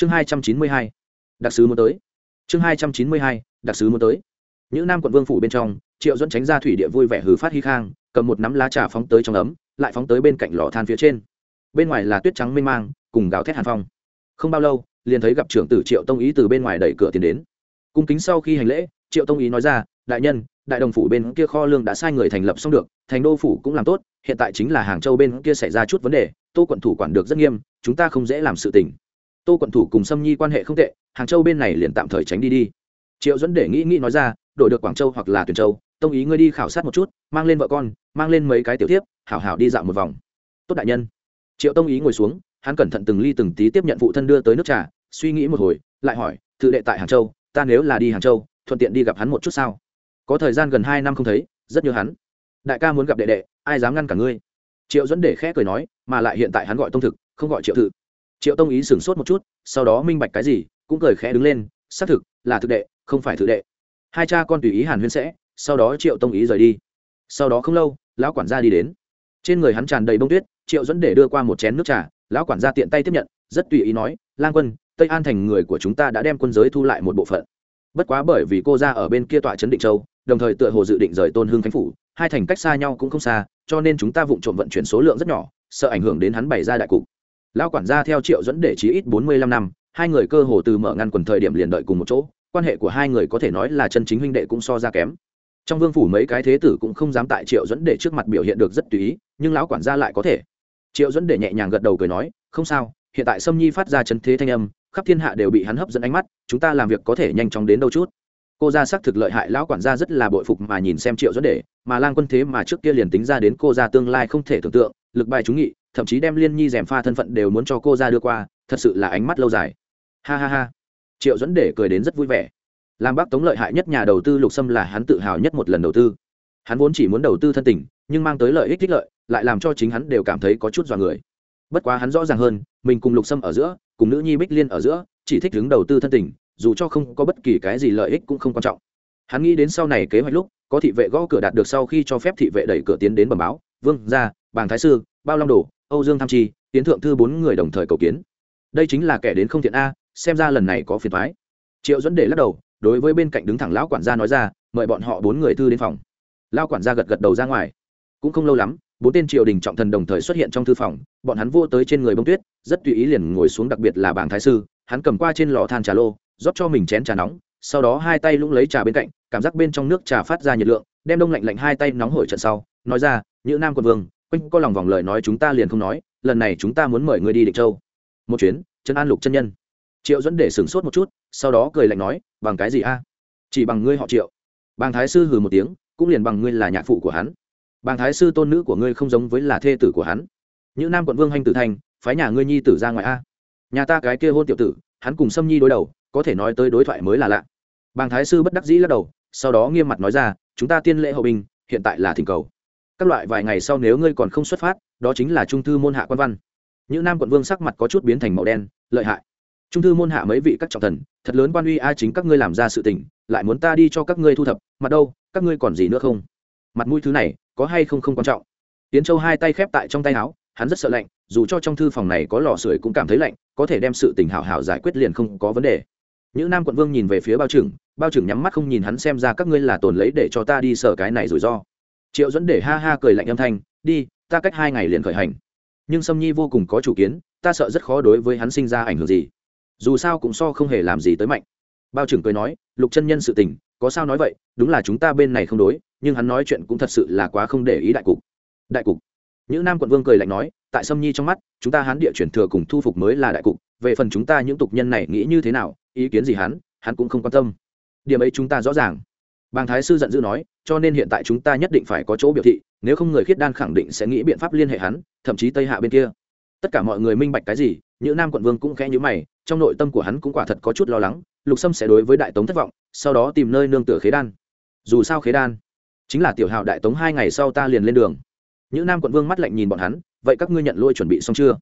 chương hai trăm chín mươi hai, đặc sứ muốn tới. Chương hai trăm chín mươi hai, đặc sứ muốn tới. Những nam quận vương phủ bên trong, triệu dẫn tránh ra thủy địa vui vẻ hừ phát hy khang, cầm một nắm lá trà phóng tới trong ấm, lại phóng tới bên cạnh lò than phía trên. Bên ngoài là tuyết trắng mênh mang, cùng gào thét hàn phong. Không bao lâu, liền thấy gặp trưởng tử triệu tông ý từ bên ngoài đẩy cửa tiến đến. Cung kính sau khi hành lễ, triệu tông ý nói ra, đại nhân, đại đồng phủ bên kia kho lương đã sai người thành lập xong được, thành đô phủ cũng làm tốt, hiện tại chính là hàng châu bên kia xảy ra chút vấn đề, tô quận thủ quản được rất nghiêm, chúng ta không dễ làm sự tình tô quận thủ cùng sâm nhi quan hệ không tệ, hàng châu bên này liền tạm thời tránh đi đi. Triệu dẫn để nghĩ nghĩ nói ra, đổi được quảng châu hoặc là tuyển châu, tông ý ngươi đi khảo sát một chút, mang lên vợ con, mang lên mấy cái tiểu tiếp hảo hảo đi dạo một vòng. Tốt đại nhân. Triệu tông ý ngồi xuống, hắn cẩn thận từng ly từng tí tiếp nhận phụ thân đưa tới nước trà, suy nghĩ một hồi, lại hỏi, thự đệ tại hàng châu, ta nếu là đi hàng châu, thuận tiện đi gặp hắn một chút sao? Có thời gian gần hai năm không thấy, rất nhớ hắn. Đại ca muốn gặp đệ đệ, ai dám ngăn cả ngươi? Triệu dẫn để khẽ cười nói, mà lại hiện tại hắn gọi tông thực, không gọi triệu thự triệu tông ý sửng sốt một chút, sau đó minh bạch cái gì, cũng cười khẽ đứng lên, xác thực, là thực đệ, không phải thực đệ. Hai cha con tùy ý hàn huyên sẽ, sau đó triệu tông ý rời đi. Sau đó không lâu, lão quản gia đi đến. Trên người hắn tràn đầy bông tuyết, triệu dẫn để đưa qua một chén nước trà, lão quản gia tiện tay tiếp nhận, rất tùy ý nói, lang quân, tây an thành người của chúng ta đã đem quân giới thu lại một bộ phận. Bất quá bởi vì cô ra ở bên kia tọa trấn định châu, đồng thời tựa hồ dự định rời tôn hương khánh phủ, hai thành cách xa nhau cũng không xa, cho nên chúng ta vụng trộm vận chuyển số lượng rất nhỏ, sợ ảnh hưởng đến hắn bày ra đại cục lão quản gia theo triệu dẫn để chí ít bốn mươi lăm năm, hai người cơ hồ từ mở ngăn quần thời điểm liền đợi cùng một chỗ, quan hệ của hai người có thể nói là chân chính huynh đệ cũng so ra kém. Trong vương phủ mấy cái thế tử cũng không dám tại triệu dẫn để trước mặt biểu hiện được rất tùy ý, nhưng lão quản gia lại có thể. Triệu dẫn để nhẹ nhàng gật đầu cười nói, không sao, hiện tại sâm nhi phát ra chấn thế thanh âm, khắp thiên hạ đều bị hắn hấp dẫn ánh mắt, chúng ta làm việc có thể nhanh chóng đến đâu chút. Cô ra xác thực lợi hại, lão quản gia rất là bội phục mà nhìn xem triệu dẫn để, mà lang quân thế mà trước kia liền tính ra đến cô ra tương lai không thể tưởng tượng, lực bài chúng nghị thậm chí đem liên nhi rèm pha thân phận đều muốn cho cô ra đưa qua, thật sự là ánh mắt lâu dài. Ha ha ha. Triệu dẫn để cười đến rất vui vẻ. Làm bác tống lợi hại nhất nhà đầu tư lục sâm là hắn tự hào nhất một lần đầu tư. Hắn vốn chỉ muốn đầu tư thân tình, nhưng mang tới lợi ích thích lợi, lại làm cho chính hắn đều cảm thấy có chút dọa người. Bất quá hắn rõ ràng hơn, mình cùng lục sâm ở giữa, cùng nữ nhi bích liên ở giữa, chỉ thích đứng đầu tư thân tình, dù cho không có bất kỳ cái gì lợi ích cũng không quan trọng. Hắn nghĩ đến sau này kế hoạch lúc, có thị vệ gõ cửa đạt được sau khi cho phép thị vệ đẩy cửa tiến đến bẩm báo, vương gia, bàng thái sư, bao long đồ âu dương tham chi, tiến thượng thư bốn người đồng thời cầu kiến. Đây chính là kẻ đến không thiện a, xem ra lần này có phiền thoái triệu dẫn để lắc đầu, đối với bên cạnh đứng thẳng lão quản gia nói ra, mời bọn họ bốn người thư đến phòng. Lão quản gia gật gật đầu ra ngoài. Cũng không lâu lắm, bốn tên triều đình trọng thần đồng thời xuất hiện trong thư phòng, bọn hắn vô tới trên người bông tuyết, rất tùy ý liền ngồi xuống đặc biệt là bảng thái sư, hắn cầm qua trên lò than trà lô, rót cho mình chén trà nóng, sau đó hai tay lũng lấy trà bên cạnh, cảm giác bên trong nước trà phát ra nhiệt lượng, đem đông lạnh lạnh hai tay nóng hổi trận sau, nói ra như nam quân vương quanh có lòng vòng lời nói chúng ta liền không nói, lần này chúng ta muốn mời ngươi đi định châu. Một chuyến chân an lục chân nhân. Triệu dẫn để sửng sốt một chút, sau đó cười lạnh nói, bằng cái gì a? Chỉ bằng ngươi họ triệu. Bàng thái sư hừ một tiếng, cũng liền bằng ngươi là nhạc phụ của hắn. Bàng thái sư tôn nữ của ngươi không giống với là thê tử của hắn. Những nam quận vương hanh tử thành, phái nhà ngươi nhi tử ra ngoài a. Nhà ta cái kia hôn tiểu tử, hắn cùng xâm nhi đối đầu, có thể nói tới đối thoại mới là lạ. Bàng thái sư bất đắc dĩ lắc đầu, sau đó nghiêm mặt nói ra, chúng ta tiên lễ hậu binh, hiện tại là thỉnh cầu các loại vài ngày sau nếu ngươi còn không xuất phát, đó chính là trung thư môn hạ quan văn. Những nam quận vương sắc mặt có chút biến thành màu đen, lợi hại. Trung thư môn hạ mấy vị các trọng thần, thật lớn quan uy a chính các ngươi làm ra sự tình, lại muốn ta đi cho các ngươi thu thập, mặt đâu, các ngươi còn gì nữa không? Mặt mũi thứ này, có hay không không quan trọng. Tiến châu hai tay khép tại trong tay áo, hắn rất sợ lạnh, dù cho trong thư phòng này có lò sưởi cũng cảm thấy lạnh, có thể đem sự tình hảo hảo giải quyết liền không có vấn đề. Những nam quận vương nhìn về phía bao trưởng bao trưởng nhắm mắt không nhìn hắn xem ra các ngươi là tồn lấy để cho ta đi sở cái này rủi ro triệu dẫn để ha ha cười lạnh âm thanh, đi, ta cách hai ngày liền khởi hành. Nhưng sâm nhi vô cùng có chủ kiến, ta sợ rất khó đối với hắn sinh ra ảnh hưởng gì. Dù sao cũng so không hề làm gì tới mạnh. Bao trưởng cười nói, lục chân nhân sự tình, có sao nói vậy, đúng là chúng ta bên này không đối, nhưng hắn nói chuyện cũng thật sự là quá không để ý đại cục. Đại cục. Những nam quận vương cười lạnh nói, tại sâm nhi trong mắt, chúng ta hắn địa chuyển thừa cùng thu phục mới là đại cục, về phần chúng ta những tục nhân này nghĩ như thế nào, ý kiến gì hắn hắn cũng không quan tâm. Điểm ấy chúng ta rõ ràng bàng thái sư giận dữ nói, cho nên hiện tại chúng ta nhất định phải có chỗ biểu thị, nếu không người khiết đan khẳng định sẽ nghĩ biện pháp liên hệ hắn, thậm chí tây hạ bên kia. Tất cả mọi người minh bạch cái gì như nam quận vương cũng khẽ nhữ mày, trong nội tâm của hắn cũng quả thật có chút lo lắng, lục sâm sẽ đối với đại tống thất vọng, sau đó tìm nơi nương tựa khế đan. Dù sao khế đan chính là tiểu hào đại tống hai ngày sau ta liền lên đường. Nhữ nam quận vương mắt lạnh nhìn bọn hắn, vậy các ngươi nhận lôi chuẩn bị xong chưa?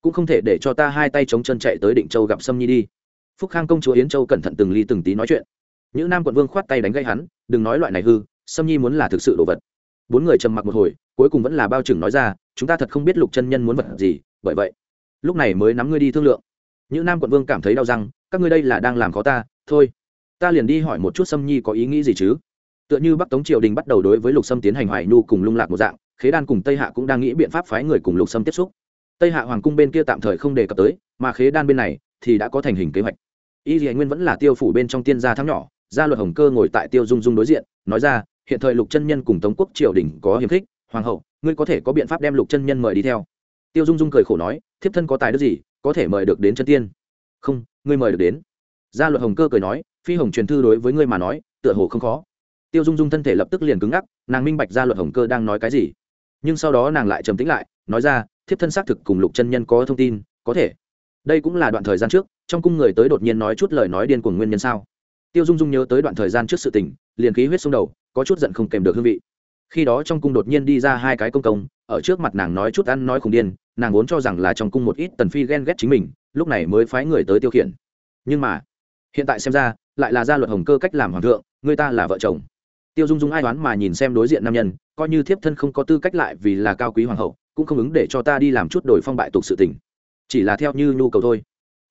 Cũng không thể để cho ta hai tay chống chân chạy tới định châu gặp sâm nhi đi. Phúc khang công chúa yến châu cẩn thận từng ly từng tí nói chuyện những nam quận vương khoát tay đánh gây hắn, đừng nói loại này hư, sâm nhi muốn là thực sự đồ vật. Bốn người trầm mặc một hồi, cuối cùng vẫn là bao trừng nói ra, chúng ta thật không biết lục chân nhân muốn vật gì, bởi vậy, lúc này mới nắm ngươi đi thương lượng. Những nam quận vương cảm thấy đau răng, các ngươi đây là đang làm khó ta, thôi, ta liền đi hỏi một chút sâm nhi có ý nghĩ gì chứ. Tựa như bắc tống triều đình bắt đầu đối với lục sâm tiến hành hoài nhu cùng lung lạc một dạng, khế đan cùng tây hạ cũng đang nghĩ biện pháp phái người cùng lục sâm tiếp xúc. Tây hạ hoàng cung bên kia tạm thời không đề cập tới, mà khế đan bên này thì đã có thành hình kế hoạch. Y dì nguyên vẫn là tiêu phủ bên trong tiên gia thắng nhỏ gia luật hồng cơ ngồi tại tiêu dung dung đối diện, nói ra, hiện thời lục chân nhân cùng tống quốc triều đình có hiềm khích, hoàng hậu, ngươi có thể có biện pháp đem lục chân nhân mời đi theo. Tiêu dung dung cười khổ nói, thiếp thân có tài đức gì, có thể mời được đến chân tiên. Không, ngươi mời được đến. Gia luật hồng cơ cười nói, phi hồng truyền thư đối với ngươi mà nói, tựa hồ không khó. Tiêu dung dung thân thể lập tức liền cứng ngắc, nàng minh bạch gia luật hồng cơ đang nói cái gì. Nhưng sau đó nàng lại trầm tĩnh lại, nói ra, thiếp thân xác thực cùng lục chân nhân có thông tin, có thể. Đây cũng là đoạn thời gian trước, trong cung người tới đột nhiên nói chút lời nói điên của nguyên nhân sao? Tiêu dung dung nhớ tới đoạn thời gian trước sự tình, liền khí huyết sông đầu, có chút giận không kèm được hương vị. Khi đó trong cung đột nhiên đi ra hai cái công công, ở trước mặt nàng nói chút ăn nói khủng điên, nàng vốn cho rằng là trong cung một ít tần phi ghen ghét chính mình, lúc này mới phái người tới tiêu khiển. Nhưng mà, hiện tại xem ra, lại là gia luật hồng cơ cách làm hoàng thượng, người ta là vợ chồng. Tiêu dung dung ai đoán mà nhìn xem đối diện nam nhân, coi như thiếp thân không có tư cách lại vì là cao quý hoàng hậu, cũng không ứng để cho ta đi làm chút đổi phong bại tục sự tình. Chỉ là theo như nhu cầu thôi.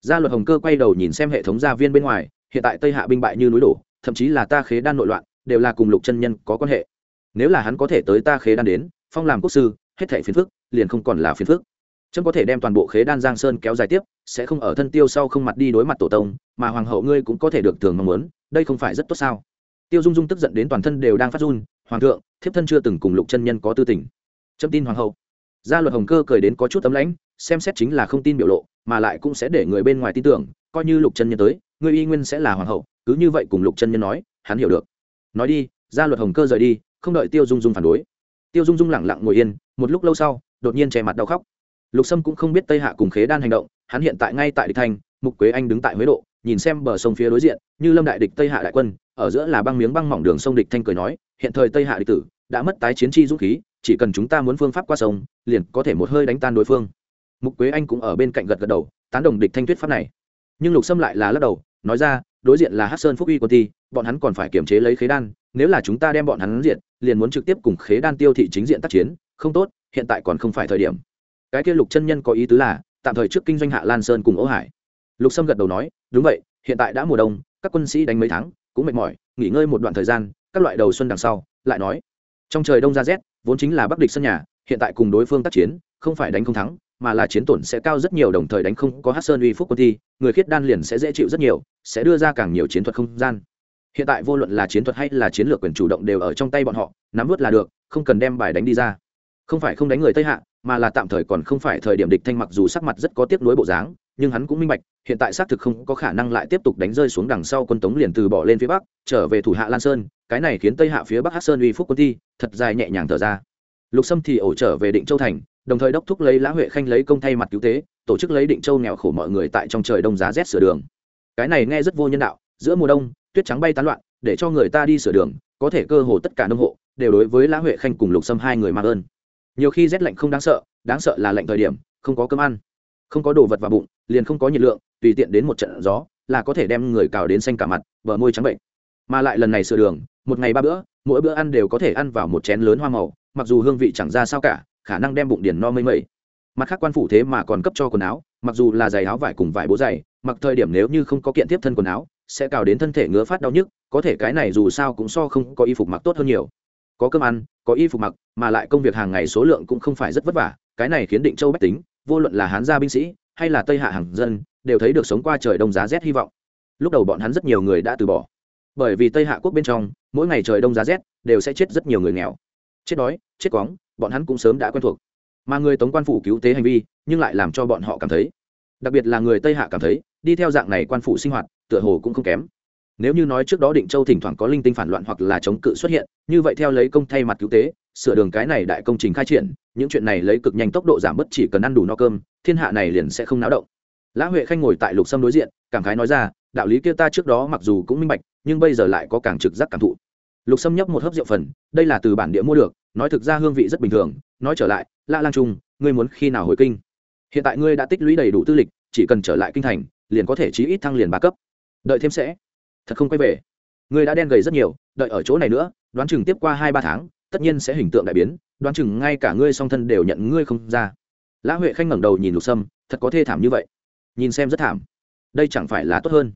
Gia luật hồng cơ quay đầu nhìn xem hệ thống gia viên bên ngoài hiện tại tây hạ binh bại như núi đổ, thậm chí là ta khế đan nội loạn, đều là cùng lục chân nhân có quan hệ. Nếu là hắn có thể tới ta khế đan đến, phong làm quốc sư, hết thảy phiền phức, liền không còn là phiền phức. Trâm có thể đem toàn bộ khế đan giang sơn kéo dài tiếp, sẽ không ở thân tiêu sau không mặt đi đối mặt tổ tông, mà hoàng hậu ngươi cũng có thể được thường mong muốn, đây không phải rất tốt sao? Tiêu dung dung tức giận đến toàn thân đều đang phát run, hoàng thượng, thiếp thân chưa từng cùng lục chân nhân có tư tình. Trâm tin hoàng hậu. Gia luật hồng cơ cười đến có chút tấm lãnh, xem xét chính là không tin biểu lộ, mà lại cũng sẽ để người bên ngoài tin tưởng, coi như lục chân nhân tới ngươi y nguyên sẽ là hoàng hậu, cứ như vậy cùng lục chân nhân nói, hắn hiểu được. Nói đi, ra luật hồng cơ rời đi, không đợi tiêu dung dung phản đối. Tiêu dung dung lẳng lặng ngồi yên, một lúc lâu sau, đột nhiên che mặt đau khóc. Lục sâm cũng không biết tây hạ cùng khế đan hành động, hắn hiện tại ngay tại địch thanh mục quế anh đứng tại huế độ, nhìn xem bờ sông phía đối diện, như lâm đại địch tây hạ đại quân, ở giữa là băng miếng băng mỏng đường sông địch thanh cười nói, hiện thời tây hạ địch tử đã mất tái chiến chi dũng khí, chỉ cần chúng ta muốn phương pháp qua sông, liền có thể một hơi đánh tan đối phương. Mục quế anh cũng ở bên cạnh gật gật đầu, tán đồng địch thanh thuyết pháp này. Nhưng lục sâm lại là lắc đầu nói ra, đối diện là hát sơn phúc uy quân ty bọn hắn còn phải kiềm chế lấy khế đan, nếu là chúng ta đem bọn hắn diện liền muốn trực tiếp cùng khế đan tiêu thị chính diện tác chiến, không tốt, hiện tại còn không phải thời điểm. Cái kia lục chân nhân có ý tứ là, tạm thời trước kinh doanh hạ lan sơn cùng ấu hải. Lục sâm gật đầu nói, đúng vậy, hiện tại đã mùa đông, các quân sĩ đánh mấy tháng, cũng mệt mỏi, nghỉ ngơi một đoạn thời gian, các loại đầu xuân đằng sau, lại nói. Trong trời đông ra rét, vốn chính là bắc địch sân nhà, hiện tại cùng đối phương tác chiến, không phải đánh không thắng mà là chiến tổn sẽ cao rất nhiều, đồng thời đánh không có hát sơn uy phúc quân thi, người khiết đan liền sẽ dễ chịu rất nhiều, sẽ đưa ra càng nhiều chiến thuật không gian. Hiện tại vô luận là chiến thuật hay là chiến lược quyền chủ động đều ở trong tay bọn họ, nắm vớt là được, không cần đem bài đánh đi ra. Không phải không đánh người tây hạ, mà là tạm thời còn không phải thời điểm địch thanh mặc dù sắc mặt rất có tiếc nuối bộ dáng, nhưng hắn cũng minh bạch, hiện tại xác thực không có khả năng lại tiếp tục đánh rơi xuống đằng sau quân tống liền từ bỏ lên phía bắc, trở về thủ hạ lan sơn, cái này khiến tây hạ phía bắc hát sơn uy phúc quân thi, thật dài nhẹ nhàng thở ra. Lục sâm thì ổ trở về định châu thành đồng thời đốc thúc lấy lã huệ khanh lấy công thay mặt cứu tế, tổ chức lấy định châu nghèo khổ mọi người tại trong trời đông giá rét sửa đường. Cái này nghe rất vô nhân đạo, giữa mùa đông, tuyết trắng bay tán loạn, để cho người ta đi sửa đường, có thể cơ hồ tất cả nông hộ đều đối với lã huệ khanh cùng lục sâm hai người mạc ơn. Nhiều khi rét lạnh không đáng sợ đáng sợ là lạnh thời điểm, không có cơm ăn, không có đồ vật vào bụng, liền không có nhiệt lượng, tùy tiện đến một trận gió là có thể đem người cào đến xanh cả mặt, bờ môi trắng bệnh. Mà lại lần này sửa đường, một ngày ba bữa, mỗi bữa ăn đều có thể ăn vào một chén lớn hoa màu, mặc dù hương vị chẳng ra sao cả khả năng đem bụng điển no mây mây. Mặt khác quan phủ thế mà còn cấp cho quần áo, mặc dù là giày áo vải cùng vải bố giày, mặc thời điểm nếu như không có kiện tiếp thân quần áo, sẽ cào đến thân thể ngứa phát đau nhức, có thể cái này dù sao cũng so không có y phục mặc tốt hơn nhiều. Có cơm ăn, có y phục mặc, mà lại công việc hàng ngày số lượng cũng không phải rất vất vả, cái này khiến định châu bách tính, vô luận là hán gia binh sĩ, hay là tây hạ hàng dân, đều thấy được sống qua trời đông giá rét hy vọng. Lúc đầu bọn hắn rất nhiều người đã từ bỏ. Bởi vì tây hạ quốc bên trong, mỗi ngày trời đông giá rét, đều sẽ chết rất nhiều người nghèo. Chết đói, chết quóng bọn hắn cũng sớm đã quen thuộc. Mà người tống quan phủ cứu tế hành vi, nhưng lại làm cho bọn họ cảm thấy, đặc biệt là người tây hạ cảm thấy, đi theo dạng này quan phủ sinh hoạt, tựa hồ cũng không kém. Nếu như nói trước đó định châu thỉnh thoảng có linh tinh phản loạn hoặc là chống cự xuất hiện, như vậy theo lấy công thay mặt cứu tế, sửa đường cái này đại công trình khai triển, những chuyện này lấy cực nhanh tốc độ giảm bớt chỉ cần ăn đủ no cơm, thiên hạ này liền sẽ không náo động. Lã huệ khanh ngồi tại lục sâm đối diện, cảm khái nói ra, đạo lý kia ta trước đó mặc dù cũng minh bạch, nhưng bây giờ lại có càng trực giác cảm thụ lục sâm nhấp một hớp rượu phần, đây là từ bản địa mua được, nói thực ra hương vị rất bình thường, nói trở lại lã lang trung, ngươi muốn khi nào hồi kinh? Hiện tại ngươi đã tích lũy đầy đủ tư lịch, chỉ cần trở lại kinh thành, liền có thể chí ít thăng liền ba cấp. Đợi thêm sẽ. Thật không quay về. Ngươi đã đen gầy rất nhiều, đợi ở chỗ này nữa, đoán chừng tiếp qua hai ba tháng, tất nhiên sẽ hình tượng đại biến, đoán chừng ngay cả ngươi song thân đều nhận ngươi không ra. Lã huệ khanh ngẩng đầu nhìn lục sâm, thật có thê thảm như vậy. Nhìn xem rất thảm. Đây chẳng phải là tốt hơn.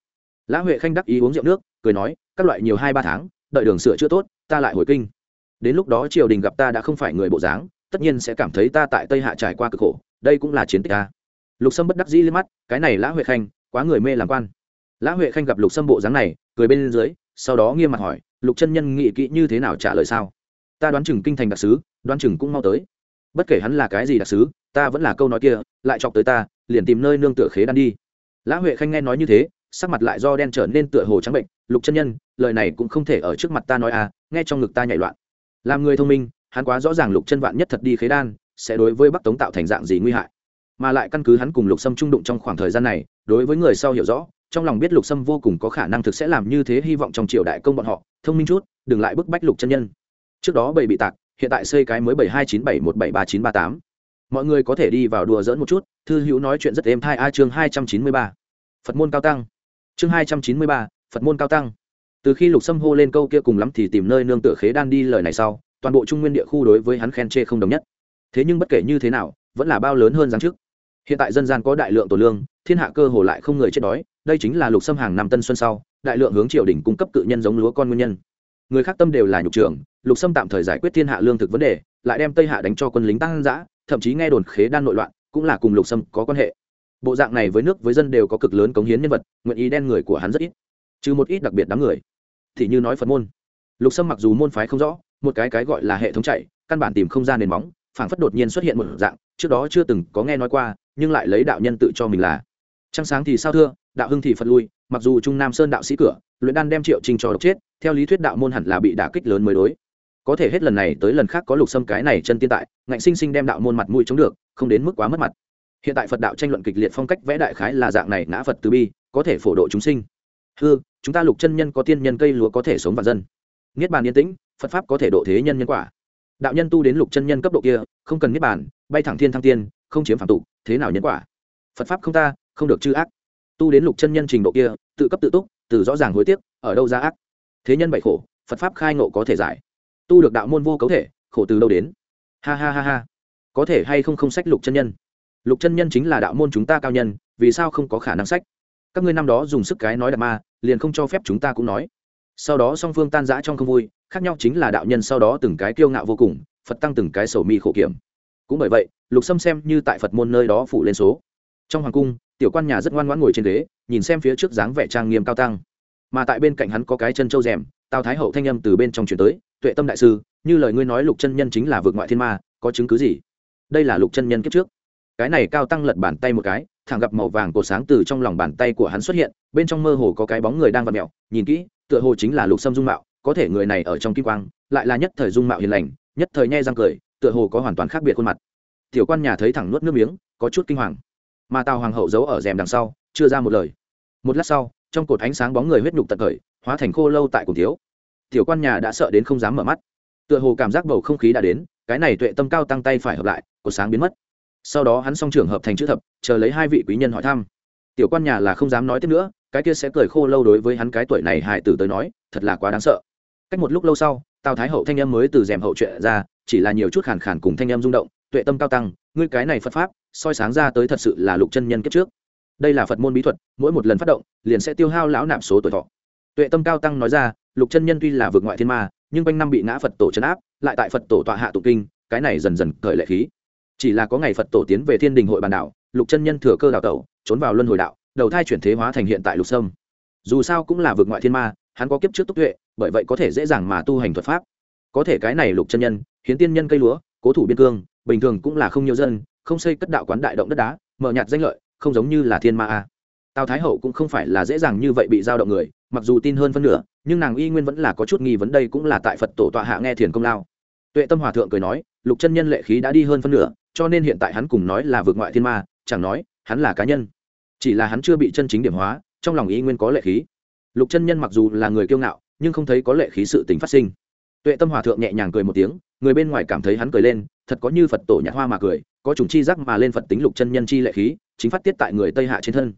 Lã huệ khanh đắc ý uống rượu nước, cười nói, các loại nhiều hai ba tháng đợi đường sửa chữa tốt, ta lại hồi kinh. Đến lúc đó triều đình gặp ta đã không phải người bộ dáng, tất nhiên sẽ cảm thấy ta tại tây hạ trải qua cực khổ, đây cũng là chiến tích ta lục sâm bất đắc dĩ lên mắt, cái này lã huệ khanh, quá người mê làm quan. Lã huệ khanh gặp lục sâm bộ dáng này, cười bên dưới, sau đó nghiêm mặt hỏi, lục chân nhân nghị kỹ như thế nào trả lời sao? Ta đoán chừng kinh thành đặc sứ, đoán chừng cũng mau tới. Bất kể hắn là cái gì đặc sứ, ta vẫn là câu nói kia, lại chọc tới ta, liền tìm nơi nương tựa khế đan đi. Lã huệ khanh nghe nói như thế sắc mặt lại do đen trở nên tựa hồ trắng bệnh, lục chân nhân, lời này cũng không thể ở trước mặt ta nói à nghe trong ngực ta nhảy loạn. Làm người thông minh, hắn quá rõ ràng lục chân vạn nhất thật đi khế đan, sẽ đối với bắc tống tạo thành dạng gì nguy hại. Mà lại căn cứ hắn cùng lục sâm trung đụng trong khoảng thời gian này, đối với người sau hiểu rõ, trong lòng biết lục sâm vô cùng có khả năng thực sẽ làm như thế hy vọng trong triều đại công bọn họ, thông minh chút, đừng lại bức bách lục chân nhân. Trước đó bảy bị tạc, hiện tại xây cái mới bảy hai chín bảy một bảy ba chín ba tám. Mọi người có thể đi vào đùa dỡn một chút, thư hữu nói chuyện rất êm thai a chương hai trăm chín mươi ba. Phật môn cao tăng chương hai trăm chín mươi ba, phật môn cao tăng. Từ khi lục sâm hô lên câu kia cùng lắm thì tìm nơi nương tựa khế đan đi lời này sau, toàn bộ trung nguyên địa khu đối với hắn khen chê không đồng nhất. Thế nhưng bất kể như thế nào, vẫn là bao lớn hơn giáng trước hiện tại dân gian có đại lượng tổ lương, thiên hạ cơ hồ lại không người chết đói, đây chính là lục Sâm hàng năm tân xuân sau, đại lượng hướng triều đình cung cấp cự nhân giống lúa con nguyên nhân. Người khác tâm đều là nhục trưởng, lục Sâm tạm thời giải quyết thiên hạ lương thực vấn đề, lại đem tây hạ đánh cho quân lính tăng giã thậm chí nghe đồn khế đan nội loạn, cũng là cùng lục Sâm có quan hệ bộ dạng này với nước với dân đều có cực lớn cống hiến nhân vật, nguyện ý đen người của hắn rất ít. Trừ một ít đặc biệt đám người. Thì như nói phật môn. Lục sâm mặc dù môn phái không rõ, một cái cái gọi là hệ thống chạy, căn bản tìm không ra nền móng, phảng phất đột nhiên xuất hiện một dạng, trước đó chưa từng có nghe nói qua, nhưng lại lấy đạo nhân tự cho mình là. Trăng sáng thì sao thưa, đạo hưng thì phật lui, mặc dù trung nam sơn đạo sĩ cửa, luyện đan đem triệu trình trò độc chết, theo lý thuyết đạo môn hẳn là bị đả kích lớn mới đối. Có thể hết lần này tới lần khác có lục sâm cái này chân tiên tại, ngạnh sinh sinh đem đạo môn mặt mũi chống được, không đến mức quá mất mặt hiện tại phật đạo tranh luận kịch liệt phong cách vẽ đại khái là dạng này, ngã phật từ bi, có thể phổ độ chúng sinh. Hư, chúng ta lục chân nhân có tiên nhân cây lúa có thể sống và dân. Niết bàn yên tĩnh, phật pháp có thể độ thế nhân nhân quả. Đạo nhân tu đến lục chân nhân cấp độ kia, không cần niết bàn, bay thẳng thiên thăng tiên, không chiếm phản tục, thế nào nhân quả? Phật pháp không ta, không được chư ác. Tu đến lục chân nhân trình độ kia, tự cấp tự túc, từ rõ ràng hối tiếc, ở đâu ra ác? Thế nhân bảy khổ, phật pháp khai ngộ có thể giải. Tu được đạo môn vô cấu thể, khổ từ đâu đến? Ha ha ha ha. Có thể hay không không sách lục chân nhân? Lục chân nhân chính là đạo môn chúng ta cao nhân, vì sao không có khả năng sách? Các ngươi năm đó dùng sức cái nói đạt ma, liền không cho phép chúng ta cũng nói. Sau đó song phương tan rã trong không vui, khác nhau chính là đạo nhân sau đó từng cái kiêu ngạo vô cùng, phật tăng từng cái sầu mi khổ kiểm. Cũng bởi vậy, lục sâm xem như tại phật môn nơi đó phủ lên số. Trong hoàng cung, tiểu quan nhà rất ngoan ngoãn ngồi trên ghế, nhìn xem phía trước dáng vẻ trang nghiêm cao tăng. Mà tại bên cạnh hắn có cái chân trâu rèm, tào thái hậu thanh âm từ bên trong chuyển tới, tuệ tâm đại sư, như lời ngươi nói lục chân nhân chính là vượt ngoại thiên ma, có chứng cứ gì? Đây là lục chân nhân kiếp trước cái này cao tăng lật bàn tay một cái, thẳng gặp màu vàng cổ sáng từ trong lòng bàn tay của hắn xuất hiện, bên trong mơ hồ có cái bóng người đang vặt mẹo nhìn kỹ, tựa hồ chính là lục sâm dung mạo, có thể người này ở trong kim quang, lại là nhất thời dung mạo hiền lành, nhất thời nhe răng cười, tựa hồ có hoàn toàn khác biệt khuôn mặt. Tiểu quan nhà thấy thẳng nuốt nước miếng, có chút kinh hoàng. Mà tào hoàng hậu giấu ở rèm đằng sau, chưa ra một lời. Một lát sau, trong cột ánh sáng bóng người huyết nhục tận khởi, hóa thành khô lâu tại cùng thiếu. Tiểu quan nhà đã sợ đến không dám mở mắt. Tựa hồ cảm giác bầu không khí đã đến, cái này tuệ tâm cao tăng tay phải hợp lại cột sáng biến mất sau đó hắn song trường hợp thành chữ thập, chờ lấy hai vị quý nhân hỏi thăm. Tiểu quan nhà là không dám nói tiếp nữa, cái kia sẽ cười khô lâu đối với hắn cái tuổi này hại tử tới nói, thật là quá đáng sợ. Cách một lúc lâu sau, tào thái hậu thanh em mới từ rèm hậu chuyện ra, chỉ là nhiều chút khàn khàn cùng thanh em rung động, tuệ tâm cao tăng, ngươi cái này phật pháp, soi sáng ra tới thật sự là lục chân nhân kiếp trước. Đây là phật môn bí thuật, mỗi một lần phát động, liền sẽ tiêu hao lão nạp số tuổi thọ. Tuệ tâm cao tăng nói ra, lục chân nhân tuy là vượt ngoại thiên ma, nhưng quanh năm bị ngã phật tổ chấn áp, lại tại phật tổ tọa hạ tụ kinh, cái này dần dần cởi lệ khí chỉ là có ngày phật tổ tiến về thiên đình hội bàn đảo lục chân nhân thừa cơ đào tẩu, trốn vào luân hồi đạo, đầu thai chuyển thế hóa thành hiện tại lục sâm. Dù sao cũng là vượt ngoại thiên ma, hắn có kiếp trước tốc tuệ, bởi vậy có thể dễ dàng mà tu hành thuật pháp. Có thể cái này lục chân nhân, hiến tiên nhân cây lúa, cố thủ biên cương, bình thường cũng là không nhiều dân, không xây cất đạo quán đại động đất đá, mở nhạt danh lợi, không giống như là thiên ma a. Tào thái hậu cũng không phải là dễ dàng như vậy bị giao động người, mặc dù tin hơn phân nửa, nhưng nàng y nguyên vẫn là có chút nghi vấn đây cũng là tại phật tổ tọa hạ nghe thiền công lao. Tuệ tâm hòa thượng cười nói, lục chân nhân lệ khí đã đi hơn phân nửa cho nên hiện tại hắn cùng nói là vượt ngoại thiên ma, chẳng nói, hắn là cá nhân. Chỉ là hắn chưa bị chân chính điểm hóa, trong lòng ý nguyên có lệ khí. Lục chân nhân mặc dù là người kiêu ngạo, nhưng không thấy có lệ khí sự tình phát sinh. Tuệ tâm hòa thượng nhẹ nhàng cười một tiếng, người bên ngoài cảm thấy hắn cười lên, thật có như phật tổ nhạc hoa mà cười, có chủng chi giác mà lên phật tính lục chân nhân chi lệ khí, chính phát tiết tại người tây hạ trên thân.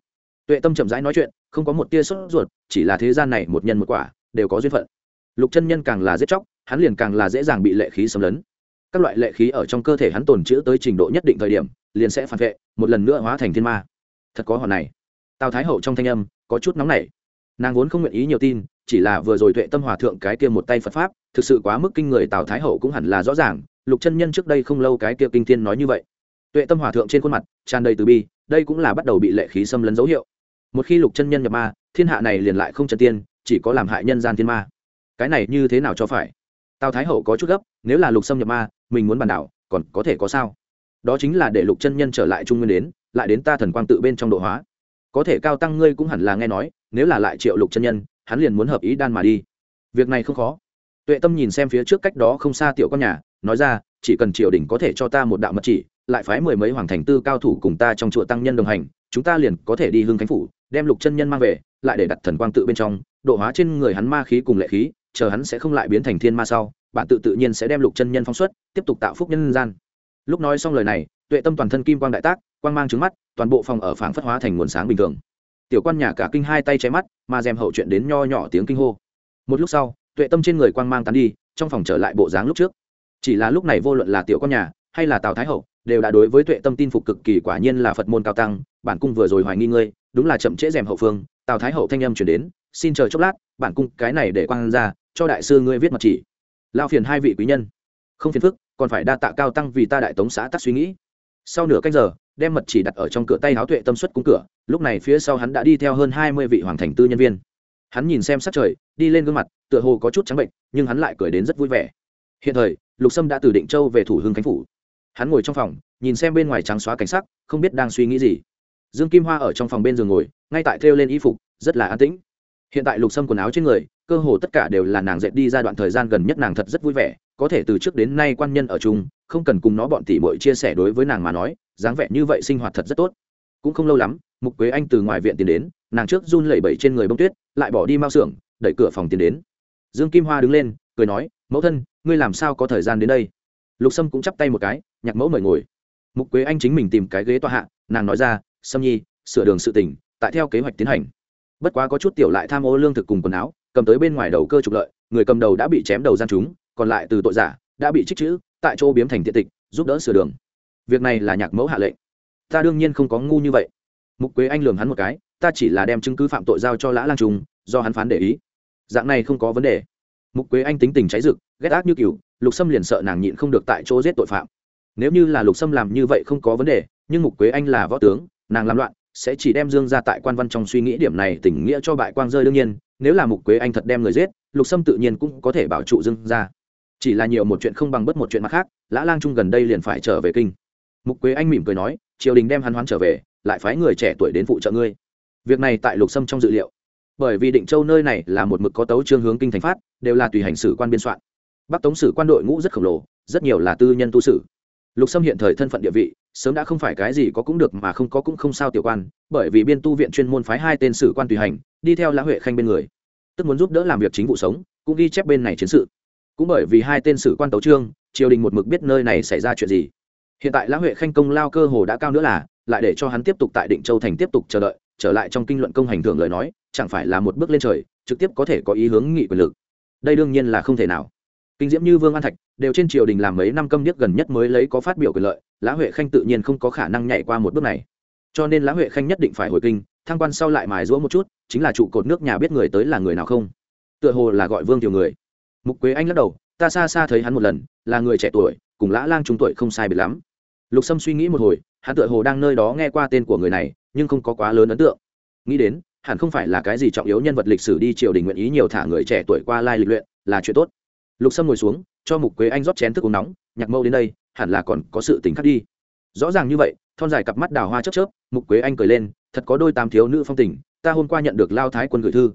Tuệ tâm chậm rãi nói chuyện, không có một tia sốt ruột, chỉ là thế gian này một nhân một quả, đều có duyên phận. Lục chân nhân càng là giết chóc, hắn liền càng là dễ dàng bị lệ khí xâm lấn các loại lệ khí ở trong cơ thể hắn tồn trữ tới trình độ nhất định thời điểm, liền sẽ phản vệ, một lần nữa hóa thành thiên ma. Thật có hòn này. Tào thái hậu trong thanh âm có chút nóng nảy. Nàng vốn không nguyện ý nhiều tin, chỉ là vừa rồi tuệ tâm hòa thượng cái kia một tay phật pháp, thực sự quá mức kinh người tào thái hậu cũng hẳn là rõ ràng, lục chân nhân trước đây không lâu cái kia kinh thiên nói như vậy. Tuệ tâm hòa thượng trên khuôn mặt, tràn đầy từ bi, đây cũng là bắt đầu bị lệ khí xâm lấn dấu hiệu. Một khi lục chân nhân nhập ma, thiên hạ này liền lại không trần tiên, chỉ có làm hại nhân gian thiên ma. Cái này như thế nào cho phải? Tào thái hậu có chút gấp, nếu là lục xâm nhập ma mình muốn bàn đảo, còn có thể có sao? Đó chính là để lục chân nhân trở lại trung nguyên đến, lại đến ta thần quang tự bên trong độ hóa. Có thể cao tăng ngươi cũng hẳn là nghe nói, nếu là lại triệu lục chân nhân, hắn liền muốn hợp ý đan mà đi. Việc này không khó. Tuệ tâm nhìn xem phía trước cách đó không xa tiểu con nhà, nói ra, chỉ cần triều đình có thể cho ta một đạo mật chỉ, lại phái mười mấy hoàng thành tư cao thủ cùng ta trong chùa tăng nhân đồng hành, chúng ta liền có thể đi hương khánh phủ, đem lục chân nhân mang về, lại để đặt thần quang tự bên trong, độ hóa trên người hắn ma khí cùng lệ khí chờ hắn sẽ không lại biến thành thiên ma sau bạn tự tự nhiên sẽ đem lục chân nhân phóng xuất, tiếp tục tạo phúc nhân gian. Lúc nói xong lời này, tuệ tâm toàn thân kim quang đại tác, quang mang trứng mắt, toàn bộ phòng ở phảng phất hóa thành nguồn sáng bình thường. Tiểu quan nhà cả kinh hai tay cháy mắt, mà dèm hậu chuyện đến nho nhỏ tiếng kinh hô. Một lúc sau, tuệ tâm trên người quang mang tán đi, trong phòng trở lại bộ dáng lúc trước. Chỉ là lúc này vô luận là tiểu quan nhà hay là tào thái hậu, đều đã đối với tuệ tâm tin phục cực kỳ quả nhiên là phật môn cao tăng, bản cung vừa rồi hoài nghi ngươi, đúng là chậm trễ dèm hậu phương. Tào thái hậu thanh âm chuyển đến, xin chờ chốc lát, bản cung cái này để quang ra cho đại sư ngươi viết mật chỉ. Lao phiền hai vị quý nhân. Không phiền phức, còn phải đa tạ cao tăng vì ta đại tống xã tắc suy nghĩ. Sau nửa canh giờ, đem mật chỉ đặt ở trong cửa tay háo tuệ tâm xuất cung cửa, lúc này phía sau hắn đã đi theo hơn hai mươi vị hoàng thành tư nhân viên. Hắn nhìn xem sát trời, đi lên gương mặt, tựa hồ có chút trắng bệnh, nhưng hắn lại cười đến rất vui vẻ. Hiện thời, lục sâm đã từ định châu về thủ hưng khánh phủ. Hắn ngồi trong phòng, nhìn xem bên ngoài trắng xóa cảnh sắc, không biết đang suy nghĩ gì. Dương kim hoa ở trong phòng bên giường ngồi, ngay tại thêu lên y phục, rất là an tĩnh hiện tại lục sâm quần áo trên người, cơ hồ tất cả đều là nàng dệt đi ra đoạn thời gian gần nhất nàng thật rất vui vẻ, có thể từ trước đến nay quan nhân ở chung, không cần cùng nó bọn tỉ bội chia sẻ đối với nàng mà nói, dáng vẻ như vậy sinh hoạt thật rất tốt. Cũng không lâu lắm, mục quế anh từ ngoài viện tiến đến, nàng trước run lẩy bẩy trên người bông tuyết, lại bỏ đi mao xưởng, đẩy cửa phòng tiến đến. Dương kim hoa đứng lên, cười nói, mẫu thân, ngươi làm sao có thời gian đến đây? Lục sâm cũng chắp tay một cái, nhạc mẫu mời ngồi. Mục quế anh chính mình tìm cái ghế tọa hạ, nàng nói ra, sâm nhi, sửa đường sự tỉnh tại theo kế hoạch tiến hành bất quá có chút tiểu lại tham ô lương thực cùng quần áo, cầm tới bên ngoài đầu cơ trục lợi, người cầm đầu đã bị chém đầu gian chúng, còn lại từ tội giả, đã bị trích chữ, tại chỗ biếm thành tiện tịch, giúp đỡ sửa đường. Việc này là nhạc mẫu hạ lệnh. Ta đương nhiên không có ngu như vậy. Mục quế anh lường hắn một cái, ta chỉ là đem chứng cứ phạm tội giao cho lã lang trung, do hắn phán để ý. Dạng này không có vấn đề. Mục quế anh tính tình cháy rực, ghét ác như cừu, lục sâm liền sợ nàng nhịn không được tại chỗ giết tội phạm. Nếu như là lục sâm làm như vậy không có vấn đề, nhưng mục quế anh là võ tướng, nàng làm loạn sẽ chỉ đem dương ra tại quan văn trong suy nghĩ điểm này tình nghĩa cho bại quang rơi đương nhiên, nếu là mục quế anh thật đem người giết, lục sâm tự nhiên cũng có thể bảo trụ dương ra chỉ là nhiều một chuyện không bằng bất một chuyện mặt khác, lã lang trung gần đây liền phải trở về kinh. Mục quế anh mỉm cười nói, triều đình đem hắn hoán trở về, lại phái người trẻ tuổi đến phụ trợ ngươi. Việc này tại lục sâm trong dự liệu. Bởi vì định châu nơi này là một mực có tấu trương hướng kinh thành phát, đều là tùy hành sử quan biên soạn. Bắc tống sử quan đội ngũ rất khổng lồ, rất nhiều là tư nhân tu sử lục sâm hiện thời thân phận địa vị, sớm đã không phải cái gì có cũng được mà không có cũng không sao tiểu quan, bởi vì biên tu viện chuyên môn phái hai tên sử quan tùy hành, đi theo lã huệ khanh bên người. Tức muốn giúp đỡ làm việc chính vụ sống, cũng ghi chép bên này chiến sự. Cũng bởi vì hai tên sử quan tấu trương, triều đình một mực biết nơi này xảy ra chuyện gì. Hiện tại lã huệ khanh công lao cơ hồ đã cao nữa là, lại để cho hắn tiếp tục tại định châu thành tiếp tục chờ đợi, trở lại trong kinh luận công hành thường lời nói, chẳng phải là một bước lên trời, trực tiếp có thể có ý hướng nghị quyền lực. Đây đương nhiên là không thể nào kinh diễm như vương an thạch, đều trên triều đình làm mấy năm câm điếc gần nhất mới lấy có phát biểu quyền lợi lã huệ khanh tự nhiên không có khả năng nhảy qua một bước này. Cho nên lã huệ khanh nhất định phải hồi kinh thăng quan sau lại mài rũa một chút, chính là trụ cột nước nhà biết người tới là người nào không. Tựa hồ là gọi vương tiểu người. Mục quế anh lắc đầu, ta xa xa thấy hắn một lần, là người trẻ tuổi, cùng lã lang trung tuổi không sai biệt lắm. Lục sâm suy nghĩ một hồi, hắn tựa hồ đang nơi đó nghe qua tên của người này, nhưng không có quá lớn ấn tượng. Nghĩ đến, hẳn không phải là cái gì trọng yếu nhân vật lịch sử đi triều đình nguyện ý nhiều thả người trẻ tuổi qua lai lịch luyện, là chuyện tốt lục sâm ngồi xuống, cho mục quế anh rót chén thức uống nóng, nhạc mâu đến đây, hẳn là còn có sự tính khác đi. Rõ ràng như vậy, thon dài cặp mắt đào hoa chớp chớp, mục quế anh cười lên, thật có đôi tam thiếu nữ phong tình, ta hôm qua nhận được lao thái quân gửi thư.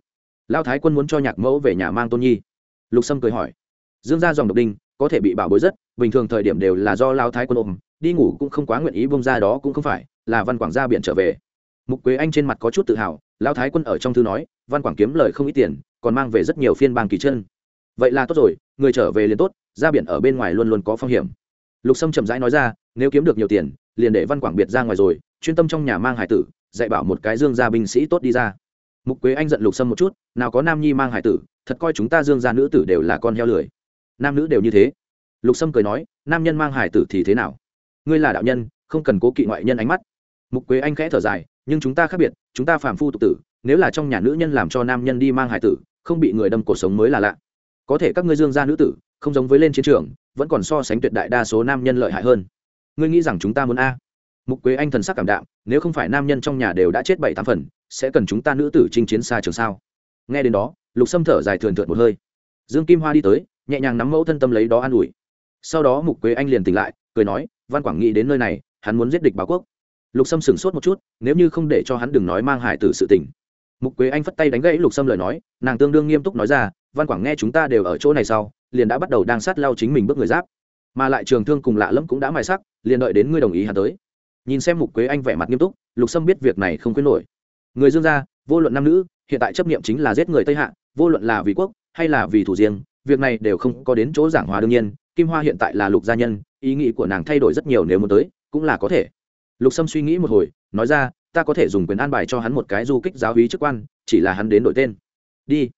Lao thái quân muốn cho nhạc mẫu về nhà mang tôn nhi. Lục sâm cười hỏi. Dương ra dòng độc đinh, có thể bị bảo bối rất, bình thường thời điểm đều là do lao thái quân ôm, đi ngủ cũng không quá nguyện ý bông ra đó cũng không phải, là văn quảng ra biển trở về. Mục quế anh trên mặt có chút tự hào, lao thái quân ở trong thư nói, văn quảng kiếm lời không ít tiền, còn mang về rất nhiều phiên bang kỳ chân. Vậy là tốt rồi người trở về liền tốt, ra biển ở bên ngoài luôn luôn có phong hiểm. Lục sâm chậm rãi nói ra, nếu kiếm được nhiều tiền, liền để văn quảng biệt ra ngoài rồi, chuyên tâm trong nhà mang hải tử, dạy bảo một cái dương gia binh sĩ tốt đi ra. Mục quế anh giận lục sâm một chút, nào có nam nhi mang hải tử, thật coi chúng ta dương gia nữ tử đều là con heo lười. Nam nữ đều như thế. Lục sâm cười nói, nam nhân mang hải tử thì thế nào? Ngươi là đạo nhân, không cần cố kỵ ngoại nhân ánh mắt. Mục quế anh khẽ thở dài, nhưng chúng ta khác biệt, chúng ta phàm phu tục tử, nếu là trong nhà nữ nhân làm cho nam nhân đi mang hải tử, không bị người đâm cuộc sống mới là lạ có thể các ngươi dương gia nữ tử, không giống với lên chiến trường, vẫn còn so sánh tuyệt đại đa số nam nhân lợi hại hơn. Ngươi nghĩ rằng chúng ta muốn a? Mục quế anh thần sắc cảm đạm, nếu không phải nam nhân trong nhà đều đã chết bảy tám phần, sẽ cần chúng ta nữ tử chinh chiến xa trường sao? Nghe đến đó, lục sâm thở dài thườn thượt một hơi. Dương kim hoa đi tới, nhẹ nhàng nắm mẫu thân tâm lấy đó an ủi. Sau đó mục quế anh liền tỉnh lại, cười nói, văn quảng nghĩ đến nơi này, hắn muốn giết địch báo quốc. Lục sâm sửng sốt một chút, nếu như không để cho hắn đừng nói mang hải tử sự tình. Mục quế anh phất tay đánh gãy lục sâm lời nói, nàng tương đương nghiêm túc nói ra văn quảng nghe chúng ta đều ở chỗ này sau, liền đã bắt đầu đang sát lao chính mình bước người giáp. Mà lại trường thương cùng lạ lẫm cũng đã mài sắc, liền đợi đến ngươi đồng ý hắn tới. Nhìn xem mục quế anh vẻ mặt nghiêm túc, lục sâm biết việc này không quyết nổi. Người dương gia, vô luận nam nữ, hiện tại chấp niệm chính là giết người tây hạ, vô luận là vì quốc hay là vì thủ riêng, việc này đều không có đến chỗ giảng hòa đương nhiên, kim hoa hiện tại là lục gia nhân, ý nghĩ của nàng thay đổi rất nhiều nếu muốn tới, cũng là có thể. Lục sâm suy nghĩ một hồi, nói ra, ta có thể dùng quyền an bài cho hắn một cái du kích giáo hí chức quan, chỉ là hắn đến đổi tên. Đi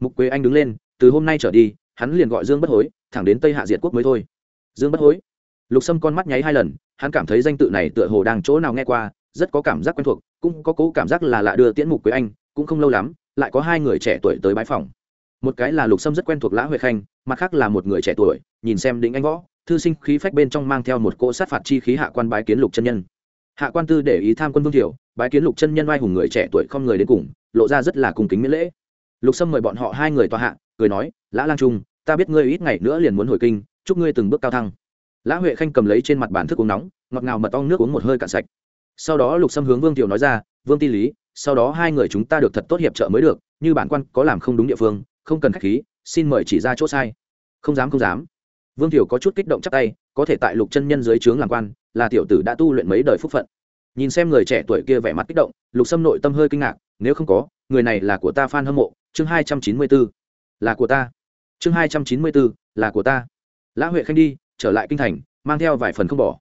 mục quế anh đứng lên, từ hôm nay trở đi, hắn liền gọi dương bất hối, thẳng đến tây hạ diệt quốc mới thôi. Dương bất hối. Lục sâm con mắt nháy hai lần, hắn cảm thấy danh tự này tựa hồ đang chỗ nào nghe qua, rất có cảm giác quen thuộc, cũng có cố cảm giác là lạ đưa tiễn mục quế anh, cũng không lâu lắm, lại có hai người trẻ tuổi tới bãi phòng một cái là lục sâm rất quen thuộc lã huệ khanh, mặt khác là một người trẻ tuổi, nhìn xem đĩnh anh võ, thư sinh khí phách bên trong mang theo một cỗ sát phạt chi khí hạ quan bái kiến lục chân nhân. Hạ quan tư để ý tham quân vương thiểu, bái kiến lục chân nhân oai hùng người trẻ tuổi không người đến cùng, lộ ra rất là cung kính miễn lễ lục sâm mời bọn họ hai người tòa hạ, cười nói, lã lang trung, ta biết ngươi ít ngày nữa liền muốn hồi kinh, chúc ngươi từng bước cao thăng. Lã huệ khanh cầm lấy trên mặt bản thức uống nóng, ngọt ngào mật ong nước uống một hơi cạn sạch. Sau đó lục sâm hướng vương tiểu nói ra, vương ti lý, sau đó hai người chúng ta được thật tốt hiệp trợ mới được, như bản quan có làm không đúng địa phương, không cần khách khí, xin mời chỉ ra chỗ sai. Không dám không dám. Vương tiểu có chút kích động chắc tay, có thể tại lục chân nhân dưới trướng làm quan, là tiểu tử đã tu luyện mấy đời phúc phận. Nhìn xem người trẻ tuổi kia vẻ mặt kích động, lục sâm nội tâm hơi kinh ngạc, nếu không có, người này là của ta f a n hâm mộ chương hai trăm chín mươi b ố là của ta. Chương hai trăm chín mươi b ố là của ta. Lã huệ khanh đi, trở lại kinh thành, mang theo vài phần không bỏ.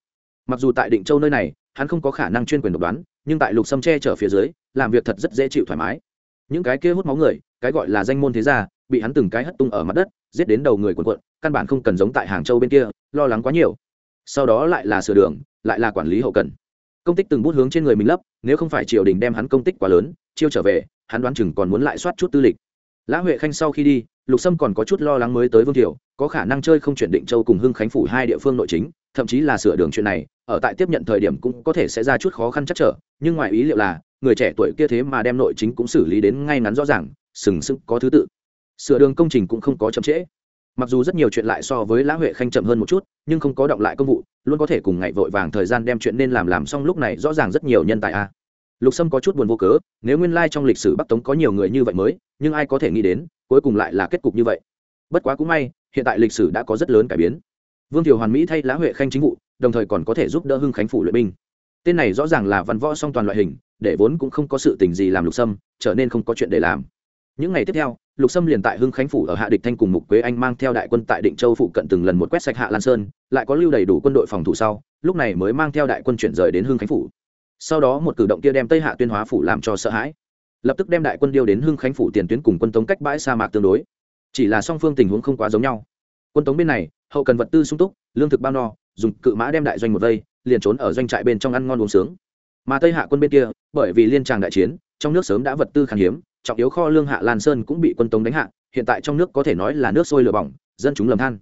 Mặc dù tại định châu nơi này, hắn không có khả năng chuyên quyền độc đoán, nhưng tại lục sâm che chở phía dưới, làm việc thật rất dễ chịu thoải mái. Những cái kia hút máu người, cái gọi là danh môn thế gia, bị hắn từng cái hất tung ở mặt đất, giết đến đầu người quần quận căn bản không cần giống tại hàng châu bên kia, lo lắng quá nhiều. Sau đó lại là sửa đường, lại là quản lý hậu cần. Công tích từng bút hướng trên người mình lấp, nếu không phải triều đình đem hắn công tích quá lớn, chiêu trở về hắn đoán chừng còn muốn lại soát chút tư lịch. Lã huệ khanh sau khi đi, lục sâm còn có chút lo lắng mới tới vương thiểu có khả năng chơi không chuyển định châu cùng hưng khánh phủ hai địa phương nội chính, thậm chí là sửa đường chuyện này, ở tại tiếp nhận thời điểm cũng có thể sẽ ra chút khó khăn chắc trở, nhưng ngoài ý liệu là, người trẻ tuổi kia thế mà đem nội chính cũng xử lý đến ngay ngắn rõ ràng, sừng sững có thứ tự. Sửa đường công trình cũng không có chậm trễ. Mặc dù rất nhiều chuyện lại so với lã huệ khanh chậm hơn một chút, nhưng không có động lại công vụ, luôn có thể cùng ngày vội vàng thời gian đem chuyện nên làm làm xong lúc này rõ ràng rất nhiều nhân tài a lục sâm có chút buồn vô cớ, nếu nguyên lai trong lịch sử bắc tống có nhiều người như vậy mới, nhưng ai có thể nghĩ đến, cuối cùng lại là kết cục như vậy. Bất quá cũng may, hiện tại lịch sử đã có rất lớn cải biến. Vương thiều hoàn mỹ thay lá huệ khanh chính vụ, đồng thời còn có thể giúp đỡ hưng khánh phủ luyện binh. Tên này rõ ràng là văn võ song toàn loại hình, để vốn cũng không có sự tình gì làm lục sâm, trở nên không có chuyện để làm. Những ngày tiếp theo, lục sâm liền tại hưng khánh phủ ở hạ địch thanh cùng mục quế anh mang theo đại quân tại định châu phụ cận từng lần một quét sạch hạ lan sơn, lại có lưu đầy đủ quân đội phòng thủ sau, lúc này mới mang theo đại quân chuyển rời đến hưng khánh phủ sau đó một cử động kia đem tây hạ tuyên hóa phủ làm cho sợ hãi. Lập tức đem đại quân điêu đến hưng khánh phủ tiền tuyến cùng quân tống cách bãi sa mạc tương đối. Chỉ là song phương tình huống không quá giống nhau. Quân tống bên này, hậu cần vật tư sung túc, lương thực bao no, dùng cự mã đem đại doanh một vây, liền trốn ở doanh trại bên trong ăn ngon uống sướng. Mà tây hạ quân bên kia, bởi vì liên tràng đại chiến, trong nước sớm đã vật tư khan hiếm, trọng yếu kho lương hạ lan sơn cũng bị quân tống đánh hạ, hiện tại trong nước có thể nói là nước sôi lửa bỏng, dân chúng lầm than.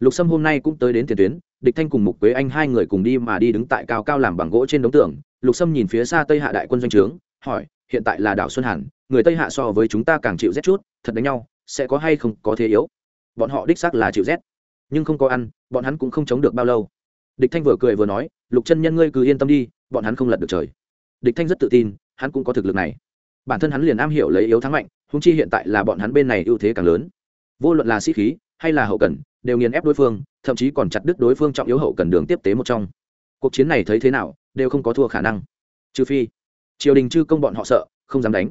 Lục sâm hôm nay cũng tới đến tiền tuyến, địch thanh cùng mục quế anh hai người cùng đi mà đi đứng tại cao cao làm bằng gỗ trên đống tường lục sâm nhìn phía xa tây hạ đại quân doanh trướng, hỏi, hiện tại là đảo xuân hàn, người tây hạ so với chúng ta càng chịu rét chút, thật đánh nhau, sẽ có hay không có thế yếu? Bọn họ đích xác là chịu rét, nhưng không có ăn, bọn hắn cũng không chống được bao lâu. Địch thanh vừa cười vừa nói, lục chân nhân ngươi cứ yên tâm đi, bọn hắn không lật được trời. Địch thanh rất tự tin, hắn cũng có thực lực này. Bản thân hắn liền am hiểu lấy yếu thắng mạnh húng chi hiện tại là bọn hắn bên này ưu thế càng lớn. Vô luận là sĩ khí hay là hậu cần, đều nghiền ép đối phương, thậm chí còn chặt đứt đối phương trọng yếu hậu cần đường tiếp tế một trong cuộc chiến này thấy thế nào, đều không có thua khả năng. Trừ phi, triều đình chư công bọn họ sợ, không dám đánh.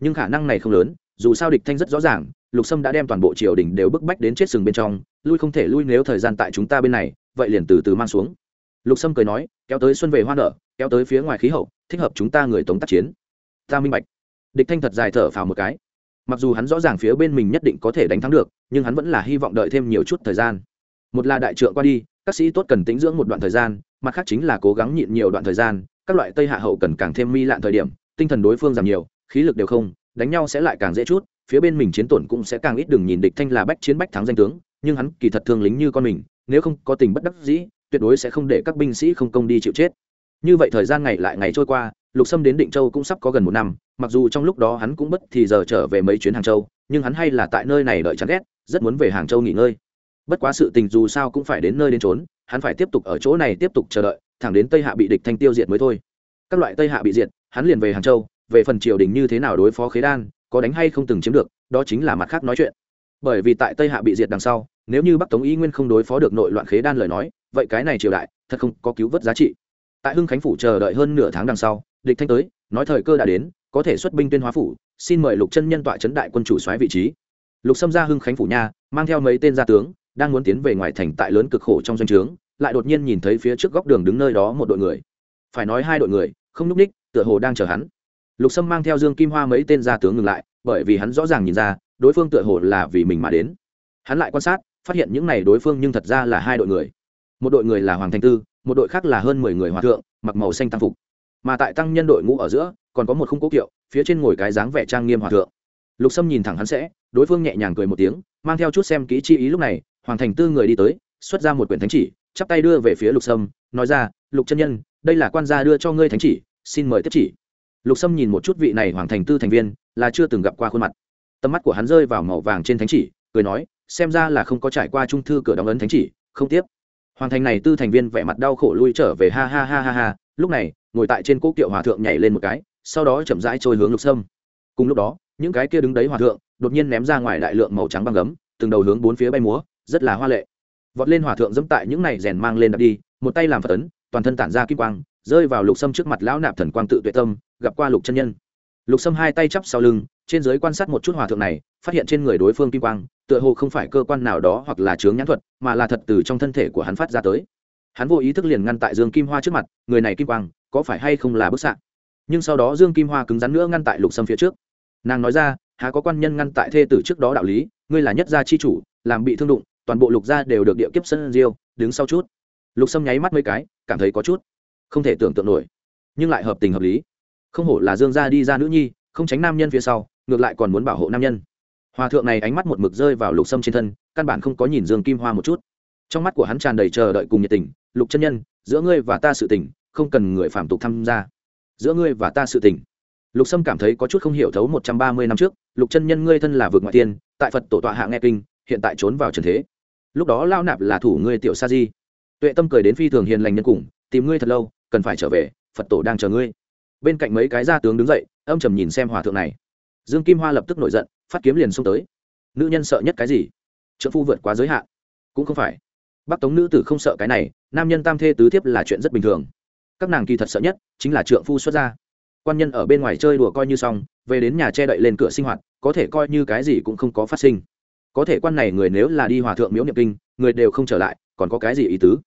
Nhưng khả năng này không lớn, dù sao địch thanh rất rõ ràng, lục sâm đã đem toàn bộ triều đình đều bức bách đến chết sừng bên trong, lui không thể lui nếu thời gian tại chúng ta bên này, vậy liền từ từ mang xuống. Lục sâm cười nói, kéo tới xuân về hoa nở, kéo tới phía ngoài khí hậu, thích hợp chúng ta người tống tác chiến. Ta minh bạch. Địch thanh thật dài thở phào một cái. Mặc dù hắn rõ ràng phía bên mình nhất định có thể đánh thắng được, nhưng hắn vẫn là hy vọng đợi thêm nhiều chút thời gian. Một là đại trượng qua đi các sĩ tốt cần tĩnh dưỡng một đoạn thời gian, mặt khác chính là cố gắng nhịn nhiều đoạn thời gian, các loại tây hạ hậu cần càng thêm mi lạn thời điểm, tinh thần đối phương giảm nhiều, khí lực đều không, đánh nhau sẽ lại càng dễ chút, phía bên mình chiến tổn cũng sẽ càng ít, đừng nhìn địch thanh là bách chiến bách thắng danh tướng, nhưng hắn kỳ thật thương lính như con mình, nếu không có tình bất đắc dĩ, tuyệt đối sẽ không để các binh sĩ không công đi chịu chết. Như vậy thời gian ngày lại ngày trôi qua, lục sâm đến định châu cũng sắp có gần một năm, mặc dù trong lúc đó hắn cũng bất thì giờ trở về mấy chuyến hàng châu, nhưng hắn hay là tại nơi này đợi chán ghét, rất muốn về hàng châu nghỉ ngơi bất quá sự tình dù sao cũng phải đến nơi đến trốn hắn phải tiếp tục ở chỗ này tiếp tục chờ đợi, thẳng đến tây hạ bị địch thanh tiêu diệt mới thôi. Các loại tây hạ bị diệt, hắn liền về hàng châu, về phần triều đình như thế nào đối phó khế đan, có đánh hay không từng chiếm được, đó chính là mặt khác nói chuyện. Bởi vì tại tây hạ bị diệt đằng sau, nếu như bắc tống y nguyên không đối phó được nội loạn khế đan lời nói, vậy cái này triều đại thật không có cứu vớt giá trị. Tại hưng khánh phủ chờ đợi hơn nửa tháng đằng sau, địch thanh tới, nói thời cơ đã đến, có thể xuất binh tuyên hóa phủ, xin mời lục chân nhân tọa chấn đại quân chủ xoáy vị trí. Lục xâm ra hưng khánh phủ nha, mang theo mấy tên gia tướng đang muốn tiến về ngoài thành tại lớn cực khổ trong doanh trướng, lại đột nhiên nhìn thấy phía trước góc đường đứng nơi đó một đội người. Phải nói hai đội người, không núp ních, tựa hồ đang chờ hắn. Lục sâm mang theo dương kim hoa mấy tên gia tướng ngừng lại, bởi vì hắn rõ ràng nhìn ra, đối phương tựa hồ là vì mình mà đến. Hắn lại quan sát, phát hiện những n à y đối phương nhưng thật ra là hai đội người. Một đội người là hoàng thành tư, một đội khác là hơn mười người hòa thượng, mặc màu xanh tăng phục. Mà tại tăng nhân đội ngũ ở giữa, còn có một khung cố kiệu, phía trên ngồi cái dáng vẻ trang nghiêm hòa thượng. Lục sâm nhìn thẳng hắn sẽ, đối phương nhẹ nhàng cười một tiếng, mang theo chút xem kỹ chi ý lúc này hoàng thành tư người đi tới, xuất ra một quyển thánh chỉ, chắp tay đưa về phía lục sâm, nói ra, lục chân nhân, đây là quan gia đưa cho ngươi thánh chỉ, xin mời tiếp chỉ. Lục sâm nhìn một chút vị này hoàng thành tư thành viên, là chưa từng gặp qua khuôn mặt. Tầm mắt của hắn rơi vào màu vàng trên thánh chỉ, cười nói, xem ra là không có trải qua trung thư cửa đóng ấn thánh chỉ, không tiếp. Hoàng thành này tư thành viên vẻ mặt đau khổ lui trở về, ha ha ha ha ha, lúc này, ngồi tại trên cỗ kiệu hòa thượng nhảy lên một cái, sau đó chậm rãi trôi hướng lục sâm. Cùng lúc đó, những cái kia đứng đấy hòa thượng, đột nhiên ném ra ngoài đại lượng màu trắng băng gấm, từng đầu hướng bốn phía bay múa rất là hoa lệ. Vọt lên hòa thượng dẫm tại những này rèn mang lên đập đi, một tay làm phật ấn, toàn thân tản ra kim quang, rơi vào lục sâm trước mặt lão nạp thần quang tự tuệ tâm, gặp qua lục chân nhân. Lục sâm hai tay chắp sau lưng, trên giới quan sát một chút hòa thượng này, phát hiện trên người đối phương kim quang, tựa hồ không phải cơ quan nào đó hoặc là chướng nhãn thuật, mà là thật từ trong thân thể của hắn phát ra tới. Hắn vô ý thức liền ngăn tại dương kim hoa trước mặt, người này kim quang, có phải hay không là bức xạ? Nhưng sau đó dương kim hoa cứng rắn nữa ngăn tại lục sâm phía trước. Nàng nói ra, há có quan nhân ngăn tại thê tử trước đó đạo lý, ngươi là nhất gia chi chủ, làm bị thương đụng toàn bộ lục gia đều được địa kiếp sân diêu, đứng sau chút. Lục sâm nháy mắt mấy cái, cảm thấy có chút không thể tưởng tượng nổi, nhưng lại hợp tình hợp lý. Không hổ là dương gia đi ra nữ nhi, không tránh nam nhân phía sau, ngược lại còn muốn bảo hộ nam nhân. Hòa thượng này ánh mắt một mực rơi vào lục sâm trên thân, căn bản không có nhìn dương kim hoa một chút. Trong mắt của hắn tràn đầy chờ đợi cùng nhiệt tình, lục chân nhân, giữa ngươi và ta sự tình, không cần người phạm tục tham gia. Giữa ngươi và ta sự tình. Lục sâm cảm thấy có chút không hiểu thấu một trăm ba mươi năm trước, lục chân nhân ngươi thân là vượt ngoại tiên, tại phật tổ tọa hạ nghe kinh, hiện tại trốn vào trần thế lúc đó lao nạp là thủ ngươi tiểu sa di. Tuệ tâm cười đến phi thường hiền lành nhân cùng, tìm ngươi thật lâu, cần phải trở về, phật tổ đang chờ ngươi. Bên cạnh mấy cái gia tướng đứng dậy, âm trầm nhìn xem hòa thượng này. Dương kim hoa lập tức nổi giận, phát kiếm liền xông tới. Nữ nhân sợ nhất cái gì? Trợ phu vượt quá giới hạn. Cũng không phải. Bắc tống nữ tử không sợ cái này, nam nhân tam thê tứ thiếp là chuyện rất bình thường. Các nàng kỳ thật sợ nhất, chính là trượng phu xuất gia. Quan nhân ở bên ngoài chơi đùa coi như xong, về đến nhà che đậy lên cửa sinh hoạt, có thể coi như cái gì cũng không có phát sinh có thể quan này người nếu là đi hòa thượng miếu niệm kinh, người đều không trở lại, còn có cái gì ý tứ?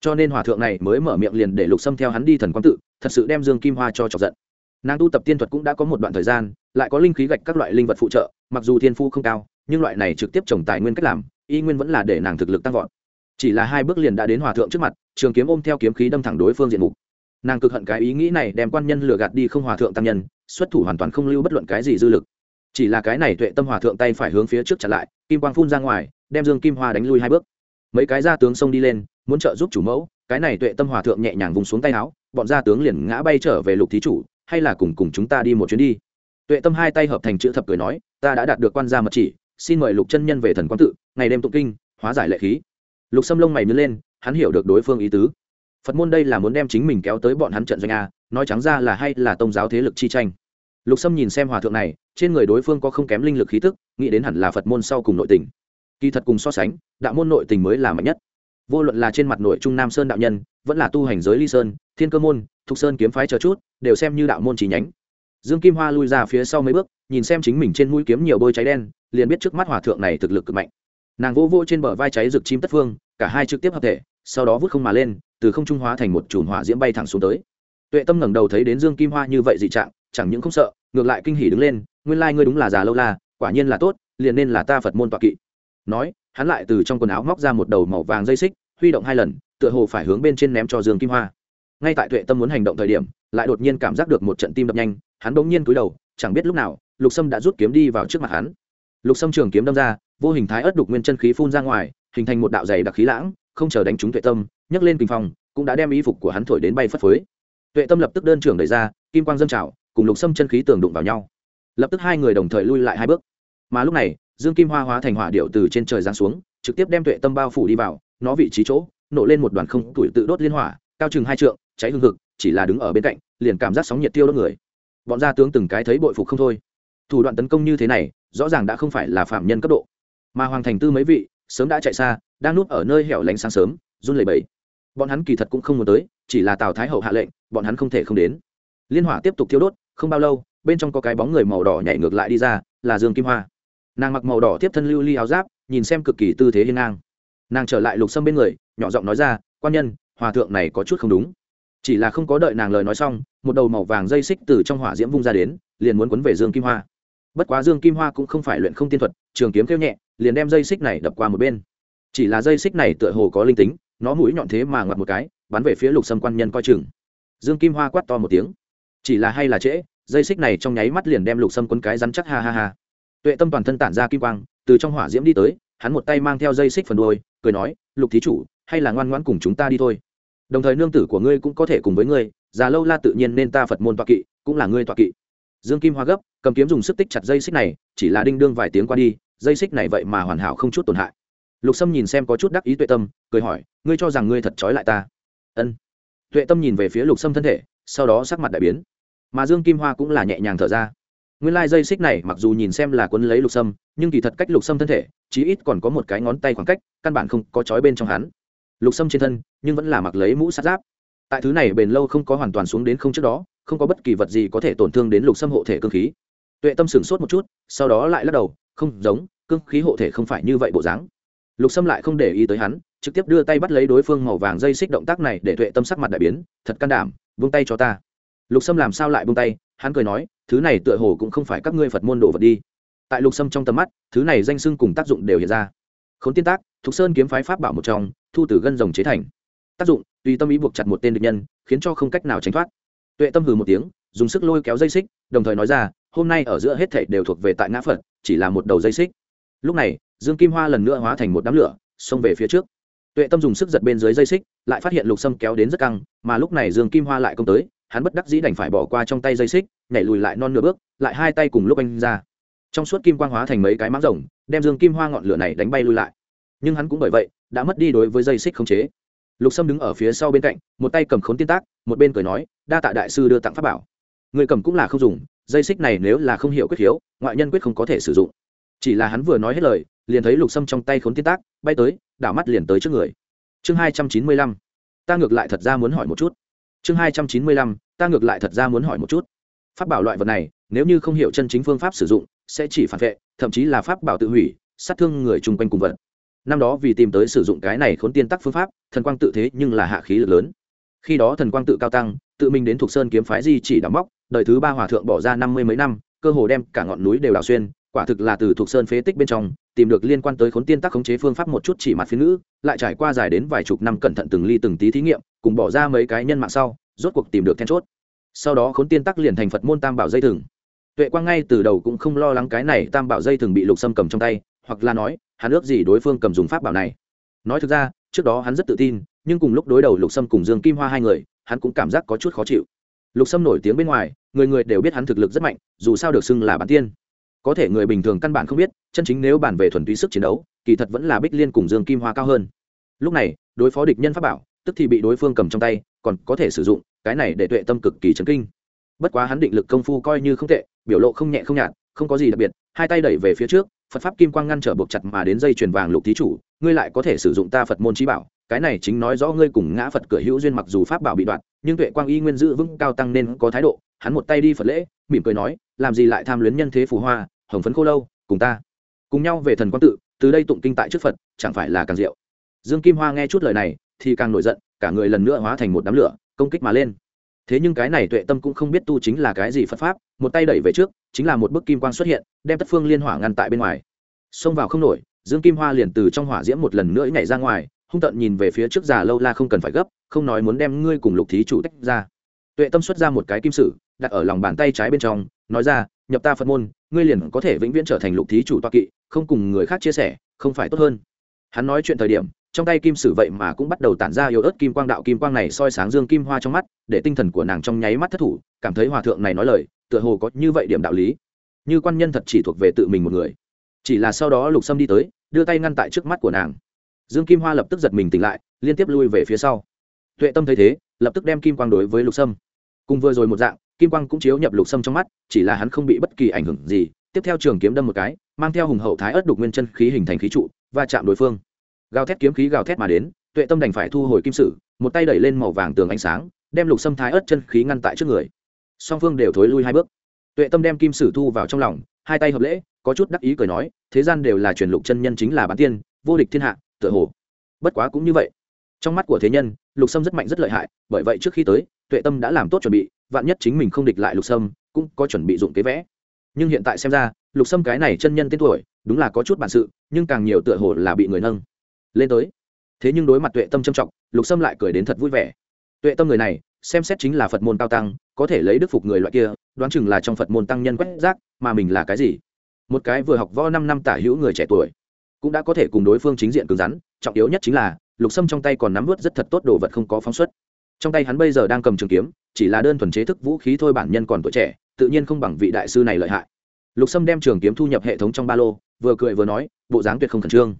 Cho nên hòa thượng này mới mở miệng liền để lục xâm theo hắn đi thần quang tự, thật sự đem dương kim hoa cho chọc giận. Nàng tu tập tiên thuật cũng đã có một đoạn thời gian, lại có linh khí gạch các loại linh vật phụ trợ, mặc dù thiên phu không cao, nhưng loại này trực tiếp trồng tài nguyên cách làm, y nguyên vẫn là để nàng thực lực tăng vọt. Chỉ là hai bước liền đã đến hòa thượng trước mặt, trường kiếm ôm theo kiếm khí đâm thẳng đối phương diện mục. Nàng cực hận cái ý nghĩ này đem quan nhân lừa gạt đi không hòa thượng tăng nhân, xuất thủ hoàn toàn không lưu bất luận cái gì dư lực chỉ là cái này tuệ tâm hòa thượng tay phải hướng phía trước chặn lại, kim quang phun ra ngoài, đem dương kim hoa đánh lui hai bước. Mấy cái gia tướng xông đi lên, muốn trợ giúp chủ mẫu, cái này tuệ tâm hòa thượng nhẹ nhàng vùng xuống tay áo, bọn gia tướng liền ngã bay trở về lục thí chủ, hay là cùng cùng chúng ta đi một chuyến đi. Tuệ tâm hai tay hợp thành chữ thập cười nói, ta đã đạt được quan gia mật chỉ, xin mời lục chân nhân về thần quang tự, ngày đêm tụng kinh, hóa giải lệ khí. Lục xâm lông mày mới lên, hắn hiểu được đối phương ý tứ. Phật môn đây là muốn đem chính mình kéo tới bọn hắn trận doanh a, nói trắng ra là hay là tôn giáo thế lực chi tranh lục sâm nhìn xem hòa thượng này, trên người đối phương có không kém linh lực khí tức, nghĩ đến hẳn là phật môn sau cùng nội tình. Kỳ thật cùng so sánh, đạo môn nội tình mới là mạnh nhất. Vô luận là trên mặt nội trung nam sơn đạo nhân, vẫn là tu hành giới ly sơn, thiên cơ môn, thục sơn kiếm phái chờ chút, đều xem như đạo môn chỉ nhánh. Dương kim hoa lui ra phía sau mấy bước, nhìn xem chính mình trên mũi kiếm nhiều bôi cháy đen, liền biết trước mắt hòa thượng này thực lực cực mạnh. Nàng vô vô trên bờ vai cháy rực chim tất phương, cả hai trực tiếp hợp thể, sau đó vút không mà lên, từ không trung hóa thành một chùm hỏa diễm bay thẳng xuống tới. Tuệ tâm ngẩng đầu thấy đến dương kim hoa như vậy dị trạng chẳng những không sợ, ngược lại kinh hỉ đứng lên, nguyên lai ngươi đúng là già lâu la, quả nhiên là tốt, liền nên là ta phật môn tọa kỵ. Nói, hắn lại từ trong quần áo móc ra một đầu màu vàng dây xích, huy động hai lần, tựa hồ phải hướng bên trên ném cho dương kim hoa. Ngay tại tuệ tâm muốn hành động thời điểm, lại đột nhiên cảm giác được một trận tim đập nhanh, hắn bỗng nhiên cúi đầu, chẳng biết lúc nào, lục sâm đã rút kiếm đi vào trước mặt hắn. Lục sâm trường kiếm đâm ra, vô hình thái ớt đục nguyên chân khí phun ra ngoài, hình thành một đạo dày đặc khí lãng, không chờ đánh trúng tuệ tâm, nhấc lên kinh phong, cũng đã đem y phục của hắn thổi đến bay phất phới. Tuệ tâm lập tức đơn trưởng đẩy ra, kim quang dâng trào cùng lục xâm chân khí tường đụng vào nhau. Lập tức hai người đồng thời lui lại hai bước. Mà lúc này, dương kim hoa hóa thành hỏa điệu từ trên trời giáng xuống, trực tiếp đem tuệ tâm bao phủ đi vào, nó vị trí chỗ, nổ lên một đoàn không tuổi tự đốt liên hỏa, cao chừng hai trượng, cháy hương hực, chỉ là đứng ở bên cạnh, liền cảm giác sóng nhiệt tiêu đốt người. Bọn gia tướng từng cái thấy bội phục không thôi. Thủ đoạn tấn công như thế này, rõ ràng đã không phải là phạm nhân cấp độ. Mà hoàng thành tư mấy vị, sớm đã chạy xa, đang núp ở nơi hẻo lánh sáng sớm, run lẩy bẩy. Bọn hắn kỳ thật cũng không muốn tới, chỉ là tào thái hậu hạ lệnh, bọn hắn không thể không đến. Liên hỏa tiếp tục thiêu đốt không bao lâu, bên trong có cái bóng người màu đỏ nhảy ngược lại đi ra, là dương kim hoa. Nàng mặc màu đỏ tiếp thân lưu ly áo giáp, nhìn xem cực kỳ tư thế hiên ngang. Nàng trở lại lục sâm bên người, nhỏ giọng nói ra, quan nhân, hòa thượng này có chút không đúng. Chỉ là không có đợi nàng lời nói xong, một đầu màu vàng dây xích từ trong hỏa diễm vung ra đến, liền muốn quấn về dương kim hoa. Bất quá dương kim hoa cũng không phải luyện không tiên thuật, trường kiếm kêu nhẹ, liền đem dây xích này đập qua một bên. Chỉ là dây xích này tựa hồ có linh tính, nó mũi nhọn thế mà ngoặt một cái, bắn về phía lục sâm quan nhân coi chừng. Dương kim hoa quát to một tiếng chỉ là hay là trễ, dây xích này trong nháy mắt liền đem lục sâm quấn cái rắn chắc, ha ha ha. Tuệ tâm toàn thân tản ra kim quang, từ trong hỏa diễm đi tới, hắn một tay mang theo dây xích phần đôi cười nói, lục thí chủ, hay là ngoan ngoãn cùng chúng ta đi thôi. Đồng thời nương tử của ngươi cũng có thể cùng với ngươi, già lâu la tự nhiên nên ta phật môn toạ kỵ, cũng là ngươi toạ kỵ. Dương kim hoa gấp, cầm kiếm dùng sức tích chặt dây xích này, chỉ là đinh đương vài tiếng qua đi, dây xích này vậy mà hoàn hảo không chút tổn hại. Lục sâm nhìn xem có chút đắc ý tuệ tâm, cười hỏi, ngươi cho rằng ngươi thật trói lại ta? Ân. Tuệ tâm nhìn về phía lục sâm thân thể, sau đó sắc mặt đại biến mà dương kim hoa cũng là nhẹ nhàng thở ra. Nguyên lai dây xích này mặc dù nhìn xem là quấn lấy lục sâm, nhưng kỳ thật cách lục sâm thân thể, chí ít còn có một cái ngón tay khoảng cách, căn bản không có trói bên trong hắn. Lục sâm trên thân, nhưng vẫn là mặc lấy mũ sát giáp. Tại thứ này bền lâu không có hoàn toàn xuống đến không trước đó, không có bất kỳ vật gì có thể tổn thương đến lục sâm hộ thể cơ khí. Tuệ tâm sửng sốt một chút, sau đó lại lắc đầu, không giống cương khí hộ thể không phải như vậy bộ dáng. Lục sâm lại không để ý tới hắn, trực tiếp đưa tay bắt lấy đối phương màu vàng dây xích động tác này để tuệ tâm sắc mặt đại biến, thật can đảm, vung tay cho ta lục sâm làm sao lại vung tay? Hắn cười nói, thứ này tựa hồ cũng không phải các ngươi phật môn đồ vật đi. Tại lục sâm trong tầm mắt, thứ này danh sưng cùng tác dụng đều hiện ra. K h ố n tiên tác, thục sơn kiếm phái pháp bảo một trong, thu từ gân rồng chế thành. Tác dụng, tùy tâm ý buộc chặt một tên địch nhân, khiến cho không cách nào tránh thoát. Tuệ tâm hừ một tiếng, dùng sức lôi kéo dây xích, đồng thời nói ra, hôm nay ở giữa hết thảy đều thuộc về tại ngã phật, chỉ là một đầu dây xích. Lúc này, dương kim hoa lần nữa hóa thành một đám lửa, xông về phía trước. Tuệ tâm dùng sức giật bên dưới dây xích, lại phát hiện lục sâm kéo đến rất căng, mà lúc này dương kim hoa lại công tới hắn bất đắc dĩ đành phải bỏ qua trong tay dây xích, nhảy lùi lại non nửa bước, lại hai tay cùng lúc anh ra. Trong suốt kim quang hóa thành mấy cái máng rồng, đem dương kim hoa ngọn lửa này đánh bay lùi lại. Nhưng hắn cũng bởi vậy, đã mất đi đối với dây xích khống chế. Lục sâm đứng ở phía sau bên cạnh, một tay cầm khốn tiên tác, một bên cười nói, đa tạ đại sư đưa tặng pháp bảo. Người cầm cũng là không dùng, dây xích này nếu là không hiểu quyết hiếu ngoại nhân quyết không có thể sử dụng. Chỉ là hắn vừa nói hết lời, liền thấy lục sâm trong tay khốn tiên tác bay tới, đảo mắt liền tới trước người. Chương hai trăm chín mươi lăm. Ta ngược lại thật ra muốn hỏi một chút chương hai trăm chín mươi lăm, ta ngược lại thật ra muốn hỏi một chút. Pháp bảo loại vật này, nếu như không hiểu chân chính phương pháp sử dụng, sẽ chỉ phản vệ, thậm chí là pháp bảo tự hủy, sát thương người chung quanh cùng vật. Năm đó vì tìm tới sử dụng cái này khốn tiên tắc phương pháp, thần quang tự thế nhưng là hạ khí lực lớn. Khi đó thần quang tự cao tăng, tự mình đến thuộc sơn kiếm phái di chỉ đào móc, đời thứ ba hòa thượng bỏ ra năm mươi mấy năm, cơ hồ đem cả ngọn núi đều đào xuyên, quả thực là từ thuộc sơn phế tích bên trong, tìm được liên quan tới khốn tiên tắc khống chế phương pháp một chút chỉ mặt phía ngữ, lại trải qua dài đến vài chục năm cẩn thận từng ly từng tí thí nghiệm cùng bỏ ra mấy cái nhân mạng sau, rốt cuộc tìm được then chốt. Sau đó khốn tiên tắc liền thành phật môn tam bảo dây thừng. Tuệ quang ngay từ đầu cũng không lo lắng cái này tam bảo dây thừng bị lục sâm cầm trong tay, hoặc là nói, hắn ước gì đối phương cầm dùng pháp bảo này. Nói thực ra, trước đó hắn rất tự tin, nhưng cùng lúc đối đầu lục sâm cùng dương kim hoa hai người, hắn cũng cảm giác có chút khó chịu. Lục sâm nổi tiếng bên ngoài, người người đều biết hắn thực lực rất mạnh, dù sao được xưng là bản tiên. Có thể người bình thường căn bản không biết, chân chính nếu bàn về thuần túy sức chiến đấu, kỳ thật vẫn là bích liên cùng dương kim hoa cao hơn. Lúc này, đối phó địch nhân pháp bảo tức thì bị đối phương cầm trong tay, còn có thể sử dụng, cái này để tuệ tâm cực kỳ chấn kinh. Bất quá hắn định lực công phu coi như không tệ, biểu lộ không nhẹ không nhạt, không có gì đặc biệt, hai tay đẩy về phía trước, phật pháp kim quang ngăn trở buộc chặt mà đến dây chuyền vàng lục thí chủ, ngươi lại có thể sử dụng ta phật môn trí bảo, cái này chính nói rõ ngươi cùng ngã phật cửa hữu duyên mặc dù pháp bảo bị đoạn, nhưng tuệ quang y nguyên giữ vững cao tăng nên có thái độ, hắn một tay đi phật lễ, mỉm cười nói, làm gì lại tham luyến nhân thế phù hoa, hồng phấn khô lâu, cùng ta, cùng nhau về thần quang tự, từ đây tụng kinh tại trước phật, chẳng phải là càng diệu. Dương kim hoa nghe chút lời này thì càng nổi giận, cả người lần nữa hóa thành một đám lửa, công kích mà lên. Thế nhưng cái này tuệ tâm cũng không biết tu chính là cái gì phật pháp, một tay đẩy về trước, chính là một bức kim quang xuất hiện, đem tất phương liên hỏa ngăn tại bên ngoài. Xông vào không nổi, dương kim hoa liền từ trong hỏa diễm một lần nữa nhảy ra ngoài, hung tận nhìn về phía trước già lâu la không cần phải gấp, không nói muốn đem ngươi cùng lục thí chủ tách ra. Tuệ tâm xuất ra một cái kim sử, đặt ở lòng bàn tay trái bên trong, nói ra, nhập ta phật môn, ngươi liền có thể vĩnh viễn trở thành lục thí chủ toa kỵ, không cùng người khác chia sẻ, không phải tốt hơn. Hắn nói chuyện thời điểm trong tay kim sử vậy mà cũng bắt đầu tản ra yếu ớt kim quang đạo kim quang này soi sáng dương kim hoa trong mắt, để tinh thần của nàng trong nháy mắt thất thủ, cảm thấy hòa thượng này nói lời, tựa hồ có như vậy điểm đạo lý. Như quan nhân thật chỉ thuộc về tự mình một người. Chỉ là sau đó lục sâm đi tới, đưa tay ngăn tại trước mắt của nàng. Dương kim hoa lập tức giật mình tỉnh lại, liên tiếp lui về phía sau. Tuệ tâm thấy thế, lập tức đem kim quang đối với lục sâm. Cùng vừa rồi một dạng, kim quang cũng chiếu nhập lục sâm trong mắt, chỉ là hắn không bị bất kỳ ảnh hưởng gì. Tiếp theo trường kiếm đâm một cái, mang theo hùng hậu thái ớt đục nguyên chân khí hình thành khí trụ và chạm đối phương gào thét kiếm khí gào thét mà đến, tuệ tâm đành phải thu hồi kim sử, một tay đẩy lên màu vàng tường ánh sáng, đem lục sâm thái ớt chân khí ngăn tại trước người. Song phương đều thối lui hai bước. Tuệ tâm đem kim sử thu vào trong lòng, hai tay hợp lễ, có chút đắc ý cười nói, thế gian đều là truyền lục chân nhân chính là bán tiên, vô địch thiên hạ, tựa hồ. Bất quá cũng như vậy. Trong mắt của thế nhân, lục sâm rất mạnh rất lợi hại, bởi vậy trước khi tới, tuệ tâm đã làm tốt chuẩn bị, vạn nhất chính mình không địch lại lục sâm, cũng có chuẩn bị dụng kế vẽ. Nhưng hiện tại xem ra, lục sâm cái này chân nhân tên tuổi, đúng là có chút bản sự, nhưng càng nhiều tựa hồ là bị người nâng lên tới. Thế nhưng đối mặt tuệ tâm trầm trọng, lục sâm lại cười đến thật vui vẻ. Tuệ tâm người này, xem xét chính là phật môn cao tăng, có thể lấy đức phục người loại kia, đoán chừng là trong phật môn tăng nhân quét rác, mà mình là cái gì? Một cái vừa học võ năm năm tả hữu người trẻ tuổi, cũng đã có thể cùng đối phương chính diện cứng rắn, trọng yếu nhất chính là, lục sâm trong tay còn nắm vớt rất thật tốt đồ vật không có phóng xuất. Trong tay hắn bây giờ đang cầm trường kiếm, chỉ là đơn thuần chế thức vũ khí thôi bản nhân còn tuổi trẻ, tự nhiên không bằng vị đại sư này lợi hại. Lục sâm đem trường kiếm thu nhập hệ thống trong ba lô, vừa cười vừa nói, bộ dáng tuyệt không khẩn trương.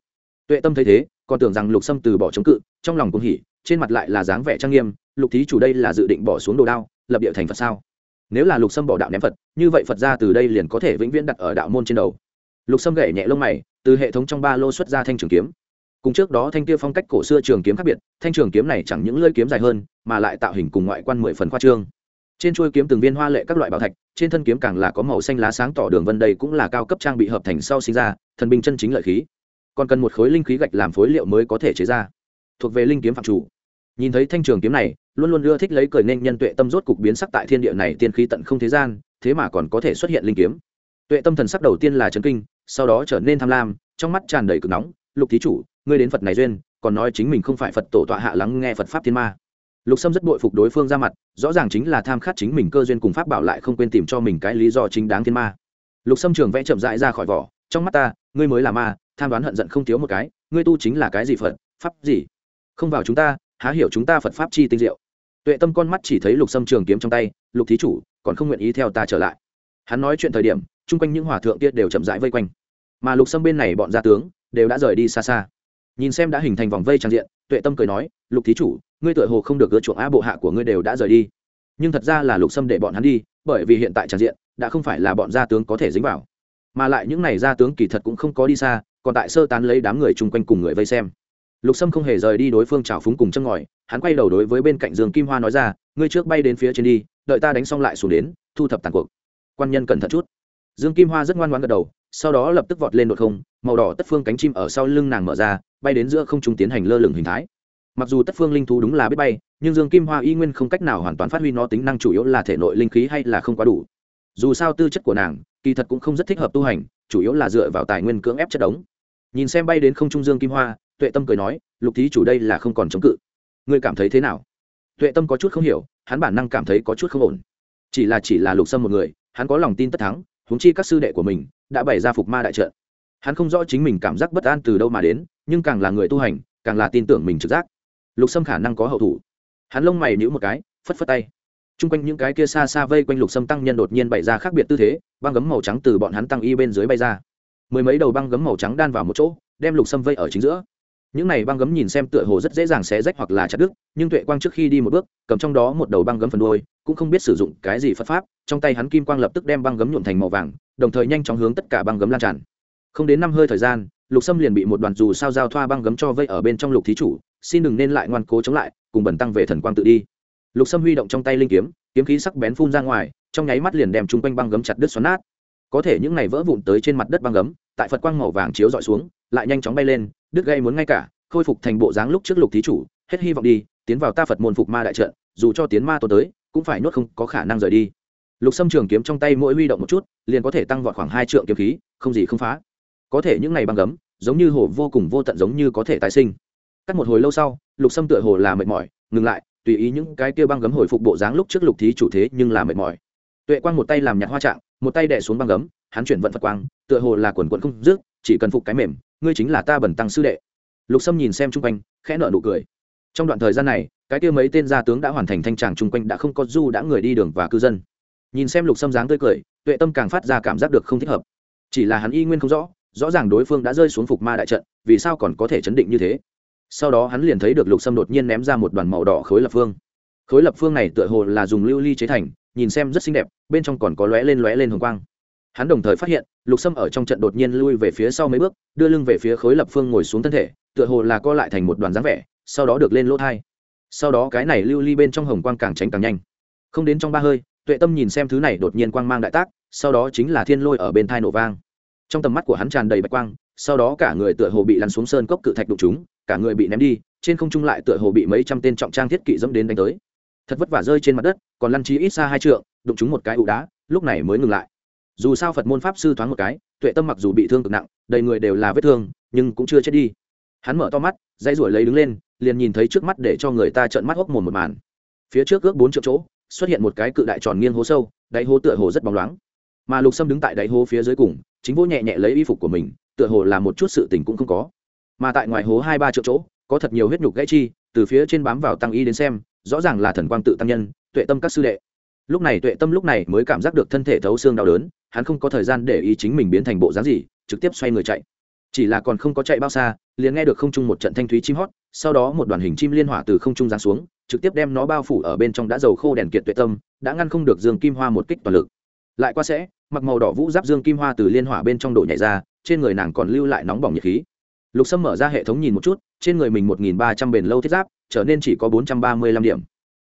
Tuệ tâm thấy thế còn tưởng rằng lục sâm từ bỏ chống cự, trong lòng cũng hỉ, trên mặt lại là dáng vẻ trang nghiêm, lục thí chủ đây là dự định bỏ xuống đồ đao, lập địa thành phật sao? Nếu là lục sâm bỏ đạo ném phật, như vậy phật ra từ đây liền có thể vĩnh viễn đặt ở đạo môn trên đầu. Lục sâm gậy nhẹ lông mày, từ hệ thống trong ba lô xuất ra thanh trường kiếm. Cùng trước đó thanh kia phong cách cổ xưa trường kiếm khác biệt, thanh trường kiếm này chẳng những lưỡi kiếm dài hơn, mà lại tạo hình cùng ngoại quan mười phần khoa trương. Trên chuôi kiếm từng viên hoa lệ các loại bảo thạch, trên thân kiếm càng là có màu xanh lá sáng tỏ đường vân đây cũng là cao cấp trang bị hợp thành sau sinh ra, thần binh chân chính lợi khí còn cần một khối linh khí gạch làm phối liệu mới có thể chế ra. Thuộc về linh kiếm phạm chủ. Nhìn thấy thanh trường kiếm này, luôn luôn ưa thích lấy cười nên nhân tuệ tâm rốt cục biến sắc tại thiên địa này tiên khí tận không thế gian, thế mà còn có thể xuất hiện linh kiếm. Tuệ tâm thần sắc đầu tiên là trấn kinh, sau đó trở nên tham lam, trong mắt tràn đầy cực nóng. Lục thí chủ, ngươi đến phật này duyên, còn nói chính mình không phải phật tổ tọa hạ lắng nghe phật pháp thiên ma. Lục sâm rất bội phục đối phương ra mặt, rõ ràng chính là tham khát chính mình cơ duyên cùng pháp bảo lại không quên tìm cho mình cái lý do chính đáng thiên ma. Lục sâm trường vẽ chậm rãi ra khỏi vỏ, trong mắt ta, ngươi mới là ma tham đoán hận giận không thiếu một cái, ngươi tu chính là cái gì phật, pháp gì? Không vào chúng ta, há hiểu chúng ta phật pháp chi tinh diệu? Tuệ tâm con mắt chỉ thấy lục sâm trường kiếm trong tay, lục thí chủ, còn không nguyện ý theo ta trở lại. Hắn nói chuyện thời điểm, chung quanh những hòa thượng kia đều chậm rãi vây quanh. Mà lục sâm bên này bọn gia tướng đều đã rời đi xa xa. Nhìn xem đã hình thành vòng vây trang diện, tuệ tâm cười nói, lục thí chủ, ngươi tựa hồ không được gỡ chuộng á bộ hạ của ngươi đều đã rời đi. Nhưng thật ra là lục sâm để bọn hắn đi, bởi vì hiện tại trang diện đã không phải là bọn gia tướng có thể dính vào. Mà lại những này gia tướng kỳ thật cũng không có đi xa còn tại sơ tán lấy đám người chung quanh cùng người vây xem. Lục sâm không hề rời đi đối phương trào phúng cùng chân ngòi, hắn quay đầu đối với bên cạnh giường kim hoa nói ra, ngươi trước bay đến phía trên đi, đợi ta đánh xong lại xuống đến, thu thập tàn cuộc. Quan nhân cẩn thận chút. Dương kim hoa rất ngoan ngoãn gật đầu, sau đó lập tức vọt lên đột không, màu đỏ tất phương cánh chim ở sau lưng nàng mở ra, bay đến giữa không trung tiến hành lơ lửng hình thái. Mặc dù tất phương linh thú đúng là biết bay, nhưng dương kim hoa y nguyên không cách nào hoàn toàn phát huy nó tính năng chủ yếu là thể nội linh khí hay là không quá đủ. Dù sao tư chất của nàng, kỳ thật cũng không rất thích hợp tu hành, chủ yếu là dựa vào tài nguyên cưỡng ép chất đống nhìn xem bay đến không trung dương kim hoa, tuệ tâm cười nói, lục thí chủ đây là không còn chống cự. Ngươi cảm thấy thế nào? Tuệ tâm có chút không hiểu, hắn bản năng cảm thấy có chút không ổn. Chỉ là chỉ là lục sâm một người, hắn có lòng tin tất thắng, huống chi các sư đệ của mình đã bày ra phục ma đại trận. Hắn không rõ chính mình cảm giác bất an từ đâu mà đến, nhưng càng là người tu hành, càng là tin tưởng mình trực giác. Lục sâm khả năng có hậu thủ. Hắn lông mày nhữ một cái, phất phất tay. T r u n g quanh những cái kia xa xa vây quanh lục sâm tăng nhân đột nhiên bày ra khác biệt tư thế, băng gấm màu trắng từ bọn hắn tăng y bên dưới bay ra mười mấy đầu băng gấm màu trắng đan vào một chỗ, đem lục sâm vây ở chính giữa. Những này băng gấm nhìn xem tựa hồ rất dễ dàng xé rách hoặc là chặt đứt, nhưng tuệ quang trước khi đi một bước, cầm trong đó một đầu băng gấm phần đôi cũng không biết sử dụng cái gì phật pháp, trong tay hắn kim quang lập tức đem băng gấm nhuộm thành màu vàng, đồng thời nhanh chóng hướng tất cả băng gấm lan tràn. Không đến năm hơi thời gian, lục sâm liền bị một đoàn dù sao giao thoa băng gấm cho vây ở bên trong lục thí chủ, xin đừng nên lại ngoan cố chống lại, cùng bẩn tăng về thần quang tự đi. Lục sâm huy động trong tay linh kiếm kiếm khí sắc bén phun ra ngoài, trong nháy mắt liền đem chung quanh băng gấm chặt đứt xoắn nát. Có thể những này vỡ vụn tới trên mặt đất băng gấm tại phật quang màu vàng chiếu dọi xuống, lại nhanh chóng bay lên, đứt gây muốn ngay cả, khôi phục thành bộ dáng lúc trước lục thí chủ, hết hy vọng đi, tiến vào ta phật môn phục ma đại trận, dù cho tiến ma tổ tới, cũng phải nuốt không có khả năng rời đi. Lục sâm trường kiếm trong tay mỗi huy động một chút, liền có thể tăng vọt khoảng hai trượng kiếm khí, không gì không phá. Có thể những ngày băng gấm, giống như hồ vô cùng vô tận giống như có thể tái sinh. Cắt một hồi lâu sau, lục sâm tựa hồ là mệt mỏi, ngừng lại, tùy ý những cái kia băng gấm hồi phục bộ dáng lúc trước lục thí chủ thế nhưng là mệt mỏi. Tuệ quang một tay làm nhặt hoa trạng một tay đè xuống băng gấm, hắn chuyển vận phật quang, tựa hồ là quần quần không dứt, chỉ cần phục cái mềm, ngươi chính là ta bẩn tăng sư đệ. Lục sâm nhìn xem chung quanh, khẽ nợ nụ cười. Trong đoạn thời gian này, cái kia mấy tên gia tướng đã hoàn thành thanh tràng chung quanh đã không có du đã người đi đường và cư dân. Nhìn xem lục sâm dáng tươi cười, tuệ tâm càng phát ra cảm giác được không thích hợp. Chỉ là hắn y nguyên không rõ rõ ràng đối phương đã rơi xuống phục ma đại trận, vì sao còn có thể chấn định như thế? Sau đó hắn liền thấy được lục sâm đột nhiên ném ra một đoàn màu đỏ khối lập phương. Khối lập phương này tựa hồ là dùng lưu ly chế thành nhìn xem rất xinh đẹp, bên trong còn có lóe lên lóe lên hồng quang. Hắn đồng thời phát hiện, lục sâm ở trong trận đột nhiên lui về phía sau mấy bước, đưa lưng về phía khối lập phương ngồi xuống thân thể, tựa hồ là co lại thành một đoàn dáng vẻ, sau đó được lên lỗ thai. Sau đó cái này lưu ly bên trong hồng quang càng tránh càng nhanh. Không đến trong ba hơi, tuệ tâm nhìn xem thứ này đột nhiên quang mang đại tác, sau đó chính là thiên lôi ở bên thai nổ vang. Trong tầm mắt của hắn tràn đầy bạch quang, sau đó cả người tựa hồ bị lăn xuống sơn cốc cự thạch đục chúng cả người bị ném đi, trên không trung lại tựa hồ bị mấy trăm tên trọng trang thiết kỵ dẫm đến đánh tới thật vất vả rơi trên mặt đất, còn lăn trí ít xa hai trượng, đụng chúng một cái ụ đá, lúc này mới ngừng lại. Dù sao phật môn pháp sư thoáng một cái, tuệ tâm mặc dù bị thương cực nặng, đầy người đều là vết thương, nhưng cũng chưa chết đi. Hắn mở to mắt dây ruổi lấy đứng lên, liền nhìn thấy trước mắt để cho người ta trợn mắt hốc mồm một màn. Phía trước ước bốn triệu chỗ, xuất hiện một cái cự đại tròn nghiêng hố sâu, đáy hố tựa hồ rất bóng loáng. Mà lục sâm đứng tại đáy hố phía dưới cùng, chính vỗ nhẹ nhẹ lấy y phục của mình, tựa hồ là một chút sự tình cũng không có. Mà tại ngoài hố hai ba triệu chỗ, có thật nhiều huyết nhục gãy chi, từ phía trên bám vào tăng y đến xem rõ ràng là thần quang tự tăng nhân, tuệ tâm các sư đệ. Lúc này tuệ tâm lúc này mới cảm giác được thân thể thấu xương đau đớn, hắn không có thời gian để ý chính mình biến thành bộ dáng gì, trực tiếp xoay người chạy. Chỉ là còn không có chạy bao xa, liền nghe được không trung một trận thanh thúy chim hót, sau đó một đoàn hình chim liên hỏa từ không trung giáng xuống, trực tiếp đem nó bao phủ ở bên trong đã dầu khô đèn kiệt tuệ tâm, đã ngăn không được dương kim hoa một kích toàn lực. Lại qua sẽ, mặc màu đỏ vũ giáp dương kim hoa từ liên hỏa bên trong đổ nhảy ra, trên người nàng còn lưu lại nóng bỏng nhiệt khí lục sâm mở ra hệ thống nhìn một chút, trên người mình một nghìn ba trăm bền lâu thiết giáp, trở nên chỉ có bốn trăm ba mươi lăm điểm.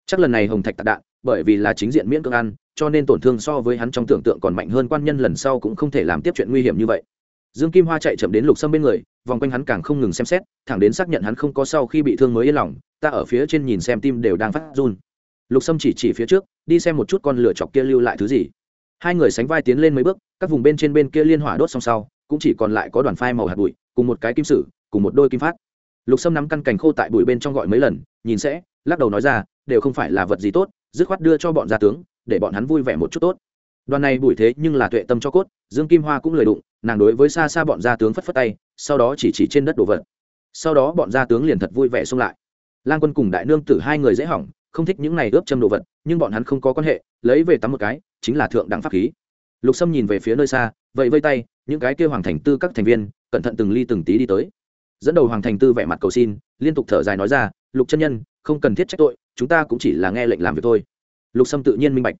Chắc lần này hồng thạch tạc đạn, bởi vì là chính diện miễn cưỡng ăn, cho nên tổn thương so với hắn trong tưởng tượng còn mạnh hơn quan nhân lần sau cũng không thể làm tiếp chuyện nguy hiểm như vậy. Dương kim hoa chạy chậm đến lục sâm bên người, vòng quanh hắn càng không ngừng xem xét, thẳng đến xác nhận hắn không có sau khi bị thương mới yên lòng, ta ở phía trên nhìn xem tim đều đang phát run. Lục sâm chỉ chỉ phía trước, đi xem một chút con lửa chọc kia lưu lại thứ gì. Hai người sánh vai tiến lên mấy bước, các vùng bên trên bên kia liên hỏa đốt song sau, cũng chỉ còn lại có đoàn phai màu hạt bụi cùng một cái kim sử, cùng một đôi kim phát. Lục sâm nắm căn cành khô tại bụi bên trong gọi mấy lần, nhìn sẽ, lắc đầu nói ra, đều không phải là vật gì tốt, dứt khoát đưa cho bọn gia tướng, để bọn hắn vui vẻ một chút tốt. Đoàn này bụi thế nhưng là tuệ tâm cho cốt, dương kim hoa cũng lời đụng, nàng đối với xa xa bọn gia tướng phất phất tay, sau đó chỉ chỉ trên đất đồ vật. Sau đó bọn gia tướng liền thật vui vẻ xông lại. Lan quân cùng đại nương tử hai người dễ hỏng, không thích những này ướp châm đồ vật, nhưng bọn hắn không có quan hệ, lấy về tắm một cái, chính là thượng đẳng pháp khí. Lục sâm nhìn về phía nơi xa vậy vây tay, những cái kêu hoàng thành tư các thành viên cẩn thận từng ly từng tí đi tới. Dẫn đầu hoàng thành tư vẻ mặt cầu xin, liên tục thở dài nói ra, lục chân nhân, không cần thiết trách tội, chúng ta cũng chỉ là nghe lệnh làm việc thôi. Lục sâm tự nhiên minh bạch.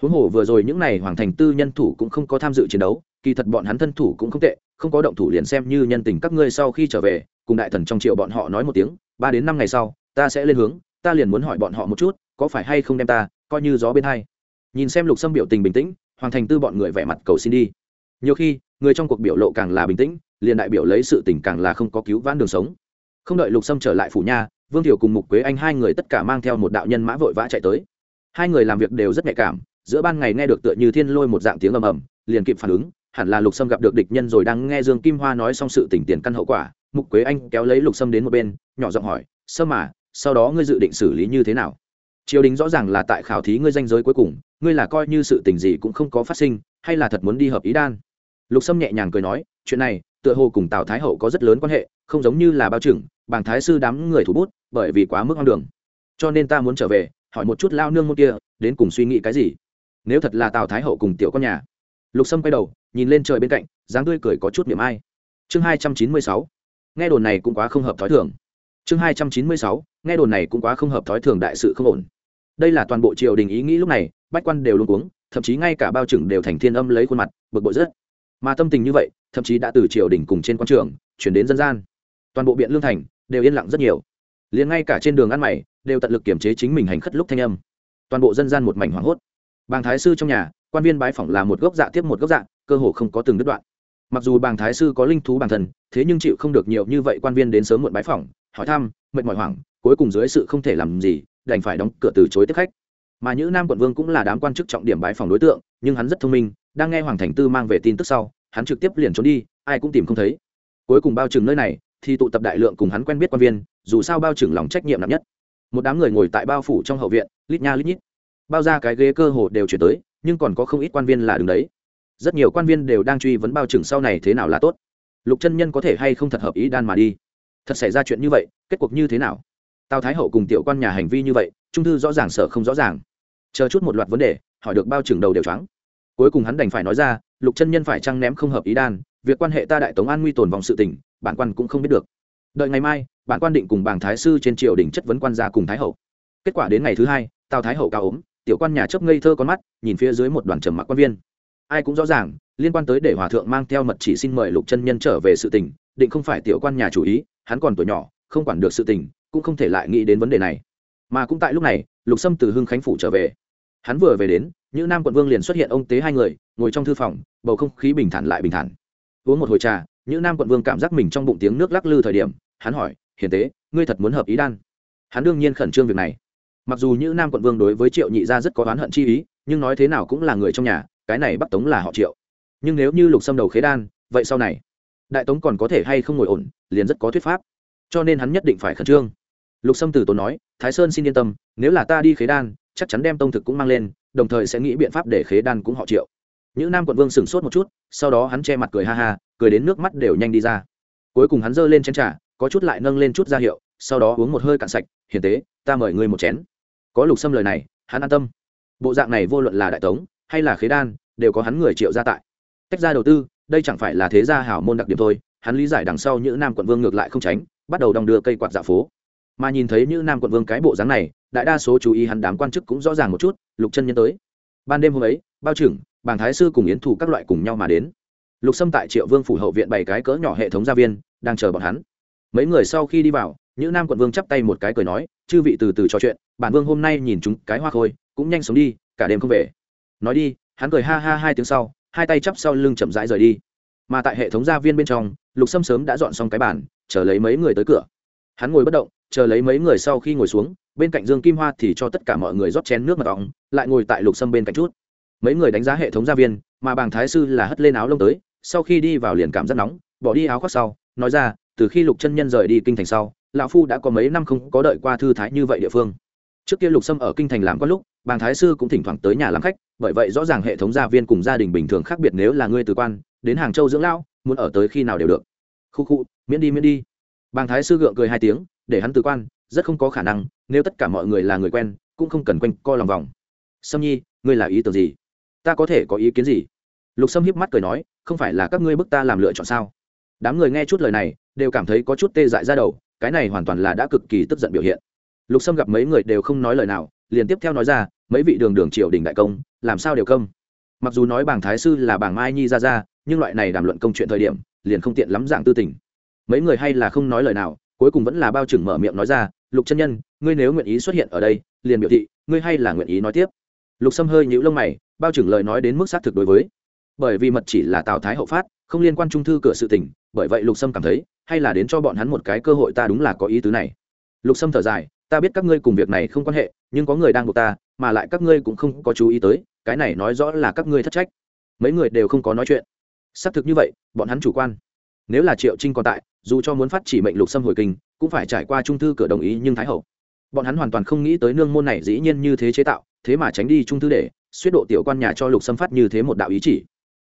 Huống hồ vừa rồi những n à y hoàng thành tư nhân thủ cũng không có tham dự chiến đấu, kỳ thật bọn hắn thân thủ cũng không tệ, không có động thủ liền xem như nhân tình các ngươi sau khi trở về, cùng đại thần trong triệu bọn họ nói một tiếng, ba đến năm ngày sau, ta sẽ lên hướng, ta liền muốn hỏi bọn họ một chút, có phải hay không đem ta coi như gió bên hai. Nhìn xem lục sâm biểu tình bình tĩnh, hoàng thành tư bọn người vẻ mặt cầu xin đi. Nhiều khi, người trong cuộc biểu lộ càng là bình tĩnh liền đại biểu lấy sự tình càng là không có cứu vãn đường sống. Không đợi lục sâm trở lại phủ nha, vương Thiều cùng mục quế anh hai người tất cả mang theo một đạo nhân mã vội vã chạy tới. Hai người làm việc đều rất nhạy cảm, giữa ban ngày nghe được tựa như thiên lôi một dạng tiếng ầm ầm, liền kịp phản ứng, hẳn là lục sâm gặp được địch nhân rồi đang nghe dương kim hoa nói xong sự tỉnh tiền căn hậu quả, mục quế anh kéo lấy lục sâm đến một bên, nhỏ giọng hỏi, sâm mà sau đó ngươi dự định xử lý như thế nào? Triều đình rõ ràng là tại khảo thí ngươi danh giới cuối cùng, ngươi là coi như sự tình gì cũng không có phát sinh, hay là thật muốn đi hợp ý đan? Lục sâm nhẹ nhàng cười nói, chuyện này tựa hồ cùng tào thái hậu có rất lớn quan hệ, không giống như là bao trưởng, bàng thái sư đám người thủ bút, bởi vì quá mức hoang đường. Cho nên ta muốn trở về, hỏi một chút lao nương môn kia, đến cùng suy nghĩ cái gì? Nếu thật là tào thái hậu cùng tiểu con nhà. Lục sâm quay đầu, nhìn lên trời bên cạnh, dáng tươi cười có chút miệng ai. Chương hai trăm chín mươi sáu. Nghe đồn này cũng quá không hợp thói thường. Chương hai trăm chín mươi sáu. Nghe đồn này cũng quá không hợp thói thường đại sự không ổn. Đây là toàn bộ triều đình ý nghĩ lúc này, bách quan đều luôn cuống, thậm chí ngay cả bao trưởng đều thành thiên âm lấy khuôn mặt, bực bội rất mà tâm tình như vậy, thậm chí đã từ triều đình cùng trên quan trường chuyển đến dân gian. Toàn bộ biện lương thành đều yên lặng rất nhiều. Liền ngay cả trên đường ăn mày đều tận lực kiểm chế chính mình hành khất lúc thanh âm. Toàn bộ dân gian một mảnh hoảng hốt. Bàng thái sư trong nhà, quan viên bái phỏng là một gốc dạ tiếp một gốc dạ cơ hồ không có từng đứt đoạn. Mặc dù bàng thái sư có linh thú bản thân, thế nhưng chịu không được nhiều như vậy quan viên đến sớm muộn bái phỏng, hỏi thăm, mệt mỏi hoảng, cuối cùng dưới sự không thể làm gì, đành phải đóng cửa từ chối tiếp khách. Mà những nam quận vương cũng là đám quan chức trọng điểm bái phỏng đối tượng, nhưng hắn rất thông minh đang nghe hoàng thành tư mang về tin tức sau, hắn trực tiếp liền trốn đi, ai cũng tìm không thấy. Cuối cùng bao trừng nơi này, thì tụ tập đại lượng cùng hắn quen biết quan viên, dù sao bao trừng lòng trách nhiệm nặng nhất. Một đám người ngồi tại bao phủ trong hậu viện, lít nha lít nhít. Bao ra cái ghế cơ hồ đều chuyển tới, nhưng còn có không ít quan viên là đứng đấy. Rất nhiều quan viên đều đang truy vấn bao trưởng sau này thế nào là tốt. Lục chân nhân có thể hay không thật hợp ý đan mà đi? Thật xảy ra chuyện như vậy, kết cuộc như thế nào? Tào thái hậu cùng tiểu quan nhà hành vi như vậy, trung thư rõ ràng sợ không rõ ràng. Chờ chút một loạt vấn đề, hỏi được bao trưởng đầu đều trắng cuối cùng hắn đành phải nói ra, lục chân nhân phải trăng ném không hợp ý đan, việc quan hệ ta đại tống an nguy tồn vòng sự tình, bản quan cũng không biết được. Đợi ngày mai, bản quan định cùng bảng thái sư trên triều đình chất vấn quan gia cùng thái hậu. Kết quả đến ngày thứ hai, tào thái hậu cao ốm, tiểu quan nhà chớp ngây thơ con mắt, nhìn phía dưới một đoàn trầm mặc quan viên. Ai cũng rõ ràng, liên quan tới để hòa thượng mang theo mật chỉ xin mời lục chân nhân trở về sự tình, định không phải tiểu quan nhà chủ ý, hắn còn tuổi nhỏ, không quản được sự tình, cũng không thể lại nghĩ đến vấn đề này. Mà cũng tại lúc này, lục sâm từ hưng khánh phủ trở về hắn vừa về đến những nam quận vương liền xuất hiện ông tế hai người, ngồi trong thư phòng, bầu không khí bình thản lại bình thản. Uống một hồi trà những nam quận vương cảm giác mình trong bụng tiếng nước lắc lư thời điểm, hắn hỏi, hiền tế, ngươi thật muốn hợp ý đan? Hắn đương nhiên khẩn trương việc này. Mặc dù những nam quận vương đối với triệu nhị gia rất có oán hận chi ý, nhưng nói thế nào cũng là người trong nhà, cái này bắt tống là họ triệu. Nhưng nếu như lục xâm đầu khế đan, vậy sau này, đại tống còn có thể hay không ngồi ổn, liền rất có thuyết pháp. Cho nên hắn nhất định phải khẩn trương. Lục sâm từ tốn nói, thái sơn xin yên tâm, nếu là ta đi khế đan chắc chắn đem tông thực cũng mang lên, đồng thời sẽ nghĩ biện pháp để khế đan cũng họ triệu. Những nam quận vương sửng sốt một chút, sau đó hắn che mặt cười ha ha, cười đến nước mắt đều nhanh đi ra. Cuối cùng hắn giơ lên chén t r à có chút lại nâng lên chút ra hiệu, sau đó uống một hơi cạn sạch, hiền tế, ta mời ngươi một chén. Có lục xâm lời này, hắn an tâm. Bộ dạng này vô luận là đại tống hay là khế đan, đều có hắn người triệu gia tại. Tách ra đầu tư, đây chẳng phải là thế gia hảo môn đặc điểm thôi, hắn lý giải đằng sau những nam quận vương ngược lại không tránh, bắt đầu đong đưa cây quạt dạ phố. Mà nhìn thấy những nam quận vương cái bộ dáng này đại đa số chú ý hắn đám quan chức cũng rõ ràng một chút, lục chân nhân tới. Ban đêm hôm ấy, bao trưởng, bàng thái sư cùng yến thủ các loại cùng nhau mà đến. Lục xâm tại triệu vương phủ hậu viện bảy cái cỡ nhỏ hệ thống gia viên, đang chờ bọn hắn. Mấy người sau khi đi vào những nam quận vương chắp tay một cái cười nói, chư vị từ từ trò chuyện, bản vương hôm nay nhìn chúng cái hoa khôi, cũng nhanh sống đi, cả đêm không về. Nói đi, hắn cười ha ha hai tiếng sau, hai tay chắp sau lưng chậm rãi rời đi. Mà tại hệ thống gia viên bên trong, lục sâm sớm đã dọn xong cái bàn, chờ lấy mấy người tới cửa. Hắn ngồi bất động, chờ lấy mấy người sau khi ngồi xuống bên cạnh dương kim hoa thì cho tất cả mọi người rót chén nước mật ong, lại ngồi tại lục sâm bên cạnh chút. Mấy người đánh giá hệ thống gia viên, mà bàng thái sư là hất lên áo lông tới, sau khi đi vào liền cảm giác nóng, bỏ đi áo khoác sau, nói ra, từ khi lục chân nhân rời đi kinh thành sau, lão phu đã có mấy năm không có đợi qua thư thái như vậy địa phương. Trước kia lục sâm ở kinh thành làm có lúc, bàng thái sư cũng thỉnh thoảng tới nhà làm khách, bởi vậy rõ ràng hệ thống gia viên cùng gia đình bình thường khác biệt nếu là ngươi từ quan, đến hàng châu dưỡng lão, muốn ở tới khi nào đều được. Khu khu, miễn đi miễn đi. Bàng thái sư gượng cười hai tiếng, để hắn từ quan, rất không có khả năng nếu tất cả mọi người là người quen, cũng không cần quanh co lòng vòng. Sâm nhi, ngươi là ý tưởng gì? Ta có thể có ý kiến gì? Lục sâm hiếp mắt cười nói, không phải là các ngươi bức ta làm lựa chọn sao? Đám người nghe chút lời này, đều cảm thấy có chút tê dại ra đầu, cái này hoàn toàn là đã cực kỳ tức giận biểu hiện. Lục sâm gặp mấy người đều không nói lời nào, liền tiếp theo nói ra, mấy vị đường đường triều đình đại công, làm sao đều công mặc dù nói bảng thái sư là bảng mai nhi ra ra, nhưng loại này đàm luận công chuyện thời điểm, liền không tiện lắm dạng tư tình. Mấy người hay là không nói lời nào, cuối cùng vẫn là bao trưởng mở miệng nói ra, lục chân nhân ngươi nếu nguyện ý xuất hiện ở đây, liền biểu thị, ngươi hay là nguyện ý nói tiếp. Lục sâm hơi nhũ lông mày, bao trưởng lời nói đến mức xác thực đối với. Bởi vì mật chỉ là tào thái hậu phát, không liên quan trung thư cửa sự tình, bởi vậy lục sâm cảm thấy, hay là đến cho bọn hắn một cái cơ hội ta đúng là có ý tứ này. Lục sâm thở dài, ta biết các ngươi cùng việc này không quan hệ, nhưng có người đang buộc ta, mà lại các ngươi cũng không có chú ý tới, cái này nói rõ là các ngươi thất trách. Mấy người đều không có nói chuyện. Xác thực như vậy, bọn hắn chủ quan. Nếu là triệu trinh còn tại, dù cho muốn phát chỉ mệnh lục sâm hồi kinh, cũng phải trải qua trung thư cửa đồng ý nhưng thái hậu bọn hắn hoàn toàn không nghĩ tới nương môn này dĩ nhiên như thế chế tạo, thế mà tránh đi trung thư để, suýt độ tiểu quan nhà cho lục sâm phát như thế một đạo ý chỉ.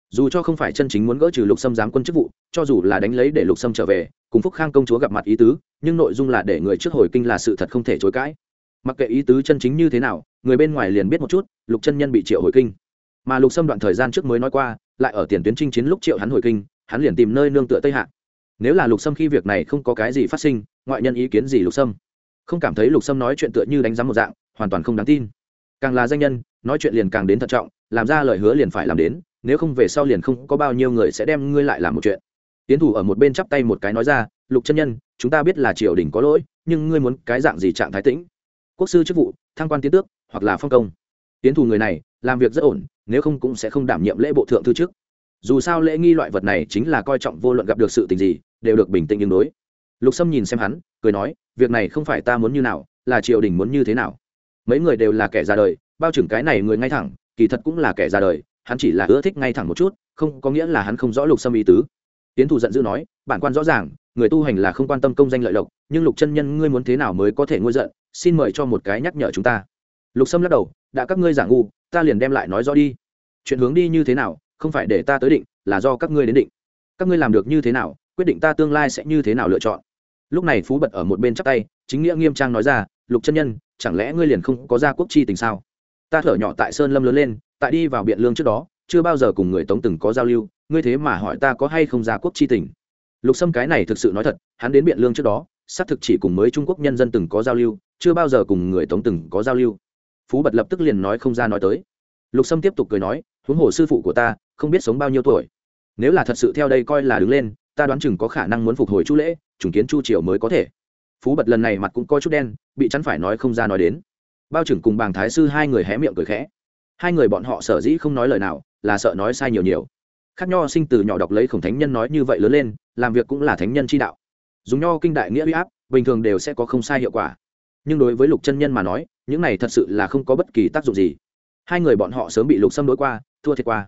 Dù cho không phải chân chính muốn gỡ trừ lục sâm giám quân chức vụ, cho dù là đánh lấy để lục sâm trở về, cùng phúc khang công chúa gặp mặt ý tứ, nhưng nội dung là để người trước hồi kinh là sự thật không thể chối cãi. Mặc kệ ý tứ chân chính như thế nào, người bên ngoài liền biết một chút, lục chân nhân bị triệu hồi kinh. Mà lục sâm đoạn thời gian trước mới nói qua, lại ở tiền tuyến chinh chiến lúc triệu hắn hồi kinh, hắn liền tìm nơi nương tựa tây hạ. Nếu là lục sâm khi việc này không có cái gì phát sinh, ngoại nhân ý kiến gì lục sâm? Không cảm thấy lục sâm nói chuyện tựa như đánh giá một dạng, hoàn toàn không đáng tin. Càng là danh nhân, nói chuyện liền càng đến thận trọng, làm ra lời hứa liền phải làm đến, nếu không về sau liền không có bao nhiêu người sẽ đem ngươi lại làm một chuyện. Tiến thủ ở một bên chắp tay một cái nói ra, lục chân nhân, chúng ta biết là triều đình có lỗi, nhưng ngươi muốn cái dạng gì trạng thái tĩnh? Quốc sư chức vụ, thăng quan tiến tước, hoặc là phong công? Tiến thủ người này, làm việc rất ổn, nếu không cũng sẽ không đảm nhiệm lễ bộ thượng thư trước dù sao lễ nghi loại vật này chính là coi trọng vô luận gặp được sự tình gì, đều được bình tĩnh ứng đối lục sâm nhìn xem hắn, cười nói, việc này không phải ta muốn như nào, là triều đình muốn như thế nào. Mấy người đều là kẻ ra đời, bao trưởng cái này người ngay thẳng, kỳ thật cũng là kẻ ra đời, hắn chỉ là ưa thích ngay thẳng một chút, không có nghĩa là hắn không rõ lục sâm ý tứ. Tiến thủ giận dữ nói, bản quan rõ ràng, người tu hành là không quan tâm công danh lợi lộc, nhưng lục chân nhân ngươi muốn thế nào mới có thể ngôi giận, xin mời cho một cái nhắc nhở chúng ta. Lục sâm lắc đầu, đã các ngươi giả ngu, ta liền đem lại nói rõ đi. Chuyện hướng đi như thế nào, không phải để ta tới định, là do các ngươi đến định. Các ngươi làm được như thế nào, quyết định ta tương lai sẽ như thế nào lựa chọn lúc này phú bật ở một bên chắp tay, chính nghĩa nghiêm trang nói ra, lục chân nhân, chẳng lẽ ngươi liền không có gia quốc chi tình sao? Ta thở nhỏ tại sơn lâm lớn lên, tại đi vào biện lương trước đó, chưa bao giờ cùng người tống từng có giao lưu, ngươi thế mà hỏi ta có hay không gia quốc chi tình? Lục sâm cái này thực sự nói thật, hắn đến biện lương trước đó, xác thực chỉ cùng mới trung quốc nhân dân từng có giao lưu, chưa bao giờ cùng người tống từng có giao lưu. Phú bật lập tức liền nói không ra nói tới. Lục sâm tiếp tục cười nói, huống hồ sư phụ của ta, không biết sống bao nhiêu tuổi. Nếu là thật sự theo đây coi là đứng lên, ta đoán chừng có khả năng muốn phục hồi chu lễ trùng kiến chu triều mới có thể. Phú bật lần này mặt cũng coi chút đen, bị chắn phải nói không ra nói đến. Bao trưởng cùng bàng thái sư hai người hé miệng cười khẽ. Hai người bọn họ sở dĩ không nói lời nào, là sợ nói sai nhiều nhiều. Khác nho sinh từ nhỏ đọc lấy khổng thánh nhân nói như vậy lớn lên, làm việc cũng là thánh nhân chi đạo. Dùng nho kinh đại nghĩa huy áp, bình thường đều sẽ có không sai hiệu quả. Nhưng đối với lục chân nhân mà nói, những này thật sự là không có bất kỳ tác dụng gì. Hai người bọn họ sớm bị lục xâm đối qua, thua thiệt qua.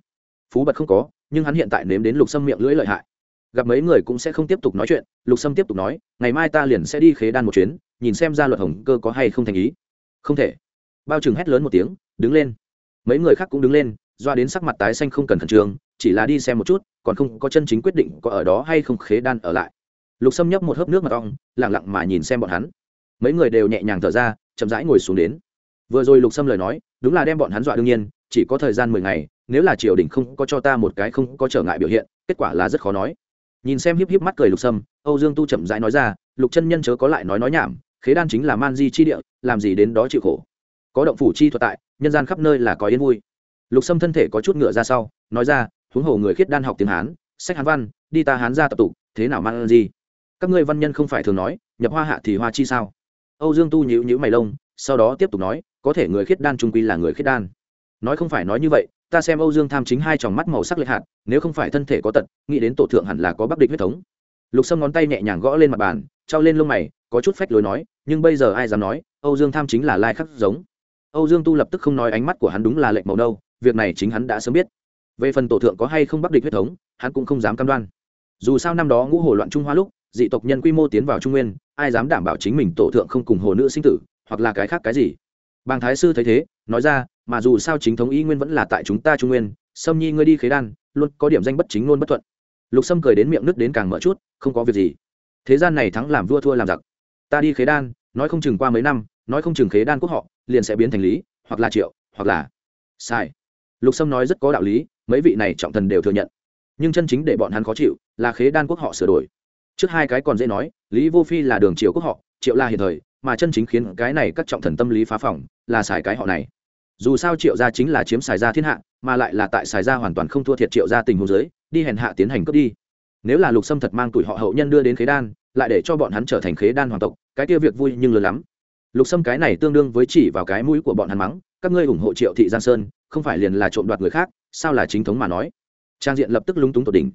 Phú bật không có, nhưng hắn hiện tại nếm đến lục xâm miệng lưỡi lợi hại gặp mấy người cũng sẽ không tiếp tục nói chuyện, lục sâm tiếp tục nói, ngày mai ta liền sẽ đi khế đan một chuyến, nhìn xem ra luật hồng cơ có hay không thành ý. Không thể. Bao trừng hét lớn một tiếng, đứng lên. Mấy người khác cũng đứng lên, doa đến sắc mặt tái xanh không cần khẩn trương, chỉ là đi xem một chút, còn không có chân chính quyết định có ở đó hay không khế đan ở lại. Lục sâm nhấp một hớp nước mật ong lẳng lặng mà nhìn xem bọn hắn. Mấy người đều nhẹ nhàng thở ra, chậm rãi ngồi xuống đến. Vừa rồi lục sâm lời nói, đúng là đem bọn hắn dọa đương nhiên, chỉ có thời gian mười ngày, nếu là triều đình không có cho ta một cái không có trở ngại biểu hiện, kết quả là rất khó nói nhìn xem híp híp mắt cười lục sâm, âu dương tu chậm rãi nói ra, lục chân nhân chớ có lại nói nói nhảm, khế đan chính là man di chi địa, làm gì đến đó chịu khổ. Có động phủ chi thuật tại, nhân gian khắp nơi là có yên vui. Lục sâm thân thể có chút ngựa ra sau, nói ra, huống hồ người khiết đan học tiếng hán, sách hán văn, đi ta hán ra tập tụ thế nào man di? Các ngươi văn nhân không phải thường nói, nhập hoa hạ thì hoa chi sao? Âu dương tu nhữ nhữ mày lông, sau đó tiếp tục nói, có thể người khiết đan trung quy là người khiết đan. Nói không phải nói như vậy ta xem âu dương tham chính hai tròng mắt màu sắc lệch hạt, nếu không phải thân thể có tật, nghĩ đến tổ thượng hẳn là có bắc địch huyết thống. Lục sâm ngón tay nhẹ nhàng gõ lên mặt bàn, trao lên lông mày, có chút phách lối nói, nhưng bây giờ ai dám nói, âu dương tham chính là lai khắc giống. Âu dương tu lập tức không nói ánh mắt của hắn đúng là lệnh màu đâu, việc này chính hắn đã sớm biết. Về phần tổ thượng có hay không bắc địch huyết thống, hắn cũng không dám cam đoan. Dù sao năm đó ngũ hồ loạn trung hoa lúc, dị tộc nhân quy mô tiến vào trung nguyên, ai dám đảm bảo chính mình tổ thượng không cùng hồ nữ sinh tử, hoặc là cái khác cái gì? Bàng thái sư thấy thế, nói ra mà dù sao chính thống y nguyên vẫn là tại chúng ta trung nguyên, sâm nhi ngươi đi khế đan, luôn có điểm danh bất chính luôn bất thuận. Lục sâm cười đến miệng nứt đến càng mở chút, không có việc gì. Thế gian này thắng làm vua thua làm giặc. Ta đi khế đan, nói không chừng qua mấy năm, nói không chừng khế đan quốc họ, liền sẽ biến thành lý, hoặc là triệu, hoặc là sai. Lục sâm nói rất có đạo lý, mấy vị này trọng thần đều thừa nhận. Nhưng chân chính để bọn hắn khó chịu, là khế đan quốc họ sửa đổi. Trước hai cái còn dễ nói, lý vô phi là đường triều quốc họ, triệu là hiện thời, mà chân chính khiến cái này các trọng thần tâm lý phá phỏng, là xài cái họ này dù sao triệu gia chính là chiếm xài gia thiên hạ, mà lại là tại xài gia hoàn toàn không thua thiệt triệu gia tình huống giới đi hèn hạ tiến hành cướp đi. Nếu là lục sâm thật mang tuổi họ hậu nhân đưa đến khế đan, lại để cho bọn hắn trở thành khế đan hoàng tộc, cái kia việc vui nhưng lớn lắm. Lục sâm cái này tương đương với chỉ vào cái mũi của bọn hắn mắng, các ngươi ủng hộ triệu thị giang sơn, không phải liền là trộm đoạt người khác, sao là chính thống mà nói? Trang diện lập tức lúng túng tột đỉnh.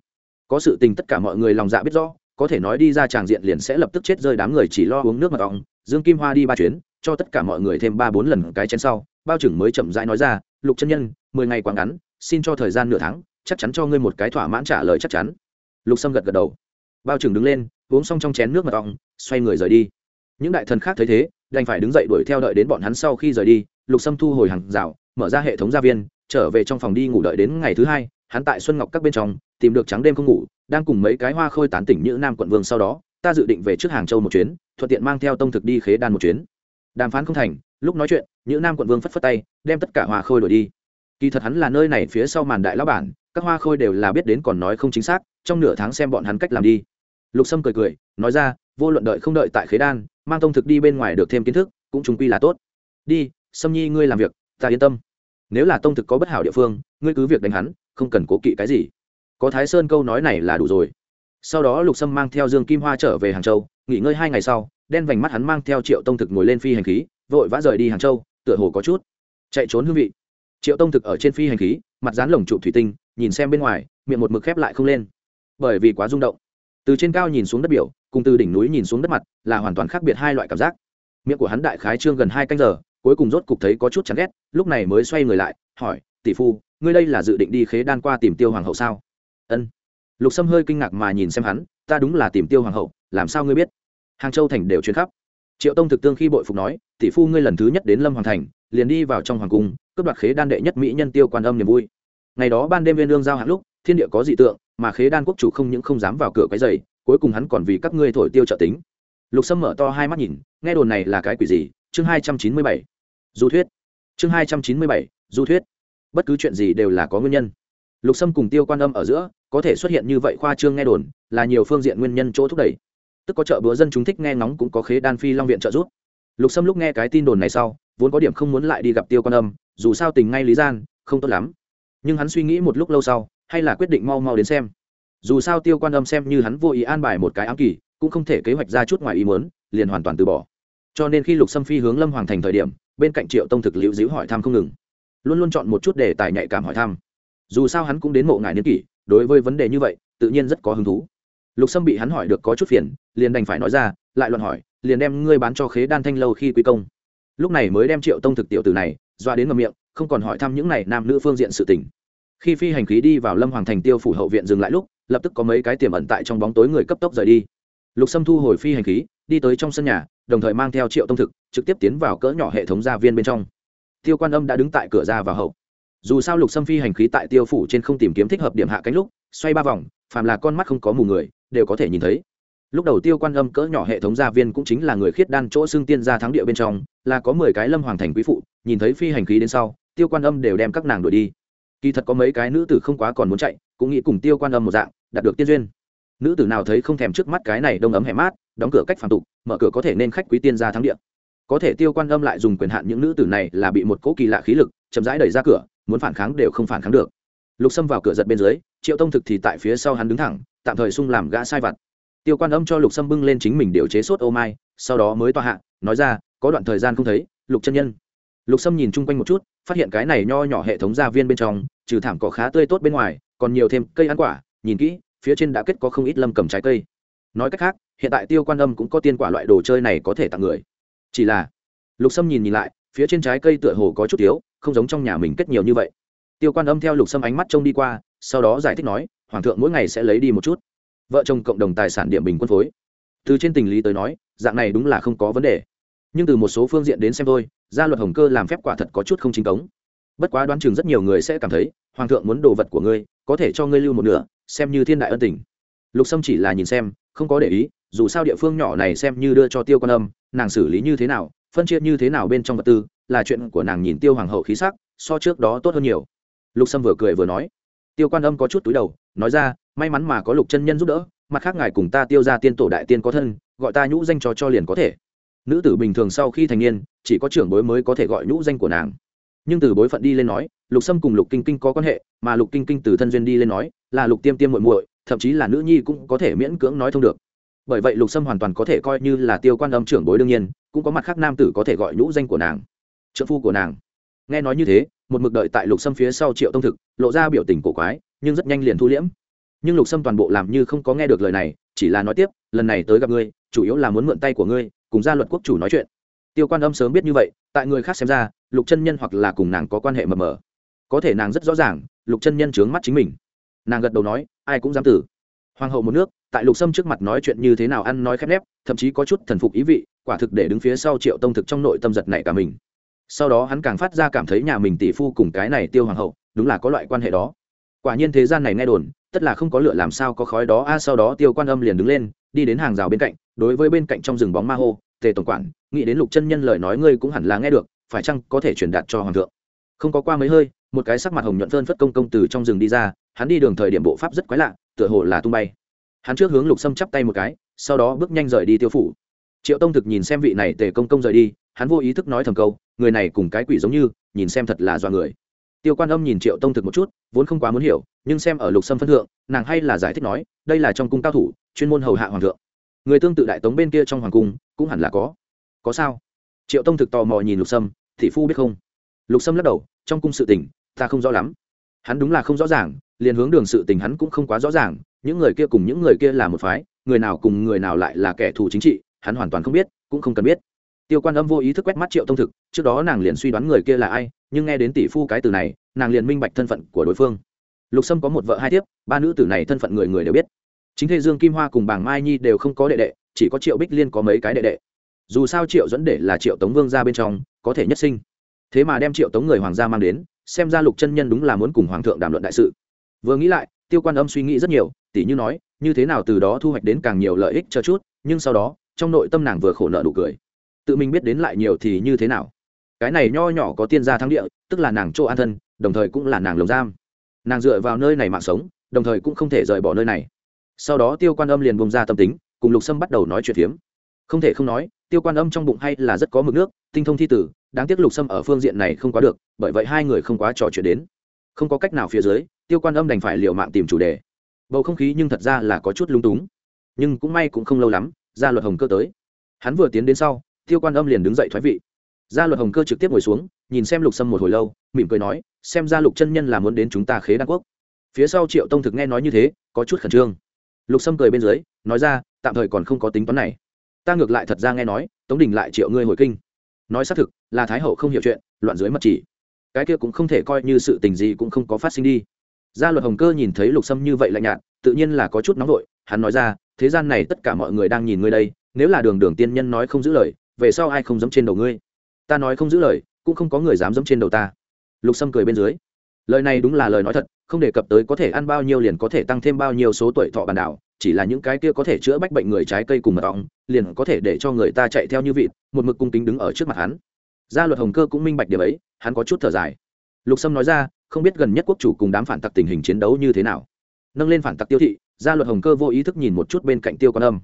Có sự tình tất cả mọi người lòng dạ biết rõ, có thể nói đi ra tràng diện liền sẽ lập tức chết rơi đám người chỉ lo uống nước mật ong dương kim hoa đi ba chuyến, cho tất cả mọi người thêm ba bốn lần cái chén sau bao trưởng mới chậm rãi nói ra, lục chân nhân, mười ngày quá ngắn, xin cho thời gian nửa tháng, chắc chắn cho ngươi một cái thỏa mãn trả lời chắc chắn. Lục sâm gật gật đầu. Bao trưởng đứng lên, uống xong trong chén nước mật ong, xoay người rời đi. Những đại thần khác thấy thế, đành phải đứng dậy đuổi theo đợi đến bọn hắn sau khi rời đi, lục sâm thu hồi hàng rào, mở ra hệ thống gia viên, trở về trong phòng đi ngủ đợi đến ngày thứ hai, hắn tại xuân ngọc các bên trong, tìm được trắng đêm không ngủ, đang cùng mấy cái hoa khôi tán tỉnh như nam quận vương sau đó, ta dự định về trước hàng châu một chuyến, thuận tiện mang theo tông thực đi khế đan một chuyến. Đàm phán không thành lúc nói chuyện những nam quận vương phất phất tay, đem tất cả hoa khôi đổi đi. Kỳ thật hắn là nơi này phía sau màn đại lão bản, các hoa khôi đều là biết đến còn nói không chính xác, trong nửa tháng xem bọn hắn cách làm đi. Lục sâm cười cười, nói ra, vô luận đợi không đợi tại khế đan, mang tông thực đi bên ngoài được thêm kiến thức, cũng chúng quy là tốt. Đi, sâm nhi ngươi làm việc, ta yên tâm. Nếu là tông thực có bất hảo địa phương, ngươi cứ việc đánh hắn, không cần cố kỵ cái gì. Có thái sơn câu nói này là đủ rồi. Sau đó lục sâm mang theo dương kim hoa trở về hàng châu, nghỉ ngơi hai ngày sau, đen vành mắt hắn mang theo triệu tông thực ngồi lên phi hành khí vội vã rời đi hàng châu, tựa hồ có chút chạy trốn hương vị. Triệu tông thực ở trên phi hành khí, mặt dán lồng trụ thủy tinh, nhìn xem bên ngoài, miệng một mực khép lại không lên. Bởi vì quá rung động. Từ trên cao nhìn xuống đất biểu, cùng từ đỉnh núi nhìn xuống đất mặt, là hoàn toàn khác biệt hai loại cảm giác. Miệng của hắn đại khái trương gần hai canh giờ, cuối cùng rốt cục thấy có chút chán ghét, lúc này mới xoay người lại, hỏi, tỷ phu, ngươi đây là dự định đi khế đan qua tìm tiêu hoàng hậu sao? Ân. Lục sâm hơi kinh ngạc mà nhìn xem hắn, ta đúng là tìm tiêu hoàng hậu, làm sao ngươi biết? Hàng châu thành đều chuyến khắp triệu tông thực tương khi bội phục nói, tỷ phu ngươi lần thứ nhất đến lâm hoàng thành, liền đi vào trong hoàng cung, cướp đoạt khế đan đệ nhất mỹ nhân tiêu quan âm niềm vui. Ngày đó ban đêm viên lương giao hạn lúc, thiên địa có dị tượng, mà khế đan quốc chủ không những không dám vào cửa cái giày cuối cùng hắn còn vì các ngươi thổi tiêu trợ tính. Lục sâm mở to hai mắt nhìn, nghe đồn này là cái quỷ gì? Chương hai trăm chín mươi bảy. Du thuyết. Chương hai trăm chín mươi bảy, du thuyết. Bất cứ chuyện gì đều là có nguyên nhân. Lục sâm cùng tiêu quan âm ở giữa, có thể xuất hiện như vậy khoa trương nghe đồn, là nhiều phương diện nguyên nhân chỗ thúc đẩy tức có chợ búa dân chúng thích nghe ngóng cũng có khế đan phi long viện trợ giúp. Lục sâm lúc nghe cái tin đồn này sau, vốn có điểm không muốn lại đi gặp tiêu quan âm, dù sao tình ngay lý gian, không tốt lắm. Nhưng hắn suy nghĩ một lúc lâu sau, hay là quyết định mau mau đến xem. Dù sao tiêu quan âm xem như hắn vô ý an bài một cái ám kỳ, cũng không thể kế hoạch ra chút ngoài ý muốn, liền hoàn toàn từ bỏ. Cho nên khi lục sâm phi hướng lâm hoàng thành thời điểm, bên cạnh triệu tông thực liễu dĩu hỏi thăm không ngừng. Luôn luôn chọn một chút để tài nhạy cảm hỏi thăm. Dù sao hắn cũng đến mộ ngài niên kỷ, đối với vấn đề như vậy, tự nhiên rất có hứng thú lục sâm bị hắn hỏi được có chút phiền, liền đành phải nói ra, lại luận hỏi, liền đem ngươi bán cho khế đan thanh lâu khi quy công. Lúc này mới đem triệu tông thực tiểu từ này doa đến ngầm miệng, không còn hỏi thăm những này nam nữ phương diện sự tình. Khi phi hành khí đi vào lâm hoàng thành tiêu phủ hậu viện dừng lại lúc, lập tức có mấy cái tiềm ẩn tại trong bóng tối người cấp tốc rời đi. Lục sâm thu hồi phi hành khí, đi tới trong sân nhà, đồng thời mang theo triệu tông thực, trực tiếp tiến vào cỡ nhỏ hệ thống gia viên bên trong. Tiêu quan âm đã đứng tại cửa ra vào hậu. Dù sao lục sâm phi hành khí tại tiêu phủ trên không tìm kiếm thích hợp điểm hạ cánh lúc, xoay ba vòng, phàm là con mắt không có mù người đều có thể nhìn thấy. Lúc đầu tiêu quan âm cỡ nhỏ hệ thống gia viên cũng chính là người khiết đan chỗ xưng tiên gia thắng địa bên trong, là có mười cái lâm hoàng thành quý phụ, nhìn thấy phi hành khí đến sau, tiêu quan âm đều đem các nàng đuổi đi. Kỳ thật có mấy cái nữ tử không quá còn muốn chạy, cũng nghĩ cùng tiêu quan âm một dạng, đạt được tiên duyên. Nữ tử nào thấy không thèm trước mắt cái này đông ấm hẻ mát, đóng cửa cách phản tục, mở cửa có thể nên khách quý tiên gia thắng địa. Có thể tiêu quan âm lại dùng quyền hạn những nữ tử này là bị một cỗ kỳ lạ khí lực, chậm rãi đẩy ra cửa, muốn phản kháng đều không phản kháng được. Lục xâm vào cửa giật bên dưới triệu tông thực thì tại phía sau hắn đứng thẳng, tạm thời sung làm gã sai vặt. Tiêu quan âm cho lục sâm bưng lên chính mình điều chế sốt ô mai, sau đó mới tòa hạ, nói ra, có đoạn thời gian không thấy, lục chân nhân. Lục sâm nhìn chung quanh một chút, phát hiện cái này nho nhỏ hệ thống gia viên bên trong, trừ thảm cỏ khá tươi tốt bên ngoài, còn nhiều thêm cây ăn quả, nhìn kỹ, phía trên đã kết có không ít lâm cầm trái cây. Nói cách khác, hiện tại tiêu quan âm cũng có tiên quả loại đồ chơi này có thể tặng người. Chỉ là, lục sâm nhìn nhìn lại, phía trên trái cây tựa hồ có chút thiếu không giống trong nhà mình kết nhiều như vậy. Tiêu quan âm theo lục sâm ánh mắt trông đi qua sau đó giải thích nói, hoàng thượng mỗi ngày sẽ lấy đi một chút. Vợ chồng cộng đồng tài sản điểm bình quân phối. Từ trên tình lý tới nói, dạng này đúng là không có vấn đề. Nhưng từ một số phương diện đến xem thôi, gia luật hồng cơ làm phép quả thật có chút không chính cống. Bất quá đoán chừng rất nhiều người sẽ cảm thấy, hoàng thượng muốn đồ vật của ngươi, có thể cho ngươi lưu một nửa, xem như thiên đại ân tình. Lục sâm chỉ là nhìn xem, không có để ý, dù sao địa phương nhỏ này xem như đưa cho tiêu quan âm, nàng xử lý như thế nào, phân chia như thế nào bên trong vật tư, là chuyện của nàng nhìn tiêu hoàng hậu khí sắc, so trước đó tốt hơn nhiều. Lục sâm vừa cười vừa nói tiêu quan âm có chút túi đầu, nói ra, may mắn mà có lục chân nhân giúp đỡ, mặt khác ngài cùng ta tiêu ra tiên tổ đại tiên có thân, gọi ta nhũ danh cho cho liền có thể. Nữ tử bình thường sau khi thành niên, chỉ có trưởng bối mới có thể gọi nhũ danh của nàng. Nhưng từ bối phận đi lên nói, lục sâm cùng lục kinh kinh có quan hệ, mà lục kinh kinh từ thân duyên đi lên nói, là lục tiêm tiêm muội muội, thậm chí là nữ nhi cũng có thể miễn cưỡng nói thông được. Bởi vậy lục sâm hoàn toàn có thể coi như là tiêu quan âm trưởng bối đương nhiên, cũng có mặt khác nam tử có thể gọi nhũ danh của nàng trợ phu của nàng nghe nói như thế, một mực đợi tại lục sâm phía sau triệu tông thực, lộ ra biểu tình cổ quái, nhưng rất nhanh liền thu liễm. Nhưng lục sâm toàn bộ làm như không có nghe được lời này, chỉ là nói tiếp, lần này tới gặp ngươi, chủ yếu là muốn mượn tay của ngươi, cùng gia luật quốc chủ nói chuyện. Tiêu quan âm sớm biết như vậy, tại người khác xem ra, lục chân nhân hoặc là cùng nàng có quan hệ mờ mờ. Có thể nàng rất rõ ràng, lục chân nhân trướng mắt chính mình. Nàng gật đầu nói, ai cũng dám tử. Hoàng hậu một nước, tại lục sâm trước mặt nói chuyện như thế nào ăn nói khép nép, thậm chí có chút thần phục ý vị, quả thực để đứng phía sau triệu tông thực trong nội tâm giật này cả mình sau đó hắn càng phát ra cảm thấy nhà mình tỷ phu cùng cái này tiêu hoàng hậu, đúng là có loại quan hệ đó. Quả nhiên thế gian này nghe đồn, tất là không có lửa làm sao có khói đó, a, sau đó tiêu quan âm liền đứng lên, đi đến hàng rào bên cạnh, đối với bên cạnh trong rừng bóng ma hô, tề tổng quản, nghĩ đến lục chân nhân lời nói ngươi cũng hẳn là nghe được, phải chăng có thể truyền đạt cho hoàng thượng? Không có qua mấy hơi, một cái sắc mặt hồng nhuận phơn phất công công từ trong rừng đi ra, hắn đi đường thời điểm bộ pháp rất quái lạ, tựa hồ là tung bay. Hắn trước hướng lục sâm chắp tay một cái, sau đó bước nhanh rời đi tiêu phủ. Triệu tông thực nhìn xem vị này tề công công rời đi, hắn vô ý thức nói thầm câu người này cùng cái quỷ giống như, nhìn xem thật là do người. Tiêu quan âm nhìn triệu tông thực một chút, vốn không quá muốn hiểu, nhưng xem ở lục sâm phân thượng, nàng hay là giải thích nói, đây là trong cung cao thủ, chuyên môn hầu hạ hoàng thượng. Người tương tự đại tống bên kia trong hoàng cung, cũng hẳn là có. Có sao? Triệu tông thực tò mò nhìn lục sâm, thị phu biết không? Lục sâm lắc đầu, trong cung sự tình, ta không rõ lắm. Hắn đúng là không rõ ràng, liền hướng đường sự tình hắn cũng không quá rõ ràng, những người kia cùng những người kia là một phái, người nào cùng người nào lại là kẻ thù chính trị, hắn hoàn toàn không biết, cũng không cần biết tiêu quan âm vô ý thức quét mắt triệu thông thực, trước đó nàng liền suy đoán người kia là ai, nhưng nghe đến tỷ phu cái từ này, nàng liền minh bạch thân phận của đối phương. Lục sâm có một vợ hai thiếp, ba nữ tử này thân phận người người đều biết. Chính thế dương, kim hoa cùng bảng mai nhi đều không có đệ đệ, chỉ có triệu bích liên có mấy cái đệ đệ. Dù sao triệu dẫn để là triệu tống vương ra bên trong, có thể nhất sinh. Thế mà đem triệu tống người hoàng gia mang đến, xem ra lục chân nhân đúng là muốn cùng hoàng thượng đàm luận đại sự. Vừa nghĩ lại, tiêu quan âm suy nghĩ rất nhiều, tỉ như nói, như thế nào từ đó thu hoạch đến càng nhiều lợi ích cho chút, nhưng sau đó, trong nội tâm nàng vừa khổ nợ đủ cười tự mình biết đến lại nhiều thì như thế nào? Cái này nho nhỏ có tiên gia thắng địa, tức là nàng chỗ an thân, đồng thời cũng là nàng lồng giam. Nàng dựa vào nơi này mạng sống, đồng thời cũng không thể rời bỏ nơi này. Sau đó tiêu quan âm liền bông ra tâm tính, cùng lục sâm bắt đầu nói chuyện phiếm. Không thể không nói, tiêu quan âm trong bụng hay là rất có mực nước, tinh thông thi tử, đáng tiếc lục sâm ở phương diện này không quá được, bởi vậy hai người không quá trò chuyện đến. Không có cách nào phía dưới, tiêu quan âm đành phải liều mạng tìm chủ đề. Bầu không khí nhưng thật ra là có chút lung túng. Nhưng cũng may cũng không lâu lắm gia luật hồng cơ tới. Hắn vừa tiến đến sau tiêu quan âm liền đứng dậy thoái vị. Gia luật hồng cơ trực tiếp ngồi xuống, nhìn xem lục sâm một hồi lâu, mỉm cười nói, xem ra lục chân nhân là muốn đến chúng ta khế đan quốc. Phía sau triệu tông thực nghe nói như thế, có chút khẩn trương. Lục sâm cười bên dưới, nói ra, tạm thời còn không có tính toán này. Ta ngược lại thật ra nghe nói, tống đình lại triệu ngươi hồi kinh. Nói xác thực, là thái hậu không hiểu chuyện, loạn dưới mật chỉ. Cái kia cũng không thể coi như sự tình gì cũng không có phát sinh đi. Gia luật hồng cơ nhìn thấy lục sâm như vậy lạnh nhạt, tự nhiên là có chút nóng vội, hắn nói ra, thế gian này tất cả mọi người đang nhìn ngươi đây, nếu là đường đường tiên nhân nói không giữ lời về sau ai không dẫm trên đầu ngươi? Ta nói không giữ lời, cũng không có người dám dẫm trên đầu ta. Lục sâm cười bên dưới. Lời này đúng là lời nói thật, không đề cập tới có thể ăn bao nhiêu liền có thể tăng thêm bao nhiêu số tuổi thọ bản đảo, chỉ là những cái kia có thể chữa bách bệnh người trái cây cùng mật ong, liền có thể để cho người ta chạy theo như vịt, một mực cung kính đứng ở trước mặt hắn. Gia luật hồng cơ cũng minh bạch điều ấy, hắn có chút thở dài. Lục sâm nói ra, không biết gần nhất quốc chủ cùng đám phản tặc tình hình chiến đấu như thế nào? Nâng lên phản tặc tiêu thị, gia luật hồng cơ vô ý thức nhìn một chút bên cạnh tiêu quan âm.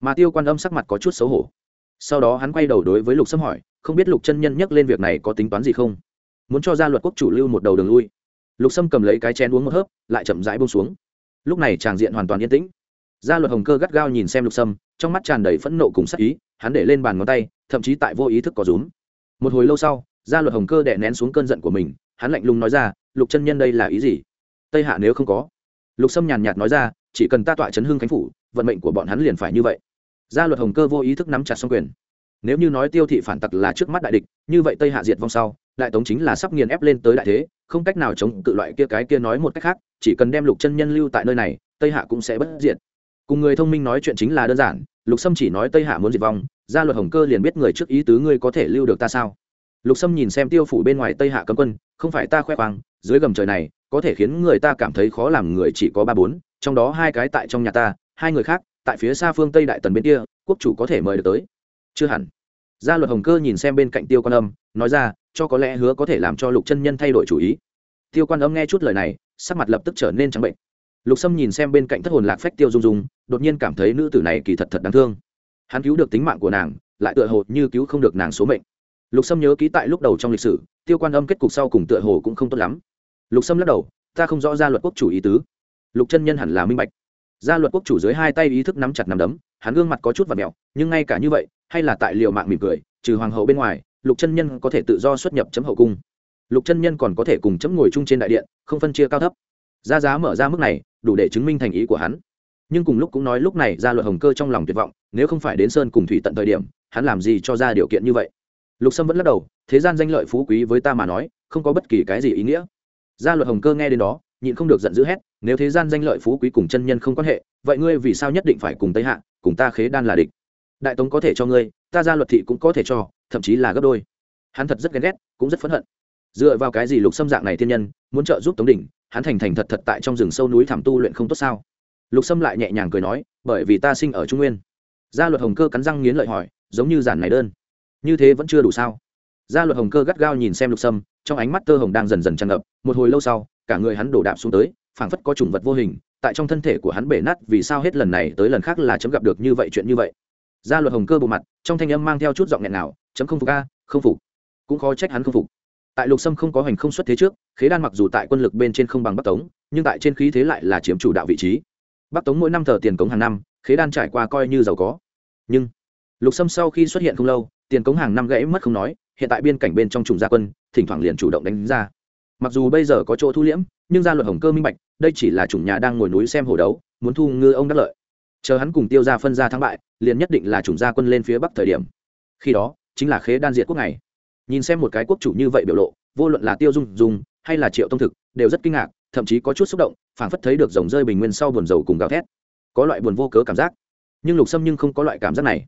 Mà tiêu quan âm sắc mặt có chút xấu hổ sau đó hắn quay đầu đối với lục sâm hỏi, không biết lục chân nhân nhắc lên việc này có tính toán gì không? Muốn cho gia luật quốc chủ lưu một đầu đường lui. Lục sâm cầm lấy cái chén uống một hớp, lại chậm rãi bông xuống. Lúc này tràng diện hoàn toàn yên tĩnh. Gia luật hồng cơ gắt gao nhìn xem lục sâm, trong mắt tràn đầy phẫn nộ cùng sắc ý, hắn để lên bàn ngón tay, thậm chí tại vô ý thức có rúm. Một hồi lâu sau, gia luật hồng cơ đè nén xuống cơn giận của mình, hắn lạnh lùng nói ra, lục chân nhân đây là ý gì? Tây hạ nếu không có. Lục sâm nhàn nhạt nói ra, chỉ cần ta tọa chấn hưng khánh phủ, vận mệnh của bọn hắn liền phải như vậy gia luật hồng cơ vô ý thức nắm chặt xong quyền. Nếu như nói tiêu thị phản tặc là trước mắt đại địch, như vậy tây hạ diệt vong sau, đại tống chính là sắp nghiền ép lên tới đại thế, không cách nào chống cự loại kia cái kia nói một cách khác, chỉ cần đem lục chân nhân lưu tại nơi này, tây hạ cũng sẽ bất diệt. Cùng người thông minh nói chuyện chính là đơn giản, lục sâm chỉ nói tây hạ muốn diệt vong, gia luật hồng cơ liền biết người trước ý tứ ngươi có thể lưu được ta sao. Lục sâm nhìn xem tiêu phủ bên ngoài tây hạ cấm quân, không phải ta khoe khoang, dưới gầm trời này, có thể khiến người ta cảm thấy khó làm người chỉ có ba bốn, trong đó hai cái tại trong nhà ta, hai người khác tại phía xa phương tây đại tần bên kia, quốc chủ có thể mời được tới. Chưa hẳn. Gia luật hồng cơ nhìn xem bên cạnh tiêu quan âm, nói ra, cho có lẽ hứa có thể làm cho lục chân nhân thay đổi chủ ý. Tiêu quan âm nghe chút lời này, sắc mặt lập tức trở nên trắng bệnh. Lục sâm nhìn xem bên cạnh thất hồn lạc phách tiêu dung dung, đột nhiên cảm thấy nữ tử này kỳ thật thật đáng thương. Hắn cứu được tính mạng của nàng, lại tựa hồ như cứu không được nàng số mệnh. Lục sâm nhớ ký tại lúc đầu trong lịch sử, tiêu quan âm kết cục sau cùng tựa hồ cũng không tốt lắm. Lục sâm lắc đầu, ta không rõ ra luật quốc chủ ý tứ. Lục chân nhân hẳn là minh bạch gia luật quốc chủ dưới hai tay ý thức nắm chặt nắm đấm, hắn gương mặt có chút và mẹo, nhưng ngay cả như vậy, hay là tại liều mạng mỉm cười, trừ hoàng hậu bên ngoài, lục chân nhân có thể tự do xuất nhập chấm hậu cung. Lục chân nhân còn có thể cùng chấm ngồi chung trên đại điện, không phân chia cao thấp. Gia giá mở ra mức này, đủ để chứng minh thành ý của hắn. Nhưng cùng lúc cũng nói lúc này Gia luật hồng cơ trong lòng tuyệt vọng, nếu không phải đến sơn cùng thủy tận thời điểm, hắn làm gì cho ra điều kiện như vậy? Lục sâm vẫn lắc đầu, thế gian danh lợi phú quý với ta mà nói, không có bất kỳ cái gì ý nghĩa. Gia luật hồng cơ nghe đến đó nhịn không được giận dữ hét, nếu thế gian danh lợi phú quý cùng chân nhân không quan hệ, vậy ngươi vì sao nhất định phải cùng tây hạ, cùng ta khế đan là địch? Đại tống có thể cho ngươi, ta gia luật thị cũng có thể cho, thậm chí là gấp đôi. Hắn thật rất ghen ghét, cũng rất phẫn hận. Dựa vào cái gì lục xâm dạng này thiên nhân, muốn trợ giúp tống đỉnh, hắn thành thành thật thật tại trong rừng sâu núi thảm tu luyện không tốt sao? Lục sâm lại nhẹ nhàng cười nói, bởi vì ta sinh ở trung nguyên. Gia luật hồng cơ cắn răng nghiến lợi hỏi, giống như giản này đơn, như thế vẫn chưa đủ sao? Gia luật hồng cơ gắt gao nhìn xem lục sâm, trong ánh mắt tơ hồng đang dần dần tràn ngập, một hồi lâu sau, cả người hắn đổ đạp xuống tới, phảng phất có chủng vật vô hình, tại trong thân thể của hắn bể nát, vì sao hết lần này tới lần khác là chấm gặp được như vậy chuyện như vậy? Gia luật hồng cơ bộ mặt, trong thanh âm mang theo chút giọng nghẹn nào, chấm không phục a, không phục. Cũng khó trách hắn không phục. Tại lục sâm không có hành không xuất thế trước, khế đan mặc dù tại quân lực bên trên không bằng bắc tống, nhưng tại trên khí thế lại là chiếm chủ đạo vị trí. Bắc tống mỗi năm thờ tiền cống hàng năm, khế đan trải qua coi như giàu có. Nhưng lục sâm sau khi xuất hiện không lâu, tiền cống hàng năm gãy mất không nói hiện tại biên cảnh bên trong trùng gia quân, thỉnh thoảng liền chủ động đánh ra. Mặc dù bây giờ có chỗ thu liễm, nhưng gia luật hồng cơ minh bạch, đây chỉ là chủng nhà đang ngồi núi xem hồ đấu, muốn thu ngư ông đắc lợi. Chờ hắn cùng tiêu ra phân ra thắng bại, liền nhất định là chủng gia quân lên phía bắc thời điểm. Khi đó, chính là khế đan diệt quốc này nhìn xem một cái quốc chủ như vậy biểu lộ, vô luận là tiêu dung dung hay là triệu tông thực, đều rất kinh ngạc, thậm chí có chút xúc động, phảng phất thấy được dòng rơi bình nguyên sau buồn dầu cùng gào thét. Có loại buồn vô cớ cảm giác. Nhưng lục sâm nhưng không có loại cảm giác này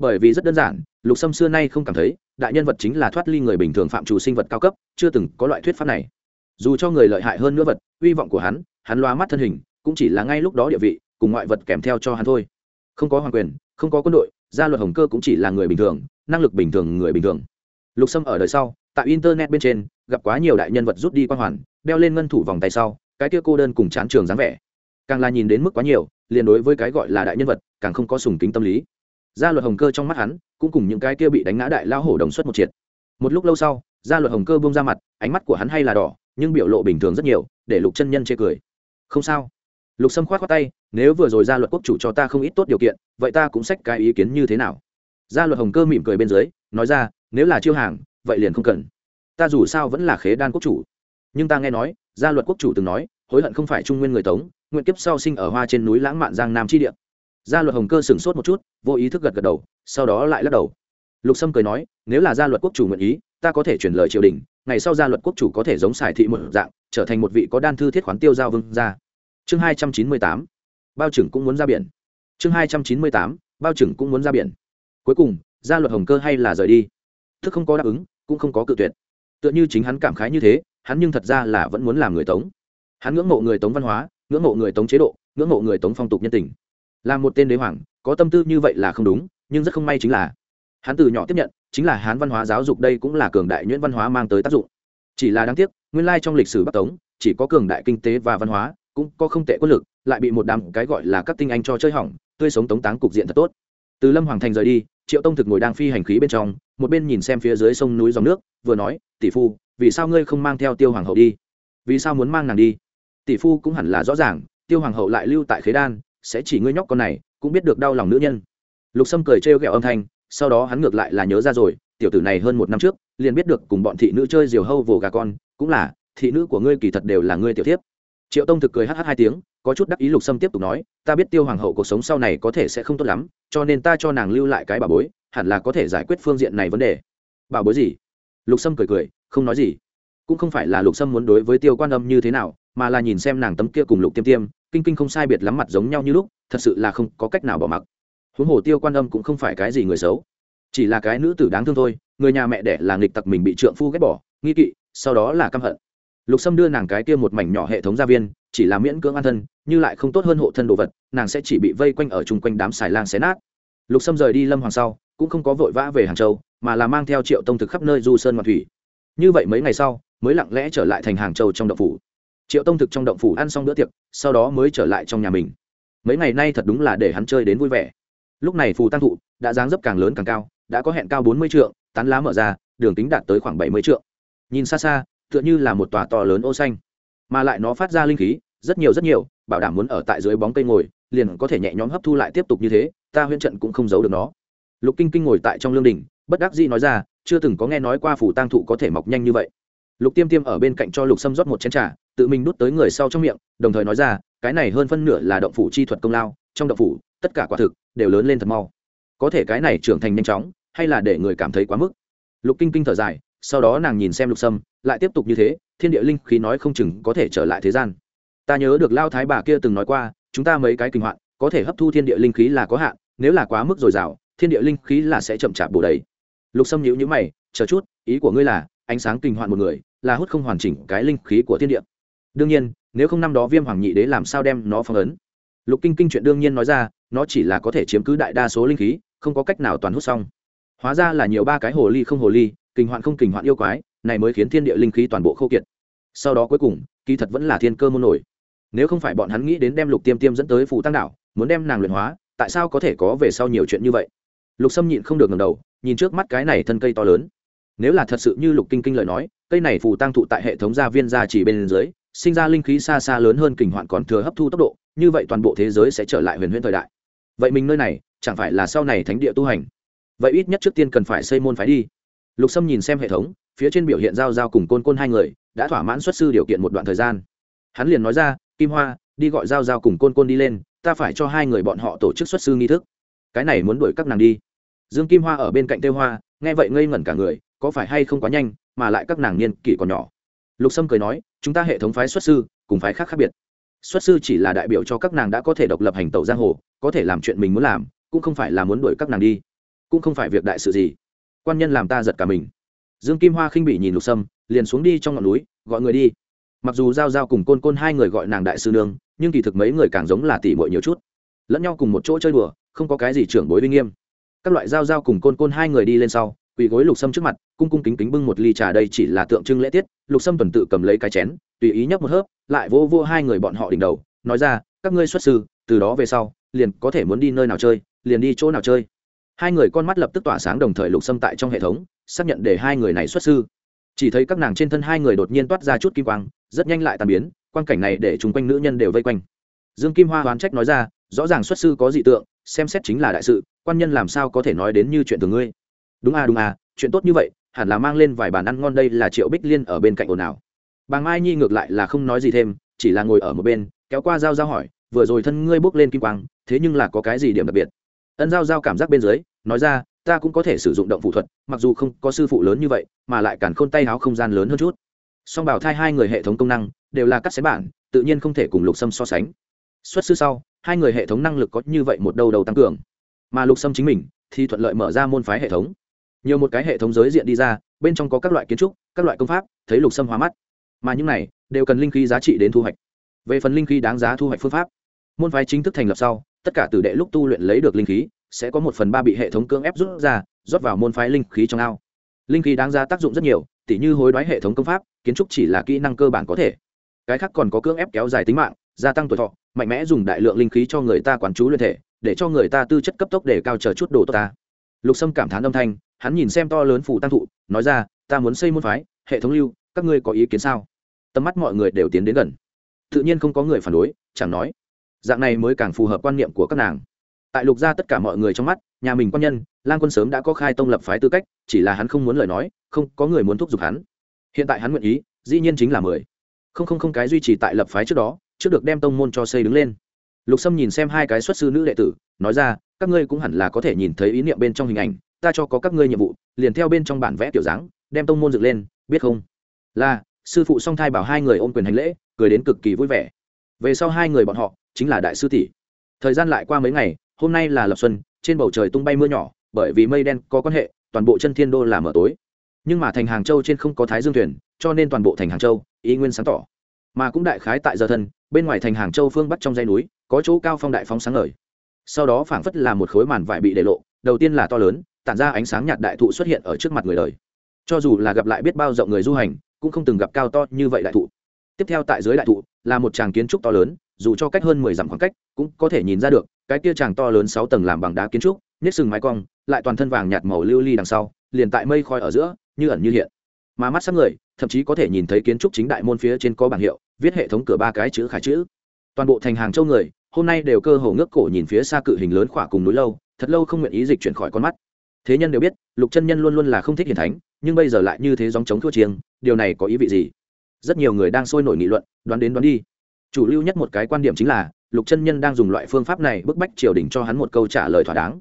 bởi vì rất đơn giản, lục sâm xưa nay không cảm thấy, đại nhân vật chính là thoát ly người bình thường phạm chủ sinh vật cao cấp, chưa từng có loại thuyết pháp này. Dù cho người lợi hại hơn nữa vật hy vọng của hắn hắn loa mắt thân hình, cũng chỉ là ngay lúc đó địa vị, cùng ngoại vật kèm theo cho hắn thôi. Không có hoàng quyền, không có quân đội, gia luật hồng cơ cũng chỉ là người bình thường, năng lực bình thường người bình thường. Lục sâm ở đời sau, tại internet bên trên, gặp quá nhiều đại nhân vật rút đi quan hoàn, đeo lên ngân thủ vòng tay sau, cái kia cô đơn cùng chán trường dáng vẻ. Càng là nhìn đến mức quá nhiều, liền đối với cái gọi là đại nhân vật, càng không có sùng kính tâm lý gia luật hồng cơ trong mắt hắn, cũng cùng những cái kia bị đánh ngã đại lao hổ đồng xuất một triệt. Một lúc lâu sau, gia luật hồng cơ bông ra mặt, ánh mắt của hắn hay là đỏ, nhưng biểu lộ bình thường rất nhiều, để lục chân nhân chê cười. Không sao. Lục sâm khoát khoát tay, nếu vừa rồi gia luật quốc chủ cho ta không ít tốt điều kiện, vậy ta cũng xách cái ý kiến như thế nào? Gia luật hồng cơ mỉm cười bên dưới, nói ra, nếu là chiêu hàng, vậy liền không cần. Ta dù sao vẫn là khế đan quốc chủ. Nhưng ta nghe nói, gia luật quốc chủ từng nói, hối hận không phải trung nguyên người tống, nguyện kiếp sau sinh ở hoa trên núi lãng mạn giang nam chi địa gia luật hồng cơ sửng sốt một chút, vô ý thức gật gật đầu, sau đó lại lắc đầu. Lục sâm cười nói, nếu là gia luật quốc chủ nguyện ý, ta có thể chuyển lời triều đình, ngày sau gia luật quốc chủ có thể giống sài thị một dạng, trở thành một vị có đan thư thiết khoán tiêu giao vương gia. Chương hai trăm chín mươi tám, bao trưởng cũng muốn ra biển. Chương hai trăm chín mươi tám, bao trưởng cũng muốn ra biển. Cuối cùng, gia luật hồng cơ hay là rời đi. Thức không có đáp ứng, cũng không có cự tuyệt. Tựa như chính hắn cảm khái như thế, hắn nhưng thật ra là vẫn muốn làm người tống. Hắn ngưỡng mộ người tống văn hóa, ngưỡng mộ người tống chế độ, ngưỡng mộ người tống phong tục nhân tình là một tên đế hoàng, có tâm tư như vậy là không đúng, nhưng rất không may chính là, hắn từ nhỏ tiếp nhận, chính là hán văn hóa giáo dục đây cũng là cường đại nhuyễn văn hóa mang tới tác dụng. Chỉ là đáng tiếc, nguyên lai trong lịch sử bắc tống, chỉ có cường đại kinh tế và văn hóa, cũng có không tệ quân lực, lại bị một đám cái gọi là các tinh anh cho chơi hỏng, tươi sống tống táng cục diện thật tốt. Từ lâm hoàng thành rời đi, triệu tông thực ngồi đang phi hành khí bên trong, một bên nhìn xem phía dưới sông núi dòng nước, vừa nói, tỷ phu, vì sao ngươi không mang theo tiêu hoàng hậu đi? Vì sao muốn mang nàng đi? Tỷ phu cũng hẳn là rõ ràng, tiêu hoàng hậu lại lưu tại khế đan sẽ chỉ ngươi nhóc con này, cũng biết được đau lòng nữ nhân. Lục sâm cười trêu ghẹo âm thanh, sau đó hắn ngược lại là nhớ ra rồi, tiểu tử này hơn một năm trước, liền biết được cùng bọn thị nữ chơi diều hâu vồ gà con, cũng là, thị nữ của ngươi kỳ thật đều là ngươi tiểu thiếp. Triệu tông thực cười hh hai tiếng, có chút đắc ý lục sâm tiếp tục nói, ta biết tiêu hoàng hậu cuộc sống sau này có thể sẽ không tốt lắm, cho nên ta cho nàng lưu lại cái bà bối, hẳn là có thể giải quyết phương diện này vấn đề. Bà bối gì? Lục sâm cười cười, không nói gì. Cũng không phải là lục sâm muốn đối với tiêu quan âm như thế nào, mà là nhìn xem nàng tấm kia cùng lục tiêm tiêm kinh kinh không sai biệt lắm mặt giống nhau như lúc, thật sự là không có cách nào bỏ mặc. Huống hồ tiêu quan âm cũng không phải cái gì người xấu. Chỉ là cái nữ tử đáng thương thôi, người nhà mẹ đẻ là nghịch tặc mình bị trượng phu ghét bỏ, nghi kỵ, sau đó là căm hận. Lục sâm đưa nàng cái kia một mảnh nhỏ hệ thống gia viên, chỉ là miễn cưỡng an thân, như lại không tốt hơn hộ thân đồ vật, nàng sẽ chỉ bị vây quanh ở chung quanh đám xài lang xé nát. Lục sâm rời đi lâm hoàng sau, cũng không có vội vã về hàng châu, mà là mang theo triệu tông thực khắp nơi du sơn ngoạn thủy. Như vậy mấy ngày sau, mới lặng lẽ trở lại thành hàng châu trong động phủ triệu tông thực trong động phủ ăn xong bữa tiệc, sau đó mới trở lại trong nhà mình. Mấy ngày nay thật đúng là để hắn chơi đến vui vẻ. Lúc này phù tăng thụ, đã dáng dấp càng lớn càng cao, đã có hẹn cao bốn mươi trượng, tán lá mở ra, đường tính đạt tới khoảng bảy mươi trượng. Nhìn xa xa, tựa như là một tòa to lớn ô xanh. Mà lại nó phát ra linh khí, rất nhiều rất nhiều, bảo đảm muốn ở tại dưới bóng cây ngồi, liền có thể nhẹ nhõm hấp thu lại tiếp tục như thế, ta huyễn trận cũng không giấu được nó. Lục kinh kinh ngồi tại trong lương đình bất đắc dĩ nói ra, chưa từng có nghe nói qua phủ tang thụ có thể mọc nhanh như vậy. Lục tiêm tiêm ở bên cạnh cho lục sâm rót một chén trà tự mình đút tới người sau trong miệng, đồng thời nói ra, cái này hơn phân nửa là động phủ chi thuật công lao, trong động phủ, tất cả quả thực đều lớn lên thật mau. Có thể cái này trưởng thành nhanh chóng, hay là để người cảm thấy quá mức? Lục kinh kinh thở dài, sau đó nàng nhìn xem lục sâm, lại tiếp tục như thế, thiên địa linh khí nói không chừng có thể trở lại thế gian. Ta nhớ được lao thái bà kia từng nói qua, chúng ta mấy cái kinh hoạn, có thể hấp thu thiên địa linh khí là có hạn, nếu là quá mức dồi dào, thiên địa linh khí là sẽ chậm chạp bổ đầy. Lục sâm nhữ nhữ mày, chờ chút, ý của ngươi là, ánh sáng kinh hoạn một người, là hút không hoàn chỉnh cái linh khí của thiên địa đương nhiên, nếu không năm đó viêm hoàng nhị đế làm sao đem nó phong ấn? Lục kinh kinh chuyện đương nhiên nói ra, nó chỉ là có thể chiếm cứ đại đa số linh khí, không có cách nào toàn hút xong. Hóa ra là nhiều ba cái hồ ly không hồ ly kinh hoạn không kinh hoạn yêu quái, này mới khiến thiên địa linh khí toàn bộ khô kiệt. Sau đó cuối cùng, kỳ thật vẫn là thiên cơ môn nổi. Nếu không phải bọn hắn nghĩ đến đem lục tiêm tiêm dẫn tới phủ tăng đảo, muốn đem nàng luyện hóa, tại sao có thể có về sau nhiều chuyện như vậy? Lục sâm nhịn không được ngầm đầu, nhìn trước mắt cái này thân cây to lớn. Nếu là thật sự như lục kinh kinh lời nói, cây này phù tăng thụ tại hệ thống gia viên gia chỉ bên dưới sinh ra linh khí xa xa lớn hơn kình hoạn còn thừa hấp thu tốc độ, như vậy toàn bộ thế giới sẽ trở lại huyền huyễn thời đại. Vậy mình nơi này, chẳng phải là sau này thánh địa tu hành? Vậy ít nhất trước tiên cần phải xây môn phái đi. Lục sâm nhìn xem hệ thống, phía trên biểu hiện giao giao cùng côn côn hai người, đã thỏa mãn xuất sư điều kiện một đoạn thời gian. Hắn liền nói ra, kim hoa, đi gọi giao giao cùng côn côn đi lên, ta phải cho hai người bọn họ tổ chức xuất sư nghi thức. Cái này muốn đuổi các nàng đi. Dương kim hoa ở bên cạnh tê hoa, nghe vậy ngây ngẩn cả người, có phải hay không quá nhanh, mà lại các nàng niên kỷ còn nhỏ lục sâm cười nói, chúng ta hệ thống phái xuất sư, cùng phái khác khác biệt. Xuất sư chỉ là đại biểu cho các nàng đã có thể độc lập hành tẩu giang hồ, có thể làm chuyện mình muốn làm, cũng không phải là muốn đuổi các nàng đi. Cũng không phải việc đại sự gì. Quan nhân làm ta giật cả mình. Dương kim hoa khinh bị nhìn lục sâm, liền xuống đi trong ngọn núi, gọi người đi. Mặc dù giao giao cùng côn côn hai người gọi nàng đại sư nương, nhưng kỳ thực mấy người càng giống là tỉ muội nhiều chút. Lẫn nhau cùng một chỗ chơi đùa, không có cái gì trưởng bối uy nghiêm. Các loại giao giao cùng côn côn hai người đi lên sau quỳ gối lục sâm trước mặt, cung cung kính kính bưng một ly trà đây chỉ là tượng trưng lễ tiết, lục sâm tuần tự cầm lấy cái chén, tùy ý nhấp một hớp, lại vô vô hai người bọn họ đỉnh đầu, nói ra, các ngươi xuất sư, từ đó về sau, liền có thể muốn đi nơi nào chơi, liền đi chỗ nào chơi. Hai người con mắt lập tức tỏa sáng đồng thời lục sâm tại trong hệ thống, xác nhận để hai người này xuất sư. Chỉ thấy các nàng trên thân hai người đột nhiên toát ra chút kim quang, rất nhanh lại tàn biến quan cảnh này để chung quanh nữ nhân đều vây quanh. Dương kim hoa hoán trách nói ra, rõ ràng xuất sư có dị tượng, xem xét chính là đại sự, quan nhân làm sao có thể nói đến như chuyện thường ngươi đúng à đúng à chuyện tốt như vậy, hẳn là mang lên vài bàn ăn ngon đây là triệu bích liên ở bên cạnh ồn ào. Bà mai nhi ngược lại là không nói gì thêm, chỉ là ngồi ở một bên, kéo qua dao dao hỏi, vừa rồi thân ngươi bốc lên kim quang, thế nhưng là có cái gì điểm đặc biệt? Ân dao dao cảm giác bên dưới, nói ra, ta cũng có thể sử dụng động phụ thuật, mặc dù không có sư phụ lớn như vậy, mà lại cản khôn tay háo không gian lớn hơn chút. Song bảo thai hai người hệ thống công năng, đều là cắt xén bản, tự nhiên không thể cùng lục sâm so sánh. Xuất sư sau, hai người hệ thống năng lực có như vậy một đầu đầu tăng cường. Mà lục sâm chính mình, thì thuận lợi mở ra môn phái hệ thống nhiều một cái hệ thống giới diện đi ra, bên trong có các loại kiến trúc, các loại công pháp, thấy lục sâm hóa mắt. Mà những này đều cần linh khí giá trị đến thu hoạch. Về phần linh khí đáng giá thu hoạch phương pháp, môn phái chính thức thành lập sau, tất cả tử đệ lúc tu luyện lấy được linh khí, sẽ có một phần ba bị hệ thống cưỡng ép rút ra, rót vào môn phái linh khí trong ao. Linh khí đáng giá tác dụng rất nhiều, tỉ như hối đoái hệ thống công pháp, kiến trúc chỉ là kỹ năng cơ bản có thể. Cái khác còn có cưỡng ép kéo dài tính mạng, gia tăng tuổi thọ, mạnh mẽ dùng đại lượng linh khí cho người ta quán chú luyện thể, để cho người ta tư chất cấp tốc để cao chờ chút đồ tốt ta. Lục sâm cảm thán âm thanh hắn nhìn xem to lớn phủ tăng thụ, nói ra, ta muốn xây môn phái, hệ thống lưu, các ngươi có ý kiến sao? Tầm mắt mọi người đều tiến đến gần. Tự nhiên không có người phản đối, chẳng nói. Dạng này mới càng phù hợp quan niệm của các nàng. Tại lục gia tất cả mọi người trong mắt, nhà mình quan nhân lan quân sớm đã có khai tông lập phái tư cách, chỉ là hắn không muốn lời nói, không có người muốn thúc giục hắn. Hiện tại hắn nguyện ý, dĩ nhiên chính là mười. Không không không cái duy trì tại lập phái trước đó, trước được đem tông môn cho xây đứng lên. Lục sâm nhìn xem hai cái xuất sư nữ đệ tử, nói ra, các ngươi cũng hẳn là có thể nhìn thấy ý niệm bên trong hình ảnh ta cho có các ngươi nhiệm vụ, liền theo bên trong bản vẽ tiểu dáng, đem tông môn dựng lên, biết không? Là, sư phụ song thai bảo hai người ôm quyền hành lễ, cười đến cực kỳ vui vẻ. Về sau hai người bọn họ, chính là đại sư tỷ. Thời gian lại qua mấy ngày, hôm nay là lập xuân, trên bầu trời tung bay mưa nhỏ, bởi vì mây đen có quan hệ, toàn bộ chân thiên đô là mở tối. Nhưng mà thành hàng châu trên không có thái dương thuyền, cho nên toàn bộ thành hàng châu, ý nguyên sáng tỏ. Mà cũng đại khái tại giờ thân, bên ngoài thành hàng châu phương bắc trong dãy núi, có chỗ cao phong đại phóng sáng ngời. Sau đó phảng phất là một khối màn vải bị để lộ, đầu tiên là to lớn tản ra ánh sáng nhạt đại thụ xuất hiện ở trước mặt người đời. Cho dù là gặp lại biết bao rộng người du hành, cũng không từng gặp cao to như vậy đại thụ. Tiếp theo tại dưới đại thụ, là một tràng kiến trúc to lớn, dù cho cách hơn mười dặm khoảng cách, cũng có thể nhìn ra được, cái kia tràng to lớn sáu tầng làm bằng đá kiến trúc, nhét sừng mái cong, lại toàn thân vàng nhạt màu lưu ly đằng sau, liền tại mây khói ở giữa, như ẩn như hiện. Mà mắt sắc người, thậm chí có thể nhìn thấy kiến trúc chính đại môn phía trên có bảng hiệu, viết hệ thống cửa ba cái chữ khải chữ. Toàn bộ thành hàng châu người, hôm nay đều cơ hồ ngước cổ nhìn phía xa cự hình lớn khỏa cùng núi lâu, thật lâu không nguyện ý dịch chuyển khỏi con mắt thế nhân đều biết, lục chân nhân luôn luôn là không thích hiền thánh, nhưng bây giờ lại như thế dòng chống thua chiêng, điều này có ý vị gì? Rất nhiều người đang sôi nổi nghị luận, đoán đến đoán đi. Chủ lưu nhất một cái quan điểm chính là, lục chân nhân đang dùng loại phương pháp này bức bách triều đình cho hắn một câu trả lời thỏa đáng.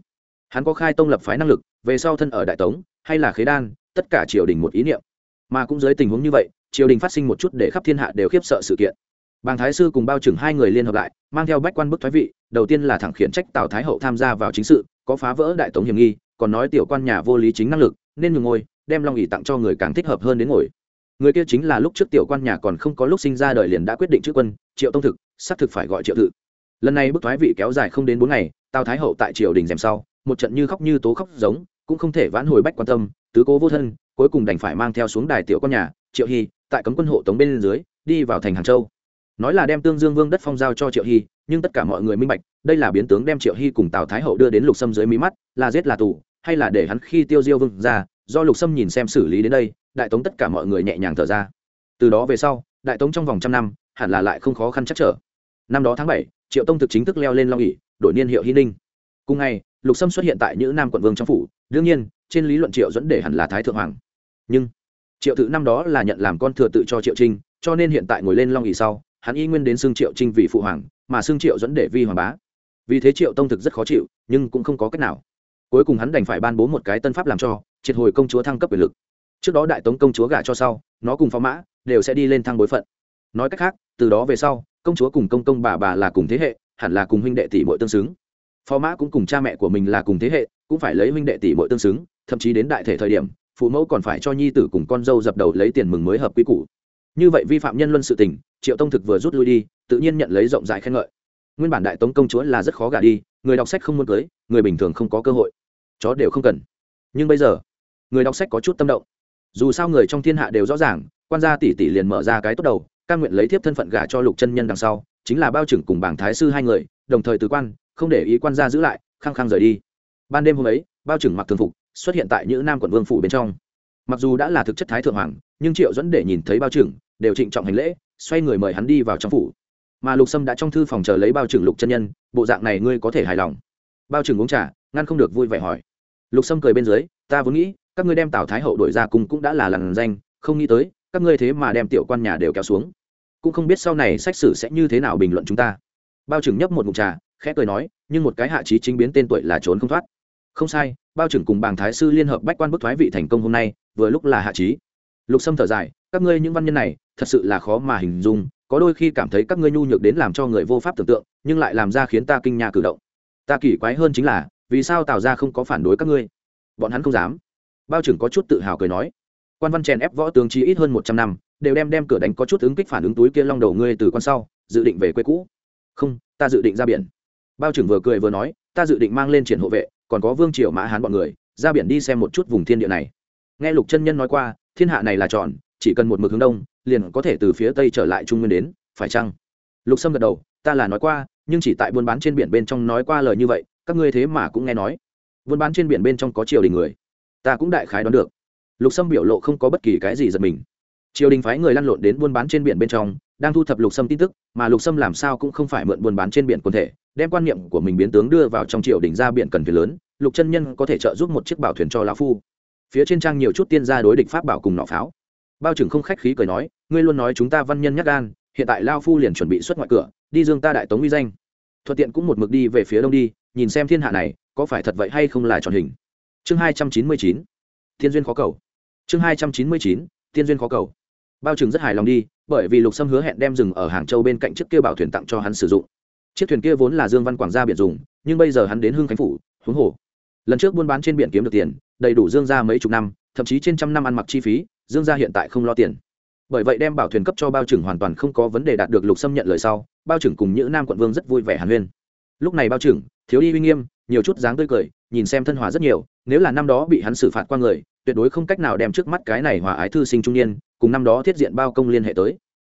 Hắn có khai tông lập phái năng lực, về sau thân ở đại tống, hay là khế đan, tất cả triều đình một ý niệm. Mà cũng dưới tình huống như vậy, triều đình phát sinh một chút để khắp thiên hạ đều khiếp sợ sự kiện. Bàng thái sư cùng bao trừng hai người liên hợp lại, mang theo bách quan bức thoái vị, đầu tiên là thẳng khiển trách tào thái hậu tham gia vào chính sự, có phá vỡ đại tống hiểm nghi còn nói tiểu quan nhà vô lý chính năng lực nên nhường ngồi, đem long ỉ tặng cho người càng thích hợp hơn đến ngồi. Người kia chính là lúc trước tiểu quan nhà còn không có lúc sinh ra đời liền đã quyết định chữ quân triệu tông thực xác thực phải gọi triệu tự lần này bức thoái vị kéo dài không đến bốn ngày tào thái hậu tại triều đình dèm sau một trận như khóc như tố khóc giống cũng không thể vãn hồi bách quan tâm tứ cố vô thân cuối cùng đành phải mang theo xuống đài tiểu con nhà triệu hy tại cấm quân hộ tống bên dưới đi vào thành hàng châu. Nói là đem tương dương vương đất phong giao cho triệu hy nhưng tất cả mọi người minh bạch đây là biến tướng đem triệu hy cùng tào thái hậu đưa đến lục sâm dưới mí mắt là giết là tù hay là để hắn khi tiêu diêu vương ra, do lục sâm nhìn xem xử lý đến đây, đại tống tất cả mọi người nhẹ nhàng thở ra. Từ đó về sau, đại tống trong vòng trăm năm, hẳn là lại không khó khăn chắc trở. Năm đó tháng bảy, triệu tông thực chính thức leo lên long ỉ đổi niên hiệu hy ninh. Cùng ngày, lục sâm xuất hiện tại những nam quận vương trong phủ, đương nhiên, trên lý luận triệu dẫn để hẳn là thái thượng hoàng. Nhưng, triệu tự năm đó là nhận làm con thừa tự cho triệu trinh, cho nên hiện tại ngồi lên long ỉ sau, hắn y nguyên đến xưng triệu trinh vì phụ hoàng, mà xưng triệu dẫn để vi hoàng bá. Vì thế triệu tông thực rất khó chịu, nhưng cũng không có cách nào cuối cùng hắn đành phải ban bố một cái tân pháp làm cho, triệt hồi công chúa thăng cấp quyền lực. Trước đó đại tống công chúa gả cho sau, nó cùng phó mã đều sẽ đi lên thăng bối phận. Nói cách khác, từ đó về sau, công chúa cùng công công bà bà là cùng thế hệ, hẳn là cùng huynh đệ tỷ muội tương xứng. Phó mã cũng cùng cha mẹ của mình là cùng thế hệ, cũng phải lấy huynh đệ tỷ muội tương xứng, thậm chí đến đại thể thời điểm, phụ mẫu còn phải cho nhi tử cùng con dâu dập đầu lấy tiền mừng mới hợp quy củ. Như vậy vi phạm nhân luân sự tình, triệu tông thực vừa rút lui đi, tự nhiên nhận lấy rộng rãi khen ngợi. Nguyên bản đại tống công chúa là rất khó gả đi, người đọc sách không muốn cưới, người bình thường không có cơ hội chó đều không cần. Nhưng bây giờ, người đọc sách có chút tâm động. Dù sao người trong thiên hạ đều rõ ràng, quan gia tỷ tỷ liền mở ra cái tốt đầu căn nguyện lấy thiếp thân phận gả cho lục chân nhân đằng sau, chính là bao trưởng cùng bảng thái sư hai người, đồng thời từ quan, không để ý quan gia giữ lại, khăng khăng rời đi. Ban đêm hôm ấy, bao trưởng mặc thường phục, xuất hiện tại những nam quận vương phủ bên trong. Mặc dù đã là thực chất thái thượng hoàng, nhưng triệu dẫn để nhìn thấy bao trưởng, đều trịnh trọng hành lễ, xoay người mời hắn đi vào trong phủ. Mà lục sâm đã trong thư phòng chờ lấy bao trưởng lục chân nhân, bộ dạng này ngươi có thể hài lòng. Bao trưởng uống trà, ngăn không được vui vẻ hỏi lục sâm cười bên dưới, ta vốn nghĩ, các ngươi đem tào thái hậu đổi ra cùng cũng đã là lằn danh, không nghĩ tới, các ngươi thế mà đem tiểu quan nhà đều kéo xuống. Cũng không biết sau này sách sử sẽ như thế nào bình luận chúng ta. Bao trưởng nhấp một mục trà, khẽ cười nói, nhưng một cái hạ trí chính biến tên tuổi là trốn không thoát. Không sai, bao trưởng cùng bàng thái sư liên hợp bách quan bức thoái vị thành công hôm nay, vừa lúc là hạ trí lục sâm thở dài, các ngươi những văn nhân này, thật sự là khó mà hình dung, có đôi khi cảm thấy các ngươi nhu nhược đến làm cho người vô pháp tưởng tượng, nhưng lại làm ra khiến ta kinh nhà cử động. Ta kỳ quái hơn chính là vì sao tào ra không có phản đối các ngươi? Bọn hắn không dám. Bao trưởng có chút tự hào cười nói. Quan văn chèn ép võ tướng chí ít hơn một trăm năm, đều đem đem cửa đánh có chút ứng kích phản ứng túi kia long đầu ngươi từ con sau, dự định về quê cũ. Không, ta dự định ra biển. Bao trưởng vừa cười vừa nói, ta dự định mang lên triển hộ vệ, còn có vương triều mã hán bọn người, ra biển đi xem một chút vùng thiên địa này. Nghe lục chân nhân nói qua, thiên hạ này là tròn, chỉ cần một mực hướng đông, liền có thể từ phía tây trở lại trung nguyên đến, phải chăng? Lục sâm gật đầu, ta là nói qua, nhưng chỉ tại buôn bán trên biển bên trong nói qua lời như vậy các ngươi thế mà cũng nghe nói. Buôn bán trên biển bên trong có triều đình người. Ta cũng đại khái đoán được. Lục sâm biểu lộ không có bất kỳ cái gì giật mình. Triều đình phái người lăn lộn đến buôn bán trên biển bên trong, đang thu thập lục sâm tin tức, mà lục sâm làm sao cũng không phải mượn buôn bán trên biển quần thể, đem quan niệm của mình biến tướng đưa vào trong triều đình ra biển cần thuyền lớn, lục chân nhân có thể trợ giúp một chiếc bảo thuyền cho lão phu. Phía trên trang nhiều chút tiên gia đối địch pháp bảo cùng nọ pháo. Bao trưởng không khách khí cười nói, ngươi luôn nói chúng ta văn nhân nhắc gan, hiện tại lao phu liền chuẩn bị xuất ngoại cửa, đi dương ta đại tống uy danh. Thuận tiện cũng một mực đi về phía đông đi nhìn xem thiên hạ này, có phải thật vậy hay không là tròn hình? Chương hai trăm chín mươi chín, thiên duyên khó cầu. Chương hai trăm chín mươi chín, thiên duyên khó cầu. Bao trưởng rất hài lòng đi, bởi vì lục sâm hứa hẹn đem rừng ở hàng châu bên cạnh chiếc kia bảo thuyền tặng cho hắn sử dụng. Chiếc thuyền kia vốn là dương văn quảng gia biển dùng, nhưng bây giờ hắn đến hưng khánh phủ, huống hồ. Lần trước buôn bán trên biển kiếm được tiền, đầy đủ dương ra mấy chục năm, thậm chí trên trăm năm ăn mặc chi phí, dương gia hiện tại không lo tiền. Bởi vậy đem bảo thuyền cấp cho bao trưởng hoàn toàn không có vấn đề đạt được lục xâm nhận lời sau, bao trưởng cùng những nam quận vương rất vui vẻ hàn huyên. Lúc này bao trưởng thiếu đi uy nghiêm, nhiều chút dáng tươi cười, nhìn xem thân hòa rất nhiều, nếu là năm đó bị hắn xử phạt qua người, tuyệt đối không cách nào đem trước mắt cái này hòa ái thư sinh trung niên, cùng năm đó thiết diện bao công liên hệ tới.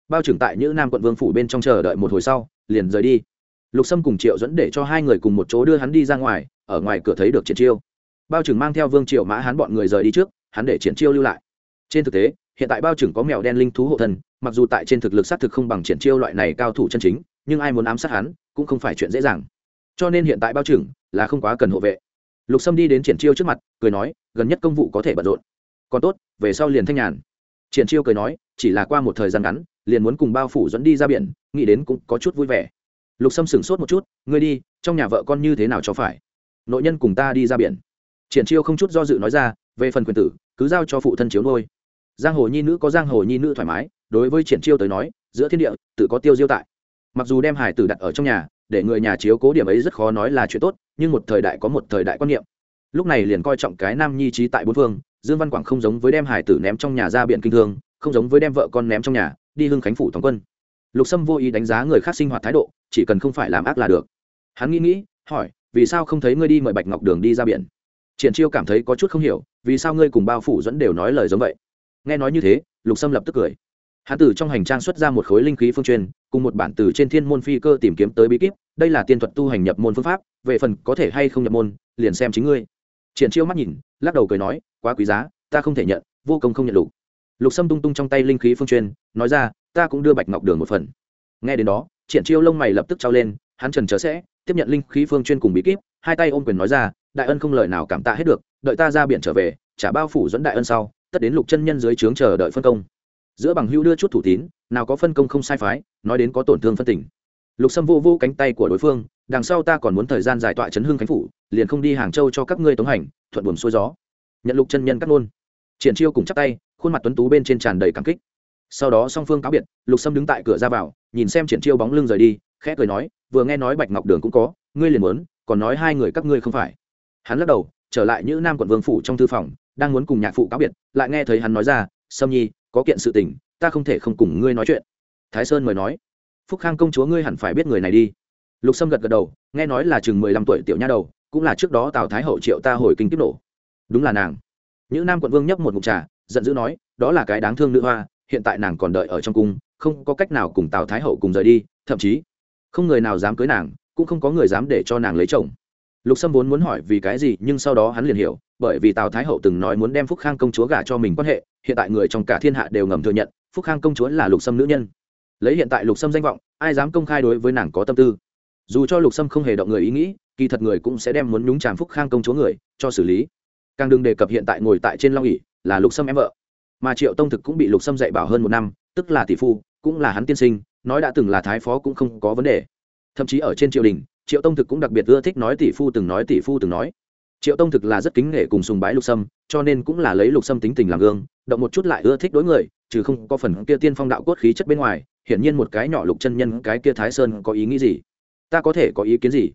Bao trưởng tại những nam quận vương phủ bên trong chờ đợi một hồi sau, liền rời đi. Lục sâm cùng triệu dẫn để cho hai người cùng một chỗ đưa hắn đi ra ngoài, ở ngoài cửa thấy được triển chiêu. Bao trưởng mang theo vương triệu mã hắn bọn người rời đi trước, hắn để triển chiêu lưu lại. Trên thực tế, hiện tại bao trưởng có mèo đen linh thú hộ thân, mặc dù tại trên thực lực xác thực không bằng triển chiêu loại này cao thủ chân chính, nhưng ai muốn ám sát hắn, cũng không phải chuyện dễ dàng cho nên hiện tại bao trưởng là không quá cần hộ vệ. Lục sâm đi đến triển chiêu trước mặt, cười nói, gần nhất công vụ có thể bận rộn. Còn tốt, về sau liền thanh nhàn. Triển chiêu cười nói, chỉ là qua một thời gian ngắn, liền muốn cùng bao phủ dẫn đi ra biển, nghĩ đến cũng có chút vui vẻ. Lục sâm sửng sốt một chút, ngươi đi, trong nhà vợ con như thế nào cho phải? Nội nhân cùng ta đi ra biển. Triển chiêu không chút do dự nói ra, về phần quyền tử, cứ giao cho phụ thân chiếu nuôi. giang hồ nhi nữ có giang hồ nhi nữ thoải mái, đối với triển chiêu tới nói, giữa thiên địa, tự có tiêu diêu tại. Mặc dù đem hải tử đặt ở trong nhà để người nhà chiếu cố điểm ấy rất khó nói là chuyện tốt, nhưng một thời đại có một thời đại quan niệm. Lúc này liền coi trọng cái nam nhi trí tại bốn phương, dương văn quảng không giống với đem hải tử ném trong nhà ra biển kinh thương, không giống với đem vợ con ném trong nhà, đi hưng khánh phủ thống quân. Lục sâm vô ý đánh giá người khác sinh hoạt thái độ, chỉ cần không phải làm ác là được. Hắn nghĩ nghĩ, hỏi, vì sao không thấy ngươi đi mời bạch ngọc đường đi ra biển? Triển chiêu cảm thấy có chút không hiểu, vì sao ngươi cùng bao phủ dẫn đều nói lời giống vậy? Nghe nói như thế, lục sâm lập tức cười hắn từ trong hành trang xuất ra một khối linh khí phương truyền, cùng một bản từ trên thiên môn phi cơ tìm kiếm tới bí kíp, đây là tiên thuật tu hành nhập môn phương pháp, về phần có thể hay không nhập môn, liền xem chính ngươi. Triển chiêu mắt nhìn, lắc đầu cười nói, quá quý giá, ta không thể nhận, vô công không nhận lục lục sâm tung tung trong tay linh khí phương truyền, nói ra, ta cũng đưa bạch ngọc đường một phần. Nghe đến đó, triển chiêu lông mày lập tức trao lên, hắn trần chờ sẽ, tiếp nhận linh khí phương chuyên cùng bí kíp, hai tay ôm quyền nói ra, đại ân không lời nào cảm tạ hết được, đợi ta ra biển trở về trả bao phủ dẫn đại ân sau, tất đến lục chân nhân dưới trướng chờ đợi phân công giữa bằng hữu đưa chút thủ tín, nào có phân công không sai phái, nói đến có tổn thương phân tình. Lục sâm vô vô cánh tay của đối phương, đằng sau ta còn muốn thời gian giải tọa chấn hương khánh phủ, liền không đi hàng châu cho các ngươi tống hành, thuận buồm xuôi gió. Nhận lục chân nhân cắt luôn. Triển chiêu cùng chắp tay, khuôn mặt tuấn tú bên trên tràn đầy cảm kích. Sau đó song phương cáo biệt, lục sâm đứng tại cửa ra vào, nhìn xem triển chiêu bóng lưng rời đi, khẽ cười nói, vừa nghe nói bạch ngọc đường cũng có, ngươi liền muốn, còn nói hai người các ngươi không phải. Hắn lắc đầu, trở lại như nam quận vương phủ trong thư phòng, đang muốn cùng nhạc phụ cáo biệt, lại nghe thấy hắn nói ra, sâm nhi có kiện sự tình, ta không thể không cùng ngươi nói chuyện. Thái sơn mời nói. Phúc khang công chúa ngươi hẳn phải biết người này đi. Lục sâm gật gật đầu, nghe nói là chừng mười lăm tuổi tiểu nha đầu, cũng là trước đó tào thái hậu triệu ta hồi kinh tiếp nổ. Đúng là nàng. Những nam quận vương nhấp một mục trà, giận dữ nói, đó là cái đáng thương nữ hoa, hiện tại nàng còn đợi ở trong cung, không có cách nào cùng tào thái hậu cùng rời đi, thậm chí không người nào dám cưới nàng, cũng không có người dám để cho nàng lấy chồng. Lục sâm vốn muốn hỏi vì cái gì, nhưng sau đó hắn liền hiểu bởi vì tào thái hậu từng nói muốn đem phúc khang công chúa gả cho mình quan hệ, hiện tại người trong cả thiên hạ đều ngầm thừa nhận, phúc khang công chúa là lục sâm nữ nhân. Lấy hiện tại lục sâm danh vọng, ai dám công khai đối với nàng có tâm tư? Dù cho lục sâm không hề động người ý nghĩ, kỳ thật người cũng sẽ đem muốn nhúng tràm phúc khang công chúa người, cho xử lý. Càng đừng đề cập hiện tại ngồi tại trên long ỉ là lục sâm em vợ. Mà triệu tông thực cũng bị lục sâm dạy bảo hơn một năm, tức là tỷ phu, cũng là hắn tiên sinh, nói đã từng là thái phó cũng không có vấn đề. Thậm chí ở trên triều đình, triệu tông thực cũng đặc biệt ưa thích nói tỷ phu từng nói, tỷ phu từng nói triệu tông thực là rất kính nể cùng sùng bái lục sâm cho nên cũng là lấy lục sâm tính tình làm gương động một chút lại ưa thích đối người trừ không có phần kia tiên phong đạo cốt khí chất bên ngoài hiển nhiên một cái nhỏ lục chân nhân cái kia thái sơn có ý nghĩ gì? Ta có thể có ý kiến gì?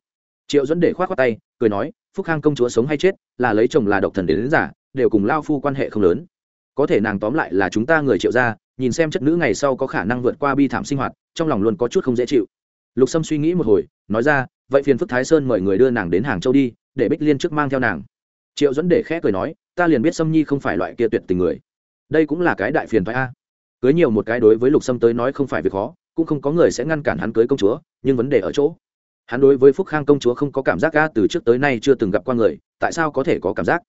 Triệu dẫn để khoát qua tay cười nói phúc khang công chúa sống hay chết là lấy chồng là độc thần đến, đến giả đều cùng lao phu quan hệ không lớn. Có thể nàng tóm lại là chúng ta người triệu gia nhìn xem chất nữ ngày sau có khả năng vượt qua bi thảm sinh hoạt trong lòng luôn có chút không dễ chịu. Lục sâm suy nghĩ một hồi nói ra vậy phiền phức thái sơn mời người đưa nàng đến hàng châu đi, để bích liên trước mang theo nàng. Triệu dẫn để khẽ cười nói, ta liền biết sâm nhi không phải loại kia tuyệt tình người. Đây cũng là cái đại phiền thoại a. Cưới nhiều một cái đối với lục sâm tới nói không phải việc khó, cũng không có người sẽ ngăn cản hắn cưới công chúa, nhưng vấn đề ở chỗ. Hắn đối với phúc khang công chúa không có cảm giác ga từ trước tới nay chưa từng gặp qua người, tại sao có thể có cảm giác?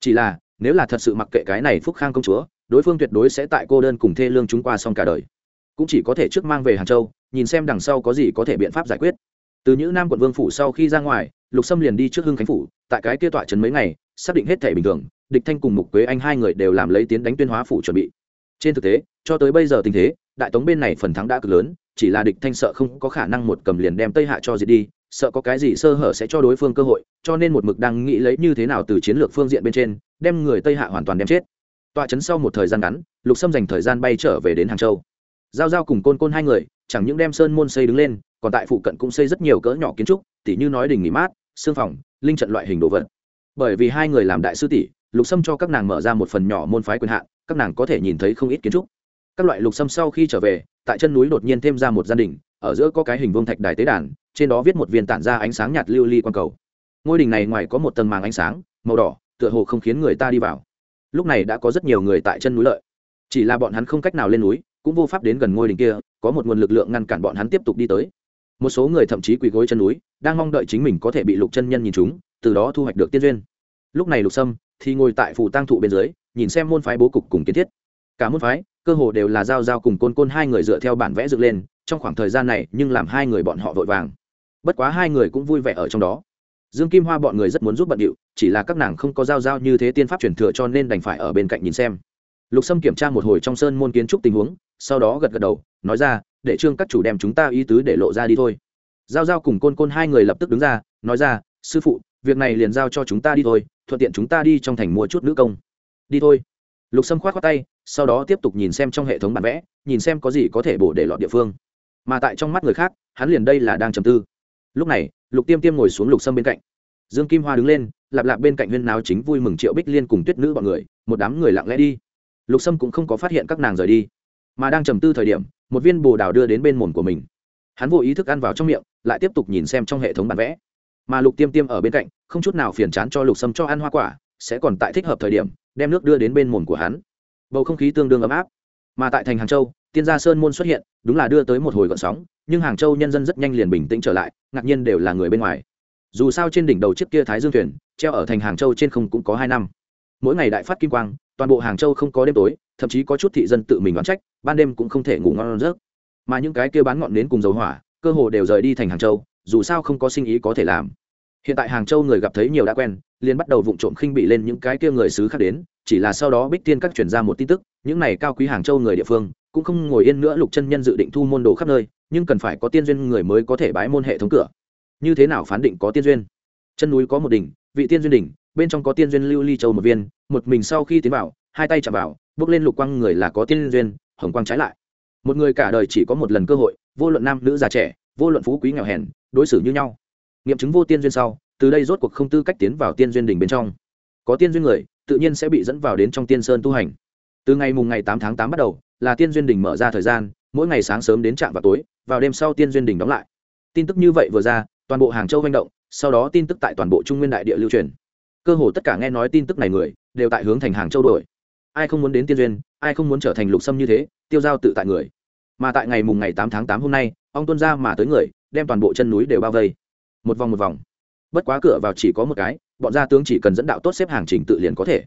Chỉ là, nếu là thật sự mặc kệ cái này phúc khang công chúa, đối phương tuyệt đối sẽ tại cô đơn cùng thê lương chúng qua xong cả đời. Cũng chỉ có thể trước mang về hàng châu, nhìn xem đằng sau có gì có thể biện pháp giải quyết từ những nam quận vương phủ sau khi ra ngoài, lục sâm liền đi trước hưng khánh phủ, tại cái kia tọa trấn mấy ngày, xác định hết thể bình thường, địch thanh cùng mục quế anh hai người đều làm lấy tiến đánh tuyên hóa phủ chuẩn bị. Trên thực tế, cho tới bây giờ tình thế, đại tống bên này phần thắng đã cực lớn, chỉ là địch thanh sợ không có khả năng một cầm liền đem tây hạ cho diệt đi, sợ có cái gì sơ hở sẽ cho đối phương cơ hội, cho nên một mực đang nghĩ lấy như thế nào từ chiến lược phương diện bên trên, đem người tây hạ hoàn toàn đem chết. Tọa trấn sau một thời gian ngắn, lục sâm dành thời gian bay trở về đến hàng châu. Giao giao cùng côn côn hai người, chẳng những đem sơn môn xây đứng lên còn tại phụ cận cũng xây rất nhiều cỡ nhỏ kiến trúc, tỉ như nói đình nghỉ mát, xương phòng, linh trận loại hình đồ vật. Bởi vì hai người làm đại sư tỷ, lục sâm cho các nàng mở ra một phần nhỏ môn phái quyền hạn, các nàng có thể nhìn thấy không ít kiến trúc. Các loại lục sâm sau khi trở về, tại chân núi đột nhiên thêm ra một gia đình ở giữa có cái hình vương thạch đài tế đàn, trên đó viết một viên tản ra ánh sáng nhạt lưu ly li quan cầu. Ngôi đình này ngoài có một tầng màng ánh sáng, màu đỏ, tựa hồ không khiến người ta đi vào. Lúc này đã có rất nhiều người tại chân núi lợi. Chỉ là bọn hắn không cách nào lên núi, cũng vô pháp đến gần ngôi đình kia, có một nguồn lực lượng ngăn cản bọn hắn tiếp tục đi tới một số người thậm chí quỳ gối chân núi, đang mong đợi chính mình có thể bị lục chân nhân nhìn chúng, từ đó thu hoạch được tiên duyên. Lúc này lục sâm thì ngồi tại phủ tang thụ bên dưới, nhìn xem môn phái bố cục cùng kiến thiết. Cả môn phái, cơ hồ đều là giao giao cùng côn côn hai người dựa theo bản vẽ dựng lên, trong khoảng thời gian này nhưng làm hai người bọn họ vội vàng. Bất quá hai người cũng vui vẻ ở trong đó. Dương kim hoa bọn người rất muốn giúp bận điệu, chỉ là các nàng không có giao giao như thế tiên pháp truyền thừa cho nên đành phải ở bên cạnh nhìn xem. Lục sâm kiểm tra một hồi trong sơn môn kiến trúc tình huống, sau đó gật gật đầu, nói ra để trương các chủ đem chúng ta ý tứ để lộ ra đi thôi. Giao giao cùng côn côn hai người lập tức đứng ra, nói ra, sư phụ, việc này liền giao cho chúng ta đi thôi, thuận tiện chúng ta đi trong thành mua chút nữ công. Đi thôi. Lục sâm k h o á t khoác tay, sau đó tiếp tục nhìn xem trong hệ thống bản vẽ, nhìn xem có gì có thể bổ để lọt địa phương. Mà tại trong mắt người khác, hắn liền đây là đang trầm tư. Lúc này, lục tiêm tiêm ngồi xuống lục sâm bên cạnh. Dương kim hoa đứng lên, lạp lạp bên cạnh huyên nào chính vui mừng triệu bích liên cùng tuyết nữ b ọ n người, một đám người lặng lẽ đi. Lục sâm cũng không có phát hiện các nàng rời đi mà đang trầm tư thời điểm, một viên bồ đào đưa đến bên mồm của mình. Hắn vô ý thức ăn vào trong miệng, lại tiếp tục nhìn xem trong hệ thống bản vẽ. Mà lục tiêm tiêm ở bên cạnh, không chút nào phiền chán cho lục sâm cho ăn hoa quả, sẽ còn tại thích hợp thời điểm, đem nước đưa đến bên mồm của hắn. Bầu không khí tương đương ấm áp. Mà tại thành hàng châu, tiên gia sơn môn xuất hiện, đúng là đưa tới một hồi gọn sóng, nhưng hàng châu nhân dân rất nhanh liền bình tĩnh trở lại, ngạc nhiên đều là người bên ngoài. Dù sao trên đỉnh đầu chiếc kia thái dương thuyền, treo ở thành hàng châu trên không cũng có hai năm. Mỗi ngày đại phát kim quang, toàn bộ hàng châu không có đêm tối thậm chí có chút thị dân tự mình đoán trách, ban đêm cũng không thể ngủ ngon rớt mà những cái kia bán ngọn nến cùng dầu hỏa, cơ hồ đều rời đi thành hàng châu, dù sao không có sinh ý có thể làm. Hiện tại hàng châu người gặp thấy nhiều đã quen, liền bắt đầu vụng trộm khinh bị lên những cái kia người xứ khác đến, chỉ là sau đó bích tiên các chuyển ra một tin tức, những này cao quý hàng châu người địa phương, cũng không ngồi yên nữa lục chân nhân dự định thu môn đồ khắp nơi, nhưng cần phải có tiên duyên người mới có thể bái môn hệ thống cửa. Như thế nào phán định có tiên duyên? Chân núi có một đỉnh, vị tiên duyên đỉnh, bên trong có tiên duyên lưu ly châu một viên, một mình sau khi tiến vào, hai tay chạm vào bước lên lục quang người là có tiên duyên, hồng quang trái lại. Một người cả đời chỉ có một lần cơ hội, vô luận nam nữ già trẻ, vô luận phú quý nghèo hèn, đối xử như nhau. Nghiệm chứng vô tiên duyên sau, từ đây rốt cuộc không tư cách tiến vào tiên duyên đỉnh bên trong. Có tiên duyên người, tự nhiên sẽ bị dẫn vào đến trong tiên sơn tu hành. Từ ngày mùng ngày tám tháng tám bắt đầu, là tiên duyên đình mở ra thời gian, mỗi ngày sáng sớm đến trạm vào tối, vào đêm sau tiên duyên đình đóng lại. Tin tức như vậy vừa ra, toàn bộ hàng châu manh động, sau đó tin tức tại toàn bộ trung nguyên đại địa lưu truyền. Cơ hồ tất cả nghe nói tin tức này người, đều tại hướng thành hàng châu đổi ai không muốn đến tiên duyên, ai không muốn trở thành lục sâm như thế, tiêu giao tự tại người. Mà tại ngày mùng ngày tám tháng tám hôm nay, ông tuân ra mà tới người, đem toàn bộ chân núi đều bao vây. Một vòng một vòng. Bất quá cửa vào chỉ có một cái, bọn gia tướng chỉ cần dẫn đạo tốt xếp hàng trình tự liền có thể.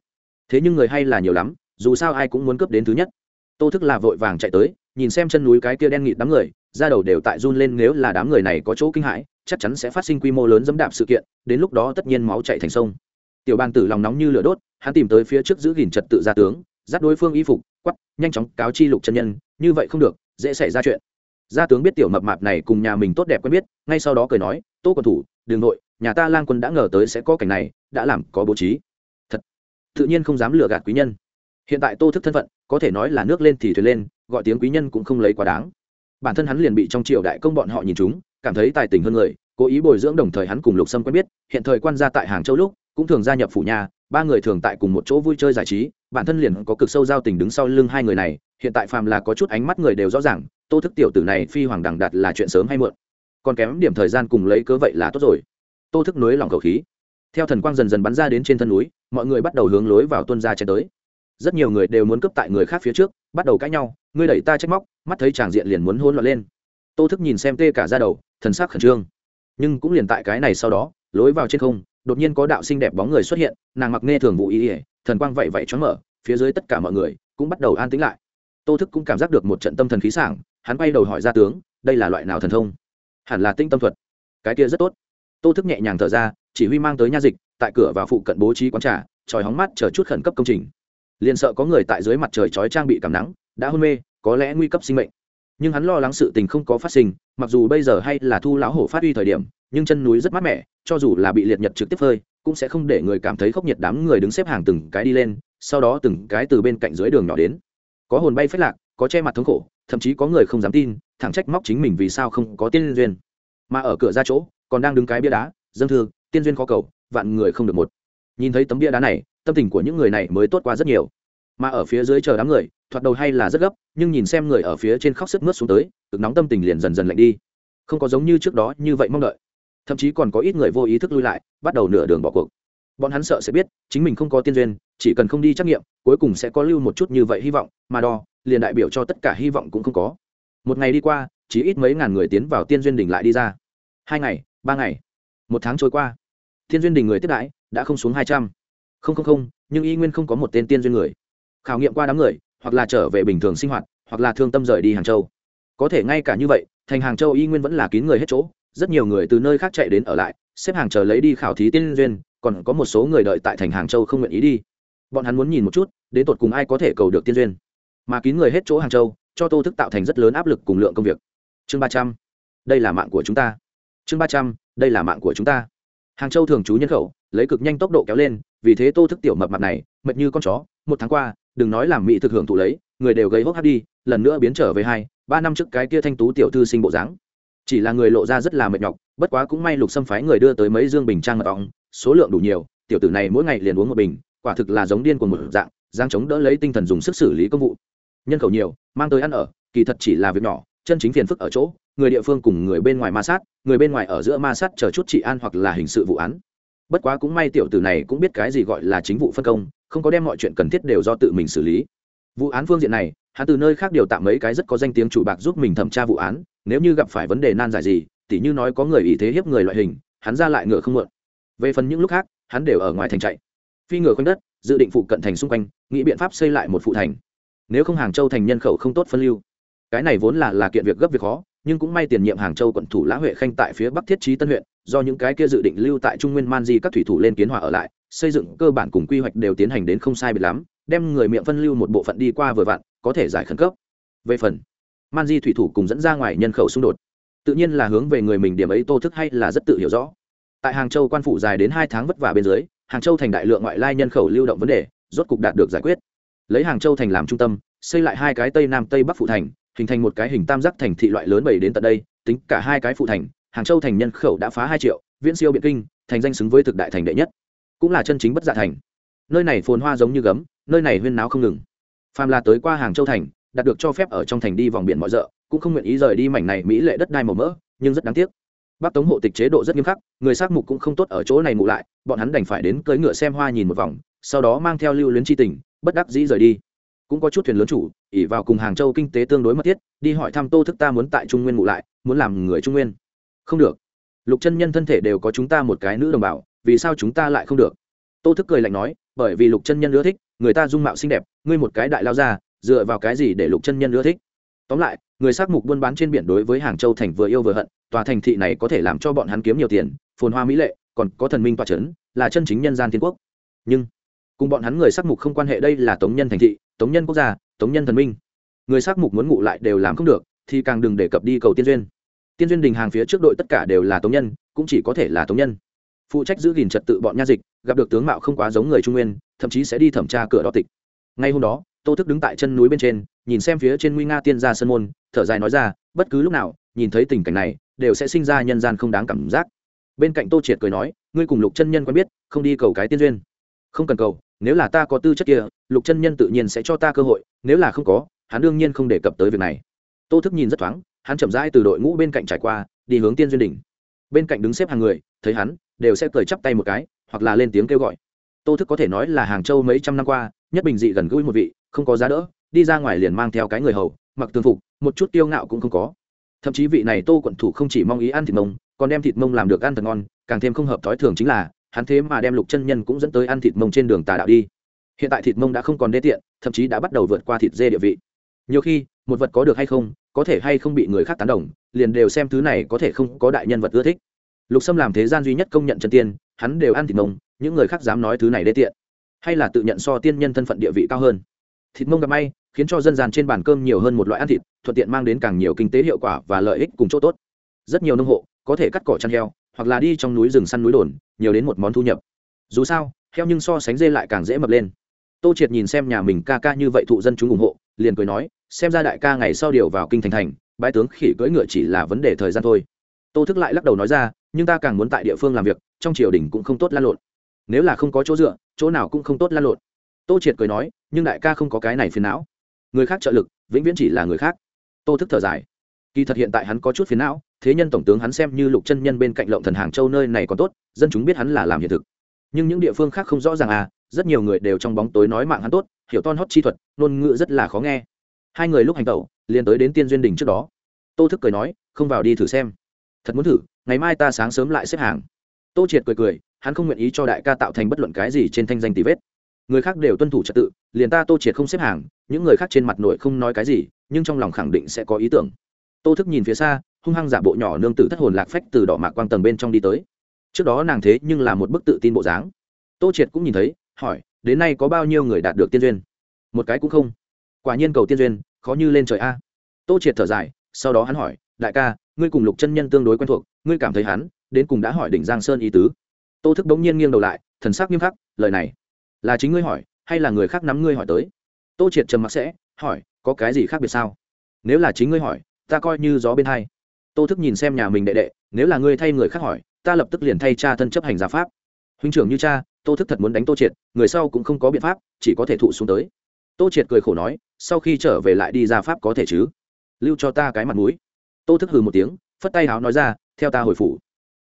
Thế nhưng người hay là nhiều lắm, dù sao ai cũng muốn cướp đến thứ nhất. Tô thức là vội vàng chạy tới, nhìn xem chân núi cái kia đen nghịt đám người ra đầu đều tại run lên nếu là đám người này có chỗ kinh hãi, chắc chắn sẽ phát sinh quy mô lớn dẫm đạp sự kiện, đến lúc đó tất nhiên máu chạy thành sông. Tiểu bàn tử lòng nóng như lửa đốt hắn tìm tới phía trước giữ gìn trật tự gia tướng, dắt đối phương y phục quắp nhanh chóng cáo chi lục chân nhân, như vậy không được, dễ xảy ra chuyện. Gia tướng biết tiểu mập mạp này cùng nhà mình tốt đẹp quen biết, ngay sau đó cười nói, tô quân thủ đường nội, nhà ta lang quân đã ngờ tới sẽ có cảnh này, đã làm có bố trí. Thật, tự nhiên không dám lừa gạt quý nhân. Hiện tại tô thức thân phận, có thể nói là nước lên thì thuyền lên, gọi tiếng quý nhân cũng không lấy quá đáng. Bản thân hắn liền bị trong triều đại công bọn họ nhìn chúng, cảm thấy tài tình hơn người, cố ý bồi dưỡng đồng thời hắn cùng lục sâm quen biết, hiện thời quan gia tại hàng châu lúc, cũng thường gia nhập phủ nhà ba người thường tại cùng một chỗ vui chơi giải trí, bản thân liền có cực sâu giao tình đứng sau lưng hai người này, hiện tại phàm là có chút ánh mắt người đều rõ ràng, tô thức tiểu tử này phi hoàng đằng đạt là chuyện sớm hay muộn. Còn kém điểm thời gian cùng lấy cớ vậy là tốt rồi. Tô thức nối lòng khẩu khí. Theo thần quang dần dần bắn ra đến trên thân núi, mọi người bắt đầu hướng lối vào tuân ra chen tới. Rất nhiều người đều muốn cướp tại người khác phía trước, bắt đầu cãi nhau, ngươi đẩy ta trách móc, mắt thấy tràng diện liền muốn hôn loạn lên. Tô thức nhìn xem tê cả ra đầu, thần sắc khẩn trương. Nhưng cũng liền tại cái này sau đó, lối vào trên không đột nhiên có đạo sinh đẹp bóng người xuất hiện, nàng mặc nghe thường vụ ý ỉa thần quang vậy vậy choáng mở, phía dưới tất cả mọi người cũng bắt đầu an tĩnh lại. Tô thức cũng cảm giác được một trận tâm thần khí sảng, hắn quay đầu hỏi ra tướng, đây là loại nào thần thông? Hẳn là tinh tâm thuật. Cái kia rất tốt. Tô thức nhẹ nhàng thở ra, chỉ huy mang tới nha dịch, tại cửa và phụ cận bố trí quán trà tròi hóng mắt chờ chút khẩn cấp công trình. Liền sợ có người tại dưới mặt trời chói trang bị cảm nắng, đã hôn mê, có lẽ nguy cấp sinh mệnh. Nhưng hắn lo lắng sự tình không có phát sinh, mặc dù bây giờ hay là thu lão hổ phát huy thời điểm nhưng chân núi rất mát mẻ, cho dù là bị liệt nhật trực tiếp phơi, cũng sẽ không để người cảm thấy khốc nhiệt đám người đứng xếp hàng từng cái đi lên, sau đó từng cái từ bên cạnh dưới đường nhỏ đến. Có hồn bay phết lạc, có che mặt thống khổ, thậm chí có người không dám tin, thẳng trách móc chính mình vì sao không có tiên duyên. Mà ở cửa ra chỗ, còn đang đứng cái bia đá dâng thư, tiên duyên khó cầu, vạn người không được một. Nhìn thấy tấm bia đá này, tâm tình của những người này mới tốt qua rất nhiều. Mà ở phía dưới chờ đám người, thoạt đầu hay là rất gấp, nhưng nhìn xem người ở phía trên khóc sức mướt xuống tới, cực nóng tâm tình liền dần dần lạnh đi. Không có giống như trước đó như vậy mong đợi thậm chí còn có ít người vô ý thức lui lại, bắt đầu nửa đường bỏ cuộc. Bọn hắn sợ sẽ biết, chính mình không có tiên duyên, chỉ cần không đi trắc nghiệm, cuối cùng sẽ có lưu một chút như vậy hy vọng, mà đo, liền đại biểu cho tất cả hy vọng cũng không có. Một ngày đi qua, chỉ ít mấy ngàn người tiến vào tiên duyên đỉnh lại đi ra. Hai ngày, ba ngày, một tháng trôi qua. Tiên duyên đỉnh người tiếp đãi, đã không xuống hai trăm. Không không không, nhưng y nguyên không có một tên tiên duyên người. Khảo nghiệm qua đám người, hoặc là trở về bình thường sinh hoạt, hoặc là thương tâm rời đi hàng châu. Có thể ngay cả như vậy, thành hàng châu y nguyên vẫn là kín người hết chỗ rất nhiều người từ nơi khác chạy đến ở lại, xếp hàng chờ lấy đi khảo thí tiên duyên, còn có một số người đợi tại thành hàng châu không nguyện ý đi. Bọn hắn muốn nhìn một chút, đến tột cùng ai có thể cầu được tiên duyên. Mà kín người hết chỗ hàng châu, cho tô thức tạo thành rất lớn áp lực cùng lượng công việc. Chương ba trăm, đây là mạng của chúng ta. Chương ba trăm, đây là mạng của chúng ta. Hàng châu thường trú nhân khẩu, lấy cực nhanh tốc độ kéo lên, vì thế tô thức tiểu mập mặt này, mệt như con chó, một tháng qua, đừng nói làm mỹ thực hưởng thụ lấy, người đều gây hốc hát đi, lần nữa biến trở về hai, ba năm trước cái kia thanh tú tiểu thư sinh bộ dáng chỉ là người lộ ra rất là mệt nhọc, bất quá cũng may lục xâm phái người đưa tới mấy dương bình trang mật ong, số lượng đủ nhiều, tiểu tử này mỗi ngày liền uống một bình, quả thực là giống điên của một dạng giang chống đỡ lấy tinh thần dùng sức xử lý công vụ. Nhân khẩu nhiều, mang tới ăn ở, kỳ thật chỉ là việc nhỏ, chân chính phiền phức ở chỗ, người địa phương cùng người bên ngoài ma sát, người bên ngoài ở giữa ma sát chờ chút trị an hoặc là hình sự vụ án. Bất quá cũng may tiểu tử này cũng biết cái gì gọi là chính vụ phân công, không có đem mọi chuyện cần thiết đều do tự mình xử lý. Vụ án phương diện này hắn từ nơi khác điều tạm mấy cái rất có danh tiếng chủ bạc giúp mình thẩm tra vụ án, nếu như gặp phải vấn đề nan giải gì, tỉ như nói có người ý thế hiếp người loại hình, hắn ra lại ngựa không mượn. Về phần những lúc khác, hắn đều ở ngoài thành chạy. Phi ngựa quanh đất, dự định phụ cận thành xung quanh, nghĩ biện pháp xây lại một phụ thành. Nếu không hàng châu thành nhân khẩu không tốt phân lưu. Cái này vốn là là kiện việc gấp việc khó, nhưng cũng may tiền nhiệm hàng châu quận thủ lã huệ khanh tại phía bắc thiết trí tân huyện, do những cái kia dự định lưu tại trung nguyên man di các thủy thủ lên kiến hòa ở lại, xây dựng cơ bản cùng quy hoạch đều tiến hành đến không sai biệt lắm, đem người miệng phân lưu một bộ phận đi qua vừa vặn có thể giải khẩn cấp. Về phần, man di thủy thủ cùng dẫn ra ngoài nhân khẩu xung đột, tự nhiên là hướng về người mình điểm ấy tô thức hay là rất tự hiểu rõ. Tại hàng châu quan phủ dài đến hai tháng vất vả bên dưới, hàng châu thành đại lượng ngoại lai nhân khẩu lưu động vấn đề, rốt cục đạt được giải quyết. Lấy hàng châu thành làm trung tâm, xây lại hai cái tây nam tây bắc phụ thành, hình thành một cái hình tam giác thành thị loại lớn bảy đến tận đây, tính cả hai cái phụ thành, hàng châu thành nhân khẩu đã phá hai triệu, viễn siêu biện kinh, thành danh xứng với thực đại thành đệ nhất, cũng là chân chính bất dạ thành. Nơi này phồn hoa giống như gấm, nơi này huyên náo không ngừng phàm là tới qua hàng châu thành, đạt được cho phép ở trong thành đi vòng biển mọi rợ cũng không nguyện ý rời đi mảnh này mỹ lệ đất đai màu mỡ, nhưng rất đáng tiếc. Bắc tống hộ tịch chế độ rất nghiêm khắc, người s á c mục cũng không tốt ở chỗ này ngủ lại, bọn hắn đành phải đến cưỡi ngựa xem hoa nhìn một vòng, sau đó mang theo lưu luyến chi tình, bất đắc dĩ rời đi. Cũng có chút thuyền lớn chủ, ỉ vào cùng hàng châu kinh tế tương đối mật thiết, đi hỏi thăm tô thức ta muốn tại trung nguyên ngủ lại, muốn làm người trung nguyên. Không được. Lục chân nhân thân thể đều có chúng ta một cái nữ đồng bào, vì sao chúng ta lại không được? Tô thức cười lạnh nói, bởi vì lục chân nhân ưa thích người ta dung mạo xinh đẹp, ngươi một cái đại lao ra dựa vào cái gì để lục chân nhân ưa thích? Tóm lại, người s á c mục buôn bán trên biển đối với hàng châu thành vừa yêu vừa hận, tòa thành thị này có thể làm cho bọn hắn kiếm nhiều tiền, phồn hoa mỹ lệ, còn có thần minh tòa c h ấ n là chân chính nhân gian thiên quốc. Nhưng, cùng bọn hắn người s á c mục không quan hệ đây là tống nhân thành thị, tống nhân quốc gia, tống nhân thần minh. Người s á c mục muốn ngụ lại đều làm không được, thì càng đừng đề cập đi cầu tiên duyên. Tiên duyên đình hàng phía trước đội tất cả đều là tống nhân, cũng chỉ có thể là tống nhân phụ trách giữ gìn trật tự bọn nha dịch, gặp được tướng mạo không quá giống người trung nguyên, thậm chí sẽ đi thẩm tra cửa đo tịch. Ngay hôm đó, tô thức đứng tại chân núi bên trên, nhìn xem phía trên nguy nga tiên gia sơn môn, thở dài nói ra, bất cứ lúc nào, nhìn thấy tình cảnh này, đều sẽ sinh ra nhân gian không đáng cảm giác. Bên cạnh tô triệt cười nói, ngươi cùng lục chân nhân quen biết, không đi cầu cái tiên duyên. Không cần cầu, nếu là ta có tư chất kia, lục chân nhân tự nhiên sẽ cho ta cơ hội, nếu là không có, hắn đương nhiên không đề cập tới việc này. Tô thức nhìn rất thoáng, hắn chậm rãi từ đội ngũ bên cạnh trải qua, đi hướng tiên duyên đỉnh. Bên cạnh đứng xếp hàng người, thấy hắn đều sẽ cười chắp tay một cái, hoặc là lên tiếng kêu gọi. Tô thức có thể nói là hàng châu mấy trăm năm qua, nhất bình dị gần gũi một vị, không có giá đỡ, đi ra ngoài liền mang theo cái người hầu, mặc tương phục, một chút tiêu ngạo cũng không có. Thậm chí vị này tô quận thủ không chỉ mong ý ăn thịt mông, còn đem thịt mông làm được ăn thật ngon, càng thêm không hợp thói thường chính là, hắn thế mà đem lục chân nhân cũng dẫn tới ăn thịt mông trên đường tà đạo đi. Hiện tại thịt mông đã không còn đê tiện, thậm chí đã bắt đầu vượt qua thịt dê địa vị. Nhiều khi, một vật có được hay không, có thể hay không bị người khác tán đồng, liền đều xem thứ này có thể không có đại nhân vật ưa thích lục sâm làm thế gian duy nhất công nhận chân tiên, hắn đều ăn thịt mông, những người khác dám nói thứ này đê tiện. Hay là tự nhận so tiên nhân thân phận địa vị cao hơn. Thịt mông gặp may, khiến cho dân gian trên bàn cơm nhiều hơn một loại ăn thịt, thuận tiện mang đến càng nhiều kinh tế hiệu quả và lợi ích cùng chỗ tốt. Rất nhiều nông hộ, có thể cắt cỏ chăn heo, hoặc là đi trong núi rừng săn núi đồn, nhiều đến một món thu nhập. Dù sao, heo nhưng so sánh dê lại càng dễ mập lên. Tô triệt nhìn xem nhà mình ca ca như vậy thụ dân chúng ủng hộ, liền cười nói, xem ra đại ca ngày sau điều vào kinh thành thành bãi tướng khỉ cưỡi ngựa chỉ là vấn đề thời gian thôi. Tô thức lại lắc đầu nói ra nhưng ta càng muốn tại địa phương làm việc, trong triều đình cũng không tốt lan lộn. Nếu là không có chỗ dựa, chỗ nào cũng không tốt lan lộn. Tô triệt cười nói, nhưng đại ca không có cái này phiền não. Người khác trợ lực, vĩnh viễn chỉ là người khác. Tô thức thở dài. Kỳ thật hiện tại hắn có chút phiền não, thế nhân tổng tướng hắn xem như lục chân nhân bên cạnh lộng thần hàng châu nơi này còn tốt, dân chúng biết hắn là làm hiện thực. Nhưng những địa phương khác không rõ ràng à rất nhiều người đều trong bóng tối nói mạng hắn tốt, hiểu ton hót chi thuật, ngôn ngữ rất là khó nghe. Hai người lúc hành tẩu, liền tới đến tiên duyên đình trước đó. Tô thức cười nói, không vào đi thử xem thật muốn thử, ngày mai ta sáng sớm lại xếp hàng. Tô triệt cười cười, hắn không nguyện ý cho đại ca tạo thành bất luận cái gì trên thanh danh tỷ vết. Người khác đều tuân thủ trật tự, liền ta tô triệt không xếp hàng, những người khác trên mặt nội không nói cái gì, nhưng trong lòng khẳng định sẽ có ý tưởng. Tô thức nhìn phía xa, hung hăng giả bộ nhỏ nương tử thất hồn lạc phách từ đỏ mạc quang tầng bên trong đi tới. Trước đó nàng thế nhưng là một bức tự tin bộ dáng. Tô triệt cũng nhìn thấy, hỏi, đến nay có bao nhiêu người đạt được tiên duyên? Một cái cũng không. Quả nhiên cầu tiên duyên, khó như lên trời a. Tô triệt thở dài, sau đó hắn hỏi, đại ca ngươi cùng lục chân nhân tương đối quen thuộc, ngươi cảm thấy hắn, đến cùng đã hỏi đỉnh giang sơn ý tứ. Tô thức bỗng nhiên nghiêng đầu lại, thần sắc nghiêm khắc, lời này là chính ngươi hỏi, hay là người khác nắm ngươi hỏi tới? Tô triệt trầm mặc sẽ, hỏi, có cái gì khác biệt sao? Nếu là chính ngươi hỏi, ta coi như gió bên hai. Tô thức nhìn xem nhà mình đệ đệ, nếu là ngươi thay người khác hỏi, ta lập tức liền thay cha thân chấp hành gia pháp. Huynh trưởng như cha, tô thức thật muốn đánh tô triệt, người sau cũng không có biện pháp, chỉ có thể thụ xuống tới. Tô triệt cười khổ nói, sau khi trở về lại đi ra pháp có thể chứ? Lưu cho ta cái mặt mũi tô thức hừ một tiếng, phất tay háo nói ra, theo ta hồi phủ.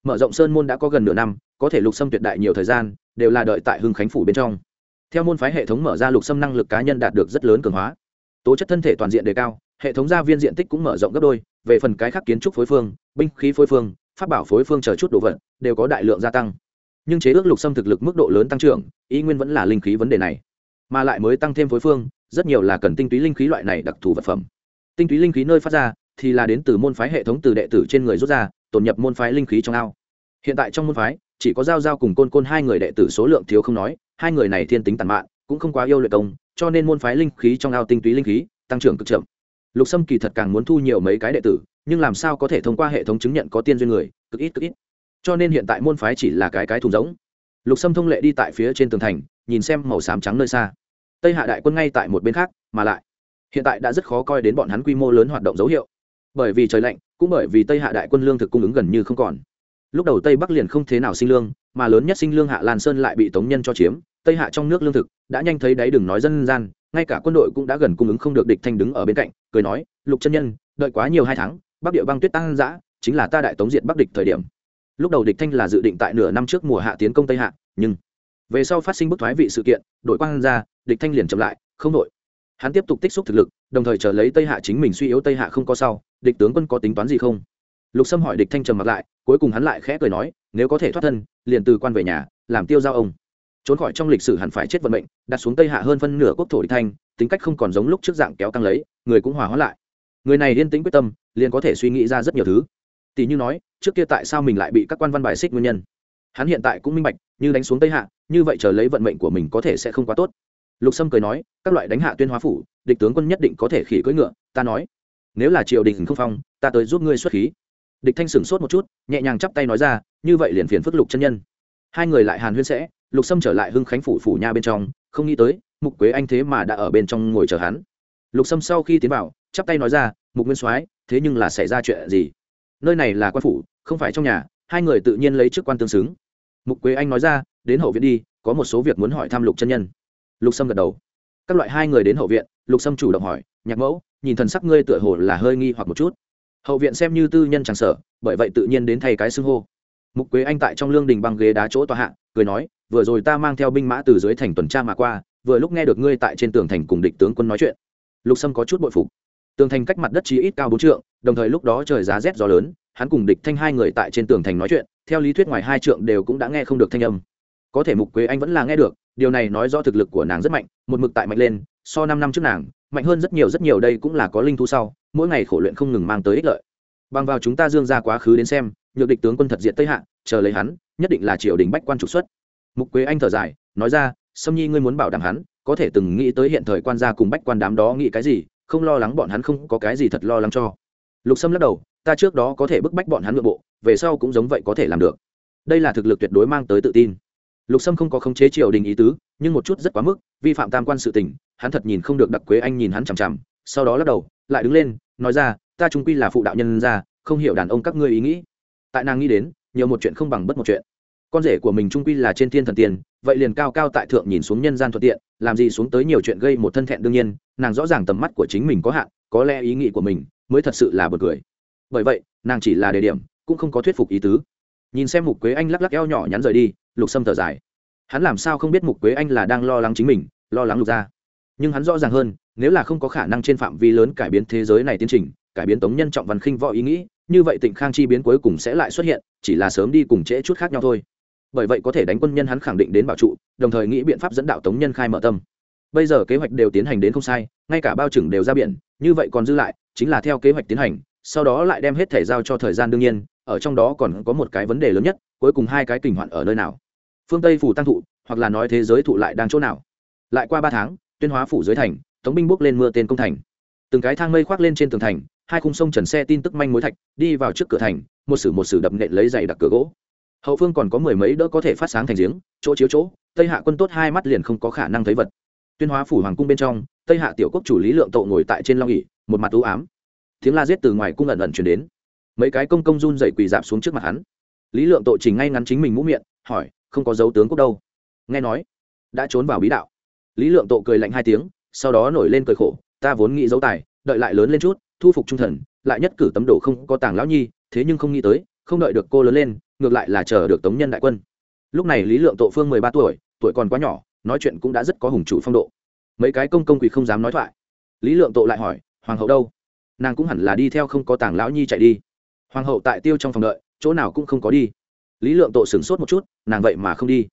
Mở rộng sơn môn đã có gần nửa năm, có thể lục xâm tuyệt đại nhiều thời gian, đều là đợi tại hưng khánh phủ bên trong. Theo môn phái hệ thống mở ra, lục xâm năng lực cá nhân đạt được rất lớn cường hóa. Tố chất thân thể toàn diện đề cao, hệ thống gia viên diện tích cũng mở rộng gấp đôi, về phần cái khác kiến trúc phối phương, binh khí phối phương phát bảo phối phương chờ chút đồ vật, đều có đại lượng gia tăng. Nhưng chế ước lục xâm thực lực mức độ lớn tăng trưởng, ý nguyên vẫn là linh khí vấn đề này. Mà lại mới tăng thêm phối phương, rất nhiều là cần tinh túy linh khí loại này đặc thù vật phẩm. Tinh túy linh khí nơi phát ra thì là đến từ môn phái hệ thống từ đệ tử trên người rút ra tồn nhập môn phái linh khí trong ao. Hiện tại trong môn phái, chỉ có giao giao cùng côn côn hai người đệ tử số lượng thiếu không nói, hai người này thiên tính tàn mạn, cũng không quá yêu luyện công, cho nên môn phái linh khí trong ao tinh túy linh khí, tăng trưởng cực chậm. Lục sâm kỳ thật càng muốn thu nhiều mấy cái đệ tử, nhưng làm sao có thể thông qua hệ thống chứng nhận có tiên duyên người, cực ít cực ít. Cho nên hiện tại môn phái chỉ là cái cái thùng rỗng. lục sâm thông lệ đi tại phía trên tường thành, nhìn xem màu xám trắng nơi xa. Tây hạ đại quân ngay tại một bên khác, mà lại, hiện tại đã rất khó coi đến bọn hắn quy mô lớn hoạt động dấu hiệu bởi vì trời lạnh, cũng bởi vì tây hạ đại quân lương thực cung ứng gần như không còn. Lúc đầu tây bắc liền không thế nào sinh lương, mà lớn nhất sinh lương hạ lan sơn lại bị tống nhân cho chiếm, tây hạ trong nước lương thực đã nhanh thấy đấy đừng nói dân gian, ngay cả quân đội cũng đã gần cung ứng không được địch thanh đứng ở bên cạnh, cười nói, lục chân nhân, đợi quá nhiều hai tháng, bắc địa băng tuyết tăng dã, chính là ta đại tống diện bắc địch thời điểm. Lúc đầu địch thanh là dự định tại nửa năm trước mùa hạ tiến công tây hạ, nhưng về sau phát sinh bức thoái vị sự kiện, đội quang ra, địch thanh liền chậm lại, không đội hắn tiếp tục tích xúc thực lực, đồng thời chờ lấy tây hạ chính mình suy yếu tây hạ không có sau, địch tướng quân có tính toán gì không? Lục sâm hỏi địch thanh trầm mặt lại, cuối cùng hắn lại khẽ cười nói, nếu có thể thoát thân, liền từ quan về nhà, làm tiêu giao ông. Trốn khỏi trong lịch sử hẳn phải chết vận mệnh, đặt xuống tây hạ hơn phân nửa quốc thổ địch thanh, tính cách không còn giống lúc trước dạng kéo căng lấy, người cũng hòa hóa lại. Người này yên tĩnh quyết tâm, liền có thể suy nghĩ ra rất nhiều thứ. Tỷ như nói, trước kia tại sao mình lại bị các quan văn bài xích nguyên nhân? Hắn hiện tại cũng minh bạch, như đánh xuống tây hạ, như vậy chờ lấy vận mệnh của mình có thể sẽ không quá tốt lục sâm cười nói, các loại đánh hạ tuyên hóa phủ, địch tướng quân nhất định có thể khỉ cưỡi ngựa, ta nói. Nếu là triều đình không phong, ta tới giúp ngươi xuất khí. Địch thanh sửng sốt một chút, nhẹ nhàng chắp tay nói ra, như vậy liền phiền phức lục chân nhân. Hai người lại hàn huyên sẽ, lục sâm trở lại hưng khánh phủ phủ nha bên trong, không nghĩ tới, mục quế anh thế mà đã ở bên trong ngồi chờ hắn. Lục sâm sau khi tiến vào, chắp tay nói ra, mục nguyên soái, thế nhưng là xảy ra chuyện gì? Nơi này là quan phủ, không phải trong nhà. Hai người tự nhiên lấy chức quan tương xứng. Mục quế anh nói ra, đến hậu viện đi, có một số việc muốn hỏi thăm lục chân nhân lục sâm gật đầu. Các loại hai người đến hậu viện, lục sâm chủ động hỏi, nhạc mẫu, nhìn thần sắc ngươi tựa hồ là hơi nghi hoặc một chút. Hậu viện xem như tư nhân chẳng sở bởi vậy tự nhiên đến thay cái xưng hô. Mục quế anh tại trong lương đình băng ghế đá chỗ tòa hạ, cười nói, vừa rồi ta mang theo binh mã từ dưới thành tuần tra mà qua, vừa lúc nghe được ngươi tại trên tường thành cùng địch tướng quân nói chuyện. Lục sâm có chút bội phục. Tường thành cách mặt đất chỉ ít cao bốn trượng, đồng thời lúc đó trời giá rét gió lớn, hắn cùng địch thanh hai người tại trên tường thành nói chuyện, theo lý thuyết ngoài hai trượng đều cũng đã nghe không được thanh âm có thể mục quế anh vẫn là nghe được, điều này nói do thực lực của nàng rất mạnh, một mực tại mạnh lên, so năm năm trước nàng, mạnh hơn rất nhiều rất nhiều đây cũng là có linh thú sau, mỗi ngày khổ luyện không ngừng mang tới ích lợi. Bằng vào chúng ta dương ra quá khứ đến xem, nhược địch tướng quân thật diện tây hạ, chờ lấy hắn, nhất định là triều đình bách quan trục xuất. Mục quế anh thở dài, nói ra, sâm nhi, ngươi muốn bảo đảm hắn, có thể từng nghĩ tới hiện thời quan gia cùng bách quan đám đó nghĩ cái gì, không lo lắng bọn hắn không có cái gì thật lo lắng cho. Lục sâm lắc đầu, ta trước đó có thể bức bách bọn hắn nội bộ, về sau cũng giống vậy có thể làm được. Đây là thực lực tuyệt đối mang tới tự tin lục sâm không có khống chế triều đình ý tứ, nhưng một chút rất quá mức, vi phạm tam quan sự tình, hắn thật nhìn không được đặc quế anh nhìn hắn chằm chằm, sau đó lắc đầu, lại đứng lên, nói ra, ta trung quy là phụ đạo nhân ra, không hiểu đàn ông các ngươi ý nghĩ. Tại nàng nghĩ đến, nhiều một chuyện không bằng bất một chuyện. Con rể của mình trung quy là trên thiên thần tiền, vậy liền cao cao tại thượng nhìn xuống nhân gian thuận tiện, làm gì xuống tới nhiều chuyện gây một thân thẹn đương nhiên, nàng rõ ràng tầm mắt của chính mình có hạn, có lẽ ý nghĩ của mình mới thật sự là bật cười. Bởi vậy, nàng chỉ là đề điểm, cũng không có thuyết phục ý tứ. Nhìn xem mục quế anh lắc lắc eo nhỏ nhắn rời đi lục sâm thở dài. Hắn làm sao không biết mục quế anh là đang lo lắng chính mình, lo lắng lục gia. nhưng hắn rõ ràng hơn, nếu là không có khả năng trên phạm vi lớn cải biến thế giới này tiến trình, cải biến tống nhân trọng văn khinh võ ý nghĩ, như vậy tịnh khang chi biến cuối cùng sẽ lại xuất hiện, chỉ là sớm đi cùng trễ chút khác nhau thôi. Bởi vậy có thể đánh quân nhân hắn khẳng định đến bảo trụ, đồng thời nghĩ biện pháp dẫn đạo tống nhân khai mở tâm. Bây giờ kế hoạch đều tiến hành đến không sai, ngay cả bao trưởng đều ra biển, như vậy còn dư lại, chính là theo kế hoạch tiến hành, sau đó lại đem hết thể giao cho thời gian đương nhiên, ở trong đó còn có một cái vấn đề lớn nhất, cuối cùng hai cái kình hoạn ở nơi nào? Phương tây phủ tăng thụ hoặc là nói thế giới thụ lại đang chỗ nào lại qua ba tháng tuyên hóa phủ dưới thành tống binh bước lên mưa tên công thành từng cái thang mây khoác lên trên tường thành hai khung sông trần xe tin tức manh mối thạch đi vào trước cửa thành một sử một sử đập nện lấy giày đặc cửa gỗ hậu phương còn có mười mấy đỡ có thể phát sáng thành giếng chỗ chiếu chỗ tây hạ quân tốt hai mắt liền không có khả năng thấy vật tuyên hóa phủ hoàng cung bên trong tây hạ tiểu quốc chủ lý lượng tộ ngồi tại trên long ỉ một mặt ưu ám tiếng la giết từ ngoài cung ẩn ẩn chuyển đến mấy cái công công run dậy quỳ dạp xuống trước mặt hắn lý lượng tội trình ngay ngắn chính mình mũ miệng hỏi không có dấu tướng quốc đâu. Nghe nói, đã trốn vào bí đạo. Lý lượng Tộ cười lạnh hai tiếng, sau đó nổi lên cười khổ, ta vốn nghĩ dấu tài, đợi lại lớn lên chút, thu phục trung thần, lại nhất cử tấm đồ không có tàng lão nhi, thế nhưng không nghĩ tới, không đợi được cô lớn lên, ngược lại là chờ được tống nhân đại quân. Lúc này lý lượng Tộ phương mười ba tuổi tuổi còn quá nhỏ, nói chuyện cũng đã rất có hùng chủ phong độ. Mấy cái công công quỷ không dám nói thoại. Lý lượng Tộ lại hỏi, hoàng hậu đâu? Nàng cũng hẳn là đi theo không có tàng lão nhi chạy đi. Hoàng hậu tại tiêu trong phòng đợi, chỗ nào cũng không có đi lý lượng tội sửng sốt một chút, nàng vậy mà không đi.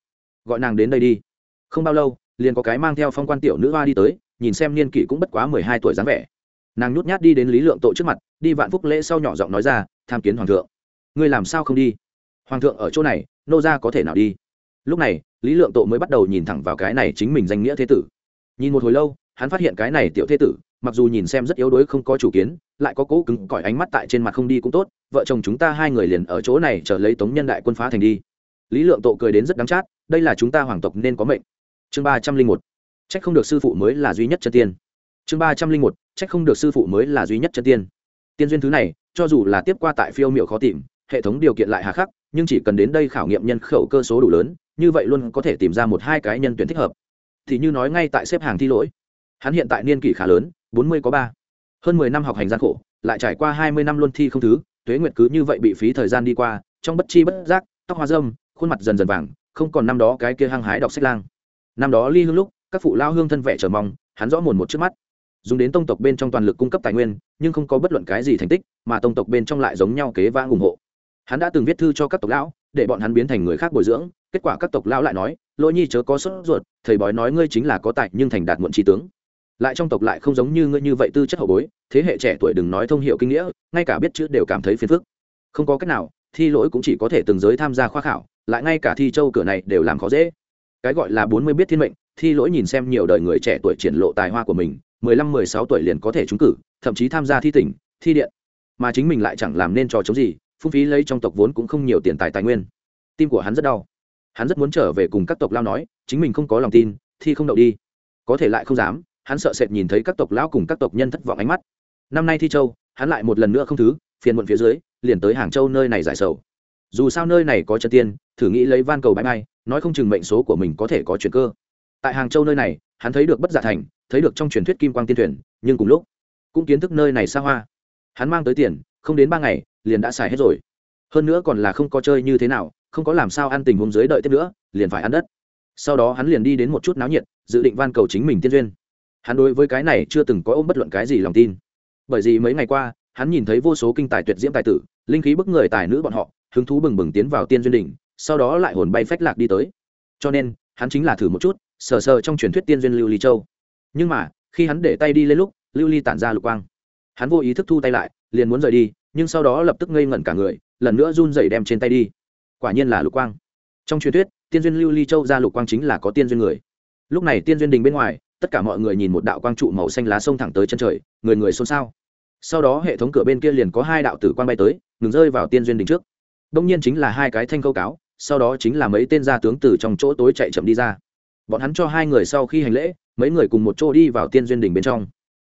Gọi nàng đến đây đi. Không bao lâu, liền có cái mang theo phong quan tiểu nữ hoa đi tới, nhìn xem niên kỷ cũng bất quá mười hai tuổi dáng vẻ. Nàng nhút nhát đi đến lý lượng tội trước mặt, đi vạn phúc lễ sau nhỏ giọng nói ra, tham kiến hoàng thượng. Ngươi làm sao không đi? Hoàng thượng ở chỗ này, nô ra có thể nào đi? Lúc này, lý lượng tội mới bắt đầu nhìn thẳng vào cái này chính mình danh nghĩa thế tử. Nhìn một hồi lâu, hắn phát hiện cái này tiểu thế tử mặc dù nhìn xem rất yếu đuối không có chủ kiến, lại có cố cứng cỏi ánh mắt tại trên mặt không đi cũng tốt, vợ chồng chúng ta hai người liền ở chỗ này chờ lấy tống nhân đại quân phá thành đi. Lý lượng tộ cười đến rất đắng chát, đây là chúng ta hoàng tộc nên có mệnh. Chương ba trăm linh một, trách không được sư phụ mới là duy nhất chân tiên. Chương ba trăm linh một, trách không được sư phụ mới là duy nhất chân tiên. Tiên duyên thứ này, cho dù là tiếp qua tại phiêu miệu khó tìm, hệ thống điều kiện lại hà khắc, nhưng chỉ cần đến đây khảo nghiệm nhân khẩu cơ số đủ lớn, như vậy luôn có thể tìm ra một hai cái nhân tuyển thích hợp. Thì như nói ngay tại xếp hàng thi lỗi, hắn hiện tại niên kỷ khá lớn bốn mươi có ba. Hơn mười năm học hành gian khổ, lại trải qua hai mươi năm luân thi không thứ, tuế nguyệt cứ như vậy bị phí thời gian đi qua, trong bất chi bất giác, tóc hoa dâm khuôn mặt dần dần vàng, không còn năm đó cái kia hăng hái đọc sách lang. Năm đó ly hương lúc, các phụ lao hương thân vẻ chờ mong, hắn rõ mồn một trước mắt. Dùng đến tông tộc bên trong toàn lực cung cấp tài nguyên, nhưng không có bất luận cái gì thành tích, mà tông tộc bên trong lại giống nhau kế vang ủng hộ. Hắn đã từng viết thư cho các tộc lão, để bọn hắn biến thành người khác bồi dưỡng, kết quả các tộc lão lại nói lỗ nhi chớ có sốt ruột, thầy bói nói ngươi chính là có tài nhưng thành đạt muộn trí tướng lại trong tộc lại không giống như ngươi như vậy tư chất hậu bối, thế hệ trẻ tuổi đừng nói thông hiệu kinh nghĩa, ngay cả biết chữ đều cảm thấy phiền phức. Không có cách nào, thi lỗi cũng chỉ có thể từng giới tham gia khoa khảo, lại ngay cả thi châu cửa này đều làm khó dễ. Cái gọi là bốn mươi biết thiên mệnh, thi lỗi nhìn xem nhiều đời người trẻ tuổi triển lộ tài hoa của mình, mười lăm, mười sáu tuổi liền có thể trúng cử, thậm chí tham gia thi tỉnh, thi điện. Mà chính mình lại chẳng làm nên trò chống gì, phung phí lấy trong tộc vốn cũng không nhiều tiền tài tài nguyên. Tim của hắn rất đau. Hắn rất muốn trở về cùng các tộc lao nói, chính mình không có lòng tin, thi không đậu đi. Có thể lại không dám hắn sợ sệt nhìn thấy các tộc lão cùng các tộc nhân thất vọng ánh mắt. Năm nay thi châu, hắn lại một lần nữa không thứ, phiền muộn phía dưới, liền tới hàng châu nơi này giải sầu. Dù sao nơi này có chân tiên, thử nghĩ lấy van cầu bãi bay nói không chừng mệnh số của mình có thể có chuyện cơ. Tại hàng châu nơi này, hắn thấy được bất giả thành, thấy được trong truyền thuyết kim quang tiên thuyền, nhưng cùng lúc, cũng kiến thức nơi này xa hoa. Hắn mang tới tiền, không đến ba ngày, liền đã xài hết rồi. Hơn nữa còn là không có chơi như thế nào, không có làm sao ăn tình huống dưới đợi tiếp nữa, liền phải ăn đất. Sau đó hắn liền đi đến một chút náo nhiệt, dự định van cầu chính mình tiên duyên hắn đối với cái này chưa từng có ôm bất luận cái gì lòng tin. Bởi vì mấy ngày qua, hắn nhìn thấy vô số kinh tài tuyệt diễm tài tử, linh khí bức người tài nữ bọn họ, hứng thú bừng bừng tiến vào tiên duyên đỉnh, sau đó lại hồn bay phách lạc đi tới. Cho nên, hắn chính là thử một chút, sờ sờ trong truyền thuyết tiên duyên lưu ly châu. Nhưng mà, khi hắn để tay đi lên lúc, lưu ly tản ra lục quang. Hắn vô ý thức thu tay lại, liền muốn rời đi, nhưng sau đó lập tức ngây ngẩn cả người, lần nữa run dậy đem trên tay đi. Quả nhiên là lục quang. Trong truyền thuyết, tiên duyên lưu ly châu ra lục quang chính là có tiên duyên người. Lúc này tiên duyên đình bên ngoài tất cả mọi người nhìn một đạo quang trụ màu xanh lá sông thẳng tới chân trời, người người xôn xao. Sau đó hệ thống cửa bên kia liền có hai đạo tử quang bay tới, ngừng rơi vào tiên duyên đình trước. Đông nhiên chính là hai cái thanh câu cáo, sau đó chính là mấy tên gia tướng từ trong chỗ tối chạy chậm đi ra. Bọn hắn cho hai người sau khi hành lễ, mấy người cùng một chỗ đi vào tiên duyên đình bên trong.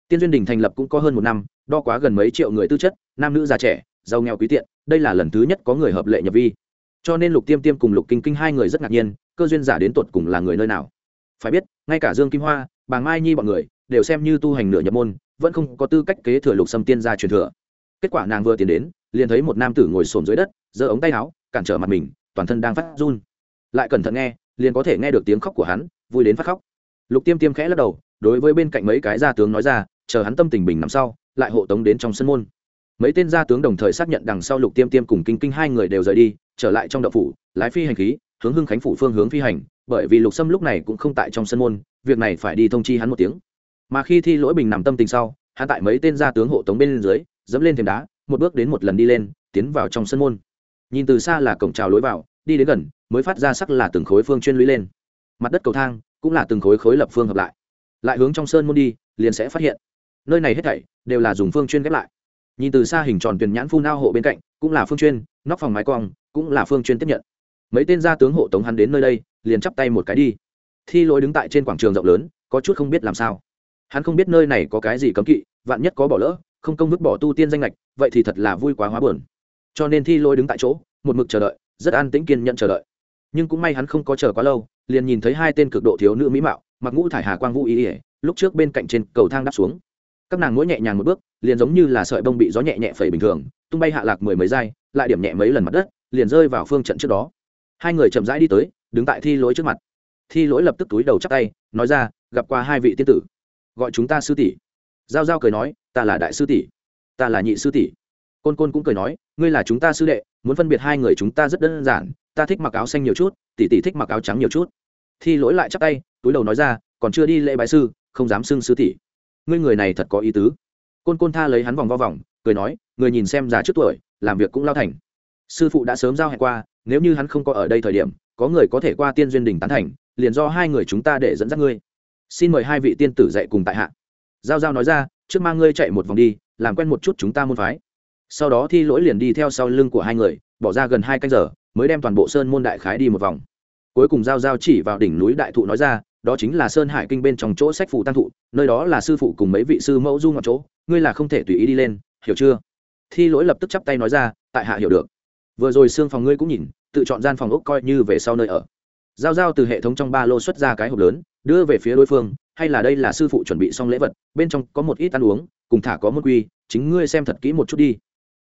Tiên duyên đình thành lập cũng có hơn một năm, đo quá gần mấy triệu người tư chất, nam nữ già trẻ, giàu nghèo quý tiện, đây là lần thứ nhất có người hợp lệ nhập vi. Cho nên lục tiêm tiêm cùng lục kinh kinh hai người rất ngạc nhiên, cơ duyên giả đến tột cùng là người nơi nào? Phải biết, ngay cả dương kim hoa bà mai nhi bọn người đều xem như tu hành nửa nhập môn, vẫn không có tư cách kế thừa lục sâm tiên gia truyền thừa. Kết quả nàng vừa tiến đến, liền thấy một nam tử ngồi xổm dưới đất, giơ ống tay áo, cản trở mặt mình, toàn thân đang phát run. Lại cẩn thận nghe, liền có thể nghe được tiếng khóc của hắn, vui đến phát khóc. Lục tiêm tiêm khẽ lắc đầu, đối với bên cạnh mấy cái gia tướng nói ra, chờ hắn tâm tình bình nằm sau, lại hộ tống đến trong sân môn. Mấy tên gia tướng đồng thời xác nhận đằng sau lục tiêm tiêm cùng kinh kinh hai người đều rời đi, trở lại trong đậu phủ, lái phi hành khí, hướng hưng khánh phủ phương hướng phi hành bởi vì lục sâm lúc này cũng không tại trong sân môn, việc này phải đi thông chi hắn một tiếng. Mà khi thi lỗi bình nằm tâm tình sau, hắn tại mấy tên gia tướng hộ tống bên dưới, dẫm lên thềm đá, một bước đến một lần đi lên, tiến vào trong sân môn. Nhìn từ xa là cổng trào lối vào, đi đến gần, mới phát ra sắc là từng khối phương chuyên lũy lên. Mặt đất cầu thang, cũng là từng khối khối lập phương hợp lại. Lại hướng trong sơn môn đi, liền sẽ phát hiện. Nơi này hết thảy, đều là dùng phương chuyên ghép lại. Nhìn từ xa hình tròn tuyển nhãn phun ao hộ bên cạnh, cũng là phương chuyên, nóc phòng mái cong, cũng là phương chuyên tiếp nhận mấy tên gia tướng hộ tống hắn đến nơi đây, liền chắp tay một cái đi. Thi lỗi đứng tại trên quảng trường rộng lớn, có chút không biết làm sao. Hắn không biết nơi này có cái gì cấm kỵ, vạn nhất có bỏ lỡ, không công vứt bỏ tu tiên danh lệch vậy thì thật là vui quá hóa buồn. Cho nên thi lỗi đứng tại chỗ, một mực chờ đợi, rất an tĩnh kiên nhận chờ đợi. Nhưng cũng may hắn không có chờ quá lâu, liền nhìn thấy hai tên cực độ thiếu nữ mỹ mạo, mặc ngũ thải hà quang vũ ý ỉa lúc trước bên cạnh trên cầu thang đáp xuống. Các nàng mỗi nhẹ nhàng một bước, liền giống như là sợi bông bị gió nhẹ nhẹ phẩy bình thường, tung bay hạ lạc mười mấy giây lại điểm nhẹ mấy lần mặt đất, liền rơi vào phương trận trước đó hai người chậm rãi đi tới, đứng tại thi lỗi trước mặt. Thi lỗi lập tức túi đầu chắc tay, nói ra, gặp qua hai vị tiên tử. Gọi chúng ta sư tỷ. Giao giao cười nói, ta là đại sư tỷ. Ta là nhị sư tỷ. Côn côn cũng cười nói, ngươi là chúng ta sư đệ, muốn phân biệt hai người chúng ta rất đơn giản, ta thích mặc áo xanh nhiều chút, tỷ tỷ thích mặc áo trắng nhiều chút. Thi lỗi lại chắc tay, túi đầu nói ra, còn chưa đi lễ bái sư, không dám xưng sư tỷ. Ngươi người này thật có ý tứ. Côn côn tha lấy hắn vòng vo vòng, cười nói, người nhìn xem già trước tuổi, làm việc cũng lao thành. Sư phụ đã sớm giao hẹn qua nếu như hắn không có ở đây thời điểm, có người có thể qua tiên duyên đình tán thành, liền do hai người chúng ta để dẫn dắt ngươi. Xin mời hai vị tiên tử dạy cùng tại hạ. Giao giao nói ra, trước mang ngươi chạy một vòng đi, làm quen một chút chúng ta môn phái. Sau đó thi lỗi liền đi theo sau lưng của hai người, bỏ ra gần hai canh giờ, mới đem toàn bộ sơn môn đại khái đi một vòng. Cuối cùng giao giao chỉ vào đỉnh núi đại thụ nói ra, đó chính là sơn hải kinh bên trong chỗ sách phủ tăng thụ, nơi đó là sư phụ cùng mấy vị sư mẫu du ngọc chỗ, ngươi là không thể tùy ý đi lên, hiểu chưa? Thi lỗi lập tức chắp tay nói ra, tại hạ hiểu được vừa rồi xương phòng ngươi cũng nhìn, tự chọn gian phòng ốc coi như về sau nơi ở. Giao giao từ hệ thống trong ba lô xuất ra cái hộp lớn, đưa về phía đối phương, hay là đây là sư phụ chuẩn bị xong lễ vật, bên trong có một ít ăn uống, cùng thả có một quy, chính ngươi xem thật kỹ một chút đi.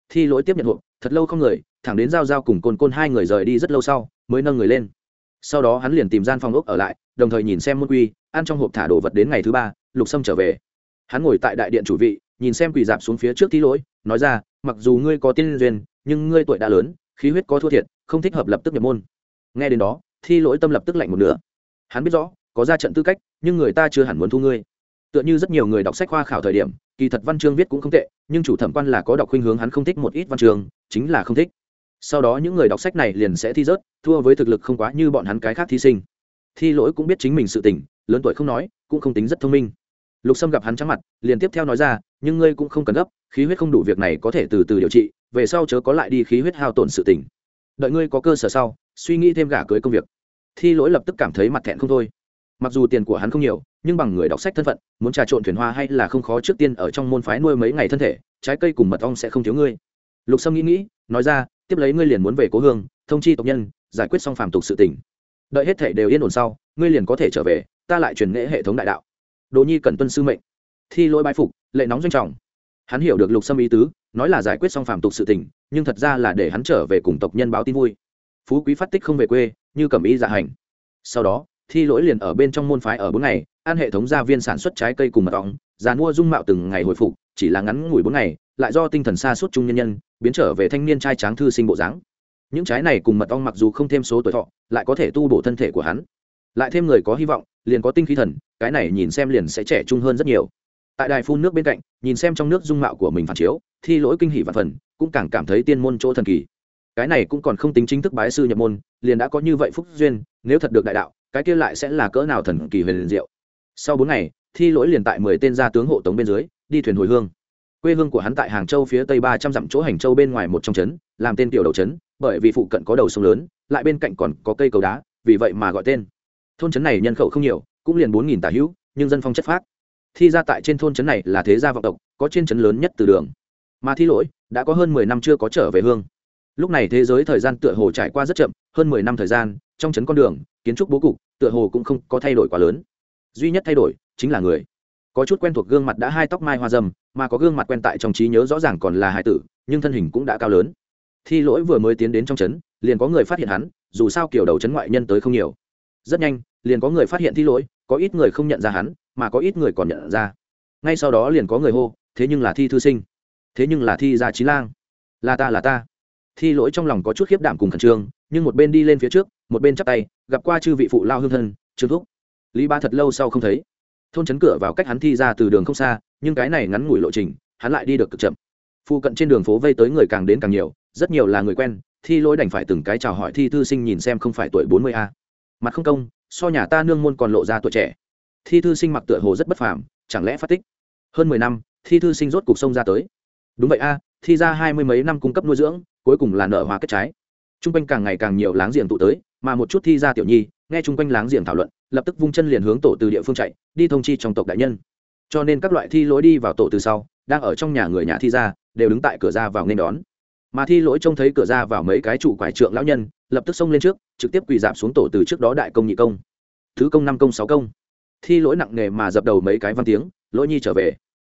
Thi lỗi tiếp nhận hộp, thật lâu không người, thẳng đến giao giao cùng côn côn hai người rời đi rất lâu sau, mới nâng người lên. Sau đó hắn liền tìm gian phòng ốc ở lại, đồng thời nhìn xem môn quy, ăn trong hộp thả đồ vật đến ngày thứ ba, lục sâm trở về. Hắn ngồi tại đại điện chủ vị, nhìn xem quỳ dạp xuống phía trước thi lỗi, nói ra, mặc dù ngươi có tiên duyên, nhưng ngươi tuổi đã lớn khí huyết có thua thiệt, không thích hợp lập tức nhập môn. Nghe đến đó, thi lỗi tâm lập tức lạnh một nửa. Hắn biết rõ, có ra trận tư cách, nhưng người ta chưa hẳn muốn thu ngươi. Tựa như rất nhiều người đọc sách khoa khảo thời điểm, kỳ thật văn chương viết cũng không tệ, nhưng chủ thẩm quan là có đọc khuynh hướng hắn không thích một ít văn chương, chính là không thích. Sau đó những người đọc sách này liền sẽ thi rớt, thua với thực lực không quá như bọn hắn cái khác thí sinh. Thi lỗi cũng biết chính mình sự tỉnh lớn tuổi không nói, cũng không tính rất thông minh lục sâm gặp hắn trắng mặt, liền tiếp theo nói ra, nhưng ngươi cũng không cần gấp, khí huyết không đủ việc này có thể từ từ điều trị, về sau chớ có lại đi khí huyết hao tổn sự tỉnh đợi ngươi có cơ sở sau, suy nghĩ thêm gả cưới công việc. Thi lỗi lập tức cảm thấy mặt thẹn không thôi. Mặc dù tiền của hắn không nhiều, nhưng bằng người đọc sách thân phận, muốn trà trộn thuyền hoa hay là không khó trước tiên ở trong môn phái nuôi mấy ngày thân thể, trái cây cùng mật ong sẽ không thiếu ngươi. Lục sâm nghĩ nghĩ, nói ra, tiếp lấy ngươi liền muốn về cố hương, thông chi tộc nhân, giải quyết xong phàm tục sự tình. Đợi hết thể đều yên ổn sau, ngươi liền có thể trở về, ta lại truyền nghệ hệ thống đại đạo đồ nhi cần tuân sư mệnh. Thi lỗi bái phục, lệ nóng doanh trọng. Hắn hiểu được lục sâm ý tứ, nói là giải quyết xong phạm tục sự tình, nhưng thật ra là để hắn trở về cùng tộc nhân báo tin vui. Phú quý phát tích không về quê, như cầm ý dạ hành. Sau đó, thi lỗi liền ở bên trong môn phái ở bốn ngày ăn hệ thống gia viên sản xuất trái cây cùng mật ong, già mua dung mạo từng ngày hồi phục, chỉ là ngắn ngủi bốn ngày, lại do tinh thần xa suốt trung nhân nhân, biến trở về thanh niên trai tráng thư sinh bộ dáng. Những trái này cùng mật ong mặc dù không thêm số tuổi thọ, lại có thể tu bổ thân thể của hắn. Lại thêm người có hy vọng liền có tinh khí thần, cái này nhìn xem liền sẽ trẻ trung hơn rất nhiều. Tại đài phun nước bên cạnh, nhìn xem trong nước dung mạo của mình phản chiếu, thi lỗi kinh hỷ và phần, cũng càng cảm thấy tiên môn chỗ thần kỳ. Cái này cũng còn không tính chính thức bái sư nhập môn, liền đã có như vậy phúc duyên, nếu thật được đại đạo, cái kia lại sẽ là cỡ nào thần kỳ huyền liền diệu. Sau bốn ngày, thi lỗi liền tại mười tên gia tướng hộ tống bên dưới, đi thuyền hồi hương. Quê hương của hắn tại hàng châu phía tây ba trăm dặm chỗ hành châu bên ngoài một trong trấn, làm tên tiểu đầu trấn, bởi vì phụ cận có đầu sông lớn, lại bên cạnh còn có cây cầu đá, vì vậy mà gọi tên thôn trấn này nhân khẩu không nhiều, cũng liền bốn nghìn tả hữu, nhưng dân phong chất phác. Thi ra tại trên thôn trấn này là thế gia vọng tộc, có trên trấn lớn nhất từ đường. Mà thi lỗi, đã có hơn mười năm chưa có trở về hương. Lúc này thế giới thời gian tựa hồ trải qua rất chậm, hơn mười năm thời gian, trong trấn con đường, kiến trúc bố cục, tựa hồ cũng không có thay đổi quá lớn. Duy nhất thay đổi, chính là người. Có chút quen thuộc gương mặt đã hai tóc mai hoa dâm, mà có gương mặt quen tại trong trí nhớ rõ ràng còn là hải tử, nhưng thân hình cũng đã cao lớn. Thi lỗi vừa mới tiến đến trong trấn, liền có người phát hiện hắn, dù sao kiểu đầu trấn ngoại nhân tới không nhiều. Rất nhanh liền có người phát hiện thi lỗi, có ít người không nhận ra hắn, mà có ít người còn nhận ra. Ngay sau đó liền có người hô, thế nhưng là thi thư sinh. Thế nhưng là thi gia trí lang. Là ta là ta. Thi lỗi trong lòng có chút khiếp đảm cùng khẩn trương, nhưng một bên đi lên phía trước, một bên chắp tay, gặp qua chư vị phụ lao hương thân, trương thúc. Lý ba thật lâu sau không thấy. Thôn chấn cửa vào cách hắn thi ra từ đường không xa, nhưng cái này ngắn ngủi lộ trình, hắn lại đi được cực chậm. Phụ cận trên đường phố vây tới người càng đến càng nhiều, rất nhiều là người quen, thi lỗi đành phải từng cái chào hỏi thi thư sinh nhìn xem không phải tuổi bốn mươi a. Mặt không công so nhà ta nương môn còn lộ ra tuổi trẻ. Thi thư sinh mặc tựa hồ rất bất phàm, chẳng lẽ phát tích? Hơn mười năm, thi thư sinh rốt cuộc sông ra tới. Đúng vậy a, thi ra hai mươi mấy năm cung cấp nuôi dưỡng, cuối cùng là nở hoa kết trái. T r u n g quanh càng ngày càng nhiều láng giềng tụ tới, mà một chút thi ra tiểu nhi, nghe chung quanh láng giềng thảo luận, lập tức vung chân liền hướng tổ từ địa phương chạy, đi thông chi trong tộc đại nhân. Cho nên các loại thi lối đi vào tổ từ sau, đang ở trong nhà người nhà thi ra, đều đứng tại cửa ra vào nên đón mà thi lỗi trông thấy cửa ra vào mấy cái trụ quải trượng lão nhân, lập tức xông lên trước, trực tiếp quỳ dạp xuống tổ từ trước đó đại công nhị công. Thứ công năm công sáu công. Thi lỗi nặng nề mà dập đầu mấy cái văn tiếng, lỗi nhi trở về.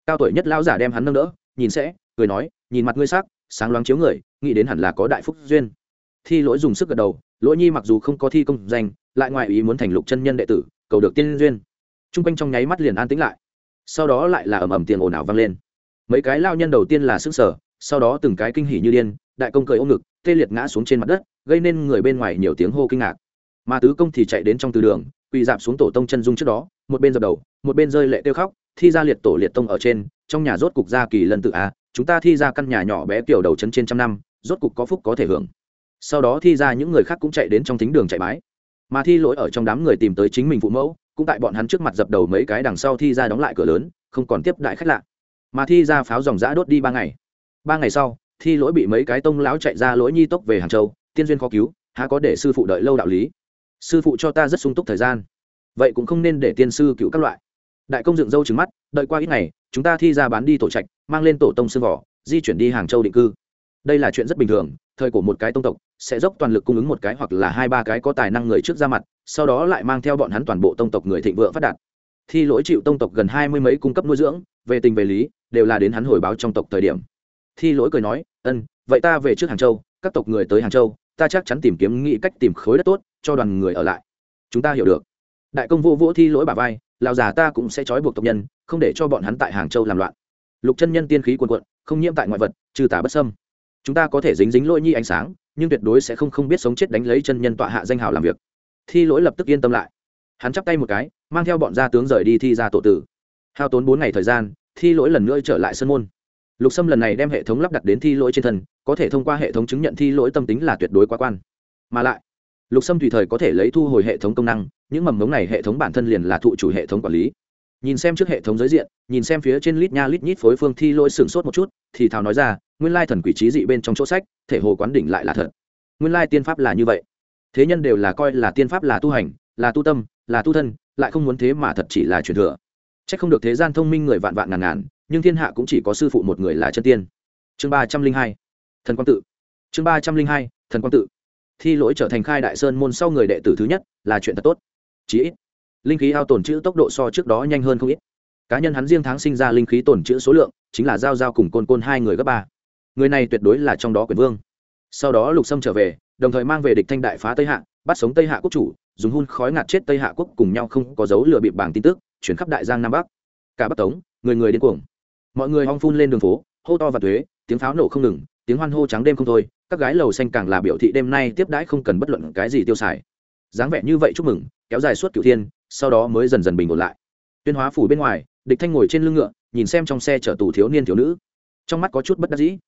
Cao tuổi nhất lão giả đem hắn nâng đỡ, nhìn sẽ, cười nói, nhìn mặt ngươi sắc, sáng loáng chiếu người, nghĩ đến hẳn là có đại phúc duyên. Thi lỗi dùng sức gật đầu, lỗi nhi mặc dù không có thi công danh, lại ngoại ý muốn thành lục chân nhân đệ tử, cầu được tiên duyên. T r u n g quanh trong nháy mắt liền an tĩnh lại. Sau đó lại là ầm ầm tiền ồn ào vang lên. Mấy cái lao nhân đầu tiên là sức sở sau đó từng cái kinh hỉ như điên, đại công cười ôm ngực, tê liệt ngã xuống trên mặt đất, gây nên người bên ngoài nhiều tiếng hô kinh ngạc. Mà tứ công thì chạy đến trong từ đường, quỳ dạp xuống tổ tông chân dung trước đó, một bên dập đầu, một bên rơi lệ tiêu khóc, thi ra liệt tổ liệt tông ở trên, trong nhà rốt cục ra kỳ lần tự a, chúng ta thi ra căn nhà nhỏ bé kiểu đầu chân trên trăm năm, rốt cục có phúc có thể hưởng. Sau đó thi ra những người khác cũng chạy đến trong thính đường chạy bái. Mà thi lỗi ở trong đám người tìm tới chính mình phụ mẫu, cũng tại bọn hắn trước mặt dập đầu mấy cái đằng sau thi ra đóng lại cửa lớn, không còn tiếp đại khách lạ. Mà thi ra pháo dòng giã đốt đi ba ngày ba ngày sau, thi lỗi bị mấy cái tông lão chạy ra lỗi nhi tốc về hàng châu, tiên duyên khó cứu, há có để sư phụ đợi lâu đạo lý? Sư phụ cho ta rất sung túc thời gian. Vậy cũng không nên để tiên sư cứu các loại. Đại công dựng dâu trứng mắt, đợi qua ít ngày, chúng ta thi ra bán đi tổ trạch, mang lên tổ tông xương vỏ di chuyển đi hàng châu định cư. Đây là chuyện rất bình thường, thời của một cái tông tộc, sẽ dốc toàn lực cung ứng một cái hoặc là hai ba cái có tài năng người trước ra mặt, sau đó lại mang theo bọn hắn toàn bộ tông tộc người thịnh vượng phát đạt. Thi lỗi chịu tông tộc gần hai mươi mấy cung cấp nuôi dưỡng, về tình về lý, đều là đến hắn hồi báo trong tộc thời điểm thi lỗi cười nói, ân, vậy ta về trước hàng châu, các tộc người tới hàng châu, ta chắc chắn tìm kiếm nghĩ cách tìm khối đất tốt, cho đoàn người ở lại. Chúng ta hiểu được. Đại công vô vỗ thi lỗi bà vai, lão già ta cũng sẽ trói buộc tộc nhân, không để cho bọn hắn tại hàng châu làm loạn. Lục chân nhân tiên khí quần quận không nhiễm tại ngoại vật, trừ tả bất sâm chúng ta có thể dính dính lỗi nhi ánh sáng, nhưng tuyệt đối sẽ không không biết sống chết đánh lấy chân nhân tọa hạ danh hào làm việc. Thi lỗi lập tức yên tâm lại. Hắn chắp tay một cái, mang theo bọn gia tướng rời đi thi ra tổ tử. Hao tốn bốn ngày thời gian, thi lỗi lần nữa trở lại sân môn lục sâm lần này đem hệ thống lắp đặt đến thi lỗi trên thân, có thể thông qua hệ thống chứng nhận thi lỗi tâm tính là tuyệt đối quá quan. Mà lại, lục sâm tùy thời có thể lấy thu hồi hệ thống công năng, những mầm ngống này hệ thống bản thân liền là thụ chủ hệ thống quản lý. Nhìn xem trước hệ thống giới diện, nhìn xem phía trên lít nha lít nhít phối phương thi lỗi sửng sốt một chút, thì thào nói ra, nguyên lai thần quỷ trí dị bên trong chỗ sách, thể hồ quán đỉnh lại là thật. Nguyên lai tiên pháp là như vậy. Thế nhân đều là coi là tiên pháp là tu hành, là tu tâm, là tu thân, lại không muốn thế mà thật chỉ là truyền thừa. C h ắ c không được thế gian thông minh người vạn vạn ngàn ngàn nhưng thiên hạ cũng chỉ có sư phụ một người là chân tiên. Chương ba trăm linh hai, thần quang tự. Chương ba trăm linh hai, thần quang tự. Thi lỗi trở thành khai đại sơn môn sau người đệ tử thứ nhất là chuyện thật tốt. Chí ít, linh khí ao tồn chữ tốc độ so trước đó nhanh hơn không ít. Cá nhân hắn riêng tháng sinh ra linh khí tồn chữ số lượng, chính là giao giao cùng côn côn hai người gấp ba. Người này tuyệt đối là trong đó quyền vương. Sau đó lục sâm trở về, đồng thời mang về địch thanh đại phá tây hạ, bắt sống tây hạ quốc chủ, dùng hun khói ngạt chết tây hạ quốc cùng nhau không có dấu lừa bịp bảng tin tức, chuyển khắp đại giang nam bắc. Cả bắc tống, người người điên cuồng mọi người hong phun lên đường phố, hô to và thuế, tiếng pháo nổ không ngừng, tiếng hoan hô trắng đêm không thôi, các gái lầu xanh càng là biểu thị đêm nay tiếp đãi không cần bất luận cái gì tiêu xài. Dáng vẻ như vậy chúc mừng, kéo dài suốt cửu thiên, sau đó mới dần dần bình ổn lại. Tuyên hóa phủ bên ngoài, địch thanh ngồi trên lưng ngựa, nhìn xem trong xe chở tù thiếu niên thiếu nữ. Trong mắt có chút bất đắc dĩ.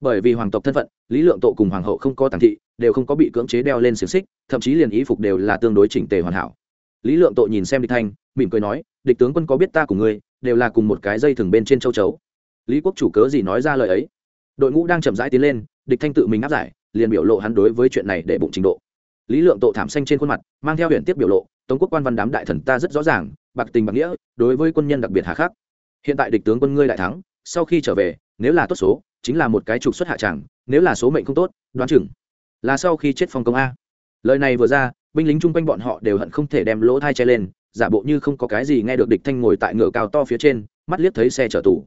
Bởi vì hoàng tộc thân phận, lý lượng tộ cùng hoàng hậu không có tàng thị, đều không có bị cưỡng chế đeo lên xiềng xích, thậm chí liền ý phục đều là tương đối chỉnh tề hoàn hảo. Lý lượng tộ nhìn xem địch thanh, mỉm cười nói, địch tướng quân có biết ta của ngươi đều là cùng một cái dây thừng bên trên châu chấu. Lý quốc chủ cớ gì nói ra lời ấy? Đội ngũ đang chậm rãi tiến lên, địch thanh tự mình áp giải, liền biểu lộ hắn đối với chuyện này để bụng trình độ. Lý lượng tội thảm xanh trên khuôn mặt, mang theo huyện tiếp biểu lộ, tống quốc quan văn đám đại thần ta rất rõ ràng, bạc tình bạc nghĩa, đối với quân nhân đặc biệt hà khắc. Hiện tại địch tướng quân ngươi đại thắng, sau khi trở về, nếu là tốt số, chính là một cái trục xuất hạ tràng nếu là số mệnh không tốt, đoán chừng là sau khi chết phong công a. Lời này vừa ra, binh lính chung quanh bọn họ đều hận không thể đem lỗ thai che lên giả bộ như không có cái gì nghe được địch thanh ngồi tại ngựa cao to phía trên, mắt liếc thấy xe chở tù.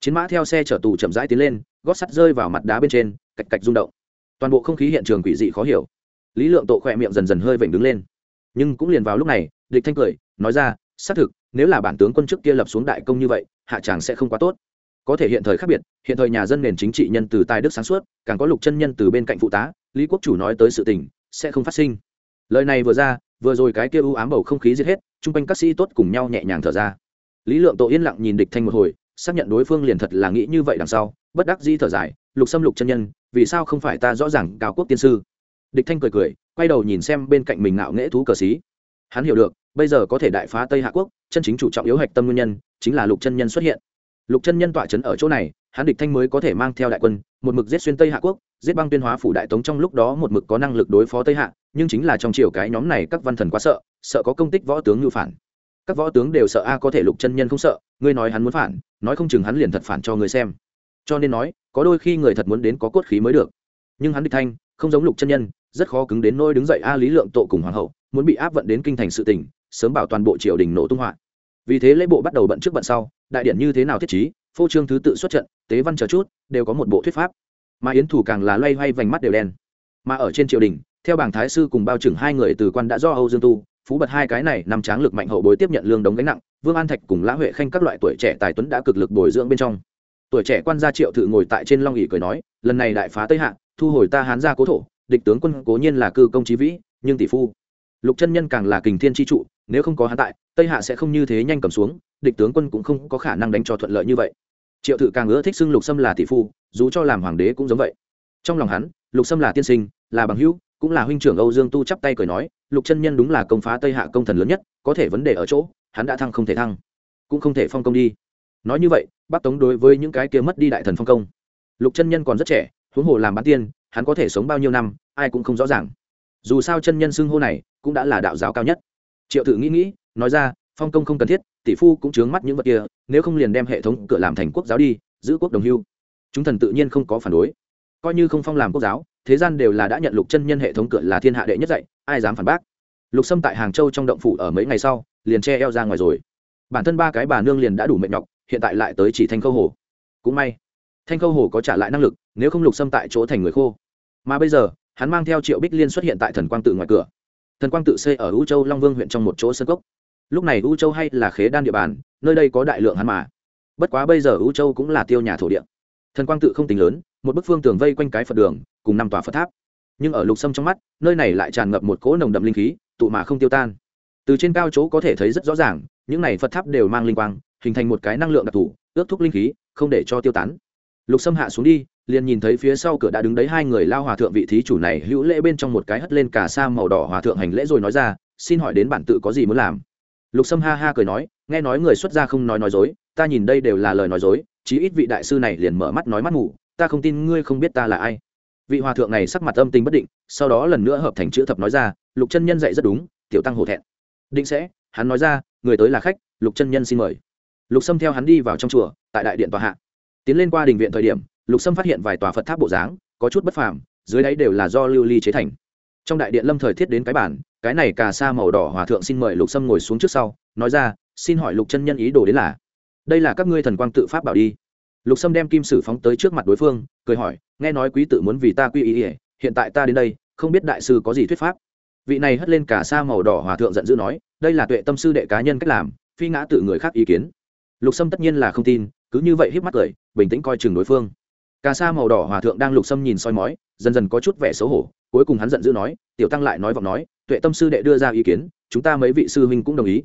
Chiến mã theo xe chở tù chậm rãi tiến lên, gót sắt rơi vào mặt đá bên trên, cạch cạch rung động. Toàn bộ không khí hiện trường quỷ dị khó hiểu. Lý lượng tộ khỏe miệng dần dần hơi vểnh đứng lên. Nhưng cũng liền vào lúc này, địch thanh cười, nói ra, xác thực, nếu là bản tướng quân trước kia lập xuống đại công như vậy, hạ tràng sẽ không quá tốt. Có thể hiện thời khác biệt, hiện thời nhà dân nền chính trị nhân từ tài đức sáng suốt, càng có lục chân nhân từ bên cạnh phụ tá, lý quốc chủ nói tới sự tình, sẽ không phát sinh. Lời này vừa ra, vừa rồi cái kia u ám bầu không khí giết hết chung quanh các sĩ tốt cùng nhau nhẹ nhàng thở ra. Lý lượng tổ yên lặng nhìn địch thanh một hồi, xác nhận đối phương liền thật là nghĩ như vậy đằng sau, bất đắc di thở dài, lục xâm lục chân nhân, vì sao không phải ta rõ ràng cao quốc tiên sư? Địch thanh cười cười, quay đầu nhìn xem bên cạnh mình ngạo nghễ thú cờ xí hắn hiểu được, bây giờ có thể đại phá tây hạ quốc, chân chính chủ trọng yếu hạch tâm nguyên nhân, chính là lục chân nhân xuất hiện lục chân nhân tọa trấn ở chỗ này, hắn địch thanh mới có thể mang theo đại quân, một mực giết xuyên tây hạ quốc, giết băng tuyên hóa phủ đại tống trong lúc đó một mực có năng lực đối phó tây hạ, nhưng chính là trong chiều cái nhóm này các văn thần quá sợ sợ có công tích võ tướng ngự phản. Các võ tướng đều sợ a có thể lục chân nhân không sợ, ngươi nói hắn muốn phản, nói không chừng hắn liền thật phản cho người xem. Cho nên nói, có đôi khi người thật muốn đến có cốt khí mới được. Nhưng hắn địch thanh, không giống lục chân nhân, rất khó cứng đến nôi đứng dậy a lý lượng tộ cùng hoàng hậu, muốn bị áp vận đến kinh thành sự tình, sớm bảo toàn bộ triều đình nổ tung hoạn vì thế lễ bộ bắt đầu bận trước bận sau đại điện như thế nào thiết trí, phô trương thứ tự xuất trận, tế văn chờ chút, đều có một bộ thuyết pháp. Mà yến thủ càng là loay hoay vành mắt đều đen. Mà ở trên triều đình, theo bảng thái sư cùng bao trưởng hai người từ quan đã do âu dương tu, phú bật hai cái này nằm tráng lực mạnh hậu bối tiếp nhận lương đóng gánh nặng, vương an thạch cùng lã huệ khanh các loại tuổi trẻ tài tuấn đã cực lực bồi dưỡng bên trong. Tuổi trẻ quan gia triệu thự ngồi tại trên long ỉ cười nói, lần này đại phá tây hạ, thu hồi ta hán ra cố thổ, địch tướng quân cố nhiên là cư công trí vĩ, nhưng tỷ phu. Lục chân nhân càng là kình thiên tri trụ, nếu không có hắn tại, tây hạ sẽ không như thế nhanh cầm xuống địch tướng quân cũng không có khả năng đánh cho thuận lợi như vậy. Triệu thự càng ưa thích xưng lục sâm là tỷ phu, dù cho làm hoàng đế cũng giống vậy. Trong lòng hắn, lục sâm là tiên sinh, là bằng hữu, cũng là huynh trưởng âu dương tu chắp tay cười nói, lục chân nhân đúng là công phá tây hạ công thần lớn nhất, có thể vấn đề ở chỗ, hắn đã thăng không thể thăng, cũng không thể phong công đi. Nói như vậy, bắc tống đối với những cái kia mất đi đại thần phong công, lục chân nhân còn rất trẻ, huống hồ làm bán tiên, hắn có thể sống bao nhiêu năm, ai cũng không rõ ràng. Dù sao chân nhân xưng hô này cũng đã là đạo giáo cao nhất. Triệu thự nghĩ nghĩ, nói ra phong công không cần thiết, tỷ phu cũng chướng mắt những vật kia, nếu không liền đem hệ thống cửa làm thành quốc giáo đi, giữ quốc đồng hưu. Chúng thần tự nhiên không có phản đối. Coi như không phong làm quốc giáo, thế gian đều là đã nhận lục chân nhân hệ thống cửa là thiên hạ đệ nhất dạy, ai dám phản bác? Lục sâm tại hàng châu trong động phủ ở mấy ngày sau, liền che eo ra ngoài rồi. Bản thân ba cái bà nương liền đã đủ mệnh nhọc, hiện tại lại tới chỉ thanh khâu hồ. Cũng may, thanh khâu hồ có trả lại năng lực, nếu không lục sâm tại chỗ thành người khô. Mà bây giờ, hắn mang theo triệu bích liên xuất hiện tại thần quang tự ngoài cửa. Thần quang tự xây ở u châu long vương huyện trong một chỗ sân cốc lúc này u châu hay là khế đan địa bàn, nơi đây có đại lượng hắn mà. Bất quá bây giờ u châu cũng là tiêu nhà thổ địa. Thần quang tự không tính lớn, một bức phương tường vây quanh cái phật đường, cùng năm tòa phật tháp. Nhưng ở lục sâm trong mắt, nơi này lại tràn ngập một cỗ nồng đậm linh khí, tụ mà không tiêu tan. Từ trên cao chỗ có thể thấy rất rõ ràng, những này phật tháp đều mang linh quang, hình thành một cái năng lượng đặc thù, ước thúc linh khí, không để cho tiêu tán. Lục sâm hạ xuống đi, liền nhìn thấy phía sau cửa đã đứng đấy hai người lao hòa thượng vị thí chủ này, hữu lễ bên trong một cái hất lên cả sa màu đỏ hòa thượng hành lễ rồi nói ra, xin hỏi đến bản tự có gì muốn làm? Lục sâm ha ha cười nói, nghe nói người xuất gia không nói nói dối, ta nhìn đây đều là lời nói dối, chí ít vị đại sư này liền mở mắt nói mắt ngủ, ta không tin ngươi không biết ta là ai. Vị hòa thượng này sắc mặt âm tình bất định, sau đó lần nữa hợp thành chữ thập nói ra, lục chân nhân dạy rất đúng, tiểu tăng hổ thẹn. Định sẽ, hắn nói ra, người tới là khách, lục chân nhân xin mời. Lục sâm theo hắn đi vào trong chùa, tại đại điện tòa hạ. Tiến lên qua đình viện thời điểm, lục sâm phát hiện vài tòa phật tháp bộ dáng, có chút bất phàm, dưới đáy đều là do lưu ly chế thành. Trong đại điện lâm thời thiết đến cái bản cái này cà sa màu đỏ hòa thượng xin mời lục sâm ngồi xuống trước sau, nói ra, xin hỏi lục chân nhân ý đồ đến là? Đây là các ngươi thần quang tự pháp bảo đi. Lục sâm đem kim sử phóng tới trước mặt đối phương, cười hỏi, nghe nói quý tự muốn vì ta quy ý ỉa hiện tại ta đến đây, không biết đại sư có gì thuyết pháp? Vị này hất lên cả sa màu đỏ hòa thượng giận dữ nói, đây là tuệ tâm sư đệ cá nhân cách làm, phi ngã tự người khác ý kiến. Lục sâm tất nhiên là không tin, cứ như vậy híp mắt cười, bình tĩnh coi chừng đối phương. Cả sa màu đỏ hòa thượng đang lục sâm nhìn soi mói, dần dần có chút vẻ xấu hổ, cuối cùng hắn giận dữ nói, tiểu tăng lại nói vọng nói tuệ tâm sư đệ đưa ra ý kiến, chúng ta mấy vị sư huynh cũng đồng ý.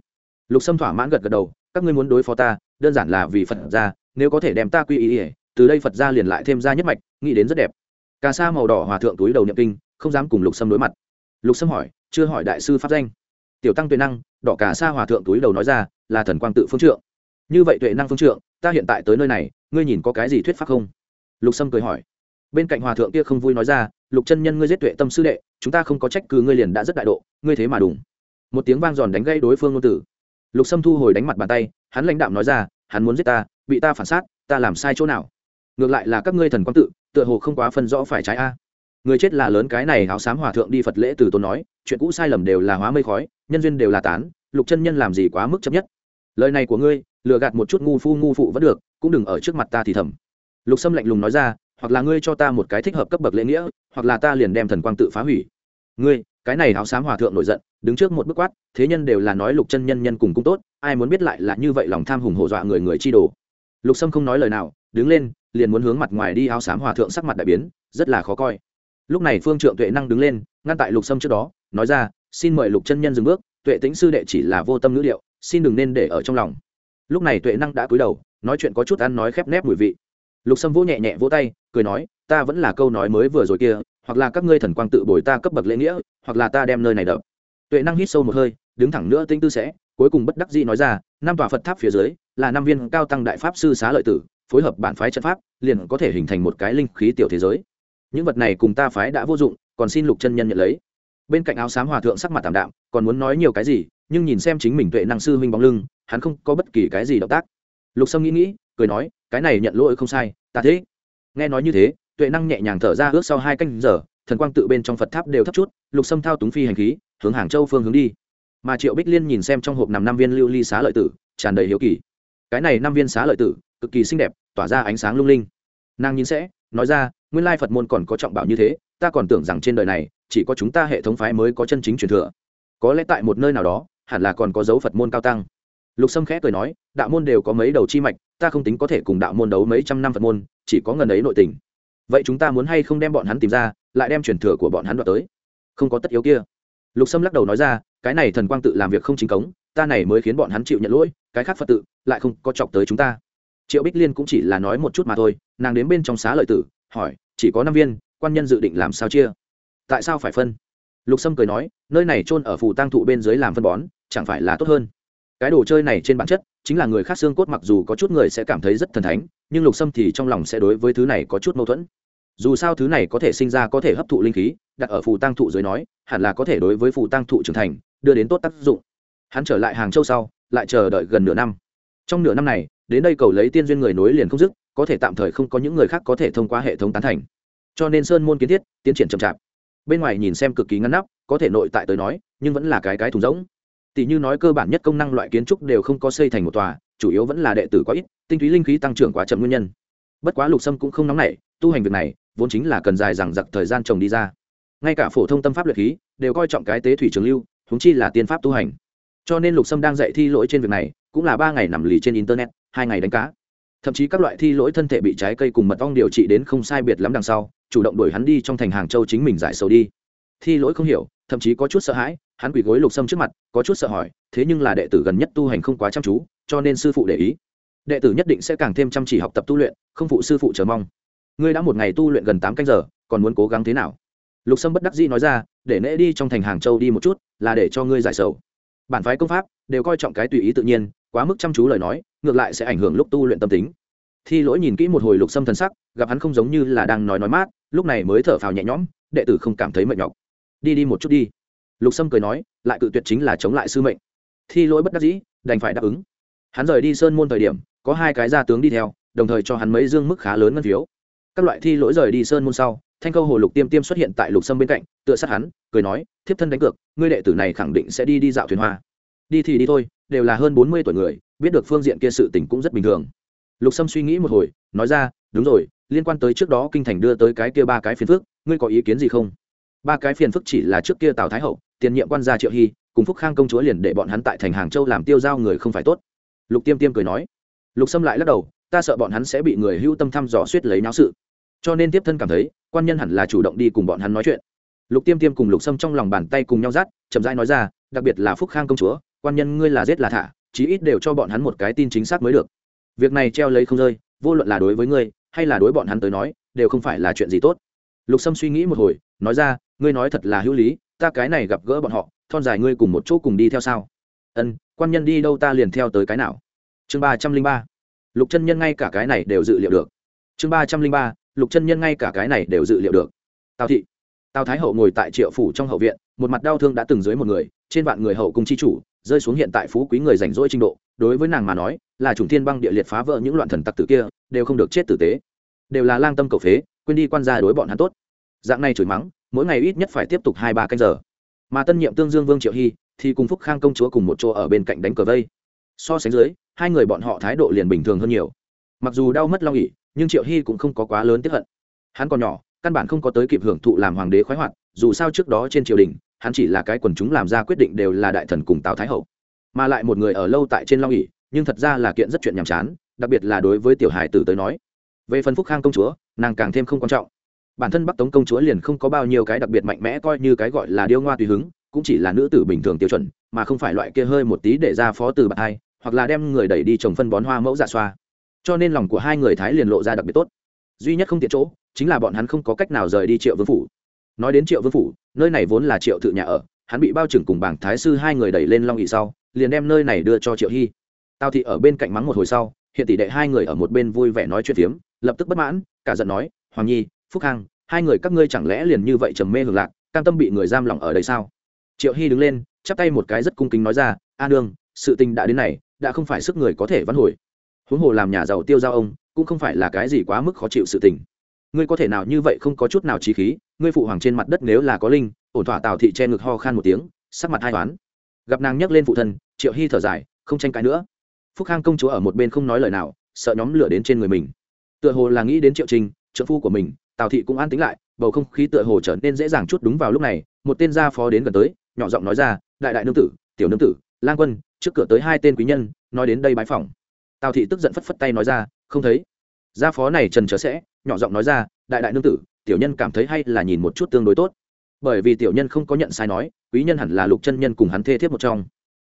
Lục sâm thỏa mãn gật gật đầu, các ngươi muốn đối phó ta, đơn giản là vì phật ra, nếu có thể đem ta quy ý ỉa từ đây phật ra liền lại thêm ra nhất mạch, nghĩ đến rất đẹp. Cà sa màu đỏ hòa thượng túi đầu niệm kinh, không dám cùng lục sâm đối mặt. Lục sâm hỏi, chưa hỏi đại sư pháp danh. Tiểu tăng tuệ năng, đỏ cà sa hòa thượng túi đầu nói ra, là thần quang tự phương trượng. Như vậy tuệ năng phương trượng, ta hiện tại tới nơi này, ngươi nhìn có cái gì thuyết pháp không? Lục sâm cười hỏi. Bên cạnh hòa thượng kia không vui nói ra lục chân nhân ngươi giết tuệ tâm sư đệ, chúng ta không có trách cứ ngươi liền đã rất đại độ, ngươi thế mà đùng. Một tiếng vang giòn đánh gây đối phương ngôn tử. Lục sâm thu hồi đánh mặt bàn tay, hắn lãnh đạm nói ra, hắn muốn giết ta, bị ta phản sát, ta làm sai chỗ nào? Ngược lại là các ngươi thần quang tự, tựa hồ không quá phân rõ phải trái a. Người chết là lớn cái này áo xám hòa thượng đi phật lễ từ tôn nói, chuyện cũ sai lầm đều là hóa mây khói, nhân duyên đều là tán, lục chân nhân làm gì quá mức chấp nhất? Lời này của ngươi, lừa gạt một chút ngu phu ngu phụ vẫn được, cũng đừng ở trước mặt ta thì thầm. Lục sâm lạnh lùng nói ra hoặc là ngươi cho ta một cái thích hợp cấp bậc lễ nghĩa, hoặc là ta liền đem thần quang tự phá hủy. Ngươi, cái này áo xám hòa thượng nổi giận, đứng trước một bức quát, thế nhân đều là nói lục chân nhân nhân cùng cũng tốt, ai muốn biết lại là như vậy lòng tham hùng hổ dọa người người chi đồ. Lục sâm không nói lời nào, đứng lên, liền muốn hướng mặt ngoài đi áo xám hòa thượng sắc mặt đại biến, rất là khó coi. Lúc này phương trượng tuệ năng đứng lên, ngăn tại lục sâm trước đó, nói ra, xin mời lục chân nhân dừng bước, tuệ tĩnh sư đệ chỉ là vô tâm ngữ liệu xin đừng nên để ở trong lòng. Lúc này tuệ năng đã cúi đầu, nói chuyện có chút ăn nói khép nép mùi vị lục sâm vỗ nhẹ nhẹ vỗ tay, cười nói, ta vẫn là câu nói mới vừa rồi kia, hoặc là các ngươi thần quang tự bồi ta cấp bậc lễ nghĩa, hoặc là ta đem nơi này đập. Tuệ năng hít sâu một hơi, đứng thẳng nữa tinh tư sẽ, cuối cùng bất đắc dĩ nói ra, năm tòa phật tháp phía dưới, là năm viên cao tăng đại pháp sư xá lợi tử, phối hợp bản phái trận pháp, liền có thể hình thành một cái linh khí tiểu thế giới. Những vật này cùng ta phái đã vô dụng, còn xin lục chân nhân nhận lấy. Bên cạnh áo xám hòa thượng sắc mặt tảm đạm, còn muốn nói nhiều cái gì, nhưng nhìn xem chính mình tuệ năng sư huynh bóng lưng, hắn không có bất kỳ cái gì động tác. Lục sâm nghĩ nghĩ cười nói, cái này nhận lỗi không sai, ta thế nghe nói như thế, tuệ năng nhẹ nhàng thở ra ước sau hai canh giờ, thần quang tự bên trong phật tháp đều thấp chút, lục sâm thao túng phi hành khí, hướng hàng châu phương hướng đi. Mà triệu bích liên nhìn xem trong hộp nằm năm viên lưu ly xá lợi tử, tràn đầy hiếu kỳ. Cái này năm viên xá lợi tử, cực kỳ xinh đẹp, tỏa ra ánh sáng lung linh. Nàng nhìn sẽ, nói ra, nguyên lai phật môn còn có trọng bảo như thế, ta còn tưởng rằng trên đời này, chỉ có chúng ta hệ thống phái mới có chân chính truyền thừa. Có lẽ tại một nơi nào đó, hẳn là còn có dấu phật môn cao tăng lục sâm khẽ cười nói, đạo môn đều có mấy đầu chi mạch, ta không tính có thể cùng đạo môn đấu mấy trăm năm phật môn, chỉ có ngần ấy nội tình. Vậy chúng ta muốn hay không đem bọn hắn tìm ra, lại đem truyền thừa của bọn hắn đoạt tới? Không có tất yếu kia. Lục sâm lắc đầu nói ra, cái này thần quang tự làm việc không chính cống, ta này mới khiến bọn hắn chịu nhận lỗi, cái khác phật tự, lại không có chọc tới chúng ta. Triệu bích liên cũng chỉ là nói một chút mà thôi, nàng đến bên trong xá lợi tử, hỏi, chỉ có năm viên, quan nhân dự định làm sao chia? Tại sao phải phân? Lục sâm cười nói, nơi này trôn ở phù tăng thụ bên dưới làm phân bón, chẳng phải là tốt hơn? Cái đồ chơi này trên bản chất chính là người khác xương cốt mặc dù có chút người sẽ cảm thấy rất thần thánh, nhưng lục sâm thì trong lòng sẽ đối với thứ này có chút mâu thuẫn. Dù sao thứ này có thể sinh ra có thể hấp thụ linh khí, đặt ở phù tăng thụ dưới nói, hẳn là có thể đối với phù tăng thụ trưởng thành, đưa đến tốt tác dụng. Hắn trở lại hàng châu sau, lại chờ đợi gần nửa năm. Trong nửa năm này, đến đây cầu lấy tiên duyên người nối liền không dứt, có thể tạm thời không có những người khác có thể thông qua hệ thống tán thành. Cho nên sơn môn kiến thiết, tiến triển chậm chạp. Bên ngoài nhìn xem cực kỳ ngăn nắp, có thể nội tại tới nói, nhưng vẫn là cái cái thùng rỗng tỷ như nói cơ bản nhất công năng loại kiến trúc đều không có xây thành một tòa, chủ yếu vẫn là đệ tử quá ít, tinh túy linh khí tăng trưởng quá chậm nguyên nhân. Bất quá lục sâm cũng không nóng nảy, tu hành việc này, vốn chính là cần dài rằng giặc thời gian trồng đi ra. Ngay cả phổ thông tâm pháp luyện khí, đều coi trọng cái tế thủy trường lưu húng chi là tiên pháp tu hành. Cho nên lục sâm đang dạy thi lỗi trên việc này, cũng là ba ngày nằm lì trên internet, hai ngày đánh cá. Thậm chí các loại thi lỗi thân thể bị trái cây cùng mật ong điều trị đến không sai biệt lắm đằng sau, chủ động đuổi hắn đi trong thành hàng châu chính mình giải sầu đi. Thi lỗi không hiểu, thậm chí có chút sợ hãi hắn quỳ gối lục sâm trước mặt, có chút sợ hỏi, thế nhưng là đệ tử gần nhất tu hành không quá chăm chú, cho nên sư phụ để ý. Đệ tử nhất định sẽ càng thêm chăm chỉ học tập tu luyện, không phụ sư phụ chờ mong. Ngươi đã một ngày tu luyện gần tám canh giờ, còn muốn cố gắng thế nào? Lục sâm bất đắc dĩ nói ra, để nễ đi trong thành hàng châu đi một chút, là để cho ngươi giải sầu. Bản phái công pháp đều coi trọng cái tùy ý tự nhiên, quá mức chăm chú lời nói, ngược lại sẽ ảnh hưởng lúc tu luyện tâm tính. Thi lỗi nhìn kỹ một hồi lục sâm thần sắc, gặp hắn không giống như là đang nói nói mát, lúc này mới thở phào nhẹ nhõm, đệ tử không cảm thấy mệt nhọc. Đi đi một chút đi lục sâm cười nói lại cự tuyệt chính là chống lại sư mệnh. Thi lỗi bất đắc dĩ đành phải đáp ứng. Hắn rời đi sơn môn thời điểm có hai cái gia tướng đi theo đồng thời cho hắn mấy dương mức khá lớn ngân phiếu. Các loại thi lỗi rời đi sơn môn sau thanh câu hồ lục tiêm tiêm xuất hiện tại lục sâm bên cạnh tựa sát hắn cười nói thiếp thân đánh cược ngươi đệ tử này khẳng định sẽ đi đi dạo thuyền hoa. Đi thì đi thôi đều là hơn bốn mươi tuổi người biết được phương diện kia sự tình cũng rất bình thường. Lục sâm suy nghĩ một hồi nói ra đúng rồi liên quan tới trước đó kinh thành đưa tới cái kia ba cái phiền phước, ngươi có ý kiến gì không? Ba cái phiền phức chỉ là trước kia tào thái hậu tiền nhiệm quan gia triệu hy cùng phúc khang công chúa liền để bọn hắn tại thành hàng châu làm tiêu giao người không phải tốt lục tiêm tiêm cười nói lục sâm lại lắc đầu ta sợ bọn hắn sẽ bị người hưu tâm thăm dò suýt lấy náo sự cho nên tiếp thân cảm thấy quan nhân hẳn là chủ động đi cùng bọn hắn nói chuyện lục tiêm tiêm cùng lục sâm trong lòng bàn tay cùng nhau rát chậm rãi nói ra đặc biệt là phúc khang công chúa quan nhân ngươi là giết là thả chí ít đều cho bọn hắn một cái tin chính xác mới được việc này treo lấy không rơi vô luận là đối với ngươi hay là đối bọn hắn tới nói đều không phải là chuyện gì tốt lục sâm suy nghĩ một hồi nói ra, ngươi nói thật là hữu lý, ta cái này gặp gỡ bọn họ, thon dài ngươi cùng một chỗ cùng đi theo sao? Ân, quan nhân đi đâu ta liền theo tới cái nào. Chương ba trăm linh ba. Lục chân nhân ngay cả cái này đều dự liệu được. Chương ba trăm linh ba, lục chân nhân ngay cả cái này đều dự liệu được. Tào thị. Tào thái hậu ngồi tại triệu phủ trong hậu viện, một mặt đau thương đã từng dưới một người, trên vạn người hậu cung chi chủ, rơi xuống hiện tại phú quý người rảnh rỗi trình độ, đối với nàng mà nói, là chủng thiên băng địa liệt phá vỡ những loạn thần tặc tử kia, đều không được chết tử tế. Đều là lang tâm cầu phế, quên đi quan gia đối bọn hắn tốt dạng này chửi mắng, mỗi ngày ít nhất phải tiếp tục hai ba canh giờ. Mà tân nhiệm tương dương vương triệu hy, thì cùng phúc khang công chúa cùng một chỗ ở bên cạnh đánh cờ vây. So sánh dưới, hai người bọn họ thái độ liền bình thường hơn nhiều. Mặc dù đau mất lo nghỉ nhưng triệu hy cũng không có quá lớn tiếp hận. Hắn còn nhỏ, căn bản không có tới kịp hưởng thụ làm hoàng đế khoái hoạt, dù sao trước đó trên triều đình, hắn chỉ là cái quần chúng làm ra quyết định đều là đại thần cùng tào thái hậu. Mà lại một người ở lâu tại trên lo nghỉ nhưng thật ra là kiện rất chuyện nhàm chán, đặc biệt là đối với tiểu hải tử tới nói. Về phần phúc khang công chúa, nàng càng thêm không quan trọng bản thân bắc tống công chúa liền không có bao nhiêu cái đặc biệt mạnh mẽ, coi như cái gọi là điêu ngoa tùy hứng, cũng chỉ là nữ tử bình thường tiêu chuẩn, mà không phải loại kia hơi một tí để ra phó từ bạc hai, hoặc là đem người đẩy đi trồng phân bón hoa mẫu dạ xoa. Cho nên lòng của hai người thái liền lộ ra đặc biệt tốt. Duy nhất không tiện chỗ, chính là bọn hắn không có cách nào rời đi triệu vương phủ. Nói đến triệu vương phủ, nơi này vốn là triệu tự nhà ở, hắn bị bao trưởng cùng bảng thái sư hai người đẩy lên long ỵ sau, liền đem nơi này đưa cho triệu hy. Tao thị ở bên cạnh mắng một hồi sau, hiện tỷ đệ hai người ở một bên vui vẻ nói chuyện phiếm, lập tức bất mãn, cả giận nói, hoàng nhi phúc hằng hai người các ngươi chẳng lẽ liền như vậy trầm mê hưởng lạc, cam tâm bị người giam lỏng ở đây sao? Triệu hy đứng lên, chắp tay một cái rất cung kính nói ra, a nương, sự tình đã đến này, đã không phải sức người có thể vãn hồi. Huống hồ làm nhà giàu tiêu giao ông, cũng không phải là cái gì quá mức khó chịu sự tình. Ngươi có thể nào như vậy không có chút nào trí khí, ngươi phụ hoàng trên mặt đất nếu là có linh, ổn thỏa tào thị che ngực ho khan một tiếng, sắc mặt hai toán gặp nàng nhấc lên phụ thân, triệu hy thở dài, không tranh cãi nữa. Phúc khang công chúa ở một bên không nói lời nào, sợ nhóm lửa đến trên người mình. Tựa hồ là nghĩ đến triệu trình trợ phu của mình tào thị cũng an tính lại, bầu không khí tựa hồ trở nên dễ dàng chút đúng vào lúc này, một tên gia phó đến gần tới, nhỏ giọng nói ra, đại đại nương tử, tiểu nương tử, lang quân, trước cửa tới hai tên quý nhân, nói đến đây bái phòng tào thị tức giận phất phất tay nói ra, không thấy. Gia phó này trần trở sẽ, nhỏ giọng nói ra, đại đại nương tử, tiểu nhân cảm thấy hay là nhìn một chút tương đối tốt. Bởi vì tiểu nhân không có nhận sai nói, quý nhân hẳn là lục chân nhân cùng hắn thê thiếp một trong.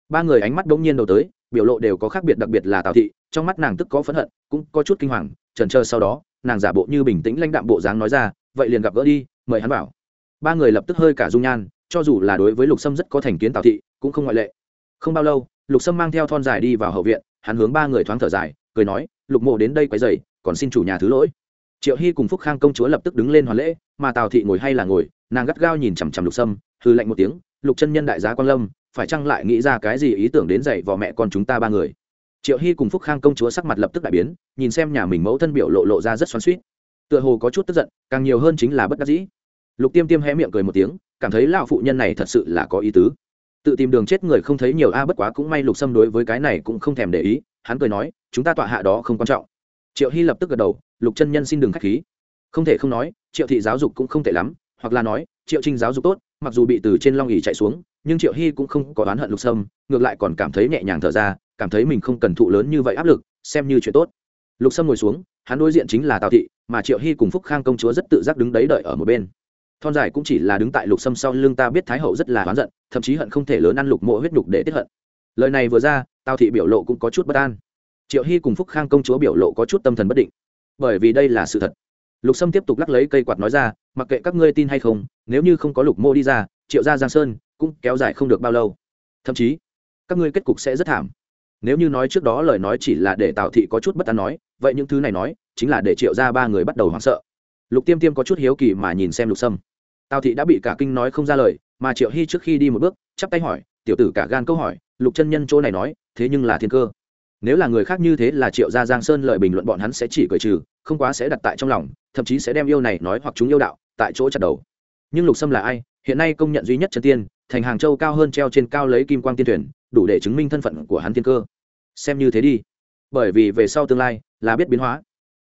Ba người ánh mắt bỗng nhiên đầu tới, biểu lộ đều có khác biệt đặc biệt là tào thị, trong mắt nàng tức có phẫn hận, cũng có chút kinh hoàng, trần trơ sau đó nàng giả bộ như bình tĩnh lãnh đạm bộ dáng nói ra, vậy liền gặp gỡ đi, mời hắn bảo. ba người lập tức hơi cả dung nhan, cho dù là đối với lục sâm rất có thành kiến tào thị, cũng không ngoại lệ. Không bao lâu, lục sâm mang theo thon dài đi vào hậu viện, hắn hướng ba người thoáng thở dài, cười nói, lục mộ đến đây quấy dày còn xin chủ nhà thứ lỗi. Triệu hy cùng phúc khang công chúa lập tức đứng lên hoàn lễ, mà tào thị ngồi hay là ngồi, nàng gắt gao nhìn chằm chằm lục sâm hư lạnh một tiếng, lục chân nhân đại giá quan lâm, phải chăng lại nghĩ ra cái gì ý tưởng đến dạy vò mẹ con chúng ta ba người? Triệu hy cùng phúc khang công chúa sắc mặt lập tức đại biến, nhìn xem nhà mình mẫu thân biểu lộ lộ ra rất xoắn suýt tựa hồ có chút tức giận, càng nhiều hơn chính là bất đắc dĩ. Lục tiêm tiêm hé miệng cười một tiếng, cảm thấy lão phụ nhân này thật sự là có ý tứ. Tự tìm đường chết người không thấy nhiều a, bất quá cũng may lục xâm đối với cái này cũng không thèm để ý, hắn cười nói, chúng ta tọa hạ đó không quan trọng. Triệu hy lập tức gật đầu, lục chân nhân xin đừng k h á c h khí. Không thể không nói, triệu thị giáo dục cũng không tệ lắm, hoặc là nói, triệu trinh giáo dục tốt, mặc dù bị từ trên long ỉ chạy xuống nhưng triệu hy cũng không có oán hận lục sâm, ngược lại còn cảm thấy nhẹ nhàng thở ra, cảm thấy mình không cần thụ lớn như vậy áp lực, xem như chuyện tốt. Lục sâm ngồi xuống, hắn đối diện chính là tào thị, mà triệu hy cùng phúc khang công chúa rất tự giác đứng đấy đợi ở một bên. Thon dài cũng chỉ là đứng tại lục sâm sau lưng ta biết thái hậu rất là oán giận, thậm chí hận không thể lớn ăn lục mộ huyết nhục để tiếp hận. Lời này vừa ra, tào thị biểu lộ cũng có chút bất an. Triệu hy cùng phúc khang công chúa biểu lộ có chút tâm thần bất định. Bởi vì đây là sự thật. Lục sâm tiếp tục lắc lấy cây quạt nói ra, mặc kệ các ngươi tin hay không, nếu như không có lục mô đi ra, triệu gia giang sơn cũng kéo dài không được bao lâu. Thậm chí, các ngươi kết cục sẽ rất thảm. Nếu như nói trước đó lời nói chỉ là để tào thị có chút bất an nói, vậy những thứ này nói chính là để triệu ra ba người bắt đầu hoảng sợ. Lục tiêm tiêm có chút hiếu kỳ mà nhìn xem lục sâm. Tào thị đã bị cả kinh nói không ra lời, mà triệu hy trước khi đi một bước, chắp tay hỏi, tiểu tử cả gan câu hỏi, lục chân nhân chỗ này nói, thế nhưng là thiên cơ. Nếu là người khác như thế là triệu gia giang sơn lời bình luận bọn hắn sẽ chỉ cười trừ, không quá sẽ đặt tại trong lòng, thậm chí sẽ đem yêu này nói hoặc chúng yêu đạo tại chỗ chặt đầu. Nhưng lục sâm là ai? Hiện nay công nhận duy nhất chân tiên, thành hàng châu cao hơn treo trên cao lấy kim quang tiên thuyền, đủ để chứng minh thân phận của hắn thiên cơ. Xem như thế đi. Bởi vì về sau tương lai là biết biến hóa.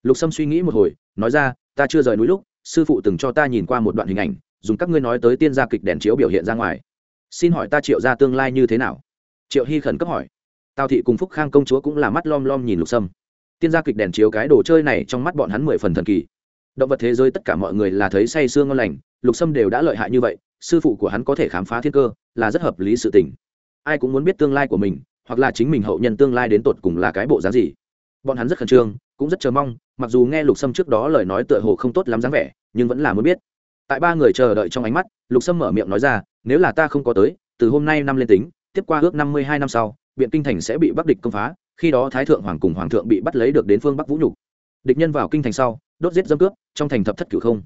Lục sâm suy nghĩ một hồi, nói ra, ta chưa rời núi lúc, sư phụ từng cho ta nhìn qua một đoạn hình ảnh, dùng các ngươi nói tới tiên gia kịch đèn chiếu biểu hiện ra ngoài. Xin hỏi ta triệu ra tương lai như thế nào? Triệu hy khẩn cấp hỏi. Tào thị cùng phúc khang công chúa cũng là mắt lom lom nhìn lục sâm. Tiên gia kịch đèn chiếu cái đồ chơi này trong mắt bọn hắn mười phần thần kỳ. Động vật thế giới tất cả mọi người là thấy say sương ngon lành, lục sâm đều đã lợi hại như vậy sư phụ của hắn có thể khám phá thiên cơ, là rất hợp lý sự tình. Ai cũng muốn biết tương lai của mình, hoặc là chính mình hậu nhân tương lai đến tột cùng là cái bộ dáng gì. Bọn hắn rất khẩn trương, cũng rất chờ mong, mặc dù nghe lục sâm trước đó lời nói tựa hồ không tốt lắm dáng vẻ, nhưng vẫn là muốn biết. Tại ba người chờ đợi trong ánh mắt, lục sâm mở miệng nói ra, nếu là ta không có tới, từ hôm nay năm lên tính, tiếp qua ước năm mươi hai năm sau, biện kinh thành sẽ bị bắc địch công phá, khi đó thái thượng hoàng cùng hoàng thượng bị bắt lấy được đến phương bắc vũ nhục. Địch nhân vào kinh thành sau, đốt giết dâm cướp, trong thành thập thất cửu không.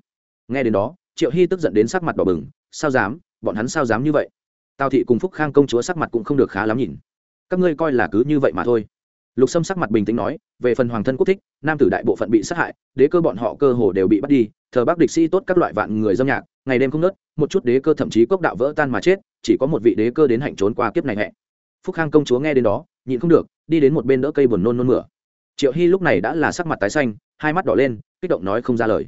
Nghe đến đó triệu hy tức giận đến sắc mặt bỏ bừng, sao dám? Bọn hắn sao dám như vậy? Tào thị cùng phúc khang công chúa sắc mặt cũng không được khá lắm nhìn. Các ngươi coi là cứ như vậy mà thôi. Lục sâm sắc mặt bình tĩnh nói, về phần hoàng thân quốc thích, nam tử đại bộ phận bị sát hại, đế cơ bọn họ cơ hồ đều bị bắt đi, thờ bác địch sĩ tốt các loại vạn người dâm nhạc, ngày đêm không nớt, một chút đế cơ thậm chí cốc đạo vỡ tan mà chết, chỉ có một vị đế cơ đến hạnh trốn qua kiếp này hẹ phúc khang công chúa nghe đến đó, nhịn không được, đi đến một bên đỡ cây buồn nôn nôn mửa. Triệu hy lúc này đã là sắc mặt tái xanh, hai mắt đỏ lên, kích động nói không ra lời.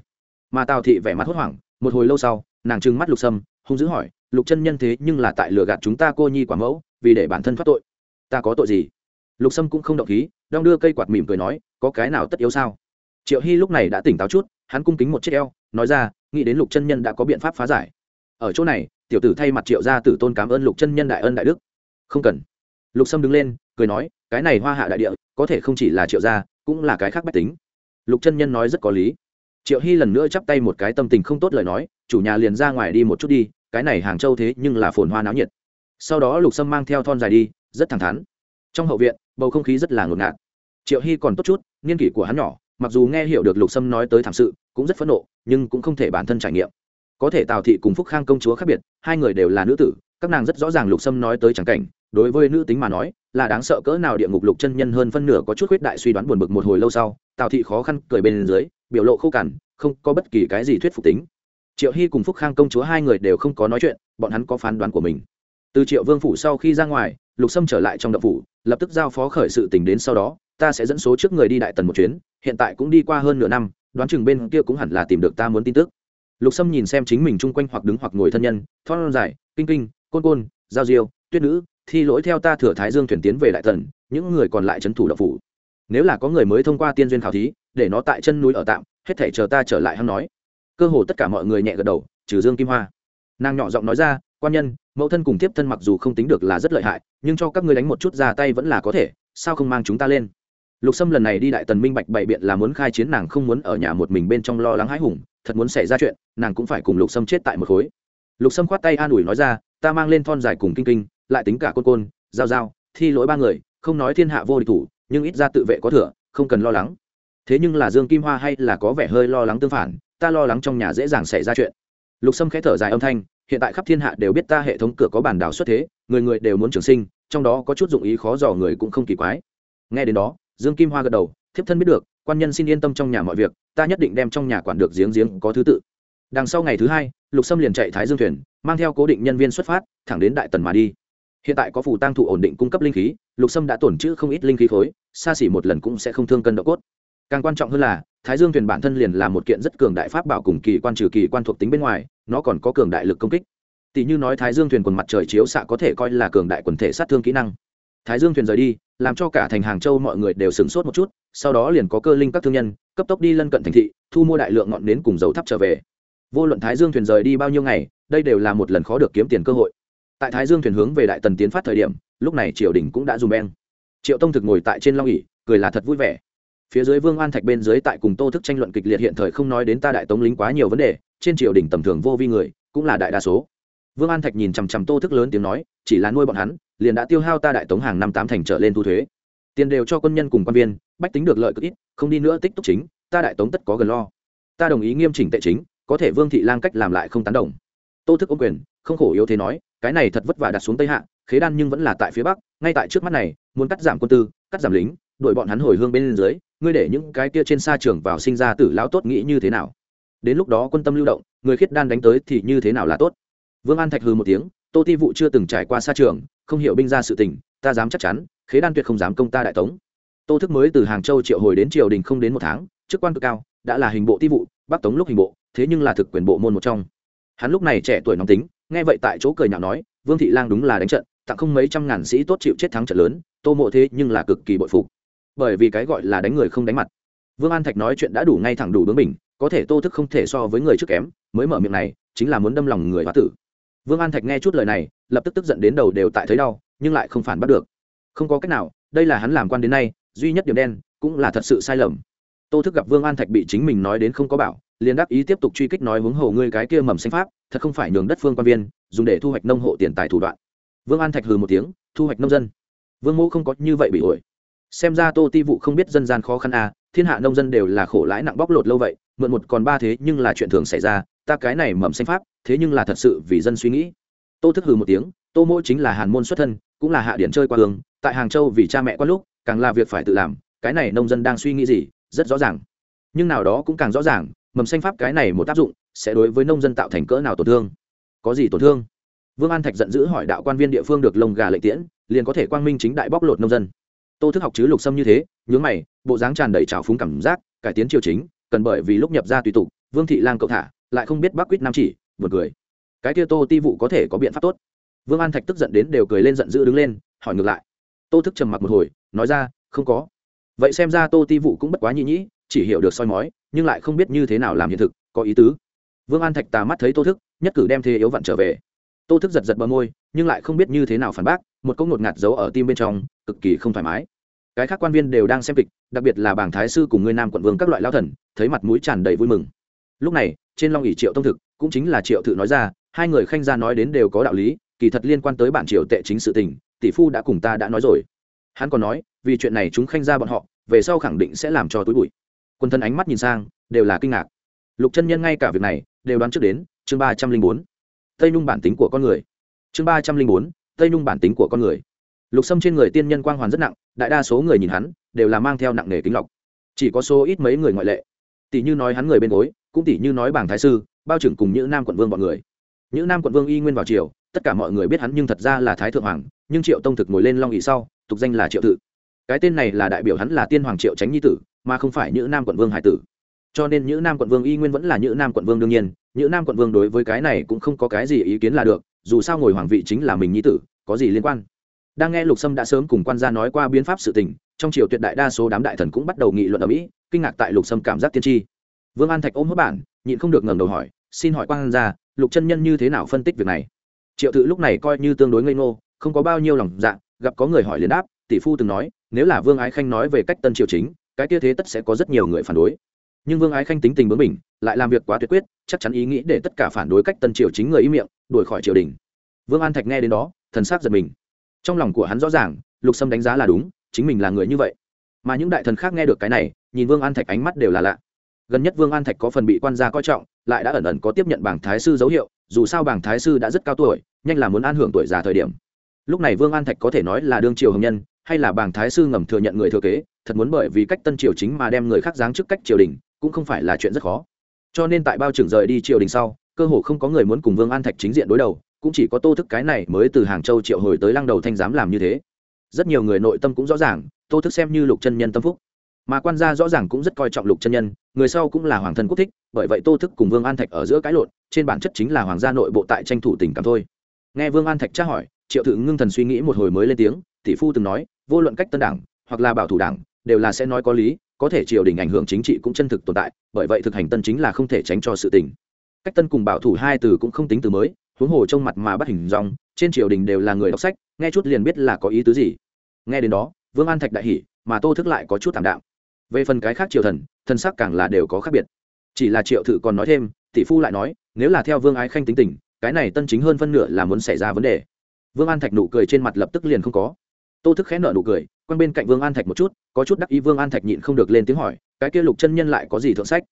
Mà tào thị vẻ mặt hốt hoảng một hồi lâu sau, nàng trừng mắt lục sâm, hung dữ hỏi, lục chân nhân thế nhưng là tại lừa gạt chúng ta cô nhi quả mẫu, vì để bản thân thoát tội. Ta có tội gì? Lục sâm cũng không động khí, đong đưa cây quạt mỉm cười nói, có cái nào tất yếu sao? Triệu hy lúc này đã tỉnh táo chút, hắn cung kính một chiếc eo, nói ra, nghĩ đến lục chân nhân đã có biện pháp phá giải. Ở chỗ này, tiểu tử thay mặt triệu gia tử tôn cảm ơn lục chân nhân đại ân đại đức. Không cần. Lục sâm đứng lên, cười nói, cái này hoa hạ đại địa, có thể không chỉ là triệu gia, cũng là cái khác bách tính. Lục chân nhân nói rất có lý triệu hy lần nữa chắp tay một cái tâm tình không tốt lời nói, chủ nhà liền ra ngoài đi một chút đi, cái này hàng châu thế nhưng là phồn hoa náo nhiệt. Sau đó lục sâm mang theo thon dài đi, rất thẳng thắn. Trong hậu viện, bầu không khí rất là ngột ngạt. Triệu hy còn tốt chút, niên kỷ của hắn nhỏ, mặc dù nghe hiểu được lục sâm nói tới thảm sự, cũng rất phẫn nộ, nhưng cũng không thể bản thân trải nghiệm. Có thể tào thị cùng phúc khang công chúa khác biệt, hai người đều là nữ tử, các nàng rất rõ ràng lục sâm nói tới trắng cảnh, đối với nữ tính mà nói, là đáng sợ cỡ nào địa ngục lục chân nhân hơn phân nửa có chút khuyết đại suy đoán buồn bực một hồi lâu sau, tào thị khó khăn cười bên dưới biểu lộ khô cằn, không có bất kỳ cái gì thuyết phục tính. Triệu hy cùng phúc khang công chúa hai người đều không có nói chuyện, bọn hắn có phán đoán của mình. Từ triệu vương phủ sau khi ra ngoài, lục sâm trở lại trong đậu phủ, lập tức giao phó khởi sự tình đến sau đó, ta sẽ dẫn số trước người đi đại tần một chuyến, hiện tại cũng đi qua hơn nửa năm, đoán chừng bên kia cũng hẳn là tìm được ta muốn tin tức. Lục sâm nhìn xem chính mình chung quanh hoặc đứng hoặc ngồi thân nhân, thon dài, kinh kinh, côn côn, giao diêu, tuyết nữ, thi lỗi theo ta thừa thái dương thuyền tiến về đại tần, những người còn lại trấn thủ đậu phủ nếu là có người mới thông qua tiên duyên khảo thí, để nó tại chân núi ở tạm, hết thể chờ ta trở lại hắn nói. Cơ hồ tất cả mọi người nhẹ gật đầu, trừ dương kim hoa. Nàng nhỏ giọng nói ra, quan nhân, mẫu thân cùng tiếp thân mặc dù không tính được là rất lợi hại, nhưng cho các ngươi đánh một chút ra tay vẫn là có thể, sao không mang chúng ta lên? Lục sâm lần này đi đại tần minh bạch bày biện là muốn khai chiến, nàng không muốn ở nhà một mình bên trong lo lắng hãi hùng, thật muốn xảy ra chuyện, nàng cũng phải cùng lục sâm chết tại một khối. Lục sâm khoát tay an ủi nói ra, ta mang lên thon dài cùng kinh kinh, lại tính cả côn côn, giao giao, thi lỗi ba người, không nói thiên hạ vô địch thủ nhưng ít ra tự vệ có thừa, không cần lo lắng. Thế nhưng là dương kim hoa hay là có vẻ hơi lo lắng tương phản, ta lo lắng trong nhà dễ dàng xảy ra chuyện. Lục sâm khẽ thở dài âm thanh, hiện tại khắp thiên hạ đều biết ta hệ thống cửa có bản đảo xuất thế, người người đều muốn trường sinh, trong đó có chút dụng ý khó dò người cũng không kỳ quái. Nghe đến đó, dương kim hoa gật đầu, thiếp thân biết được, quan nhân xin yên tâm trong nhà mọi việc, ta nhất định đem trong nhà quản được giếng giếng có thứ tự. Đằng sau ngày thứ hai, lục sâm liền chạy thái dương thuyền, mang theo cố định nhân viên xuất phát, thẳng đến đại tần mà đi hiện tại có phù tăng thụ ổn định cung cấp linh khí, lục sâm đã tổn trữ không ít linh khí khối, xa xỉ một lần cũng sẽ không thương cân độ cốt. Càng quan trọng hơn là, thái dương thuyền bản thân liền là một kiện rất cường đại pháp bảo cùng kỳ quan trừ kỳ quan thuộc tính bên ngoài, nó còn có cường đại lực công kích. Tỷ như nói thái dương thuyền quần mặt trời chiếu xạ có thể coi là cường đại quần thể sát thương kỹ năng. Thái dương thuyền rời đi, làm cho cả thành hàng châu mọi người đều sửng sốt một chút, sau đó liền có cơ linh các thương nhân, cấp tốc đi lân cận thành thị, thu mua đại lượng ngọn nến cùng dầu thắp trở về. Vô luận thái dương thuyền rời đi bao nhiêu ngày, đây đều là một lần khó được kiếm tiền cơ hội tại thái dương thuyền hướng về đại tần tiến phát thời điểm, lúc này triều đình cũng đã dùng beng. Triệu tông thực ngồi tại trên long ỉ cười là thật vui vẻ. Phía dưới vương an thạch bên dưới tại cùng tô thức tranh luận kịch liệt hiện thời không nói đến ta đại tống lính quá nhiều vấn đề, trên triều đình tầm thường vô vi người, cũng là đại đa số. Vương an thạch nhìn chằm chằm tô thức lớn tiếng nói, chỉ là nuôi bọn hắn, liền đã tiêu hao ta đại tống hàng năm tám thành trở lên thu thuế. Tiền đều cho quân nhân cùng quan viên, bách tính được lợi cực ít, không đi nữa tích túc chính, ta đại tống tất có gần lo. Ta đồng ý nghiêm chỉnh tệ chính, có thể vương thị lang cách làm lại không tán đồng tô thức ô quyền, không khổ yếu thế nói, cái này thật vất vả đặt xuống tây hạ, khế đan nhưng vẫn là tại phía bắc, ngay tại trước mắt này, muốn cắt giảm quân tư, cắt giảm lính, đuổi bọn hắn hồi hương bên dưới, ngươi để những cái kia trên xa trường vào sinh ra tử lão tốt nghĩ như thế nào? Đến lúc đó quân tâm lưu động, người khiết đan đánh tới thì như thế nào là tốt? Vương an thạch hư một tiếng, tô ti vụ chưa từng trải qua xa trường, không hiểu binh ra sự tình, ta dám chắc chắn, khế đan tuyệt không dám công ta đại tống. Tô thức mới từ hàng châu triệu hồi đến triều đình không đến một tháng, chức quan cực cao, đã là hình bộ ti vụ bắc tống lúc hình bộ, thế nhưng là thực quyền bộ môn một trong hắn lúc này trẻ tuổi nóng tính, nghe vậy tại chỗ cười nhạo nói, vương thị lang đúng là đánh trận, tặng không mấy trăm ngàn sĩ tốt chịu chết thắng trận lớn, tô mộ thế nhưng là cực kỳ bội phục. Bởi vì cái gọi là đánh người không đánh mặt. Vương an thạch nói chuyện đã đủ ngay thẳng đủ bướng mình có thể tô thức không thể so với người trước kém, mới mở miệng này, chính là muốn đâm lòng người hóa tử. Vương an thạch nghe chút lời này, lập tức tức giận đến đầu đều tại thấy đau, nhưng lại không phản bắt được. Không có cách nào, đây là hắn làm quan đến nay, duy nhất điểm đen, cũng là thật sự sai lầm. Tô thức gặp vương an thạch bị chính mình nói đến không có bảo liền đáp ý tiếp tục truy kích nói huống hồ ngươi cái kia mầm xanh pháp, thật không phải nhường đất phương quan viên, dùng để thu hoạch nông hộ tiền tài thủ đoạn. Vương an thạch hừ một tiếng, thu hoạch nông dân. Vương mẫu không có như vậy bị ổi. Xem ra tô ti vụ không biết dân gian khó khăn à thiên hạ nông dân đều là khổ lãi nặng bóc lột lâu vậy, mượn một còn ba thế nhưng là chuyện thường xảy ra, ta cái này mầm xanh pháp, thế nhưng là thật sự vì dân suy nghĩ. Tô thức hừ một tiếng, tô mỗi chính là hàn môn xuất thân, cũng là hạ điển chơi qua hướng tại hàng châu vì cha mẹ qua lúc, càng là việc phải tự làm, cái này nông dân đang suy nghĩ gì, rất rõ ràng. Nhưng nào đó cũng càng rõ ràng mầm xanh pháp cái này một tác dụng sẽ đối với nông dân tạo thành cỡ nào tổn thương? Có gì tổn thương? Vương an thạch giận dữ hỏi đạo quan viên địa phương được lồng gà lệ tiễn, liền có thể quang minh chính đại bóc lột nông dân. Tô thức học chứ lục xâm như thế, nhướng mày, bộ dáng tràn đầy trào phúng cảm giác, cải tiến triều chính, cần bởi vì lúc nhập ra tùy tục, vương thị lang cậu thả, lại không biết bác quýt nam chỉ, buồn cười. Cái kia tô ti vụ có thể có biện pháp tốt. Vương an thạch tức giận đến đều cười lên giận dữ đứng lên, hỏi ngược lại. Tô thức trầm mặc một hồi, nói ra, không có. Vậy xem ra tô ti vụ cũng bất quá nhĩ nhĩ chỉ hiểu được soi mói, nhưng lại không biết như thế nào làm hiện thực, có ý tứ. Vương an thạch tà mắt thấy tô thức, nhất cử đem thế yếu vặn trở về. Tô thức giật giật bờ môi, nhưng lại không biết như thế nào phản bác, một câu ngột ngạt giấu ở tim bên trong, cực kỳ không thoải mái. Cái khác quan viên đều đang xem kịch, đặc biệt là bảng thái sư cùng người nam quận vương các loại lao thần, thấy mặt mũi tràn đầy vui mừng. Lúc này, trên long ỉ triệu tông thực, cũng chính là triệu thự nói ra, hai người khanh gia nói đến đều có đạo lý, kỳ thật liên quan tới bản triều tệ chính sự tình, tỷ phu đã cùng ta đã nói rồi. Hắn còn nói, vì chuyện này chúng khanh gia bọn họ, về sau khẳng định sẽ làm cho túi bụi quần thân ánh mắt nhìn sang, đều là kinh ngạc. Lục chân nhân ngay cả việc này, đều đoán trước đến, chương ba trăm linh bốn. Tây nhung bản tính của con người. Chương ba trăm linh bốn, tây nhung bản tính của con người. Lục sâm trên người tiên nhân quang hoàn rất nặng, đại đa số người nhìn hắn, đều là mang theo nặng nghề kính lọc. Chỉ có số ít mấy người ngoại lệ. Tỷ như nói hắn người bên gối, cũng tỷ như nói bảng thái sư, bao trưởng cùng những nam quận vương bọn người. Những nam quận vương y nguyên vào triều, tất cả mọi người biết hắn nhưng thật ra là thái thượng hoàng, nhưng triệu tông thực ngồi lên long ỵ sau, tục danh là triệu tự cái tên này là đại biểu hắn là tiên hoàng triệu tránh nhi tử, mà không phải những nam quận vương hải tử. Cho nên những nam quận vương y nguyên vẫn là những nam quận vương đương nhiên những nam quận vương đối với cái này cũng không có cái gì ý kiến là được, dù sao ngồi hoàng vị chính là mình nhi tử, có gì liên quan? Đang nghe lục sâm đã sớm cùng quan gia nói qua biến pháp sự tình, trong triều tuyệt đại đa số đám đại thần cũng bắt đầu nghị luận ở mỹ, kinh ngạc tại lục sâm cảm giác tiên tri. Vương an thạch ôm hốt bản, nhịn không được ngẩng đầu hỏi, xin hỏi quan gia, lục chân nhân như thế nào phân tích việc này? Triệu tự lúc này coi như tương đối ngây ngô, không có bao nhiêu lòng dạ gặp có người hỏi liền đáp tỷ phu từng nói, nếu là vương ái khanh nói về cách tân triều chính, cái kia thế tất sẽ có rất nhiều người phản đối. Nhưng vương ái khanh tính tình bướng mình lại làm việc quá tuyệt quyết, chắc chắn ý nghĩ để tất cả phản đối cách tân triều chính người ý miệng, đuổi khỏi triều đình. Vương an thạch nghe đến đó, thần sắc giật mình. Trong lòng của hắn rõ ràng, lục sâm đánh giá là đúng, chính mình là người như vậy. Mà những đại thần khác nghe được cái này, nhìn vương an thạch ánh mắt đều là lạ. Gần nhất vương an thạch có phần bị quan gia coi trọng, lại đã ẩn ẩn có tiếp nhận bảng thái sư dấu hiệu, dù sao bảng thái sư đã rất cao tuổi, nhanh là muốn an hưởng tuổi già thời điểm. Lúc này vương an thạch có thể nói là đương triều hồng nhân hay là bảng thái sư ngầm thừa nhận người thừa kế, thật muốn bởi vì cách tân triều chính mà đem người khác giáng chức cách triều đình, cũng không phải là chuyện rất khó. Cho nên tại bao trưởng rời đi triều đình sau, cơ hồ không có người muốn cùng vương an thạch chính diện đối đầu, cũng chỉ có tô thức cái này mới từ hàng châu triệu hồi tới lăng đầu thanh giám làm như thế. Rất nhiều người nội tâm cũng rõ ràng, tô thức xem như lục chân nhân tâm phúc. Mà quan gia rõ ràng cũng rất coi trọng lục chân nhân, người sau cũng là hoàng thân quốc thích, bởi vậy tô thức cùng vương an thạch ở giữa cái lộn, trên bản chất chính là hoàng gia nội bộ tại tranh thủ tình cảm thôi. Nghe vương an thạch tra hỏi triệu thự ngưng thần suy nghĩ một hồi mới lên tiếng, tỷ phu từng nói, vô luận cách tân đảng, hoặc là bảo thủ đảng, đều là sẽ nói có lý, có thể triều đình ảnh hưởng chính trị cũng chân thực tồn tại, bởi vậy thực hành tân chính là không thể tránh cho sự tình. Cách tân cùng bảo thủ hai từ cũng không tính từ mới, huống hồ trong mặt mà bắt hình dòng trên triều đình đều là người đọc sách, nghe chút liền biết là có ý tứ gì. Nghe đến đó, vương an thạch đại hỉ, mà tô thức lại có chút thảm đạm. Về phần cái khác triều thần thân sắc càng là đều có khác biệt. Chỉ là triệu thự còn nói thêm, tỷ phu lại nói, nếu là theo vương ái khanh tính tình, cái này tân chính hơn phân nửa là muốn xảy ra vấn đề vương an thạch nụ cười trên mặt lập tức liền không có. Tô thức khẽ nợ nụ cười quanh bên cạnh vương an thạch một chút, có chút đắc ý vương an thạch nhịn không được lên tiếng hỏi, cái kia lục chân nhân lại có gì thượng sách?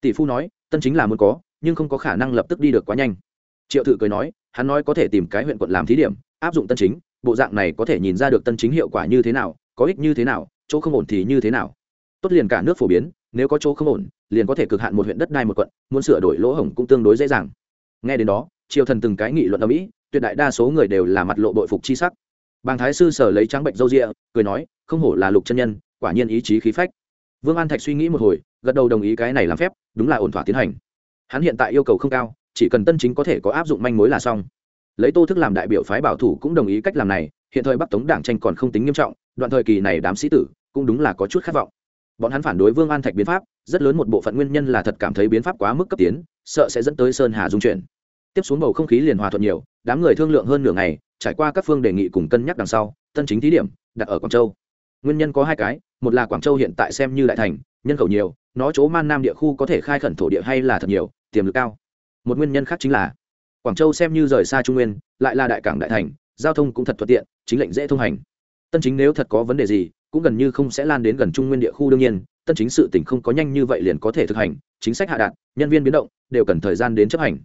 Tỷ phu nói, tân chính là muốn có, nhưng không có khả năng lập tức đi được quá nhanh. Triệu thự cười nói, hắn nói có thể tìm cái huyện quận làm thí điểm, áp dụng tân chính, bộ dạng này có thể nhìn ra được tân chính hiệu quả như thế nào, có ích như thế nào, chỗ không ổn thì như thế nào. Tốt liền cả nước phổ biến, nếu có chỗ không ổn, liền có thể cực hạn một huyện đất đai một quận, muốn sửa đổi lỗ hổng cũng tương đối dễ dàng. Nghe đến đó, triều thần từng cái nghị luận ở mỹ tuyệt đại đa số người đều là mặt lộ bội phục chi sắc. Bàng thái sư sở lấy trắng bệnh râu rịa cười nói, không hổ là lục chân nhân, quả nhiên ý chí khí phách. Vương an thạch suy nghĩ một hồi, gật đầu đồng ý cái này làm phép, đúng là ổn thỏa tiến hành. Hắn hiện tại yêu cầu không cao, chỉ cần tân chính có thể có áp dụng manh mối là xong. Lấy tô thức làm đại biểu phái bảo thủ cũng đồng ý cách làm này, hiện thời bắc tống đảng tranh còn không tính nghiêm trọng, đoạn thời kỳ này đám sĩ tử cũng đúng là có chút khát vọng. Bọn hắn phản đối vương an thạch biến pháp, rất lớn một bộ phận nguyên nhân là thật cảm thấy biến pháp quá mức cấp tiến, sợ sẽ dẫn tới sơn hà dung chuyển tiếp xuống bầu không khí liền hòa thuận nhiều, đám người thương lượng hơn nửa ngày, trải qua các phương đề nghị cùng cân nhắc đằng sau, tân chính thí điểm, đặt ở quảng châu. Nguyên nhân có hai cái, một là quảng châu hiện tại xem như đại thành, nhân khẩu nhiều, nó chỗ man nam địa khu có thể khai khẩn thổ địa hay là thật nhiều, tiềm lực cao. Một nguyên nhân khác chính là, quảng châu xem như rời xa trung nguyên, lại là đại cảng đại thành, giao thông cũng thật thuận tiện, chính lệnh dễ thông hành. Tân chính nếu thật có vấn đề gì, cũng gần như không sẽ lan đến gần trung nguyên địa khu đương nhiên, tân chính sự tỉnh không có nhanh như vậy liền có thể thực hành, chính sách hạ đạt, nhân viên biến động, đều cần thời gian đến chấp hành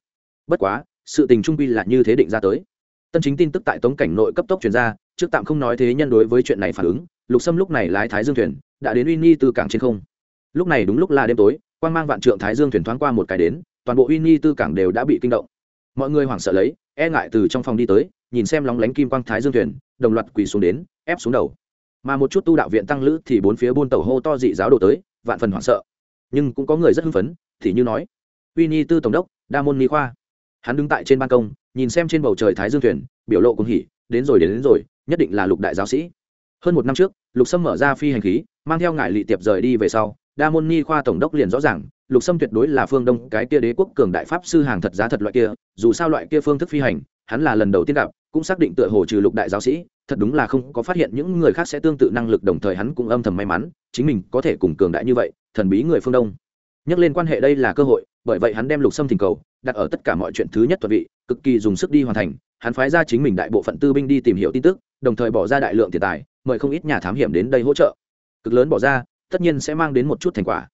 bất quá, sự tình trung quy là như thế định ra tới. Tân chính tin tức tại tống cảnh nội cấp tốc chuyển ra, trước tạm không nói thế nhân đối với chuyện này phản ứng, lục sâm lúc này lái thái dương thuyền, đã đến uy nhi từ cảng trên không. Lúc này đúng lúc là đêm tối quan mang vạn trượng thái dương thuyền thoáng qua một cái đến, toàn bộ uy nhi tư cảng đều đã bị kinh động. Mọi người hoảng sợ lấy e ngại từ trong phòng đi tới, nhìn xem lóng lánh kim quang thái dương thuyền, đồng loạt quỳ xuống đến, ép xuống đầu. Mà một chút tu đạo viện tăng lữ thì bốn phía buôn tàu hô to dị giáo đồ tới, vạn phần hoảng sợ. Nhưng cũng có người rất hưng phấn, thì như nói, uy nhi tư tổng đốc, đa môn ni khoa hắn đứng tại trên ban công nhìn xem trên bầu trời thái dương thuyền biểu lộ cũng hỉ đến rồi đến, đến rồi nhất định là lục đại giáo sĩ. Hơn một năm trước lục sâm mở ra phi hành khí mang theo ngại lị tiệp rời đi về sau đa môn ni khoa tổng đốc liền rõ ràng lục sâm tuyệt đối là phương đông cái kia đế quốc cường đại pháp sư hàng thật giá thật loại kia dù sao loại kia phương thức phi hành hắn là lần đầu tiên gặp cũng xác định tựa hồ trừ lục đại giáo sĩ thật đúng là không có phát hiện những người khác sẽ tương tự năng lực đồng thời hắn cũng âm thầm may mắn chính mình có thể cùng cường đại như vậy thần bí người phương đông nhắc lên quan hệ đây là cơ hội, bởi vậy hắn đem lục sâm thỉnh cầu, đặt ở tất cả mọi chuyện thứ nhất thuật vị, cực kỳ dùng sức đi hoàn thành. Hắn phái ra chính mình đại bộ phận tư binh đi tìm hiểu tin tức, đồng thời bỏ ra đại lượng tiền tài, mời không ít nhà thám hiểm đến đây hỗ trợ. Cực lớn bỏ ra, tất nhiên sẽ mang đến một chút thành quả.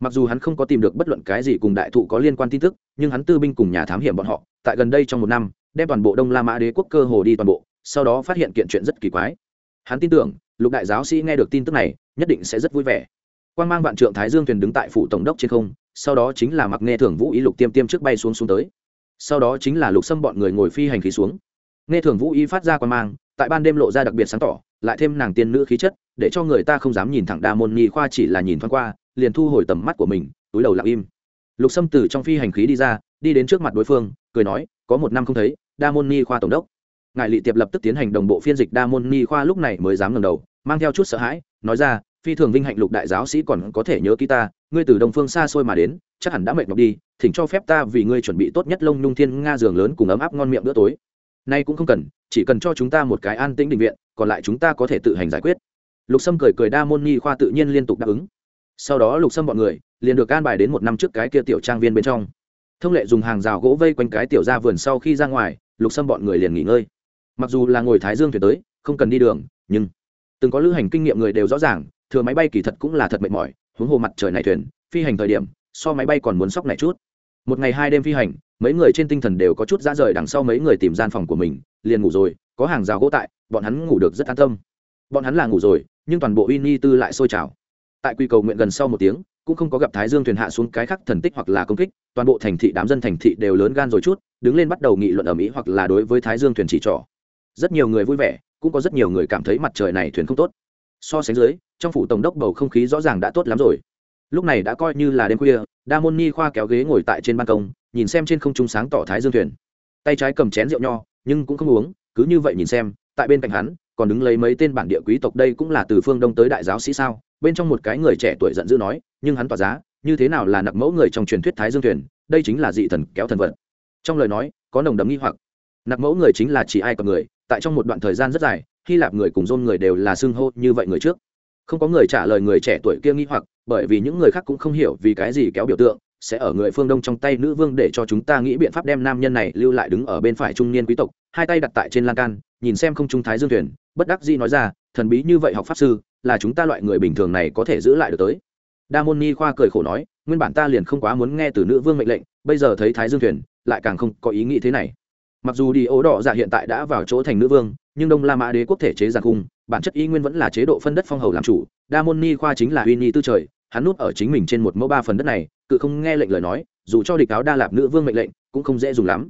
Mặc dù hắn không có tìm được bất luận cái gì cùng đại thụ có liên quan tin tức, nhưng hắn tư binh cùng nhà thám hiểm bọn họ, tại gần đây trong một năm, đem toàn bộ đông la mã đế quốc cơ hồ đi toàn bộ, sau đó phát hiện kiện chuyện rất kỳ quái. Hắn tin tưởng, lục đại giáo sĩ nghe được tin tức này, nhất định sẽ rất vui vẻ quan mang vạn trượng thái dương thuyền đứng tại phủ tổng đốc trên không, sau đó chính là mặc nghe thường vũ ý lục tiêm tiêm trước bay xuống xuống tới. Sau đó chính là lục xâm bọn người ngồi phi hành khí xuống. Nghe thường vũ ý phát ra quan mang, tại ban đêm lộ ra đặc biệt sáng tỏ, lại thêm nàng tiên nữ khí chất, để cho người ta không dám nhìn thẳng đa môn nhi khoa chỉ là nhìn thoáng qua, liền thu hồi tầm mắt của mình, túi đầu lặng im. Lục xâm từ trong phi hành khí đi ra, đi đến trước mặt đối phương, cười nói, có một năm không thấy, đa môn Nhi khoa tổng đốc. Ngài lị tiệp lập tức tiến hành đồng bộ phiên dịch đa môn Nhi khoa lúc này mới dám ngầm đầu, mang theo chút sợ hãi, nói ra phi thường vinh hạnh lục đại giáo sĩ còn có thể nhớ ký ta, ngươi từ đông phương xa xôi mà đến, chắc hẳn đã mệt mọc đi, thỉnh cho phép ta vì ngươi chuẩn bị tốt nhất lông nhung thiên nga giường lớn cùng ấm áp ngon miệng bữa tối. Nay cũng không cần, chỉ cần cho chúng ta một cái an tĩnh định viện, còn lại chúng ta có thể tự hành giải quyết. Lục sâm cười cười đa môn nhi khoa tự nhiên liên tục đáp ứng. Sau đó lục sâm bọn người, liền được an bài đến một năm trước cái kia tiểu trang viên bên trong. Thông lệ dùng hàng rào gỗ vây quanh cái tiểu ra vườn sau khi ra ngoài, lục sâm bọn người liền nghỉ ngơi. Mặc dù là ngồi thái dương thuyền tới, không cần đi đường, nhưng từng có lữ hành kinh nghiệm người đều rõ ràng thừa máy bay kỳ thật cũng là thật mệt mỏi, huống hồ mặt trời này thuyền, phi hành thời điểm, so máy bay còn muốn sóc này chút. Một ngày hai đêm phi hành, mấy người trên tinh thần đều có chút ra rời đằng sau mấy người tìm gian phòng của mình, liền ngủ rồi, có hàng rào gỗ tại, bọn hắn ngủ được rất an tâm. Bọn hắn là ngủ rồi, nhưng toàn bộ uy ni tư lại sôi trào. Tại quy cầu nguyện gần sau một tiếng, cũng không có gặp thái dương thuyền hạ xuống cái khắc thần tích hoặc là công kích, toàn bộ thành thị, đám dân thành thị đều lớn gan rồi chút, đứng lên bắt đầu nghị luận ở mỹ hoặc là đối với thái dương thuyền chỉ trỏ. Rất nhiều người vui vẻ, cũng có rất nhiều người cảm thấy mặt trời này thuyền không tốt so sánh dưới, trong phủ tổng đốc bầu không khí rõ ràng đã tốt lắm rồi. Lúc này đã coi như là đêm khuya đa môn ni khoa kéo ghế ngồi tại trên ban công, nhìn xem trên không trung sáng tỏ thái dương thuyền. Tay trái cầm chén rượu nho, nhưng cũng không uống, cứ như vậy nhìn xem, tại bên cạnh hắn, còn đứng lấy mấy tên bản địa quý tộc đây cũng là từ phương đông tới đại giáo sĩ sao? Bên trong một cái người trẻ tuổi giận dữ nói, nhưng hắn tỏa giá, như thế nào là nặc mẫu người trong truyền thuyết thái dương thuyền, đây chính là dị thần kéo thần vật trong lời nói, có nồng đấm nghi hoặc. Nặc mẫu người chính là chỉ ai còn người, tại trong một đoạn thời gian rất dài hy lạp người cùng dôn người đều là xưng hô như vậy người trước. Không có người trả lời người trẻ tuổi kia nghi hoặc, bởi vì những người khác cũng không hiểu vì cái gì kéo biểu tượng, sẽ ở người phương đông trong tay nữ vương để cho chúng ta nghĩ biện pháp đem nam nhân này lưu lại đứng ở bên phải trung niên quý tộc, hai tay đặt tại trên lan can, nhìn xem không trung thái dương thuyền, bất đắc dĩ nói ra, thần bí như vậy học pháp sư, là chúng ta loại người bình thường này có thể giữ lại được tới. Đa môn ni khoa cười khổ nói, nguyên bản ta liền không quá muốn nghe từ nữ vương mệnh lệnh, bây giờ thấy thái dương thuyền, lại càng không có ý nghĩ thế này. Mặc dù đi ố đỏ dạ hiện tại đã vào chỗ thành nữ vương nhưng đông la mã đế quốc thể chế giàn cung bản chất y nguyên vẫn là chế độ phân đất phong hầu làm chủ, đa môn ni khoa chính là uy ni tư trời, hắn núp ở chính mình trên một mẫu ba phần đất này, cự không nghe lệnh lời nói, dù cho địch áo đa lạp nữ vương mệnh lệnh, cũng không dễ dùng lắm.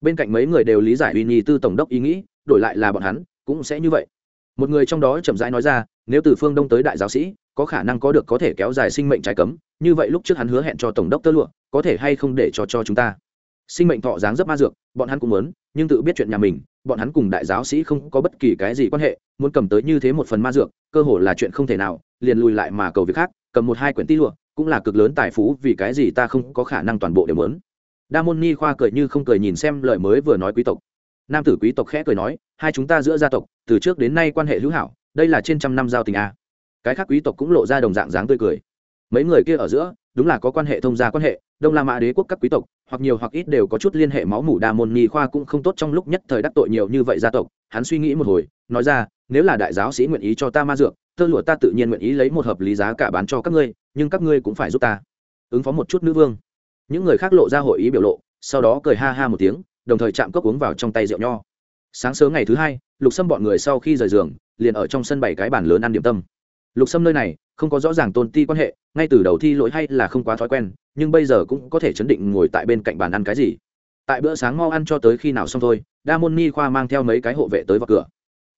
Bên cạnh mấy người đều lý giải uy ni tư tổng đốc ý nghĩ, đổi lại là bọn hắn, cũng sẽ như vậy. Một người trong đó chậm rãi nói ra, nếu từ phương đông tới đại giáo sĩ, có khả năng có được có thể kéo dài sinh mệnh trái cấm, như vậy lúc trước hắn hứa hẹn cho tổng đốc tơ lụa, có thể hay không để cho cho chúng ta. Sinh mệnh thọ dáng dấp ma dược, bọn hắn cũng muốn, nhưng tự biết chuyện nhà mình bọn hắn cùng đại giáo sĩ không có bất kỳ cái gì quan hệ, muốn cầm tới như thế một phần ma dược, cơ hồ là chuyện không thể nào, liền lùi lại mà cầu việc khác, cầm một hai quyển tí lụa, cũng là cực lớn tài phú, vì cái gì ta không có khả năng toàn bộ đều muốn. Đa môn ni khoa cười như không cười nhìn xem lời mới vừa nói quý tộc. Nam tử quý tộc khẽ cười nói, hai chúng ta giữa gia tộc, từ trước đến nay quan hệ hữu hảo, đây là trên trăm năm giao tình a. Cái khác quý tộc cũng lộ ra đồng dạng dáng tươi cười. Mấy người kia ở giữa đúng là có quan hệ thông gia quan hệ, đông la mã đế quốc các quý tộc, hoặc nhiều hoặc ít đều có chút liên hệ máu mủ đa môn nghi khoa cũng không tốt trong lúc nhất thời đắc tội nhiều như vậy gia tộc. Hắn suy nghĩ một hồi, nói ra, nếu là đại giáo sĩ nguyện ý cho ta ma dược, tơ lụa ta tự nhiên nguyện ý lấy một hợp lý giá cả bán cho các ngươi, nhưng các ngươi cũng phải giúp ta. Ứng phó một chút nữ vương. Những người khác lộ ra hội ý biểu lộ, sau đó cười ha ha một tiếng, đồng thời chạm cốc uống vào trong tay rượu nho. Sáng sớm ngày thứ hai, lục xâm bọn người sau khi rời giường, liền ở trong sân bảy cái bàn lớn ăn điểm tâm lục sâm nơi này, không có rõ ràng tôn ti quan hệ, ngay từ đầu thi lỗi hay là không quá thói quen, nhưng bây giờ cũng có thể chấn định ngồi tại bên cạnh bàn ăn cái gì. Tại bữa sáng mau ăn cho tới khi nào xong thôi, đa môn ni khoa mang theo mấy cái hộ vệ tới vào cửa.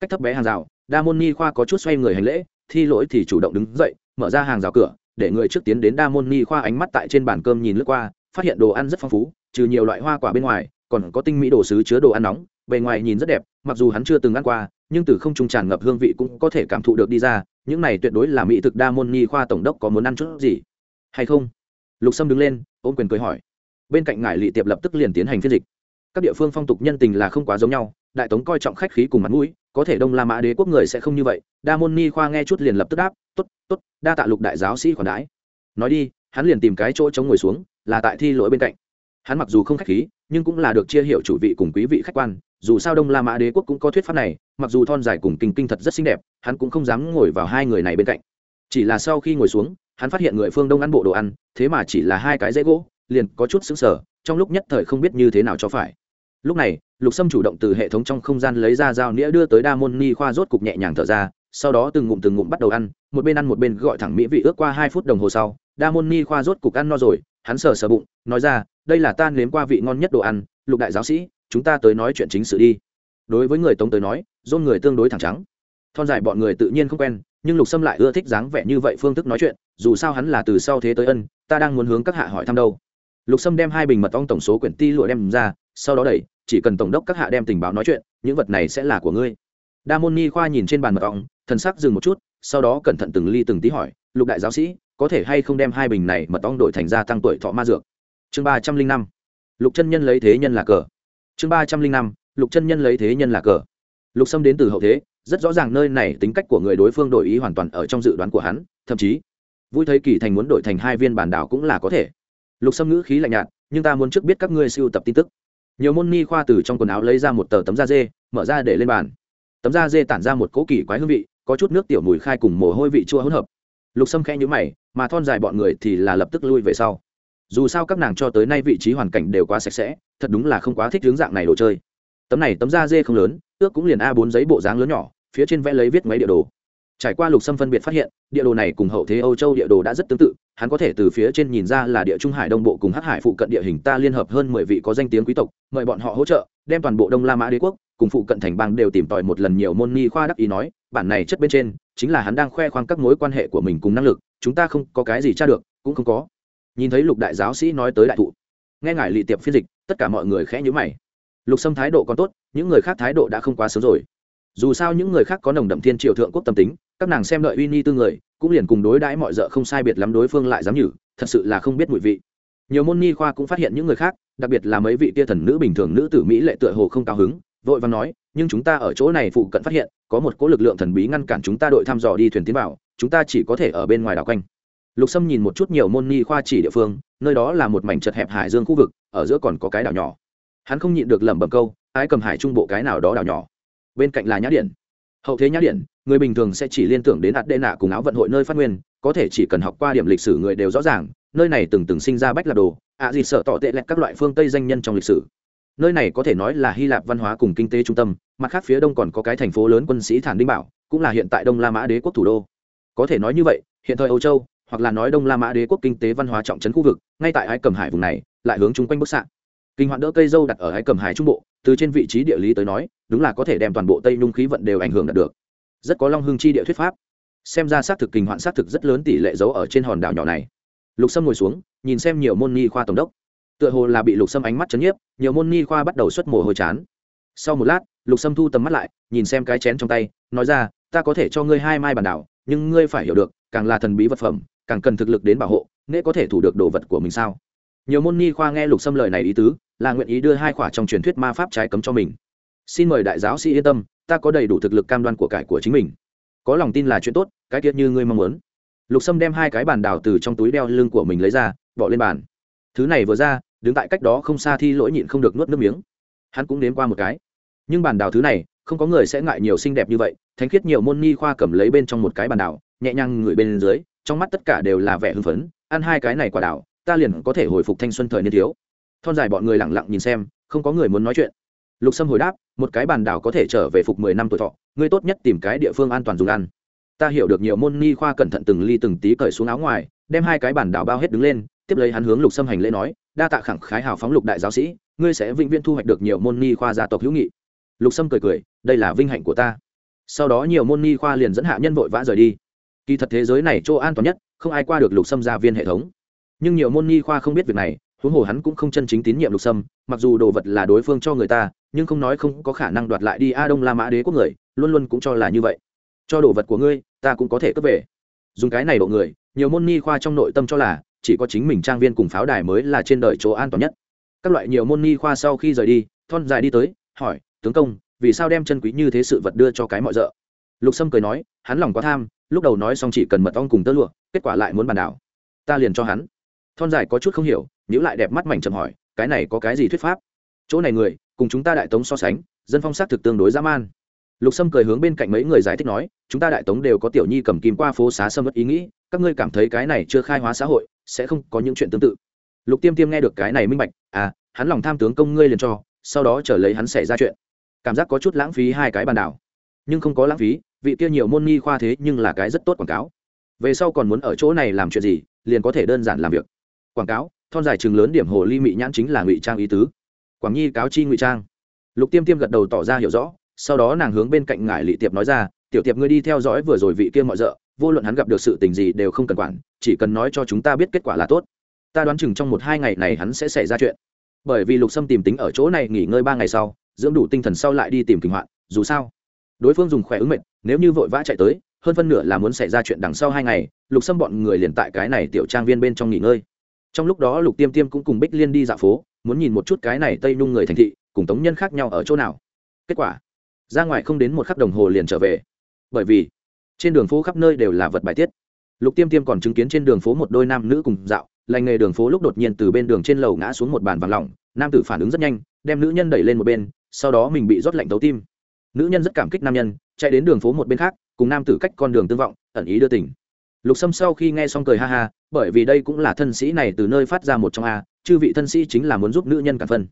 Cách thấp bé hàng rào, đa môn ni khoa có chút xoay người hành lễ, thi lỗi thì chủ động đứng dậy, mở ra hàng rào cửa, để người trước tiến đến đa môn ni khoa ánh mắt tại trên bàn cơm nhìn lướt qua, phát hiện đồ ăn rất phong phú, trừ nhiều loại hoa quả bên ngoài, còn có tinh mỹ đồ sứ chứa đồ ăn nóng, bề ngoài nhìn rất đẹp, mặc dù hắn chưa từng ăn qua, nhưng từ không trung tràn ngập hương vị cũng có thể cảm thụ được đi ra những này tuyệt đối là mỹ thực đa môn ni khoa tổng đốc có muốn ăn chút gì? Hay không? Lục sâm đứng lên, ôm quyền cười hỏi. Bên cạnh ngài lị tiệp lập tức liền tiến hành phiên dịch. Các địa phương phong tục nhân tình là không quá giống nhau, đại tống coi trọng khách khí cùng mặt mũi, có thể đông la mã đế quốc người sẽ không như vậy. Đa môn ni khoa nghe chút liền lập tức đáp t ố t t ố t đa tạ lục đại giáo sĩ khoản đãi. Nói đi, hắn liền tìm cái chỗ chống ngồi xuống, là tại thi lỗi bên cạnh. Hắn mặc dù không khách khí, nhưng cũng là được chia hiệu chủ vị cùng quý vị khách quan dù sao đông la mã đế quốc cũng có thuyết pháp này, mặc dù thon dài cùng kinh kinh thật rất xinh đẹp, hắn cũng không dám ngồi vào hai người này bên cạnh. Chỉ là sau khi ngồi xuống, hắn phát hiện người phương đông ăn bộ đồ ăn, thế mà chỉ là hai cái dễ gỗ, liền có chút xứng sở trong lúc nhất thời không biết như thế nào cho phải. Lúc này, lục sâm chủ động từ hệ thống trong không gian lấy ra dao nĩa đưa tới đa môn ni khoa rốt cục nhẹ nhàng thở ra, sau đó từng ngụm từng ngụm bắt đầu ăn, một bên ăn một bên gọi thẳng mỹ vị ước qua hai phút đồng hồ sau, đa môn ni khoa rốt cục ăn no rồi, hắn sờ sờ bụng, nói ra, đây là tan nếm qua vị ngon nhất đồ ăn, lục đại giáo sĩ chúng ta tới nói chuyện chính sự đi. Đối với người tống tới nói, dôn người tương đối thẳng trắng. Thon dài bọn người tự nhiên không quen, nhưng lục sâm lại ưa thích dáng vẻ như vậy phương thức nói chuyện, dù sao hắn là từ sau thế tới ân, ta đang muốn hướng các hạ hỏi thăm đâu. Lục sâm đem hai bình mật ong tổng số quyển ti lụa đem ra, sau đó đẩy, chỉ cần tổng đốc các hạ đem tình báo nói chuyện, những vật này sẽ là của ngươi. Đa môn ni khoa nhìn trên bàn mật ong, thần sắc dừng một chút, sau đó cẩn thận từng ly từng tí hỏi, lục đại giáo sĩ, có thể hay không đem hai bình này mật ong đổi thành gia tăng tuổi thọ ma dược? Chương ba trăm linh năm. Lục chân nhân lấy thế nhân là cờ chương ba trăm linh năm, lục chân nhân lấy thế nhân là cờ. Lục sâm đến từ hậu thế, rất rõ ràng nơi này tính cách của người đối phương đổi ý hoàn toàn ở trong dự đoán của hắn, thậm chí, vui thấy kỳ thành muốn đổi thành hai viên bản đảo cũng là có thể. Lục sâm ngữ khí lạnh nhạt, nhưng ta muốn trước biết các ngươi siêu tập tin tức. Nhiều môn ni khoa từ trong quần áo lấy ra một tờ tấm da dê, mở ra để lên bàn. Tấm da dê tản ra một cỗ kỳ quái hương vị, có chút nước tiểu mùi khai cùng mồ hôi vị chua hỗn hợp. Lục sâm khẽ nhữ mày, mà thon dài bọn người thì là lập tức lui về sau. Dù sao các nàng cho tới nay vị trí hoàn cảnh đều quá sạch sẽ thật đúng là không quá thích hướng dạng này đồ chơi. Tấm này tấm da dê không lớn, ước cũng liền a bốn giấy bộ dáng lớn nhỏ, phía trên vẽ lấy viết mấy địa đồ. Trải qua lục xâm phân biệt phát hiện, địa đồ này cùng hậu thế âu châu địa đồ đã rất tương tự, hắn có thể từ phía trên nhìn ra là địa trung hải đông bộ cùng hắc hải phụ cận địa hình ta liên hợp hơn mười vị có danh tiếng quý tộc, mời bọn họ hỗ trợ, đem toàn bộ đông la mã đế quốc cùng phụ cận thành bang đều tìm tòi một lần nhiều môn ni khoa đắc ý nói, bản này chất bên trên, chính là hắn đang khoe khoang các mối quan hệ của mình cùng năng lực, chúng ta không có cái gì tra được, cũng không có. Nhìn thấy lục đại giáo sĩ nói tới đại thụ, nghe ngài lị tiệp phiên dịch tất cả mọi người khẽ nhữ mày. Lục sâm thái độ còn tốt, những người khác thái độ đã không quá sớm rồi. Dù sao những người khác có nồng đậm thiên triều thượng quốc tâm tính, các nàng xem đợi uy ni tư người, cũng liền cùng đối đãi mọi d ợ không sai biệt lắm đối phương lại dám nhử, thật sự là không biết mùi vị. Nhiều môn ni khoa cũng phát hiện những người khác, đặc biệt là mấy vị tia thần nữ bình thường nữ tử mỹ lệ tựa hồ không cao hứng, vội và nói, nhưng chúng ta ở chỗ này phụ cận phát hiện, có một cỗ lực lượng thần bí ngăn cản chúng ta đội thăm dò đi thuyền tiến vào, chúng ta chỉ có thể ở bên ngoài đảo quanh lục sâm nhìn một chút nhiều môn ni khoa chỉ địa phương, nơi đó là một mảnh chật hẹp hải dương khu vực, ở giữa còn có cái đảo nhỏ. Hắn không nhịn được lẩm bẩm câu, ái cầm hải trung bộ cái nào đó đảo nhỏ? Bên cạnh là nhã điện hậu thế nhã điện người bình thường sẽ chỉ liên tưởng đến ạt đê nạ cùng áo vận hội nơi phát nguyên, có thể chỉ cần học qua điểm lịch sử người đều rõ ràng, nơi này từng từng sinh ra bách lạc đồ, ạ à gì sợ tỏ tệ lẹt các loại phương tây danh nhân trong lịch sử. Nơi này có thể nói là hy lạp văn hóa cùng kinh tế trung tâm, mặt khác phía đông còn có cái thành phố lớn quân sĩ thản đinh bảo, cũng là hiện tại đông la mã đế quốc thủ đô. Có thể nói như vậy, hiện thời âu châu hoặc là nói đông la mã đế quốc kinh tế văn hóa trọng trấn khu vực, ngay tại ái cầm hải vùng này, lại hướng chung quanh bức xạ. Kinh hoạn đỡ cây dâu đặt ở ái cầm hải trung bộ, từ trên vị trí địa lý tới nói, đúng là có thể đem toàn bộ tây nhung khí vận đều ảnh hưởng đạt được. Rất có long hương chi địa thuyết pháp. Xem ra xác thực kinh hoạn xác thực rất lớn tỷ lệ giấu ở trên hòn đảo nhỏ này. Lục sâm ngồi xuống, nhìn xem nhiều môn nghi khoa tổng đốc. Tựa hồ là bị lục sâm ánh mắt chấn nhiếp, nhiều môn nghi khoa bắt đầu xuất mồ hôi chán. Sau một lát, lục sâm thu tầm mắt lại, nhìn xem cái chén trong tay, nói ra, ta có thể cho ngươi hai mai bản đảo, nhưng ngươi phải hiểu được, càng là thần bí vật phẩm càng cần thực lực đến bảo hộ, nễ có thể thủ được đồ vật của mình sao? Nhiều môn ni khoa nghe lục sâm lời này ý tứ, là nguyện ý đưa hai khỏa trong truyền thuyết ma pháp trái cấm cho mình. Xin mời đại giáo sĩ yên tâm, ta có đầy đủ thực lực cam đoan của cải của chính mình. Có lòng tin là chuyện tốt, cái tiết như ngươi mong muốn. Lục sâm đem hai cái bàn đào từ trong túi đeo lưng của mình lấy ra, bỏ lên bàn. Thứ này vừa ra, đứng tại cách đó không xa thi lỗi nhịn không được nuốt nước miếng. Hắn cũng đến qua một cái. Nhưng bàn đào thứ này, không có người sẽ ngại nhiều xinh đẹp như vậy, thánh khiết nhiều môn ni khoa cầm lấy bên trong một cái bàn đào, nhẹ nhàng ngửi bên dưới trong mắt tất cả đều là vẻ hưng phấn, ăn hai cái này quả đào ta liền có thể hồi phục thanh xuân thời niên thiếu. Thon dài bọn người lẳng lặng nhìn xem, không có người muốn nói chuyện. Lục sâm hồi đáp, một cái bàn đảo có thể trở về phục mười năm tuổi thọ, ngươi tốt nhất tìm cái địa phương an toàn dùng ăn. Ta hiểu được nhiều môn ni khoa cẩn thận từng ly từng tí cởi xuống áo ngoài, đem hai cái bàn đảo bao hết đứng lên, tiếp lấy hắn hướng lục sâm hành lễ nói, đa tạ khẳng khái hào phóng lục đại giáo sĩ, ngươi sẽ vĩnh viễn thu hoạch được nhiều môn ni khoa gia tộc hữu nghị. Lục sâm cười cười, đây là vinh hạnh của ta. Sau đó nhiều môn ni khoa liền dẫn hạ nhân vội vã rời đi kỳ thật thế giới này chỗ an toàn nhất, không ai qua được lục sâm gia viên hệ thống. Nhưng nhiều môn ni khoa không biết việc này, huống hồ hắn cũng không chân chính tín nhiệm lục sâm, mặc dù đồ vật là đối phương cho người ta, nhưng không nói không có khả năng đoạt lại đi a đông la mã đế quốc người, luôn luôn cũng cho là như vậy. Cho đồ vật của ngươi, ta cũng có thể cướp về. Dùng cái này độ người, nhiều môn ni khoa trong nội tâm cho là, chỉ có chính mình trang viên cùng pháo đài mới là trên đời chỗ an toàn nhất. Các loại nhiều môn ni khoa sau khi rời đi, thon dài đi tới, hỏi, tướng công, vì sao đem chân quý như thế sự vật đưa cho cái mọi rợ? Lục sâm cười nói, hắn lòng quá tham, lúc đầu nói xong chỉ cần mật ong cùng tơ lụa, kết quả lại muốn bàn đảo. Ta liền cho hắn. Thon dài có chút không hiểu nhữ lại đẹp mắt mảnh chậm hỏi, cái này có cái gì thuyết pháp? Chỗ này người, cùng chúng ta đại tống so sánh, dân phong xác thực tương đối dã man. Lục sâm cười hướng bên cạnh mấy người giải thích nói, chúng ta đại tống đều có tiểu nhi cầm kim qua phố xá sâm mất ý nghĩ, các ngươi cảm thấy cái này chưa khai hóa xã hội, sẽ không có những chuyện tương tự. Lục tiêm tiêm nghe được cái này minh bạch à hắn lòng tham tướng công ngươi liền cho, sau đó trở lấy hắn xảy ra chuyện. Cảm giác có chút lãng phí hai cái bàn đảo. Nhưng không có lãng phí vị kia nhiều môn nghi khoa thế nhưng là cái rất tốt quảng cáo. Về sau còn muốn ở chỗ này làm chuyện gì, liền có thể đơn giản làm việc. Quảng cáo, thon dài chừng lớn điểm hồ ly mị nhãn chính là ngụy trang ý tứ. Quảng nhi cáo chi ngụy trang. Lục tiêm tiêm gật đầu tỏ ra hiểu rõ, sau đó nàng hướng bên cạnh ngải lị tiệp nói ra, tiểu tiệp ngươi đi theo dõi vừa rồi vị kia mọi d vô luận hắn gặp được sự tình gì đều không cần quản, chỉ cần nói cho chúng ta biết kết quả là tốt. Ta đoán chừng trong một hai ngày này hắn sẽ xảy ra chuyện. Bởi vì lục sâm tìm tính ở chỗ này nghỉ ngơi ba ngày sau, dưỡng đủ tinh thần sau lại đi tìm kinh hoạn, dù sao đối phương dùng khỏe ứng mệnh, nếu như vội vã chạy tới, hơn phân nửa là muốn xảy ra chuyện đằng sau hai ngày, lục sâm bọn người liền tại cái này tiểu trang viên bên trong nghỉ ngơi. Trong lúc đó lục tiêm tiêm cũng cùng bích liên đi dạo phố, muốn nhìn một chút cái này tây nhung người thành thị, cùng tống nhân khác nhau ở chỗ nào. Kết quả, ra ngoài không đến một khắc đồng hồ liền trở về. Bởi vì, trên đường phố khắp nơi đều là vật bài tiết. Lục tiêm tiêm còn chứng kiến trên đường phố một đôi nam nữ cùng dạo, lành nghề đường phố lúc đột nhiên từ bên đường trên lầu ngã xuống một bàn vàng lỏng, nam tử phản ứng rất nhanh, đem nữ nhân đẩy lên một bên, sau đó mình bị rót lạnh tấu tim nữ nhân rất cảm kích nam nhân, chạy đến đường phố một bên khác, cùng nam tử cách con đường tương vọng, ẩn ý đưa tỉnh lục sâm sau khi nghe xong cười ha ha, bởi vì đây cũng là thân sĩ này từ nơi phát ra một trong a, chư vị thân sĩ chính là muốn giúp nữ nhân cả phân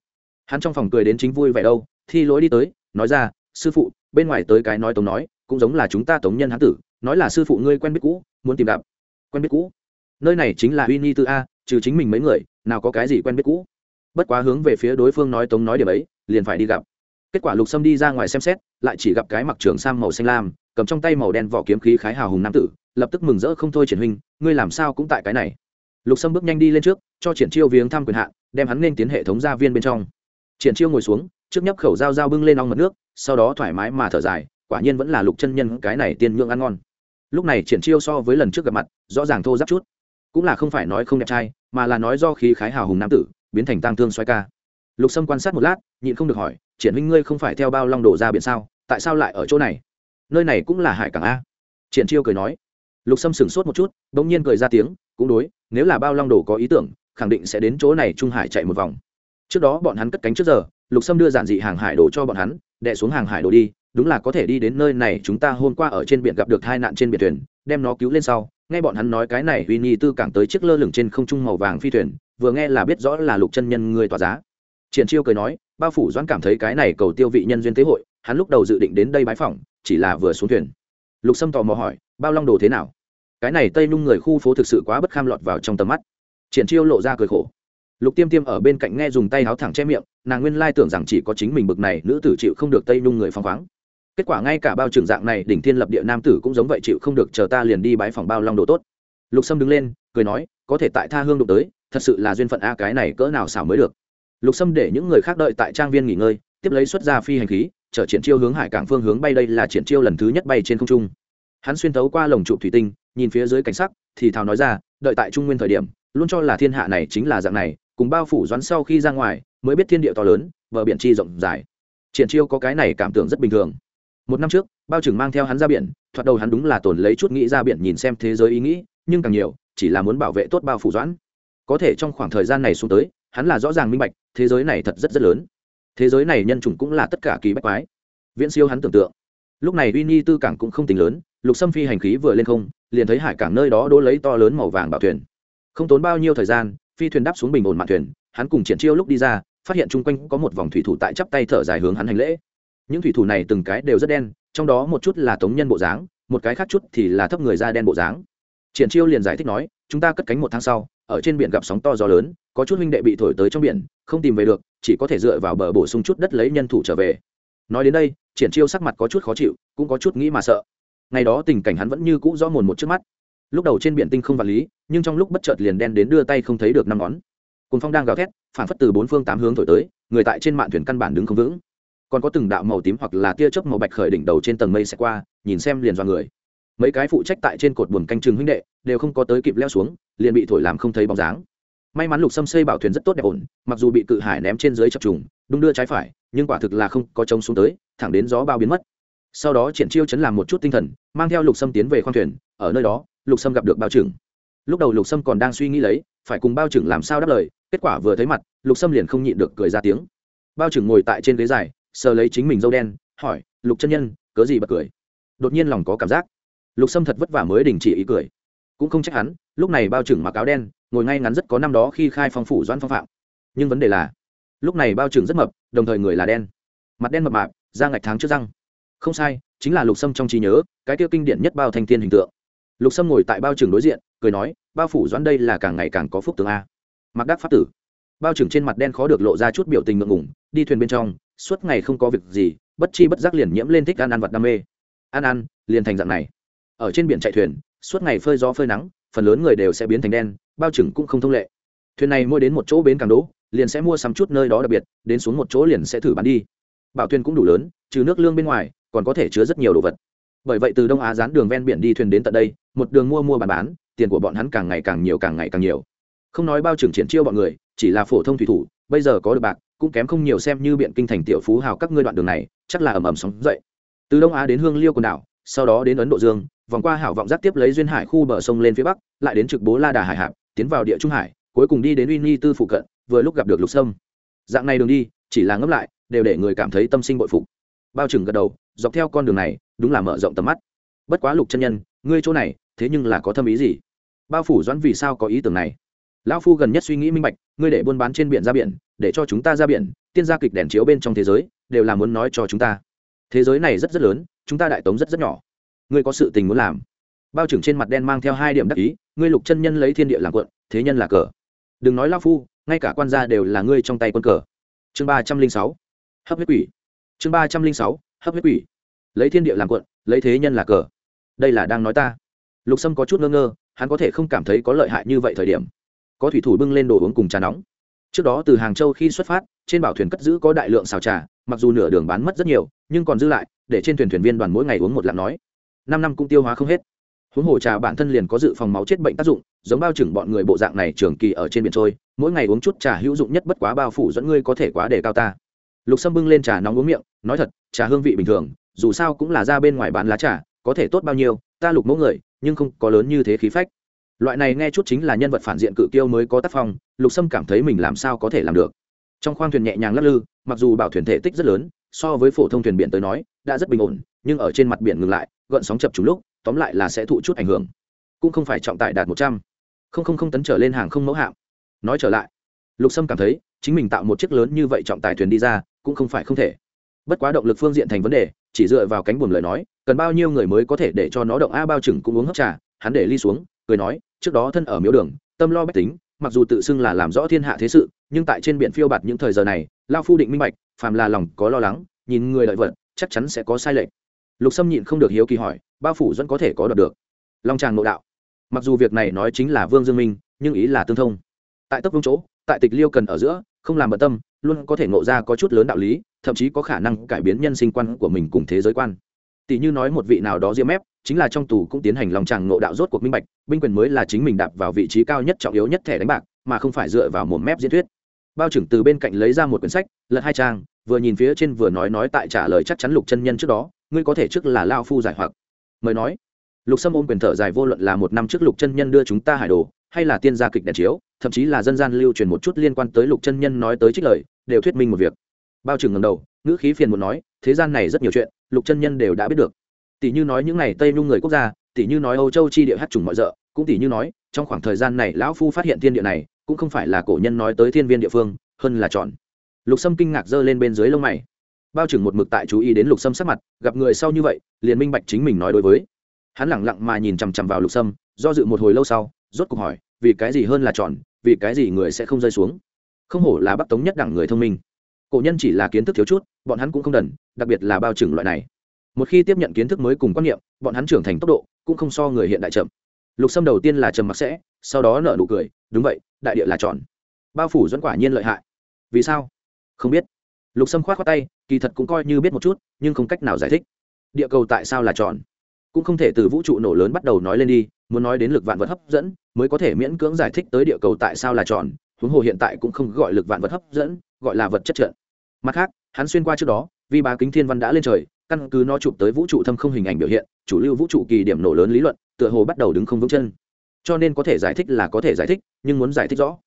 hắn trong phòng cười đến chính vui vẻ đâu, thi lỗi đi tới, nói ra, sư phụ, bên ngoài tới cái nói tống nói, cũng giống là chúng ta tống nhân hán tử, nói là sư phụ ngươi quen biết cũ, muốn tìm gặp. Quen biết cũ? Nơi này chính là uy ni tư a, trừ chính mình mấy người, nào có cái gì quen biết cũ? Bất quá hướng về phía đối phương nói tống nói điểm ấy, liền phải đi gặp kết quả lục sâm đi ra ngoài xem xét, lại chỉ gặp cái mặc trường sam màu xanh lam, cầm trong tay màu đen vỏ kiếm khí khái hào hùng nam tử, lập tức mừng rỡ không thôi triển huynh, ngươi làm sao cũng tại cái này. Lục sâm bước nhanh đi lên trước, cho triển chiêu viếng thăm quyền hạn, đem hắn nên tiến hệ thống gia viên bên trong. Triển chiêu ngồi xuống, trước nhấp khẩu dao dao bưng lên ong mật nước, sau đó thoải mái mà thở dài, quả nhiên vẫn là lục chân nhân cái này tiên nhượng ăn ngon. Lúc này triển chiêu so với lần trước gặp mặt, rõ ràng thô giáp chút. Cũng là không phải nói không đẹp trai, mà là nói do khí khái hào hùng nam tử, biến thành tang thương xoay ca. Lục sâm quan sát một lát, nhịn không được hỏi triển huynh ngươi không phải theo bao long đổ ra biển sao, tại sao lại ở chỗ này? Nơi này cũng là hải cảng a. Triển chiêu cười nói. Lục sâm sửng sốt một chút đ ỗ n g nhiên cười ra tiếng, cũng đối, nếu là bao long đồ có ý tưởng, khẳng định sẽ đến chỗ này trung hải chạy một vòng. Trước đó bọn hắn cất cánh trước giờ, lục sâm đưa giản dị hàng hải đồ cho bọn hắn đẻ xuống hàng hải đồ đi, đúng là có thể đi đến nơi này chúng ta hôm qua ở trên biển gặp được hai nạn trên biển thuyền, đem nó cứu lên sau, nghe bọn hắn nói cái này uy nhi tư cảng tới chiếc lơ lửng trên không trung màu vàng phi thuyền, vừa nghe là biết rõ là lục chân nhân người tỏa giá. Triển chiêu cười nói bao phủ doãn cảm thấy cái này cầu tiêu vị nhân duyên tế hội, hắn lúc đầu dự định đến đây bái phỏng, chỉ là vừa xuống thuyền. Lục sâm tò mò hỏi, bao long đồ thế nào? Cái này tây nung người khu phố thực sự quá bất kham lọt vào trong tầm mắt. Triển chiêu lộ ra cười khổ. Lục tiêm tiêm ở bên cạnh nghe dùng tay áo thẳng che miệng, nàng nguyên lai tưởng rằng chỉ có chính mình bực này, nữ tử chịu không được tây nung người phăng khoáng. Kết quả ngay cả bao trưởng dạng này đỉnh thiên lập địa nam tử cũng giống vậy chịu không được, chờ ta liền đi bái phòng bao long đồ tốt. Lục sâm đứng lên, cười nói, có thể tại tha hương đụng tới, thật sự là duyên phận a, cái này cỡ nào xảo mới được lục sâm để những người khác đợi tại trang viên nghỉ ngơi, tiếp lấy xuất ra phi hành khí, chở triển chiêu hướng hải cảng phương hướng bay đây là triển chiêu lần thứ nhất bay trên không trung. Hắn xuyên tấu qua lồng trụ thủy tinh, nhìn phía dưới cảnh sắc, thì thào nói ra, đợi tại trung nguyên thời điểm, luôn cho là thiên hạ này chính là dạng này, cùng bao phủ doãn sau khi ra ngoài, mới biết thiên địa to lớn, bờ biển chi rộng dài. Triển chiêu có cái này cảm tưởng rất bình thường. Một năm trước, bao trưởng mang theo hắn ra biển, thoạt đầu hắn đúng là tổn lấy chút nghĩ ra biển nhìn xem thế giới ý nghĩ, nhưng càng nhiều, chỉ là muốn bảo vệ tốt bao phủ doãn. Có thể trong khoảng thời gian này xuống tới, hắn là rõ ràng minh bạch thế giới này thật rất rất lớn. Thế giới này nhân chủng cũng là tất cả kỳ bách quái. Viễn siêu hắn tưởng tượng. Lúc này uy nhi tư cảng cũng không tính lớn, lục xâm phi hành khí vừa lên không, liền thấy hải cảng nơi đó đỗ lấy to lớn màu vàng bảo thuyền. Không tốn bao nhiêu thời gian, phi thuyền đáp xuống bình ổn mạn thuyền, hắn cùng triển chiêu lúc đi ra, phát hiện chung quanh có một vòng thủy thủ tại chắp tay thở dài hướng hắn hành lễ. Những thủy thủ này từng cái đều rất đen, trong đó một chút là tống nhân bộ dáng, một cái khác chút thì là thấp người da đen bộ dáng. Triển chiêu liền giải thích nói, chúng ta cất cánh một tháng sau, ở trên biển gặp sóng to gió lớn có chút huynh đệ bị thổi tới trong biển, không tìm về được, chỉ có thể dựa vào bờ bổ sung chút đất lấy nhân thủ trở về. Nói đến đây, triển chiêu sắc mặt có chút khó chịu, cũng có chút nghĩ mà sợ. Ngày đó tình cảnh hắn vẫn như cũ rõ mồn một trước mắt. Lúc đầu trên biển tinh không vật lý, nhưng trong lúc bất chợt liền đen đến đưa tay không thấy được năm ngón. Cồn phong đang gào thét, phản phất từ bốn phương tám hướng thổi tới, người tại trên mạn thuyền căn bản đứng không vững. Còn có từng đạo màu tím hoặc là tia chớp màu bạch khởi đỉnh đầu trên tầng mây sẽ qua, nhìn xem liền do người. Mấy cái phụ trách tại trên cột buồn canh chừng huynh đệ, đều không có tới kịp leo xuống, liền bị thổi làm không thấy bóng dáng may mắn lục sâm xây bảo thuyền rất tốt đẹp ổn, mặc dù bị cự hải ném trên dưới chập trùng đung đưa trái phải, nhưng quả thực là không có trông xuống tới, thẳng đến gió bao biến mất. Sau đó triển chiêu chấn làm một chút tinh thần, mang theo lục sâm tiến về khoang thuyền, ở nơi đó, lục sâm gặp được bao trưởng. Lúc đầu lục sâm còn đang suy nghĩ lấy, phải cùng bao trưởng làm sao đáp lời, kết quả vừa thấy mặt, lục sâm liền không nhịn được cười ra tiếng. Bao trưởng ngồi tại trên ghế dài, sờ lấy chính mình dâu đen, hỏi, lục chân nhân, cớ gì bật cười? Đột nhiên lòng có cảm giác. Lục sâm thật vất vả mới đình chỉ ý cười cũng không trách hắn, lúc này bao trưởng mặc áo đen, ngồi ngay ngắn rất có năm đó khi khai phong phủ doãn phong phạm. Nhưng vấn đề là, lúc này bao trưởng rất mập, đồng thời người là đen. Mặt đen mập mạp, da ngạch tháng trước răng. Không sai, chính là lục sâm trong trí nhớ, cái tiêu kinh điển nhất bao thanh thiên hình tượng. Lục sâm ngồi tại bao trưởng đối diện, cười nói, bao phủ doãn đây là càng ngày càng có phúc tướng a. Mặc đắc pháp tử. Bao trưởng trên mặt đen khó được lộ ra chút biểu tình ngượng ngủng đi thuyền bên trong, suốt ngày không có việc gì, bất chi bất giác liền nhiễm lên thích ăn ăn vật đam mê. Ăn ăn, liền thành dạng này. Ở trên biển chạy thuyền suốt ngày phơi gió phơi nắng, phần lớn người đều sẽ biến thành đen, bao trưởng cũng không thông lệ. Thuyền này mua đến một chỗ bến càng đỗ, liền sẽ mua sắm chút nơi đó đặc biệt, đến xuống một chỗ liền sẽ thử bán đi. Bảo thuyền cũng đủ lớn, trừ nước lương bên ngoài, còn có thể chứa rất nhiều đồ vật. Bởi vậy từ đông á dán đường ven biển đi thuyền đến tận đây, một đường mua mua bán bán, tiền của bọn hắn càng ngày càng nhiều càng ngày càng nhiều. Không nói bao trưởng triển chiêu bọn người, chỉ là phổ thông thủy thủ, bây giờ có được bạc, cũng kém không nhiều xem như biện kinh thành tiểu phú hào các ngươi đoạn đường này, chắc là ầm ầm sóng dậy. Từ đông á đến hương liêu quần đảo, sau đó đến ấn độ dương vòng qua hảo vọng giáp tiếp lấy duyên hải khu bờ sông lên phía bắc, lại đến trực bố la đà hải hạp, tiến vào địa trung hải, cuối cùng đi đến uy ni tư phụ cận, vừa lúc gặp được lục sâm. Dạng này đường đi, chỉ là ngẫm lại, đều để người cảm thấy tâm sinh bội phục. Bao trừng gật đầu, dọc theo con đường này, đúng là mở rộng tầm mắt. Bất quá lục chân nhân, ngươi chỗ này, thế nhưng là có thâm ý gì? Bao phủ doãn vì sao có ý tưởng này? Lão phu gần nhất suy nghĩ minh bạch, ngươi để buôn bán trên biển ra biển, để cho chúng ta ra biển, tiên gia kịch đèn chiếu bên trong thế giới, đều là muốn nói cho chúng ta. Thế giới này rất rất lớn, chúng ta đại tống rất rất nhỏ ngươi có sự tình muốn làm. Bao trưởng trên mặt đen mang theo hai điểm đắc ý, ngươi lục chân nhân lấy thiên địa làm quận, thế nhân là cờ. Đừng nói lao phu, ngay cả quan gia đều là ngươi trong tay quân cờ. Chương ba trăm linh sáu, hấp huyết quỷ. Chương ba trăm linh sáu, hấp huyết quỷ. Lấy thiên địa làm quận, lấy thế nhân là cờ. Đây là đang nói ta. Lục sâm có chút ngơ ngơ, hắn có thể không cảm thấy có lợi hại như vậy thời điểm. Có thủy thủ bưng lên đồ uống cùng trà nóng. Trước đó từ hàng châu khi xuất phát, trên bảo thuyền cất giữ có đại lượng xào trà, mặc dù nửa đường bán mất rất nhiều, nhưng còn dư lại, để trên thuyền thuyền viên đoàn mỗi ngày uống một lạng nói năm năm cũng tiêu hóa không hết. Huống hồ trà bản thân liền có dự phòng máu chết bệnh tác dụng, giống bao trừng bọn người bộ dạng này trường kỳ ở trên biển trôi, mỗi ngày uống chút trà hữu dụng nhất bất quá bao phủ dẫn ngươi có thể quá đề cao ta. Lục sâm bưng lên trà nóng uống miệng, nói thật, trà hương vị bình thường, dù sao cũng là ra bên ngoài bán lá trà, có thể tốt bao nhiêu, ta lục mẫu người, nhưng không có lớn như thế khí phách. Loại này nghe chút chính là nhân vật phản diện cự kiêu mới có tác phong, lục sâm cảm thấy mình làm sao có thể làm được. Trong khoang thuyền nhẹ nhàng lắc lư, mặc dù bảo thuyền thể tích rất lớn, so với phổ thông thuyền biển tới nói đã rất bình ổn, nhưng ở trên mặt biển ngừng lại gợn sóng chập trúng lúc, tóm lại là sẽ thụ chút ảnh hưởng. Cũng không phải trọng tải đạt một trăm. Linh tấn trở lên hàng không mẫu hạm. Nói trở lại, lục sâm cảm thấy, chính mình tạo một chiếc lớn như vậy trọng tài thuyền đi ra, cũng không phải không thể. Bất quá động lực phương diện thành vấn đề, chỉ dựa vào cánh buồm lời nói, cần bao nhiêu người mới có thể để cho nó động a bao chừng cũng uống hấp trà, hắn để ly xuống, cười nói, trước đó thân ở miếu đường, tâm lo bách tính, mặc dù tự xưng là làm rõ thiên hạ thế sự, nhưng tại trên biển phiêu bạt những thời giờ này lao phu định minh bạch, phàm là lòng có lo lắng, nhìn người lợi vật chắc chắn sẽ có sai lệch. Lục sâm nhịn không được hiếu kỳ hỏi, bao phủ dẫn có thể có đoạt được? Long tràng nội đạo. Mặc dù việc này nói chính là vương dương minh, nhưng ý là tương thông. Tại tấp vương chỗ, tại tịch liêu cần ở giữa, không làm bận tâm, luôn có thể ngộ ra có chút lớn đạo lý, thậm chí có khả năng cải biến nhân sinh quan của mình cùng thế giới quan. Tỷ như nói một vị nào đó diêm ép chính là trong tù cũng tiến hành lòng tràng ngộ đạo rốt cuộc minh bạch, binh quyền mới là chính mình đạp vào vị trí cao nhất trọng yếu nhất thẻ đánh bạc, mà không phải dựa vào một mép diễn thuyết. Bao trưởng từ bên cạnh lấy ra một quyển sách, lật hai trang vừa nhìn phía trên vừa nói nói tại trả lời chắc chắn lục chân nhân trước đó, ngươi có thể trước là lao phu giải hoặc. Mời nói. Lục sâm ôm quyền thở dài vô luận là một năm trước lục chân nhân đưa chúng ta hải đồ, hay là tiên gia kịch đèn chiếu, thậm chí là dân gian lưu truyền một chút liên quan tới lục chân nhân nói tới trích lời, đều thuyết minh một việc. Bao trừng ngầm đầu, ngữ khí phiền muốn nói, thế gian này rất nhiều chuyện, lục chân nhân đều đã biết được. Tỷ như nói những n à y tây nhung người quốc gia, tỷ như nói âu châu chi địa hát trùng mọi rợ, cũng tỷ như nói, trong khoảng thời gian này lão phu phát hiện thiên địa này, cũng không phải là cổ nhân nói tới thiên viên địa phương, hơn là chọn lục sâm kinh ngạc giơ lên bên dưới lông mày. Bao trừng một mực tại chú ý đến lục sâm sắc mặt, gặp người sau như vậy, liền minh bạch chính mình nói đối với. Hắn lẳng lặng mà nhìn chằm chằm vào lục sâm, do dự một hồi lâu sau, rốt cuộc hỏi, vì cái gì hơn là chọn, vì cái gì người sẽ không rơi xuống? Không hổ là bắc tống nhất đẳng người thông minh. Cổ nhân chỉ là kiến thức thiếu chút, bọn hắn cũng không đần, đặc biệt là bao trừng loại này. Một khi tiếp nhận kiến thức mới cùng quan niệm, bọn hắn trưởng thành tốc độ cũng không so người hiện đại chậm. Lục sâm đầu tiên là trầm mặc sẽ, sau đó nở nụ cười, đúng vậy, đại địa là tròn bao phủ dẫn quả nhiên lợi hại. Vì sao? Không biết. Lục sâm k h o á t tay, kỳ thật cũng coi như biết một chút, nhưng không cách nào giải thích. Địa cầu tại sao là tròn? Cũng không thể từ vũ trụ nổ lớn bắt đầu nói lên đi, muốn nói đến lực vạn vật hấp dẫn, mới có thể miễn cưỡng giải thích tới địa cầu tại sao là tròn. Huống hồ hiện tại cũng không gọi lực vạn vật hấp dẫn, gọi là vật chất trượt. mặt khác, hắn xuyên qua trước đó vì bá kính thiên văn đã lên trời, căn cứ nó chụp tới vũ trụ thâm không hình ảnh biểu hiện, chủ lưu vũ trụ kỳ điểm nổ lớn lý luận, tựa hồ bắt đầu đứng không vững chân. Cho nên có thể giải thích là có thể giải thích, nhưng muốn giải thích rõ,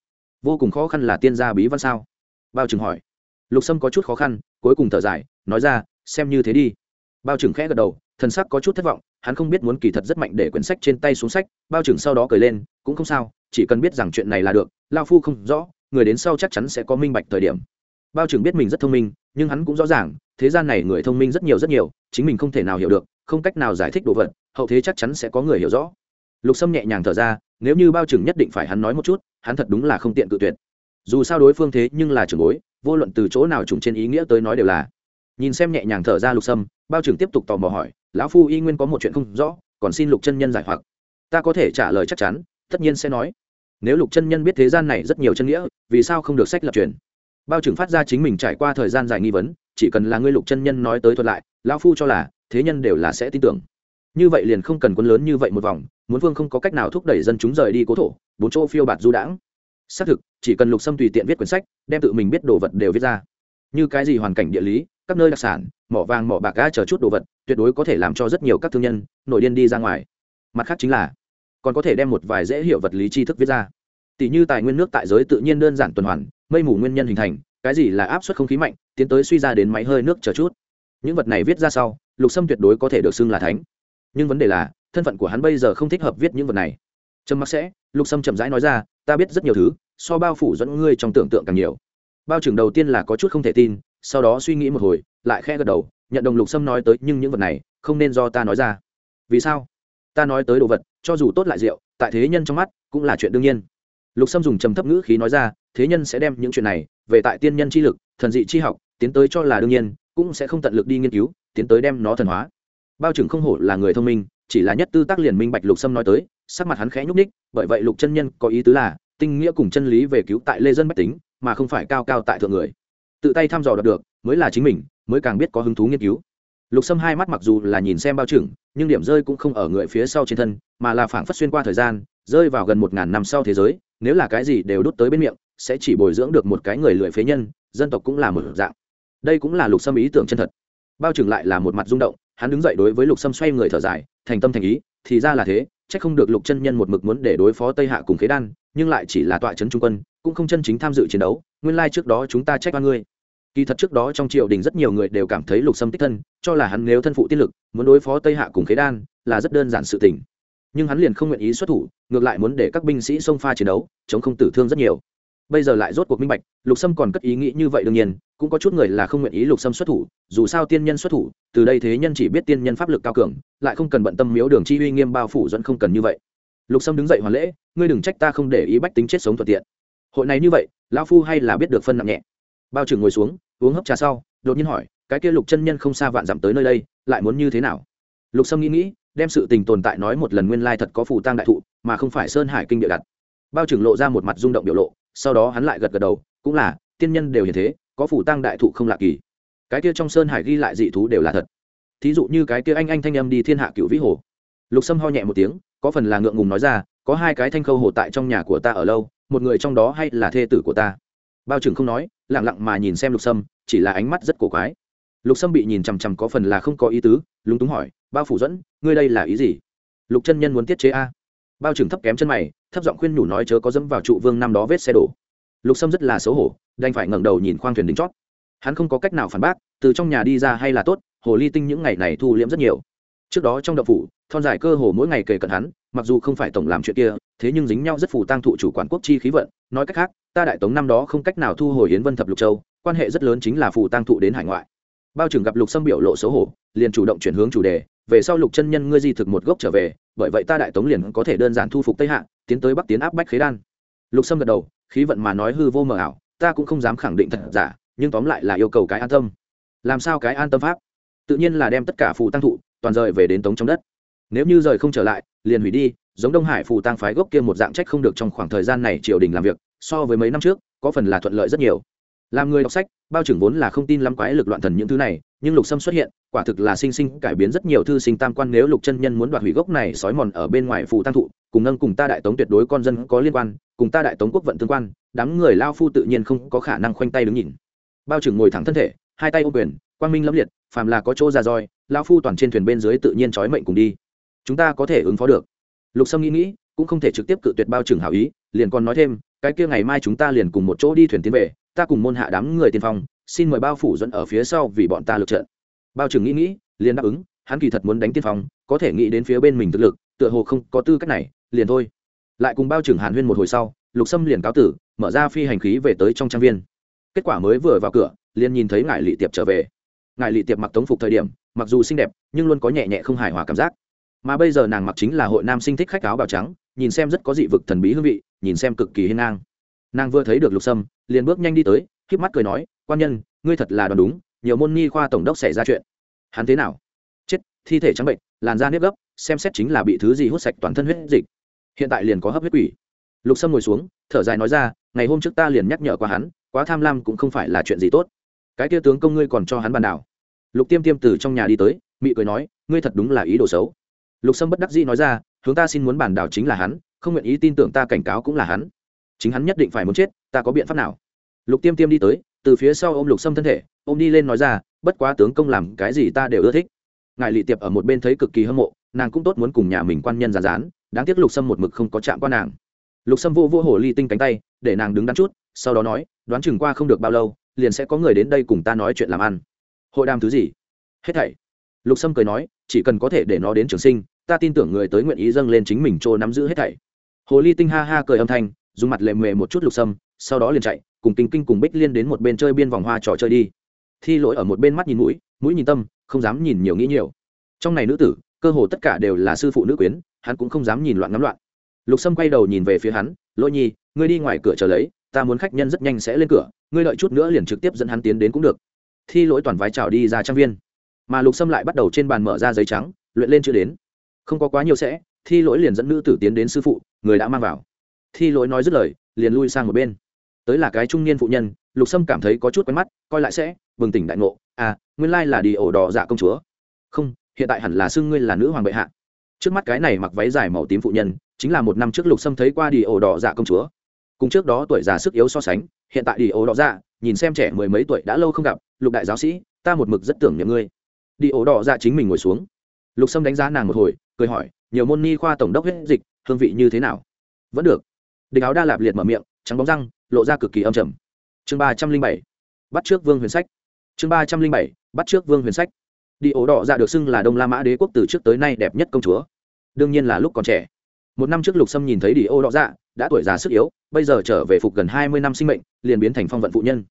vô cùng khó khăn là tiên gia bí văn sao? Bao trừng hỏi lục sâm có chút khó khăn, cuối cùng thở dài, nói ra, xem như thế đi. Bao trừng khẽ gật đầu, thần sắc có chút thất vọng, hắn không biết muốn kỳ thật rất mạnh để quyển sách trên tay xuống sách, bao trừng sau đó cười lên, cũng không sao, chỉ cần biết rằng chuyện này là được, lao phu không rõ, người đến sau chắc chắn sẽ có minh bạch thời điểm. Bao trừng biết mình rất thông minh, nhưng hắn cũng rõ ràng, thế gian này người thông minh rất nhiều rất nhiều, chính mình không thể nào hiểu được, không cách nào giải thích đồ vật, hậu thế chắc chắn sẽ có người hiểu rõ. Lục sâm nhẹ nhàng thở ra, nếu như bao trừng nhất định phải hắn nói một chút, hắn thật đúng là không tiện cự tuyệt. Dù sao đối phương thế nhưng là trường bối vô luận từ chỗ nào trùng trên ý nghĩa tới nói đều là. Nhìn xem nhẹ nhàng thở ra lục sâm, bao trưởng tiếp tục tò mò hỏi, lão phu y nguyên có một chuyện không rõ, còn xin lục chân nhân giải hoặc. Ta có thể trả lời chắc chắn, tất nhiên sẽ nói. Nếu lục chân nhân biết thế gian này rất nhiều chân nghĩa, vì sao không được sách lập truyền? Bao trưởng phát ra chính mình trải qua thời gian dài nghi vấn, chỉ cần là ngươi lục chân nhân nói tới thuật lại, lão phu cho là thế nhân đều là sẽ tin tưởng. Như vậy liền không cần quân lớn như vậy một vòng, muốn vương không có cách nào thúc đẩy dân chúng rời đi cố thổ, bốn chỗ phiêu bạt du đãng xác thực, chỉ cần lục sâm tùy tiện viết quyển sách, đem tự mình biết đồ vật đều viết ra. Như cái gì hoàn cảnh địa lý, các nơi đặc sản, mỏ vàng, mỏ bạc ga chờ chút đồ vật, tuyệt đối có thể làm cho rất nhiều các thương nhân nổi điên đi ra ngoài. Mặt khác chính là, còn có thể đem một vài dễ hiểu vật lý tri thức viết ra. Tỷ như tài nguyên nước tại giới tự nhiên đơn giản tuần hoàn, mây mù nguyên nhân hình thành, cái gì là áp suất không khí mạnh, tiến tới suy ra đến máy hơi nước chờ chút. Những vật này viết ra sau, lục sâm tuyệt đối có thể được xưng là thánh. Nhưng vấn đề là, thân phận của hắn bây giờ không thích hợp viết những vật này. Trầm mặc sẽ, lục sâm chậm rãi nói ra, ta biết rất nhiều thứ so bao phủ dẫn ngươi trong tưởng tượng càng nhiều. Bao trưởng đầu tiên là có chút không thể tin, sau đó suy nghĩ một hồi, lại khẽ gật đầu, nhận đồng lục sâm nói tới nhưng những vật này, không nên do ta nói ra. Vì sao? Ta nói tới đồ vật, cho dù tốt lại rượu tại thế nhân trong mắt, cũng là chuyện đương nhiên. Lục sâm dùng trầm thấp ngữ khí nói ra, thế nhân sẽ đem những chuyện này, về tại tiên nhân chi lực, thần dị chi học, tiến tới cho là đương nhiên, cũng sẽ không tận lực đi nghiên cứu, tiến tới đem nó thần hóa. Bao trưởng không hổ là người thông minh, chỉ là nhất tư tác liền minh bạch lục sâm nói tới, sắc mặt hắn khẽ nhúc ních bởi vậy lục chân nhân có ý tứ là tinh nghĩa cùng chân lý về cứu tại lê dân bách tính, mà không phải cao cao tại thượng người. Tự tay thăm dò đạt được, mới là chính mình, mới càng biết có hứng thú nghiên cứu. Lục sâm hai mắt mặc dù là nhìn xem bao trưởng, nhưng điểm rơi cũng không ở người phía sau trên thân, mà là phảng phất xuyên qua thời gian, rơi vào gần một ngàn năm sau thế giới, nếu là cái gì đều đốt tới bên miệng, sẽ chỉ bồi dưỡng được một cái người lười phế nhân, dân tộc cũng là một dạng. Đây cũng là lục sâm ý tưởng chân thật. Bao trưởng lại là một mặt rung động, hắn đứng dậy đối với lục sâm xoay người thở dài, thành tâm thành ý, thì ra là thế chắc không được lục chân nhân một mực muốn để đối phó tây hạ cùng khế đan, nhưng lại chỉ là tọa trấn trung quân, cũng không chân chính tham dự chiến đấu, nguyên lai trước đó chúng ta trách ba ngươi. Kỳ thật trước đó trong triều đình rất nhiều người đều cảm thấy lục sâm tích thân, cho là hắn nếu thân phụ tiết lực, muốn đối phó tây hạ cùng khế đan, là rất đơn giản sự tình. Nhưng hắn liền không nguyện ý xuất thủ, ngược lại muốn để các binh sĩ xông pha chiến đấu, chống không tử thương rất nhiều bây giờ lại rốt cuộc minh bạch, lục sâm còn cất ý nghĩ như vậy đương nhiên, cũng có chút người là không nguyện ý lục sâm xuất thủ, dù sao tiên nhân xuất thủ, từ đây thế nhân chỉ biết tiên nhân pháp lực cao cường, lại không cần bận tâm miếu đường chi uy nghiêm bao phủ dẫn không cần như vậy. Lục sâm đứng dậy hoàn lễ, ngươi đừng trách ta không để ý bách tính chết sống thuận tiện. Hội này như vậy, lão phu hay là biết được phân nặng nhẹ. Bao trưởng ngồi xuống, uống hấp trà sau, đột nhiên hỏi, cái kia lục chân nhân không xa vạn dặm tới nơi đây, lại muốn như thế nào? Lục sâm nghĩ nghĩ, đem sự tình tồn tại nói một lần nguyên lai thật có phù tang đại thụ, mà không phải sơn hải kinh địa đặt. Bao trưởng lộ ra một mặt rung động biểu lộ sau đó hắn lại gật gật đầu, cũng là, tiên nhân đều như thế, có phủ tăng đại thụ không lạ kỳ. Cái kia trong sơn hải ghi lại dị thú đều là thật. Thí dụ như cái kia anh anh thanh âm đi thiên hạ cựu vĩ hồ. Lục sâm ho nhẹ một tiếng, có phần là ngượng ngùng nói ra, có hai cái thanh khâu hồ tại trong nhà của ta ở lâu, một người trong đó hay là thê tử của ta? Bao trưởng không nói lẳng lặng mà nhìn xem lục sâm, chỉ là ánh mắt rất cổ quái. Lục sâm bị nhìn chằm chằm có phần là không có ý tứ, lúng túng hỏi, bao phủ dẫn, ngươi đây là ý gì? Lục chân nhân muốn tiết chế a bao trưởng thấp kém chân mày, thấp giọng khuyên nhủ nói chớ có dẫm vào trụ vương năm đó vết xe đổ. Lục sâm rất là xấu hổ, đành phải ngẩng đầu nhìn khoang thuyền đính chót. Hắn không có cách nào phản bác, từ trong nhà đi ra hay là tốt, hồ ly tinh những ngày này thu liễm rất nhiều. Trước đó trong đậu phủ, thon dài cơ hồ mỗi ngày kể cận hắn, mặc dù không phải tổng làm chuyện kia, thế nhưng dính nhau rất phù tăng thụ chủ quản quốc chi khí vận, nói cách khác, ta đại tống năm đó không cách nào thu hồi hiến vân thập lục châu, quan hệ rất lớn chính là phù tăng thụ đến hải ngoại. Bao trưởng gặp lục sâm biểu lộ xấu hổ liền chủ động chuyển hướng chủ đề, về sau lục chân nhân ngươi di thực một gốc trở về, bởi vậy ta đại tống liền có thể đơn giản thu phục tây hạ, tiến tới bắc tiến áp bách khế đan. Lục sâm gật đầu, khí vận mà nói hư vô mờ ảo, ta cũng không dám khẳng định thật giả, nhưng tóm lại là yêu cầu cái an tâm. Làm sao cái an tâm pháp? Tự nhiên là đem tất cả phù tăng thụ, toàn rời về đến tống trong đất. Nếu như rời không trở lại, liền hủy đi, giống đông hải phù tăng phái gốc kia một dạng trách không được trong khoảng thời gian này triều đình làm việc, so với mấy năm trước, có phần là thuận lợi rất nhiều. Làm người đọc sách, bao trưởng vốn là không tin lắm quái lực loạn thần những thứ này nhưng lục sâm xuất hiện, quả thực là sinh sinh cải biến rất nhiều thư sinh tam quan nếu lục chân nhân muốn đoạt hủy gốc này sói mòn ở bên ngoài phù tăng thụ, cùng nâng cùng ta đại tống tuyệt đối con dân có liên quan, cùng ta đại tống quốc vận tương quan, đám người lao phu tự nhiên không có khả năng khoanh tay đứng nhìn. Bao trưởng ngồi thẳng thân thể, hai tay ô quyền, quang minh lâm liệt, phàm là có chỗ ra roi, lao phu toàn trên thuyền bên dưới tự nhiên trói mệnh cùng đi. Chúng ta có thể ứng phó được. Lục sâm nghĩ nghĩ, cũng không thể trực tiếp cự tuyệt bao trưởng hảo ý, liền còn nói thêm, cái kia ngày mai chúng ta liền cùng một chỗ đi thuyền tiến về, ta cùng môn hạ đám người tiên phong xin mời bao phủ dẫn ở phía sau vì bọn ta lực trận. Bao trưởng nghĩ nghĩ, liền đáp ứng, hắn kỳ thật muốn đánh tiên phong, có thể nghĩ đến phía bên mình thực lực, tựa hồ không có tư cách này, liền thôi. Lại cùng bao trưởng hàn huyên một hồi sau, lục sâm liền cáo tử, mở ra phi hành khí về tới trong trang viên. Kết quả mới vừa vào cửa, liền nhìn thấy ngài lị tiệp trở về. Ngài lị tiệp mặc tống phục thời điểm, mặc dù xinh đẹp, nhưng luôn có nhẹ nhẹ không hài hòa cảm giác. Mà bây giờ nàng mặc chính là hội nam sinh thích khách áo bào trắng, nhìn xem rất có dị vực thần bí hương vị, nhìn xem cực kỳ hiên ngang. Nàng vừa thấy được lục sâm, liền bước nhanh đi tới k mắt cười nói quan nhân, ngươi thật là đoán đúng, nhiều môn nghi khoa tổng đốc xảy ra chuyện. Hắn thế nào? Chết, thi thể trắng bệnh, làn da nếp gấp, xem xét chính là bị thứ gì hút sạch toàn thân huyết dịch. Hiện tại liền có hấp huyết quỷ. Lục sâm ngồi xuống, thở dài nói ra, ngày hôm trước ta liền nhắc nhở qua hắn, quá tham lam cũng không phải là chuyện gì tốt. Cái kia tướng công ngươi còn cho hắn bàn đảo. Lục tiêm tiêm từ trong nhà đi tới, mị cười nói, ngươi thật đúng là ý đồ xấu. Lục sâm bất đắc dĩ nói ra, hướng ta xin muốn bàn đảo chính là hắn, không nguyện ý tin tưởng ta cảnh cáo cũng là hắn. Chính hắn nhất định phải muốn chết, ta có biện pháp nào? Lục tiêm tiêm đi tới từ phía sau ôm lục sâm thân thể, ôm đi lên nói ra, bất quá tướng công làm cái gì ta đều ưa thích. Ngài lị tiệp ở một bên thấy cực kỳ hâm mộ, nàng cũng tốt muốn cùng nhà mình quan nhân giàn rán đáng tiếc lục sâm một mực không có chạm qua nàng. Lục sâm vô vô hồ ly tinh cánh tay, để nàng đứng đắn chút, sau đó nói, đoán chừng qua không được bao lâu, liền sẽ có người đến đây cùng ta nói chuyện làm ăn. Hội đàm thứ gì? Hết thảy. Lục sâm cười nói, chỉ cần có thể để nó đến trường sinh, ta tin tưởng người tới nguyện ý dâng lên chính mình chỗ nắm giữ hết thảy. Hồ ly tinh ha ha cười âm thanh, dùng mặt lệ mề một chút lục sâm, sau đó liền chạy cùng kinh kinh cùng bích liên đến một bên chơi biên vòng hoa trò chơi đi. Thi lỗi ở một bên mắt nhìn mũi mũi nhìn tâm, không dám nhìn nhiều nghĩ nhiều. Trong này nữ tử, cơ hồ tất cả đều là sư phụ nữ quyến, hắn cũng không dám nhìn loạn ngắm loạn. Lục sâm quay đầu nhìn về phía hắn, lỗi nhi, ngươi đi ngoài cửa chờ lấy, ta muốn khách nhân rất nhanh sẽ lên cửa, ngươi đợi chút nữa liền trực tiếp dẫn hắn tiến đến cũng được. Thi lỗi toàn vái chào đi ra trang viên. Mà lục sâm lại bắt đầu trên bàn mở ra giấy trắng, luyện lên chữ đến. Không có quá nhiều sẽ, thi lỗi liền dẫn nữ tử tiến đến sư phụ, người đã mang vào. Thi lỗi nói dứt lời, liền lui sang một bên tới là cái trung niên phụ nhân, lục sâm cảm thấy có chút quen mắt, coi lại sẽ, bừng tỉnh đại ngộ à nguyên lai là đi ổ đỏ dạ công chúa. Không, hiện tại hẳn là xưng ngươi là nữ hoàng bệ hạ. Trước mắt cái này mặc váy dài màu tím phụ nhân, chính là một năm trước lục sâm thấy qua đi ổ đỏ dạ công chúa. Cùng trước đó tuổi già sức yếu so sánh, hiện tại đi ổ đỏ dạ nhìn xem trẻ mười mấy tuổi đã lâu không gặp, lục đại giáo sĩ, ta một mực rất tưởng nhầm ngươi. Đi ổ đỏ dạ chính mình ngồi xuống. Lục sâm đánh giá nàng một hồi, cười hỏi, nhiều môn ni khoa tổng đốc huyết dịch, hương vị như thế nào? Vẫn được. Địch áo đa lạp liệt mở miệng, trắng bóng răng lộ ra cực kỳ âm trầm. Chương ba trăm linh bảy, bắt trước vương huyền sách. Chương ba trăm linh bảy, bắt trước vương huyền sách. Đi ổ đỏ dạ được xưng là đông la mã đế quốc từ trước tới nay đẹp nhất công chúa. Đương nhiên là lúc còn trẻ. Một năm trước lục sâm nhìn thấy đi ổ đỏ dạ đã tuổi già sức yếu, bây giờ trở về phục gần hai mươi năm sinh mệnh, liền biến thành phong vận phụ nhân.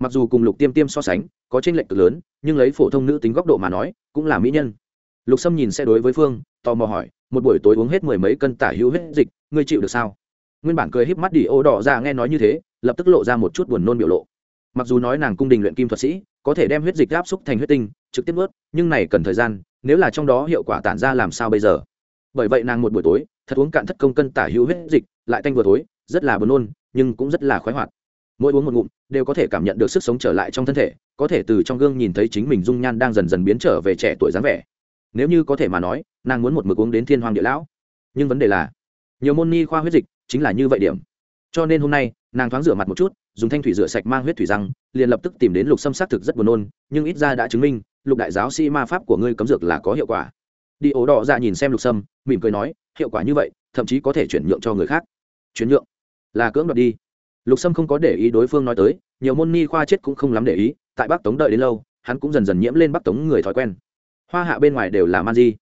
Mặc dù cùng lục tiêm tiêm so sánh, có tranh lệch cực lớn, nhưng lấy phổ thông nữ tính góc độ mà nói, cũng là mỹ nhân. Lục sâm nhìn xe đối với phương, tò mò hỏi, một buổi tối uống hết mười mấy cân tả hữu hết dịch, ngươi chịu được sao? Nguyên bản cười híp mắt đi ô đỏ ra nghe nói như thế, lập tức lộ ra một chút buồn nôn biểu lộ. Mặc dù nói nàng cung đình luyện kim thuật sĩ, có thể đem huyết dịch áp xúc thành huyết tinh, trực tiếp ướt nhưng này cần thời gian, nếu là trong đó hiệu quả tản ra làm sao bây giờ? Bởi vậy nàng một buổi tối, thật uống cạn thất công cân tả hữu huyết dịch, lại tanh vừa tối rất là buồn nôn, nhưng cũng rất là khoái hoạt. Mỗi uống một ngụm, đều có thể cảm nhận được sức sống trở lại trong thân thể, có thể từ trong gương nhìn thấy chính mình dung nhan đang dần dần biến trở về trẻ tuổi dáng vẻ. Nếu như có thể mà nói, nàng muốn một mực uống đến thiên hoàng địa lão. Nhưng vấn đề là nhiều môn ni khoa huyết dịch chính là như vậy điểm. Cho nên hôm nay, nàng thoáng rửa mặt một chút, dùng thanh thủy rửa sạch mang huyết thủy răng, liền lập tức tìm đến lục xâm xác thực rất buồn nôn, nhưng ít ra đã chứng minh, lục đại giáo sĩ ma pháp của ngươi cấm dược là có hiệu quả. Đi ố đỏ ra nhìn xem lục sâm mỉm cười nói, hiệu quả như vậy, thậm chí có thể chuyển nhượng cho người khác. Chuyển nhượng? Là cưỡng đoạt đi. Lục sâm không có để ý đối phương nói tới, nhiều môn ni khoa chết cũng không lắm để ý, tại bắc tống đợi đến lâu, hắn cũng dần dần nhiễm lên bắc tống người thói quen. Hoa hạ bên ngoài đều là man di.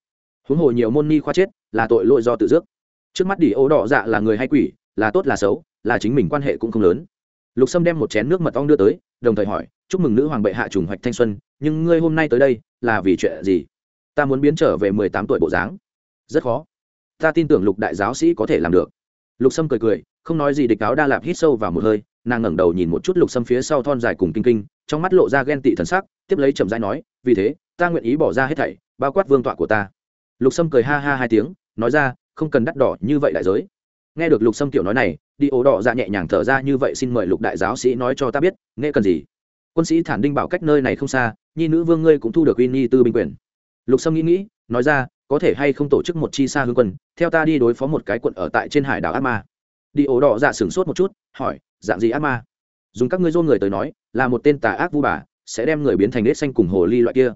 Huống hồ nhiều môn ni khoa chết là tội lỗi do tự dước trước mắt đi ố đỏ dạ là người hay quỷ, là tốt là xấu, là chính mình quan hệ cũng không lớn. Lục sâm đem một chén nước mật ong đưa tới, đồng thời hỏi, chúc mừng nữ hoàng bệ hạ trùng hoạch thanh xuân, nhưng ngươi hôm nay tới đây là vì chuyện gì? Ta muốn biến trở về mười tám tuổi bộ dáng. Rất khó. Ta tin tưởng lục đại giáo sĩ có thể làm được. Lục sâm cười cười, không nói gì địch cáo đa lạp hít sâu vào một hơi, nàng ngẩng đầu nhìn một chút lục sâm phía sau thon dài cùng kinh kinh, trong mắt lộ ra ghen tị thần sắc, tiếp lấy chậm rãi nói, vì thế, ta nguyện ý bỏ ra hết thảy, bao quát vương tọa của ta. Lục sâm cười ha ha hai tiếng, nói ra không cần đắt đỏ như vậy đại giới. Nghe được lục sâm tiểu nói này, đi ố đỏ dạ nhẹ nhàng thở ra như vậy xin mời lục đại giáo sĩ nói cho ta biết nghe cần gì? Quân sĩ thản đinh bảo cách nơi này không xa, nhi nữ vương ngươi cũng thu được uy nhi tư binh quyền. Lục sâm nghĩ nghĩ, nói ra, có thể hay không tổ chức một chi xa hướng quân, theo ta đi đối phó một cái quận ở tại trên hải đảo ác ma. Đi ố đỏ dạ sửng sốt một chút, hỏi, dạng gì ác ma? Dùng các ngươi dôn người tới nói, là một tên tà ác vu bà, sẽ đem người biến thành nết xanh cùng hồ ly loại kia.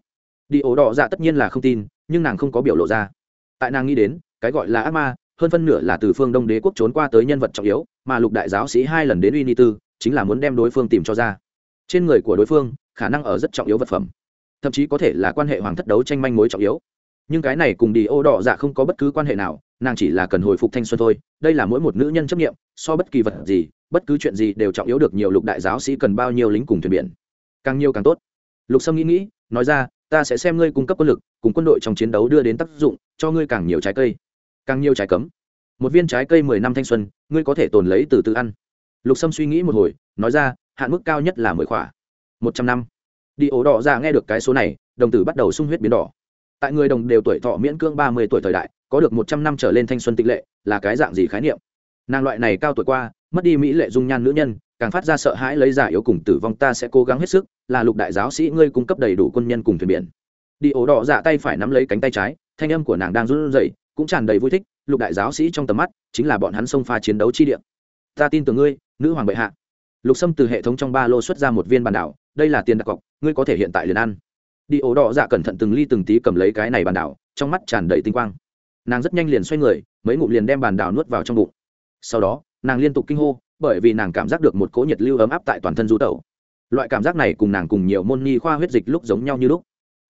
Đi ố đỏ dạ tất nhiên là không tin, nhưng nàng không có biểu lộ ra tại nàng nghĩ đến, cái gọi là ác ma, hơn phân nửa là từ phương đông đế quốc trốn qua tới nhân vật trọng yếu, mà lục đại giáo sĩ hai lần đến uy ni tư, chính là muốn đem đối phương tìm cho ra. Trên người của đối phương, khả năng ở rất trọng yếu vật phẩm. Thậm chí có thể là quan hệ hoàng thất đấu tranh manh mối trọng yếu. Nhưng cái này cùng đi ô đỏ dạ không có bất cứ quan hệ nào, nàng chỉ là cần hồi phục thanh xuân thôi. Đây là mỗi một nữ nhân chấp nghiệm so bất kỳ vật gì, bất cứ chuyện gì đều trọng yếu được nhiều lục đại giáo sĩ cần bao nhiêu lính cùng thuyền biển. Càng nhiều càng tốt. Lục sâm nghĩ nghĩ, nói ra, ta sẽ xem ngươi cung cấp quân lực cùng quân đội trong chiến đấu đưa đến tác dụng, cho ngươi càng nhiều trái cây. Càng nhiều trái cấm. Một viên trái cây mười năm thanh xuân, ngươi có thể tồn lấy từ từ ăn. Lục sâm suy nghĩ một hồi, nói ra, hạn mức cao nhất là mười khỏa. Một trăm năm. Đi ổ đỏ ra nghe được cái số này, đồng tử bắt đầu sung huyết biến đỏ. Tại người đồng đều tuổi thọ miễn cưỡng ba mươi tuổi thời đại, có được một trăm năm trở lên thanh xuân tịch lệ, là cái dạng gì khái niệm? Nàng loại này cao tuổi qua, mất đi mỹ lệ dung nhan nữ nhân, càng phát ra sợ hãi lấy giả yếu cùng tử vong ta sẽ cố gắng hết sức, là lục đại giáo sĩ ngươi cung cấp đầy đủ quân nhân cùng thuyền biển đi ổ đỏ dạ tay phải nắm lấy cánh tay trái, thanh âm của nàng đang run rẩy, cũng tràn đầy vui thích, lục đại giáo sĩ trong tầm mắt, chính là bọn hắn xông pha chiến đấu chi địa. Ta tin tưởng ngươi, nữ hoàng bệ hạ. Lục sâm từ hệ thống trong ba lô xuất ra một viên bàn đảo, đây là tiền đặc cọc, ngươi có thể hiện tại liền ăn. Đi ổ đỏ dạ cẩn thận từng ly từng tí cầm lấy cái này bàn đảo, trong mắt tràn đầy tinh quang. Nàng rất nhanh liền xoay người, mấy ngụm liền đem bàn đảo nuốt vào trong bụng. Sau đó, nàng liên tục kinh hô, bởi vì nàng cảm giác được một cỗ nhiệt lưu ấm áp tại toàn thân du tẩu. Loại cảm giác này cùng nàng cùng nhiều môn nhi khoa huyết dịch lúc giống nhau như lúc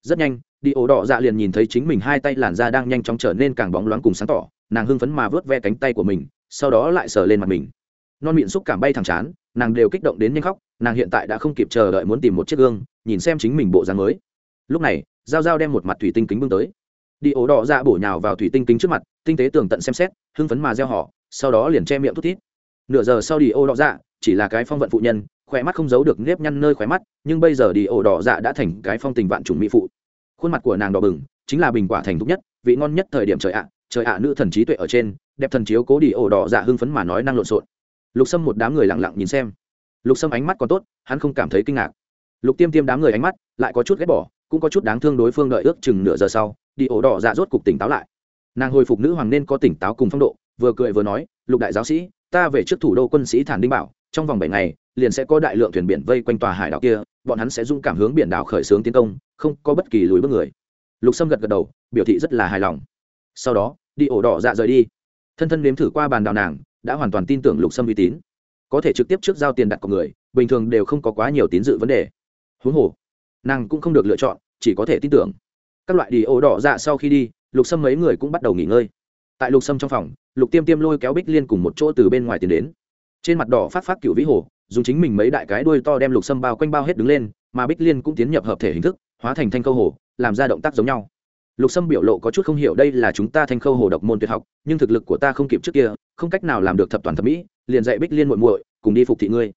rất nhanh, đi ổ đỏ dạ liền nhìn thấy chính mình hai tay làn da đang nhanh chóng trở nên càng bóng loáng cùng sáng tỏ, nàng hưng phấn mà vớt ve cánh tay của mình, sau đó lại sờ lên mặt mình. Non miệng xúc cảm bay thẳng chán, nàng đều kích động đến nhanh khóc, nàng hiện tại đã không kịp chờ đợi muốn tìm một chiếc gương, nhìn xem chính mình bộ dáng mới. Lúc này g i a o g i a o đem một mặt thủy tinh kính bưng tới. Đi ổ đỏ dạ bổ nhào vào thủy tinh kính trước mặt, tinh tế tường tận xem xét, hưng phấn mà gieo họ, sau đó liền che miệng thút thít. Nửa giờ sau đi ổ đỏ dạ chỉ là cái phong vận phụ nhân khỏe mắt không giấu được nếp nhăn nơi khóe mắt, nhưng bây giờ đi ổ đỏ dạ đã thành cái phong tình vạn trùng mỹ phụ. Khuôn mặt của nàng đỏ bừng, chính là bình quả thành thục nhất, vị ngon nhất thời điểm trời ạ trời ạ nữ thần trí tuệ ở trên, đẹp thần chiếu cố đi ổ đỏ dạ hưng phấn mà nói năng lộn xộn. Lục sâm một đám người lặng lặng nhìn xem. Lục sâm ánh mắt còn tốt, hắn không cảm thấy kinh ngạc. Lục tiêm tiêm đám người ánh mắt lại có chút ghét bỏ, cũng có chút đáng thương đối phương đợi ước chừng nửa giờ sau, đi ổ đỏ dạ rốt cục tỉnh táo lại. Nàng hồi phục nữ hoàng nên có tỉnh táo cùng phong độ, vừa cười vừa nói, lục đại giáo sĩ, ta về trước thủ đô quân sĩ thản đinh bảo, trong vòng bảy ngày liền sẽ có đại lượng thuyền biển vây quanh tòa hải đảo kia, bọn hắn sẽ dung cảm hướng biển đảo khởi xướng tiến công, không có bất kỳ lùi bước người. Lục sâm gật gật đầu, biểu thị rất là hài lòng. Sau đó, đi ổ đỏ dạ rời đi. Thân thân nếm thử qua bàn đào nàng, đã hoàn toàn tin tưởng lục sâm uy tín. Có thể trực tiếp trước giao tiền đặt của người, bình thường đều không có quá nhiều tín dự vấn đề. Huống hồ, nàng cũng không được lựa chọn, chỉ có thể tin tưởng. Các loại đi ổ đỏ dạ sau khi đi, lục sâm mấy người cũng bắt đầu nghỉ ngơi. Tại lục sâm trong phòng, lục tiêm tiêm lôi kéo bích liên cùng một chỗ từ bên ngoài tiến đến. Trên mặt đỏ phát phát cựu vĩ hồ dùng chính mình mấy đại cái đuôi to đem lục sâm bao quanh bao hết đứng lên, mà bích liên cũng tiến nhập hợp thể hình thức, hóa thành thanh câu hồ, làm ra động tác giống nhau. Lục sâm biểu lộ có chút không hiểu đây là chúng ta thanh khâu hồ độc môn tuyệt học, nhưng thực lực của ta không kịp trước kia, không cách nào làm được thập toàn thẩm mỹ, liền dạy bích liên muội muội, cùng đi phục thị ngươi.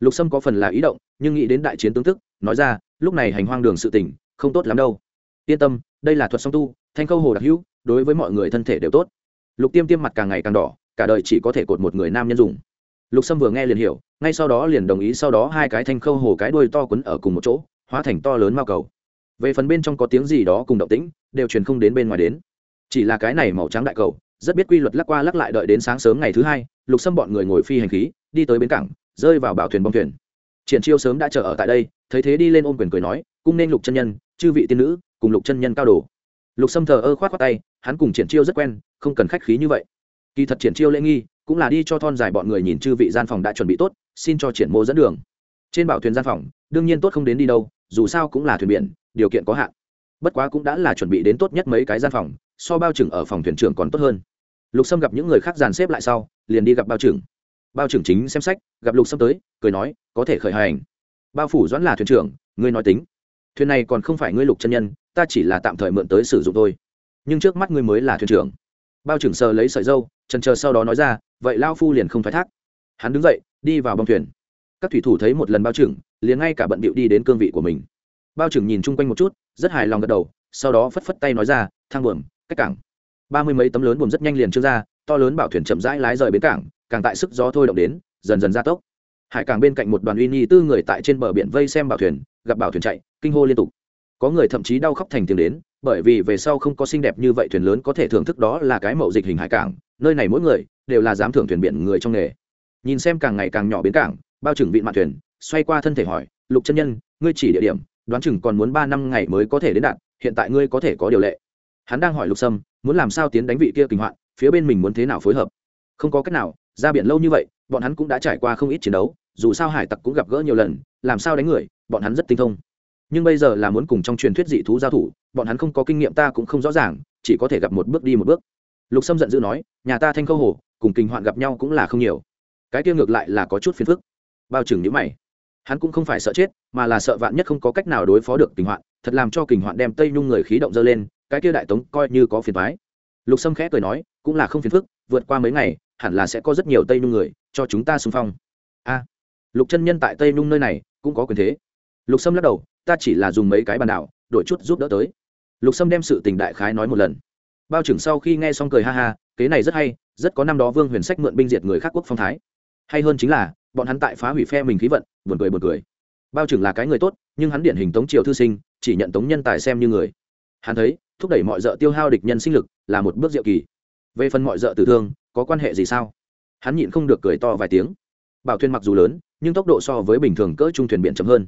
Lục sâm có phần là ý động, nhưng nghĩ đến đại chiến tướng thức nói ra, lúc này hành hoang đường sự tỉnh không tốt lắm đâu. Yên tâm, đây là thuật song tu, thanh khâu hồ đặc hữu, đối với mọi người thân thể đều tốt. Lục tiêm tiêm mặt càng ngày càng đỏ, cả đời chỉ có thể cột một người nam nhân dùng. Lục sâm vừa nghe liền hiểu ngay sau đó liền đồng ý sau đó hai cái thanh khâu hồ cái đuôi to quấn ở cùng một chỗ, hóa thành to lớn mao cầu. Về phần bên trong có tiếng gì đó cùng động tĩnh, đều truyền không đến bên ngoài đến. Chỉ là cái này màu trắng đại cầu, rất biết quy luật lắc qua lắc lại đợi đến sáng sớm ngày thứ hai, lục xâm bọn người ngồi phi hành khí, đi tới bến cảng, rơi vào bảo thuyền bong thuyền. Triển chiêu sớm đã chờ ở tại đây, thấy thế đi lên ôm quyền cười nói, cung nên lục chân nhân, chư vị tiên nữ, cùng lục chân nhân cao đồ. Lục xâm thờ ơ khoát khoát tay, hắn cùng triển chiêu rất quen, không cần khách khí như vậy. Kỳ thật triển chiêu lễ nghi, cũng là đi cho thon dài bọn người nhìn chư vị gian phòng đã chuẩn bị tốt xin cho triển mô dẫn đường. Trên bảo thuyền gian phòng, đương nhiên tốt không đến đi đâu, dù sao cũng là thuyền biển, điều kiện có hạn. Bất quá cũng đã là chuẩn bị đến tốt nhất mấy cái gian phòng, so bao trưởng ở phòng thuyền trưởng còn tốt hơn. Lục sâm gặp những người khác dàn xếp lại sau, liền đi gặp bao trưởng. Bao trưởng chính xem sách, gặp lục sâm tới, cười nói, có thể khởi hành. Bao phủ doãn là thuyền trưởng, ngươi nói tính. Thuyền này còn không phải ngươi lục chân nhân, ta chỉ là tạm thời mượn tới sử dụng thôi. Nhưng trước mắt ngươi mới là thuyền trưởng. Bao trưởng sờ lấy sợi dâu trần chờ sau đó nói ra, vậy lao phu liền không thoái thác. Hắn đứng dậy đi vào bong thuyền. Các thủy thủ thấy một lần bao trưởng, liền ngay cả bận bịu đi đến cương vị của mình. Bao trưởng nhìn chung quanh một chút, rất hài lòng gật đầu, sau đó phất phất tay nói ra, thang buồm, cách cảng. Ba mươi mấy tấm lớn buồm rất nhanh liền trương ra, to lớn bảo thuyền chậm rãi lái rời bến cảng, càng tại sức gió thôi động đến, dần dần gia tốc. Hải cảng bên cạnh một đoàn uy nhi tư người tại trên bờ biển vây xem bảo thuyền, gặp bảo thuyền chạy, kinh hô liên tục. Có người thậm chí đau khóc thành tiếng đến, bởi vì về sau không có xinh đẹp như vậy thuyền lớn có thể thưởng thức đó là cái mậu dịch hình hải cảng, nơi này mỗi người đều là dám thưởng thuyền biển người trong nghề nhìn xem càng ngày càng nhỏ bến cảng, bao trưởng vịn mạn thuyền, xoay qua thân thể hỏi, lục chân nhân, ngươi chỉ địa điểm, đoán chừng còn muốn ba năm ngày mới có thể đến đạt, hiện tại ngươi có thể có điều lệ. Hắn đang hỏi lục sâm, muốn làm sao tiến đánh vị kia kinh hoạn, phía bên mình muốn thế nào phối hợp? Không có cách nào, ra biển lâu như vậy, bọn hắn cũng đã trải qua không ít chiến đấu, dù sao hải tặc cũng gặp gỡ nhiều lần, làm sao đánh người, bọn hắn rất tinh thông. Nhưng bây giờ là muốn cùng trong truyền thuyết dị thú giao thủ, bọn hắn không có kinh nghiệm ta cũng không rõ ràng, chỉ có thể gặp một bước đi một bước. Lục sâm giận dữ nói, nhà ta thanh khâu hồ, cùng kinh hoạn gặp nhau cũng là không nhiều cái kia ngược lại là có chút phiền phức. Bao trừng nhữ mày. Hắn cũng không phải sợ chết, mà là sợ vạn nhất không có cách nào đối phó được kình hoạn, thật làm cho kình hoạn đem tây nhung người khí động dơ lên, cái kia đại tống coi như có phiền thoái lục sâm khẽ cười nói, cũng là không phiền phức, vượt qua mấy ngày, hẳn là sẽ có rất nhiều tây nhung người, cho chúng ta xung phong. A. Lục chân nhân tại tây nhung nơi này, cũng có quyền thế. Lục sâm lắc đầu, ta chỉ là dùng mấy cái bàn đảo, đổi chút giúp đỡ tới. Lục sâm đem sự tình đại khái nói một lần. Bao trưởng sau khi nghe xong cười ha ha, kế này rất hay, rất có năm đó vương huyền sách mượn binh diệt người khác quốc phong thái hay hơn chính là, bọn hắn tại phá hủy phe mình khí vận, buồn cười buồn cười. Bao trưởng là cái người tốt, nhưng hắn điển hình tống triều thư sinh, chỉ nhận tống nhân tài xem như người. Hắn thấy, thúc đẩy mọi d tiêu hao địch nhân sinh lực là một bước diệu kỳ. Về phần mọi d tử thương, có quan hệ gì sao? Hắn nhịn không được cười to vài tiếng. Bảo thuyền mặc dù lớn, nhưng tốc độ so với bình thường cỡ trung thuyền biển chậm hơn.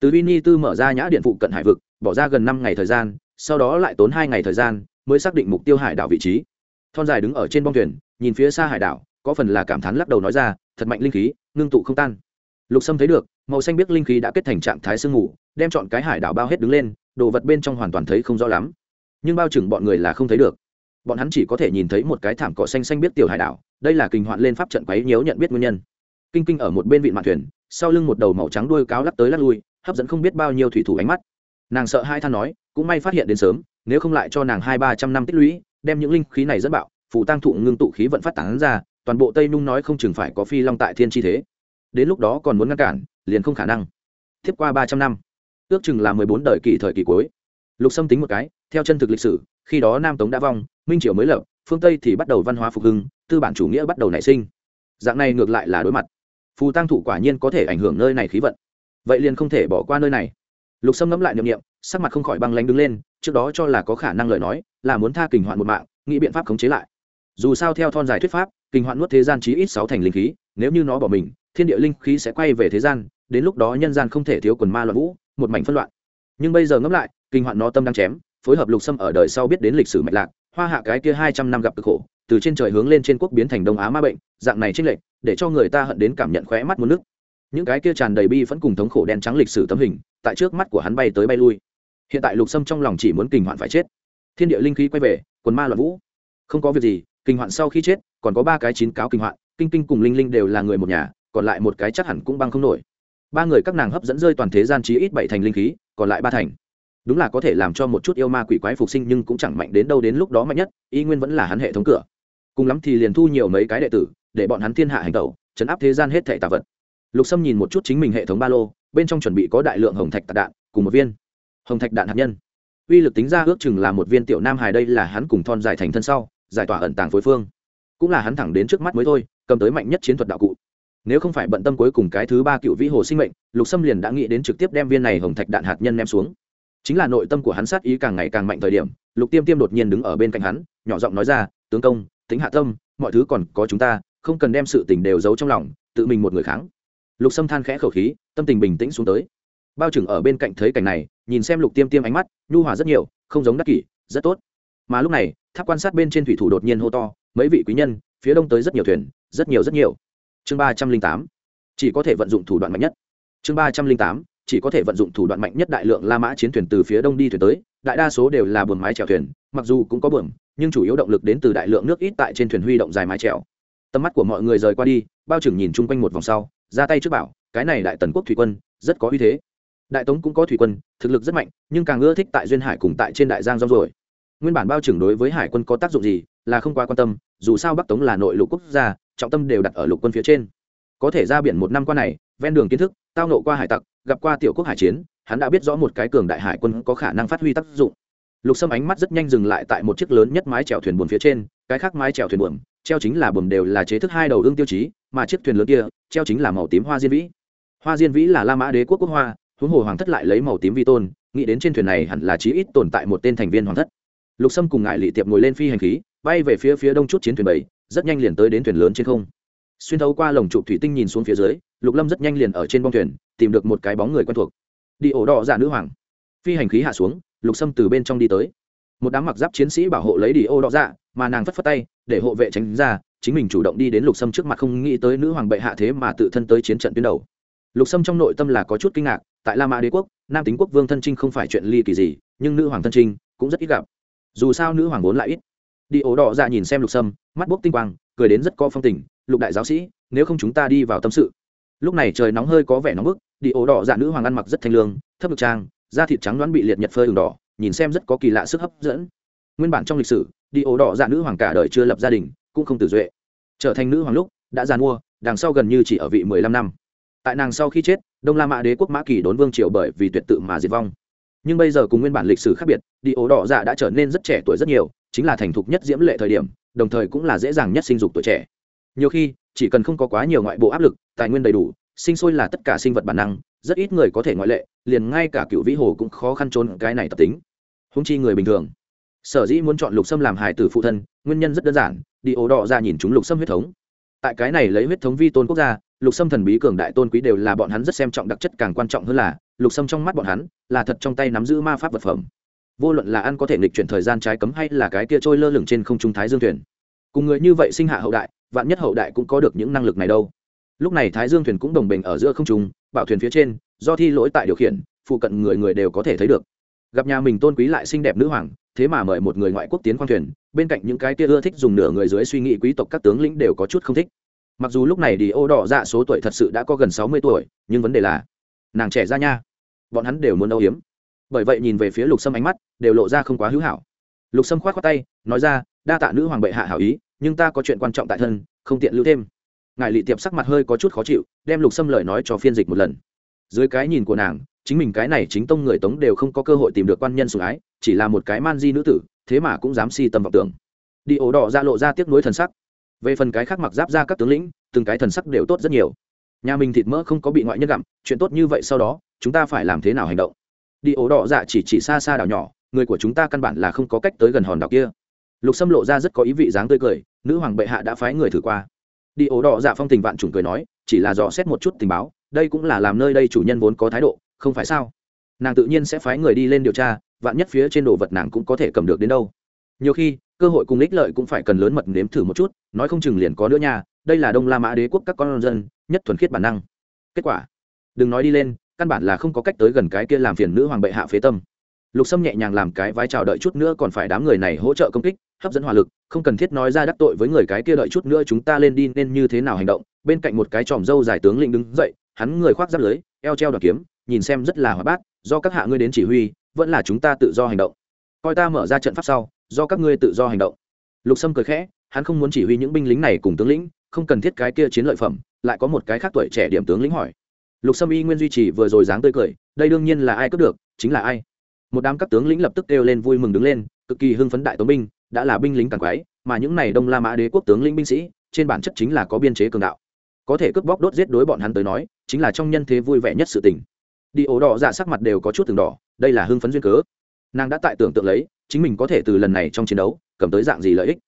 Từ vini tư mở ra nhã điện phụ cận hải vực, bỏ ra gần năm ngày thời gian, sau đó lại tốn hai ngày thời gian, mới xác định mục tiêu hải đảo vị trí. Thon dài đứng ở trên bong thuyền, nhìn phía xa hải đảo có phần là cảm thán lắc đầu nói ra, thật mạnh linh khí, ngưng tụ không tan. Lục sâm thấy được, màu xanh biết linh khí đã kết thành trạng thái sương mù, đem chọn cái hải đảo bao hết đứng lên, đồ vật bên trong hoàn toàn thấy không rõ lắm. Nhưng bao chừng bọn người là không thấy được. Bọn hắn chỉ có thể nhìn thấy một cái thảm cỏ xanh xanh biết tiểu hải đảo, đây là kinh hoạn lên pháp trận quấy nhiễu nhận biết nguyên nhân. Kinh kinh ở một bên vị mạn thuyền, sau lưng một đầu màu trắng đuôi cáo lắc tới lắc lui, hấp dẫn không biết bao nhiêu thủy thủ ánh mắt. Nàng sợ hai than nói, cũng may phát hiện đến sớm, nếu không lại cho nàng hai ba trăm năm tích lũy, đem những linh khí này dẫn bạo phụ tăng thụ ngưng tụ khí vận phát tán ra toàn bộ tây nung nói không chừng phải có phi long tại thiên chi thế. đến lúc đó còn muốn ngăn cản, liền không khả năng. tiếp qua ba trăm năm, ước chừng là mười bốn đời kỳ thời kỳ cuối. lục xâm tính một cái, theo chân thực lịch sử, khi đó nam tống đã vong, minh triều mới lập, phương tây thì bắt đầu văn hóa phục hưng, tư bản chủ nghĩa bắt đầu nảy sinh. dạng này ngược lại là đối mặt. phù tăng thủ quả nhiên có thể ảnh hưởng nơi này khí vận. vậy liền không thể bỏ qua nơi này. lục sâm ngẫm lại niệm niệm, sắc mặt không khỏi băng lánh đứng lên, trước đó cho là có khả năng lời nói, là muốn tha kình hoạn một mạng, nghĩ biện pháp khống chế lại. dù sao theo thon dài thuyết pháp kình hoạn nuốt thế gian chí ít sáu thành linh khí, nếu như nó bỏ mình, thiên địa linh khí sẽ quay về thế gian, đến lúc đó nhân gian không thể thiếu quần ma loạn vũ, một mảnh phân loạn. Nhưng bây giờ ngẫm lại, kinh hoạn nó tâm đang chém, phối hợp lục sâm ở đời sau biết đến lịch sử mạch lạc, hoa hạ cái kia hai trăm năm gặp cực khổ, từ trên trời hướng lên trên quốc biến thành đông á ma bệnh, dạng này trích lệch, để cho người ta hận đến cảm nhận khóe mắt muốn nước những cái kia tràn đầy bi vẫn cùng thống khổ đen trắng lịch sử tấm hình, tại trước mắt của hắn bay tới bay lui. Hiện tại lục sâm trong lòng chỉ muốn kinh hoạn phải chết. Thiên địa linh khí quay về, quần ma loạn vũ. Không có việc gì kinh hoạn sau khi chết, còn có ba cái chín cáo kinh hoạn, kinh kinh cùng linh linh đều là người một nhà, còn lại một cái chắc hẳn cũng băng không nổi. Ba người các nàng hấp dẫn rơi toàn thế gian trí ít bảy thành linh khí, còn lại ba thành. Đúng là có thể làm cho một chút yêu ma quỷ quái phục sinh nhưng cũng chẳng mạnh đến đâu đến lúc đó mạnh nhất, y nguyên vẫn là hắn hệ thống cửa. Cùng lắm thì liền thu nhiều mấy cái đệ tử, để bọn hắn thiên hạ hành tẩu, chấn áp thế gian hết thệ tạ vật. Lục sâm nhìn một chút chính mình hệ thống ba lô, bên trong chuẩn bị có đại lượng hồng thạch tạc đạn, cùng một viên. Hồng thạch đạn hạt nhân. Uy lực tính ra ước chừng là một viên tiểu nam hài đây là hắn cùng thon dài thành thân sau giải tỏa ẩn tàng phối phương. Cũng là hắn thẳng đến trước mắt mới thôi, cầm tới mạnh nhất chiến thuật đạo cụ. Nếu không phải bận tâm cuối cùng cái thứ ba cựu vĩ hồ sinh mệnh, lục sâm liền đã nghĩ đến trực tiếp đem viên này hồng thạch đạn hạt nhân ném xuống. Chính là nội tâm của hắn sát ý càng ngày càng mạnh thời điểm, lục tiêm tiêm đột nhiên đứng ở bên cạnh hắn, nhỏ giọng nói ra, tướng công tính hạ tâm, mọi thứ còn có chúng ta, không cần đem sự tình đều giấu trong lòng, tự mình một người kháng. Lục sâm than khẽ khẩu khí, tâm tình bình tĩnh xuống tới. Bao trừng ở bên cạnh thấy cảnh này, nhìn xem lục tiêm tiêm ánh mắt, nhu hòa rất nhiều, không giống đắc kỷ, rất tốt mà lúc này, tháp quan sát bên trên thủy thủ đột nhiên hô to, mấy vị quý nhân, phía đông tới rất nhiều thuyền, rất nhiều rất nhiều. Chương ba trăm linh tám, chỉ có thể vận dụng thủ đoạn mạnh nhất. Chương ba trăm linh tám, chỉ có thể vận dụng thủ đoạn mạnh nhất đại lượng la mã chiến thuyền từ phía đông đi thuyền tới, đại đa số đều là buồng mái chèo thuyền, mặc dù cũng có buồng nhưng chủ yếu động lực đến từ đại lượng nước ít tại trên thuyền huy động dài mái chèo. Tầm mắt của mọi người rời qua đi, bao trưởng nhìn chung quanh một vòng sau, ra tay trước bảo, cái này đại tần quốc thủy quân, rất có uy thế. Đại tống cũng có thủy quân, thực lực rất mạnh, nhưng càng ưa thích tại duyên hải cùng tại trên đại giang rong rồi nguyên bản bao trưởng đối với hải quân có tác dụng gì là không quá quan tâm, dù sao bắc tống là nội lục quốc gia, trọng tâm đều đặt ở lục quân phía trên. Có thể ra biển một năm qua này, ven đường kiến thức, tao nộ qua hải tặc, gặp qua tiểu quốc hải chiến, hắn đã biết rõ một cái cường đại hải quân có khả năng phát huy tác dụng. Lục sâm ánh mắt rất nhanh dừng lại tại một chiếc lớn nhất mái chèo thuyền buồm phía trên, cái khác mái chèo thuyền buồm, treo chính là buồm đều là chế thức hai đầu ương tiêu chí, mà chiếc thuyền lớn kia, treo chính là màu tím hoa diên vĩ. Hoa diên vĩ là la mã đế quốc quốc hoa, huống hồ hoàng thất lại lấy màu tím vi tôn, nghĩ đến trên thuyền này hẳn là chí ít tồn tại một tên thành viên hoàng thất lục sâm cùng ngại lị tiệp ngồi lên phi hành khí, bay về phía phía đông chút chiến thuyền bảy, rất nhanh liền tới đến thuyền lớn trên không. Xuyên thấu qua lồng trụ thủy tinh nhìn xuống phía dưới, lục lâm rất nhanh liền ở trên bong thuyền, tìm được một cái bóng người quen thuộc. Đi ổ đỏ giả nữ hoàng. Phi hành khí hạ xuống, lục sâm từ bên trong đi tới. Một đám mặc giáp chiến sĩ bảo hộ lấy đi ô đỏ dạ mà nàng phất phất tay, để hộ vệ tránh ra, chính mình chủ động đi đến lục sâm trước mặt không nghĩ tới nữ hoàng bệ hạ thế mà tự thân tới chiến trận tuyến đầu. Lục sâm trong nội tâm là có chút kinh ngạc, tại la mã đế quốc, nam tính quốc vương thân trinh không phải chuyện ly kỳ gì, nhưng nữ hoàng thân trinh cũng rất ít gặp dù sao nữ hoàng vốn lại ít. Đi ố đỏ dạ nhìn xem lục sâm, mắt bốc tinh quang, cười đến rất có phong tình, lục đại giáo sĩ, nếu không chúng ta đi vào tâm sự. Lúc này trời nóng hơi có vẻ nóng bức, đi ố đỏ dạ nữ hoàng ăn mặc rất thanh lương, thấp ngực trang, da thịt trắng đoán bị liệt nhật phơi đường đỏ, nhìn xem rất có kỳ lạ sức hấp dẫn. Nguyên bản trong lịch sử, đi ố đỏ dạ nữ hoàng cả đời chưa lập gia đình, cũng không tử duệ. Trở thành nữ hoàng lúc, đã giàn mua đằng sau gần như chỉ ở vị mười lăm năm. Tại nàng sau khi chết, đông la mã đế quốc mã kỳ đốn vương triều bởi vì tuyệt tự mà diệt vong nhưng bây giờ cùng nguyên bản lịch sử khác biệt, đi Ố đỏ dạ đã trở nên rất trẻ tuổi rất nhiều, chính là thành thục nhất diễm lệ thời điểm, đồng thời cũng là dễ dàng nhất sinh dục tuổi trẻ. Nhiều khi, chỉ cần không có quá nhiều ngoại bộ áp lực, tài nguyên đầy đủ, sinh sôi là tất cả sinh vật bản năng, rất ít người có thể ngoại lệ, liền ngay cả cựu vĩ hồ cũng khó khăn trốn cái này tập tính. Húng chi người bình thường. Sở dĩ muốn chọn lục sâm làm hài tử phụ thân, nguyên nhân rất đơn giản, đi Ố đỏ ra nhìn chúng lục sâm huyết thống. Tại cái này lấy huyết thống vi tôn quốc gia, lục sâm thần bí cường đại tôn quý đều là bọn hắn rất xem trọng, đặc chất càng quan trọng hơn là lục sâm trong mắt bọn hắn là thật trong tay nắm giữ ma pháp vật phẩm. Vô luận là ăn có thể nghịch chuyển thời gian trái cấm hay là cái kia trôi lơ lửng trên không trung thái dương thuyền. Cùng người như vậy sinh hạ hậu đại, vạn nhất hậu đại cũng có được những năng lực này đâu. Lúc này thái dương thuyền cũng đồng bình ở giữa không trung, bảo thuyền phía trên, do thi lỗi tại điều khiển, phụ cận người người đều có thể thấy được. Gặp nhà mình tôn quý lại xinh đẹp nữ hoàng, thế mà mời một người ngoại quốc tiến khoang thuyền, bên cạnh những cái kia ưa thích dùng nửa người dưới suy nghĩ quý tộc các tướng lĩnh đều có chút không thích. Mặc dù lúc này đi ô đỏ dạ số tuổi thật sự đã có gần sáu mươi tuổi, nhưng vấn đề là, nàng trẻ ra nha bọn hắn đều muốn âu hiếm bởi vậy nhìn về phía lục sâm ánh mắt đều lộ ra không quá hữu hảo. Lục sâm k h o á t khoác tay, nói ra, đa tạ nữ hoàng bệ hạ hảo ý, nhưng ta có chuyện quan trọng tại thân, không tiện lưu thêm. Ngài lị tiệp sắc mặt hơi có chút khó chịu, đem lục sâm lời nói cho phiên dịch một lần. Dưới cái nhìn của nàng, chính mình cái này chính tông người tống đều không có cơ hội tìm được quan nhân sủng ái, chỉ là một cái man di nữ tử, thế mà cũng dám si tâm vọng tưởng. Đi ổ đỏ ra lộ ra tiếc nuối thần sắc. Về phần cái khác mặc giáp ra các tướng lĩnh, từng cái thần sắc đều tốt rất nhiều. Nhà mình thịt mỡ không có bị ngoại nhân gặm, chuyện tốt như vậy sau đó chúng ta phải làm thế nào hành động? Đi ổ đỏ dạ chỉ chỉ xa xa đảo nhỏ, người của chúng ta căn bản là không có cách tới gần hòn đảo kia. Lục xâm lộ ra rất có ý vị dáng tươi cười, nữ hoàng bệ hạ đã phái người thử qua. Đi ổ đỏ dạ phong tình vạn trùng cười nói, chỉ là dò xét một chút tình báo, đây cũng là làm nơi đây chủ nhân vốn có thái độ, không phải sao? Nàng tự nhiên sẽ phái người đi lên điều tra, vạn nhất phía trên đồ vật nàng cũng có thể cầm được đến đâu. Nhiều khi, cơ hội cùng ích lợi cũng phải cần lớn mật nếm thử một chút, nói không chừng liền có nữa nha, đây là đông la mã đế quốc các con dân, nhất thuần khiết bản năng. Kết quả, đừng nói đi lên căn bản là không có cách tới gần cái kia làm phiền nữ hoàng bệ hạ phế tâm. Lục sâm nhẹ nhàng làm cái vai trào đợi chút nữa còn phải đám người này hỗ trợ công kích, hấp dẫn hỏa lực, không cần thiết nói ra đắc tội với người cái kia đợi chút nữa chúng ta lên đi nên như thế nào hành động. Bên cạnh một cái tròm dâu dài tướng lĩnh đứng dậy, hắn người khoác giáp lưới, eo treo đoạt kiếm, nhìn xem rất là hoạt bát, do các hạ ngươi đến chỉ huy, vẫn là chúng ta tự do hành động. Coi ta mở ra trận pháp sau, do các ngươi tự do hành động. Lục sâm cười khẽ, hắn không muốn chỉ huy những binh lính này cùng tướng lĩnh, không cần thiết cái kia chiến lợi phẩm, lại có một cái khác tuổi trẻ điểm tướng lĩnh hỏi lục sâm y nguyên duy trì vừa rồi dáng tươi cười, đây đương nhiên là ai cướp được, chính là ai? Một đám các tướng lĩnh lập tức kêu lên vui mừng đứng lên, cực kỳ hưng phấn đại tống binh, đã là binh lính càng quái mà những này đông la mã đế quốc tướng lĩnh binh sĩ, trên bản chất chính là có biên chế cường đạo. Có thể cướp bóc đốt giết đối bọn hắn tới nói, chính là trong nhân thế vui vẻ nhất sự tình. Đi ố đỏ dạ sắc mặt đều có chút từng đỏ, đây là hưng phấn duyên cớ. Nàng đã tại tưởng tượng lấy, chính mình có thể từ lần này trong chiến đấu, cầm tới dạng gì lợi ích.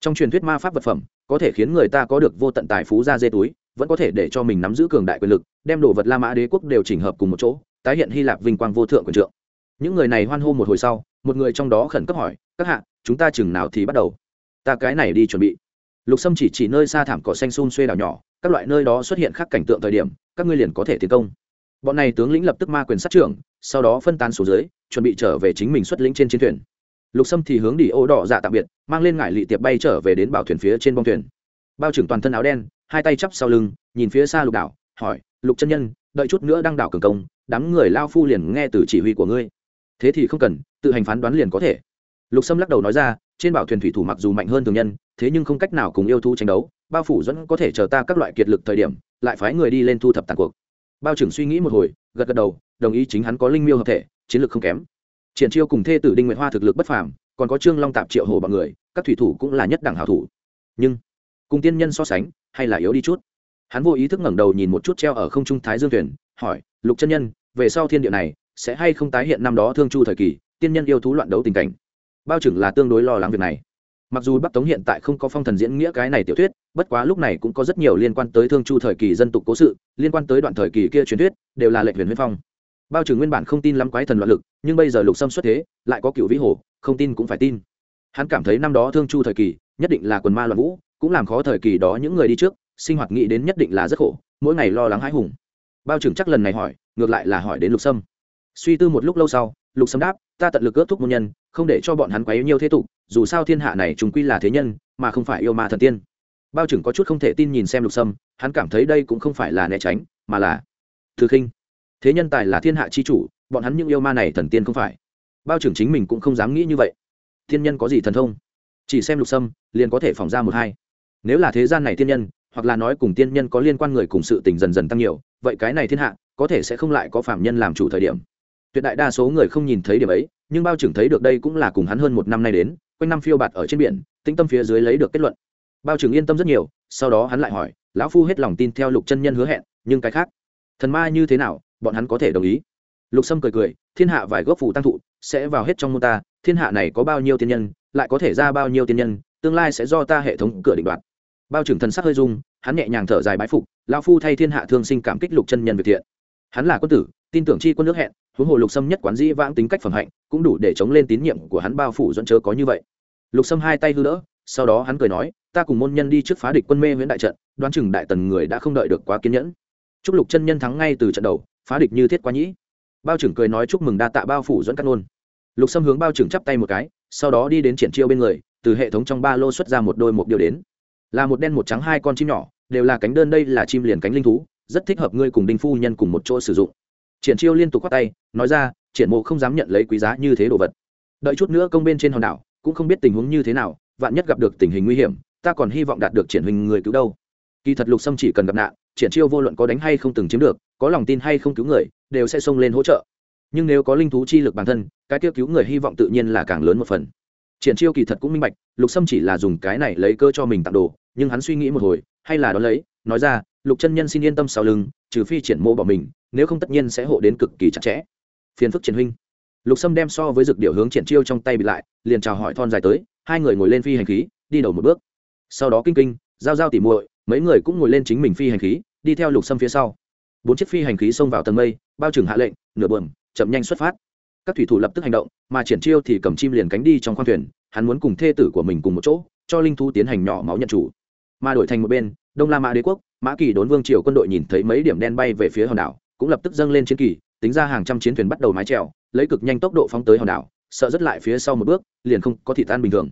Trong truyền thuyết ma pháp vật phẩm, có thể khiến người ta có được vô tận tài phú ra dê túi vẫn có thể để cho mình nắm giữ cường đại quyền lực, đem đồ vật la mã đế quốc đều chỉnh hợp cùng một chỗ, tái hiện hy lạp vinh quang vô thượng quyền trượng. Những người này hoan hô một hồi sau, một người trong đó khẩn cấp hỏi, các hạ, chúng ta chừng nào thì bắt đầu? Ta cái này đi chuẩn bị. Lục sâm chỉ chỉ nơi xa thảm cỏ xanh xun xuê đảo nhỏ, các loại nơi đó xuất hiện khác cảnh tượng thời điểm, các ngươi liền có thể tiến công. Bọn này tướng lĩnh lập tức ma quyền sát trưởng, sau đó phân tán xuống dưới, chuẩn bị trở về chính mình xuất lĩnh trên chiến thuyền. Lục sâm thì hướng đi ô đỏ dạ tạm biệt, mang lên ngải lị tiệp bay trở về đến bảo thuyền phía trên bông thuyền. Bao trưởng toàn thân áo đen hai tay chắp sau lưng, nhìn phía xa lục đảo, hỏi, lục chân nhân, đợi chút nữa đăng đảo cường công, đám người lao phu liền nghe từ chỉ huy của ngươi. Thế thì không cần, tự hành phán đoán liền có thể. Lục sâm lắc đầu nói ra, trên bảo thuyền thủy thủ mặc dù mạnh hơn thường nhân, thế nhưng không cách nào cùng yêu thu tranh đấu, bao phủ dẫn có thể chờ ta các loại kiệt lực thời điểm, lại phái người đi lên thu thập tàn cuộc. Bao trưởng suy nghĩ một hồi, gật gật đầu, đồng ý chính hắn có linh miêu hợp thể, chiến lược không kém. Triển chiêu cùng thê tử đinh nguyệt hoa thực lực bất phàm, còn có trương long tạp triệu hồ bằng người, các thủy thủ cũng là nhất đẳng hảo thủ. Nhưng, cùng tiên nhân so sánh hay là yếu đi chút? Hắn vô ý thức ngẩng đầu nhìn một chút treo ở không trung thái dương thuyền, hỏi, lục chân nhân, về sau thiên địa này sẽ hay không tái hiện năm đó thương chu thời kỳ, tiên nhân yêu thú loạn đấu tình cảnh? Bao trưởng là tương đối lo lắng việc này. Mặc dù bắc tống hiện tại không có phong thần diễn nghĩa cái này tiểu thuyết, bất quá lúc này cũng có rất nhiều liên quan tới thương chu thời kỳ dân tục cố sự, liên quan tới đoạn thời kỳ kia truyền thuyết, đều là lệnh huyền huyết phong. Bao trưởng nguyên bản không tin lắm quái thần loạn lực, nhưng bây giờ lục xâm xuất thế, lại có cựu vĩ hồ, không tin cũng phải tin. Hắn cảm thấy năm đó thương chu thời kỳ, nhất định là quần ma loạn vũ cũng làm khó thời kỳ đó những người đi trước, sinh hoạt nghĩ đến nhất định là rất khổ, mỗi ngày lo lắng hãi hùng. Bao trưởng chắc lần này hỏi, ngược lại là hỏi đến lục sâm. Suy tư một lúc lâu sau, lục sâm đáp, ta tận lực ước thúc môn nhân, không để cho bọn hắn quấy nhiều thế tục, dù sao thiên hạ này chúng quy là thế nhân, mà không phải yêu ma thần tiên. Bao trưởng có chút không thể tin nhìn xem lục sâm, hắn cảm thấy đây cũng không phải là né tránh, mà là thư khinh. Thế nhân tài là thiên hạ chi chủ, bọn hắn những yêu ma này thần tiên không phải. Bao trưởng chính mình cũng không dám nghĩ như vậy. Thiên nhân có gì thần thông? Chỉ xem lục sâm, liền có thể phỏng ra một hai nếu là thế gian này thiên nhân, hoặc là nói cùng tiên nhân có liên quan người cùng sự tình dần dần tăng nhiều, vậy cái này thiên hạ, có thể sẽ không lại có phạm nhân làm chủ thời điểm. Tuyệt đại đa số người không nhìn thấy điểm ấy, nhưng bao trưởng thấy được đây cũng là cùng hắn hơn một năm nay đến, quanh năm phiêu bạt ở trên biển, tĩnh tâm phía dưới lấy được kết luận. Bao trưởng yên tâm rất nhiều, sau đó hắn lại hỏi, lão phu hết lòng tin theo lục chân nhân hứa hẹn, nhưng cái khác? Thần ma như thế nào, bọn hắn có thể đồng ý. Lục sâm cười cười, thiên hạ vài gốc phủ tăng thụ, sẽ vào hết trong môn ta, thiên hạ này có bao nhiêu tiên nhân, lại có thể ra bao nhiêu tiên nhân, tương lai sẽ do ta hệ thống cửa định đoạt bao trưởng thần sắc hơi dung hắn nhẹ nhàng thở dài bái phục, lão phu thay thiên hạ thương sinh cảm kích lục chân nhân việt thiện. Hắn là quân tử, tin tưởng chi quân nước hẹn, huống hồ lục sâm nhất quán dĩ vãng tính cách phẩm hạnh, cũng đủ để chống lên tín nhiệm của hắn bao phủ dẫn chớ có như vậy. Lục sâm hai tay hư đỡ, sau đó hắn cười nói, ta cùng môn nhân đi trước phá địch quân mê nguyễn đại trận, đoán chừng đại tần người đã không đợi được quá kiên nhẫn. Chúc lục chân nhân thắng ngay từ trận đầu, phá địch như thiết quá nhĩ. Bao trưởng cười nói chúc mừng đa tạ bao phủ dẫn cắt nôn lục sâm hướng bao trưởng chắp tay một cái, sau đó đi đến triển chiêu bên người, từ hệ thống trong ba lô xuất ra một đôi một điều đến là một đen một trắng hai con chim nhỏ, đều là cánh đơn đây là chim liền cánh linh thú, rất thích hợp ngươi cùng đinh phu nhân cùng một chỗ sử dụng. Triển chiêu liên tục khoác tay, nói ra, triển mộ không dám nhận lấy quý giá như thế đồ vật. Đợi chút nữa công bên trên hòn đảo, cũng không biết tình huống như thế nào, vạn nhất gặp được tình hình nguy hiểm, ta còn hy vọng đạt được triển hình người cứu đâu. Kỳ thật lục sâm chỉ cần gặp nạn, triển chiêu vô luận có đánh hay không từng chiếm được, có lòng tin hay không cứu người, đều sẽ xông lên hỗ trợ. Nhưng nếu có linh thú chi lực bản thân, cái tiêu cứu người hy vọng tự nhiên là càng lớn một phần triển chiêu kỳ thật cũng minh bạch, lục sâm chỉ là dùng cái này lấy cơ cho mình tặng đồ, nhưng hắn suy nghĩ một hồi, hay là đón lấy, nói ra, lục chân nhân xin yên tâm sau lưng, trừ phi triển mô bỏ mình, nếu không tất nhiên sẽ hộ đến cực kỳ chặt chẽ. Phiền phức triển huynh. Lục sâm đem so với dược điệu hướng triển chiêu trong tay bị lại, liền chào hỏi thon dài tới, hai người ngồi lên phi hành khí, đi đầu một bước. Sau đó kinh kinh, giao giao tỉ muội, mấy người cũng ngồi lên chính mình phi hành khí, đi theo lục sâm phía sau. Bốn chiếc phi hành khí xông vào tầng mây, bao trừng hạ lệnh, nửa bờm chậm nhanh xuất phát các thủy thủ lập tức hành động, mà triển chiêu thì cầm chim liền cánh đi trong khoang thuyền, hắn muốn cùng thê tử của mình cùng một chỗ, cho linh thú tiến hành nhỏ máu nhận chủ. Mà đổi thành một bên, đông la mã đế quốc, mã kỳ đốn vương triều quân đội nhìn thấy mấy điểm đen bay về phía hòn đảo, cũng lập tức dâng lên chiến kỳ, tính ra hàng trăm chiến thuyền bắt đầu mái trèo lấy cực nhanh tốc độ phóng tới hòn đảo, sợ rất lại phía sau một bước, liền không có thị tan bình thường.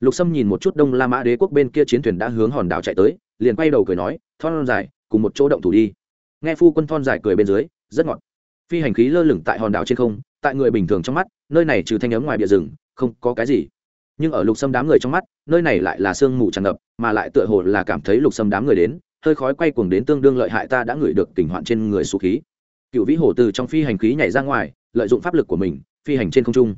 Lục sâm nhìn một chút đông la mã đế quốc bên kia chiến thuyền đã hướng hòn đảo chạy tới, liền quay đầu cười nói, thon dài, cùng một chỗ động thủ đi. Nghe phu quân thon dài cười bên dưới, rất ngọt. Phi hành khí lơ lửng tại hòn đảo trên không tại người bình thường trong mắt, nơi này trừ thanh ấm ngoài bìa rừng, không có cái gì. Nhưng ở lục sâm đám người trong mắt, nơi này lại là sương mù tràn ngập, mà lại tựa hồ là cảm thấy lục sâm đám người đến, hơi khói quay cuồng đến tương đương lợi hại ta đã ngửi được tình hoạn trên người số khí. Cựu vĩ hổ từ trong phi hành khí nhảy ra ngoài, lợi dụng pháp lực của mình, phi hành trên không trung.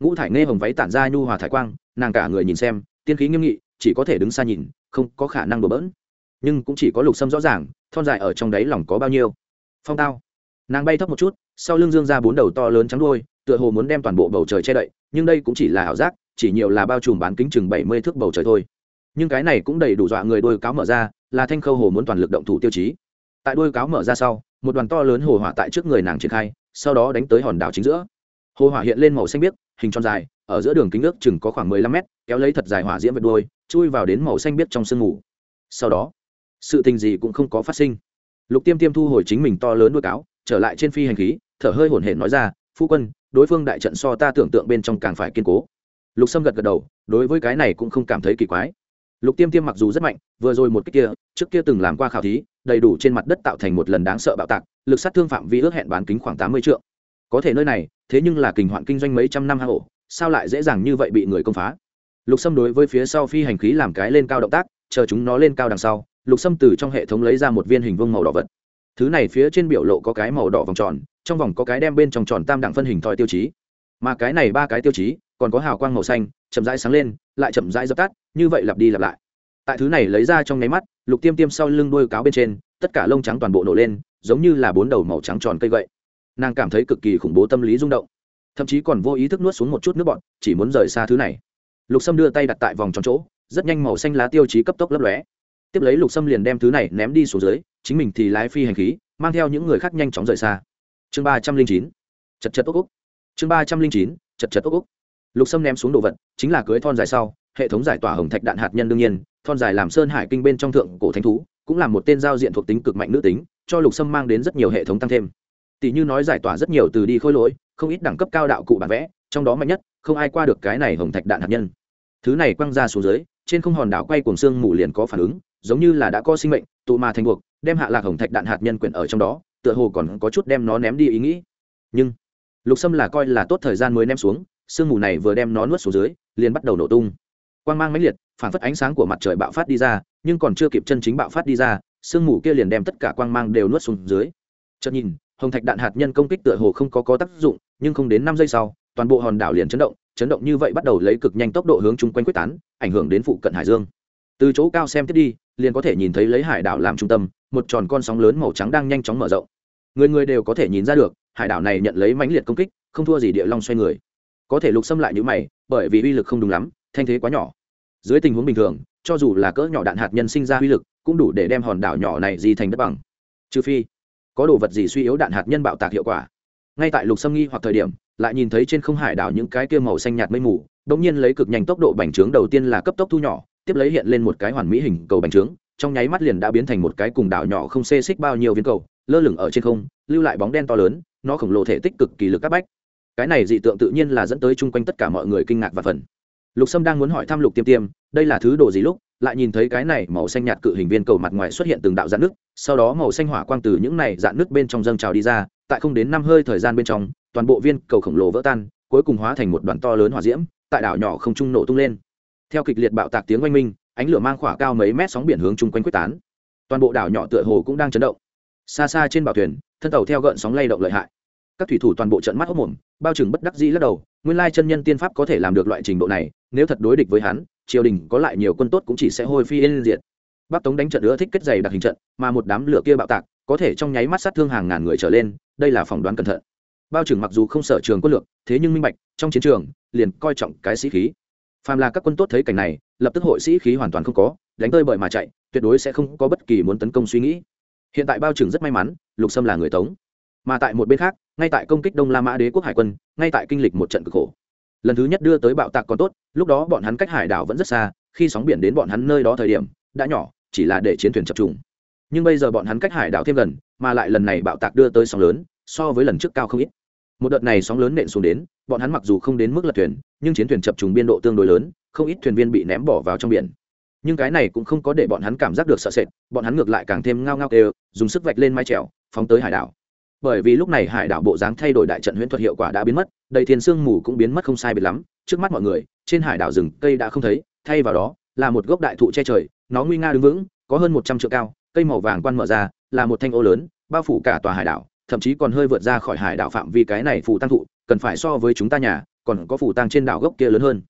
Ngũ thải nghe hồng váy tản ra nhu hòa thải quang, nàng cả người nhìn xem, tiên khí nghiêm nghị, chỉ có thể đứng xa nhìn, không có khả năng đổ bỡn. Nhưng cũng chỉ có lục sâm rõ ràng, thon dài ở trong đáy lòng có bao nhiêu. Phong tao nàng bay thấp một chút, sau lưng dương ra bốn đầu to lớn trắng đôi tựa hồ muốn đem toàn bộ bầu trời che đậy, nhưng đây cũng chỉ là ảo giác, chỉ nhiều là bao trùm bán kính chừng bảy mươi thước bầu trời thôi. Nhưng cái này cũng đầy đủ dọa người đôi cáo mở ra, là thanh khâu hồ muốn toàn lực động thủ tiêu chí. Tại đôi cáo mở ra sau, một đoàn to lớn hồ hỏa tại trước người nàng triển khai, sau đó đánh tới hòn đảo chính giữa. Hồ hỏa hiện lên màu xanh biếc, hình tròn dài, ở giữa đường kính nước chừng có khoảng mười lăm mét, kéo lấy thật dài hỏa diễm vật đôi chui vào đến màu xanh biếc trong sương ngủ. sau đó, sự tình gì cũng không có phát sinh. Lục tiêm tiêm thu hồi chính mình to lớn đuôi cáo trở lại trên phi hành khí, thở hơi hổn hển nói ra, phu quân, đối phương đại trận so ta tưởng tượng bên trong càng phải kiên cố. Lục sâm gật gật đầu, đối với cái này cũng không cảm thấy kỳ quái. Lục tiêm tiêm mặc dù rất mạnh, vừa rồi một cách kia, trước kia từng làm qua khảo thí, đầy đủ trên mặt đất tạo thành một lần đáng sợ bạo tạc, lực sát thương phạm vi ước hẹn bán kính khoảng tám mươi triệu có thể nơi này, thế nhưng là kình hoạn kinh doanh mấy trăm năm hang ổ, sao lại dễ dàng như vậy bị người công phá? Lục sâm đối với phía sau phi hành khí làm cái lên cao động tác, chờ chúng nó lên cao đằng sau, lục sâm từ trong hệ thống lấy ra một viên hình vương màu đỏ vật thứ này phía trên biểu lộ có cái màu đỏ vòng tròn, trong vòng có cái đem bên trong tròn tam đẳng phân hình thòi tiêu chí. Mà cái này ba cái tiêu chí, còn có hào quang màu xanh, chậm rãi sáng lên, lại chậm rãi dập tắt, như vậy lặp đi lặp lại. Tại thứ này lấy ra trong nháy mắt, lục tiêm tiêm sau lưng đuôi cáo bên trên, tất cả lông trắng toàn bộ nổ lên, giống như là bốn đầu màu trắng tròn cây gậy nàng cảm thấy cực kỳ khủng bố tâm lý rung động. Thậm chí còn vô ý thức nuốt xuống một chút nước bọt, chỉ muốn rời xa thứ này. Lục sâm đưa tay đặt tại vòng tròn chỗ, rất nhanh màu xanh lá tiêu chí cấp tốc lấp lóe. Tiếp lấy lục sâm liền đem thứ này ném đi xuống dưới chính mình thì lái phi hành khí, mang theo những người khác nhanh chóng rời xa. Chương ba trăm linh chín, chật chật ốc úc chương ba trăm linh chín, chật chật ốc úc lục sâm ném xuống đồ vật, chính là cưới thon dài sau, hệ thống giải tỏa hồng thạch đạn hạt nhân đương nhiên, thon dài làm sơn hải kinh bên trong thượng cổ thánh thú, cũng là một tên giao diện thuộc tính cực mạnh nữ tính, cho lục sâm mang đến rất nhiều hệ thống tăng thêm. Tỷ như nói giải tỏa rất nhiều từ đi khôi lỗi, không ít đẳng cấp cao đạo cụ bản vẽ, trong đó mạnh nhất, không ai qua được cái này hồng thạch đạn hạt nhân. Thứ này quăng ra xuống dưới, trên không hòn đảo quay cuồng xương mù liền có phản ứng giống như là đã có sinh mệnh, tụ mà thành buộc, đem hạ lạc hồng thạch đạn hạt nhân quyển ở trong đó, tựa hồ còn có chút đem nó ném đi ý nghĩ. Nhưng, lục sâm là coi là tốt thời gian mới ném xuống, sương mù này vừa đem nó nuốt xuống dưới, liền bắt đầu nổ tung. Quang mang mãnh liệt, phản phất ánh sáng của mặt trời bạo phát đi ra, nhưng còn chưa kịp chân chính bạo phát đi ra, sương mù kia liền đem tất cả quang mang đều nuốt xuống dưới. Chợt nhìn, hồng thạch đạn hạt nhân công kích tựa hồ không có có tác dụng, nhưng không đến năm giây sau, toàn bộ hòn đảo liền chấn động chấn động như vậy bắt đầu lấy cực nhanh tốc độ hướng chung quanh quyết tán, ảnh hưởng đến phụ cận hải dương từ chỗ cao xem tiếp đi, liền có thể nhìn thấy lấy hải đảo làm trung tâm, một tròn con sóng lớn màu trắng đang nhanh chóng mở rộng. Người người đều có thể nhìn ra được, hải đảo này nhận lấy mãnh liệt công kích, không thua gì địa long xoay người. Có thể lục xâm lại những mày, bởi vì uy lực không đúng lắm, thanh thế quá nhỏ. Dưới tình huống bình thường, cho dù là cỡ nhỏ đạn hạt nhân sinh ra uy lực, cũng đủ để đem hòn đảo nhỏ này di thành đất bằng. Trừ phi, có đồ vật gì suy yếu đạn hạt nhân bạo tạc hiệu quả. Ngay tại lục xâm nghi hoặc thời điểm, lại nhìn thấy trên không hải đảo những cái kia màu xanh nhạt mây mù đ ỗ n g nhiên lấy cực nhanh tốc độ bành trướng đầu tiên là cấp tốc thu nhỏ tiếp lấy hiện lên một cái hoàn mỹ hình cầu bành trướng, trong nháy mắt liền đã biến thành một cái cùng đảo nhỏ không xê xích bao nhiêu viên cầu, lơ lửng ở trên không, lưu lại bóng đen to lớn, nó khổng lồ thể tích cực kỳ lực các bách. Cái này dị tượng tự nhiên là dẫn tới chung quanh tất cả mọi người kinh ngạc và phần lục sâm đang muốn hỏi thăm lục tiêm tiêm, đây là thứ đồ gì lúc, lại nhìn thấy cái này màu xanh nhạt cự hình viên cầu mặt ngoài xuất hiện từng đạo dạn nước sau đó màu xanh hỏa quang từ những này dạn nước bên trong dâng trào đi ra, tại không đến năm hơi thời gian bên trong, toàn bộ viên cầu khổng lồ vỡ tan, cuối cùng hóa thành một đoàn to lớn hỏa diễm, tại đảo nhỏ không trung nổ tung lên theo kịch liệt bạo tạc tiếng oanh minh, ánh lửa mang khỏa cao mấy mét sóng biển hướng chung quanh quyết tán. Toàn bộ đảo nhỏ tựa hồ cũng đang chấn động. Xa xa trên bảo thuyền, thân tàu theo gợn sóng lay động lợi hại. Các thủy thủ toàn bộ trận mắt hốc mồm, bao trừng bất đắc dĩ lắc đầu, nguyên lai chân nhân tiên pháp có thể làm được loại trình độ này, nếu thật đối địch với hắn, triều đình có lại nhiều quân tốt cũng chỉ sẽ hôi phi yên diệt. Bắc tống đánh trận nữa thích kết dày đặc hình trận, mà một đám lửa kia bạo tạc, có thể trong nháy mắt sát thương hàng ngàn người trở lên, đây là phỏng đoán cẩn thận. Bao trừng mặc dù không sở trường quân lược, thế nhưng minh bạch, trong chiến trường, liền coi trọng cái sĩ khí phàm là các quân tốt thấy cảnh này, lập tức hội sĩ khí hoàn toàn không có, đánh tơi bời mà chạy, tuyệt đối sẽ không có bất kỳ muốn tấn công suy nghĩ. Hiện tại bao trừng rất may mắn, lục sâm là người tống. Mà tại một bên khác, ngay tại công kích đông la mã đế quốc hải quân, ngay tại kinh lịch một trận cực khổ. Lần thứ nhất đưa tới bạo tạc còn tốt, lúc đó bọn hắn cách hải đảo vẫn rất xa, khi sóng biển đến bọn hắn nơi đó thời điểm, đã nhỏ, chỉ là để chiến thuyền chập trùng. Nhưng bây giờ bọn hắn cách hải đảo thêm gần, mà lại lần này bạo tạc đưa tới sóng lớn, so với lần trước cao không ít. Một đợt này sóng lớn nện xuống đến bọn hắn mặc dù không đến mức lật thuyền, nhưng chiến thuyền chập trùng biên độ tương đối lớn, không ít thuyền viên bị ném bỏ vào trong biển. Nhưng cái này cũng không có để bọn hắn cảm giác được sợ sệt, bọn hắn ngược lại càng thêm ngao ngao kêu, dùng sức vạch lên mái trèo phóng tới hải đảo. Bởi vì lúc này hải đảo bộ dáng thay đổi đại trận huyễn thuật hiệu quả đã biến mất, đầy thiên sương mù cũng biến mất không sai biệt lắm, trước mắt mọi người, trên hải đảo rừng cây đã không thấy, thay vào đó, là một gốc đại thụ che trời, nó nguy nga đứng vững, có hơn một trăm triệu cao, cây màu vàng quan mở ra, là một thanh ô lớn, bao phủ cả tòa hải đảo thậm chí còn hơi vượt ra khỏi hải đảo phạm vi cái này phù tăng thụ, cần phải so với chúng ta nhà, còn có phù tăng trên đảo gốc kia lớn hơn.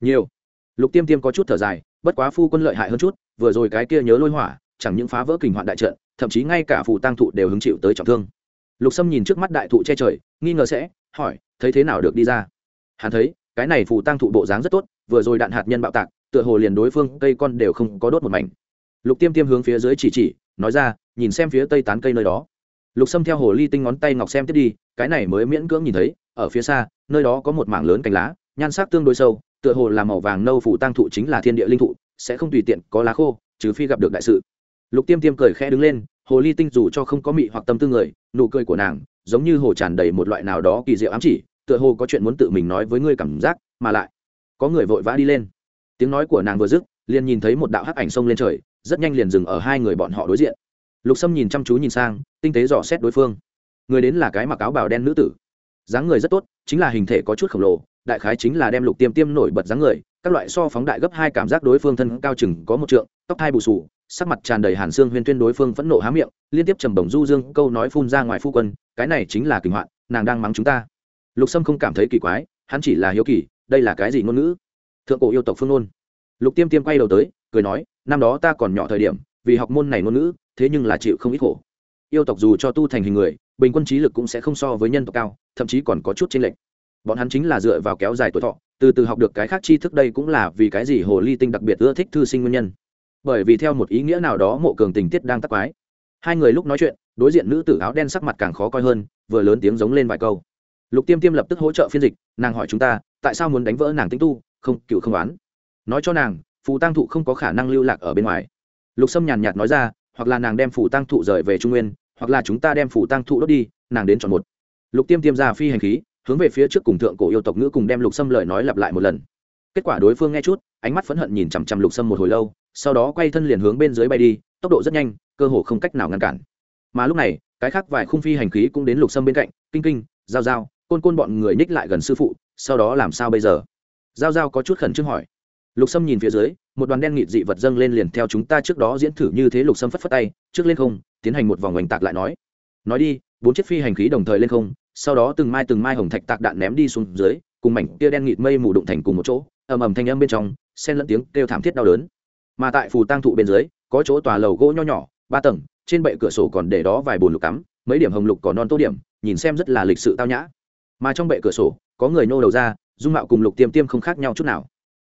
Nhiều. Lục tiêm tiêm có chút thở dài, bất quá phu quân lợi hại hơn chút, vừa rồi cái kia nhớ lôi hỏa, chẳng những phá vỡ kình hoạn đại trận, thậm chí ngay cả phù tăng thụ đều hứng chịu tới trọng thương. Lục sâm nhìn trước mắt đại thụ che trời, nghi ngờ sẽ, hỏi, thấy thế nào được đi ra? Hắn thấy, cái này phù tăng thụ bộ dáng rất tốt, vừa rồi đạn hạt nhân bạo tạc, tựa hồ liền đối phương cây con đều không có đốt một mảnh. Lục tiêm tiêm hướng phía dưới chỉ chỉ, nói ra, nhìn xem phía tây tán cây nơi đó lục sâm theo hồ ly tinh ngón tay ngọc xem tiếp đi, cái này mới miễn cưỡng nhìn thấy, ở phía xa, nơi đó có một mảng lớn cành lá, nhan sắc tương đối sâu, tựa hồ là màu vàng nâu phủ tăng thụ chính là thiên địa linh thụ, sẽ không tùy tiện có lá khô, trừ phi gặp được đại sự. Lục tiêm tiêm cười khẽ đứng lên, hồ ly tinh dù cho không có mị hoặc tâm tư người, nụ cười của nàng giống như hồ tràn đầy một loại nào đó kỳ diệu ám chỉ, tựa hồ có chuyện muốn tự mình nói với ngươi cảm giác, mà lại có người vội vã đi lên. Tiếng nói của nàng vừa dứt, liền nhìn thấy một đạo hắc ảnh sông lên trời, rất nhanh liền dừng ở hai người bọn họ đối diện lục sâm nhìn chăm chú nhìn sang, tinh tế dò xét đối phương. Người đến là cái mặc áo bào đen nữ tử. Dáng người rất tốt, chính là hình thể có chút khổng lồ, đại khái chính là đem lục tiêm tiêm nổi bật dáng người, các loại so phóng đại gấp hai cảm giác đối phương thân cao chừng có một trượng, tóc hai bù sù sắc mặt tràn đầy hàn xương huyên tuyên đối phương phẫn nộ há miệng, liên tiếp trầm bổng du dương, câu nói phun ra ngoài phu quân, cái này chính là kinh hoạn, nàng đang mắng chúng ta. Lục sâm không cảm thấy kỳ quái, hắn chỉ là hiếu kỳ, đây là cái gì ngôn ngữ? Thượng cổ yêu tộc phương ngôn. Lục tiêm tiêm quay đầu tới, cười nói, năm đó ta còn nhỏ thời điểm, vì học môn này ngôn ngữ thế nhưng là chịu không ít khổ. Yêu tộc dù cho tu thành hình người, bình quân trí lực cũng sẽ không so với nhân tộc cao, thậm chí còn có chút chênh lệch. Bọn hắn chính là dựa vào kéo dài tuổi thọ, từ từ học được cái khác tri thức đây cũng là vì cái gì hồ ly tinh đặc biệt ưa thích thư sinh nguyên nhân. Bởi vì theo một ý nghĩa nào đó mộ cường tình tiết đang tắc quái. Hai người lúc nói chuyện, đối diện nữ tử áo đen sắc mặt càng khó coi hơn, vừa lớn tiếng giống lên vài câu. Lục tiêm tiêm lập tức hỗ trợ phiên dịch, nàng hỏi chúng ta, tại sao muốn đánh vỡ nàng tinh tu? Không, cựu không oán. Nói cho nàng, phù tăng thụ không có khả năng lưu lạc ở bên ngoài. Lục sâm nhàn nhạt nói ra hoặc là nàng đem phủ tăng thụ rời về trung nguyên, hoặc là chúng ta đem phủ tăng thụ đốt đi, nàng đến chọn một. Lục tiêm tiêm ra phi hành khí, hướng về phía trước cùng thượng cổ yêu tộc ngữ cùng đem lục sâm lời nói lặp lại một lần. Kết quả đối phương nghe chút, ánh mắt phẫn hận nhìn chằm chằm lục sâm một hồi lâu, sau đó quay thân liền hướng bên dưới bay đi, tốc độ rất nhanh, cơ hồ không cách nào ngăn cản. Mà lúc này, cái khác vài khung phi hành khí cũng đến lục sâm bên cạnh, kinh kinh, giao giao, côn côn bọn người ních lại gần sư phụ, sau đó làm sao bây giờ? Giao giao có chút khẩn trương hỏi lục sâm nhìn phía dưới, một đoàn đen nghịt dị vật dâng lên liền theo chúng ta trước đó diễn thử như thế lục sâm phất phất tay, trước lên không, tiến hành một vòng oanh tạc lại nói. Nói đi, bốn chiếc phi hành khí đồng thời lên không, sau đó từng mai từng mai hồng thạch tạc đạn ném đi xuống dưới, cùng mảnh kia đen nghịt mây mù đụng thành cùng một chỗ, ầm ầm thanh âm bên trong, xen lẫn tiếng kêu thảm thiết đau đớn. Mà tại phù tang thụ bên dưới, có chỗ tòa lầu gỗ nho nhỏ, ba tầng, trên bệ cửa sổ còn để đó vài bồn lục cắm, mấy điểm hồng lục còn non tô điểm, nhìn xem rất là lịch sự tao nhã. Mà trong bệ cửa sổ, có người nô đầu ra, dung mạo cùng lục tiêm tiêm không khác nhau chút nào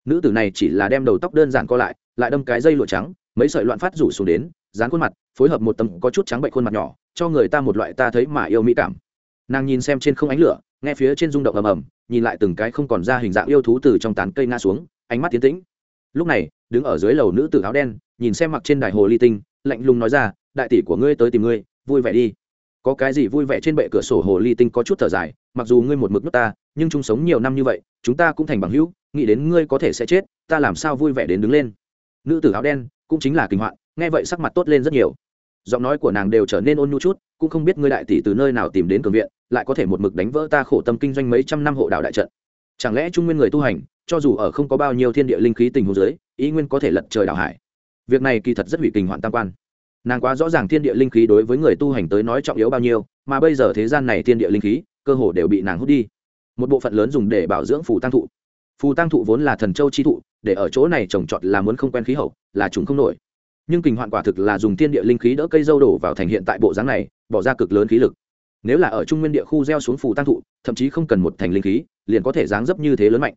nữ tử này chỉ là đem đầu tóc đơn giản co lại lại đâm cái dây lụa trắng, mấy sợi loạn phát rủ xuống đến, dán khuôn mặt, phối hợp một tấm có chút trắng bệnh khuôn mặt nhỏ, cho người ta một loại ta thấy mà yêu mỹ cảm. Nàng nhìn xem trên không ánh lửa, nghe phía trên rung động ầm ầm, nhìn lại từng cái không còn ra hình dạng yêu thú từ trong tán cây ngã xuống, ánh mắt tiến tĩnh. Lúc này, đứng ở dưới lầu nữ tử áo đen, nhìn xem mặc trên đài hồ ly tinh, lạnh lùng nói ra, đại tỷ của ngươi tới tìm ngươi, vui vẻ đi có cái gì vui vẻ trên bệ cửa sổ hồ ly tinh có chút thở dài, mặc dù ngươi một mực nước ta, nhưng chung sống nhiều năm như vậy, chúng ta cũng thành bằng hữu, nghĩ đến ngươi có thể sẽ chết, ta làm sao vui vẻ đến đứng lên. Nữ tử áo đen cũng chính là kinh hoạn, nghe vậy sắc mặt tốt lên rất nhiều. Giọng nói của nàng đều trở nên ôn nhu chút, cũng không biết ngươi đại tỷ từ nơi nào tìm đến cường viện, lại có thể một mực đánh vỡ ta khổ tâm kinh doanh mấy trăm năm hộ đạo đại trận. Chẳng lẽ trung nguyên người tu hành, cho dù ở không có bao nhiêu thiên địa linh khí tình huống dưới, ý nguyên có thể lật trời đảo hải? Việc này kỳ thật rất hủy kinh hoạn tam quan nàng quá rõ ràng thiên địa linh khí đối với người tu hành tới nói trọng yếu bao nhiêu, mà bây giờ thế gian này thiên địa linh khí, cơ hồ đều bị nàng hút đi. Một bộ phận lớn dùng để bảo dưỡng phù tăng thụ. Phù tăng thụ vốn là thần châu chi thụ, để ở chỗ này trồng trọt là muốn không quen khí hậu, là chúng không nổi. Nhưng kình hoạn quả thực là dùng thiên địa linh khí đỡ cây dâu đổ vào thành hiện tại bộ dáng này, bỏ ra cực lớn khí lực. Nếu là ở trung nguyên địa khu gieo xuống phù tăng thụ, thậm chí không cần một thành linh khí, liền có thể dáng dấp như thế lớn mạnh.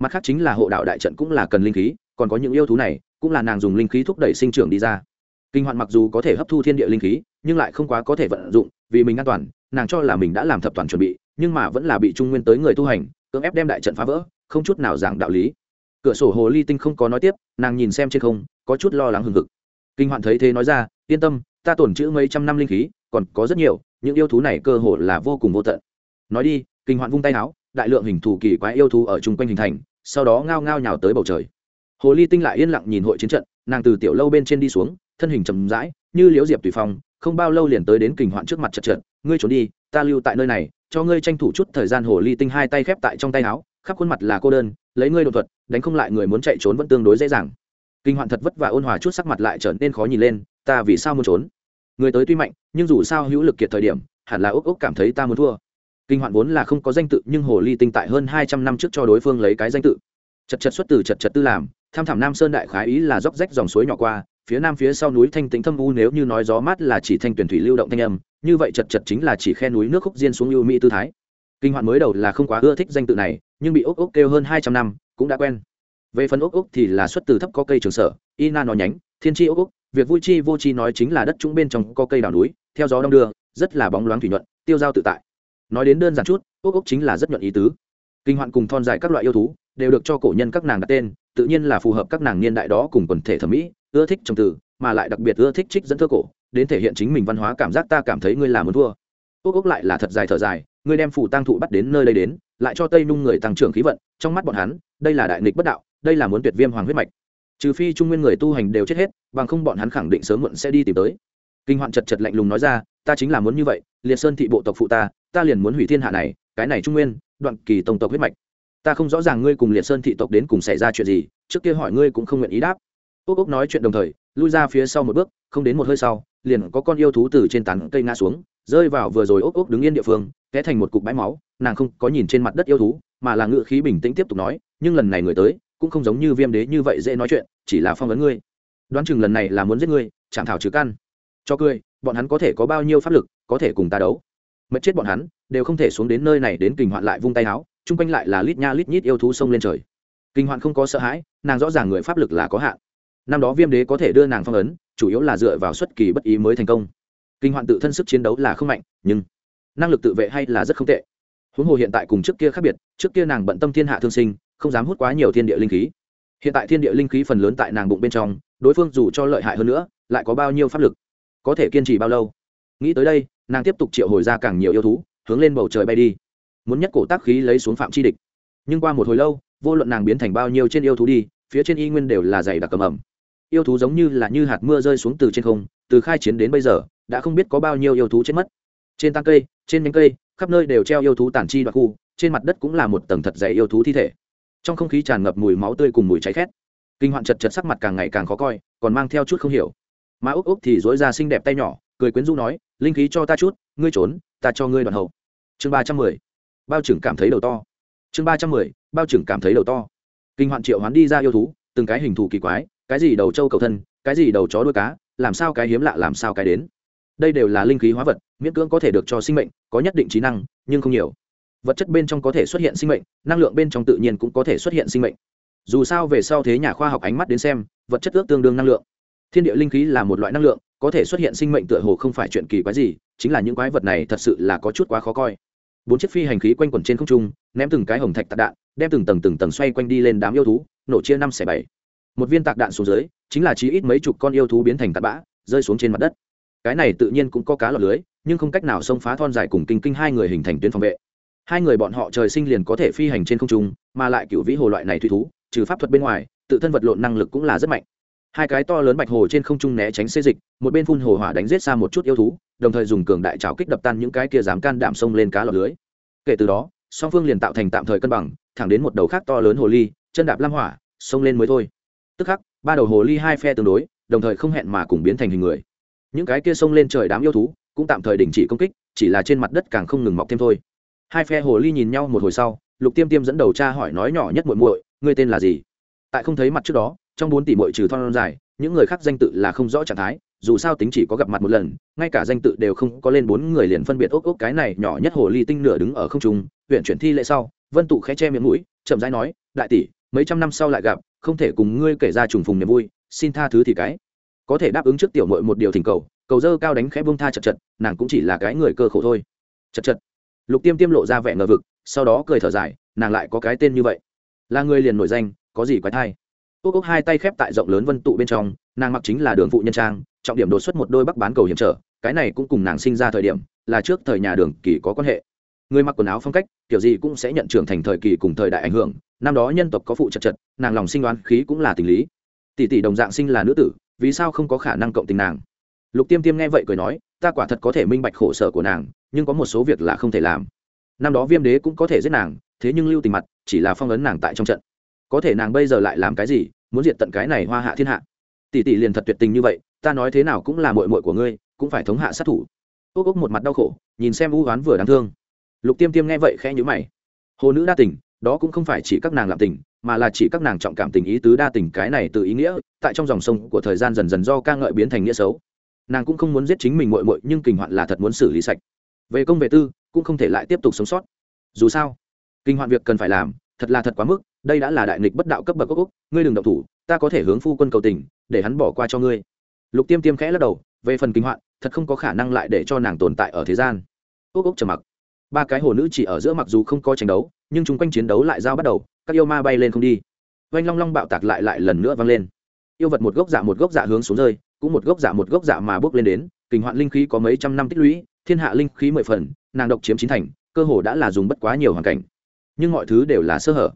Mặt khác chính là hộ đạo đại trận cũng là cần linh khí, còn có những yêu thú này, cũng là nàng dùng linh khí thúc đẩy sinh trưởng đi ra kinh hoạn mặc dù có thể hấp thu thiên địa linh khí, nhưng lại không quá có thể vận dụng, vì mình an toàn, nàng cho là mình đã làm thập toàn chuẩn bị, nhưng mà vẫn là bị trung nguyên tới người tu hành, cưỡng ép đem đại trận phá vỡ, không chút nào giảng đạo lý. Cửa sổ hồ ly tinh không có nói tiếp, nàng nhìn xem trên không, có chút lo lắng hừng hực. Kinh hoạn thấy thế nói ra, yên tâm, ta tổn chữ mấy trăm năm linh khí, còn có rất nhiều, những yêu thú này cơ hồ là vô cùng vô tận. Nói đi, kinh hoạn vung tay áo, đại lượng hình thù kỳ quái yêu thú ở chung quanh hình thành, sau đó ngao ngao nhào tới bầu trời. Hồ ly tinh lại yên lặng nhìn hội chiến trận, nàng từ tiểu lâu bên trên đi xuống thân hình chậm rãi, như liễu diệp tùy phong, không bao lâu liền tới đến kình hoạn trước mặt chật chật, ngươi trốn đi, ta lưu tại nơi này, cho ngươi tranh thủ chút thời gian hồ ly tinh hai tay khép tại trong tay áo, khắp khuôn mặt là cô đơn, lấy ngươi đột thuật, đánh không lại người muốn chạy trốn vẫn tương đối dễ dàng. Kinh hoạn thật vất vả ôn hòa chút sắc mặt lại trở nên khó nhìn lên, ta vì sao muốn trốn? Người tới tuy mạnh, nhưng dù sao hữu lực kiệt thời điểm, hẳn là ốc ốc cảm thấy ta muốn thua. Kinh hoạn vốn là không có danh tự, nhưng hồ ly tinh tại hơn hai trăm năm trước cho đối phương lấy cái danh tự. Chật chật xuất từ chật chật tư làm, tham thảm nam sơn đại khái ý là dốc rách dòng suối nhỏ qua phía nam phía sau núi thanh tĩnh thâm u, nếu như nói gió mát là chỉ thanh tuyển thủy lưu động thanh âm, như vậy chật chật chính là chỉ khe núi nước khúc diên xuống ưu mỹ tư thái. Kinh hoạn mới đầu là không quá ưa thích danh tự này, nhưng bị ốc ốc kêu hơn hai trăm năm, cũng đã quen. Về phần ốc ốc thì là xuất từ thấp có cây trường sở, ina na nó nhánh, thiên tri ốc ốc, việc vui chi vô chi nói chính là đất trũng bên trong có cây đào núi, theo gió đông đưa, rất là bóng loáng thủy nhuận, tiêu dao tự tại. Nói đến đơn giản chút, ốc ốc chính là rất nhuận ý tứ. Kinh hoạn cùng thon dài các loại yêu thú, đều được cho cổ nhân các nàng đặt tên tự nhiên là phù hợp các nàng niên đại đó cùng quần thể thẩm mỹ, ưa thích trồng từ, mà lại đặc biệt ưa thích trích dẫn thơ cổ, đến thể hiện chính mình văn hóa cảm giác ta cảm thấy ngươi là muốn thua. Ốc ốc lại là thật dài thở dài, ngươi đem phù tăng thụ bắt đến nơi đây đến, lại cho tây nung người tăng trưởng khí vận, trong mắt bọn hắn, đây là đại nghịch bất đạo, đây là muốn tuyệt viêm hoàng huyết mạch. Trừ phi trung nguyên người tu hành đều chết hết, bằng không bọn hắn khẳng định sớm muộn sẽ đi tìm tới. Kinh hoạn chật chật lạnh lùng nói ra, ta chính là muốn như vậy, liệt sơn thị bộ tộc phụ ta ta liền muốn hủy thiên hạ này, cái này trung nguyên, đoạn kỳ tổng tộc huyết mạch ta không rõ ràng ngươi cùng liệt sơn thị tộc đến cùng xảy ra chuyện gì, trước kia hỏi ngươi cũng không nguyện ý đáp. Ốc ốc nói chuyện đồng thời, lui ra phía sau một bước, không đến một hơi sau, liền có con yêu thú từ trên tán cây ngã xuống, rơi vào vừa rồi ốc ốc đứng yên địa phương, té thành một cục bãi máu, nàng không có nhìn trên mặt đất yêu thú, mà là ngự khí bình tĩnh tiếp tục nói, nhưng lần này người tới, cũng không giống như viêm đế như vậy dễ nói chuyện, chỉ là phong ấn ngươi. Đoán chừng lần này là muốn giết ngươi, chạm thảo trừ căn. Cho cười, bọn hắn có thể có bao nhiêu pháp lực, có thể cùng ta đấu. Mất chết bọn hắn, đều không thể xuống đến nơi này đến kình hoạn lại vung tay áo chung quanh lại là lít nha lít nhít yêu thú sông lên trời. Kinh hoạn không có sợ hãi, nàng rõ ràng người pháp lực là có hạn. Năm đó viêm đế có thể đưa nàng phong ấn, chủ yếu là dựa vào xuất kỳ bất ý mới thành công. Kinh hoạn tự thân sức chiến đấu là không mạnh, nhưng năng lực tự vệ hay là rất không tệ. Huống hồ hiện tại cùng trước kia khác biệt, trước kia nàng bận tâm thiên hạ thương sinh, không dám hút quá nhiều thiên địa linh khí. Hiện tại thiên địa linh khí phần lớn tại nàng bụng bên trong, đối phương dù cho lợi hại hơn nữa, lại có bao nhiêu pháp lực? Có thể kiên trì bao lâu? Nghĩ tới đây, nàng tiếp tục triệu hồi ra càng nhiều yêu thú, hướng lên bầu trời bay đi muốn nhất cổ tác khí lấy xuống phạm chi địch. Nhưng qua một hồi lâu, vô luận nàng biến thành bao nhiêu trên yêu thú đi, phía trên y nguyên đều là dày đặc cầm ẩm. Yêu thú giống như là như hạt mưa rơi xuống từ trên không, từ khai chiến đến bây giờ, đã không biết có bao nhiêu yêu thú chết mất. Trên tăng cây, trên nhánh cây, khắp nơi đều treo yêu thú tản chi đoạt khu, trên mặt đất cũng là một tầng thật dày yêu thú thi thể. Trong không khí tràn ngập mùi máu tươi cùng mùi cháy khét. Kinh hoạn chật chật sắc mặt càng ngày càng khó coi, còn mang theo chút không hiểu. Mà úc úc thì dối ra xinh đẹp tay nhỏ, cười quyến rũ nói, linh khí cho ta chút, ngươi trốn, ta cho ngươi đoàn hậu. Chương ba trăm mười bao trưởng cảm thấy đầu to. Chương ba trăm mười, bao trưởng cảm thấy đầu to. Kinh hoạn triệu hoán đi ra yêu thú, từng cái hình thù kỳ quái, cái gì đầu trâu cầu thân, cái gì đầu chó đuôi cá, làm sao cái hiếm lạ, làm sao cái đến. Đây đều là linh khí hóa vật, miễn cưỡng có thể được cho sinh mệnh, có nhất định trí năng, nhưng không nhiều. Vật chất bên trong có thể xuất hiện sinh mệnh, năng lượng bên trong tự nhiên cũng có thể xuất hiện sinh mệnh. Dù sao về sau thế nhà khoa học ánh mắt đến xem, vật chất ước tương đương năng lượng. Thiên địa linh khí là một loại năng lượng, có thể xuất hiện sinh mệnh tựa hồ không phải chuyện kỳ quái gì, chính là những quái vật này thật sự là có chút quá khó coi bốn chiếc phi hành khí quanh quẩn trên không trung, ném từng cái hồng thạch tạc đạn, đem từng tầng từng tầng xoay quanh đi lên đám yêu thú, nổ chia năm xẻ bảy. Một viên tạc đạn xuống dưới, chính là chí ít mấy chục con yêu thú biến thành tạt bã, rơi xuống trên mặt đất. Cái này tự nhiên cũng có cá lọt lưới, nhưng không cách nào xông phá thon dài cùng kinh kinh hai người hình thành tuyến phòng vệ. Hai người bọn họ trời sinh liền có thể phi hành trên không trung, mà lại cựu vĩ hồ loại này thủy thú, trừ pháp thuật bên ngoài, tự thân vật lộn năng lực cũng là rất mạnh. Hai cái to lớn bạch hồ trên không trung né tránh xê dịch, một bên phun hồ hỏa đánh giết xa một chút yêu thú đồng thời dùng cường đại trào kích đập tan những cái kia dám can đảm xông lên cá lọt lưới. Kể từ đó, song phương liền tạo thành tạm thời cân bằng, thẳng đến một đầu khác to lớn hồ ly, chân đạp lam hỏa, xông lên mới thôi. Tức khắc, ba đầu hồ ly hai phe tương đối, đồng thời không hẹn mà cùng biến thành hình người. Những cái kia xông lên trời đám yêu thú, cũng tạm thời đình chỉ công kích, chỉ là trên mặt đất càng không ngừng mọc thêm thôi. Hai phe hồ ly nhìn nhau một hồi sau, lục tiêm tiêm dẫn đầu cha hỏi nói nhỏ nhất muội muội, ngươi tên là gì? Tại không thấy mặt trước đó, trong bốn tỷ muội trừ thon dài, những người khác danh tự là không rõ trạng thái dù sao tính chỉ có gặp mặt một lần, ngay cả danh tự đều không có lên bốn người liền phân biệt ốc ốc cái này nhỏ nhất hồ ly tinh nửa đứng ở không trung, huyện chuyển thi lễ sau, vân tụ khẽ che miệng mũi, chậm rãi nói, đại tỷ, mấy trăm năm sau lại gặp, không thể cùng ngươi kể ra trùng phùng niềm vui, xin tha thứ thì cái. Có thể đáp ứng trước tiểu mội một điều thỉnh cầu cầu dơ cao đánh khẽ bông tha chật chật, nàng cũng chỉ là cái người cơ khổ thôi. Chật chật. Lục tiêm tiêm lộ ra vẻ ngờ vực, sau đó cười thở dài, nàng lại có cái tên như vậy. Là người liền nổi danh, có gì quái thai. Ốc ốc hai tay khép tại rộng lớn vân tụ bên trong, nàng mặc chính là đường phụ nhân trang trọng điểm đột xuất một đôi bắc bán cầu hiểm trở, cái này cũng cùng nàng sinh ra thời điểm, là trước thời nhà đường kỳ có quan hệ. Người mặc quần áo phong cách, kiểu gì cũng sẽ nhận trưởng thành thời kỳ cùng thời đại ảnh hưởng, năm đó nhân tộc có phụ chật chật nàng lòng sinh đoán khí cũng là tình lý. Tỷ tỷ đồng dạng sinh là nữ tử, vì sao không có khả năng cộng tình nàng? Lục tiêm tiêm nghe vậy cười nói, ta quả thật có thể minh bạch khổ sở của nàng, nhưng có một số việc là không thể làm. Năm đó viêm đế cũng có thể giết nàng, thế nhưng lưu tình mặt chỉ là phong ấn nàng tại trong trận. Có thể nàng bây giờ lại làm cái gì, muốn diệt tận cái này hoa hạ thiên hạ? Tỷ tỷ liền thật tuyệt tình như vậy ta nói thế nào cũng là mội mội của ngươi, cũng phải thống hạ sát thủ. Ốc ốc một mặt đau khổ, nhìn xem u oán vừa đáng thương. Lục tiêm tiêm nghe vậy khẽ nhữ mày. Hồ nữ đa tình, đó cũng không phải chỉ các nàng làm tình, mà là chỉ các nàng trọng cảm tình ý tứ đa tình cái này từ ý nghĩa, tại trong dòng sông của thời gian dần dần do ca ngợi biến thành nghĩa xấu. Nàng cũng không muốn giết chính mình mội mội nhưng kinh hoạn là thật muốn xử lý sạch. Về công về tư, cũng không thể lại tiếp tục sống sót. Dù sao, kinh hoạn việc cần phải làm, thật là thật quá mức, đây đã là đại nghịch bất đạo cấp bậc ốc ốc ngươi đừng động thủ, ta có thể hướng phu quân cầu tình, để hắn bỏ qua cho ngươi lục tiêm tiêm khẽ lắc đầu, về phần kinh hoạn, thật không có khả năng lại để cho nàng tồn tại ở thế gian. Ốc ốc trầm mặc. Ba cái hồ nữ chỉ ở giữa mặc dù không có tranh đấu, nhưng chung quanh chiến đấu lại giao bắt đầu, các yêu ma bay lên không đi. Oanh long long bạo tạc lại lại lần nữa vang lên. Yêu vật một gốc dạ một gốc dạ hướng xuống rơi, cũng một gốc dạ một gốc dạ mà bước lên đến, kinh hoạn linh khí có mấy trăm năm tích lũy, thiên hạ linh khí mười phần, nàng độc chiếm chín thành, cơ hồ đã là dùng bất quá nhiều hoàn cảnh. Nhưng mọi thứ đều là sơ hở.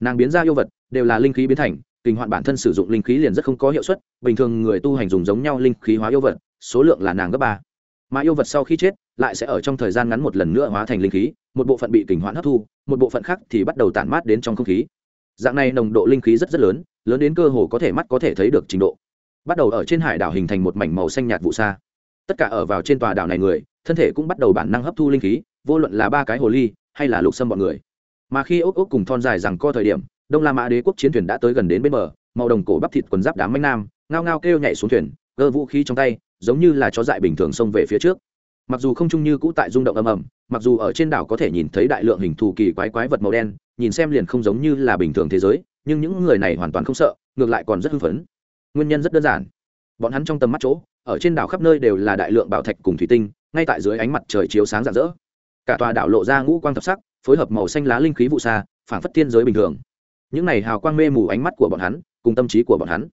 Nàng biến ra yêu vật, đều là linh khí biến thành kinh hoạn bản thân sử dụng linh khí liền rất không có hiệu suất, bình thường người tu hành dùng giống nhau linh khí hóa yêu vật, số lượng là nàng gấp ba. Mà yêu vật sau khi chết, lại sẽ ở trong thời gian ngắn một lần nữa hóa thành linh khí, một bộ phận bị kình hoạn hấp thu, một bộ phận khác thì bắt đầu tản mát đến trong không khí. Dạng này nồng độ linh khí rất rất lớn lớn đến cơ hồ có thể mắt có thể thấy được trình độ. Bắt đầu ở trên hải đảo hình thành một mảnh màu xanh nhạt vụ xa tất cả ở vào trên tòa đảo này người, thân thể cũng bắt đầu bản năng hấp thu linh khí, vô luận là ba cái hồ ly hay là lục xâm bọn người. Mà khi ốc ốc cùng thon dài rằng co thời điểm đông la mã đế quốc chiến thuyền đã tới gần đến bên bờ, màu đồng cổ bắp thịt quần giáp đám mánh nam, ngao ngao kêu nhảy xuống thuyền, gơ vũ khí trong tay, giống như là chó dại bình thường xông về phía trước. Mặc dù không chung như cũ tại rung động ầm ầm, mặc dù ở trên đảo có thể nhìn thấy đại lượng hình thù kỳ quái quái vật màu đen, nhìn xem liền không giống như là bình thường thế giới, nhưng những người này hoàn toàn không sợ, ngược lại còn rất hưng phấn. Nguyên nhân rất đơn giản. Bọn hắn trong tầm mắt chỗ, ở trên đảo khắp nơi đều là đại lượng bảo thạch cùng thủy tinh, ngay tại dưới ánh mặt trời chiếu sáng rạng rỡ. Cả tòa đảo lộ ra ngũ quang thập sắc, phối hợp màu xanh lá linh khí vụ xa, phảng phất thiên giới bình thường những này hào quang mê mù ánh mắt của bọn hắn, cùng tâm trí của bọn hắn.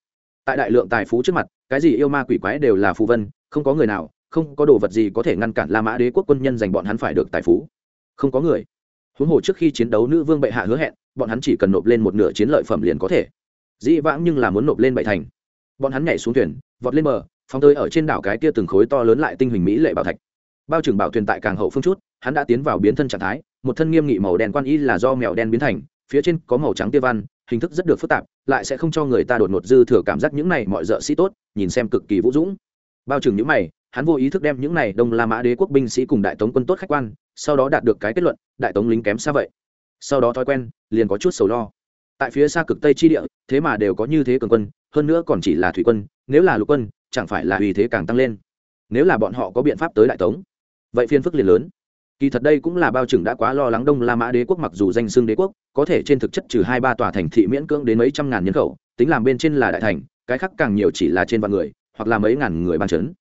Tại đại lượng tài phú trước mặt, cái gì yêu ma quỷ quái đều là phù vân, không có người nào, không có đồ vật gì có thể ngăn cản la mã đế quốc quân nhân dành bọn hắn phải được tài phú. Không có người. Huống hồ trước khi chiến đấu nữ vương bệ hạ hứa hẹn, bọn hắn chỉ cần nộp lên một nửa chiến lợi phẩm liền có thể. Dĩ vãng nhưng là muốn nộp lên bảy thành. Bọn hắn nhảy xuống thuyền, vọt lên bờ, phóng tới ở trên đảo cái kia từng khối to lớn lại tinh hình mỹ lệ bảo thạch. Bao trưởng bảo thuyền tại càng hậu phương chút, hắn đã tiến vào biến thân trạng thái, một thân nghiêm nghị màu đen quan y là do mèo đen biến thành phía trên có màu trắng tia văn, hình thức rất được phức tạp, lại sẽ không cho người ta đột ngột dư thừa cảm giác những này mọi dợ sĩ tốt, nhìn xem cực kỳ vũ dũng. Bao trừng những mày, hắn vô ý thức đem những này đông la mã đế quốc binh sĩ cùng đại tống quân tốt khách quan, sau đó đạt được cái kết luận, đại tống lính kém xa vậy. Sau đó thói quen, liền có chút sầu lo. Tại phía xa cực tây chi địa, thế mà đều có như thế cường quân, hơn nữa còn chỉ là thủy quân, nếu là lục quân, chẳng phải là uy thế càng tăng lên. Nếu là bọn họ có biện pháp tới đại tống, vậy phiên phức liền lớn kỳ thật đây cũng là bao trừng đã quá lo lắng đông la mã đế quốc mặc dù danh xưng đế quốc, có thể trên thực chất trừ hai ba tòa thành thị miễn cưỡng đến mấy trăm ngàn nhân khẩu, tính làm bên trên là đại thành, cái khác càng nhiều chỉ là trên vạn người, hoặc là mấy ngàn người ban chấn.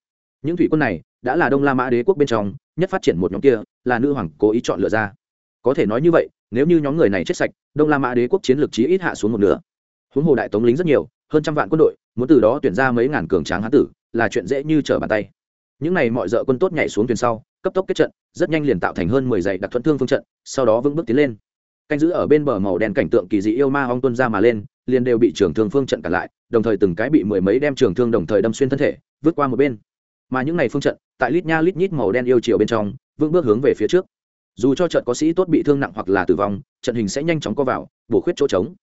Những thủy quân này đã là đông la mã đế quốc bên trong, nhất phát triển một nhóm kia, là nữ hoàng cố ý chọn lựa ra. Có thể nói như vậy, nếu như nhóm người này chết sạch, đông la mã đế quốc chiến lược chí ít hạ xuống một nửa. Huống hồ đại tống lính rất nhiều, hơn trăm vạn quân đội, muốn từ đó tuyển ra mấy ngàn cường tráng hán tử, là chuyện dễ như trở bàn tay. Những này mọi dợ quân tốt nhảy xuống thuyền sau cấp tốc kết trận, rất nhanh liền tạo thành hơn mười dãy đặc thuận thương phương trận, sau đó vững bước tiến lên. Canh giữ ở bên bờ màu đen cảnh tượng kỳ dị yêu ma ong tuân ra mà lên, liền đều bị trưởng thương phương trận cản lại, đồng thời từng cái bị mười mấy đem trường thương đồng thời đâm xuyên thân thể, vượt qua một bên. Mà những này phương trận, tại lít nha lít nhít màu đen yêu chiều bên trong, vững bước hướng về phía trước. Dù cho trận có sĩ tốt bị thương nặng hoặc là tử vong, trận hình sẽ nhanh chóng co vào, bổ khuyết chỗ trống.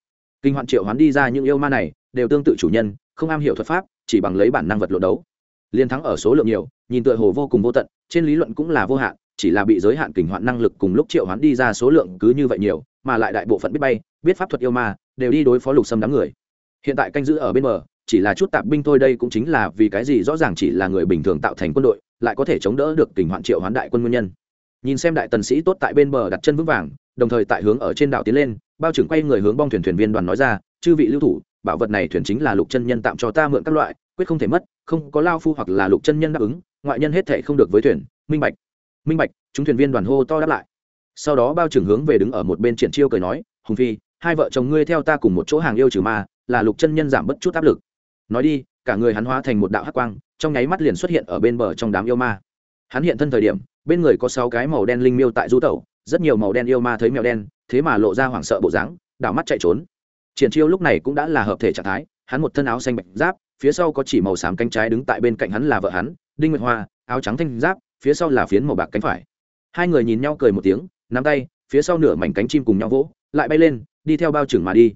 Kinh hoạn triệu hoán đi ra những yêu ma này, đều tương tự chủ nhân, không am hiểu thuật pháp, chỉ bằng lấy bản năng vật lộn đấu liên thắng ở số lượng nhiều, nhìn tựa hồ vô cùng vô tận, trên lý luận cũng là vô hạn, chỉ là bị giới hạn kình hoạn năng lực cùng lúc triệu hoán đi ra số lượng cứ như vậy nhiều, mà lại đại bộ phận biết bay, biết pháp thuật yêu ma, đều đi đối phó lục xâm đám người. Hiện tại canh giữ ở bên bờ, chỉ là chút tạp binh thôi đây cũng chính là vì cái gì rõ ràng chỉ là người bình thường tạo thành quân đội, lại có thể chống đỡ được kình hoạn triệu hoán đại quân nguyên nhân. Nhìn xem đại tần sĩ tốt tại bên bờ đặt chân vững vàng, đồng thời tại hướng ở trên đảo tiến lên, bao trưởng quay người hướng bong thuyền thuyền viên đoàn nói ra, chư vị lưu thủ, bảo vật này thuyền chính là lục chân nhân tạm cho ta mượn các loại quyết không thể mất, không có lao phu hoặc là lục chân nhân đáp ứng, ngoại nhân hết thể không được với thuyền. Minh bạch minh bạch, chúng thuyền viên đoàn hô to đáp lại. Sau đó bao trưởng hướng về đứng ở một bên triển chiêu cười nói, hùng phi, hai vợ chồng ngươi theo ta cùng một chỗ hàng yêu trừ ma, là lục chân nhân giảm bất chút áp lực. Nói đi, cả người hắn hóa thành một đạo hắc quang, trong nháy mắt liền xuất hiện ở bên bờ trong đám yêu ma. Hắn hiện thân thời điểm, bên người có sáu cái màu đen linh miêu tại du tẩu, rất nhiều màu đen yêu ma thấy mèo đen, thế mà lộ ra hoảng sợ bộ dáng, đảo mắt chạy trốn. Triển chiêu lúc này cũng đã là hợp thể trạng thái, hắn một thân áo xanh bạch giáp phía sau có chỉ màu xám cánh trái đứng tại bên cạnh hắn là vợ hắn, đinh nguyệt hoa, áo trắng thanh giáp, phía sau là phiến màu bạc cánh phải. Hai người nhìn nhau cười một tiếng, nắm tay, phía sau nửa mảnh cánh chim cùng nhau vỗ, lại bay lên, đi theo bao trưởng mà đi.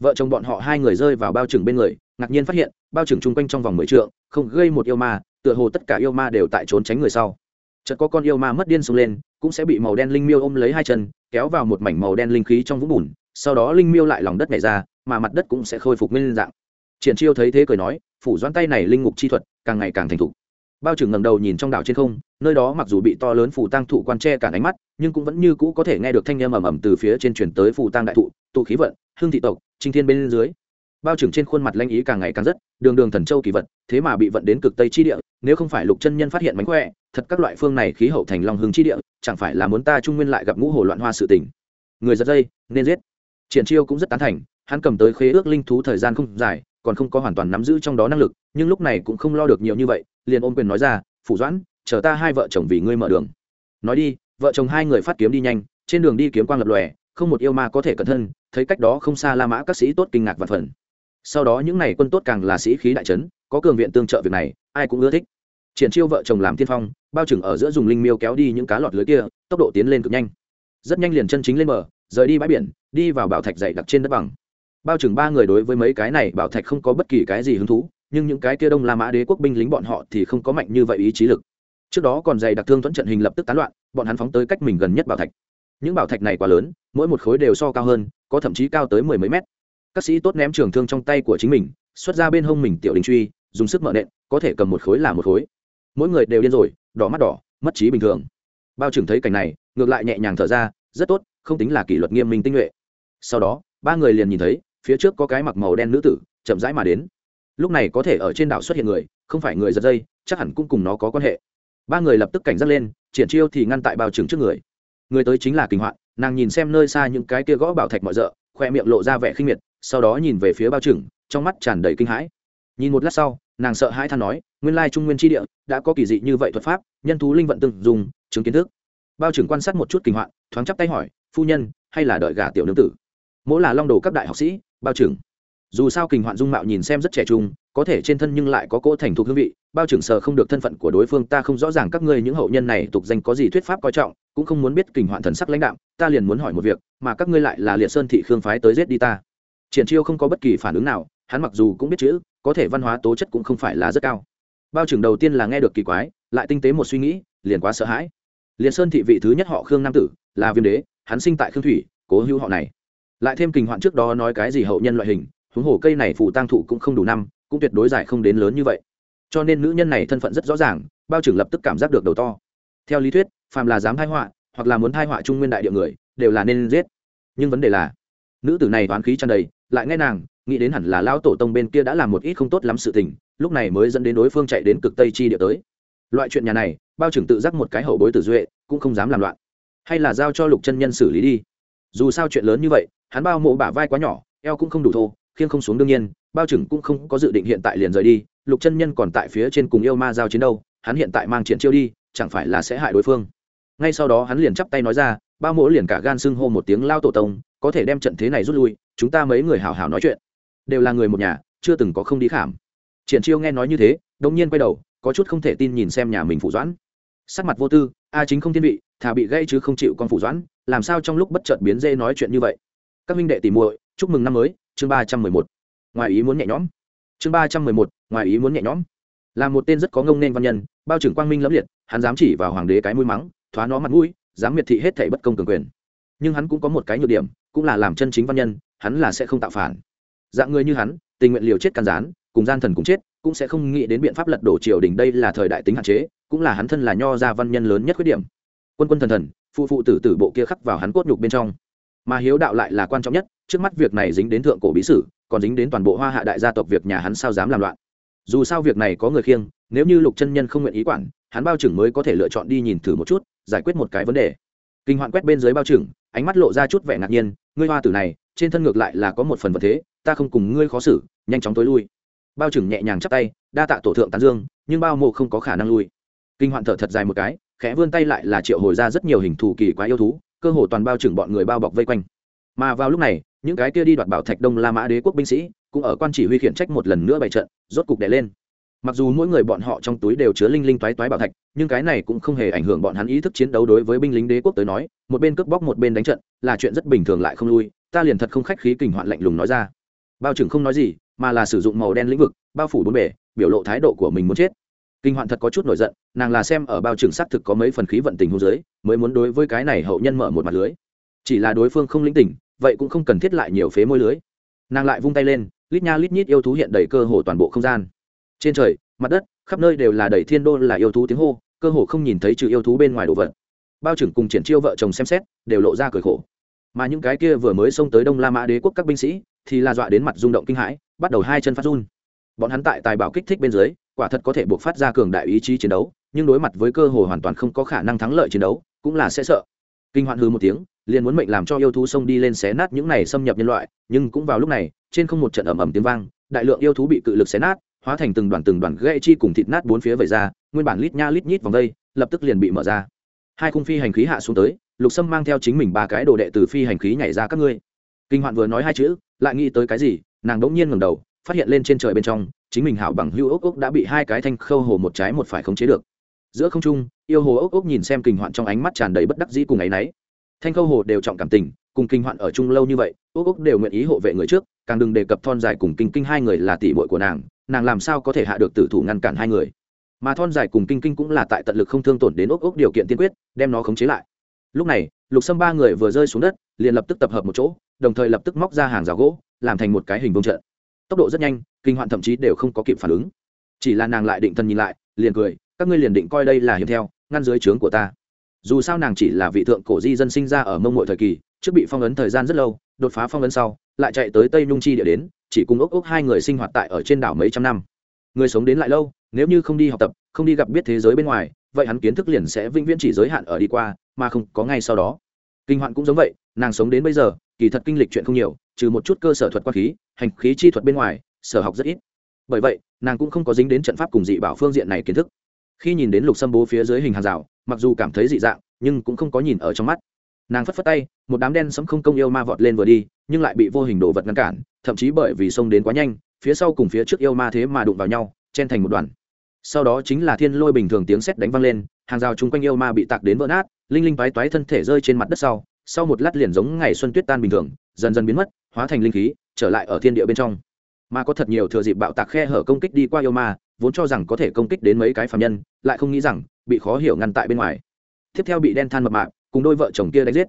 Vợ chồng bọn họ hai người rơi vào bao trưởng bên người, ngạc nhiên phát hiện, bao trưởng chung quanh trong vòng mười trượng, không gây một yêu ma, tựa hồ tất cả yêu ma đều tại trốn tránh người sau. Chợt có con yêu ma mất điên xuống lên, cũng sẽ bị màu đen linh miêu ôm lấy hai chân, kéo vào một mảnh màu đen linh khí trong vũng bùn, sau đó linh miêu lại lòng đất nhảy ra, mà mặt đất cũng sẽ khôi phục nguyên dạng triển chiêu thấy thế cười nói, phủ doãn tay này linh ngục chi thuật, càng ngày càng thành thục. Bao trưởng ngẩng đầu nhìn trong đảo trên không, nơi đó mặc dù bị to lớn phủ tăng thụ quan tre cản ánh mắt, nhưng cũng vẫn như cũ có thể nghe được thanh âm ầm ầm từ phía trên truyền tới phủ tăng đại thụ, tụ khí vận, hương thị tộc trinh thiên bên dưới. Bao trưởng trên khuôn mặt lanh ý càng ngày càng rất, đường đường thần châu kỳ vật, thế mà bị vận đến cực tây chi địa, nếu không phải lục chân nhân phát hiện mánh khỏe, thật các loại phương này khí hậu thành long hương chi địa, chẳng phải là muốn ta trung nguyên lại gặp ngũ hồ loạn hoa sự tình. Người giật dây, nên giết. Triển chiêu cũng rất tán thành, hắn cầm tới khế ước linh thú thời gian không dài còn không có hoàn toàn nắm giữ trong đó năng lực, nhưng lúc này cũng không lo được nhiều như vậy, liền ôm quyền nói ra, phủ doãn, chờ ta hai vợ chồng vì ngươi mở đường. Nói đi, vợ chồng hai người phát kiếm đi nhanh, trên đường đi kiếm quang lập lòe, không một yêu ma có thể cẩn thân, thấy cách đó không xa la mã các sĩ tốt kinh ngạc và phần sau đó những n à y quân tốt càng là sĩ khí đại trấn có cường viện tương trợ việc này, ai cũng ưa thích. Triển chiêu vợ chồng làm tiên phong, bao trừng ở giữa dùng linh miêu kéo đi những cá lọt lưới kia, tốc độ tiến lên cực nhanh. Rất nhanh liền chân chính lên bờ, rời đi bãi biển, đi vào bảo thạch dày đặc trên đất bằng bao trừng ba người đối với mấy cái này bảo thạch không có bất kỳ cái gì hứng thú, nhưng những cái kia đông la mã đế quốc binh lính bọn họ thì không có mạnh như vậy ý chí lực. Trước đó còn dày đặc thương thuẫn trận hình lập tức tán loạn, bọn hắn phóng tới cách mình gần nhất bảo thạch. Những bảo thạch này quá lớn, mỗi một khối đều so cao hơn, có thậm chí cao tới mười mấy mét. Các sĩ tốt ném trường thương trong tay của chính mình, xuất ra bên hông mình tiểu đình truy, dùng sức mở nện, có thể cầm một khối là một khối. Mỗi người đều điên rồi, đỏ mắt đỏ, mất trí bình thường. Bao trưởng thấy cảnh này, ngược lại nhẹ nhàng thở ra, rất tốt, không tính là kỷ luật nghiêm minh tinh nhuệ. Sau đó, ba người liền nhìn thấy phía trước có cái mặc màu đen nữ tử, chậm rãi mà đến. Lúc này có thể ở trên đảo xuất hiện người, không phải người giật dây, chắc hẳn cũng cùng nó có quan hệ. Ba người lập tức cảnh giác lên, triển chiêu thì ngăn tại bao trừng trước người. Người tới chính là kinh hoạn, nàng nhìn xem nơi xa những cái kia gõ bảo thạch mọi rợ, khoe miệng lộ ra vẻ khinh miệt, sau đó nhìn về phía bao trừng, trong mắt tràn đầy kinh hãi. Nhìn một lát sau, nàng sợ hãi than nói, nguyên lai trung nguyên tri địa, đã có kỳ dị như vậy thuật pháp, nhân thú linh vận từng dùng, chứng kiến thức. Bao trưởng quan sát một chút kinh hoạn, thoáng chắp tay hỏi, phu nhân, hay là đợi gà tiểu nương tử? Mỗi là long đồ các đại học sĩ bao trưởng. Dù sao kình hoạn dung mạo nhìn xem rất trẻ trung, có thể trên thân nhưng lại có cỗ thành thục hương vị, bao trưởng sờ không được thân phận của đối phương, ta không rõ ràng các ngươi những hậu nhân này tục danh có gì thuyết pháp coi trọng, cũng không muốn biết kình hoạn thần sắc lãnh đạo ta liền muốn hỏi một việc, mà các ngươi lại là liệt sơn thị khương phái tới giết đi ta. Triển chiêu không có bất kỳ phản ứng nào, hắn mặc dù cũng biết chữ, có thể văn hóa tố chất cũng không phải là rất cao. Bao trưởng đầu tiên là nghe được kỳ quái, lại tinh tế một suy nghĩ, liền quá sợ hãi. Liệt sơn thị vị thứ nhất họ khương nam tử, là viêm đế, hắn sinh tại khương thủy, cố hữu họ này lại thêm kinh hoạn trước đó nói cái gì hậu nhân loại hình, huống hồ cây này phụ tăng thụ cũng không đủ năm, cũng tuyệt đối dài không đến lớn như vậy. Cho nên nữ nhân này thân phận rất rõ ràng, bao trưởng lập tức cảm giác được đầu to. Theo lý thuyết, phàm là dám thai họa, hoặc là muốn thai họa trung nguyên đại địa người, đều là nên giết. Nhưng vấn đề là, nữ tử này toán khí tràn đầy, lại nghe nàng, nghĩ đến hẳn là lão tổ tông bên kia đã làm một ít không tốt lắm sự tình, lúc này mới dẫn đến đối phương chạy đến cực tây chi địa tới. Loại chuyện nhà này, bao trưởng tự giác một cái hậu bối tử duệ, cũng không dám làm loạn. Hay là giao cho lục chân nhân xử lý đi dù sao chuyện lớn như vậy, hắn bao mộ bả vai quá nhỏ, eo cũng không đủ thô, khiêng không xuống đương nhiên, bao trưởng cũng không có dự định hiện tại liền rời đi, lục chân nhân còn tại phía trên cùng yêu ma giao chiến đâu, hắn hiện tại mang triển chiêu đi, chẳng phải là sẽ hại đối phương. Ngay sau đó hắn liền chắp tay nói ra, bao mỗ liền cả gan xưng hô một tiếng lao tổ tông, có thể đem trận thế này rút lui, chúng ta mấy người hào hào nói chuyện. Đều là người một nhà, chưa từng có không đi khảm. Triển chiêu nghe nói như thế đông nhiên quay đầu, có chút không thể tin nhìn xem nhà mình phủ doãn. Sắc mặt vô tư, a chính không thiên vị, thà bị gây chứ không chịu con phủ doãn làm sao trong lúc bất chợt biến dê nói chuyện như vậy? Các minh đệ tìm muội, chúc mừng năm mới, chương ba trăm mười một. Ngoài ý muốn nhẹ nhõm. Chương ba trăm mười một, ngoài ý muốn nhẹ nhõm. Là một tên rất có ngông nên văn nhân, bao trưởng quang minh lẫm liệt, hắn dám chỉ vào hoàng đế cái mũi mắng, thoá nó mặt mũi, dám miệt thị hết thảy bất công cường quyền. Nhưng hắn cũng có một cái nhược điểm, cũng là làm chân chính văn nhân, hắn là sẽ không tạo phản. Dạng người như hắn, tình nguyện liều chết can gián cùng gian thần cùng chết, cũng sẽ không nghĩ đến biện pháp lật đổ triều đình đây là thời đại tính hạn chế, cũng là hắn thân là nho gia văn nhân lớn nhất khuyết điểm quân quân thần thần, phụ phụ tử tử bộ kia khắc vào hắn cốt nhục bên trong. Mà hiếu đạo lại là quan trọng nhất, trước mắt việc này dính đến thượng cổ bí sử, còn dính đến toàn bộ hoa hạ đại gia tộc việc nhà hắn sao dám làm loạn. Dù sao việc này có người khiêng, nếu như lục chân nhân không nguyện ý quản, hắn bao trưởng mới có thể lựa chọn đi nhìn thử một chút, giải quyết một cái vấn đề. Kinh hoạn quét bên dưới bao trưởng, ánh mắt lộ ra chút vẻ ngạc nhiên, ngươi hoa tử này, trên thân ngược lại là có một phần vật thế, ta không cùng ngươi khó xử, nhanh chóng tối lui. Bao trưởng nhẹ nhàng chắp tay, đa tạ tổ thượng tán dương, nhưng bao mộ không có khả năng lui. Kinh hoạn thở thật dài một cái khẽ vươn tay lại là triệu hồi ra rất nhiều hình thù kỳ quá yêu thú, cơ hồ toàn bao trưởng bọn người bao bọc vây quanh. Mà vào lúc này, những cái kia đi đoạt bảo thạch đông la mã đế quốc binh sĩ cũng ở quan chỉ huy khiển trách một lần nữa bày trận, rốt cục đè lên. Mặc dù mỗi người bọn họ trong túi đều chứa linh linh toái toái bảo thạch, nhưng cái này cũng không hề ảnh hưởng bọn hắn ý thức chiến đấu đối với binh lính đế quốc tới nói, một bên cướp bóc một bên đánh trận, là chuyện rất bình thường lại không lui, ta liền thật không khách khí kình hoạn lạnh lùng nói ra. Bao trưởng không nói gì, mà là sử dụng màu đen lĩnh vực, bao phủ bốn bể biểu lộ thái độ của mình muốn chết kinh hoạn thật có chút nổi giận, nàng là xem ở bao trưởng xác thực có mấy phần khí vận tình hô giới mới muốn đối với cái này hậu nhân mở một mặt lưới. Chỉ là đối phương không lĩnh tỉnh, vậy cũng không cần thiết lại nhiều phế môi lưới. Nàng lại vung tay lên, lít nha lít nhít yêu thú hiện đầy cơ hồ toàn bộ không gian. Trên trời, mặt đất, khắp nơi đều là đầy thiên đô là yêu thú tiếng hô, cơ hồ không nhìn thấy trừ yêu thú bên ngoài đồ vật. Bao trưởng cùng triển chiêu vợ chồng xem xét, đều lộ ra cười khổ. Mà những cái kia vừa mới xông tới đông la mã đế quốc các binh sĩ, thì là dọa đến mặt rung động kinh hãi, bắt đầu hai chân phát run. Bọn hắn tại tài bảo kích thích bên dưới quả thật có thể buộc phát ra cường đại ý chí chiến đấu, nhưng đối mặt với cơ hồ hoàn toàn không có khả năng thắng lợi chiến đấu, cũng là sẽ sợ. Kinh hoạn hư một tiếng, liền muốn mệnh làm cho yêu thú xông đi lên xé nát những này xâm nhập nhân loại, nhưng cũng vào lúc này, trên không một trận ầm ầm tiếng vang, đại lượng yêu thú bị cự lực xé nát, hóa thành từng đoàn từng đoàn gãy chi cùng thịt nát bốn phía vẩy ra, nguyên bản lít nha lít nhít vòng đây, lập tức liền bị mở ra. Hai khung phi hành khí hạ xuống tới, lục sâm mang theo chính mình ba cái đồ đệ từ phi hành khí nhảy ra các ngươi. Kinh hoạn vừa nói hai chữ, lại nghĩ tới cái gì, nàng đỗng nhiên ngẩng đầu phát hiện lên trên trời bên trong, chính mình hảo bằng hưu ốc ốc đã bị hai cái thanh khâu hồ một trái một phải khống chế được. Giữa không trung, yêu hồ ốc ốc nhìn xem kinh hoạn trong ánh mắt tràn đầy bất đắc dĩ cùng áy náy. Thanh khâu hồ đều trọng cảm tình, cùng kinh hoạn ở chung lâu như vậy, ốc ốc đều nguyện ý hộ vệ người trước, càng đừng đề cập thon dài cùng kinh kinh hai người là tỷ muội của nàng nàng làm sao có thể hạ được tử thủ ngăn cản hai người. Mà thon dài cùng kinh kinh cũng là tại tận lực không thương tổn đến ốc ốc điều kiện tiên quyết, đem nó khống chế lại. Lúc này, lục sâm ba người vừa rơi xuống đất, liền lập tức tập hợp một chỗ, đồng thời lập tức móc ra hàng rào gỗ, làm thành một cái hình vương trận tốc độ rất nhanh, kinh hoạn thậm chí đều không có kịp phản ứng. Chỉ là nàng lại định thần nhìn lại, liền cười, các ngươi liền định coi đây là hiểm theo, ngăn dưới trướng của ta. Dù sao nàng chỉ là vị thượng cổ di dân sinh ra ở mông mội thời kỳ, trước bị phong ấn thời gian rất lâu, đột phá phong ấn sau, lại chạy tới tây nhung chi địa đến, chỉ cùng ốc ốc hai người sinh hoạt tại ở trên đảo mấy trăm năm. Người sống đến lại lâu, nếu như không đi học tập, không đi gặp biết thế giới bên ngoài, vậy hắn kiến thức liền sẽ vĩnh viễn chỉ giới hạn ở đi qua, mà không có ngay sau đó kinh hoạn cũng giống vậy, nàng sống đến bây giờ, kỳ thật kinh lịch chuyện không nhiều, trừ một chút cơ sở thuật quan khí, hành khí chi thuật bên ngoài, sở học rất ít. Bởi vậy, nàng cũng không có dính đến trận pháp cùng dị bảo phương diện này kiến thức. Khi nhìn đến lục xâm bố phía dưới hình hàng rào, mặc dù cảm thấy dị dạng, nhưng cũng không có nhìn ở trong mắt. Nàng phất phất tay, một đám đen sẫm không công yêu ma vọt lên vừa đi, nhưng lại bị vô hình đồ vật ngăn cản, thậm chí bởi vì xông đến quá nhanh, phía sau cùng phía trước yêu ma thế mà đụng vào nhau, chen thành một đoàn. Sau đó chính là thiên lôi bình thường tiếng sét đánh văng lên, hàng rào chung quanh yêu ma bị tạc đến vỡ nát linh linh toái toái thân thể rơi trên mặt đất sau sau một lát liền giống ngày xuân tuyết tan bình thường, dần dần biến mất, hóa thành linh khí, trở lại ở thiên địa bên trong. Mà có thật nhiều thừa dịp bạo tạc khe hở công kích đi qua yêu ma, vốn cho rằng có thể công kích đến mấy cái phạm nhân, lại không nghĩ rằng, bị khó hiểu ngăn tại bên ngoài. Tiếp theo bị đen than mập mạp, cùng đôi vợ chồng kia đánh giết.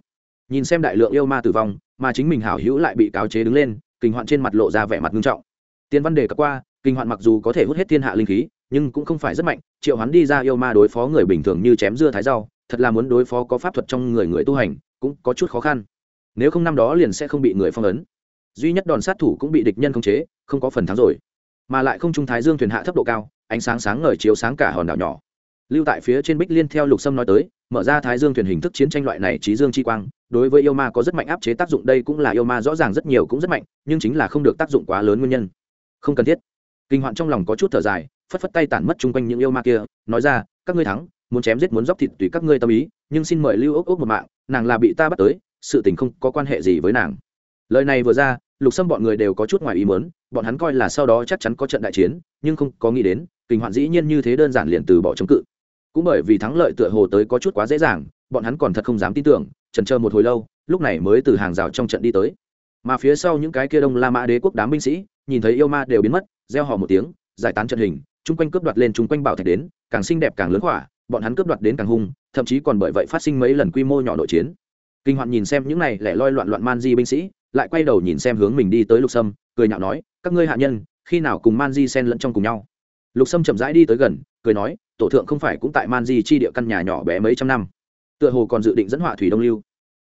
Nhìn xem đại lượng yêu ma tử vong, mà chính mình hảo hữu lại bị cáo chế đứng lên, kinh hoạn trên mặt lộ ra vẻ mặt nghiêm trọng. Tiên văn đề cập qua, kinh hoạn mặc dù có thể hút hết thiên hạ linh khí, nhưng cũng không phải rất mạnh, triệu hắn đi ra yêu ma đối phó người bình thường như chém dưa thái rau thật là muốn đối phó có pháp thuật trong người người tu hành, cũng có chút khó khăn. Nếu không năm đó liền sẽ không bị người phong ấn. Duy nhất đòn sát thủ cũng bị địch nhân khống chế, không có phần thắng rồi. Mà lại không trung thái dương thuyền hạ thấp độ cao, ánh sáng sáng ngời chiếu sáng cả hòn đảo nhỏ. Lưu tại phía trên bích liên theo lục sâm nói tới, mở ra thái dương thuyền hình thức chiến tranh loại này trí dương chi quang, đối với yêu ma có rất mạnh áp chế tác dụng, đây cũng là yêu ma rõ ràng rất nhiều cũng rất mạnh, nhưng chính là không được tác dụng quá lớn nguyên nhân. Không cần thiết. Kinh hoạn trong lòng có chút thở dài, phất phất tay tản mất chung quanh những yêu ma kia, nói ra, các ngươi thắng muốn chém giết muốn dóc thịt tùy các ngươi tâm ý, nhưng xin mời lưu ốc ốc một mạng, nàng là bị ta bắt tới, sự tình không có quan hệ gì với nàng. Lời này vừa ra, lục xâm bọn người đều có chút ngoài ý mớn bọn hắn coi là sau đó chắc chắn có trận đại chiến, nhưng không có nghĩ đến, kinh hoạn dĩ nhiên như thế đơn giản liền từ bỏ chống cự. Cũng bởi vì thắng lợi tựa hồ tới có chút quá dễ dàng, bọn hắn còn thật không dám tin tưởng trần chờ một hồi lâu, lúc này mới từ hàng rào trong trận đi tới. Mà phía sau những cái kia đông la mã đế quốc đám binh sĩ, nhìn thấy yêu ma đều biến mất gieo họ một tiếng, giải tán trận hình, chung quanh cướp đoạt lên chung quanh bảo thạch đến, càng xinh đẹp càng lớn khỏa bọn hắn cướp đoạt đến càng hung, thậm chí còn bởi vậy phát sinh mấy lần quy mô nhỏ nội chiến. Kinh hoạn nhìn xem những này lẻ loi loạn loạn man di binh sĩ, lại quay đầu nhìn xem hướng mình đi tới lục sâm, cười nhạo nói, các ngươi hạ nhân, khi nào cùng man di xen lẫn trong cùng nhau? Lục sâm chậm rãi đi tới gần, cười nói, tổ thượng không phải cũng tại man di chi địa căn nhà nhỏ bé mấy trăm năm, tựa hồ còn dự định dẫn họa thủy đông lưu.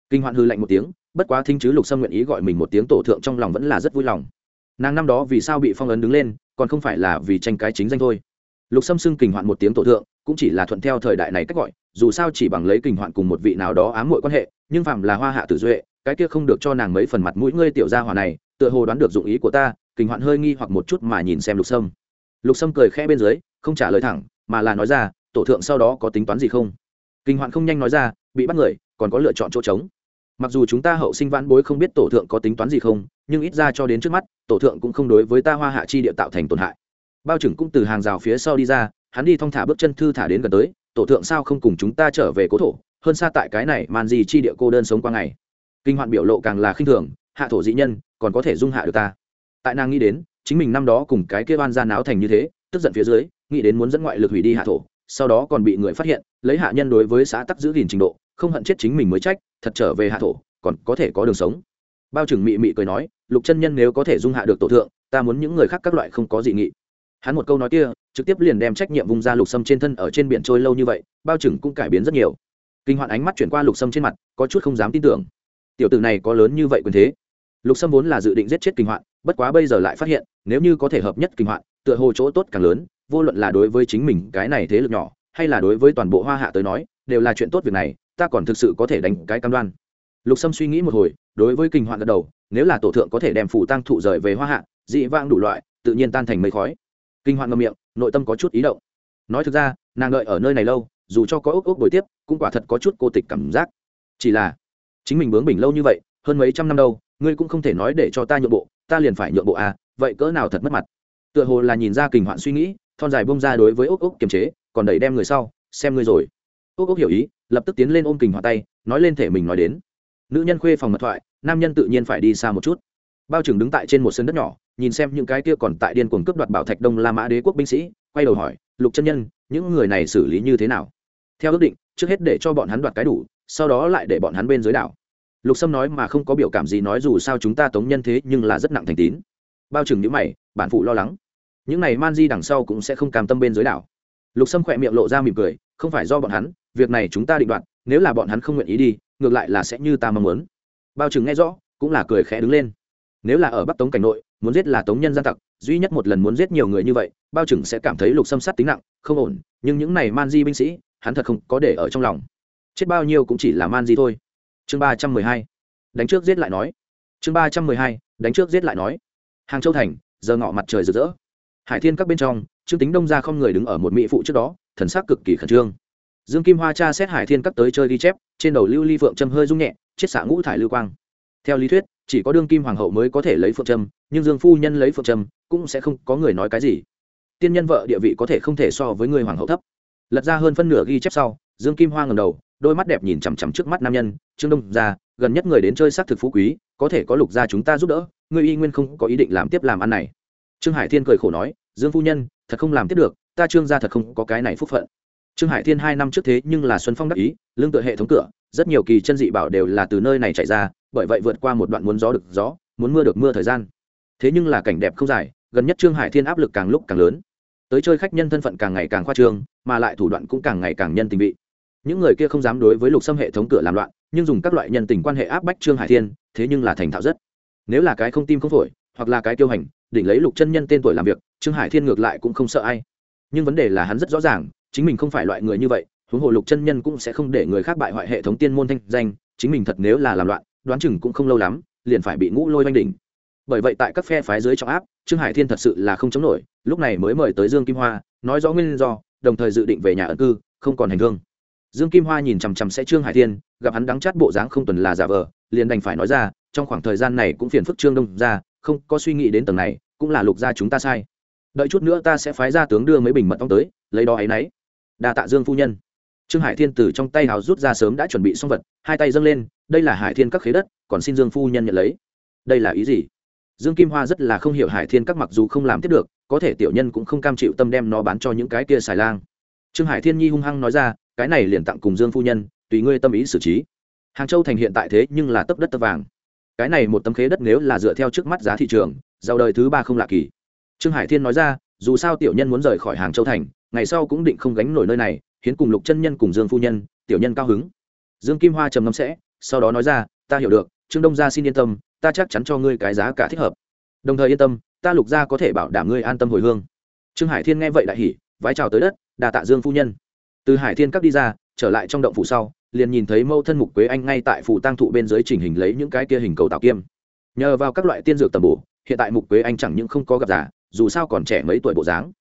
Kinh hoạn hư lạnh một tiếng, bất quá thinh chứ lục sâm nguyện ý gọi mình một tiếng tổ thượng trong lòng vẫn là rất vui lòng. Nàng năm đó vì sao bị phong ấn đứng lên, còn không phải là vì tranh cái chính danh thôi. Lục sâm xưng kình hoạn một tiếng tổ thượng cũng chỉ là thuận theo thời đại này cách gọi, dù sao chỉ bằng lấy kình hoạn cùng một vị nào đó ám muội quan hệ, nhưng phạm là hoa hạ tử duệ, cái kia không được cho nàng mấy phần mặt mũi ngươi tiểu gia hỏa này, tựa hồ đoán được dụng ý của ta, kình hoạn hơi nghi hoặc một chút mà nhìn xem lục sâm. Lục sâm cười khẽ bên dưới, không trả lời thẳng, mà là nói ra, tổ thượng sau đó có tính toán gì không? Kinh hoạn không nhanh nói ra, bị bắt người, còn có lựa chọn chỗ trống. Mặc dù chúng ta hậu sinh vãn bối không biết tổ thượng có tính toán gì không, nhưng ít ra cho đến trước mắt, tổ thượng cũng không đối với ta hoa hạ chi địa tạo thành tổn hại. Bao trưởng cũng từ hàng rào phía sau đi ra hắn đi thong thả bước chân thư thả đến gần tới, tổ thượng sao không cùng chúng ta trở về cố thổ? Hơn xa tại cái này màn gì chi địa cô đơn sống qua ngày. Kinh hoạn biểu lộ càng là khinh thường, hạ thổ dĩ nhân, còn có thể dung hạ được ta? Tại nàng nghĩ đến, chính mình năm đó cùng cái kia oan ra náo thành như thế, tức giận phía dưới, nghĩ đến muốn dẫn ngoại lực hủy đi hạ thổ, sau đó còn bị người phát hiện, lấy hạ nhân đối với xã tắc giữ gìn trình độ, không hận chết chính mình mới trách, thật trở về hạ thổ, còn có thể có đường sống. Bao trừng mị mị cười nói, lục chân nhân nếu có thể dung hạ được tổ thượng, ta muốn những người khác các loại không có dị nghị. Hắn một câu nói kia trực tiếp liền đem trách nhiệm vùng ra lục sâm trên thân ở trên biển trôi lâu như vậy, bao trừng cũng cải biến rất nhiều. Kinh hoạn ánh mắt chuyển qua lục sâm trên mặt, có chút không dám tin tưởng. Tiểu tử này có lớn như vậy quyền thế. Lục sâm vốn là dự định giết chết kinh hoạn, bất quá bây giờ lại phát hiện, nếu như có thể hợp nhất kinh hoạn, tựa hồ chỗ tốt càng lớn, vô luận là đối với chính mình cái này thế lực nhỏ, hay là đối với toàn bộ hoa hạ tới nói, đều là chuyện tốt việc này, ta còn thực sự có thể đánh cái cam đoan. Lục sâm suy nghĩ một hồi, đối với kinh hoạn gật đầu, nếu là tổ thượng có thể đem phủ tăng thụ rời về hoa hạ, dị vang đủ loại, tự nhiên tan thành mây khói kinh hoạn ngậm miệng, nội tâm có chút ý động. Nói thực ra, nàng đợi ở nơi này lâu, dù cho có ốc ốc bồi tiếp, cũng quả thật có chút cô tịch cảm giác. Chỉ là, chính mình bướng bỉnh lâu như vậy, hơn mấy trăm năm đâu, ngươi cũng không thể nói để cho ta nhượng bộ, ta liền phải nhượng bộ à vậy cỡ nào thật mất mặt. Tựa hồ là nhìn ra kinh hoạn suy nghĩ, thon dài bông ra đối với ốc ốc kiềm chế, còn đẩy đem người sau, xem ngươi rồi. Ốc ốc hiểu ý, lập tức tiến lên ôm kinh hoàng tay, nói lên thể mình nói đến. Nữ nhân khuê phòng mật thoại, nam nhân tự nhiên phải đi xa một chút bao trưởng đứng tại trên một sân đất nhỏ, nhìn xem những cái kia còn tại điên cuồng cướp đoạt bảo thạch đông la mã đế quốc binh sĩ, quay đầu hỏi, lục chân nhân, những người này xử lý như thế nào? Theo ước định, trước hết để cho bọn hắn đoạt cái đủ, sau đó lại để bọn hắn bên dưới đảo. Lục sâm nói mà không có biểu cảm gì nói dù sao chúng ta tống nhân thế nhưng là rất nặng thành tín. Bao trừng những mày, bản phụ lo lắng. Những này man di đằng sau cũng sẽ không cam tâm bên dưới đảo. Lục sâm khỏe miệng lộ ra mỉm cười, không phải do bọn hắn, việc này chúng ta định đoạt, nếu là bọn hắn không nguyện ý đi, ngược lại là sẽ như ta mong muốn. Bao trừng nghe rõ, cũng là cười khẽ đứng lên nếu là ở bắc tống cảnh nội, muốn giết là tống nhân gian tặc, duy nhất một lần muốn giết nhiều người như vậy, bao trừng sẽ cảm thấy lục xâm sát tính nặng, không ổn, nhưng những này man di binh sĩ, hắn thật không có để ở trong lòng. Chết bao nhiêu cũng chỉ là man di thôi. Chương ba trăm mười hai. Đánh trước giết lại nói. Chương ba trăm mười hai. Đánh trước giết lại nói. Hàng châu thành, giờ ngọ mặt trời rực rỡ. Hải thiên các bên trong, trương tính đông ra không người đứng ở một mỹ phụ trước đó, thần sắc cực kỳ khẩn trương. Dương kim hoa cha xét hải thiên các tới chơi ghi chép, trên đầu lưu ly phượng châm hơi rung nhẹ, chiết xạ ngũ thải lưu quang. Theo lý thuyết chỉ có đương kim hoàng hậu mới có thể lấy phượng trâm, nhưng dương phu nhân lấy phượng trâm cũng sẽ không có người nói cái gì. Tiên nhân vợ địa vị có thể không thể so với người hoàng hậu thấp. Lật ra hơn phân nửa ghi chép sau, dương kim hoa ngầm đầu, đôi mắt đẹp nhìn chằm chằm trước mắt nam nhân, trương đông ra gần nhất người đến chơi xác thực phú quý, có thể có lục gia chúng ta giúp đỡ người y nguyên không có ý định làm tiếp làm ăn này. Trương hải thiên cười khổ nói, dương phu nhân, thật không làm tiếp được, ta trương gia thật không có cái này phúc phận trương hải thiên hai năm trước thế nhưng là xuân phong đắc ý, lương tựa hệ thống cửa, rất nhiều kỳ chân dị bảo đều là từ nơi này chạy ra, bởi vậy vượt qua một đoạn muốn gió được gió, muốn mưa được mưa thời gian. Thế nhưng là cảnh đẹp không dài, gần nhất trương hải thiên áp lực càng lúc càng lớn. Tới chơi khách nhân thân phận càng ngày càng khoa trương, mà lại thủ đoạn cũng càng ngày càng nhân tình vị. Những người kia không dám đối với lục xâm hệ thống cửa làm loạn, nhưng dùng các loại nhân tình quan hệ áp bách trương hải thiên, thế nhưng là thành thạo rất. Nếu là cái không tim không phổi, hoặc là cái tiêu hành định lấy lục chân nhân tên tuổi làm việc, trương hải thiên ngược lại cũng không sợ ai. Nhưng vấn đề là hắn rất rõ ràng chính mình không phải loại người như vậy, huống hồ lục chân nhân cũng sẽ không để người khác bại hoại hệ thống tiên môn thanh danh, chính mình thật nếu là làm loạn, đoán chừng cũng không lâu lắm, liền phải bị ngũ lôi oanh đỉnh. Bởi vậy tại các phe phái dưới trọng áp, trương hải thiên thật sự là không chống nổi, lúc này mới mời tới dương kim hoa, nói rõ nguyên do, đồng thời dự định về nhà ẩn cư, không còn hành hương. Dương kim hoa nhìn chằm chằm sẽ trương hải thiên, gặp hắn đắng chát bộ dáng không tuần là giả vờ, liền đành phải nói ra, trong khoảng thời gian này cũng phiền phức trương đông ra, không có suy nghĩ đến tầng này, cũng là lục gia chúng ta sai. Đợi chút nữa ta sẽ phái ra tướng đưa mấy bình mật ong tới, lấy đó ấy nấy đa tạ dương phu nhân. Trương hải thiên từ trong tay hào rút ra sớm đã chuẩn bị xong vật, hai tay dâng lên, đây là hải thiên các khế đất, còn xin dương phu nhân nhận lấy. Đây là ý gì? Dương kim hoa rất là không hiểu hải thiên các mặc dù không làm tiếp được, có thể tiểu nhân cũng không cam chịu tâm đem nó bán cho những cái kia xài lang. Trương hải thiên nhi hung hăng nói ra, cái này liền tặng cùng dương phu nhân, tùy ngươi tâm ý xử trí. Hàng châu thành hiện tại thế nhưng là tấp đất tấp vàng. Cái này một tấm khế đất nếu là dựa theo trước mắt giá thị trường, giàu đời thứ ba không lạ kỳ. Trương hải thiên nói ra, dù sao tiểu nhân muốn rời khỏi hàng châu thành ngày sau cũng định không gánh nổi nơi này, hiến cùng lục chân nhân cùng dương phu nhân, tiểu nhân cao hứng. Dương kim hoa trầm ngâm sẽ, sau đó nói ra, ta hiểu được, trương đông gia xin yên tâm, ta chắc chắn cho ngươi cái giá cả thích hợp. Đồng thời yên tâm, ta lục gia có thể bảo đảm ngươi an tâm hồi hương. Trương hải thiên nghe vậy đại hỉ, vái chào tới đất, đà tạ dương phu nhân. Từ hải thiên cấp đi ra, trở lại trong động phủ sau, liền nhìn thấy mâu thân mục quế anh ngay tại phủ tăng thụ bên dưới chỉnh hình lấy những cái kia hình cầu tạo kiêm. Nhờ vào các loại tiên dược tầm bổ, hiện tại mục quế anh chẳng những không có gặp giả dù sao còn trẻ mấy tuổi bộ dáng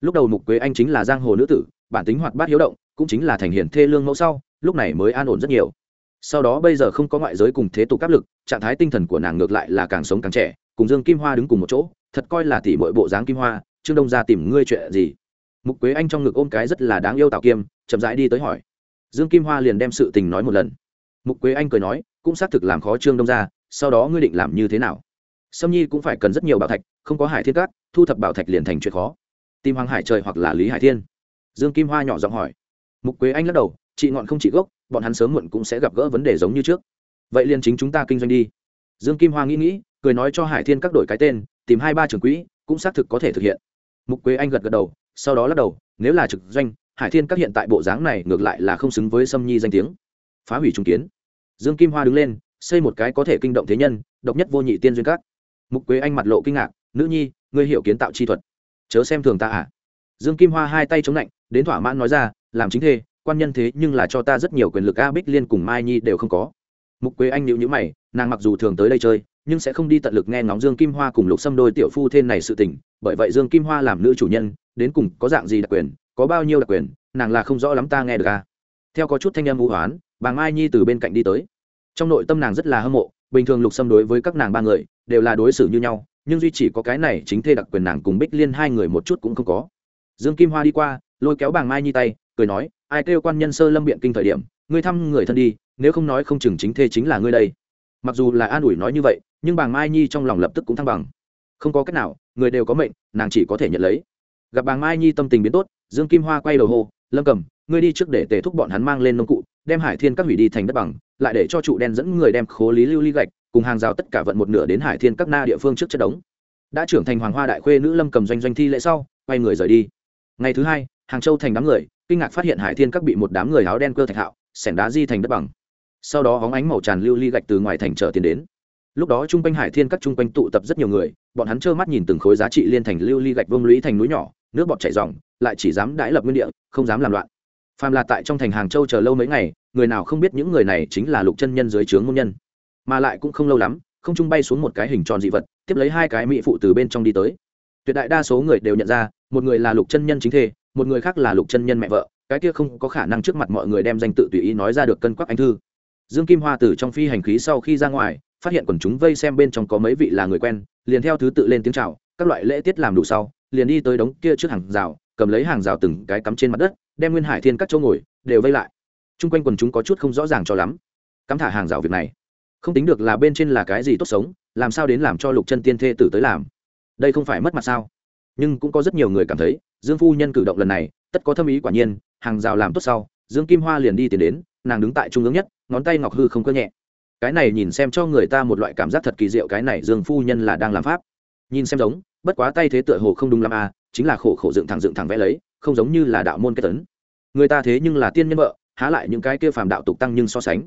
lúc đầu mục quế anh chính là giang hồ nữ tử, bản tính hoạt bát hiếu động, cũng chính là thành hiển thê lương mẫu sau, lúc này mới an ổn rất nhiều. Sau đó bây giờ không có ngoại giới cùng thế tục áp lực, trạng thái tinh thần của nàng ngược lại là càng sống càng trẻ, cùng dương kim hoa đứng cùng một chỗ, thật coi là tỷ mọi bộ dáng kim hoa, trương đông ra tìm ngươi chuyện gì? Mục quế anh trong ngực ôm cái rất là đáng yêu tạo kiêm, chậm rãi đi tới hỏi. Dương kim hoa liền đem sự tình nói một lần. Mục quế anh cười nói, cũng xác thực làm khó trương đông ra sau đó ngươi định làm như thế nào? Sâm nhi cũng phải cần rất nhiều bảo thạch, không có hải thiên cát, thu thập bảo thạch liền thành chuyện khó tìm hoàng hải trời hoặc là lý hải thiên. Dương kim hoa nhỏ giọng hỏi. Mục quế anh lắc đầu, chị ngọn không chị gốc, bọn hắn sớm muộn cũng sẽ gặp gỡ vấn đề giống như trước. Vậy liền chính chúng ta kinh doanh đi. Dương kim hoa nghĩ nghĩ, cười nói cho hải thiên các đổi cái tên, tìm hai ba trưởng quỹ, cũng xác thực có thể thực hiện. Mục quế anh gật gật đầu, sau đó lắc đầu, nếu là trực doanh, hải thiên các hiện tại bộ dáng này ngược lại là không xứng với sâm nhi danh tiếng. Phá hủy trung kiến. Dương kim hoa đứng lên, xây một cái có thể kinh động thế nhân, độc nhất vô nhị tiên duyên các. Mục quế anh mặt lộ kinh ngạc, nữ nhi, ngươi hiểu kiến tạo chi thuật chớ xem thường ta à. Dương kim hoa hai tay chống lạnh, đến thỏa mãn nói ra, làm chính thê, quan nhân thế nhưng là cho ta rất nhiều quyền lực a bích liên cùng mai nhi đều không có. Mục quế anh nhịu nhữ mày, nàng mặc dù thường tới đây chơi, nhưng sẽ không đi tận lực nghe ngóng dương kim hoa cùng lục xâm đôi tiểu phu thêm này sự tình, bởi vậy dương kim hoa làm nữ chủ nhân, đến cùng có dạng gì đặc quyền, có bao nhiêu đặc quyền, nàng là không rõ lắm ta nghe được a. Theo có chút thanh âm vũ hoán, bà mai nhi từ bên cạnh đi tới. Trong nội tâm nàng rất là hâm mộ, bình thường lục xâm đối với các nàng ba người, đều là đối xử như nhau nhưng duy chỉ có cái này chính thê đặc quyền nàng cùng bích liên hai người một chút cũng không có. Dương kim hoa đi qua, lôi kéo bàng mai nhi tay, cười nói, ai kêu quan nhân sơ lâm biện kinh thời điểm, ngươi thăm người thân đi, nếu không nói không chừng chính thê chính là ngươi đây. Mặc dù là an ủi nói như vậy, nhưng bàng mai nhi trong lòng lập tức cũng thăng bằng. Không có cách nào, người đều có mệnh, nàng chỉ có thể nhận lấy. Gặp bàng mai nhi tâm tình biến tốt, dương kim hoa quay đầu hô, lâm cầm ngươi đi trước để tề thúc bọn hắn mang lên nông cụ, đem hải thiên các hủy đi thành đất bằng, lại để cho trụ đen dẫn người đem khố lý lưu ly gạch, cùng hàng rào tất cả vận một nửa đến hải thiên các na địa phương trước chất đống. Đã trưởng thành hoàng hoa đại khuê nữ lâm cầm doanh doanh thi lễ sau, quay người rời đi. Ngày thứ hai, hàng châu thành đám người, kinh ngạc phát hiện hải thiên các bị một đám người áo đen cơ thạch hạo sẻng đá di thành đất bằng. Sau đó hóng ánh màu tràn lưu ly gạch từ ngoài thành trở tiền đến. Lúc đó trung quanh hải thiên các trung quanh tụ tập rất nhiều người, bọn hắn trơ mắt nhìn từng khối giá trị liên thành lưu ly gạch vương lũy thành núi nhỏ, nước bọt chảy dòng lại chỉ dám đãi lập nguyên địa, không dám làm loạn phàm là tại trong thành hàng châu chờ lâu mấy ngày, người nào không biết những người này chính là lục chân nhân dưới trướng ngôn nhân. Mà lại cũng không lâu lắm, không trung bay xuống một cái hình tròn dị vật, tiếp lấy hai cái mỹ phụ từ bên trong đi tới. Tuyệt đại đa số người đều nhận ra, một người là lục chân nhân chính thê một người khác là lục chân nhân mẹ vợ, cái kia không có khả năng trước mặt mọi người đem danh tự tùy ý nói ra được cân quắc anh thư. Dương kim hoa từ trong phi hành khí sau khi ra ngoài, phát hiện quần chúng vây xem bên trong có mấy vị là người quen, liền theo thứ tự lên tiếng chào, các loại lễ tiết làm đủ sau, liền đi tới đống kia trước hàng rào cầm lấy hàng rào từng cái cắm trên mặt đất, đem nguyên hải thiên các chỗ ngồi đều vây lại. Chung quanh quần chúng có chút không rõ ràng cho lắm. Cắm thả hàng rào việc này, không tính được là bên trên là cái gì tốt sống, làm sao đến làm cho lục chân tiên thê tử tới làm? Đây không phải mất mặt sao? Nhưng cũng có rất nhiều người cảm thấy, dương phu nhân cử động lần này, tất có thâm ý quả nhiên, hàng rào làm tốt sau, dương kim hoa liền đi tiến đến, nàng đứng tại trung ương nhất, ngón tay ngọc hư không cơ nhẹ. Cái này nhìn xem cho người ta một loại cảm giác thật kỳ diệu, cái này dương phu nhân là đang làm pháp. Nhìn xem giống, bất quá tay thế tựa hồ không đúng lắm à chính là khổ khổ dựng thẳng dựng thẳng vẽ lấy, không giống như là đạo môn kết tấn. Người ta thế nhưng là tiên nhân vợ, há lại những cái kia phàm đạo tục tăng nhưng so sánh.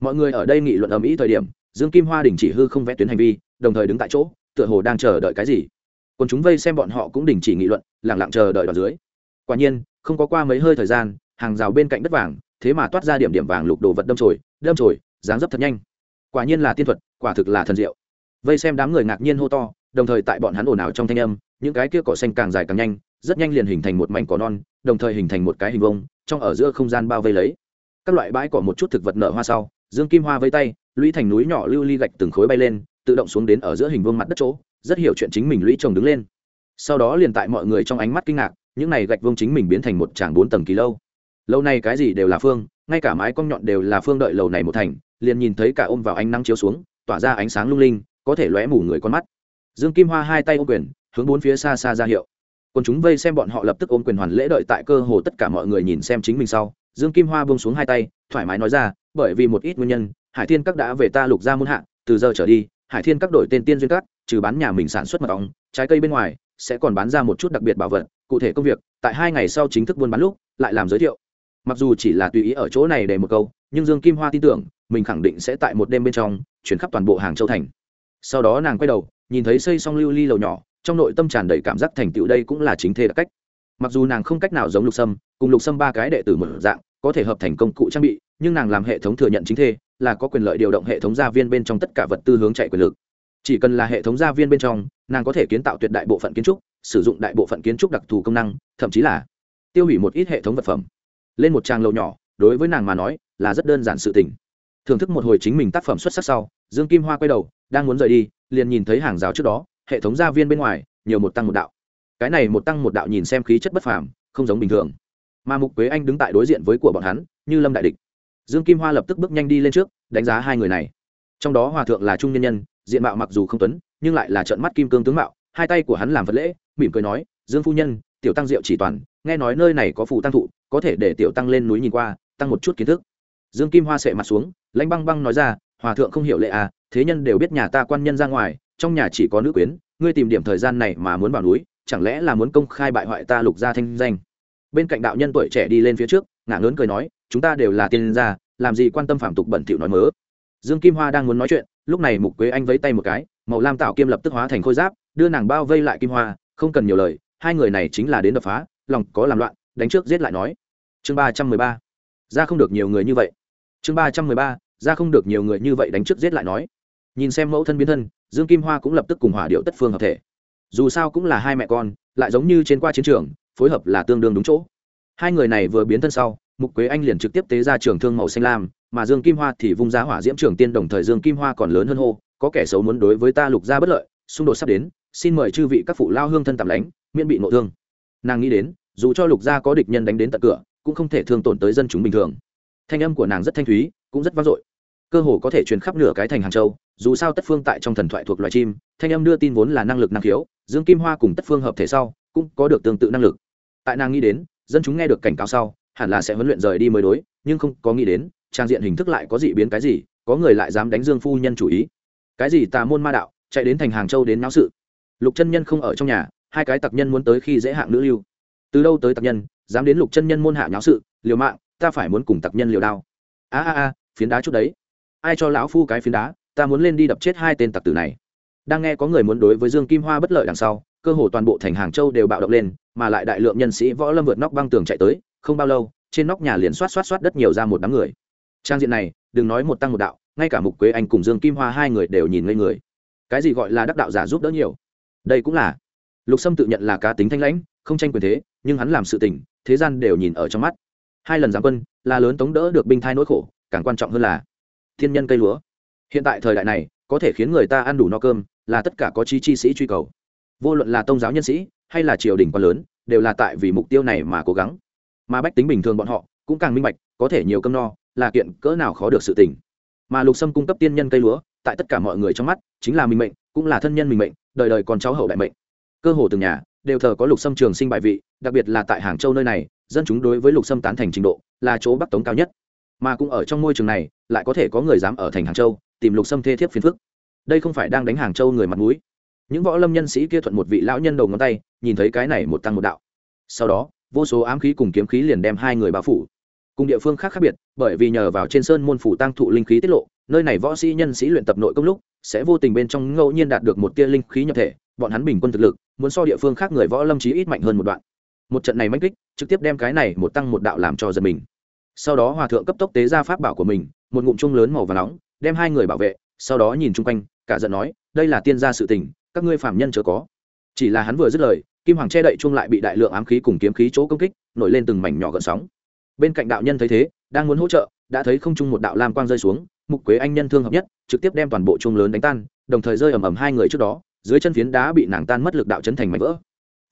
Mọi người ở đây nghị luận ầm ĩ thời điểm, dương kim hoa đình chỉ hư không vẽ tuyến hành vi, đồng thời đứng tại chỗ, tựa hồ đang chờ đợi cái gì. Còn chúng vây xem bọn họ cũng đình chỉ nghị luận lẳng lặng chờ đợi đoạn dưới. Quả nhiên, không có qua mấy hơi thời gian, hàng rào bên cạnh đất vàng, thế mà toát ra điểm điểm vàng lục đồ vật đâm trồi đâm trồi dáng dấp thật nhanh. Quả nhiên là tiên thuật, quả thực là thần diệu. Vây xem đám người ngạc nhiên hô to, đồng thời tại bọn hắn ồn ào trong thanh âm những cái kia cỏ xanh càng dài càng nhanh, rất nhanh liền hình thành một mảnh cỏ non, đồng thời hình thành một cái hình vông trong ở giữa không gian bao vây lấy. Các loại bãi cỏ một chút thực vật nở hoa sau, dương kim hoa vây tay, lũy thành núi nhỏ lưu ly gạch từng khối bay lên, tự động xuống đến ở giữa hình vương mặt đất chỗ, rất hiểu chuyện chính mình lũy chồng đứng lên. Sau đó liền tại mọi người trong ánh mắt kinh ngạc, những này gạch vương chính mình biến thành một tràng bốn tầng kỳ lâu. Lâu này cái gì đều là phương, ngay cả mái cong nhọn đều là phương đợi lầu này một thành, liền nhìn thấy cả ôm vào ánh nắng chiếu xuống, tỏa ra ánh sáng lung linh, có thể lóe mù người con mắt. Dương kim hoa hai tay ôm quyền hướng bốn phía xa xa ra hiệu. Còn chúng vây xem bọn họ lập tức ôm quyền hoàn lễ đợi tại cơ hồ tất cả mọi người nhìn xem chính mình sau, dương kim hoa buông xuống hai tay, thoải mái nói ra, bởi vì một ít nguyên nhân, hải thiên các đã về ta lục ra muôn hạ, từ giờ trở đi, hải thiên các đổi tên tiên duyên các, trừ bán nhà mình sản xuất mật ong, trái cây bên ngoài, sẽ còn bán ra một chút đặc biệt bảo vật, cụ thể công việc, tại hai ngày sau chính thức buôn bán lúc, lại làm giới thiệu. Mặc dù chỉ là tùy ý ở chỗ này để một câu, nhưng dương kim hoa tin tưởng, mình khẳng định sẽ tại một đêm bên trong, chuyển khắp toàn bộ hàng châu thành. Sau đó nàng quay đầu, nhìn thấy xây xong lưu ly lầu nhỏ trong nội tâm tràn đầy cảm giác thành tựu đây cũng là chính thê đặc cách. Mặc dù nàng không cách nào giống lục sâm, cùng lục sâm ba cái đệ tử một dạng, có thể hợp thành công cụ trang bị, nhưng nàng làm hệ thống thừa nhận chính thê, là có quyền lợi điều động hệ thống gia viên bên trong tất cả vật tư hướng chạy quyền lực. Chỉ cần là hệ thống gia viên bên trong, nàng có thể kiến tạo tuyệt đại bộ phận kiến trúc, sử dụng đại bộ phận kiến trúc đặc thù công năng, thậm chí là tiêu hủy một ít hệ thống vật phẩm. Lên một trang lầu nhỏ, đối với nàng mà nói, là rất đơn giản sự tình. Thưởng thức một hồi chính mình tác phẩm xuất sắc sau, dương kim hoa quay đầu, đang muốn rời đi, liền nhìn thấy hàng rào trước đó hệ thống gia viên bên ngoài, nhiều một tăng một đạo. Cái này một tăng một đạo nhìn xem khí chất bất phàm, không giống bình thường. Mà mục quế anh đứng tại đối diện với của bọn hắn, như lâm đại địch. Dương kim hoa lập tức bước nhanh đi lên trước, đánh giá hai người này. Trong đó hòa thượng là trung nhân nhân, diện mạo mặc dù không tuấn, nhưng lại là trận mắt kim cương tướng mạo, hai tay của hắn làm vật lễ, mỉm cười nói, dương phu nhân, tiểu tăng diệu chỉ toàn, nghe nói nơi này có phù tăng thụ, có thể để tiểu tăng lên núi nhìn qua, tăng một chút kiến thức. Dương kim hoa sệ mặt xuống lãnh băng băng nói ra, hòa thượng không hiểu lệ à thế nhân đều biết nhà ta quan nhân ra ngoài trong nhà chỉ có nữ quyến, ngươi tìm điểm thời gian này mà muốn vào núi, chẳng lẽ là muốn công khai bại hoại ta lục gia thanh danh? Bên cạnh đạo nhân tuổi trẻ đi lên phía trước, ngả lớn cười nói, chúng ta đều là tiên gia, làm gì quan tâm phạm tục bẩn thỉu nói mớ. Dương kim hoa đang muốn nói chuyện, lúc này mục quế anh vẫy tay một cái, màu lam tạo kim lập tức hóa thành khôi giáp, đưa nàng bao vây lại kim hoa, không cần nhiều lời, hai người này chính là đến đập phá, lòng có làm loạn, đánh trước giết lại nói. Chương ba trăm mười ba. Ra không được nhiều người như vậy. Chương ba trăm mười ba. Ra không được nhiều người như vậy đánh trước giết lại nói nhìn xem mẫu thân biến thân, dương kim hoa cũng lập tức cùng hỏa điệu tất phương hợp thể. Dù sao cũng là hai mẹ con, lại giống như trên qua chiến trường, phối hợp là tương đương đúng chỗ. Hai người này vừa biến thân sau, mục quế anh liền trực tiếp tế ra trường thương màu xanh lam, mà dương kim hoa thì vung giá hỏa diễm trường tiên đồng thời dương kim hoa còn lớn hơn hô, có kẻ xấu muốn đối với ta lục gia bất lợi, xung đột sắp đến, xin mời chư vị các phụ lao hương thân tạm lánh, miễn bị nội thương. Nàng nghĩ đến, dù cho lục gia có địch nhân đánh đến tận cửa, cũng không thể thương tổn tới dân chúng bình thường. Thanh âm của nàng rất thanh thúy, cũng rất vang dội. Cơ hồ có thể truyền khắp nửa cái thành hàng châu dù sao tất phương tại trong thần thoại thuộc loài chim, thanh âm đưa tin vốn là năng lực năng khiếu, dương kim hoa cùng tất phương hợp thể sau, cũng có được tương tự năng lực. Tại nàng nghĩ đến, dân chúng nghe được cảnh cáo sau, hẳn là sẽ huấn luyện rời đi mới đối, nhưng không có nghĩ đến, trang diện hình thức lại có dị biến cái gì, có người lại dám đánh dương phu nhân chủ ý. Cái gì tà môn ma đạo, chạy đến thành hàng châu đến náo sự. Lục chân nhân không ở trong nhà, hai cái tặc nhân muốn tới khi dễ hạng nữ lưu. Từ đâu tới tặc nhân, dám đến lục chân nhân môn hạ nháo sự, liều mạng, ta phải muốn cùng tặc nhân liều đao. A a a, phiến đá chút đấy. Ai cho lão phu cái phiến đá? Ta muốn lên đi đập chết hai tên tặc tử này. Đang nghe có người muốn đối với dương kim hoa bất lợi đằng sau, cơ hồ toàn bộ thành hàng châu đều bạo động lên, mà lại đại lượng nhân sĩ võ lâm vượt nóc băng tường chạy tới, không bao lâu, trên nóc nhà liền xoát xoát xoát đất nhiều ra một đám người. Trang diện này, đừng nói một tăng một đạo, ngay cả mục quế anh cùng dương kim hoa hai người đều nhìn ngây người. Cái gì gọi là đắc đạo giả giúp đỡ nhiều? Đây cũng là. Lục sâm tự nhận là cá tính thanh lãnh, không tranh quyền thế, nhưng hắn làm sự tình, thế gian đều nhìn ở trong mắt. Hai lần giáng quân, là lớn tống đỡ được binh thai nỗi khổ, càng quan trọng hơn là thiên nhân cây lúa hiện tại thời đại này, có thể khiến người ta ăn đủ no cơm, là tất cả có chi chi sĩ truy cầu. Vô luận là tôn giáo nhân sĩ, hay là triều đình quá lớn, đều là tại vì mục tiêu này mà cố gắng. Mà bách tính bình thường bọn họ, cũng càng minh bạch, có thể nhiều cơm no, là kiện cỡ nào khó được sự tình. Mà lục sâm cung cấp tiên nhân cây lúa, tại tất cả mọi người trong mắt, chính là mình mệnh, cũng là thân nhân mình mệnh, đời đời còn cháu hậu đại mệnh. Cơ hồ từng nhà, đều thờ có lục sâm trường sinh bại vị, đặc biệt là tại hàng châu nơi này, dân chúng đối với lục sâm tán thành trình độ, là chỗ bắc tống cao nhất. Mà cũng ở trong môi trường này, lại có thể có người dám ở thành hàng châu tìm lục sâm thê thiếp phiền phức. Đây không phải đang đánh hàng châu người mặt mũi. Những võ lâm nhân sĩ kia thuận một vị lão nhân đầu ngón tay, nhìn thấy cái này một tăng một đạo. Sau đó, vô số ám khí cùng kiếm khí liền đem hai người bao phủ. Cùng địa phương khác khác biệt, bởi vì nhờ vào trên sơn môn phủ tăng thụ linh khí tiết lộ, nơi này võ sĩ nhân sĩ luyện tập nội công lúc, sẽ vô tình bên trong ngẫu nhiên đạt được một tia linh khí nhập thể, bọn hắn bình quân thực lực, muốn so địa phương khác người võ lâm chí ít mạnh hơn một đoạn. Một trận này manh kích, trực tiếp đem cái này một tăng một đạo làm cho giật mình. Sau đó hòa thượng cấp tốc tế ra pháp bảo của mình, một ngụm chung lớn màu và nóng đem hai người bảo vệ, sau đó nhìn chung quanh, cả giận nói, đây là tiên gia sự tình, các ngươi phạm nhân chớ có. Chỉ là hắn vừa dứt lời, kim hoàng che đậy chung lại bị đại lượng ám khí cùng kiếm khí chỗ công kích, nổi lên từng mảnh nhỏ gợn sóng. Bên cạnh đạo nhân thấy thế, đang muốn hỗ trợ, đã thấy không chung một đạo lam quang rơi xuống, mục quế anh nhân thương hợp nhất, trực tiếp đem toàn bộ chung lớn đánh tan, đồng thời rơi ầm ầm hai người trước đó, dưới chân phiến đá bị nàng tan mất lực đạo chấn thành mảnh vỡ.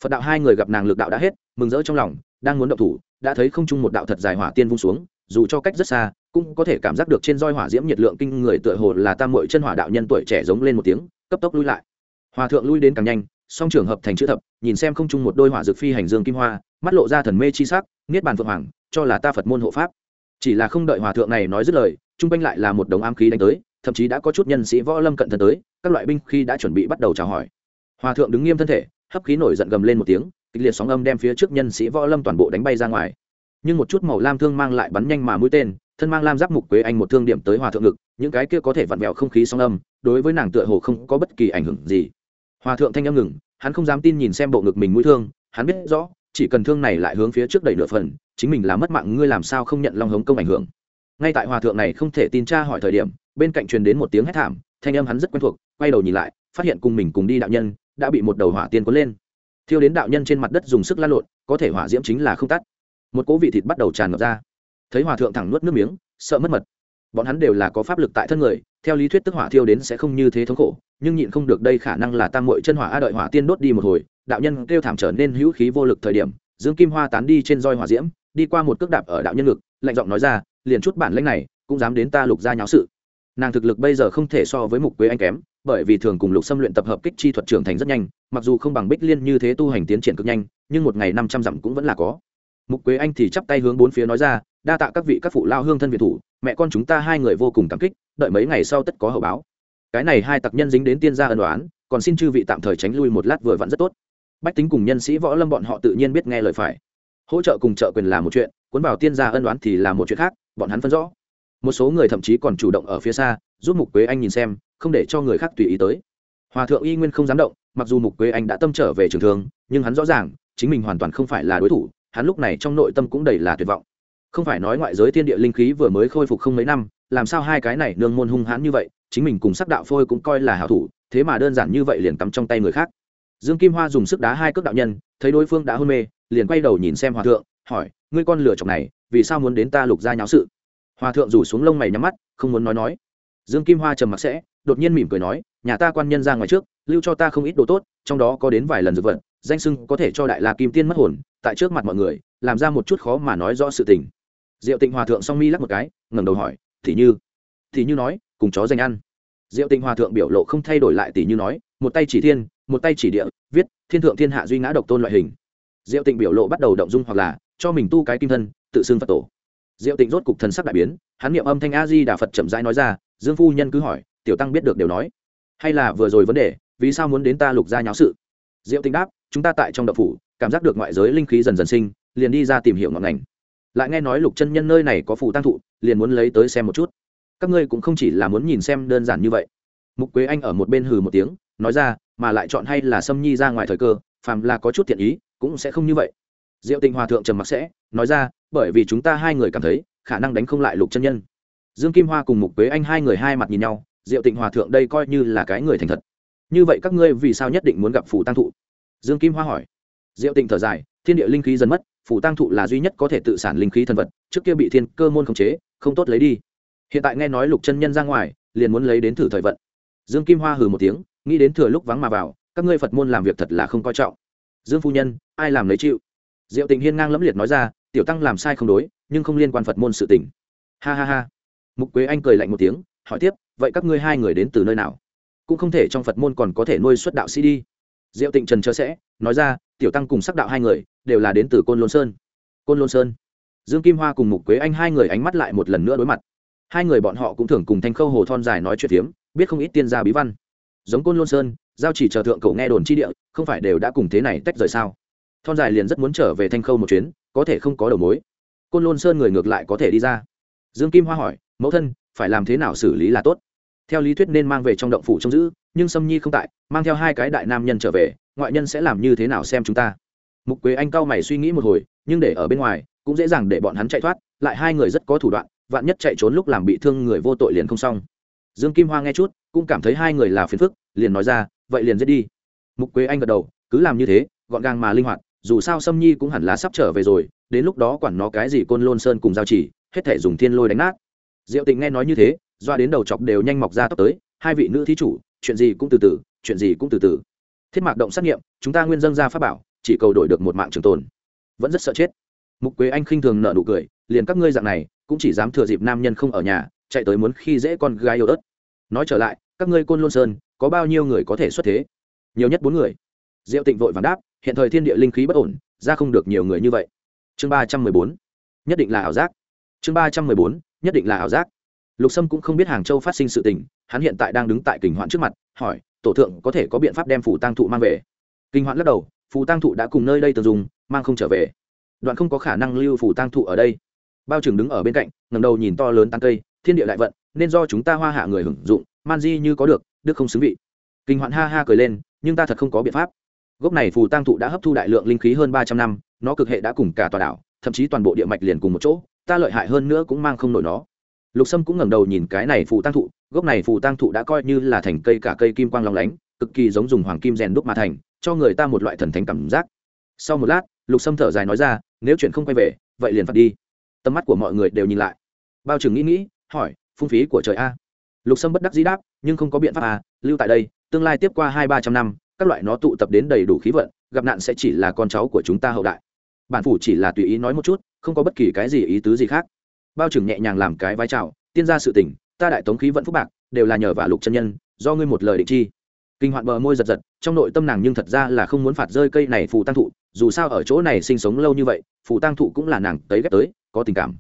Phật đạo hai người gặp nàng lực đạo đã hết, mừng rỡ trong lòng, đang muốn động thủ, đã thấy không chung một đạo thật dài hỏa tiên vung xuống dù cho cách rất xa, cũng có thể cảm giác được trên roi hỏa diễm nhiệt lượng kinh người tựa hồ là tam mội chân hỏa đạo nhân tuổi trẻ giống lên một tiếng, cấp tốc lui lại. Hòa thượng lui đến càng nhanh, song trường hợp thành chữ thập, nhìn xem không chung một đôi hỏa dược phi hành dương kim hoa, mắt lộ ra thần mê chi sắc, niết bàn phượng hoàng, cho là ta phật môn hộ pháp. Chỉ là không đợi hòa thượng này nói dứt lời, trung quanh lại là một đống ám khí đánh tới, thậm chí đã có chút nhân sĩ võ lâm cận thân tới, các loại binh khi đã chuẩn bị bắt đầu chào hỏi. Hòa thượng đứng nghiêm thân thể, hấp khí nổi giận gầm lên một tiếng, kịch liệt sóng âm đem phía trước nhân sĩ võ lâm toàn bộ đánh bay ra ngoài nhưng một chút màu lam thương mang lại bắn nhanh mà mũi tên, thân mang lam giáp mục quế anh một thương điểm tới hòa thượng ngực, những cái kia có thể vặn vẹo không khí song âm, đối với nàng tựa hồ không có bất kỳ ảnh hưởng gì. Hòa thượng thanh âm ngừng, hắn không dám tin nhìn xem bộ ngực mình mũi thương, hắn biết rõ, chỉ cần thương này lại hướng phía trước đẩy nửa phần, chính mình là mất mạng, ngươi làm sao không nhận long hống công ảnh hưởng. Ngay tại hòa thượng này không thể tin cha hỏi thời điểm, bên cạnh truyền đến một tiếng hét thảm, thanh âm hắn rất quen thuộc, quay đầu nhìn lại, phát hiện cùng mình cùng đi đạo nhân, đã bị một đầu hỏa tiên cuốn lên. Thiêu đến đạo nhân trên mặt đất dùng sức lan lộn, có thể hỏa diễm chính là không tắt một cỗ vị thịt bắt đầu tràn ngập ra. Thấy hòa thượng thẳng nuốt nước miếng, sợ mất mật. Bọn hắn đều là có pháp lực tại thân người, theo lý thuyết tức hỏa thiêu đến sẽ không như thế thống khổ, nhưng nhịn không được đây khả năng là tam mội chân hỏa a đợi hỏa tiên đốt đi một hồi, đạo nhân kêu thảm trở nên hữu khí vô lực thời điểm, dương kim hoa tán đi trên roi hỏa diễm, đi qua một cước đạp ở đạo nhân ngực, lạnh giọng nói ra, liền chút bản lãnh này, cũng dám đến ta lục ra nháo sự. Nàng thực lực bây giờ không thể so với mục quế anh kém, bởi vì thường cùng lục xâm luyện tập hợp kích chi thuật trưởng thành rất nhanh, mặc dù không bằng bích liên như thế tu hành tiến triển cực nhanh, nhưng một ngày năm trăm dặm cũng vẫn là có mục quế anh thì chắp tay hướng bốn phía nói ra, đa tạ các vị các phụ lao hương thân việt thủ, mẹ con chúng ta hai người vô cùng cảm kích, đợi mấy ngày sau tất có hậu báo. Cái này hai tặc nhân dính đến tiên gia ân đoán còn xin chư vị tạm thời tránh lui một lát vừa vặn rất tốt. Bách tính cùng nhân sĩ võ lâm bọn họ tự nhiên biết nghe lời phải. Hỗ trợ cùng trợ quyền là một chuyện, cuốn vào tiên gia ân đoán thì là một chuyện khác, bọn hắn phân rõ. Một số người thậm chí còn chủ động ở phía xa, giúp mục quế anh nhìn xem, không để cho người khác tùy ý tới. Hòa thượng y nguyên không dám động, mặc dù mục quế anh đã tâm trở về trường thường nhưng hắn rõ ràng, chính mình hoàn toàn không phải là đối thủ hắn lúc này trong nội tâm cũng đầy là tuyệt vọng. Không phải nói ngoại giới thiên địa linh khí vừa mới khôi phục không mấy năm, làm sao hai cái này nương môn hung hãn như vậy, chính mình cùng sắc đạo phôi cũng coi là hảo thủ, thế mà đơn giản như vậy liền cắm trong tay người khác. Dương kim hoa dùng sức đá hai cước đạo nhân, thấy đối phương đã hôn mê, liền quay đầu nhìn xem hòa thượng, hỏi, ngươi con lửa chọc này, vì sao muốn đến ta lục ra nháo sự? Hòa thượng rủ xuống lông mày nhắm mắt, không muốn nói nói. Dương kim hoa trầm mặc sẽ, đột nhiên mỉm cười nói, nhà ta quan nhân ra ngoài trước, lưu cho ta không ít đồ tốt, trong đó có đến vài lần dược vật danh sưng có thể cho đại la kim tiên mất hồn, tại trước mặt mọi người, làm ra một chút khó mà nói rõ sự tình. Diệu tịnh hòa thượng song mi lắc một cái, ngẩng đầu hỏi, thì như? Thì như nói, cùng chó danh ăn. Diệu tịnh hòa thượng biểu lộ không thay đổi lại tỷ như nói, một tay chỉ thiên, một tay chỉ địa, viết, thiên thượng thiên hạ duy ngã độc tôn loại hình. Diệu tịnh biểu lộ bắt đầu động dung hoặc là, cho mình tu cái kim thân, tự xưng phật tổ. Diệu tịnh rốt cục thần sắc đại biến, hắn niệm âm thanh a di đà phật chậm rãi nói ra, dương phu nhân cứ hỏi, tiểu tăng biết được đều nói. Hay là vừa rồi vấn đề, vì sao muốn đến ta lục gia nháo sự? Diệu tịnh đáp chúng ta tại trong đậu phủ, cảm giác được ngoại giới linh khí dần dần sinh, liền đi ra tìm hiểu ngọn ngành. Lại nghe nói lục chân nhân nơi này có phủ tăng thụ, liền muốn lấy tới xem một chút. Các ngươi cũng không chỉ là muốn nhìn xem đơn giản như vậy. Mục quế anh ở một bên hừ một tiếng, nói ra, mà lại chọn hay là xâm nhi ra ngoài thời cơ, phàm là có chút thiện ý, cũng sẽ không như vậy. Diệu tình hòa thượng trầm mặc sẽ, nói ra, bởi vì chúng ta hai người cảm thấy, khả năng đánh không lại lục chân nhân. Dương kim hoa cùng mục quế anh hai người hai mặt nhìn nhau, diệu tịnh hòa thượng đây coi như là cái người thành thật. Như vậy các ngươi vì sao nhất định muốn gặp phủ tăng thụ? Dương kim hoa hỏi. Diệu tịnh thở dài, thiên địa linh khí dần mất, phủ tăng thụ là duy nhất có thể tự sản linh khí thần vật, trước kia bị thiên cơ môn khống chế, không tốt lấy đi. Hiện tại nghe nói lục chân nhân ra ngoài, liền muốn lấy đến thử thời vận. Dương kim hoa hừ một tiếng, nghĩ đến thừa lúc vắng mà vào, các ngươi phật môn làm việc thật là không coi trọng. Dương phu nhân, ai làm lấy chịu? Diệu tịnh hiên ngang lẫm liệt nói ra, tiểu tăng làm sai không đối, nhưng không liên quan phật môn sự tình. Ha ha ha. Mục quế anh cười lạnh một tiếng, hỏi tiếp, vậy các ngươi hai người đến từ nơi nào? Cũng không thể trong phật môn còn có thể nuôi xuất đạo sĩ đi diệu tịnh trần chớ sẽ, nói ra, tiểu tăng cùng sắc đạo hai người đều là đến từ côn lôn sơn. Côn lôn sơn. Dương kim hoa cùng mục quế anh hai người ánh mắt lại một lần nữa đối mặt. Hai người bọn họ cũng thường cùng thanh khâu hồ thon dài nói chuyện phiếm, biết không ít tiên gia bí văn. Giống côn lôn sơn, giao chỉ chờ thượng cậu nghe đồn chi địa, không phải đều đã cùng thế này tách rời sao? Thon dài liền rất muốn trở về thanh khâu một chuyến, có thể không có đầu mối. Côn lôn sơn người ngược lại có thể đi ra. Dương kim hoa hỏi, mẫu thân, phải làm thế nào xử lý là tốt? Theo lý thuyết nên mang về trong động phủ trông giữ nhưng sâm nhi không tại, mang theo hai cái đại nam nhân trở về, ngoại nhân sẽ làm như thế nào xem chúng ta? Mục quế anh cao mày suy nghĩ một hồi, nhưng để ở bên ngoài, cũng dễ dàng để bọn hắn chạy thoát, lại hai người rất có thủ đoạn, vạn nhất chạy trốn lúc làm bị thương người vô tội liền không xong. Dương kim hoa nghe chút, cũng cảm thấy hai người là phiền phức, liền nói ra, vậy liền giết đi. Mục quế anh gật đầu, cứ làm như thế, gọn gàng mà linh hoạt, dù sao sâm nhi cũng hẳn là sắp trở về rồi, đến lúc đó quản nó cái gì côn lôn sơn cùng giao chỉ, hết thể dùng thiên lôi đánh nát. Diệu tịnh nghe nói như thế, doa đến đầu chọc đều nhanh mọc ra tóc tới, hai vị nữ thí chủ chuyện gì cũng từ từ, chuyện gì cũng từ từ. Thiết mạc động xét nghiệm, chúng ta nguyên dân ra pháp bảo, chỉ cầu đổi được một mạng trường tồn. Vẫn rất sợ chết. Mục quế anh khinh thường nợ nụ cười, liền các ngươi dạng này, cũng chỉ dám thừa dịp nam nhân không ở nhà, chạy tới muốn khi dễ con gái yêu ớt nói trở lại, các ngươi côn lôn sơn, có bao nhiêu người có thể xuất thế? Nhiều nhất bốn người. Diệu tịnh vội vàng đáp, hiện thời thiên địa linh khí bất ổn, ra không được nhiều người như vậy. Chương ba trăm mười bốn. Nhất định là ảo giác. Chương ba trăm mười bốn, nhất định là ảo giác. Lục sâm cũng không biết hàng châu phát sinh sự tình hắn hiện tại đang đứng tại kình hoạn trước mặt, hỏi, tổ thượng có thể có biện pháp đem phủ tăng thụ mang về? Kinh hoạn lắc đầu, phù tăng thụ đã cùng nơi đây từng dùng mang không trở về. Đoạn không có khả năng lưu phù tăng thụ ở đây. Bao trừng đứng ở bên cạnh ngầm đầu nhìn to lớn tăng cây, thiên địa đại vận, nên do chúng ta hoa hạ người hưởng dụng, man di như có được, đức không xứng vị. Kinh hoạn ha ha cười lên, nhưng ta thật không có biện pháp. Gốc này phù tăng thụ đã hấp thu đại lượng linh khí hơn ba trăm năm, nó cực hệ đã cùng cả tòa đảo, thậm chí toàn bộ địa mạch liền cùng một chỗ, ta lợi hại hơn nữa cũng mang không nổi nó lục sâm cũng ngẩng đầu nhìn cái này phù tăng thụ, gốc này phù tăng thụ đã coi như là thành cây cả cây kim quang long lánh, cực kỳ giống dùng hoàng kim rèn đúc mà thành, cho người ta một loại thần thánh cảm giác. Sau một lát, lục sâm thở dài nói ra, nếu chuyện không quay về, vậy liền phạt đi. Tầm mắt của mọi người đều nhìn lại. Bao trừng nghĩ nghĩ, hỏi, phung phí của trời a? Lục sâm bất đắc dĩ đáp, nhưng không có biện pháp a lưu tại đây, tương lai tiếp qua hai ba trăm năm, các loại nó tụ tập đến đầy đủ khí vận, gặp nạn sẽ chỉ là con cháu của chúng ta hậu đại. Bản phủ chỉ là tùy ý nói một chút, không có bất kỳ cái gì ý tứ gì khác bao trừng nhẹ nhàng làm cái vai trào, tiên gia sự tỉnh ta đại tống khí vận phúc bạc, đều là nhờ vả lục chân nhân, do ngươi một lời định chi. Kinh hoạn bờ môi giật giật, trong nội tâm nàng nhưng thật ra là không muốn phạt rơi cây này phù tăng thụ, dù sao ở chỗ này sinh sống lâu như vậy, phù tăng thụ cũng là nàng tới ghép tới, có tình cảm.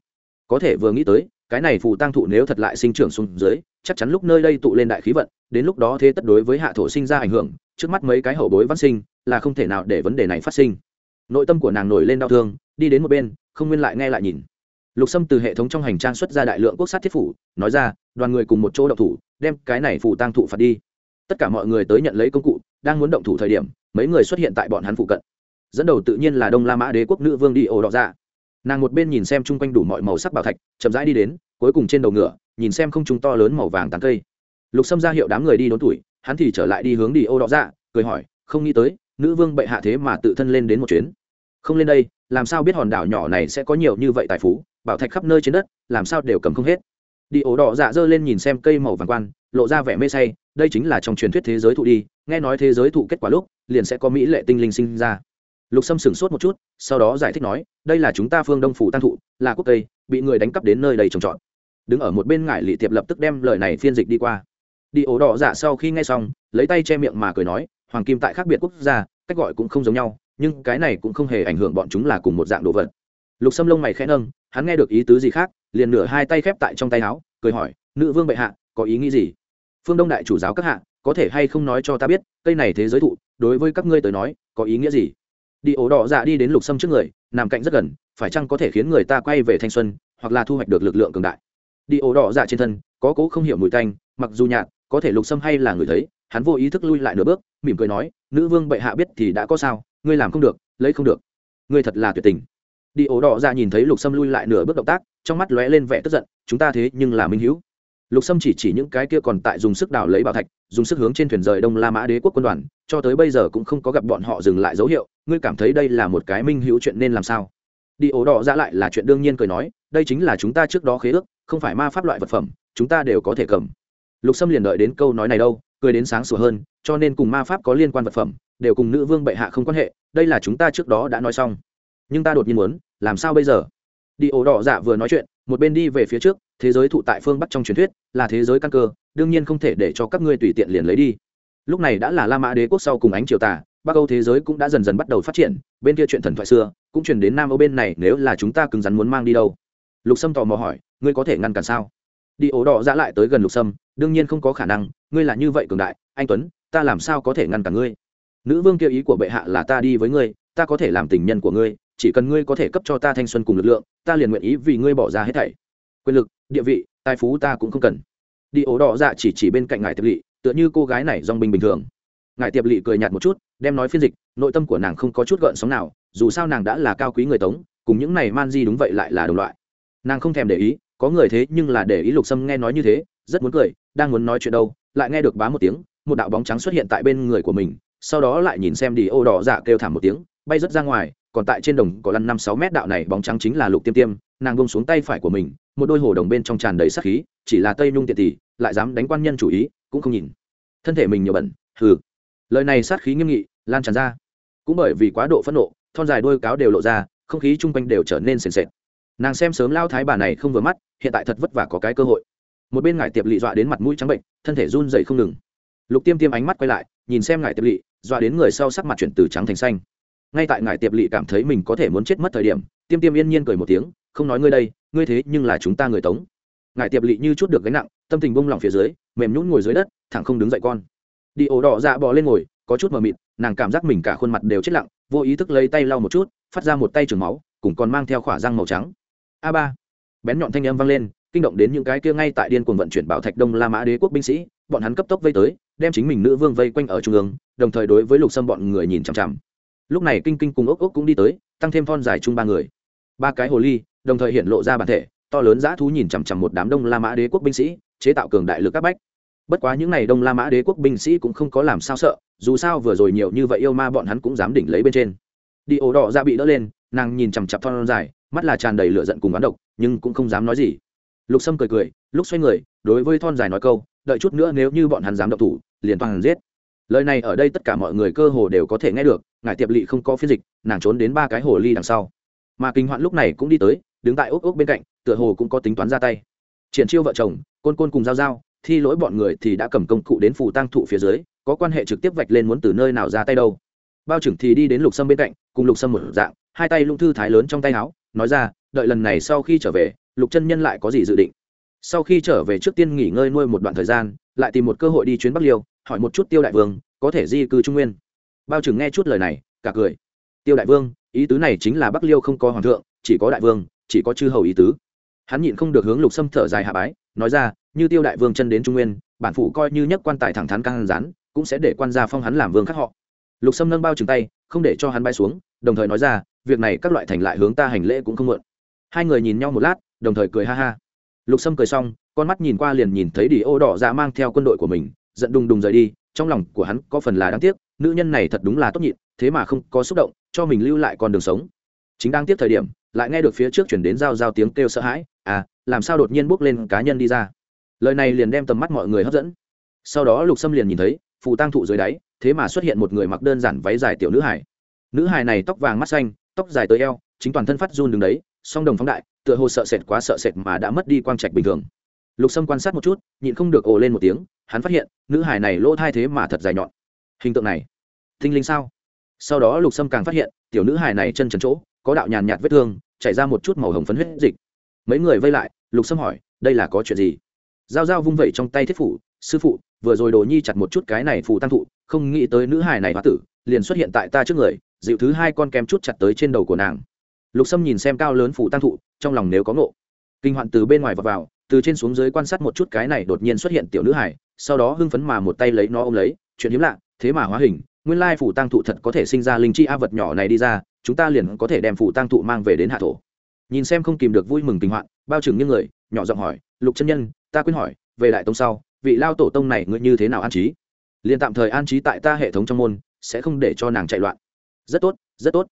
Có thể vừa nghĩ tới, cái này phù tăng thụ nếu thật lại sinh trưởng xuống dưới, chắc chắn lúc nơi đây tụ lên đại khí vận, đến lúc đó thế tất đối với hạ thổ sinh ra ảnh hưởng, trước mắt mấy cái hậu bối văn sinh, là không thể nào để vấn đề này phát sinh. Nội tâm của nàng nổi lên đau thương, đi đến một bên, không nguyên lại nghe lại nhìn lục sâm từ hệ thống trong hành trang xuất ra đại lượng quốc sát thiết phủ, nói ra, đoàn người cùng một chỗ động thủ, đem cái này phủ tăng thụ phạt đi. Tất cả mọi người tới nhận lấy công cụ, đang muốn động thủ thời điểm, mấy người xuất hiện tại bọn hắn phụ cận. Dẫn đầu tự nhiên là đông la mã đế quốc nữ vương đi ồ đỏ ra nàng một bên nhìn xem chung quanh đủ mọi màu sắc bảo thạch, chậm rãi đi đến, cuối cùng trên đầu ngựa, nhìn xem không trung to lớn màu vàng tán cây. Lục sâm ra hiệu đám người đi đốn tuổi, hắn thì trở lại đi hướng đi ô đỏ ra cười hỏi, không nghĩ tới, nữ vương bệ hạ thế mà tự thân lên đến một chuyến. Không lên đây làm sao biết hòn đảo nhỏ này sẽ có nhiều như vậy tài phú bảo thạch khắp nơi trên đất làm sao đều cầm không hết. Đi ổ đỏ dạ dơ lên nhìn xem cây màu vàng quan lộ ra vẻ mê say đây chính là trong truyền thuyết thế giới thụ đi nghe nói thế giới thụ kết quả lúc liền sẽ có mỹ lệ tinh linh sinh ra. Lục sâm sửng sốt một chút sau đó giải thích nói đây là chúng ta phương đông phủ tăng thụ là quốc tây, bị người đánh cắp đến nơi đầy trồng trọt. Đứng ở một bên ngải lị tiệp lập tức đem lời này phiên dịch đi qua. Đi ổ đỏ dạ sau khi nghe xong lấy tay che miệng mà cười nói hoàng kim tại khác biệt quốc gia cách gọi cũng không giống nhau nhưng cái này cũng không hề ảnh hưởng bọn chúng là cùng một dạng đồ vật. Lục sâm lông mày khẽ nâng, hắn nghe được ý tứ gì khác, liền nửa hai tay khép tại trong tay áo, cười hỏi, nữ vương bệ hạ, có ý nghĩ gì? Phương đông đại chủ giáo các hạ, có thể hay không nói cho ta biết, cây này thế giới thụ, đối với các ngươi tới nói, có ý nghĩa gì? Đi ổ đỏ dạ đi đến lục sâm trước người, nằm cạnh rất gần, phải chăng có thể khiến người ta quay về thanh xuân, hoặc là thu hoạch được lực lượng cường đại? Đi ổ đỏ dạ trên thân, có cố không hiểu mùi tanh, mặc dù nhạt, có thể lục sâm hay là người thấy, hắn vô ý thức lui lại nửa bước, mỉm cười nói, nữ vương bệ hạ biết thì đã có sao ngươi làm không được, lấy không được. Ngươi thật là tuyệt tình. Đi ổ đỏ ra nhìn thấy lục sâm lui lại nửa bước động tác, trong mắt lóe lên vẻ tức giận, chúng ta thế nhưng là minh hữu. Lục sâm chỉ chỉ những cái kia còn tại dùng sức đào lấy bảo thạch, dùng sức hướng trên thuyền rời đông la mã đế quốc quân đoàn, cho tới bây giờ cũng không có gặp bọn họ dừng lại dấu hiệu, ngươi cảm thấy đây là một cái minh hữu chuyện nên làm sao? Đi ổ đỏ ra lại là chuyện đương nhiên cười nói, đây chính là chúng ta trước đó khế ước, không phải ma pháp loại vật phẩm, chúng ta đều có thể cầm. Lục sâm liền đợi đến câu nói này đâu, cười đến sáng sủa hơn, cho nên cùng ma pháp có liên quan vật phẩm đều cùng nữ vương bệ hạ không quan hệ, đây là chúng ta trước đó đã nói xong. Nhưng ta đột nhiên muốn, làm sao bây giờ? Đi ổ đỏ dạ vừa nói chuyện, một bên đi về phía trước, thế giới thụ tại phương bắc trong truyền thuyết, là thế giới căn cơ, đương nhiên không thể để cho các ngươi tùy tiện liền lấy đi. Lúc này đã là la mã đế quốc sau cùng ánh triều tà, bắc âu thế giới cũng đã dần dần bắt đầu phát triển, bên kia chuyện thần thoại xưa, cũng truyền đến nam âu bên này, nếu là chúng ta cứng rắn muốn mang đi đâu? Lục sâm tò mò hỏi, ngươi có thể ngăn cản sao? Đi ổ đỏ dạ lại tới gần lục sâm, đương nhiên không có khả năng, ngươi là như vậy cường đại, anh tuấn, ta làm sao có thể ngăn cản ngươi? Nữ vương kia ý của bệ hạ là ta đi với ngươi, ta có thể làm tình nhân của ngươi, chỉ cần ngươi có thể cấp cho ta thanh xuân cùng lực lượng, ta liền nguyện ý vì ngươi bỏ ra hết thảy. Quyền lực, địa vị, tài phú ta cũng không cần. Đi ố đỏ dạ chỉ chỉ bên cạnh ngài tiệp lỵ tựa như cô gái này dong binh bình thường. Ngài tiệp lỵ cười nhạt một chút, đem nói phiên dịch, nội tâm của nàng không có chút gợn sóng nào, dù sao nàng đã là cao quý người tống, cùng những này man di đúng vậy lại là đồng loại. Nàng không thèm để ý, có người thế nhưng là để ý lục sâm nghe nói như thế, rất muốn cười, đang muốn nói chuyện đâu, lại nghe được bá một tiếng, một đạo bóng trắng xuất hiện tại bên người của mình sau đó lại nhìn xem đi ô đỏ dạ kêu thảm một tiếng, bay rất ra ngoài, còn tại trên đồng có lăn năm sáu mét đạo này bóng trắng chính là lục tiêm tiêm, nàng bông xuống tay phải của mình, một đôi hồ đồng bên trong tràn đầy sắc khí, chỉ là tây nhung tiện tỷ, lại dám đánh quan nhân chủ ý, cũng không nhìn. Thân thể mình nhiều bẩn, hừ. Lời này sát khí nghiêm nghị, lan tràn ra. Cũng bởi vì quá độ phẫn nộ, thon dài đôi cáo đều lộ ra, không khí chung quanh đều trở nên sền sệt. Nàng xem sớm lao thái bà này không vừa mắt, hiện tại thật vất vả có cái cơ hội. Một bên ngải tiệp lị dọa đến mặt mũi trắng bệnh, thân thể run dậy không ngừng. Lục tiêm tiêm ánh mắt quay lại, nhìn xem ngải tiệp lị dọa đến người sau sắc mặt chuyển từ trắng thành xanh. Ngay tại ngải tiệp lỵ cảm thấy mình có thể muốn chết mất thời điểm, tiêm tiêm yên nhiên cười một tiếng, không nói ngươi đây, ngươi thế nhưng là chúng ta người tống. Ngải tiệp lỵ như chút được gánh nặng, tâm tình bông lỏng phía dưới, mềm nhún ngồi dưới đất, thẳng không đứng dậy con. Đi ổ đỏ dạ bò lên ngồi, có chút mờ mịt, nàng cảm giác mình cả khuôn mặt đều chết lặng, vô ý thức lấy tay lau một chút, phát ra một tay trường máu, cùng còn mang theo khỏa răng màu trắng. A ba, bén nhọn thanh âm vang lên kinh động đến những cái kia ngay tại điên cuồng vận chuyển bảo thạch đông la mã đế quốc binh sĩ, bọn hắn cấp tốc vây tới, đem chính mình nữ vương vây quanh ở trung ương, đồng thời đối với lục sâm bọn người nhìn chằm chằm. Lúc này kinh kinh cùng ốc ốc cũng đi tới, tăng thêm thon dài chung ba người. Ba cái hồ ly, đồng thời hiện lộ ra bản thể, to lớn dã thú nhìn chằm chằm một đám đông la mã đế quốc binh sĩ, chế tạo cường đại lực các bách. Bất quá những n à y đông la mã đế quốc binh sĩ cũng không có làm sao sợ, dù sao vừa rồi nhiều như vậy yêu ma bọn hắn cũng dám đỉnh lấy bên trên. Đi ổ đỏ ra bị đỡ lên, nàng nhìn chằm chặp thon dài, mắt là tràn đầy lửa giận cùng oán độc, nhưng cũng không dám nói gì lục sâm cười cười, lúc xoay người, đối với thon dài nói câu, đợi chút nữa nếu như bọn hắn dám động thủ, liền toàn giết. Lời này ở đây tất cả mọi người cơ hồ đều có thể nghe được ngài tiệp lỵ không có phiên dịch, nàng trốn đến ba cái hồ ly đằng sau. Mà kinh hoạn lúc này cũng đi tới, đứng tại ốc ốc bên cạnh, tựa hồ cũng có tính toán ra tay. Triển chiêu vợ chồng, côn côn cùng giao giao, thi lỗi bọn người thì đã cầm công cụ đến phù tăng thụ phía dưới, có quan hệ trực tiếp vạch lên muốn từ nơi nào ra tay đâu. Bao trưởng thì đi đến lục sâm bên cạnh, cùng lục sâm một dạng, hai tay lung thư thái lớn trong tay áo, nói ra, đợi lần này sau khi trở về lục chân nhân lại có gì dự định? Sau khi trở về trước tiên nghỉ ngơi nuôi một đoạn thời gian, lại tìm một cơ hội đi chuyến bắc liêu, hỏi một chút tiêu đại vương, có thể di cư trung nguyên. Bao Trừng nghe chút lời này, cả cười. Tiêu đại vương, ý tứ này chính là bắc liêu không có hoàng thượng, chỉ có đại vương, chỉ có chư hầu ý tứ. Hắn nhịn không được hướng lục sâm thở dài hạ bái, nói ra, như tiêu đại vương chân đến trung nguyên, bản phụ coi như nhất quan tài thẳng thắn căng rán cũng sẽ để quan gia phong hắn làm vương khác họ. Lục sâm nâng bao trừng tay, không để cho hắn bay xuống, đồng thời nói ra, việc này các loại thành lại hướng ta hành lễ cũng không mượn hai người nhìn nhau một lát đồng thời cười ha ha. Lục sâm cười xong, con mắt nhìn qua liền nhìn thấy đi ô đỏ ra mang theo quân đội của mình, giận đùng đùng rời đi, trong lòng của hắn có phần là đáng tiếc, nữ nhân này thật đúng là tốt nhịn, thế mà không có xúc động, cho mình lưu lại con đường sống. Chính đang tiếp thời điểm, lại nghe được phía trước chuyển đến giao giao tiếng kêu sợ hãi à làm sao đột nhiên bước lên cá nhân đi ra? Lời này liền đem tầm mắt mọi người hấp dẫn. Sau đó lục sâm liền nhìn thấy, phù tăng thụ dưới đáy, thế mà xuất hiện một người mặc đơn giản váy dài tiểu nữ hải nữ hải này tóc vàng mắt xanh, tóc dài tới eo, chính toàn thân phát run đứng đấy, song đồng phóng đại tựa hồ sợ sệt quá sợ sệt mà đã mất đi quang trạch bình thường. Lục sâm quan sát một chút, nhịn không được ồ lên một tiếng, hắn phát hiện, nữ hải này lỗ thai thế mà thật dài nhọn. Hình tượng này thinh linh sao? Sau đó lục sâm càng phát hiện, tiểu nữ hải này chân trần chỗ, có đạo nhàn nhạt vết thương, chảy ra một chút màu hồng phấn huyết dịch. Mấy người vây lại, lục sâm hỏi, đây là có chuyện gì? Giao giao vung vẩy trong tay thiết phủ, sư phụ, vừa rồi đồ nhi chặt một chút cái này phù tăng thụ, không nghĩ tới nữ hải này hóa tử, liền xuất hiện tại ta trước người, dịu thứ hai con kem chút chặt tới trên đầu của nàng lục sâm nhìn xem cao lớn phủ tăng thụ, trong lòng nếu có ngộ. Kinh hoạn từ bên ngoài và vào, từ trên xuống dưới quan sát một chút cái này đột nhiên xuất hiện tiểu nữ hải sau đó hưng phấn mà một tay lấy nó ôm lấy, chuyện hiếm lạ, thế mà hóa hình, nguyên lai phủ tăng thụ thật có thể sinh ra linh chi a vật nhỏ này đi ra, chúng ta liền có thể đem phủ tăng thụ mang về đến hạ thổ. Nhìn xem không kìm được vui mừng tình hoạn, bao trừng những người, nhỏ giọng hỏi, lục chân nhân, ta quên hỏi, về đại tông sau, vị lao tổ tông này ngươi như thế nào an trí? Liền tạm thời an trí tại ta hệ thống trong môn, sẽ không để cho nàng chạy loạn. Rất tốt rất tốt.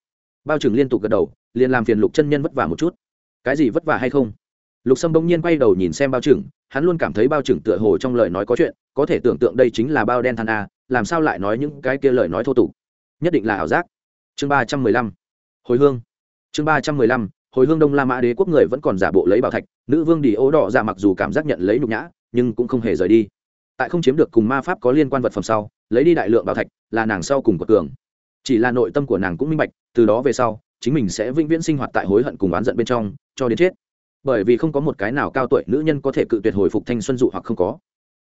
Bao trừng liên tục gật đầu liền làm phiền lục chân nhân vất vả một chút. Cái gì vất vả hay không? Lục sâm bỗng nhiên quay đầu nhìn xem bao trừng hắn luôn cảm thấy bao trừng tựa hồ trong lời nói có chuyện, có thể tưởng tượng đây chính là bao đen than a, làm sao lại nói những cái kia lời nói thô tục? Nhất định là ảo giác. Chương ba trăm mười lăm. Hồi hương. Chương ba trăm mười lăm. Hồi hương đông la mã đế quốc người vẫn còn giả bộ lấy bảo thạch, nữ vương đi ố đỏ ra mặc dù cảm giác nhận lấy nhục nhã, nhưng cũng không hề rời đi. Tại không chiếm được cùng ma pháp có liên quan vật phẩm sau, lấy đi đại lượng bảo thạch, là nàng sau cùng của cường. Chỉ là nội tâm của nàng cũng minh bạch, từ đó về sau chính mình sẽ vĩnh viễn sinh hoạt tại hối hận cùng oán giận bên trong, cho đến chết. Bởi vì không có một cái nào cao tuổi nữ nhân có thể cự tuyệt hồi phục thanh xuân dụ hoặc không có.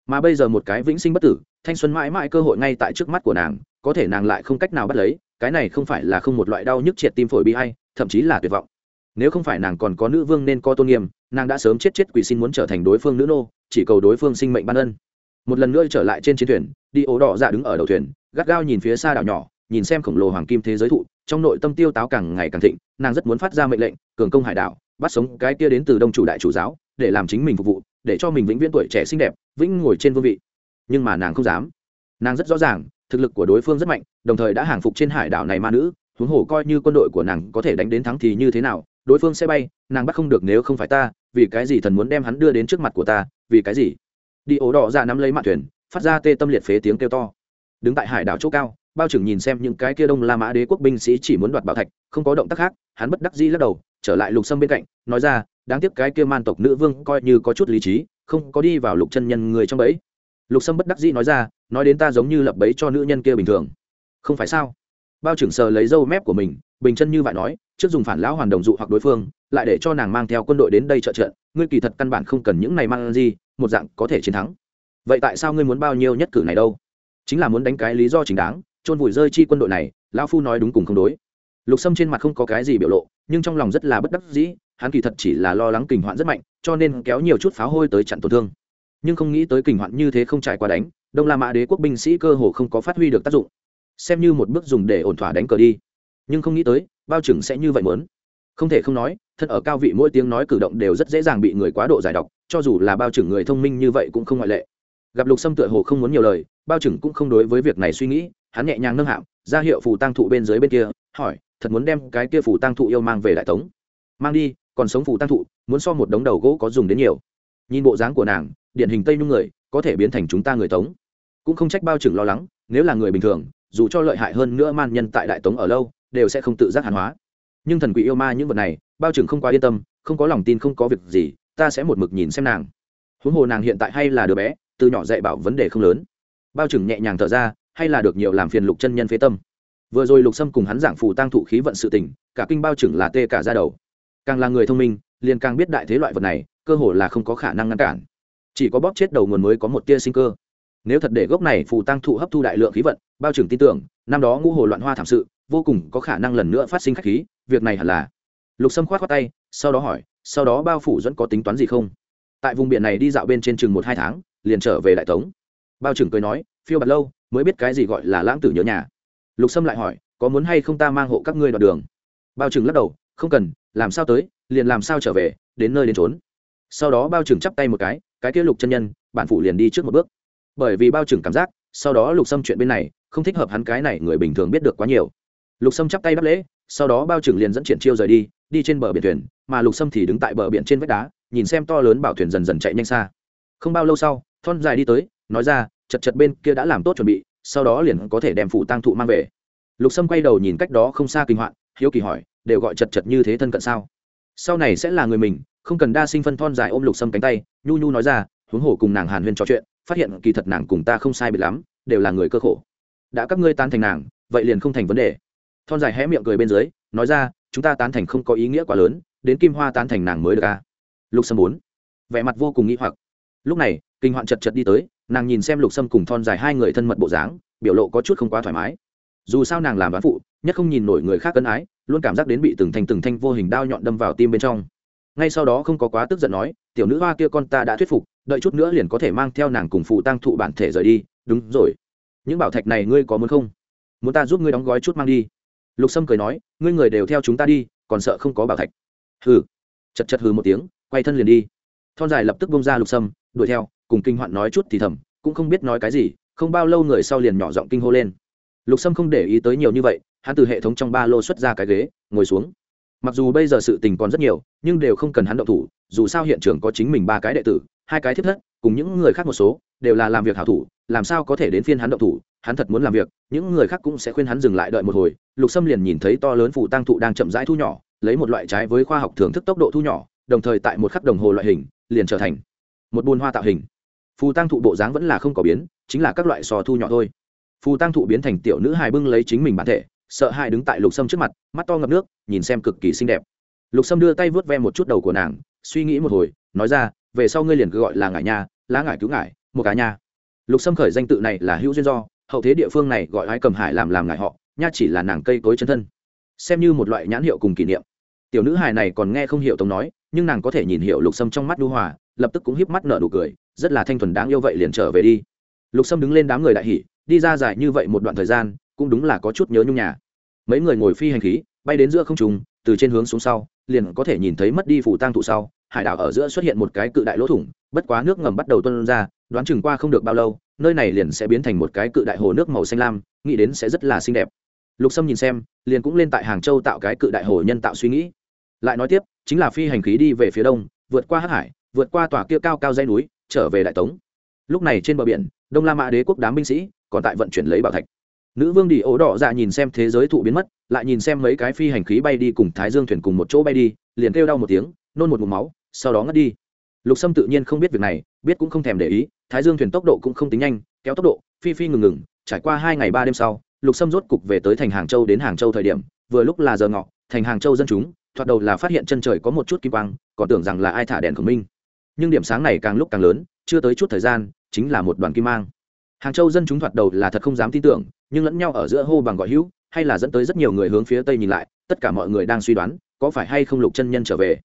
Mà bây giờ một cái vĩnh sinh bất tử, thanh xuân mãi mãi cơ hội ngay tại trước mắt của nàng, có thể nàng lại không cách nào bắt lấy, cái này không phải là không một loại đau nhức triệt tim phổi bị hay thậm chí là tuyệt vọng. Nếu không phải nàng còn có nữ vương nên có tôn nghiêm, nàng đã sớm chết chết quỷ xin muốn trở thành đối phương nữ nô, chỉ cầu đối phương sinh mệnh ban ân. Một lần nữa trở lại trên chiến thuyền, đi ố đỏ dạ đứng ở đầu thuyền, gắt gao nhìn phía xa đảo nhỏ, nhìn xem khổng lồ hoàng kim thế giới thụ trong nội tâm tiêu táo càng ngày càng thịnh, nàng rất muốn phát ra mệnh lệnh, cường công hải đảo, bắt sống cái kia đến từ đông chủ đại chủ giáo, để làm chính mình phục vụ, để cho mình vĩnh viễn tuổi trẻ xinh đẹp, vĩnh ngồi trên vương vị. Nhưng mà nàng không dám. Nàng rất rõ ràng, thực lực của đối phương rất mạnh, đồng thời đã hàng phục trên hải đảo này ma nữ, huống hồ coi như quân đội của nàng có thể đánh đến thắng thì như thế nào, đối phương sẽ bay, nàng bắt không được nếu không phải ta, vì cái gì thần muốn đem hắn đưa đến trước mặt của ta, vì cái gì? Đi ổ đỏ ra nắm lấy mạn thuyền, phát ra tê tâm liệt phế tiếng kêu to. Đứng tại hải đảo chỗ cao bao trưởng nhìn xem những cái kia đông la mã đế quốc binh sĩ chỉ muốn đoạt bảo thạch, không có động tác khác, hắn bất đắc dĩ lắc đầu, trở lại lục sâm bên cạnh, nói ra, đáng tiếc cái kia man tộc nữ vương coi như có chút lý trí, không có đi vào lục chân nhân người trong bẫy. Lục sâm bất đắc dĩ nói ra, nói đến ta giống như lập bẫy cho nữ nhân kia bình thường. Không phải sao? Bao trưởng sờ lấy dâu mép của mình, bình chân như vậy nói, trước dùng phản lão hoàn đồng dụ hoặc đối phương, lại để cho nàng mang theo quân đội đến đây trợ trận ngươi kỳ thật căn bản không cần những này mang gì, một dạng có thể chiến thắng. Vậy tại sao ngươi muốn bao nhiêu nhất cử này đâu? Chính là muốn đánh cái lý do chính đáng chôn vùi rơi chi quân đội này, lão phu nói đúng cùng không đối. Lục sâm trên mặt không có cái gì biểu lộ, nhưng trong lòng rất là bất đắc dĩ, hắn kỳ thật chỉ là lo lắng kình hoạn rất mạnh, cho nên kéo nhiều chút pháo hôi tới chặn tổn thương. Nhưng không nghĩ tới kình hoạn như thế không trải qua đánh, đông la mã đế quốc binh sĩ cơ hồ không có phát huy được tác dụng. Xem như một bước dùng để ổn thỏa đánh cờ đi. Nhưng không nghĩ tới, bao trưởng sẽ như vậy muốn. Không thể không nói thân ở cao vị mỗi tiếng nói cử động đều rất dễ dàng bị người quá độ giải độc, cho dù là bao trưởng người thông minh như vậy cũng không ngoại lệ. Gặp lục sâm tựa hồ không muốn nhiều lời, bao trưởng cũng không đối với việc này suy nghĩ hắn nhẹ nhàng nâng hạm ra hiệu phù tăng thụ bên dưới bên kia, hỏi, thật muốn đem cái kia phù tăng thụ yêu mang về đại tống? Mang đi, còn sống phù tăng thụ, muốn so một đống đầu gỗ có dùng đến nhiều. Nhìn bộ dáng của nàng, điển hình tây nhung người, có thể biến thành chúng ta người tống. Cũng không trách bao trưởng lo lắng, nếu là người bình thường, dù cho lợi hại hơn nữa man nhân tại đại tống ở lâu, đều sẽ không tự giác hàn hóa. Nhưng thần quỷ yêu ma những vật này, bao trưởng không quá yên tâm, không có lòng tin không có việc gì, ta sẽ một mực nhìn xem nàng. Huống hồ nàng hiện tại hay là đứa bé, từ nhỏ dạy bảo vấn đề không lớn. Bao trưởng nhẹ nhàng thở ra hay là được nhiều làm phiền lục chân nhân phế tâm. Vừa rồi lục sâm cùng hắn giảng phù tăng thụ khí vận sự tình, cả kinh bao trưởng là tê cả ra đầu. Càng là người thông minh, liền càng biết đại thế loại vật này, cơ hồ là không có khả năng ngăn cản. Chỉ có bóp chết đầu nguồn mới có một tia sinh cơ. Nếu thật để gốc này phù tăng thụ hấp thu đại lượng khí vận, bao trưởng tin tưởng, năm đó ngũ hồ loạn hoa thảm sự, vô cùng có khả năng lần nữa phát sinh khắc khí, việc này hẳn là. Lục sâm khoát khoát tay, sau đó hỏi, sau đó bao phủ dẫn có tính toán gì không? Tại vùng biển này đi dạo bên trên chừng một hai tháng, liền trở về đại tống. Bao trưởng cười nói, phiêu bạt lâu mới biết cái gì gọi là lãng tử nhớ nhà. Lục sâm lại hỏi, có muốn hay không ta mang hộ các ngươi đoạn đường? Bao Trừng lắc đầu, không cần, làm sao tới, liền làm sao trở về, đến nơi đến trốn sau đó bao Trừng chắp tay một cái cái kia lục chân nhân, bản phủ liền đi trước một bước. Bởi vì bao Trừng cảm giác, sau đó lục sâm chuyện bên này, không thích hợp hắn cái này người bình thường biết được quá nhiều. Lục sâm chắp tay đáp lễ, sau đó bao Trừng liền dẫn triển chiêu rời đi đi trên bờ biển thuyền, mà lục sâm thì đứng tại bờ biển trên vách đá, nhìn xem to lớn bảo thuyền dần dần chạy nhanh xa. Không bao lâu sau, thon dài đi tới, nói ra chật chật bên kia đã làm tốt chuẩn bị, sau đó liền có thể đem phụ tăng thụ mang về. Lục sâm quay đầu nhìn cách đó không xa kinh hoạn, hiếu kỳ hỏi, đều gọi chật chật như thế thân cận sao? Sau này sẽ là người mình, không cần đa sinh phân thon dài ôm lục sâm cánh tay, nhu nhu nói ra, huống hồ cùng nàng hàn huyên trò chuyện, phát hiện kỳ thật nàng cùng ta không sai biệt lắm, đều là người cơ khổ. Đã các ngươi tán thành nàng, vậy liền không thành vấn đề. Thon dài hé miệng cười bên dưới, nói ra, chúng ta tán thành không có ý nghĩa quá lớn, đến kim hoa tán thành nàng mới được a lục sâm bốn vẻ mặt vô cùng nghĩ hoặc. Lúc này, kinh hoạn chật chật đi tới nàng nhìn xem lục sâm cùng thon dài hai người thân mật bộ dáng, biểu lộ có chút không quá thoải mái. Dù sao nàng làm bán phụ, nhất không nhìn nổi người khác cân ái, luôn cảm giác đến bị từng thanh từng thanh vô hình đao nhọn đâm vào tim bên trong. Ngay sau đó không có quá tức giận nói, tiểu nữ hoa kia con ta đã thuyết phục, đợi chút nữa liền có thể mang theo nàng cùng phụ tăng thụ bản thể rời đi. Đúng rồi. Những bảo thạch này ngươi có muốn không? Muốn ta giúp ngươi đóng gói chút mang đi. Lục sâm cười nói, ngươi người đều theo chúng ta đi, còn sợ không có bảo thạch. Hừ. Chật chật hừ một tiếng, quay thân liền đi. Thon dài lập tức bông ra lục sâm đuổi theo, cùng kinh hoạn nói chút thì thầm, cũng không biết nói cái gì, không bao lâu người sau liền nhỏ giọng kinh hô lên. Lục sâm không để ý tới nhiều như vậy, hắn từ hệ thống trong ba lô xuất ra cái ghế, ngồi xuống. Mặc dù bây giờ sự tình còn rất nhiều, nhưng đều không cần hắn động thủ, dù sao hiện trường có chính mình ba cái đệ tử, hai cái thiết thất, cùng những người khác một số, đều là làm việc hảo thủ, làm sao có thể đến phiên hắn động thủ, hắn thật muốn làm việc, những người khác cũng sẽ khuyên hắn dừng lại đợi một hồi. Lục sâm liền nhìn thấy to lớn phụ tăng thụ đang chậm rãi thu nhỏ, lấy một loại trái với khoa học thưởng thức tốc độ thu nhỏ, đồng thời tại một khắc đồng hồ loại hình, liền trở thành một bùn hoa tạo hình. Phù tăng thụ bộ dáng vẫn là không có biến, chính là các loại sò thu nhỏ thôi. Phù tăng thụ biến thành tiểu nữ hài bưng lấy chính mình bản thể, sợ hãi đứng tại lục sâm trước mặt, mắt to ngập nước, nhìn xem cực kỳ xinh đẹp. Lục sâm đưa tay vớt ve một chút đầu của nàng, suy nghĩ một hồi, nói ra, về sau ngươi liền cứ gọi là ngải nha, lá ngải cứu ngải, một cá nha. Lục sâm khởi danh tự này là hữu duyên do, hậu thế địa phương này gọi ai cầm hải làm làm ngải họ, nha chỉ là nàng cây cối chân thân. Xem như một loại nhãn hiệu cùng kỷ niệm tiểu nữ hài này còn nghe không hiểu tống nói, nhưng nàng có thể nhìn hiểu lục sâm trong mắt đu hòa, lập tức cũng híp mắt nở nụ cười, rất là thanh thuần đáng yêu vậy liền trở về đi. Lục sâm đứng lên đám người đại hỉ, đi ra dài như vậy một đoạn thời gian, cũng đúng là có chút nhớ nhung nhà. Mấy người ngồi phi hành khí, bay đến giữa không trùng từ trên hướng xuống sau, liền có thể nhìn thấy mất đi phủ tang thụ sau, hải đảo ở giữa xuất hiện một cái cự đại lỗ thủng, bất quá nước ngầm bắt đầu tuân ra, đoán chừng qua không được bao lâu, nơi này liền sẽ biến thành một cái cự đại hồ nước màu xanh lam, nghĩ đến sẽ rất là xinh đẹp. Lục sâm nhìn xem, liền cũng lên tại hàng châu tạo cái cự đại hồ nhân tạo suy nghĩ lại nói tiếp, chính là phi hành khí đi về phía đông, vượt qua hắc hải, vượt qua tòa kia cao cao dây núi, trở về đại tống. Lúc này trên bờ biển, đông la mã đế quốc đám binh sĩ còn tại vận chuyển lấy bảo thạch. Nữ vương đi ố đỏ dạ nhìn xem thế giới thụ biến mất, lại nhìn xem mấy cái phi hành khí bay đi cùng thái dương thuyền cùng một chỗ bay đi, liền kêu đau một tiếng, nôn một mụm máu, sau đó ngất đi. Lục sâm tự nhiên không biết việc này, biết cũng không thèm để ý, thái dương thuyền tốc độ cũng không tính nhanh, kéo tốc độ, phi phi ngừng ngừng, trải qua hai ngày ba đêm sau, lục sâm rốt cục về tới thành hàng châu đến hàng châu thời điểm, vừa lúc là giờ ngọ, thành hàng châu dân chúng thoạt đầu là phát hiện chân trời có một chút kim quang, còn tưởng rằng là ai thả đèn khổng minh nhưng điểm sáng này càng lúc càng lớn, chưa tới chút thời gian, chính là một đoàn kim mang. Hàng châu dân chúng thoạt đầu là thật không dám tin tưởng, nhưng lẫn nhau ở giữa hô bằng gọi hữu, hay là dẫn tới rất nhiều người hướng phía tây nhìn lại, tất cả mọi người đang suy đoán, có phải hay không lục chân nhân trở về.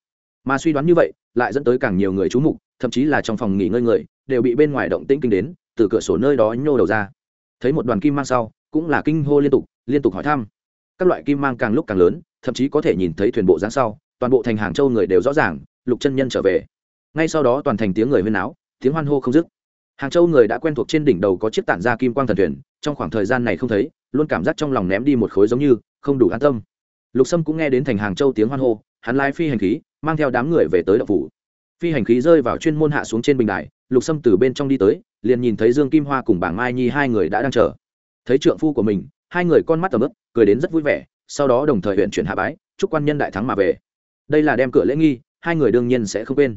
Mà suy đoán như vậy, lại dẫn tới càng nhiều người trú mục, thậm chí là trong phòng nghỉ ngơi người, đều bị bên ngoài động tĩnh kinh đến, từ cửa sổ nơi đó nhô đầu ra. Thấy một đoàn kim mang sau, cũng là kinh hô liên tục liên tục hỏi thăm các loại kim mang càng lúc càng lớn, thậm chí có thể nhìn thấy thuyền bộ dáng sau, toàn bộ thành hàng châu người đều rõ ràng, lục chân nhân trở về. Ngay sau đó toàn thành tiếng người huyên áo tiếng hoan hô không dứt. Hàng châu người đã quen thuộc trên đỉnh đầu có chiếc tản ra kim quang thần thuyền, trong khoảng thời gian này không thấy, luôn cảm giác trong lòng ném đi một khối giống như, không đủ an tâm. Lục sâm cũng nghe đến thành hàng châu tiếng hoan hô, hắn lái phi hành khí, mang theo đám người về tới đậu phủ. Phi hành khí rơi vào chuyên môn hạ xuống trên bình đài, lục sâm từ bên trong đi tới, liền nhìn thấy dương kim hoa cùng bảng mai nhi hai người đã đang chờ. Thấy trượng phu của mình, hai người con mắt tầm ướp cười đến rất vui vẻ, sau đó đồng thời huyện chuyển hạ bái, chúc quan nhân đại thắng mà về. Đây là đem cửa lễ nghi, hai người đương nhiên sẽ không quên.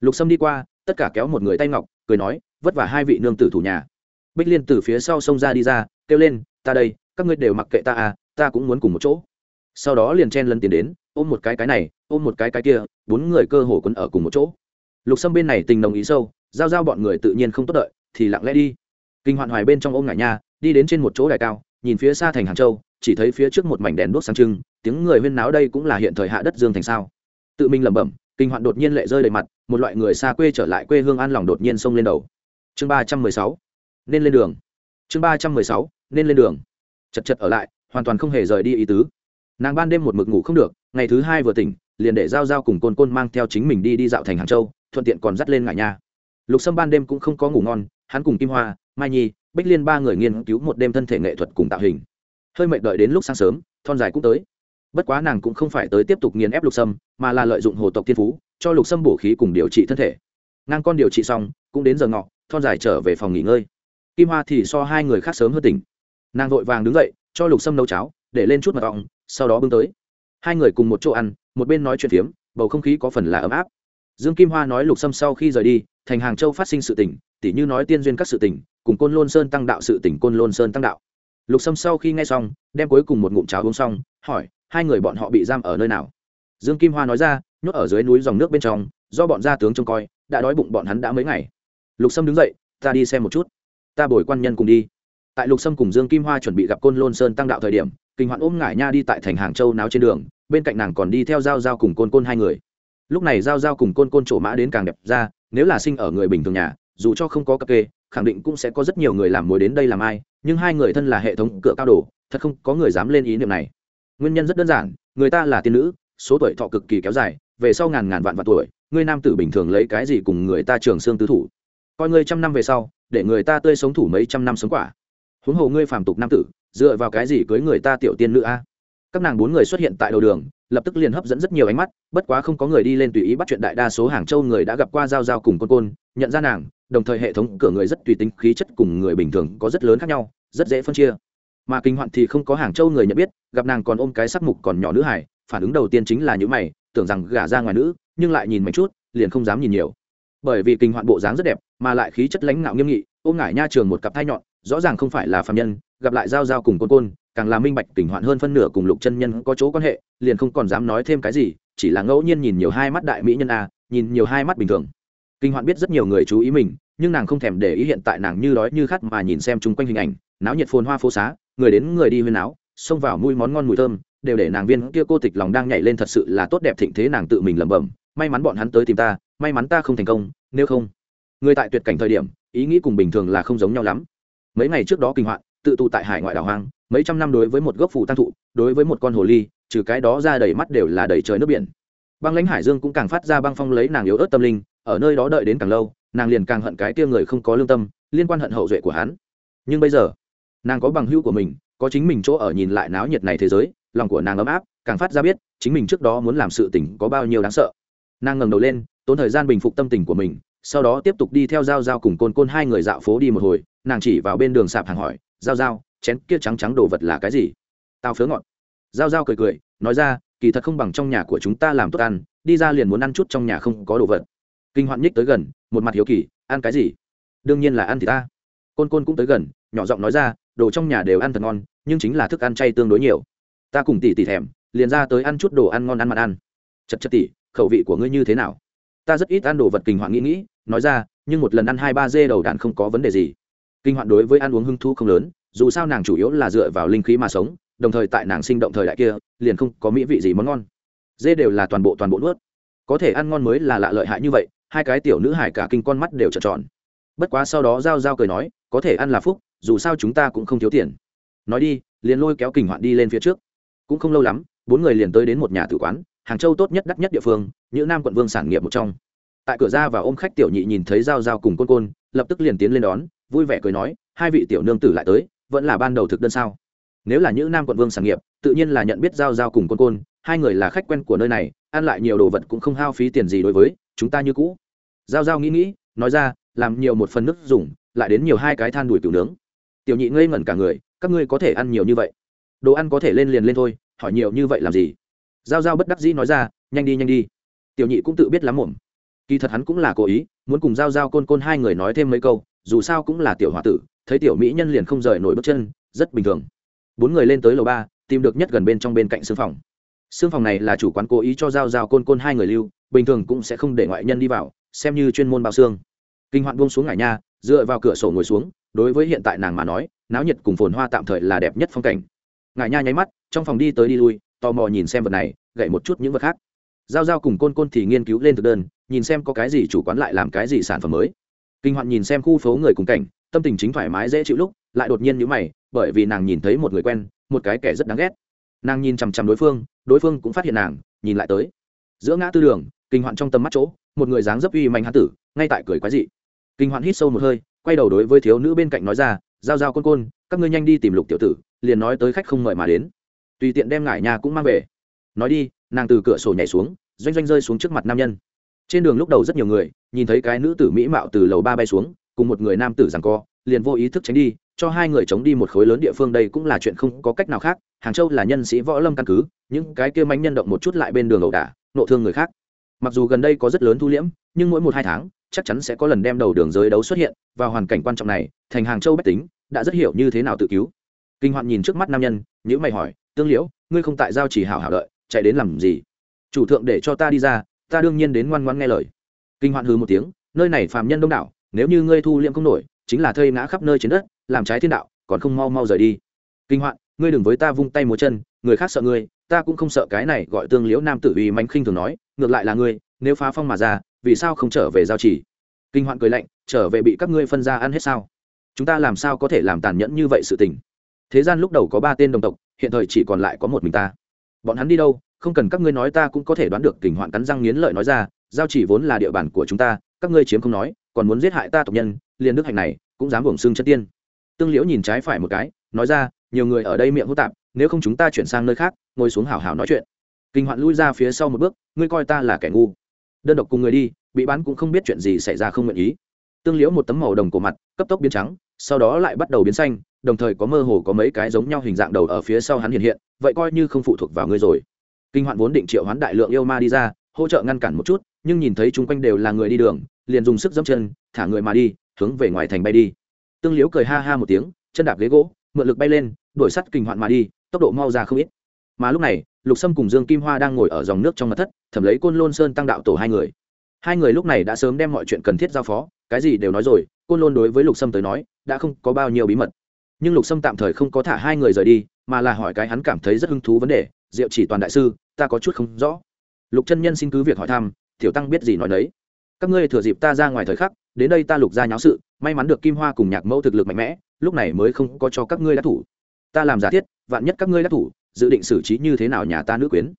Lục sâm đi qua, tất cả kéo một người tay ngọc, cười nói, vất vả hai vị nương tử thủ nhà. Bích liên từ phía sau sông ra đi ra, kêu lên, ta đây, các ngươi đều mặc kệ ta à ta cũng muốn cùng một chỗ. Sau đó liền chen lân tiến đến, ôm một cái cái này, ôm một cái cái kia, bốn người cơ hồ quấn ở cùng một chỗ. Lục sâm bên này tình đồng ý sâu, giao giao bọn người tự nhiên không tốt đợi, thì lặng lẽ đi. Kinh hoạn hoài bên trong ôm ngải nha, đi đến trên một chỗ đài cao, nhìn phía xa thành hàng châu chỉ thấy phía trước một mảnh đèn đốt sáng trưng, tiếng người huyên náo đây cũng là hiện thời hạ đất dương thành sao? Tự mình lẩm bẩm, kinh hoạn đột nhiên lệ rơi đầy mặt, một loại người xa quê trở lại quê hương an lòng đột nhiên xông lên đầu. Chương ba trăm mười sáu, nên lên đường. Chương ba trăm mười sáu, nên lên đường. Chật chật ở lại, hoàn toàn không hề rời đi ý tứ. Nàng ban đêm một mực ngủ không được, ngày thứ hai vừa tỉnh, liền để giao giao cùng côn côn mang theo chính mình đi đi dạo thành hàng châu, thuận tiện còn dắt lên ngải nha lục sâm ban đêm cũng không có ngủ ngon, hắn cùng kim hoa, mai nhi, bích liên ba người nghiên cứu một đêm thân thể nghệ thuật cùng tạo hình hơi mệt đợi đến lúc sáng sớm, thon dài cũng tới. Bất quá nàng cũng không phải tới tiếp tục nghiền ép lục sâm, mà là lợi dụng hồ tộc thiên phú, cho lục sâm bổ khí cùng điều trị thân thể. Ngang con điều trị xong, cũng đến giờ ngọ, thon dài trở về phòng nghỉ ngơi. Kim hoa thì so hai người khác sớm hơn tỉnh. Nàng vội vàng đứng dậy, cho lục sâm nấu cháo, để lên chút mật ong, sau đó bưng tới. Hai người cùng một chỗ ăn, một bên nói chuyện phiếm, bầu không khí có phần là ấm áp. Dương kim hoa nói lục sâm sau khi rời đi, thành hàng châu phát sinh sự tỉnh, tỉ như nói tiên duyên các sự tỉnh, cùng côn lôn sơn tăng đạo sự tỉnh, côn lôn sơn tăng đạo lục sâm sau khi nghe xong, đem cuối cùng một ngụm cháo uống xong, hỏi, hai người bọn họ bị giam ở nơi nào? Dương kim hoa nói ra, nhốt ở dưới núi dòng nước bên trong, do bọn gia tướng trông coi, đã đói bụng bọn hắn đã mấy ngày. Lục sâm đứng dậy, ta đi xem một chút. Ta bồi quan nhân cùng đi. Tại lục sâm cùng dương kim hoa chuẩn bị gặp côn lôn sơn tăng đạo thời điểm, kinh hoạn ôm ngải nha đi tại thành hàng châu náo trên đường, bên cạnh nàng còn đi theo giao giao cùng côn côn hai người. Lúc này giao giao cùng côn côn trổ mã đến càng đẹp ra, nếu là sinh ở người bình thường nhà, dù cho không có cặp kê khẳng định cũng sẽ có rất nhiều người làm mối đến đây làm ai, nhưng hai người thân là hệ thống cửa cao đồ, thật không có người dám lên ý niệm này. Nguyên nhân rất đơn giản, người ta là tiên nữ, số tuổi thọ cực kỳ kéo dài, về sau ngàn ngàn vạn vạn tuổi, ngươi nam tử bình thường lấy cái gì cùng người ta trường xương tứ thủ? Coi ngươi trăm năm về sau, để người ta tươi sống thủ mấy trăm năm sống quả. Huống hồ ngươi phàm tục nam tử, dựa vào cái gì cưới người ta tiểu tiên nữ a? Các nàng bốn người xuất hiện tại đầu đường, lập tức liền hấp dẫn rất nhiều ánh mắt, bất quá không có người đi lên tùy ý bắt chuyện đại đa số hàng châu người đã gặp qua giao giao cùng côn côn, nhận ra nàng đồng thời hệ thống cửa người rất tùy tính, khí chất cùng người bình thường có rất lớn khác nhau, rất dễ phân chia. Mà kinh hoạn thì không có hàng châu người nhận biết, gặp nàng còn ôm cái sắc mục còn nhỏ nữ hải phản ứng đầu tiên chính là những mày, tưởng rằng gả ra ngoài nữ, nhưng lại nhìn mạnh chút, liền không dám nhìn nhiều. Bởi vì kinh hoạn bộ dáng rất đẹp, mà lại khí chất lãnh ngạo nghiêm nghị, ôm ngải nha trường một cặp thai nhọn, rõ ràng không phải là phạm nhân, gặp lại giao giao cùng côn côn, càng là minh bạch tình hoạn hơn phân nửa cùng lục chân nhân có chỗ quan hệ, liền không còn dám nói thêm cái gì, chỉ là ngẫu nhiên nhìn nhiều hai mắt đại mỹ nhân a, nhìn nhiều hai mắt bình thường. Kinh hoạn biết rất nhiều người chú ý mình nhưng nàng không thèm để ý hiện tại nàng như đói như khát mà nhìn xem chung quanh hình ảnh, náo nhiệt phồn hoa phố xá, người đến người đi huyên áo xông vào mùi món ngon mùi thơm, đều để nàng viên kia cô tịch lòng đang nhảy lên thật sự là tốt đẹp thịnh thế nàng tự mình lẩm bẩm, may mắn bọn hắn tới tìm ta, may mắn ta không thành công, nếu không. Người tại tuyệt cảnh thời điểm, ý nghĩ cùng bình thường là không giống nhau lắm. Mấy ngày trước đó kinh hoạn, tự tụ tại hải ngoại đảo hoang, mấy trăm năm đối với một gốc phủ tăng thụ, đối với một con hồ ly, trừ cái đó ra đầy mắt đều là đầy trời nước biển băng lãnh hải dương cũng càng phát ra băng phong lấy nàng yếu ớt tâm linh, ở nơi đó đợi đến càng lâu, nàng liền càng hận cái tia người không có lương tâm, liên quan hận hậu duệ của hắn. Nhưng bây giờ, nàng có bằng hữu của mình, có chính mình chỗ ở nhìn lại náo nhiệt này thế giới, lòng của nàng ấm áp, càng phát ra biết chính mình trước đó muốn làm sự tình có bao nhiêu đáng sợ. Nàng ngẩng đầu lên, tốn thời gian bình phục tâm tình của mình, sau đó tiếp tục đi theo giao giao cùng côn côn hai người dạo phố đi một hồi, nàng chỉ vào bên đường sạp hàng hỏi, giao giao, chén kia trắng trắng đồ vật là cái gì? Tao phớ ngọt giao giao cười cười, nói ra kỳ thật không bằng trong nhà của chúng ta làm tốt ăn, đi ra liền muốn ăn chút trong nhà không có đồ vật. Kinh hoạn nhích tới gần, một mặt hiếu kỳ, ăn cái gì? Đương nhiên là ăn thì ta. Côn côn cũng tới gần, nhỏ giọng nói ra, đồ trong nhà đều ăn thật ngon, nhưng chính là thức ăn chay tương đối nhiều. Ta cùng tỷ tỷ thèm, liền ra tới ăn chút đồ ăn ngon ăn mặn ăn. Chật chật tỷ, khẩu vị của ngươi như thế nào? Ta rất ít ăn đồ vật kinh hoạn nghĩ nghĩ, nói ra, nhưng một lần ăn hai ba dê đầu đạn không có vấn đề gì. Kinh hoạn đối với ăn uống hưng thu không lớn, dù sao nàng chủ yếu là dựa vào linh khí mà sống đồng thời tại nàng sinh động thời đại kia, liền không có mỹ vị gì món ngon. Dê đều là toàn bộ toàn bộ nuốt. Có thể ăn ngon mới là lạ lợi hại như vậy, hai cái tiểu nữ hải cả kinh con mắt đều trợn tròn. Bất quá sau đó giao giao cười nói, có thể ăn là phúc, dù sao chúng ta cũng không thiếu tiền. Nói đi, liền lôi kéo kình hoạn đi lên phía trước. Cũng không lâu lắm, bốn người liền tới đến một nhà tử quán, hàng châu tốt nhất đắt nhất địa phương như nam quận vương sản nghiệp một trong. Tại cửa ra và ôm khách tiểu nhị nhìn thấy giao giao cùng côn côn, lập tức liền tiến lên đón, vui vẻ cười nói, hai vị tiểu nương tử lại tới, vẫn là ban đầu thực đơn sao? Nếu là những nam quận vương sản nghiệp, tự nhiên là nhận biết giao giao cùng côn côn, hai người là khách quen của nơi này, ăn lại nhiều đồ vật cũng không hao phí tiền gì đối với chúng ta như cũ. Giao giao nghĩ nghĩ, nói ra, làm nhiều một phần nước dùng, lại đến nhiều hai cái than đùi kiểu nướng. Tiểu nhị ngây ngẩn cả người, các ngươi có thể ăn nhiều như vậy. Đồ ăn có thể lên liền lên thôi, hỏi nhiều như vậy làm gì? Giao giao bất đắc dĩ nói ra, nhanh đi nhanh đi. Tiểu nhị cũng tự biết lắm muộn. Kỳ thật hắn cũng là cố ý, muốn cùng giao giao côn côn hai người nói thêm mấy câu, dù sao cũng là tiểu h o a tử, thấy tiểu mỹ nhân liền không rời nổi bước chân, rất bình thường bốn người lên tới lầu ba, tìm được nhất gần bên trong bên cạnh xương phòng. Xương phòng này là chủ quán cố ý cho giao giao côn côn hai người lưu, bình thường cũng sẽ không để ngoại nhân đi vào, xem như chuyên môn bao xương. Kinh hoạn buông xuống ngải nha, dựa vào cửa sổ ngồi xuống, đối với hiện tại nàng mà nói, náo nhiệt cùng phồn hoa tạm thời là đẹp nhất phong cảnh. Ngải nha nháy mắt, trong phòng đi tới đi lui, tò mò nhìn xem vật này, gậy một chút những vật khác. Giao giao cùng côn côn thì nghiên cứu lên thực đơn, nhìn xem có cái gì chủ quán lại làm cái gì sản phẩm mới. Kinh hoạn nhìn xem khu phố người cùng cảnh, tâm tình chính thoải mái dễ chịu lúc, lại đột nhiên nhíu mày bởi vì nàng nhìn thấy một người quen, một cái kẻ rất đáng ghét. Nàng nhìn chằm chằm đối phương đối phương cũng phát hiện nàng, nhìn lại tới. Giữa ngã tư đường, kinh hoạn trong tầm mắt chỗ, một người dáng dấp uy mạnh hán tử, ngay tại cười quái dị. Kinh hoạn hít sâu một hơi, quay đầu đối với thiếu nữ bên cạnh nói ra, giao giao côn côn, các ngươi nhanh đi tìm lục tiểu tử, liền nói tới khách không mời mà đến. Tùy tiện đem ngải nhà cũng mang về. Nói đi, nàng từ cửa sổ nhảy xuống, doanh doanh rơi xuống trước mặt nam nhân. Trên đường lúc đầu rất nhiều người, nhìn thấy cái nữ tử mỹ mạo từ lầu ba bay xuống, cùng một người nam tử rằng co liền vô ý thức tránh đi, cho hai người chống đi một khối lớn địa phương đây cũng là chuyện không có cách nào khác, hàng châu là nhân sĩ võ lâm căn cứ, những cái kia mánh nhân động một chút lại bên đường ẩu đả, nộ thương người khác. Mặc dù gần đây có rất lớn thu liễm, nhưng mỗi một hai tháng, chắc chắn sẽ có lần đem đầu đường giới đấu xuất hiện, và hoàn cảnh quan trọng này, thành hàng châu bách tính, đã rất hiểu như thế nào tự cứu. Kinh hoạn nhìn trước mắt nam nhân những mày hỏi, tương liễu, ngươi không tại giao chỉ hảo hảo đợi, chạy đến làm gì? Chủ thượng để cho ta đi ra, ta đương nhiên đến ngoan ngoan nghe lời. Kinh hoạn hừ một tiếng, nơi này phàm nhân đông đảo, nếu như ngươi thu liễm không nổi chính là thây ngã khắp nơi trên đất, làm trái thiên đạo, còn không mau mau rời đi. Kinh hoạn, ngươi đừng với ta vung tay múa chân, người khác sợ ngươi, ta cũng không sợ cái này gọi tương liễu nam tử uy mánh khinh thường nói, ngược lại là ngươi, nếu phá phong mà ra, vì sao không trở về giao chỉ kinh hoạn cười lạnh, trở về bị các ngươi phân ra ăn hết sao? Chúng ta làm sao có thể làm tàn nhẫn như vậy sự tình? Thế gian lúc đầu có ba tên đồng tộc, hiện thời chỉ còn lại có một mình ta. Bọn hắn đi đâu, không cần các ngươi nói ta cũng có thể đoán được kinh hoạn cắn răng nghiến lợi nói ra, giao chỉ vốn là địa bàn của chúng ta, các ngươi chiếm không nói, còn muốn giết hại ta tộc nhân liền đức hạnh này cũng dám buồng xương chân tiên. Tương liễu nhìn trái phải một cái, nói ra, nhiều người ở đây miệng hô tạp, nếu không chúng ta chuyển sang nơi khác, ngồi xuống hảo hảo nói chuyện. Kinh hoạn lui ra phía sau một bước, ngươi coi ta là kẻ ngu. Đơn độc cùng người đi, bị bán cũng không biết chuyện gì xảy ra không nguyện ý. Tương liễu một tấm màu đồng cổ mặt, cấp tốc biến trắng, sau đó lại bắt đầu biến xanh, đồng thời có mơ hồ có mấy cái giống nhau hình dạng đầu ở phía sau hắn hiện hiện, vậy coi như không phụ thuộc vào ngươi rồi. Kinh hoạn vốn định triệu hoán đại lượng yêu ma đi ra, hỗ trợ ngăn cản một chút, nhưng nhìn thấy chung quanh đều là người đi đường, liền dùng sức dẫm chân, thả người mà đi hướng về ngoài thành bay đi. Tương liễu cười ha ha một tiếng, chân đạp ghế gỗ, mượn lực bay lên, đuổi sắt kinh hoạn mà đi, tốc độ mau ra không ít. Mà lúc này, lục sâm cùng dương kim hoa đang ngồi ở dòng nước trong mặt thất, thẩm lấy côn lôn sơn tăng đạo tổ hai người. Hai người lúc này đã sớm đem mọi chuyện cần thiết giao phó, cái gì đều nói rồi, côn lôn đối với lục sâm tới nói, đã không có bao nhiêu bí mật. Nhưng lục sâm tạm thời không có thả hai người rời đi, mà là hỏi cái hắn cảm thấy rất hứng thú vấn đề, diệu chỉ toàn đại sư, ta có chút không rõ. Lục chân nhân xin cứ việc hỏi thăm, tiểu tăng biết gì nói đấy? Các ngươi thừa dịp ta ra ngoài thời khắc đến đây ta lục ra nháo sự, may mắn được kim hoa cùng nhạc mẫu thực lực mạnh mẽ, lúc này mới không có cho các ngươi đắc thủ. Ta làm giả thiết, vạn nhất các ngươi đắc thủ, dự định xử trí như thế nào nhà ta nữ quyến.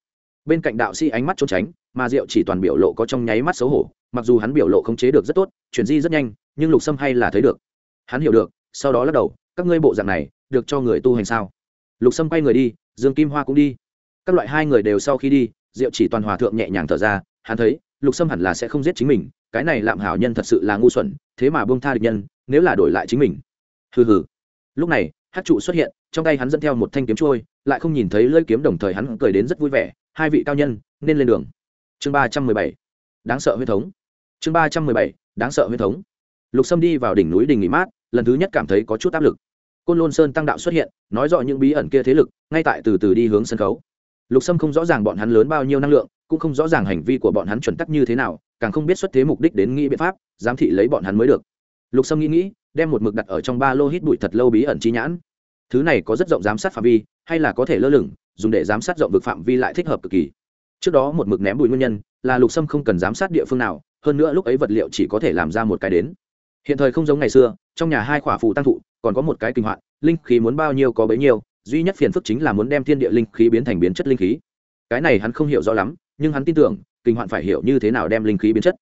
Bên cạnh đạo sĩ ánh mắt trốn tránh, mà diệu chỉ toàn biểu lộ có trong nháy mắt xấu hổ, mặc dù hắn biểu lộ khống chế được rất tốt, chuyển di rất nhanh, nhưng lục sâm hay là thấy được. Hắn hiểu được, sau đó lắc đầu, các ngươi bộ dạng này, được cho người tu hành sao? Lục sâm quay người đi, dương kim hoa cũng đi. Các loại hai người đều sau khi đi, diệu chỉ toàn hòa thượng nhẹ nhàng thở ra, hắn thấy lục sâm hẳn là sẽ không giết chính mình, cái này lạm hảo nhân thật sự là ngu xuẩn, thế mà bông tha địch nhân, nếu là đổi lại chính mình. Hừ hừ. Lúc này, hát trụ xuất hiện, trong tay hắn dẫn theo một thanh kiếm trôi, lại không nhìn thấy lưỡi kiếm đồng thời hắn cười đến rất vui vẻ, hai vị cao nhân, nên lên đường. Chương ba trăm mười bảy. Đáng sợ huyết thống. Chương ba trăm mười bảy. Đáng sợ huyết thống. Lục sâm đi vào đỉnh núi đình nghỉ mát, lần thứ nhất cảm thấy có chút áp lực. Côn lôn sơn tăng đạo xuất hiện, nói rõ những bí ẩn kia thế lực, ngay tại từ từ đi hướng sân khấu. Lục sâm không rõ ràng bọn hắn lớn bao nhiêu năng lượng cũng không rõ ràng hành vi của bọn hắn chuẩn tắc như thế nào, càng không biết xuất thế mục đích đến nghĩ biện pháp, giám thị lấy bọn hắn mới được. Lục sâm nghĩ nghĩ, đem một mực đặt ở trong ba lô hít bụi thật lâu bí ẩn chi nhãn. Thứ này có rất rộng giám sát phạm vi, hay là có thể lơ lửng, dùng để giám sát rộng vực phạm vi lại thích hợp cực kỳ. Trước đó một mực ném bụi nguyên nhân, là lục sâm không cần giám sát địa phương nào, hơn nữa lúc ấy vật liệu chỉ có thể làm ra một cái đến. Hiện thời không giống ngày xưa, trong nhà hai khỏa phù tăng thụ, còn có một cái kinh hoạn, linh khí muốn bao nhiêu có bấy nhiêu, duy nhất phiền phức chính là muốn đem thiên địa linh khí biến thành biến chất linh khí. Cái này hắn không hiểu rõ lắm nhưng hắn tin tưởng, kinh hoạn phải hiểu như thế nào đem linh khí biến chất.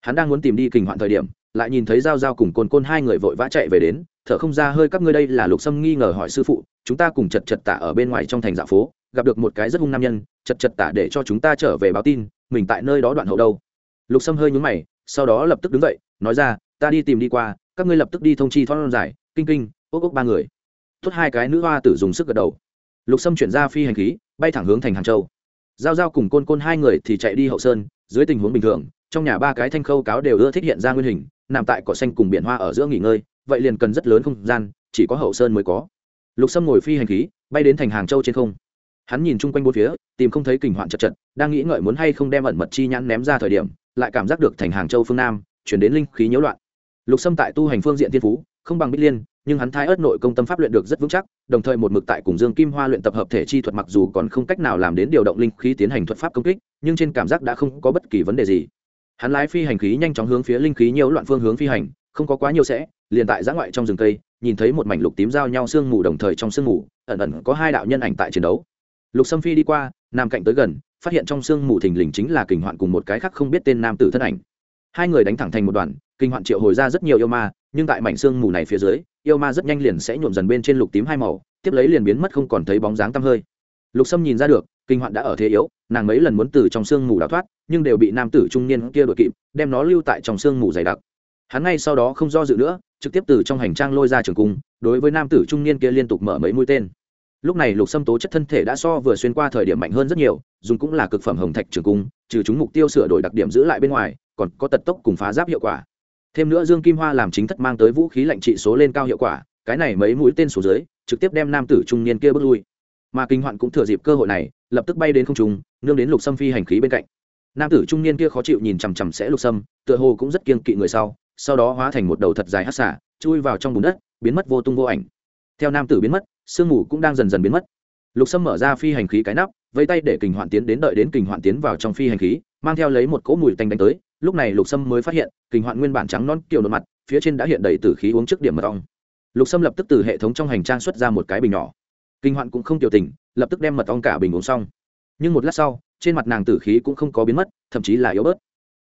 Hắn đang muốn tìm đi kinh hoạn thời điểm, lại nhìn thấy giao giao cùng côn côn hai người vội vã chạy về đến, thở không ra hơi, các ngươi đây là lục sâm nghi ngờ hỏi sư phụ, chúng ta cùng chật chật tả ở bên ngoài trong thành dạ phố, gặp được một cái rất hung nam nhân, chật chật tả để cho chúng ta trở về báo tin, mình tại nơi đó đoạn hậu đâu. Lục sâm hơi nhúng mày, sau đó lập tức đứng dậy, nói ra, ta đi tìm đi qua, các ngươi lập tức đi thông chi thoát giải kinh kinh, ốc ốc ba người. Tốt hai cái nữ hoa tử dùng sức gật đầu. Lục sâm chuyển ra phi hành khí, bay thẳng hướng thành hàng châu giao giao cùng côn côn hai người thì chạy đi hậu sơn, dưới tình huống bình thường, trong nhà ba cái thanh khâu cáo đều ưa thích hiện ra nguyên hình, nằm tại cỏ xanh cùng biển hoa ở giữa nghỉ ngơi, vậy liền cần rất lớn không gian, chỉ có hậu sơn mới có. Lục sâm ngồi phi hành khí, bay đến thành hàng châu trên không. Hắn nhìn chung quanh bốn phía, tìm không thấy kình hoạn chật chật, đang nghĩ ngợi muốn hay không đem ẩn mật chi nhãn ném ra thời điểm, lại cảm giác được thành hàng châu phương nam, chuyển đến linh khí nhiễu loạn. Lục sâm tại tu hành phương diện thiên phú, không bằng bích liên nhưng hắn thái ớt nội công tâm pháp luyện được rất vững chắc, đồng thời một mực tại cùng dương kim hoa luyện tập hợp thể chi thuật mặc dù còn không cách nào làm đến điều động linh khí tiến hành thuật pháp công kích, nhưng trên cảm giác đã không có bất kỳ vấn đề gì. Hắn lái phi hành khí nhanh chóng hướng phía linh khí nhiều loạn phương hướng phi hành, không có quá nhiều sẽ, liền tại giã ngoại trong rừng cây, nhìn thấy một mảnh lục tím giao nhau sương mù đồng thời trong sương mù, ẩn ẩn có hai đạo nhân ảnh tại chiến đấu. Lục sâm phi đi qua nằm cạnh tới gần, phát hiện trong sương mù thình lình chính là kình hoạn cùng một cái khác không biết tên nam tử thân ảnh. Hai người đánh thẳng thành một đoàn kinh hoạn triệu hồi ra rất nhiều yêu ma, nhưng tại mảnh sương mù này phía dưới yêu ma rất nhanh liền sẽ nhuộm dần bên trên lục tím hai màu, tiếp lấy liền biến mất không còn thấy bóng dáng tăm hơi. Lục sâm nhìn ra được, kinh hoạn đã ở thế yếu, nàng mấy lần muốn từ trong sương mù đào thoát, nhưng đều bị nam tử trung niên kia đuổi kịp, đem nó lưu tại trong sương mù dày đặc. Hắn ngay sau đó không do dự nữa, trực tiếp từ trong hành trang lôi ra trường cung, đối với nam tử trung niên kia liên tục mở mấy mũi tên. Lúc này lục sâm tố chất thân thể đã so vừa xuyên qua thời điểm mạnh hơn rất nhiều, dùng cũng là cực phẩm hồng thạch trường cung, trừ chúng mục tiêu sửa đổi đặc điểm giữ lại bên ngoài, còn có tật tốc cùng phá giáp hiệu quả thêm nữa dương kim hoa làm chính thất mang tới vũ khí lạnh trị số lên cao hiệu quả, cái này mấy mũi tên số dưới, trực tiếp đem nam tử trung niên kia bước lui. Mà kinh hoạn cũng thừa dịp cơ hội này, lập tức bay đến không trung, nương đến lục sâm phi hành khí bên cạnh. Nam tử trung niên kia khó chịu nhìn chằm chằm sẽ lục sâm, tựa hồ cũng rất kiên kỵ người sau sau đó hóa thành một đầu thật dài hát xả chui vào trong bùn đất, biến mất vô tung vô ảnh. Theo nam tử biến mất, sương mù cũng đang dần dần biến mất. Lục sâm mở ra phi hành khí cái nắp, vẫy tay để kình hoạn tiến đến đợi đến kình hoạn tiến vào trong phi hành khí, mang theo lấy một cỗ mùi tanh đánh tới lúc này lục sâm mới phát hiện kinh hoạn nguyên bản trắng non kiểu nột mặt, phía trên đã hiện đầy tử khí uống trước điểm mật ong. Lục sâm lập tức từ hệ thống trong hành trang xuất ra một cái bình nhỏ. Kinh hoạn cũng không tiểu tình, lập tức đem mật ong cả bình uống xong. Nhưng một lát sau, trên mặt nàng tử khí cũng không có biến mất, thậm chí là yếu bớt.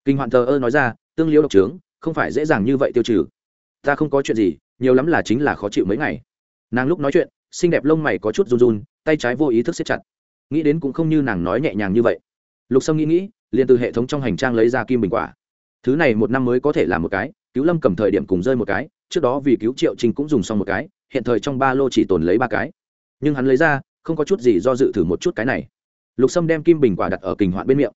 Kinh hoạn thờ ơ nói ra, tương liễu độc trướng, không phải dễ dàng như vậy tiêu trừ. Ta không có chuyện gì, nhiều lắm là chính là khó chịu mấy ngày. Nàng lúc nói chuyện, xinh đẹp lông mày có chút run run, tay trái vô ý thức xếp chặt. Nghĩ đến cũng không như nàng nói nhẹ nhàng như vậy. Lục sâm nghĩ nghĩ liền từ hệ thống trong hành trang lấy ra kim bình quả. Thứ này một năm mới có thể làm một cái, cứu lâm cầm thời điểm cùng rơi một cái, trước đó vì cứu triệu trình cũng dùng xong một cái, hiện thời trong ba lô chỉ tồn lấy ba cái. Nhưng hắn lấy ra, không có chút gì do dự thử một chút cái này. Lục sâm đem kim bình quả đặt ở kình hoạn bên miệng.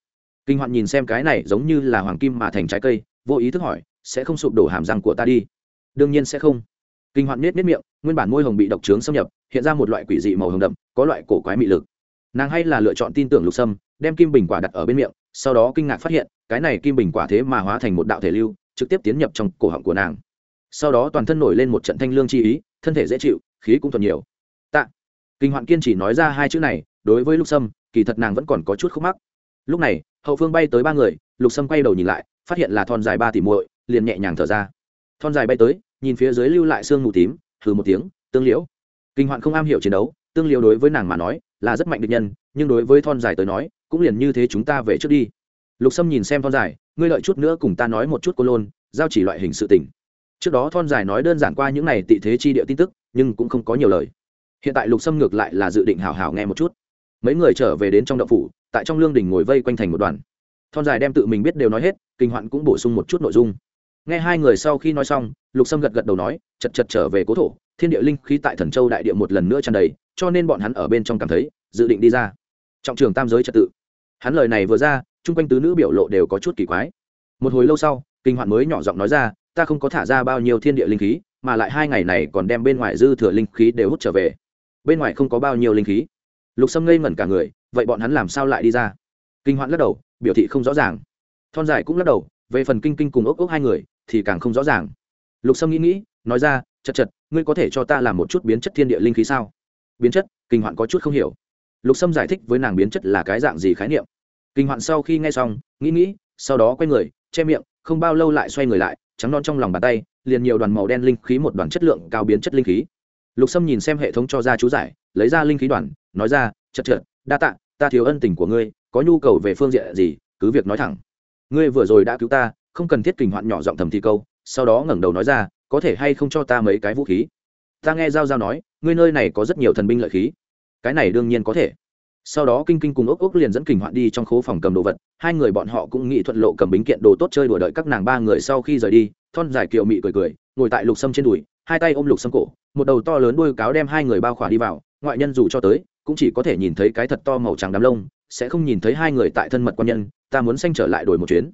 Kinh hoạn nhìn xem cái này giống như là hoàng kim mà thành trái cây, vô ý thức hỏi, sẽ không sụp đổ hàm răng của ta đi? Đương nhiên sẽ không. Kinh hoạn nết nết miệng, nguyên bản môi hồng bị độc trướng xâm nhập, hiện ra một loại quỷ dị màu hồng đậm, có loại cổ quái mị lực. Nàng hay là lựa chọn tin tưởng lục sâm, đem kim bình quả đặt ở bên miệng sau đó kinh ngạc phát hiện, cái này kim bình quả thế mà hóa thành một đạo thể lưu, trực tiếp tiến nhập trong cổ họng của nàng. Sau đó toàn thân nổi lên một trận thanh lương chi ý, thân thể dễ chịu, khí cũng thuận nhiều. Tạ. Kinh hoạn kiên chỉ nói ra hai chữ này, đối với lục sâm, kỳ thật nàng vẫn còn có chút khúc mắc. Lúc này, hậu phương bay tới ba người, lục sâm quay đầu nhìn lại, phát hiện là thon dài ba tỷ muội, liền nhẹ nhàng thở ra. Thon dài bay tới, nhìn phía dưới lưu lại xương mù tím thử một tiếng, tương liễu. Kinh hoạn không am hiểu chiến đấu, tương liễu đối với nàng mà nói là rất mạnh địch nhân, nhưng đối với thon dài tới nói, cũng liền như thế chúng ta về trước đi. Lục sâm nhìn xem thon dài, ngươi lợi chút nữa cùng ta nói một chút cô lôn, giao chỉ loại hình sự tình. Trước đó thon dài nói đơn giản qua những này tị thế chi địa tin tức, nhưng cũng không có nhiều lời. Hiện tại lục sâm ngược lại là dự định hào hào nghe một chút. Mấy người trở về đến trong đậu phủ, tại trong lương đình ngồi vây quanh thành một đoàn. Thon dài đem tự mình biết đều nói hết, kinh hoạn cũng bổ sung một chút nội dung. Nghe hai người sau khi nói xong, lục sâm gật gật đầu nói, chật chật trở về cố thổ, thiên địa linh khí tại thần châu đại địa một lần nữa tràn đầy cho nên bọn hắn ở bên trong cảm thấy, dự định đi ra. Trọng trường tam giới trật tự. Hắn lời này vừa ra, chung quanh tứ nữ biểu lộ đều có chút kỳ quái. Một hồi lâu sau, kinh hoạn mới nhỏ giọng nói ra, ta không có thả ra bao nhiêu thiên địa linh khí, mà lại hai ngày này còn đem bên ngoài dư thừa linh khí đều hút trở về. Bên ngoài không có bao nhiêu linh khí. Lục sâm ngây ngẩn cả người, vậy bọn hắn làm sao lại đi ra? Kinh hoạn lắc đầu, biểu thị không rõ ràng. Thon dài cũng lắc đầu, về phần kinh kinh cùng ốc ốc hai người, thì càng không rõ ràng. Lục sâm nghĩ nghĩ, nói ra, chật chật, ngươi có thể cho ta làm một chút biến chất thiên địa linh khí sao? Biến chất, kinh hoạn có chút không hiểu. Lục sâm giải thích với nàng biến chất là cái dạng gì khái niệm. Kinh hoạn sau khi nghe xong, nghĩ nghĩ, sau đó quay người, che miệng, không bao lâu lại xoay người lại, trắng non trong lòng bàn tay, liền nhiều đoàn màu đen linh khí một đoàn chất lượng cao biến chất linh khí. Lục sâm nhìn xem hệ thống cho ra chú giải, lấy ra linh khí đoàn, nói ra, chật chật, đa tạ, ta thiếu ân tình của ngươi, có nhu cầu về phương diện gì, cứ việc nói thẳng. Ngươi vừa rồi đã cứu ta, không cần thiết kình hoạn nhỏ giọng thầm thì câu, sau đó ngẩng đầu nói ra, có thể hay không cho ta mấy cái vũ khí? Ta nghe giao giao nói ngươi nơi này có rất nhiều thần binh lợi khí. Cái này đương nhiên có thể. Sau đó kinh kinh cùng ốc ốc liền dẫn kình hoạn đi trong khố phòng cầm đồ vật. Hai người bọn họ cũng nghĩ thuận lộ cầm bính kiện đồ tốt chơi đùa đợi các nàng ba người sau khi rời đi, thon dài kiệu mị cười cười, ngồi tại lục sâm trên đùi, hai tay ôm lục sâm cổ, một đầu to lớn đuôi cáo đem hai người bao khỏa đi vào. Ngoại nhân dù cho tới, cũng chỉ có thể nhìn thấy cái thật to màu trắng đám lông, sẽ không nhìn thấy hai người tại thân mật quan nhân, ta muốn xanh trở lại đổi một chuyến.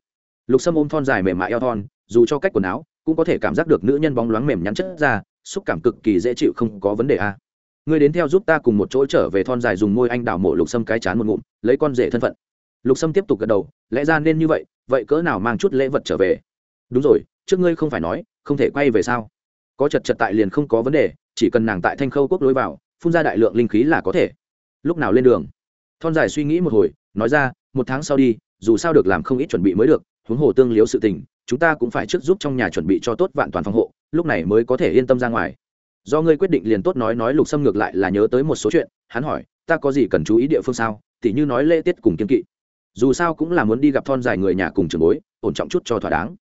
Lục sâm ôm thon dài mềm mại eo thon, dù cho cách quần áo, cũng có thể cảm giác được nữ nhân bóng loáng mềm nhắn chất ra xúc cảm cực kỳ dễ chịu không có vấn đề a. À. ngươi đến theo giúp ta cùng một chỗ trở về thon dài dùng môi anh đào mổ lục sâm cái chán một ngụm, lấy con rể thân phận. Lục sâm tiếp tục gật đầu, lẽ ra nên như vậy vậy cỡ nào mang chút lễ vật trở về? Đúng rồi, trước ngươi không phải nói, không thể quay về sao? Có chật chật tại liền không có vấn đề, chỉ cần nàng tại thanh khâu quốc lối vào, phun ra đại lượng linh khí là có thể. Lúc nào lên đường? Thon dài suy nghĩ một hồi, nói ra, một tháng sau đi, dù sao được làm không ít chuẩn bị mới được, huống hồ tương liếu sự tình, chúng ta cũng phải trước giúp trong nhà chuẩn bị cho tốt vạn toàn phòng hộ lúc này mới có thể yên tâm ra ngoài. Do ngươi quyết định liền tốt nói nói lục sâm ngược lại là nhớ tới một số chuyện, hắn hỏi, ta có gì cần chú ý địa phương sao? Tỉ như nói lễ tiết cùng kiên kỵ. Dù sao cũng là muốn đi gặp thon dài người nhà cùng trường bối, ổn trọng chút cho thỏa đáng.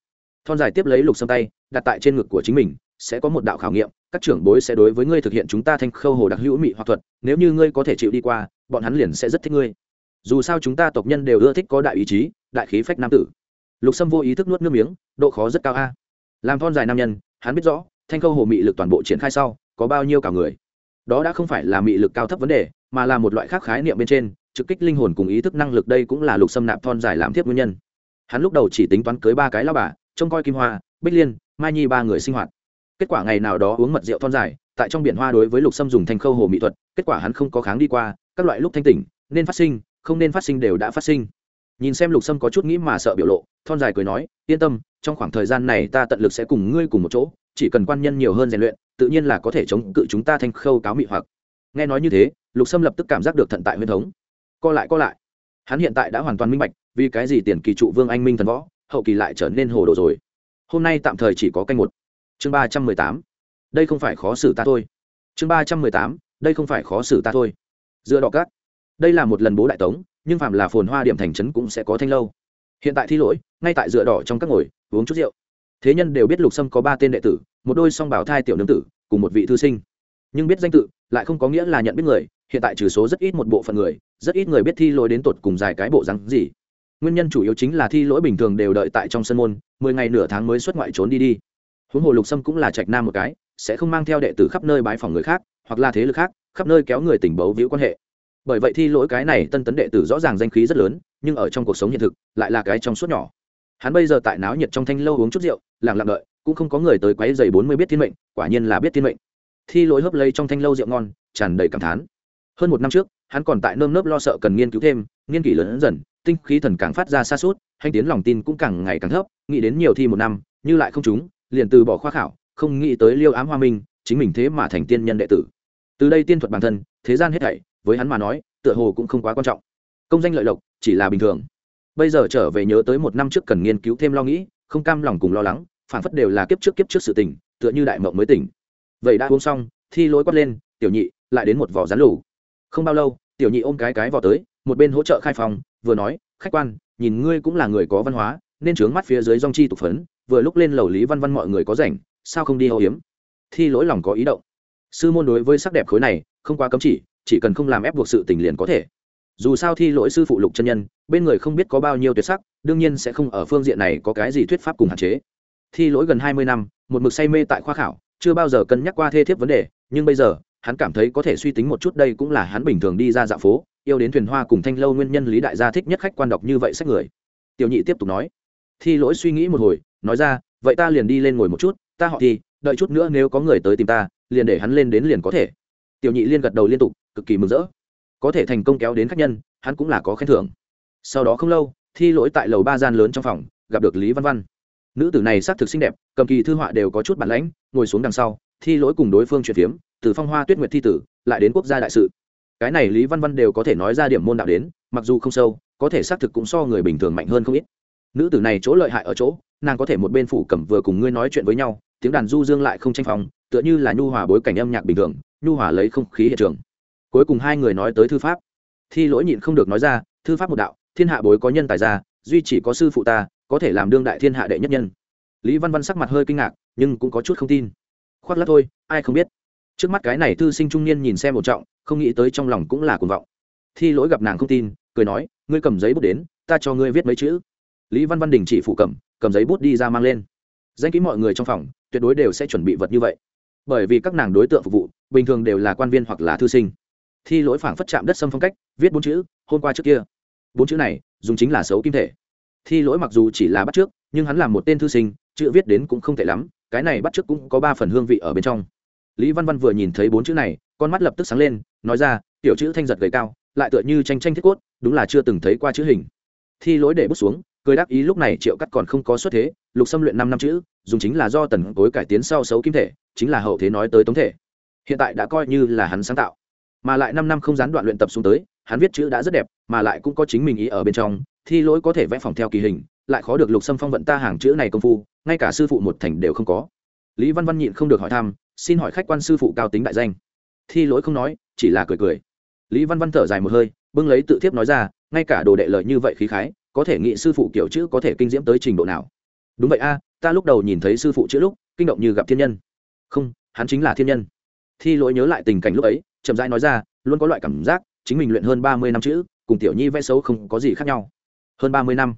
Thon dài tiếp lấy lục sâm tay, đặt tại trên ngực của chính mình, sẽ có một đạo khảo nghiệm, các trưởng bối sẽ đối với ngươi thực hiện chúng ta thanh khâu hồ đặc hữu mị hoặc thuật, nếu như ngươi có thể chịu đi qua, bọn hắn liền sẽ rất thích ngươi. Dù sao chúng ta tộc nhân đều ưa thích có đại ý chí, đại khí phách nam tử. Lục sâm vô ý thức nuốt nước miếng, độ khó rất cao a. Làm thon dài nam nhân hắn biết rõ, thanh khâu hồ mị lực toàn bộ triển khai sau, có bao nhiêu cả người. Đó đã không phải là mị lực cao thấp vấn đề, mà là một loại khác khái niệm bên trên, trực kích linh hồn cùng ý thức năng lực đây cũng là lục xâm nạp thon dài làm thiếp nguyên nhân. Hắn lúc đầu chỉ tính toán cưới ba cái lao bà, trông coi kim hoa, bích liên, mai nhi ba người sinh hoạt. Kết quả ngày nào đó uống mật rượu thon dài, tại trong biển hoa đối với lục xâm dùng thanh khâu hồ mỹ thuật, kết quả hắn không có kháng đi qua, các loại lúc thanh tỉnh, nên phát sinh, không nên phát sinh đều đã phát sinh. Nhìn xem lục sâm có chút nghĩ mà sợ biểu lộ thon dài cười nói, yên tâm, trong khoảng thời gian này ta tận lực sẽ cùng ngươi cùng một chỗ, chỉ cần quan nhân nhiều hơn rèn luyện, tự nhiên là có thể chống cự chúng ta thanh khâu cáo mị hoặc. Nghe nói như thế, lục sâm lập tức cảm giác được thận tại huyên thống. Co lại co lại. Hắn hiện tại đã hoàn toàn minh bạch, vì cái gì tiền kỳ trụ vương anh minh thần võ, hậu kỳ lại trở nên hồ đồ rồi. Hôm nay tạm thời chỉ có canh một. Chương ba trăm mười tám. Đây không phải khó xử ta thôi. Chương ba trăm mười tám. Đây không phải khó xử ta thôi. Dựa đỏ cát. Đây là một lần bố đại tống, nhưng phạm là phồn hoa điểm thành trấn cũng sẽ có thanh lâu hiện tại thi lỗi, ngay tại dựa đỏ trong các ngồi, uống chút rượu. Thế nhân đều biết lục sâm có ba tên đệ tử, một đôi song bảo thai tiểu nương tử, cùng một vị thư sinh. Nhưng biết danh tự, lại không có nghĩa là nhận biết người, hiện tại trừ số rất ít một bộ phận người, rất ít người biết thi lỗi đến tột cùng dài cái bộ rắn gì. Nguyên nhân chủ yếu chính là thi lỗi bình thường đều đợi tại trong sân môn, mười ngày nửa tháng mới xuất ngoại trốn đi đi. Huống hồ lục sâm cũng là trạch nam một cái, sẽ không mang theo đệ tử khắp nơi bái phòng người khác, hoặc là thế lực khác, khắp nơi kéo người tình bấu víu quan hệ bởi vậy thi lỗi cái này tân tấn đệ tử rõ ràng danh khí rất lớn, nhưng ở trong cuộc sống hiện thực, lại là cái trong suốt nhỏ. Hắn bây giờ tại náo nhiệt trong thanh lâu uống chút rượu, lặng lặng đợi, cũng không có người tới quấy giày bốn mươi biết thiên mệnh, quả nhiên là biết thiên mệnh. Thi lỗi hấp lây trong thanh lâu rượu ngon, tràn đầy cảm thán. Hơn một năm trước, hắn còn tại nơm nớp lo sợ cần nghiên cứu thêm, nghiên kỷ lớn dần, tinh khí thần càng phát ra xa suốt, hành tiến lòng tin cũng càng ngày càng thấp, nghĩ đến nhiều thi một năm, như lại không chúng liền từ bỏ khoa khảo, không nghĩ tới liêu ám hoa minh, chính mình thế mà thành tiên nhân đệ tử. Từ đây tiên thuật bản thân, thế gian hết thảy với hắn mà nói, tựa hồ cũng không quá quan trọng. Công danh lợi lộc chỉ là bình thường. Bây giờ trở về nhớ tới một năm trước cần nghiên cứu thêm lo nghĩ, không cam lòng cùng lo lắng, phản phất đều là kiếp trước kiếp trước sự tình, tựa như đại mộng mới tỉnh. Vậy đã uống xong, thi lối quát lên, tiểu nhị, lại đến một vỏ rán lủ không bao lâu, tiểu nhị ôm cái cái vỏ tới, một bên hỗ trợ khai phòng, vừa nói, khách quan, nhìn ngươi cũng là người có văn hóa, nên trướng mắt phía dưới dong chi tục phấn. Vừa lúc lên lầu lý văn văn mọi người có rảnh, sao không đi hậu hiếm? Thi lỗi lòng có ý động. Sư môn đối với sắc đẹp khối này, không quá cấm chỉ chỉ cần không làm ép buộc sự tình liền có thể. Dù sao thi lỗi sư phụ lục chân nhân, bên người không biết có bao nhiêu tuyệt sắc, đương nhiên sẽ không ở phương diện này có cái gì thuyết pháp cùng hạn chế. Thi lỗi gần hai mươi năm, một mực say mê tại khoa khảo, chưa bao giờ cân nhắc qua thê thiếp vấn đề, nhưng bây giờ, hắn cảm thấy có thể suy tính một chút đây cũng là hắn bình thường đi ra dạo phố, yêu đến thuyền hoa cùng thanh lâu nguyên nhân lý đại gia thích nhất khách quan đọc như vậy sách người. Tiểu nhị tiếp tục nói, thi lỗi suy nghĩ một hồi, nói ra, vậy ta liền đi lên ngồi một chút, ta họ thì đợi chút nữa nếu có người tới tìm ta, liền để hắn lên đến liền có thể. Tiểu nhị liên gật đầu liên tục cực kỳ mừng rỡ. Có thể thành công kéo đến khách nhân, hắn cũng là có khen thưởng. Sau đó không lâu, thi lỗi tại lầu ba gian lớn trong phòng, gặp được lý văn văn. Nữ tử này xác thực xinh đẹp, cầm kỳ thư họa đều có chút bản lãnh, ngồi xuống đằng sau, thi lỗi cùng đối phương chuyển phiếm, từ phong hoa tuyết nguyệt thi tử, lại đến quốc gia đại sự. Cái này lý văn văn đều có thể nói ra điểm môn đạo đến, mặc dù không sâu, có thể xác thực cũng so người bình thường mạnh hơn không ít. Nữ tử này chỗ lợi hại ở chỗ, nàng có thể một bên phủ cầm vừa cùng ngươi nói chuyện với nhau, tiếng đàn du dương lại không tranh phòng tựa như là nhu hòa bối cảnh âm nhạc bình thường, nhu hòa lấy không khí hiện trường cuối cùng hai người nói tới thư pháp. Thi lỗi nhịn không được nói ra, thư pháp một đạo, thiên hạ bối có nhân tài ra, duy chỉ có sư phụ ta, có thể làm đương đại thiên hạ đệ nhất nhân. Lý văn văn sắc mặt hơi kinh ngạc, nhưng cũng có chút không tin. Khoác lắc thôi, ai không biết. Trước mắt cái này thư sinh trung niên nhìn xem một trọng, không nghĩ tới trong lòng cũng là cuồng vọng. Thi lỗi gặp nàng không tin, cười nói, ngươi cầm giấy bút đến, ta cho ngươi viết mấy chữ. Lý văn văn đình chỉ phụ cầm cầm giấy bút đi ra mang lên. Danh ký mọi người trong phòng, tuyệt đối đều sẽ chuẩn bị vật như vậy. Bởi vì các nàng đối tượng phục vụ, bình thường đều là quan viên hoặc là thư sinh thi lỗi phảng phất chạm đất xâm phong cách, viết bốn chữ, hôm qua trước kia. Bốn chữ này dùng chính là xấu kim thể. Thi lỗi mặc dù chỉ là bắt trước, nhưng hắn là một tên thư sinh, chữ viết đến cũng không tệ lắm, cái này bắt trước cũng có ba phần hương vị ở bên trong. Lý văn văn vừa nhìn thấy bốn chữ này, con mắt lập tức sáng lên, nói ra, tiểu chữ thanh giật gầy cao, lại tựa như tranh tranh thiết cốt, đúng là chưa từng thấy qua chữ hình. Thi lỗi để bút xuống, cười đáp ý lúc này triệu cắt còn không có xuất thế, lục xâm luyện năm năm chữ, dùng chính là do tần cối cải tiến sau xấu kim thể, chính là hậu thế nói tới tống thể. Hiện tại đã coi như là hắn sáng tạo mà lại năm năm không gián đoạn luyện tập xuống tới, hắn viết chữ đã rất đẹp, mà lại cũng có chính mình ý ở bên trong, thi lỗi có thể vẽ phòng theo kỳ hình, lại khó được lục xâm phong vận ta hàng chữ này công phu, ngay cả sư phụ một thành đều không có. Lý văn văn nhịn không được hỏi thăm, xin hỏi khách quan sư phụ cao tính đại danh. Thi lỗi không nói, chỉ là cười cười. Lý văn văn thở dài một hơi, bưng lấy tự thiếp nói ra, ngay cả đồ đệ lợi như vậy khí khái, có thể nghĩ sư phụ kiểu chữ có thể kinh diễm tới trình độ nào? Đúng vậy a, ta lúc đầu nhìn thấy sư phụ chữ lúc, kinh động như gặp thiên nhân. Không, hắn chính là thiên nhân. Thi lỗi nhớ lại tình cảnh lúc ấy chậm rãi nói ra, luôn có loại cảm giác, chính mình luyện hơn ba mươi năm chữ, cùng tiểu nhi vẽ xấu không có gì khác nhau. Hơn ba mươi năm.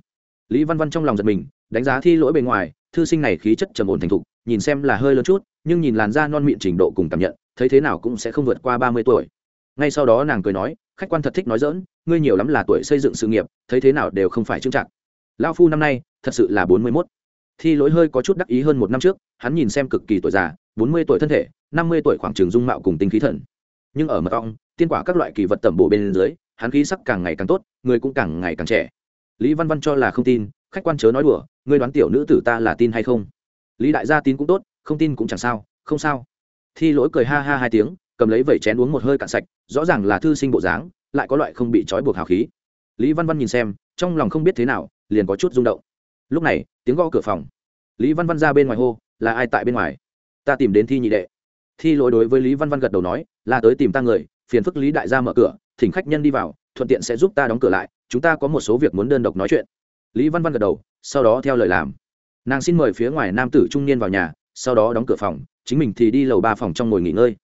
Lý văn văn trong lòng giật mình, đánh giá thi lỗi bề ngoài, thư sinh này khí chất trầm ổn thành thục, nhìn xem là hơi lớn chút, nhưng nhìn làn da non mịn trình độ cùng cảm nhận, thấy thế nào cũng sẽ không vượt qua ba mươi tuổi. Ngay sau đó nàng cười nói, khách quan thật thích nói dỡn ngươi nhiều lắm là tuổi xây dựng sự nghiệp, thấy thế nào đều không phải trưng trạng lao phu năm nay, thật sự là bốn mươi mốt. Thi lỗi hơi có chút đắc ý hơn một năm trước, hắn nhìn xem cực kỳ tuổi già, bốn mươi tuổi thân thể, năm mươi tuổi khoảng trường dung mạo cùng tinh khí thần nhưng ở mật ong, tiên quả các loại kỳ vật tẩm bổ bên dưới, hắn khí sắc càng ngày càng tốt, người cũng càng ngày càng trẻ. Lý văn văn cho là không tin, khách quan chớ nói đùa, ngươi đoán tiểu nữ tử ta là tin hay không? Lý đại gia tin cũng tốt, không tin cũng chẳng sao, không sao. Thi lỗi cười ha ha hai tiếng, cầm lấy vẩy chén uống một hơi cạn sạch, rõ ràng là thư sinh bộ dáng, lại có loại không bị trói buộc hào khí. Lý văn văn nhìn xem, trong lòng không biết thế nào, liền có chút rung động. Lúc này, tiếng gõ cửa phòng. Lý văn văn ra bên ngoài hô, là ai tại bên ngoài? Ta tìm đến thi nhị đệ thi lỗi đối với lý văn văn gật đầu nói, là tới tìm ta người, phiền phức lý đại gia mở cửa, thỉnh khách nhân đi vào, thuận tiện sẽ giúp ta đóng cửa lại, chúng ta có một số việc muốn đơn độc nói chuyện. Lý văn văn gật đầu, sau đó theo lời làm. Nàng xin mời phía ngoài nam tử trung niên vào nhà, sau đó đóng cửa phòng, chính mình thì đi lầu ba phòng trong ngồi nghỉ ngơi.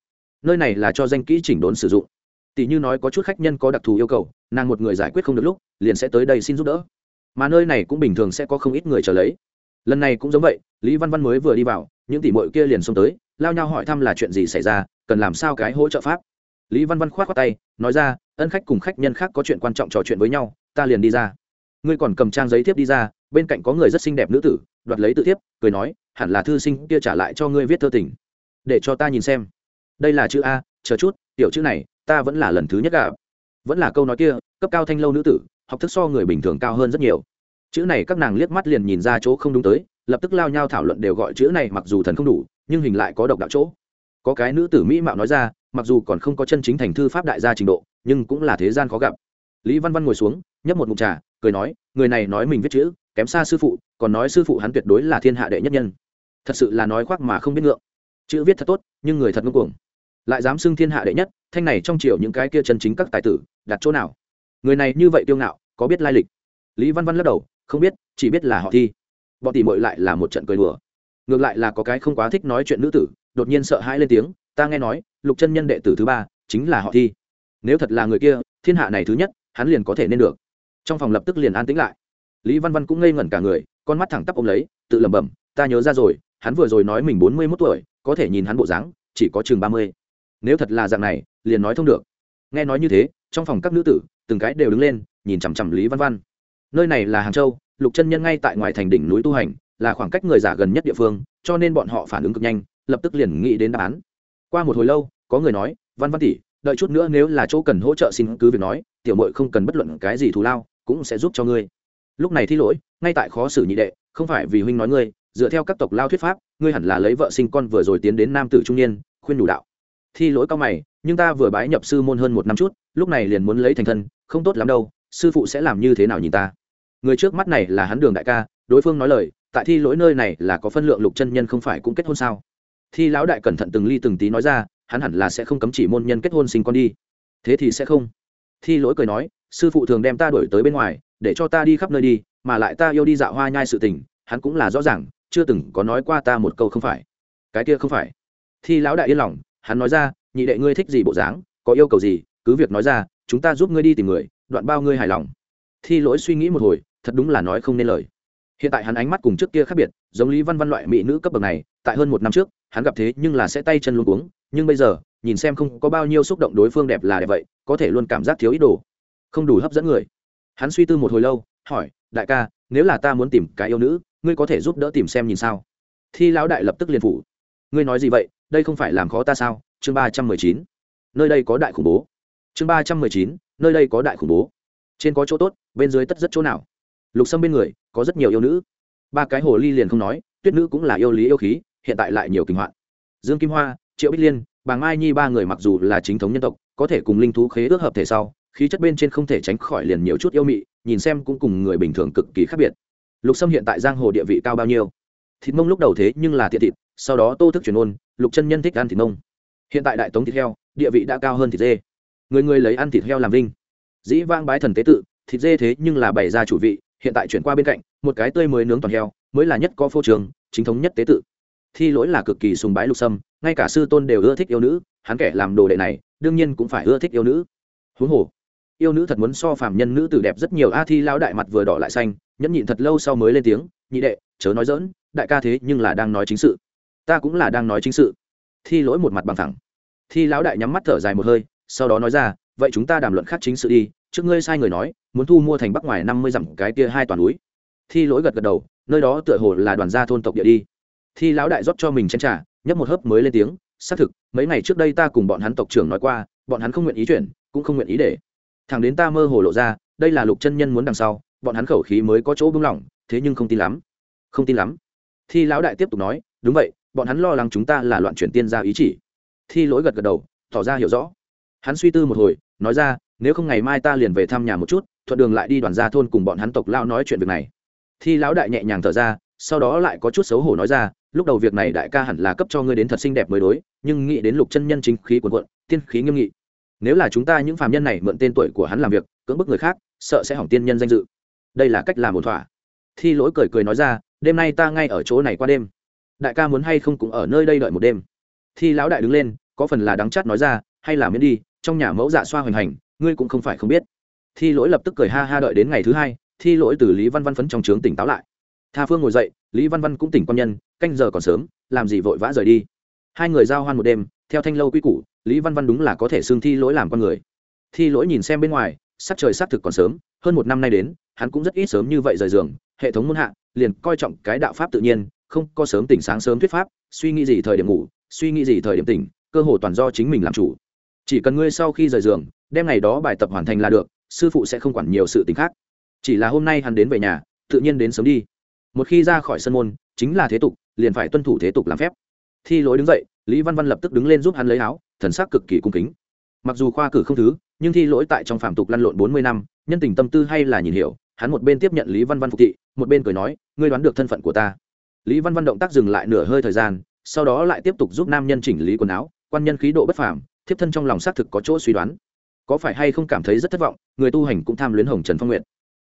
Nơi này là cho danh kỹ chỉnh đốn sử dụng. Tỷ như nói có chút khách nhân có đặc thù yêu cầu, nàng một người giải quyết không được lúc, liền sẽ tới đây xin giúp đỡ. Mà nơi này cũng bình thường sẽ có không ít người chờ lấy. Lần này cũng giống vậy, lý văn văn mới vừa đi vào những tỷ mội kia liền xông tới, lao nhau hỏi thăm là chuyện gì xảy ra, cần làm sao cái hỗ trợ pháp. Lý văn văn k h o á t khoác tay, nói ra, ân khách cùng khách nhân khác có chuyện quan trọng trò chuyện với nhau, ta liền đi ra. Ngươi còn cầm trang giấy thiếp đi ra, bên cạnh có người rất xinh đẹp nữ tử, đoạt lấy tự thiếp, cười nói, hẳn là thư sinh kia trả lại cho ngươi viết thơ tình. Để cho ta nhìn xem. Đây là chữ a, chờ chút, tiểu chữ này, ta vẫn là lần thứ nhất gặp. Vẫn là câu nói kia, cấp cao thanh lâu nữ tử, học thức so người bình thường cao hơn rất nhiều chữ này các nàng liếc mắt liền nhìn ra chỗ không đúng tới, lập tức lao nhau thảo luận đều gọi chữ này mặc dù thần không đủ, nhưng hình lại có độc đạo chỗ. Có cái nữ tử mỹ mạo nói ra, mặc dù còn không có chân chính thành thư pháp đại gia trình độ, nhưng cũng là thế gian khó gặp. Lý văn văn ngồi xuống, nhấp một mục trà, cười nói, người này nói mình viết chữ, kém xa sư phụ, còn nói sư phụ hắn tuyệt đối là thiên hạ đệ nhất nhân. Thật sự là nói khoác mà không biết ngượng. Chữ viết thật tốt, nhưng người thật ngưng cuồng. Lại dám xưng thiên hạ đệ nhất, thanh này trong triều những cái kia chân chính các tài tử, đặt chỗ nào? Người này như vậy tiêu ngạo, có biết lai lịch? Lý văn văn lắc đầu không biết, chỉ biết là họ thi. Bọn tỷ mội lại là một trận cười đùa. Ngược lại là có cái không quá thích nói chuyện nữ tử, đột nhiên sợ hãi lên tiếng, ta nghe nói, lục chân nhân đệ tử thứ ba chính là họ thi. Nếu thật là người kia, thiên hạ này thứ nhất, hắn liền có thể nên được. Trong phòng lập tức liền an tĩnh lại. Lý văn văn cũng ngây ngẩn cả người, con mắt thẳng tắp ôm lấy, tự lẩm bẩm, ta nhớ ra rồi, hắn vừa rồi nói mình bốn mươi mốt tuổi, có thể nhìn hắn bộ dáng, chỉ có chừng ba mươi. Nếu thật là dạng này, liền nói thông được. Nghe nói như thế, trong phòng các nữ tử, từng cái đều đứng lên, nhìn chằm chằm lý văn văn nơi này là hàng châu, lục chân nhân ngay tại ngoài thành đỉnh núi tu hành, là khoảng cách người giả gần nhất địa phương, cho nên bọn họ phản ứng cực nhanh, lập tức liền nghĩ đến đáp án. Qua một hồi lâu, có người nói, văn văn tỷ, đợi chút nữa nếu là chỗ cần hỗ trợ xin cứ việc nói, tiểu mội không cần bất luận cái gì thù lao, cũng sẽ giúp cho ngươi. Lúc này thi lỗi, ngay tại khó xử nhị đệ, không phải vì huynh nói ngươi, dựa theo các tộc lao thuyết pháp, ngươi hẳn là lấy vợ sinh con vừa rồi tiến đến nam tử trung niên, khuyên đủ đạo. Thi lỗi cao mày, nhưng ta vừa bái nhập sư môn hơn một năm chút, lúc này liền muốn lấy thành thân, không tốt lắm đâu, sư phụ sẽ làm như thế nào nhìn ta? Người trước mắt này là hắn đường đại ca, đối phương nói lời, tại thi lỗi nơi này là có phân lượng lục chân nhân không phải cũng kết hôn sao? Thi lão đại cẩn thận từng ly từng tí nói ra, hắn hẳn là sẽ không cấm chỉ môn nhân kết hôn sinh con đi. Thế thì sẽ không. Thi lỗi cười nói, sư phụ thường đem ta đổi tới bên ngoài, để cho ta đi khắp nơi đi, mà lại ta yêu đi dạo hoa nhai sự tình, hắn cũng là rõ ràng, chưa từng có nói qua ta một câu không phải. Cái kia không phải. Thi lão đại yên lòng, hắn nói ra, nhị đệ ngươi thích gì bộ dáng, có yêu cầu gì, cứ việc nói ra, chúng ta giúp ngươi đi tìm người, đoạn bao ngươi hài lòng. Thi lỗi suy nghĩ một hồi thật đúng là nói không nên lời. Hiện tại hắn ánh mắt cùng trước kia khác biệt, giống lý văn văn loại mỹ nữ cấp bậc này, tại hơn một năm trước, hắn gặp thế nhưng là sẽ tay chân luôn uống nhưng bây giờ, nhìn xem không có bao nhiêu xúc động đối phương đẹp là đẹp vậy, có thể luôn cảm giác thiếu ít đồ. Không đủ hấp dẫn người. Hắn suy tư một hồi lâu, hỏi, đại ca, nếu là ta muốn tìm cái yêu nữ, ngươi có thể giúp đỡ tìm xem nhìn sao? Thi lão đại lập tức liền phủ. Ngươi nói gì vậy? Đây không phải làm khó ta sao? Chương ba trăm mười chín. Nơi đây có đại khủng bố. Chương ba trăm mười chín. Nơi đây có đại khủng bố. Trên có chỗ tốt, bên dưới tất rất chỗ nào? Lục sâm bên người có rất nhiều yêu nữ. Ba cái hồ ly liền không nói, tuyết nữ cũng là yêu lý yêu khí, hiện tại lại nhiều kinh hoạn. Dương kim hoa, triệu bích liên, bà mai nhi ba người mặc dù là chính thống nhân tộc, có thể cùng linh thú khế ước hợp thể sau, khí chất bên trên không thể tránh khỏi liền nhiều chút yêu mị, nhìn xem cũng cùng người bình thường cực kỳ khác biệt. Lục sâm hiện tại giang hồ địa vị cao bao nhiêu? Thịt mông lúc đầu thế nhưng là thiện thịt, sau đó tô thức chuyển ôn, lục chân nhân thích ăn thịt mông. Hiện tại đại tống thịt heo, địa vị đã cao hơn thịt dê. Người người lấy ăn thịt heo làm linh. Dĩ vang bái thần tế tự, thịt dê thế nhưng là bày ra chủ vị hiện tại chuyển qua bên cạnh, một cái tươi mới nướng toàn heo, mới là nhất có phô trường, chính thống nhất tế tự. Thi lỗi là cực kỳ sùng bái lục sâm, ngay cả sư tôn đều ưa thích yêu nữ, hắn kẻ làm đồ đệ này, đương nhiên cũng phải ưa thích yêu nữ. Huống hồ, yêu nữ thật muốn so phàm nhân nữ tử đẹp rất nhiều, a thi lao đại mặt vừa đỏ lại xanh, nhẫn nhịn thật lâu sau mới lên tiếng, nhị đệ, chớ nói dỡn đại ca thế nhưng là đang nói chính sự. Ta cũng là đang nói chính sự. Thi lỗi một mặt bằng thẳng. Thi lão đại nhắm mắt thở dài một hơi, sau đó nói ra, vậy chúng ta đàm luận khác chính sự đi, trước ngươi sai người nói muốn thu mua thành bắc ngoài năm mươi dặm cái kia hai toàn núi. Thi lỗi gật gật đầu, nơi đó tựa hồ là đoàn gia thôn tộc địa đi. Thi lão đại rót cho mình chén trà, nhấp một hớp mới lên tiếng, xác thực, mấy ngày trước đây ta cùng bọn hắn tộc trưởng nói qua, bọn hắn không nguyện ý chuyển, cũng không nguyện ý để. Thằng đến ta mơ hồ lộ ra, đây là lục chân nhân muốn đằng sau, bọn hắn khẩu khí mới có chỗ buông lỏng, thế nhưng không tin lắm. Không tin lắm. Thi lão đại tiếp tục nói, đúng vậy, bọn hắn lo lắng chúng ta là loạn chuyển tiên gia ý chỉ. Thi lỗi gật gật đầu, tỏ ra hiểu rõ. Hắn suy tư một hồi, nói ra, nếu không ngày mai ta liền về thăm nhà một chút thuận đường lại đi đoàn gia thôn cùng bọn hắn tộc lao nói chuyện việc này. Thi lão đại nhẹ nhàng thở ra, sau đó lại có chút xấu hổ nói ra, lúc đầu việc này đại ca hẳn là cấp cho ngươi đến thật xinh đẹp mới đối, nhưng nghĩ đến lục chân nhân chính khí quần quận tiên khí nghiêm nghị. Nếu là chúng ta những phàm nhân này mượn tên tuổi của hắn làm việc, cưỡng bức người khác, sợ sẽ hỏng tiên nhân danh dự. Đây là cách làm một thỏa. Thi lỗi cười cười nói ra, đêm nay ta ngay ở chỗ này qua đêm. Đại ca muốn hay không cũng ở nơi đây đợi một đêm. Thi lão đại đứng lên, có phần là đắng chát nói ra, hay là miễn đi, trong nhà mẫu dạ xoa hoành hành, ngươi cũng không phải không biết thi lỗi lập tức cười ha ha đợi đến ngày thứ hai, thi lỗi từ lý văn văn phấn trong trướng tỉnh táo lại. Tha phương ngồi dậy, lý văn văn cũng tỉnh quan nhân, canh giờ còn sớm, làm gì vội vã rời đi. Hai người giao hoan một đêm, theo thanh lâu quy củ, lý văn văn đúng là có thể xương thi lỗi làm con người. Thi lỗi nhìn xem bên ngoài, sắc trời xác thực còn sớm, hơn một năm nay đến, hắn cũng rất ít sớm như vậy rời giường, hệ thống muôn hạ, liền coi trọng cái đạo pháp tự nhiên, không có sớm tỉnh sáng sớm thuyết pháp, suy nghĩ gì thời điểm ngủ, suy nghĩ gì thời điểm tỉnh, cơ hồ toàn do chính mình làm chủ. Chỉ cần ngươi sau khi rời giường, đem ngày đó bài tập hoàn thành là được sư phụ sẽ không quản nhiều sự tình khác. Chỉ là hôm nay hắn đến về nhà, tự nhiên đến sớm đi. Một khi ra khỏi sân môn, chính là thế tục, liền phải tuân thủ thế tục làm phép. Thi lối đứng dậy, lý văn văn lập tức đứng lên giúp hắn lấy áo, thần sắc cực kỳ cung kính. Mặc dù khoa cử không thứ, nhưng thi lỗi tại trong phạm tục lăn lộn bốn mươi năm, nhân tình tâm tư hay là nhìn hiểu, hắn một bên tiếp nhận lý văn văn phục thị, một bên cười nói, ngươi đoán được thân phận của ta. Lý văn văn động tác dừng lại nửa hơi thời gian, sau đó lại tiếp tục giúp nam nhân chỉnh lý quần áo, quan nhân khí độ bất phàm, thiếp thân trong lòng xác thực có chỗ suy đoán có phải hay không cảm thấy rất thất vọng, người tu hành cũng tham luyến hồng trần phong nguyện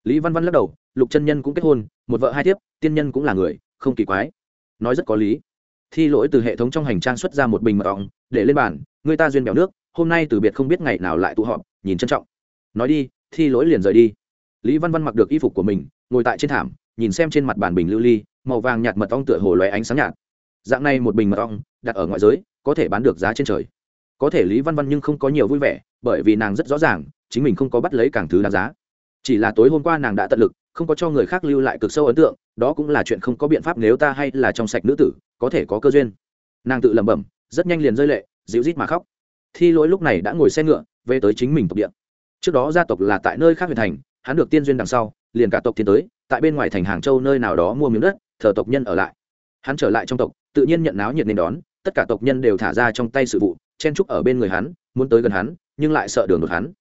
lý văn văn lắc đầu, lục chân nhân cũng kết hôn, một vợ hai thiếp, tiên nhân cũng là người, không kỳ quái. Nói rất có lý. Thi lỗi từ hệ thống trong hành trang xuất ra một bình mật ong, để lên bàn, người ta duyên bèo nước, hôm nay từ biệt không biết ngày nào lại tụ họp, nhìn trân trọng. Nói đi, thi lỗi liền rời đi. Lý văn văn mặc được y phục của mình, ngồi tại trên thảm, nhìn xem trên mặt bàn bình lưu ly, màu vàng nhạt mật ong tựa hồ lóe ánh sáng nhạt. Dạng này một bình mật ong, đặt ở ngoại giới, có thể bán được giá trên trời có thể lý văn văn nhưng không có nhiều vui vẻ, bởi vì nàng rất rõ ràng, chính mình không có bắt lấy càng thứ đáng giá. Chỉ là tối hôm qua nàng đã tận lực, không có cho người khác lưu lại cực sâu ấn tượng, đó cũng là chuyện không có biện pháp nếu ta hay là trong sạch nữ tử, có thể có cơ duyên. Nàng tự lẩm bẩm, rất nhanh liền rơi lệ, dịu rít mà khóc. Thi lỗi lúc này đã ngồi xe ngựa, về tới chính mình tộc địa. Trước đó gia tộc là tại nơi khác huyện thành, hắn được tiên duyên đằng sau, liền cả tộc tiến tới, tại bên ngoài thành hàng châu nơi nào đó mua miếng đất, thờ tộc nhân ở lại. Hắn trở lại trong tộc, tự nhiên nhận náo nhiệt nên đón, tất cả tộc nhân đều thả ra trong tay sự vụ chen trúc ở bên người hắn, muốn tới gần hắn, nhưng lại sợ đường đột hắn.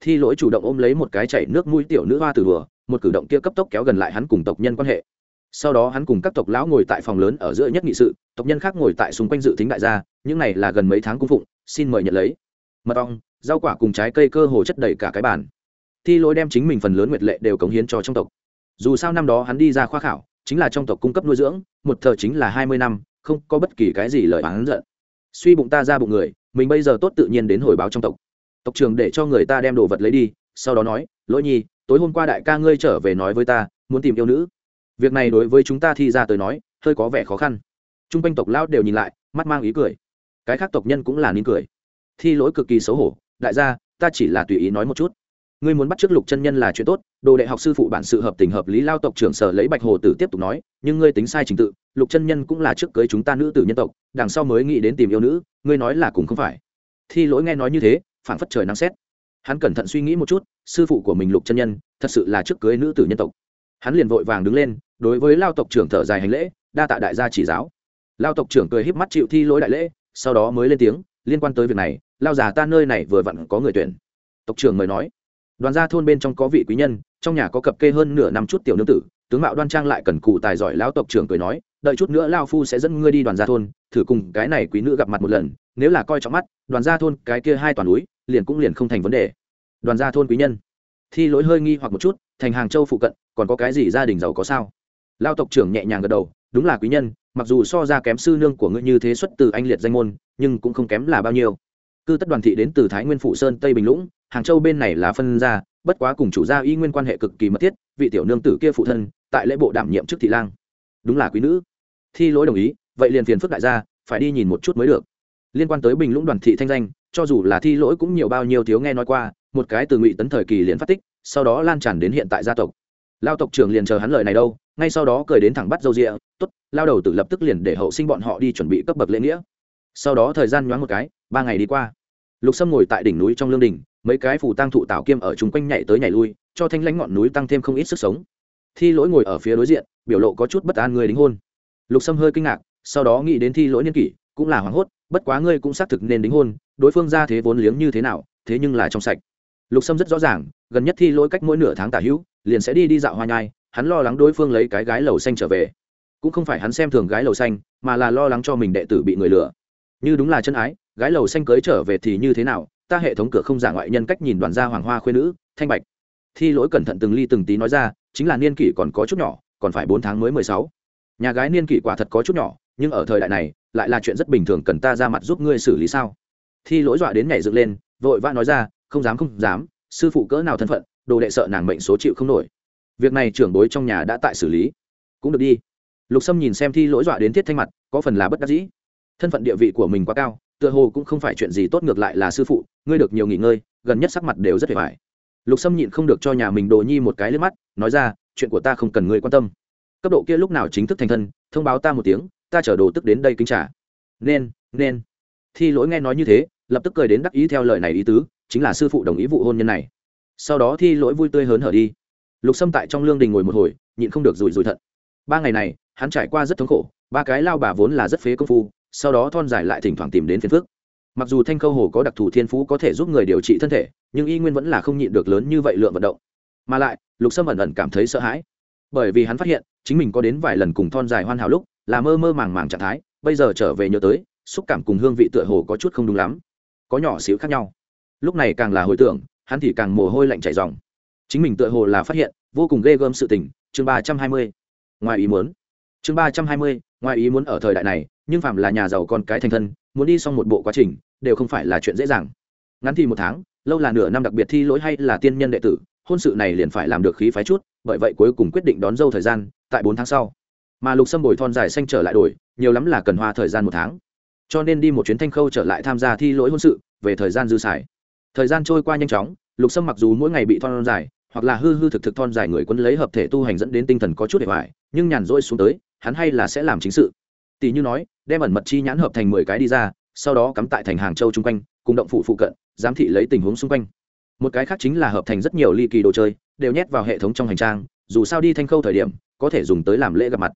Thi lỗi chủ động ôm lấy một cái chảy nước mũi tiểu nữ hoa từ đùa, một cử động kia cấp tốc kéo gần lại hắn cùng tộc nhân quan hệ. Sau đó hắn cùng các tộc lão ngồi tại phòng lớn ở giữa nhất nghị sự, tộc nhân khác ngồi tại xung quanh dự tính đại gia, những này là gần mấy tháng cung phụng, xin mời nhận lấy. Mật ong, rau quả cùng trái cây cơ hồ chất đầy cả cái bàn. Thi lỗi đem chính mình phần lớn nguyệt lệ đều cống hiến cho trong tộc. Dù sao năm đó hắn đi ra khoa khảo, chính là trong tộc cung cấp nuôi dưỡng, một thờ chính là hai mươi năm, không có bất kỳ cái gì lời oán giận. Suy bụng ta ra bụng người mình bây giờ tốt tự nhiên đến hồi báo trong tộc. Tộc trường để cho người ta đem đồ vật lấy đi, sau đó nói, lỗi nhi, tối hôm qua đại ca ngươi trở về nói với ta, muốn tìm yêu nữ. Việc này đối với chúng ta thi ra tới nói, hơi có vẻ khó khăn. T r u n g quanh tộc lao đều nhìn lại, mắt mang ý cười. Cái khác tộc nhân cũng là nín cười. Thi lỗi cực kỳ xấu hổ. Đại gia, ta chỉ là tùy ý nói một chút ngươi muốn bắt trước lục chân nhân là chuyện tốt, đồ đệ học sư phụ bản sự hợp tình hợp lý lao tộc trưởng sở lấy bạch hồ tử tiếp tục nói, nhưng ngươi tính sai trình tự, lục chân nhân cũng là trước cưới chúng ta nữ tử nhân tộc, đằng sau mới nghĩ đến tìm yêu nữ, ngươi nói là cùng không phải. Thi lỗi nghe nói như thế, phảng phất trời nắng xét hắn cẩn thận suy nghĩ một chút, sư phụ của mình lục chân nhân, thật sự là trước cưới nữ tử nhân tộc. Hắn liền vội vàng đứng lên, đối với lao tộc trưởng thở dài hành lễ, đa tạ đại gia chỉ giáo. Lao tộc trưởng cười híp mắt chịu thi lỗi đại lễ, sau đó mới lên tiếng, liên quan tới việc này, lao già ta nơi này vừa vặn có người tuyển. Tộc trưởng mời nói đoàn gia thôn bên trong có vị quý nhân, trong nhà có cập kê hơn nửa năm chút tiểu nương tử, tướng mạo đoan trang lại cần cù tài giỏi lão tộc trưởng cười nói, đợi chút nữa lao phu sẽ dẫn ngươi đi đoàn gia thôn, thử cùng cái này quý nữ gặp mặt một lần, nếu là coi trọng mắt, đoàn gia thôn cái kia hai toàn núi, liền cũng liền không thành vấn đề. Đoàn gia thôn quý nhân. Thi lỗi hơi nghi hoặc một chút, thành hàng châu phụ cận, còn có cái gì gia đình giàu có sao? Lao tộc trưởng nhẹ nhàng gật đầu, đúng là quý nhân, mặc dù so ra kém sư nương của ngươi như thế xuất từ anh liệt danh môn, nhưng cũng không kém là bao nhiêu cư tất đoàn thị đến từ thái nguyên phụ sơn, tây bình lũng, hàng châu bên này là phân ra, bất quá cùng chủ gia y nguyên quan hệ cực kỳ mật thiết, vị tiểu nương tử kia phụ thân, tại lễ bộ đảm nhiệm chức thị lang. Đúng là quý nữ. Thi lỗi đồng ý, vậy liền phiền phức đại gia, phải đi nhìn một chút mới được. Liên quan tới bình lũng đoàn thị thanh danh, cho dù là thi lỗi cũng nhiều bao nhiêu thiếu nghe nói qua, một cái từ ngụy tấn thời kỳ liền phát tích, sau đó lan tràn đến hiện tại gia tộc. Lao tộc trưởng liền chờ hắn lời này đâu, ngay sau đó cười đến thẳng bắt dâu rịa t ố t lao đầu tự lập tức liền để hậu sinh bọn họ đi chuẩn bị cấp bậc lễ nghĩa. Sau đó thời gian nhoáng một cái ba ngày đi qua. Lục sâm ngồi tại đỉnh núi trong lương đình, mấy cái phủ tăng thụ tảo kiêm ở chung quanh nhảy tới nhảy lui, cho thanh lãnh ngọn núi tăng thêm không ít sức sống. Thi lỗi ngồi ở phía đối diện, biểu lộ có chút bất an người đính hôn. Lục sâm hơi kinh ngạc, sau đó nghĩ đến thi lỗi niên kỷ, cũng là hoảng hốt, bất quá ngươi cũng xác thực nên đính hôn, đối phương ra thế vốn liếng như thế nào, thế nhưng là trong sạch. Lục sâm rất rõ ràng, gần nhất thi lỗi cách mỗi nửa tháng tả hữu, liền sẽ đi đi dạo hoa nhai, hắn lo lắng đối phương lấy cái gái lầu xanh trở về. Cũng không phải hắn xem thường gái lầu xanh, mà là lo lắng cho mình đệ tử bị người lừa. Như đúng là chân ái gái lầu xanh cưới trở về thì như thế nào, ta hệ thống cửa không giả ngoại nhân cách nhìn đoàn gia hoàng hoa khuyên nữ, thanh bạch. Thi lỗi cẩn thận từng ly từng tí nói ra, chính là niên kỷ còn có chút nhỏ, còn phải bốn tháng mới mười sáu. Nhà gái niên kỷ quả thật có chút nhỏ, nhưng ở thời đại này, lại là chuyện rất bình thường cần ta ra mặt giúp ngươi xử lý sao? Thi lỗi dọa đến nhảy dựng lên, vội vã nói ra, không dám không dám, sư phụ cỡ nào thân phận, đồ đệ sợ nàng mệnh số chịu không nổi. Việc này trưởng bối trong nhà đã tại xử lý. Cũng được đi. Lục sâm nhìn xem thi lỗi dọa đến thiết thanh mặt, có phần là bất đắc dĩ. Thân phận địa vị của mình quá cao tựa hồ cũng không phải chuyện gì tốt ngược lại là sư phụ, ngươi được nhiều nghỉ ngơi, gần nhất sắc mặt đều rất hề vải lục sâm nhịn không được cho nhà mình đồ nhi một cái lên mắt, nói ra, chuyện của ta không cần ngươi quan tâm. Cấp độ kia lúc nào chính thức thành thân, thông báo ta một tiếng, ta chở đồ tức đến đây kính trả nên nên. Thi lỗi nghe nói như thế, lập tức cười đến đắc ý theo lời này ý tứ, chính là sư phụ đồng ý vụ hôn nhân này. Sau đó thi lỗi vui tươi hớn hở đi. Lục sâm tại trong lương đình ngồi một hồi, nhịn không được rủi rủi thận. Ba ngày này, hắn trải qua rất thống khổ, ba cái lao bà vốn là rất phế công phu sau đó thon dài lại thỉnh thoảng tìm đến phiền phước mặc dù thanh khâu hồ có đặc thù thiên phú có thể giúp người điều trị thân thể, nhưng y nguyên vẫn là không nhịn được lớn như vậy lượng vận động. Mà lại, lục sâm ẩn ẩn cảm thấy sợ hãi, bởi vì hắn phát hiện, chính mình có đến vài lần cùng thon dài hoàn hảo lúc, là mơ mơ màng màng trạng thái, bây giờ trở về nhớ tới, xúc cảm cùng hương vị tựa hồ có chút không đúng lắm, có nhỏ xíu khác nhau. Lúc này càng là hồi tưởng, hắn thì càng mồ hôi lạnh chảy dòng chính mình tựa hồ là phát hiện, vô cùng ghê gớm sự tình, chương ba trăm hai mươi. Ngoài ý muốn. Chương ba trăm hai mươi, ngoài ý muốn ở thời đại này nhưng phạm là nhà giàu con cái thành thân, muốn đi xong một bộ quá trình, đều không phải là chuyện dễ dàng. Ngắn thì một tháng, lâu là nửa năm đặc biệt thi lỗi hay là tiên nhân đệ tử, hôn sự này liền phải làm được khí phái chút, bởi vậy cuối cùng quyết định đón dâu thời gian, tại bốn tháng sau. Mà lục sâm bồi thon dài xanh trở lại đổi, nhiều lắm là cần hoa thời gian một tháng. Cho nên đi một chuyến thanh khâu trở lại tham gia thi lỗi hôn sự, về thời gian dư xài. Thời gian trôi qua nhanh chóng, lục sâm mặc dù mỗi ngày bị thon dài, hoặc là hư hư thực thực thon dài người quân lấy hợp thể tu hành dẫn đến tinh thần có chút để hoài nhưng nhàn rỗi xuống tới, hắn hay là sẽ làm chính sự. Tỷ như nói đem ẩn mật chi nhãn hợp thành mười cái đi ra, sau đó cắm tại thành hàng châu chung quanh, cùng động phụ phụ cận, giám thị lấy tình huống xung quanh. Một cái khác chính là hợp thành rất nhiều ly kỳ đồ chơi, đều nhét vào hệ thống trong hành trang, dù sao đi thanh khâu thời điểm, có thể dùng tới làm lễ gặp mặt.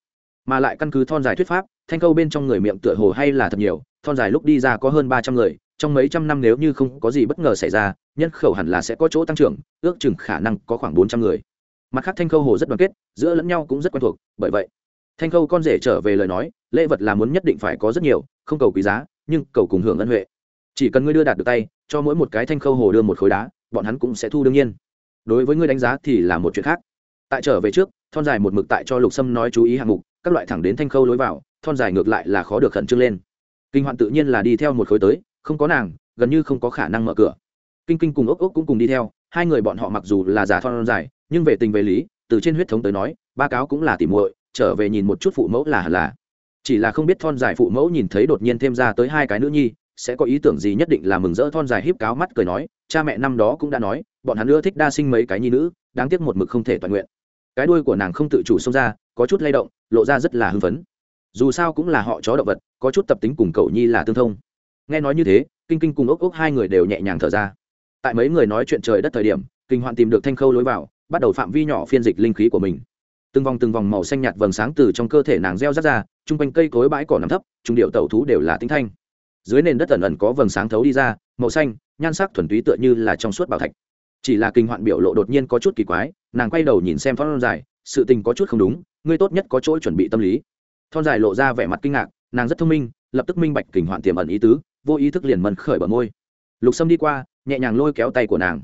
Mà lại căn cứ thon dài thuyết pháp, thanh khâu bên trong người miệng tựa hồ hay là thật nhiều, thon dài lúc đi ra có hơn ba trăm người, trong mấy trăm năm nếu như không có gì bất ngờ xảy ra, nhân khẩu hẳn là sẽ có chỗ tăng trưởng, ước chừng khả năng có khoảng bốn trăm người. Mặt khác thanh khâu hồ rất đoàn kết, giữa lẫn nhau cũng rất quen thuộc, bởi vậy thanh khâu con rể trở về lời nói, lễ vật là muốn nhất định phải có rất nhiều, không cầu quý giá, nhưng cầu cùng hưởng ân huệ. Chỉ cần ngươi đưa đạt được tay, cho mỗi một cái thanh khâu hồ đưa một khối đá, bọn hắn cũng sẽ thu đương nhiên. Đối với ngươi đánh giá thì là một chuyện khác. Tại trở về trước, thon dài một mực tại cho lục sâm nói chú ý hạng mục, các loại thẳng đến thanh khâu lối vào, thon dài ngược lại là khó được khẩn trương lên. Kinh hoạn tự nhiên là đi theo một khối tới, không có nàng, gần như không có khả năng mở cửa. Kinh kinh cùng ốc ốc cũng cùng đi theo, hai người bọn họ mặc dù là giả thon dài, nhưng về tình về lý, từ trên huyết thống tới nói, ba cáo cũng là tỉ muội trở về nhìn một chút phụ mẫu là hẳn là. Chỉ là không biết thon dài phụ mẫu nhìn thấy đột nhiên thêm ra tới hai cái nữ nhi, sẽ có ý tưởng gì nhất định là mừng rỡ thon dài híp cáo mắt cười nói, cha mẹ năm đó cũng đã nói, bọn hắn ưa thích đa sinh mấy cái nhi nữ, đáng tiếc một mực không thể toàn nguyện. Cái đuôi của nàng không tự chủ xông ra, có chút lay động, lộ ra rất là hưng phấn. Dù sao cũng là họ chó động vật, có chút tập tính cùng cậu nhi là tương thông. Nghe nói như thế, kinh kinh cùng ốc ốc hai người đều nhẹ nhàng thở ra. Tại mấy người nói chuyện trời đất thời điểm, kinh hoạn tìm được thanh khâu lối vào, bắt đầu phạm vi nhỏ phiên dịch linh khí của mình từng vòng từng vòng màu xanh nhạt vầng sáng từ trong cơ thể nàng reo rắt ra, chung quanh cây cối bãi cỏ nằm thấp trung điệu tẩu thú đều là tinh thanh. Dưới nền đất ẩn ẩn có vầng sáng thấu đi ra, màu xanh, nhan sắc thuần túy tựa như là trong suốt bảo thạch. Chỉ là kinh hoạn biểu lộ đột nhiên có chút kỳ quái, nàng quay đầu nhìn xem thon dài, sự tình có chút không đúng, ngươi tốt nhất có chỗ chuẩn bị tâm lý. Thon dài lộ ra vẻ mặt kinh ngạc, nàng rất thông minh, lập tức minh bạch kinh hoạn tiềm ẩn ý tứ, vô ý thức liền mần khởi bờ môi. Lục sâm đi qua, nhẹ nhàng lôi kéo tay của nàng.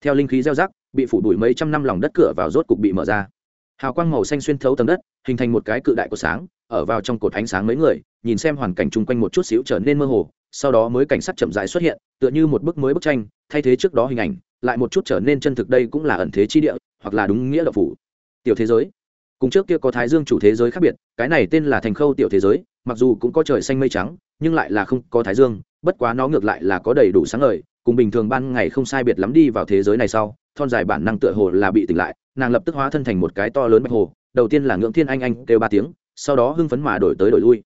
Theo linh khí gieo rắc, bị phủ đuổi mấy trăm năm lòng đất cửa vào rốt cục bị mở ra hào quang màu xanh xuyên thấu tầng đất, hình thành một cái cự đại của sáng, ở vào trong cột ánh sáng mấy người, nhìn xem hoàn cảnh chung quanh một chút xíu trở nên mơ hồ, sau đó mới cảnh sắc chậm rãi xuất hiện, tựa như một bức mới bức tranh, thay thế trước đó hình ảnh, lại một chút trở nên chân thực đây cũng là ẩn thế chi địa, hoặc là đúng nghĩa độc phủ. Tiểu thế giới. Cùng trước kia có thái dương chủ thế giới khác biệt, cái này tên là thành khâu tiểu thế giới, mặc dù cũng có trời xanh mây trắng, nhưng lại là không có thái dương, bất quá nó ngược lại là có đầy đủ sáng ngời, cùng bình thường ban ngày không sai biệt lắm đi vào thế giới này sau thon dài bản năng tựa hồ là bị tỉnh lại, nàng lập tức hóa thân thành một cái to lớn bạch hồ, đầu tiên là ngưỡng thiên anh anh kêu ba tiếng, sau đó hưng phấn mà đổi tới đổi lui.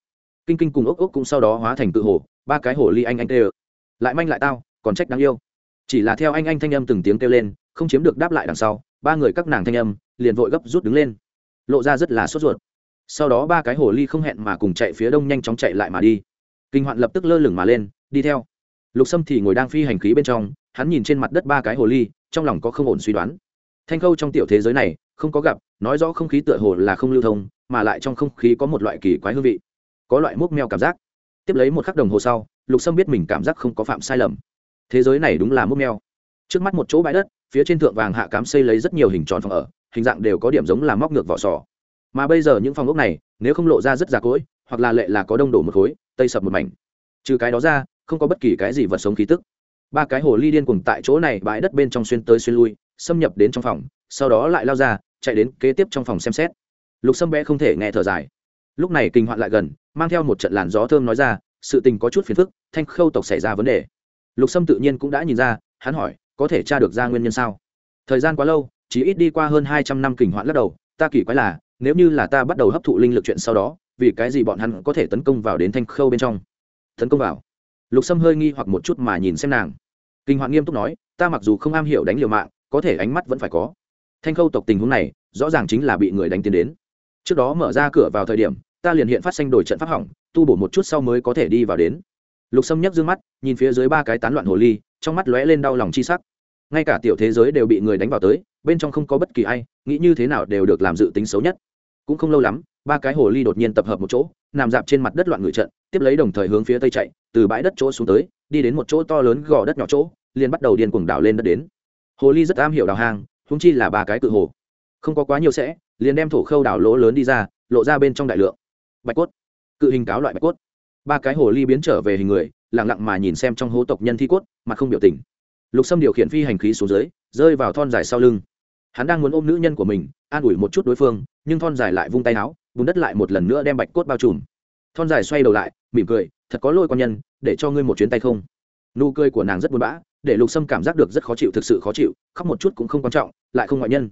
Kinh kinh cùng ốc ốc cũng sau đó hóa thành cự hồ, ba cái hồ ly anh anh kêu. Lại manh lại tao, còn trách đáng yêu. Chỉ là theo anh anh thanh âm từng tiếng kêu lên, không chiếm được đáp lại đằng sau, ba người các nàng thanh âm liền vội gấp rút đứng lên. Lộ ra rất là sốt ruột. Sau đó ba cái hồ ly không hẹn mà cùng chạy phía đông nhanh chóng chạy lại mà đi. Kinh hoạn lập tức lơ lửng mà lên, đi theo. Lục sâm thì ngồi đang phi hành khí bên trong hắn nhìn trên mặt đất ba cái hồ ly, trong lòng có không ổn suy đoán. Thanh khâu trong tiểu thế giới này, không có gặp, nói rõ không khí tựa hồ là không lưu thông, mà lại trong không khí có một loại kỳ quái hương vị, có loại múc meo cảm giác. Tiếp lấy một khắc đồng hồ sau, lục sâm biết mình cảm giác không có phạm sai lầm. Thế giới này đúng là múc meo. Trước mắt một chỗ bãi đất, phía trên thượng vàng hạ cám xây lấy rất nhiều hình tròn phòng ở, hình dạng đều có điểm giống là móc ngược vỏ sò. Mà bây giờ những phòng ốc này, nếu không lộ ra rất già cỗi, hoặc là lệ là có đông đổ một khối, tây sập một mảnh. Trừ cái đó ra, không có bất kỳ cái gì vật sống khí tức ba cái hồ ly điên cùng tại chỗ này bãi đất bên trong xuyên tới xuyên lui, xâm nhập đến trong phòng, sau đó lại lao ra, chạy đến kế tiếp trong phòng xem xét. Lục sâm bé không thể nghe thở dài. Lúc này kinh hoạn lại gần, mang theo một trận làn gió thơm nói ra, sự tình có chút phiền phức, thanh khâu tộc xảy ra vấn đề. Lục sâm tự nhiên cũng đã nhìn ra, hắn hỏi, có thể tra được ra nguyên nhân sao? Thời gian quá lâu, chỉ ít đi qua hơn hai trăm năm kình hoạn lắc đầu, ta kỳ quái là, nếu như là ta bắt đầu hấp thụ linh lực chuyện sau đó, vì cái gì bọn hắn có thể tấn công vào đến thanh khâu bên trong? Tấn công vào? Lục sâm hơi nghi hoặc một chút mà nhìn xem nàng. Kinh hoàng nghiêm túc nói, ta mặc dù không am hiểu đánh liều mạng, có thể ánh mắt vẫn phải có. Thanh khâu tộc tình huống này, rõ ràng chính là bị người đánh tiến đến. Trước đó mở ra cửa vào thời điểm, ta liền hiện phát sinh đổi trận pháp hỏng, tu bổ một chút sau mới có thể đi vào đến. Lục sâm nhấc d ư ơ n g mắt, nhìn phía dưới ba cái tán loạn hồ ly, trong mắt lóe lên đau lòng chi sắc. Ngay cả tiểu thế giới đều bị người đánh vào tới, bên trong không có bất kỳ ai, nghĩ như thế nào đều được làm dự tính xấu nhất. Cũng không lâu lắm ba cái hồ ly đột nhiên tập hợp một chỗ, nằm dạp trên mặt đất loạn người trận, tiếp lấy đồng thời hướng phía tây chạy, từ bãi đất chỗ xuống tới, đi đến một chỗ to lớn gò đất nhỏ chỗ, liền bắt đầu điên cuồng đảo lên đất đến. Hồ ly rất am hiểu đào hang húng chi là ba cái cự hồ. Không có quá nhiều sẽ, liền đem thổ khâu đảo lỗ lớn đi ra, lộ ra bên trong đại lượng. Bạch cốt. Cự hình cáo loại bạch cốt. Ba cái hồ ly biến trở về hình người lẳng lặng mà nhìn xem trong hố tộc nhân thi cốt, mà không biểu tình. Lục sâm điều khiển phi hành khí xuống dưới, rơi vào thon dài sau lưng. Hắn đang muốn ôm nữ nhân của mình, an ủi một chút đối phương, nhưng thon dài lại vung tay áo bùn đất lại một lần nữa đem bạch cốt bao trùm. Thon dài xoay đầu lại, mỉm cười, thật có lôi quan nhân, để cho ngươi một chuyến tay không. Nụ cười của nàng rất buồn bã, để lục sâm cảm giác được rất khó chịu, thực sự khó chịu, khóc một chút cũng không quan trọng, lại không ngoại nhân.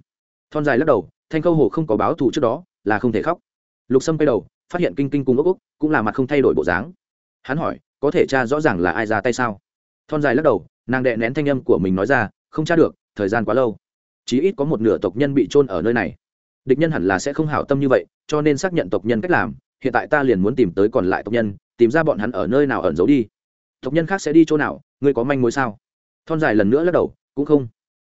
Thon dài lắc đầu, thanh câu hồ không có báo thù trước đó, là không thể khóc. Lục sâm quay đầu, phát hiện kinh kinh cùng ốc ốc cũng là mặt không thay đổi bộ dáng. Hắn hỏi, có thể cha rõ ràng là ai ra tay sao? Thon dài lắc đầu, nàng đệ nén thanh âm của mình nói ra, không tra được, thời gian quá lâu. Chí ít có một nửa tộc nhân bị trôn ở nơi này địch nhân hẳn là sẽ không hảo tâm như vậy, cho nên xác nhận tộc nhân cách làm, hiện tại ta liền muốn tìm tới còn lại tộc nhân, tìm ra bọn hắn ở nơi nào ẩn giấu đi. Tộc nhân khác sẽ đi chỗ nào, ngươi có manh mối sao? Thon dài lần nữa lắc đầu, cũng không.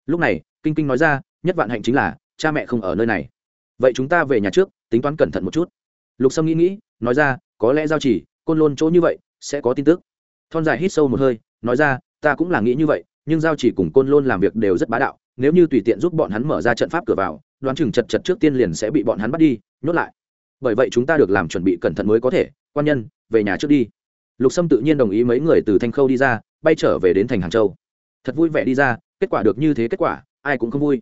Lúc này, kinh kinh nói ra, nhất vạn hạnh chính là, cha mẹ không ở nơi này. Vậy chúng ta về nhà trước, tính toán cẩn thận một chút. Lục sâm nghĩ nghĩ, nói ra, có lẽ giao chỉ, côn lôn chỗ như vậy, sẽ có tin tức. Thon dài hít sâu một hơi, nói ra, ta cũng là nghĩ như vậy, nhưng giao chỉ cùng côn lôn làm việc đều rất bá đạo, nếu như tùy tiện giúp bọn hắn mở ra trận pháp cửa vào đoán chừng chật chật trước tiên liền sẽ bị bọn hắn bắt đi, nhốt lại. Bởi vậy chúng ta được làm chuẩn bị cẩn thận mới có thể, quan nhân, về nhà trước đi. Lục sâm tự nhiên đồng ý mấy người từ thanh khâu đi ra, bay trở về đến thành hàng châu. Thật vui vẻ đi ra, kết quả được như thế kết quả, ai cũng không vui.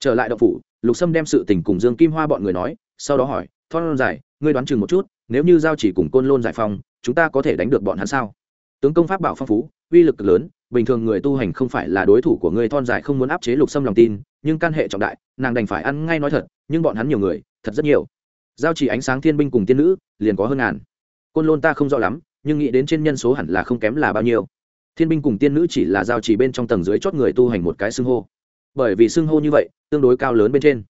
Trở lại đậu phủ, lục sâm đem sự tình cùng dương kim hoa bọn người nói, sau đó hỏi, thon giải ngươi đoán chừng một chút, nếu như giao chỉ cùng côn lôn giải phong chúng ta có thể đánh được bọn hắn sao? Tướng công pháp bảo phong phú, uy lực cực lớn bình thường người tu hành không phải là đối thủ của ngươi, thon dài không muốn áp chế lục sâm lòng tin, nhưng can hệ trọng đại, nàng đành phải ăn ngay nói thật, nhưng bọn hắn nhiều người, thật rất nhiều. Giao chỉ ánh sáng thiên binh cùng tiên nữ, liền có hơn ngàn. Côn lôn ta không rõ lắm, nhưng nghĩ đến trên nhân số hẳn là không kém là bao nhiêu. Thiên binh cùng tiên nữ chỉ là giao chỉ bên trong tầng dưới chót người tu hành một cái xưng hô. Bởi vì xưng hô như vậy, tương đối cao lớn bên trên.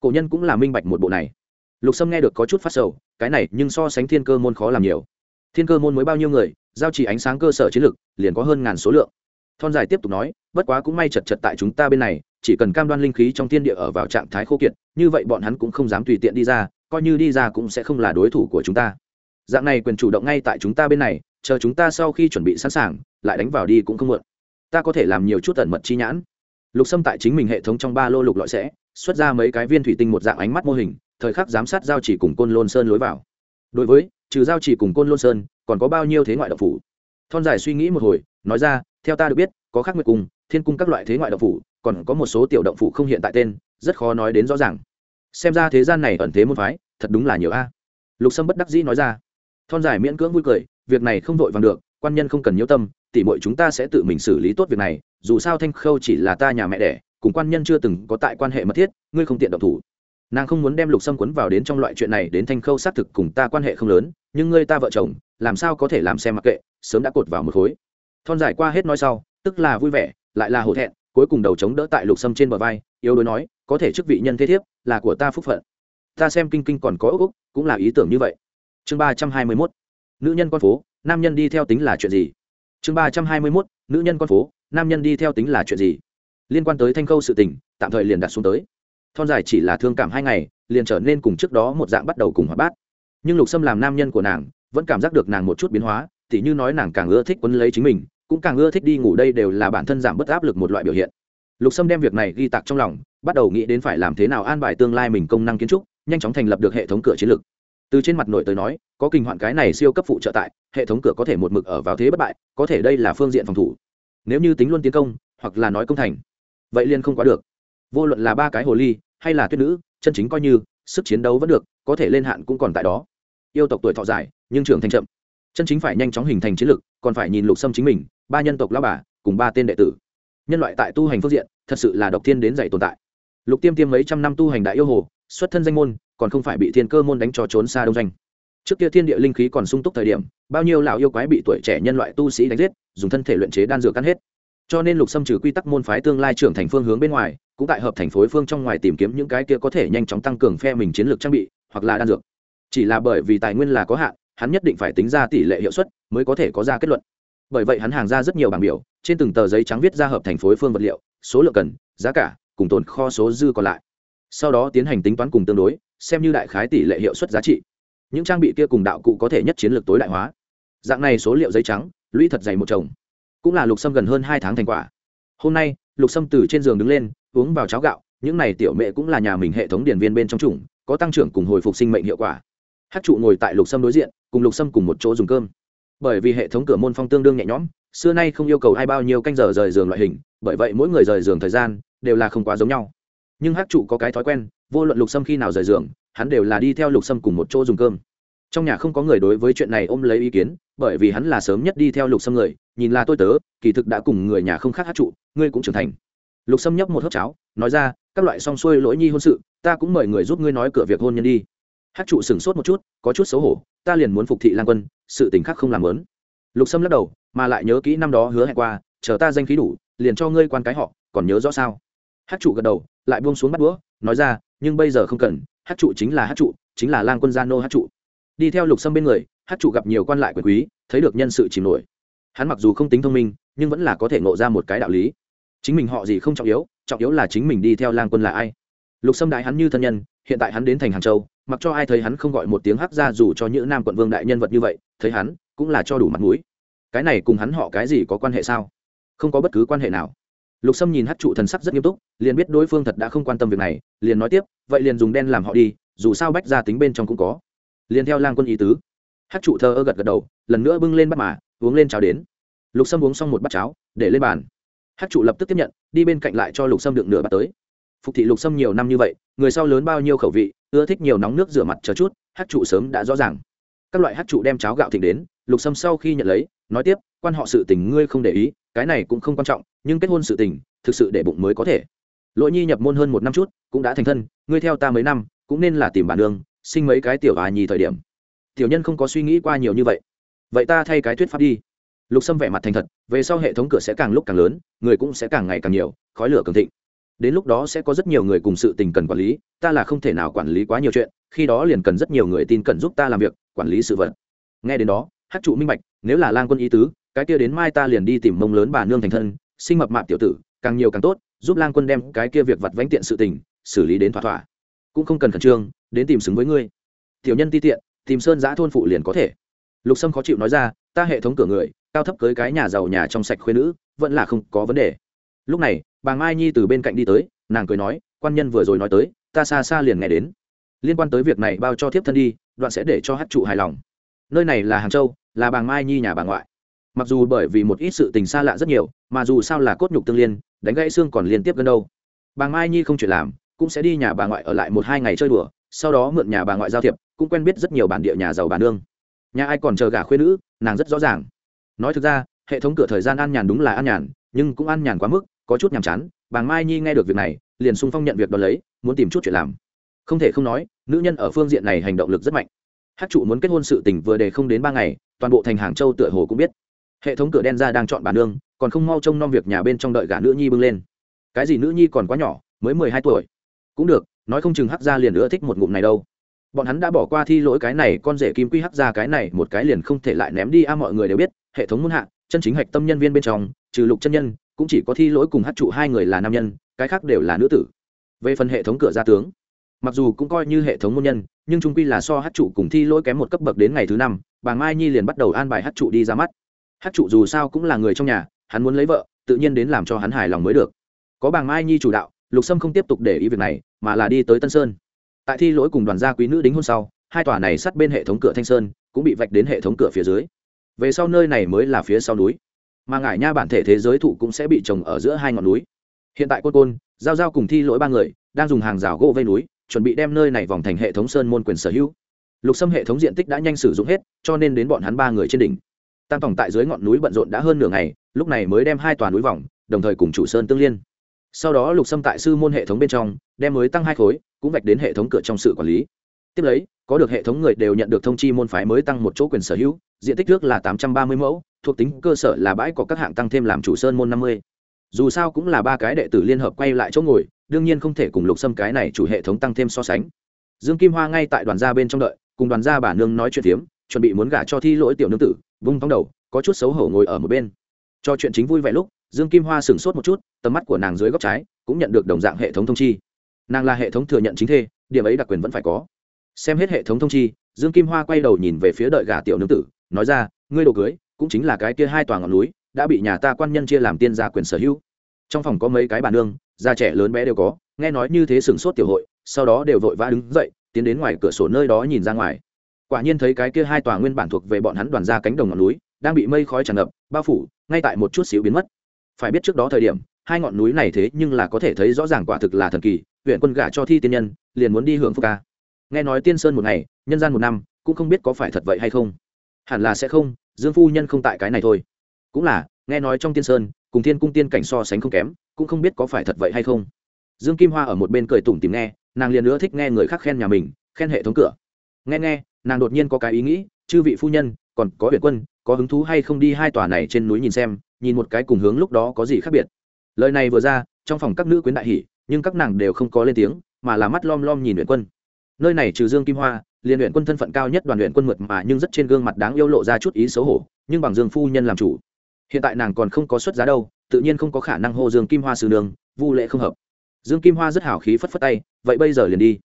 Cổ nhân cũng là minh bạch một bộ này. Lục sâm nghe được có chút phát sầu, cái này nhưng so sánh thiên cơ môn khó làm nhiều. Thiên cơ môn mới bao nhiêu người, giao chỉ ánh sáng cơ sở chiến lược liền có hơn ngàn số lượng thon dài tiếp tục nói, bất quá cũng may chật chật tại chúng ta bên này, chỉ cần cam đoan linh khí trong thiên địa ở vào trạng thái khô kiệt, như vậy bọn hắn cũng không dám tùy tiện đi ra, coi như đi ra cũng sẽ không là đối thủ của chúng ta. Dạng này quyền chủ động ngay tại chúng ta bên này, chờ chúng ta sau khi chuẩn bị sẵn sàng, lại đánh vào đi cũng không muộn. Ta có thể làm nhiều chút tẩn mật chi nhãn. Lục xâm tại chính mình hệ thống trong ba lô lục lọi sẽ, xuất ra mấy cái viên thủy tinh một dạng ánh mắt mô hình, thời khắc giám sát giao chỉ cùng côn lôn sơn lối vào. Đối với, trừ giao chỉ cùng côn lôn sơn, còn có bao nhiêu thế ngoại độc phủ? Thon dài suy nghĩ một hồi, nói ra theo ta được biết, có khác nguyệt cung, thiên cung các loại thế ngoại động phủ, còn có một số tiểu động phủ không hiện tại tên, rất khó nói đến rõ ràng. Xem ra thế gian này ẩn thế môn phái, thật đúng là nhiều a. Lục sâm bất đắc dĩ nói ra. Thon dài miễn cưỡng vui cười, việc này không vội vàng được, quan nhân không cần nhiễu tâm tỉ mọi chúng ta sẽ tự mình xử lý tốt việc này, dù sao thanh khâu chỉ là ta nhà mẹ đẻ, cùng quan nhân chưa từng có tại quan hệ mật thiết, ngươi không tiện động thủ. Nàng không muốn đem lục sâm quấn vào đến trong loại chuyện này, đến thanh khâu xác thực cùng ta quan hệ không lớn, nhưng ngươi ta vợ chồng, làm sao có thể làm xem mặc kệ, sớm đã cột vào một khối thon dài qua hết nói sau, tức là vui vẻ, lại là hổ thẹn, cuối cùng đầu chống đỡ tại lục sâm trên bờ vai, yếu đuối nói, có thể chức vị nhân thế thiếp, là của ta phúc phận. Ta xem kinh kinh còn có ốc úc cũng là ý tưởng như vậy. Chương ba trăm hai mươi mốt, nữ nhân con phố, nam nhân đi theo tính là chuyện gì? Chương ba trăm hai mươi mốt, nữ nhân con phố, nam nhân đi theo tính là chuyện gì? Liên quan tới thanh khâu sự tình, tạm thời liền đặt xuống tới. Thon dài chỉ là thương cảm hai ngày, liền trở nên cùng trước đó một dạng bắt đầu cùng hoạt bát. Nhưng lục sâm làm nam nhân của nàng, vẫn cảm giác được nàng một chút biến hóa t h như nói nàng càng ưa thích quấn lấy chính mình cũng càng ưa thích đi ngủ đây đều là bản thân giảm bớt áp lực một loại biểu hiện. Lục sâm đem việc này ghi tạc trong lòng, bắt đầu nghĩ đến phải làm thế nào an bài tương lai mình công năng kiến trúc, nhanh chóng thành lập được hệ thống cửa chiến lược. Từ trên mặt nội tới nói, có kinh hoạn cái này siêu cấp phụ trợ tại, hệ thống cửa có thể một mực ở vào thế bất bại, có thể đây là phương diện phòng thủ. Nếu như tính luôn tiến công, hoặc là nói công thành, vậy liền không quá được. Vô luận là ba cái hồ ly, hay là tuyết nữ, chân chính coi như, sức chiến đấu vẫn được, có thể lên hạn cũng còn tại đó. Yêu tộc tuổi thọ dài, nhưng trưởng thành chậm chân chính phải nhanh chóng hình thành chiến lược còn phải nhìn lục sâm chính mình, ba nhân tộc lao bà, cùng ba tên đệ tử. Nhân loại tại tu hành phương diện, thật sự là độc thiên đến dạy tồn tại. Lục tiêm tiêm mấy trăm năm tu hành đại yêu hồ, xuất thân danh môn, còn không phải bị thiên cơ môn đánh cho trốn xa đông doanh. Trước kia thiên địa linh khí còn sung túc thời điểm, bao nhiêu lão yêu quái bị tuổi trẻ nhân loại tu sĩ đánh giết, dùng thân thể luyện chế đan dược cắn hết. Cho nên lục xâm trừ quy tắc môn phái tương lai trưởng thành phương hướng bên ngoài, cũng tại hợp thành phối phương trong ngoài tìm kiếm những cái kia có thể nhanh chóng tăng cường phe mình chiến lược trang bị, hoặc là đan dược. Chỉ là bởi vì tài nguyên là có hạn hắn nhất định phải tính ra tỷ lệ hiệu suất mới có thể có ra kết luận. Bởi vậy hắn hàng ra rất nhiều bảng biểu, trên từng tờ giấy trắng viết ra hợp thành phối phương vật liệu, số lượng cần, giá cả, cùng tồn kho số dư còn lại. Sau đó tiến hành tính toán cùng tương đối, xem như đại khái tỷ lệ hiệu suất giá trị. Những trang bị kia cùng đạo cụ có thể nhất chiến lược tối đại hóa. Dạng này số liệu giấy trắng, lũy thật dày một chồng. Cũng là lục sâm gần hơn hai tháng thành quả. Hôm nay, lục sâm từ trên giường đứng lên, uống vào cháo gạo, những này tiểu mẹ cũng là nhà mình hệ thống điển viên bên trong chủng, có tăng trưởng cùng hồi phục sinh mệnh hiệu quả hát trụ ngồi tại lục sâm đối diện, cùng lục sâm cùng một chỗ dùng cơm. Bởi vì hệ thống cửa môn phong tương đương nhẹ nhõm, xưa nay không yêu cầu ai bao nhiêu canh giờ rời giường loại hình, bởi vậy mỗi người rời giường thời gian đều là không quá giống nhau. Nhưng hát trụ có cái thói quen, vô luận lục sâm khi nào rời giường, hắn đều là đi theo lục sâm cùng một chỗ dùng cơm. Trong nhà không có người đối với chuyện này ôm lấy ý kiến, bởi vì hắn là sớm nhất đi theo lục sâm người, nhìn là tôi tớ, kỳ thực đã cùng người nhà không khác hát trụ, ngươi cũng trưởng thành. Lục sâm nhấp một hớp cháo, nói ra, các loại song xuôi lỗi nhi hôn sự, ta cũng mời người giúp ngươi nói cửa việc hôn nhân đi hát trụ sửng sốt một chút, có chút xấu hổ, ta liền muốn phục thị lan quân, sự tình khác không làm lớn. Lục sâm lắc đầu, mà lại nhớ kỹ năm đó hứa hẹn qua, chờ ta danh khí đủ, liền cho ngươi quan cái họ, còn nhớ rõ sao? Hát trụ gật đầu, lại buông xuống bắt đũa, nói ra, nhưng bây giờ không cần, hát trụ chính là hát trụ, chính là lang quân gia nô hát trụ. Đi theo lục sâm bên người, hát trụ gặp nhiều quan lại quyền quý, thấy được nhân sự chìm nổi. Hắn mặc dù không tính thông minh, nhưng vẫn là có thể ngộ ra một cái đạo lý. Chính mình họ gì không trọng yếu trọng yếu là chính mình đi theo lang quân là ai. Lục sâm đại hắn như thân nhân, hiện tại hắn đến thành hàng châu mặc cho ai thấy hắn không gọi một tiếng hắc ra dù cho những nam quận vương đại nhân vật như vậy, thấy hắn cũng là cho đủ mặt mũi. Cái này cùng hắn họ cái gì có quan hệ sao? Không có bất cứ quan hệ nào. Lục sâm nhìn hát trụ thần sắc rất nghiêm túc, liền biết đối phương thật đã không quan tâm việc này, liền nói tiếp, vậy liền dùng đen làm họ đi, dù sao bách gia tính bên trong cũng có. Liền theo lang quân ý tứ. Hát trụ thơ ơ gật gật đầu, lần nữa bưng lên bắt mà, uống lên cháo đến. Lục sâm uống xong một bát cháo, để lên bàn. Hát trụ lập tức tiếp nhận, đi bên cạnh lại cho lục sâm đựng nửa bát tới phục thị lục sâm nhiều năm như vậy, người sau lớn bao nhiêu khẩu vị, ưa thích nhiều nóng nước rửa mặt chờ chút, hát trụ sớm đã rõ ràng. Các loại hát trụ đem cháo gạo thịnh đến, lục sâm sau khi nhận lấy, nói tiếp, quan họ sự tình ngươi không để ý, cái này cũng không quan trọng, nhưng kết hôn sự tình, thực sự để bụng mới có thể. Lỗi nhi nhập môn hơn một năm chút, cũng đã thành thân, ngươi theo ta mấy năm, cũng nên là tìm bản đường, sinh mấy cái tiểu hòa nhì thời điểm. Tiểu nhân không có suy nghĩ qua nhiều như vậy. Vậy ta thay cái thuyết pháp đi. Lục sâm vẻ mặt thành thật, về sau hệ thống cửa sẽ càng lúc càng lớn, người cũng sẽ càng ngày càng nhiều, khói lửa cường thịnh đến lúc đó sẽ có rất nhiều người cùng sự tình cần quản lý, ta là không thể nào quản lý quá nhiều chuyện, khi đó liền cần rất nhiều người tin cần giúp ta làm việc, quản lý sự vật. Nghe đến đó hát trụ minh bạch, nếu là lang quân ý tứ, cái kia đến mai ta liền đi tìm mông lớn bà nương thành thân, sinh mập mạp tiểu tử, càng nhiều càng tốt, giúp lang quân đem cái kia việc vặt vánh tiện sự tình, xử lý đến thỏa thỏa. Cũng không cần khẩn trương, đến tìm xứng với ngươi. Tiểu nhân ti tiện, tìm sơn giã thôn phụ liền có thể. Lục sâm khó chịu nói ra, ta hệ thống cửa người, cao thấp cưới cái nhà giàu nhà trong sạch khuyên nữ, vẫn là không có vấn đề lúc này, bà mai nhi từ bên cạnh đi tới, nàng cười nói, quan nhân vừa rồi nói tới, ta xa xa liền nghe đến. Liên quan tới việc này bao cho thiếp thân đi, đoạn sẽ để cho hát trụ hài lòng. Nơi này là hàng châu, là bà mai nhi nhà bà ngoại. Mặc dù bởi vì một ít sự tình xa lạ rất nhiều, mà dù sao là cốt nhục tương liên, đánh gãy xương còn liên tiếp gần đâu. Bà mai nhi không chuyện làm, cũng sẽ đi nhà bà ngoại ở lại một hai ngày chơi đùa, sau đó mượn nhà bà ngoại giao thiệp, cũng quen biết rất nhiều bản địa nhà giàu bà nương. Nhà ai còn chờ gả khuyên nữ, nàng rất rõ ràng. Nói thực ra, hệ thống cửa thời gian an nhàn đúng là an nhàn, nhưng cũng an nhàn quá mức có chút nhàm chán, bàng mai nhi nghe được việc này, liền sung phong nhận việc đón lấy, muốn tìm chút chuyện làm. Không thể không nói, nữ nhân ở phương diện này hành động lực rất mạnh. Hát trụ muốn kết hôn sự tình vừa đề không đến ba ngày, toàn bộ thành hàng châu tựa hồ cũng biết. Hệ thống cửa đen ra đang chọn bản nương, còn không mau trông nom việc nhà bên trong đợi gả nữ nhi bưng lên. Cái gì nữ nhi còn quá nhỏ, mới mười hai tuổi. Cũng được, nói không chừng hắc gia liền nữa thích một ngụm này đâu. Bọn hắn đã bỏ qua thi lỗi cái này, con rể kim quy hắc gia cái này một cái liền không thể lại ném đi, a, mọi người đều biết, hệ thống muôn hạ, chân chính hạch tâm nhân viên bên trong, trừ lục chân nhân cũng chỉ có thi lỗi cùng hát trụ hai người là nam nhân, cái khác đều là nữ tử. Về phần hệ thống cửa gia tướng, mặc dù cũng coi như hệ thống môn nhân, nhưng trung quy là so hát trụ cùng thi lỗi kém một cấp bậc đến ngày thứ năm, bà mai nhi liền bắt đầu an bài hát trụ đi ra mắt. Hát trụ dù sao cũng là người trong nhà, hắn muốn lấy vợ, tự nhiên đến làm cho hắn hài lòng mới được. Có bà mai nhi chủ đạo, lục sâm không tiếp tục để ý việc này, mà là đi tới tân sơn. Tại thi lỗi cùng đoàn gia quý nữ đính hôn sau, hai tòa này sát bên hệ thống cửa thanh sơn cũng bị vạch đến hệ thống cửa phía dưới. Về sau nơi này mới là phía sau núi mà ngải nha bản thể thế giới thụ cũng sẽ bị trồng ở giữa hai ngọn núi. Hiện tại côn côn, giao giao cùng thi lỗi ba người đang dùng hàng rào gỗ vây núi, chuẩn bị đem nơi này vòng thành hệ thống sơn môn quyền sở hữu. Lục xâm hệ thống diện tích đã nhanh sử dụng hết, cho nên đến bọn hắn ba người trên đỉnh. Tam tổng tại dưới ngọn núi bận rộn đã hơn nửa ngày, lúc này mới đem hai tòa núi vòng, đồng thời cùng chủ sơn tương liên. Sau đó lục xâm tại sư môn hệ thống bên trong, đem mới tăng hai khối, cũng vạch đến hệ thống cửa trong sự quản lý tiếp lấy, có được hệ thống người đều nhận được thông chi môn phái mới tăng một chỗ quyền sở hữu, diện tích nước là tám trăm ba mươi mẫu, thuộc tính cơ sở là bãi có các hạng tăng thêm làm chủ sơn môn năm mươi. Dù sao cũng là ba cái đệ tử liên hợp quay lại chỗ ngồi, đương nhiên không thể cùng lục xâm cái này chủ hệ thống tăng thêm so sánh. Dương kim hoa ngay tại đoàn gia bên trong đợi, cùng đoàn gia bà nương nói chuyện phiếm, chuẩn bị muốn gả cho thi lỗi tiểu nương tử, vung thong đầu, có chút xấu hổ ngồi ở một bên. Cho chuyện chính vui vẻ lúc, dương kim hoa sửng sốt một chút, tầm mắt của nàng dưới góc trái cũng nhận được đồng dạng hệ thống thông chi. Nàng là hệ thống thừa nhận chính thê, điểm ấy đặc quyền vẫn phải có xem hết hệ thống thông chi, dương kim hoa quay đầu nhìn về phía đợi gà tiểu nương tử, nói ra, ngươi đồ cưới, cũng chính là cái kia hai tòa ngọn núi, đã bị nhà ta quan nhân chia làm tiên gia quyền sở hữu. Trong phòng có mấy cái bà nương, già trẻ lớn bé đều có, nghe nói như thế sửng sốt tiểu hội, sau đó đều vội vã đứng dậy, tiến đến ngoài cửa sổ nơi đó nhìn ra ngoài. Quả nhiên thấy cái kia hai tòa nguyên bản thuộc về bọn hắn đoàn ra cánh đồng ngọn núi, đang bị mây khói tràn ngập, bao phủ, ngay tại một chút xíu biến mất. Phải biết trước đó thời điểm, hai ngọn núi này thế nhưng là có thể thấy rõ ràng quả thực là thần kỳ, huyện quân gả cho thi tiên nhân, liền muốn đi hưởng phúc ca nghe nói tiên sơn một ngày, nhân gian một năm, cũng không biết có phải thật vậy hay không. Hẳn là sẽ không, dương phu nhân không tại cái này thôi. Cũng là, nghe nói trong tiên sơn, cùng thiên cung tiên cảnh so sánh không kém, cũng không biết có phải thật vậy hay không. Dương kim hoa ở một bên cười tủm tìm nghe, nàng liền nữa thích nghe người khác khen nhà mình, khen hệ thống cửa. Nghe nghe, nàng đột nhiên có cái ý nghĩ, chư vị phu nhân, còn có huyện quân, có hứng thú hay không đi hai tòa này trên núi nhìn xem, nhìn một cái cùng hướng lúc đó có gì khác biệt. Lời này vừa ra, trong phòng các nữ quyến đại hỷ nhưng các nàng đều không có lên tiếng, mà là mắt lom lom nhìn huyện quân nơi này trừ dương kim hoa, liền luyện quân thân phận cao nhất đoàn luyện quân mượt mà nhưng rất trên gương mặt đáng yêu lộ ra chút ý xấu hổ, nhưng bằng dương phu nhân làm chủ. Hiện tại nàng còn không có xuất giá đâu, tự nhiên không có khả năng hô dương kim hoa sư nương, vu lễ không hợp. Dương kim hoa rất hào khí phất phất tay, vậy bây giờ liền đi.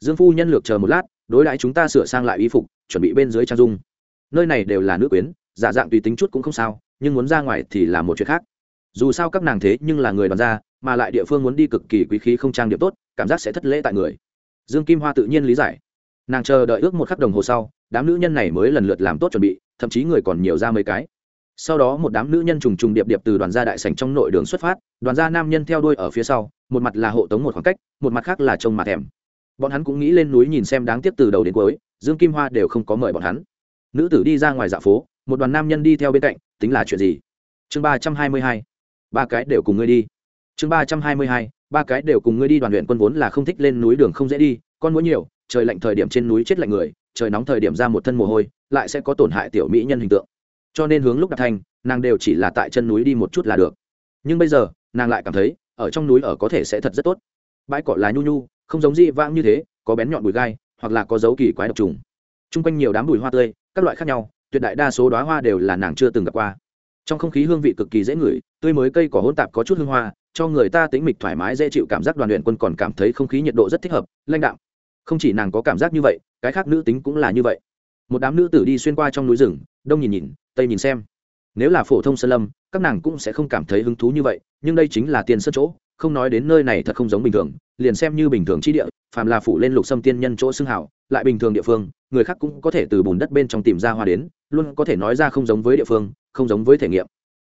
Dương phu nhân lược chờ một lát, đối đãi chúng ta sửa sang lại y phục, chuẩn bị bên dưới trang dung. Nơi này đều là nữ quyến, giả dạng tùy tính chút cũng không sao, nhưng muốn ra ngoài thì là một chuyện khác. Dù sao các nàng thế nhưng là người đoàn gia, mà lại địa phương muốn đi cực kỳ quý khí không trang điểm tốt, cảm giác sẽ thất lễ tại người dương kim hoa tự nhiên lý giải. Nàng chờ đợi ước một khắc đồng hồ sau, đám nữ nhân này mới lần lượt làm tốt chuẩn bị, thậm chí người còn nhiều ra mấy cái. Sau đó một đám nữ nhân trùng trùng điệp điệp từ đoàn gia đại sành trong nội đường xuất phát, đoàn gia nam nhân theo đuôi ở phía sau, một mặt là hộ tống một khoảng cách, một mặt khác là trông mà thèm. Bọn hắn cũng nghĩ lên núi nhìn xem đáng tiếc từ đầu đến cuối, dương kim hoa đều không có mời bọn hắn. Nữ tử đi ra ngoài dạ phố, một đoàn nam nhân đi theo bên cạnh, tính là chuyện gì? Chương ba trăm hai mươi hai. Ba cái đều cùng ngươi đi. Chương ba trăm hai mươi hai ba cái đều cùng ngươi đi đoàn luyện quân vốn là không thích lên núi đường không dễ đi, con mũi nhiều, trời lạnh thời điểm trên núi chết lạnh người, trời nóng thời điểm ra một thân mồ hôi, lại sẽ có tổn hại tiểu mỹ nhân hình tượng. Cho nên hướng lúc đặt thành, nàng đều chỉ là tại chân núi đi một chút là được. Nhưng bây giờ, nàng lại cảm thấy, ở trong núi ở có thể sẽ thật rất tốt. Bãi cỏ là nhu nhu, không giống dị vãng như thế, có bén nhọn bụi gai, hoặc là có dấu kỳ quái độc trùng. Trung quanh nhiều đám bụi hoa tươi, các loại khác nhau, tuyệt đại đa số đoá hoa đều là nàng chưa từng gặp qua. Trong không khí hương vị cực kỳ dễ ngửi, tươi mới cây cỏ hỗn tạp có chút hương hoa cho người ta tính mịch thoải mái, dễ chịu cảm giác đoàn luyện quân còn cảm thấy không khí nhiệt độ rất thích hợp, lãnh đạm. Không chỉ nàng có cảm giác như vậy, cái khác nữ tính cũng là như vậy. Một đám nữ tử đi xuyên qua trong núi rừng, đông nhìn nhìn, tây nhìn xem. Nếu là phổ thông sơn lâm, các nàng cũng sẽ không cảm thấy hứng thú như vậy, nhưng đây chính là tiền sân chỗ, không nói đến nơi này thật không giống bình thường, liền xem như bình thường chi địa, phàm là phủ lên lục xâm tiên nhân chỗ xưng hảo, lại bình thường địa phương, người khác cũng có thể từ bùn đất bên trong tìm ra hoa đến, luôn có thể nói ra không giống với địa phương, không giống với thể nghiệm.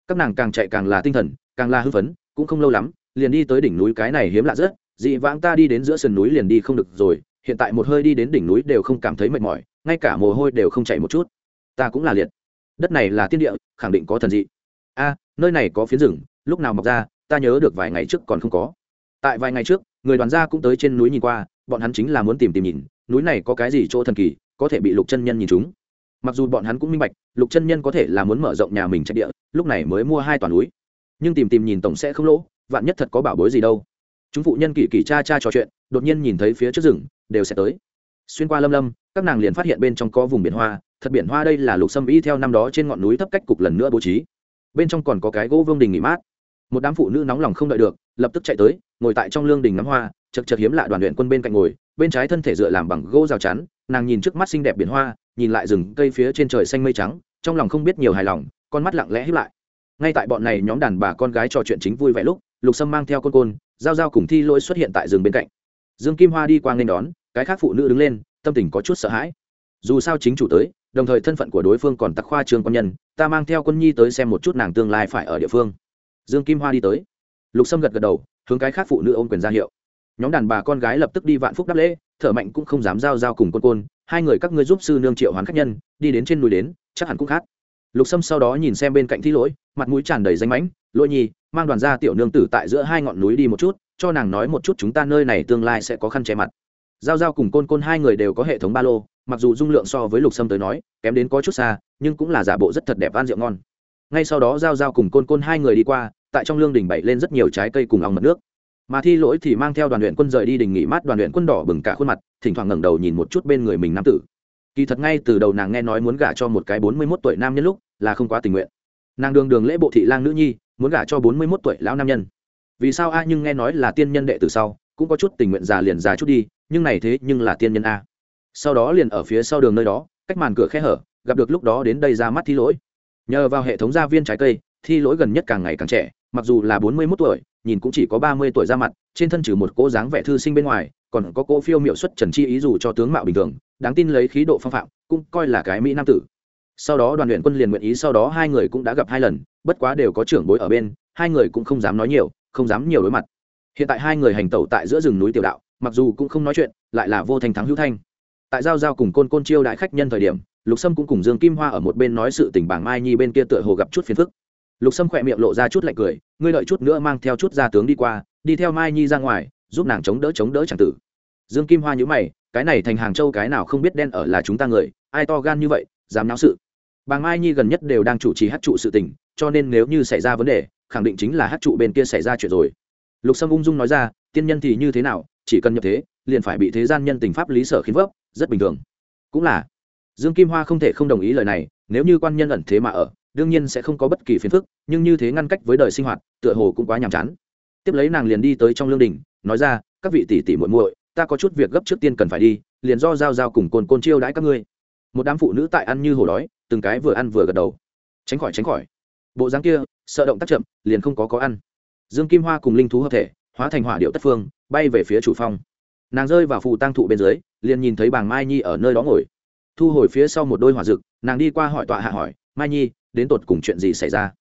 Các nàng càng chạy càng là tinh thần, càng là hưng phấn cũng không lâu lắm, liền đi tới đỉnh núi cái này hiếm lạ rất, dị vãng ta đi đến giữa sườn núi liền đi không được rồi, hiện tại một hơi đi đến đỉnh núi đều không cảm thấy mệt mỏi, ngay cả mồ hôi đều không chảy một chút. Ta cũng là liệt. Đất này là tiên địa, khẳng định có thần dị. A, nơi này có phiến rừng, lúc nào mọc ra, ta nhớ được vài ngày trước còn không có. Tại vài ngày trước, người đoàn gia cũng tới trên núi nhìn qua, bọn hắn chính là muốn tìm tìm nhìn, núi này có cái gì chỗ thần kỳ, có thể bị lục chân nhân nhìn chúng. Mặc dù bọn hắn cũng minh bạch, lục chân nhân có thể là muốn mở rộng nhà mình trạch địa, lúc này mới mua hai toàn núi nhưng tìm tìm nhìn tổng sẽ không lỗ, vạn nhất thật có bảo bối gì đâu. Chúng phụ nhân kỳ kỳ cha cha trò chuyện, đột nhiên nhìn thấy phía trước rừng, đều sẽ tới. Xuyên qua lâm lâm, các nàng liền phát hiện bên trong có vùng biển hoa, thật biển hoa đây là lục sâm y theo năm đó trên ngọn núi thấp cách cục lần nữa bố trí. Bên trong còn có cái gỗ vương đình nghỉ mát. Một đám phụ nữ nóng lòng không đợi được, lập tức chạy tới, ngồi tại trong lương đình ngắm hoa, chật chật hiếm lạ đoàn luyện quân bên cạnh ngồi, bên trái thân thể dựa làm bằng gỗ rào chắn, nàng nhìn trước mắt xinh đẹp biển hoa, nhìn lại rừng cây phía trên trời xanh mây trắng, trong lòng không biết nhiều hài lòng, con mắt lặng lẽ hiếp lại ngay tại bọn này nhóm đàn bà con gái trò chuyện chính vui vẻ lúc, lục sâm mang theo con côn, giao giao cùng thi lỗi xuất hiện tại rừng bên cạnh. Dương kim hoa đi qua nên đón, cái khác phụ nữ đứng lên, tâm tình có chút sợ hãi. Dù sao chính chủ tới, đồng thời thân phận của đối phương còn tặc khoa trường quân nhân, ta mang theo quân nhi tới xem một chút nàng tương lai phải ở địa phương. Dương kim hoa đi tới. Lục sâm gật gật đầu, hướng cái khác phụ nữ ôm quyền ra hiệu. Nhóm đàn bà con gái lập tức đi vạn phúc đáp lễ, thở mạnh cũng không dám giao giao cùng côn côn, hai người các ngươi giúp sư nương triệu hoán khách nhân, đi đến trên núi đến, chắc hẳn cũng khác lục sâm sau đó nhìn xem bên cạnh thi lỗi, mặt mũi tràn đầy danh mãnh, lỗi nhi, mang đoàn gia tiểu nương tử tại giữa hai ngọn núi đi một chút, cho nàng nói một chút chúng ta nơi này tương lai sẽ có khăn che mặt. Giao giao cùng côn côn hai người đều có hệ thống ba lô, mặc dù dung lượng so với lục sâm tới nói, kém đến có chút xa, nhưng cũng là giả bộ rất thật đẹp van rượu ngon. Ngay sau đó giao giao cùng côn côn hai người đi qua, tại trong lương đình bày lên rất nhiều trái cây cùng ong mật nước. Mà thi lỗi thì mang theo đoàn luyện quân rời đi đình nghỉ mát, đoàn luyện quân đỏ bừng cả khuôn mặt, thỉnh thoảng ngẩng đầu nhìn một chút bên người mình nam tử kỳ thật ngay từ đầu nàng nghe nói muốn gả cho một cái bốn mươi mốt tuổi nam nhân lúc, là không quá tình nguyện. Nàng đường đường lễ bộ thị lang nữ nhi, muốn gả cho bốn mươi mốt tuổi lão nam nhân. Vì sao a nhưng nghe nói là tiên nhân đệ từ sau, cũng có chút tình nguyện già liền già chút đi, nhưng này thế nhưng là tiên nhân a. Sau đó liền ở phía sau đường nơi đó, cách màn cửa khe hở, gặp được lúc đó đến đây ra mắt thi lỗi. Nhờ vào hệ thống gia viên trái cây, thi lỗi gần nhất càng ngày càng trẻ, mặc dù là bốn mươi mốt tuổi nhìn cũng chỉ có ba mươi tuổi ra mặt, trên thân trừ một cô dáng vẻ thư sinh bên ngoài, còn có cỗ phiêu miệu xuất trần chi ý dù cho tướng mạo bình thường, đáng tin lấy khí độ phong phạm, cũng coi là cái mỹ nam tử. Sau đó đoàn luyện quân liền nguyện ý sau đó hai người cũng đã gặp hai lần, bất quá đều có trưởng bối ở bên, hai người cũng không dám nói nhiều, không dám nhiều đối mặt. Hiện tại hai người hành tẩu tại giữa rừng núi tiểu đạo, mặc dù cũng không nói chuyện, lại là vô thành thắng hữu thanh. Tại giao giao cùng côn côn chiêu đại khách nhân thời điểm, lục sâm cũng cùng dương kim hoa ở một bên nói sự tình bảng mai nhi bên kia tựa hồ gặp chút phiền phức lục sâm khỏe miệng lộ ra chút lạnh cười, ngươi đợi chút nữa mang theo chút gia tướng đi qua, đi theo mai nhi ra ngoài, giúp nàng chống đỡ chống đỡ c tử. Dương kim hoa nhữ mày, cái này thành hàng châu cái nào không biết đen ở là chúng ta người, ai to gan như vậy, dám náo sự. Bà mai nhi gần nhất đều đang chủ trì hát trụ sự tình, cho nên nếu như xảy ra vấn đề, khẳng định chính là hát trụ bên kia xảy ra chuyện rồi. Lục sâm ung dung nói ra, tiên nhân thì như thế nào, chỉ cần nhập thế, liền phải bị thế gian nhân tình pháp lý sở khiến vấp, rất bình thường. Cũng là, dương kim hoa không thể không đồng ý lời này, nếu như quan nhân ẩn thế mà ở đương nhiên sẽ không có bất kỳ phiền phức, nhưng như thế ngăn cách với đời sinh hoạt, tựa hồ cũng quá nhàm chán. Tiếp lấy nàng liền đi tới trong lương đình, nói ra, các vị tỷ tỷ muội muội, ta có chút việc gấp trước tiên cần phải đi, liền do giao giao cùng côn côn chiêu đãi các ngươi. Một đám phụ nữ tại ăn như hổ đói, từng cái vừa ăn vừa gật đầu. Tránh khỏi tránh khỏi. Bộ dáng kia, sợ động tác chậm, liền không có có ăn. Dương kim hoa cùng linh thú hợp thể, hóa thành hỏa điệu tất phương, bay về phía chủ phong. Nàng rơi vào phù tăng thụ bên dưới, liền nhìn thấy bàng mai nhi ở nơi đó ngồi. Thu hồi phía sau một đôi hỏa rực nàng đi qua hỏi tọa hạ hỏi mai nhi, đến tột cùng chuyện gì xảy ra?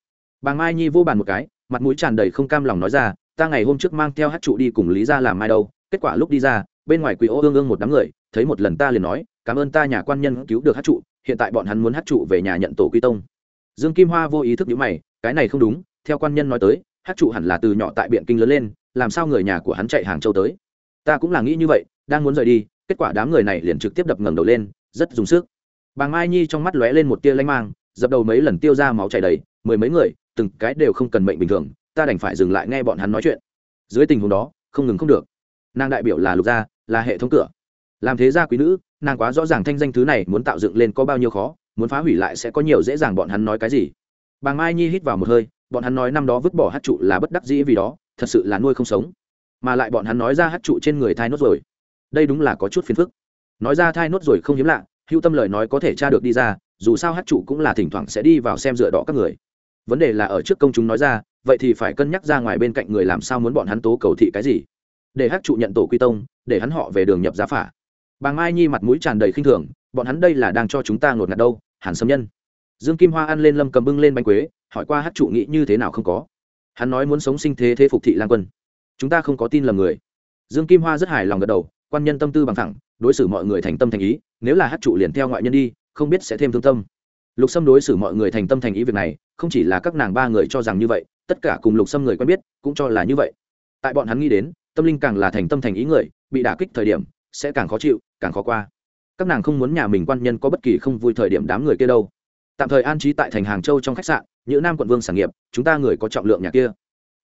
Bàng mai nhi vô bàn một cái, mặt mũi tràn đầy không cam lòng nói ra, ta ngày hôm trước mang theo hát trụ đi cùng lý ra làm mai đâu. Kết quả lúc đi ra, bên ngoài quỷ ô ương ương một đám người, thấy một lần ta liền nói, cảm ơn ta nhà quan nhân cứu được hát trụ, hiện tại bọn hắn muốn hát trụ về nhà nhận tổ quy tông. Dương kim hoa vô ý thức nhữ mày, cái này không đúng, theo quan nhân nói tới, hát trụ hẳn là từ nhỏ tại biện kinh lớn lên, làm sao người nhà của hắn chạy hàng châu tới? Ta cũng là nghĩ như vậy, đang muốn rời đi, kết quả đám người này liền trực tiếp đập ngẩng đầu lên, rất dùng sức. Bà mai nhi trong mắt lóe lên một tia lanh mang dập đầu mấy lần tiêu ra máu chảy đầy, mười mấy người, từng cái đều không cần mệnh bình thường, ta đành phải dừng lại nghe bọn hắn nói chuyện. Dưới tình huống đó, không ngừng không được. Nàng đại biểu là lục gia, là hệ thống cửa. Làm thế gia quý nữ, nàng quá rõ ràng thanh danh thứ này muốn tạo dựng lên có bao nhiêu khó, muốn phá hủy lại sẽ có nhiều dễ dàng bọn hắn nói cái gì. Bà mai nhi hít vào một hơi, bọn hắn nói năm đó vứt bỏ hát trụ là bất đắc dĩ vì đó, thật sự là nuôi không sống. Mà lại bọn hắn nói ra hát trụ trên người thai nốt rồi. Đây đúng là có chút phiền phức. Nói ra thai nốt rồi không hiếm lạ hữu tâm lời nói có thể tra được đi ra dù sao hát trụ cũng là thỉnh thoảng sẽ đi vào xem dựa đỏ các người. Vấn đề là ở trước công chúng nói ra, vậy thì phải cân nhắc ra ngoài bên cạnh người làm sao muốn bọn hắn tố cầu thị cái gì. Để hát trụ nhận tổ quy tông, để hắn họ về đường nhập giá phả. Bà mai nhi mặt mũi tràn đầy khinh thường, bọn hắn đây là đang cho chúng ta ngột ngạt đâu, hàn sâm nhân. Dương kim hoa ăn lên lâm cầm bưng lên bánh quế, hỏi qua hát trụ nghĩ như thế nào không có. Hắn nói muốn sống sinh thế thế phục thị lan quân. Chúng ta không có tin lầm người. Dương kim hoa rất hài lòng gật đầu, quan nhân tâm tư bằng thẳng, đối xử mọi người thành tâm thành ý, nếu là hát trụ liền theo ngoại nhân đi không biết sẽ thêm thương tâm. Lục sâm đối xử mọi người thành tâm thành ý việc này, không chỉ là các nàng ba người cho rằng như vậy, tất cả cùng lục sâm người quen biết, cũng cho là như vậy. Tại bọn hắn nghĩ đến, tâm linh càng là thành tâm thành ý người, bị đả kích thời điểm, sẽ càng khó chịu, càng khó qua. Các nàng không muốn nhà mình quan nhân có bất kỳ không vui thời điểm đám người kia đâu. Tạm thời an trí tại thành hàng châu trong khách sạn những nam quận vương sản nghiệp, chúng ta người có trọng lượng nhà kia.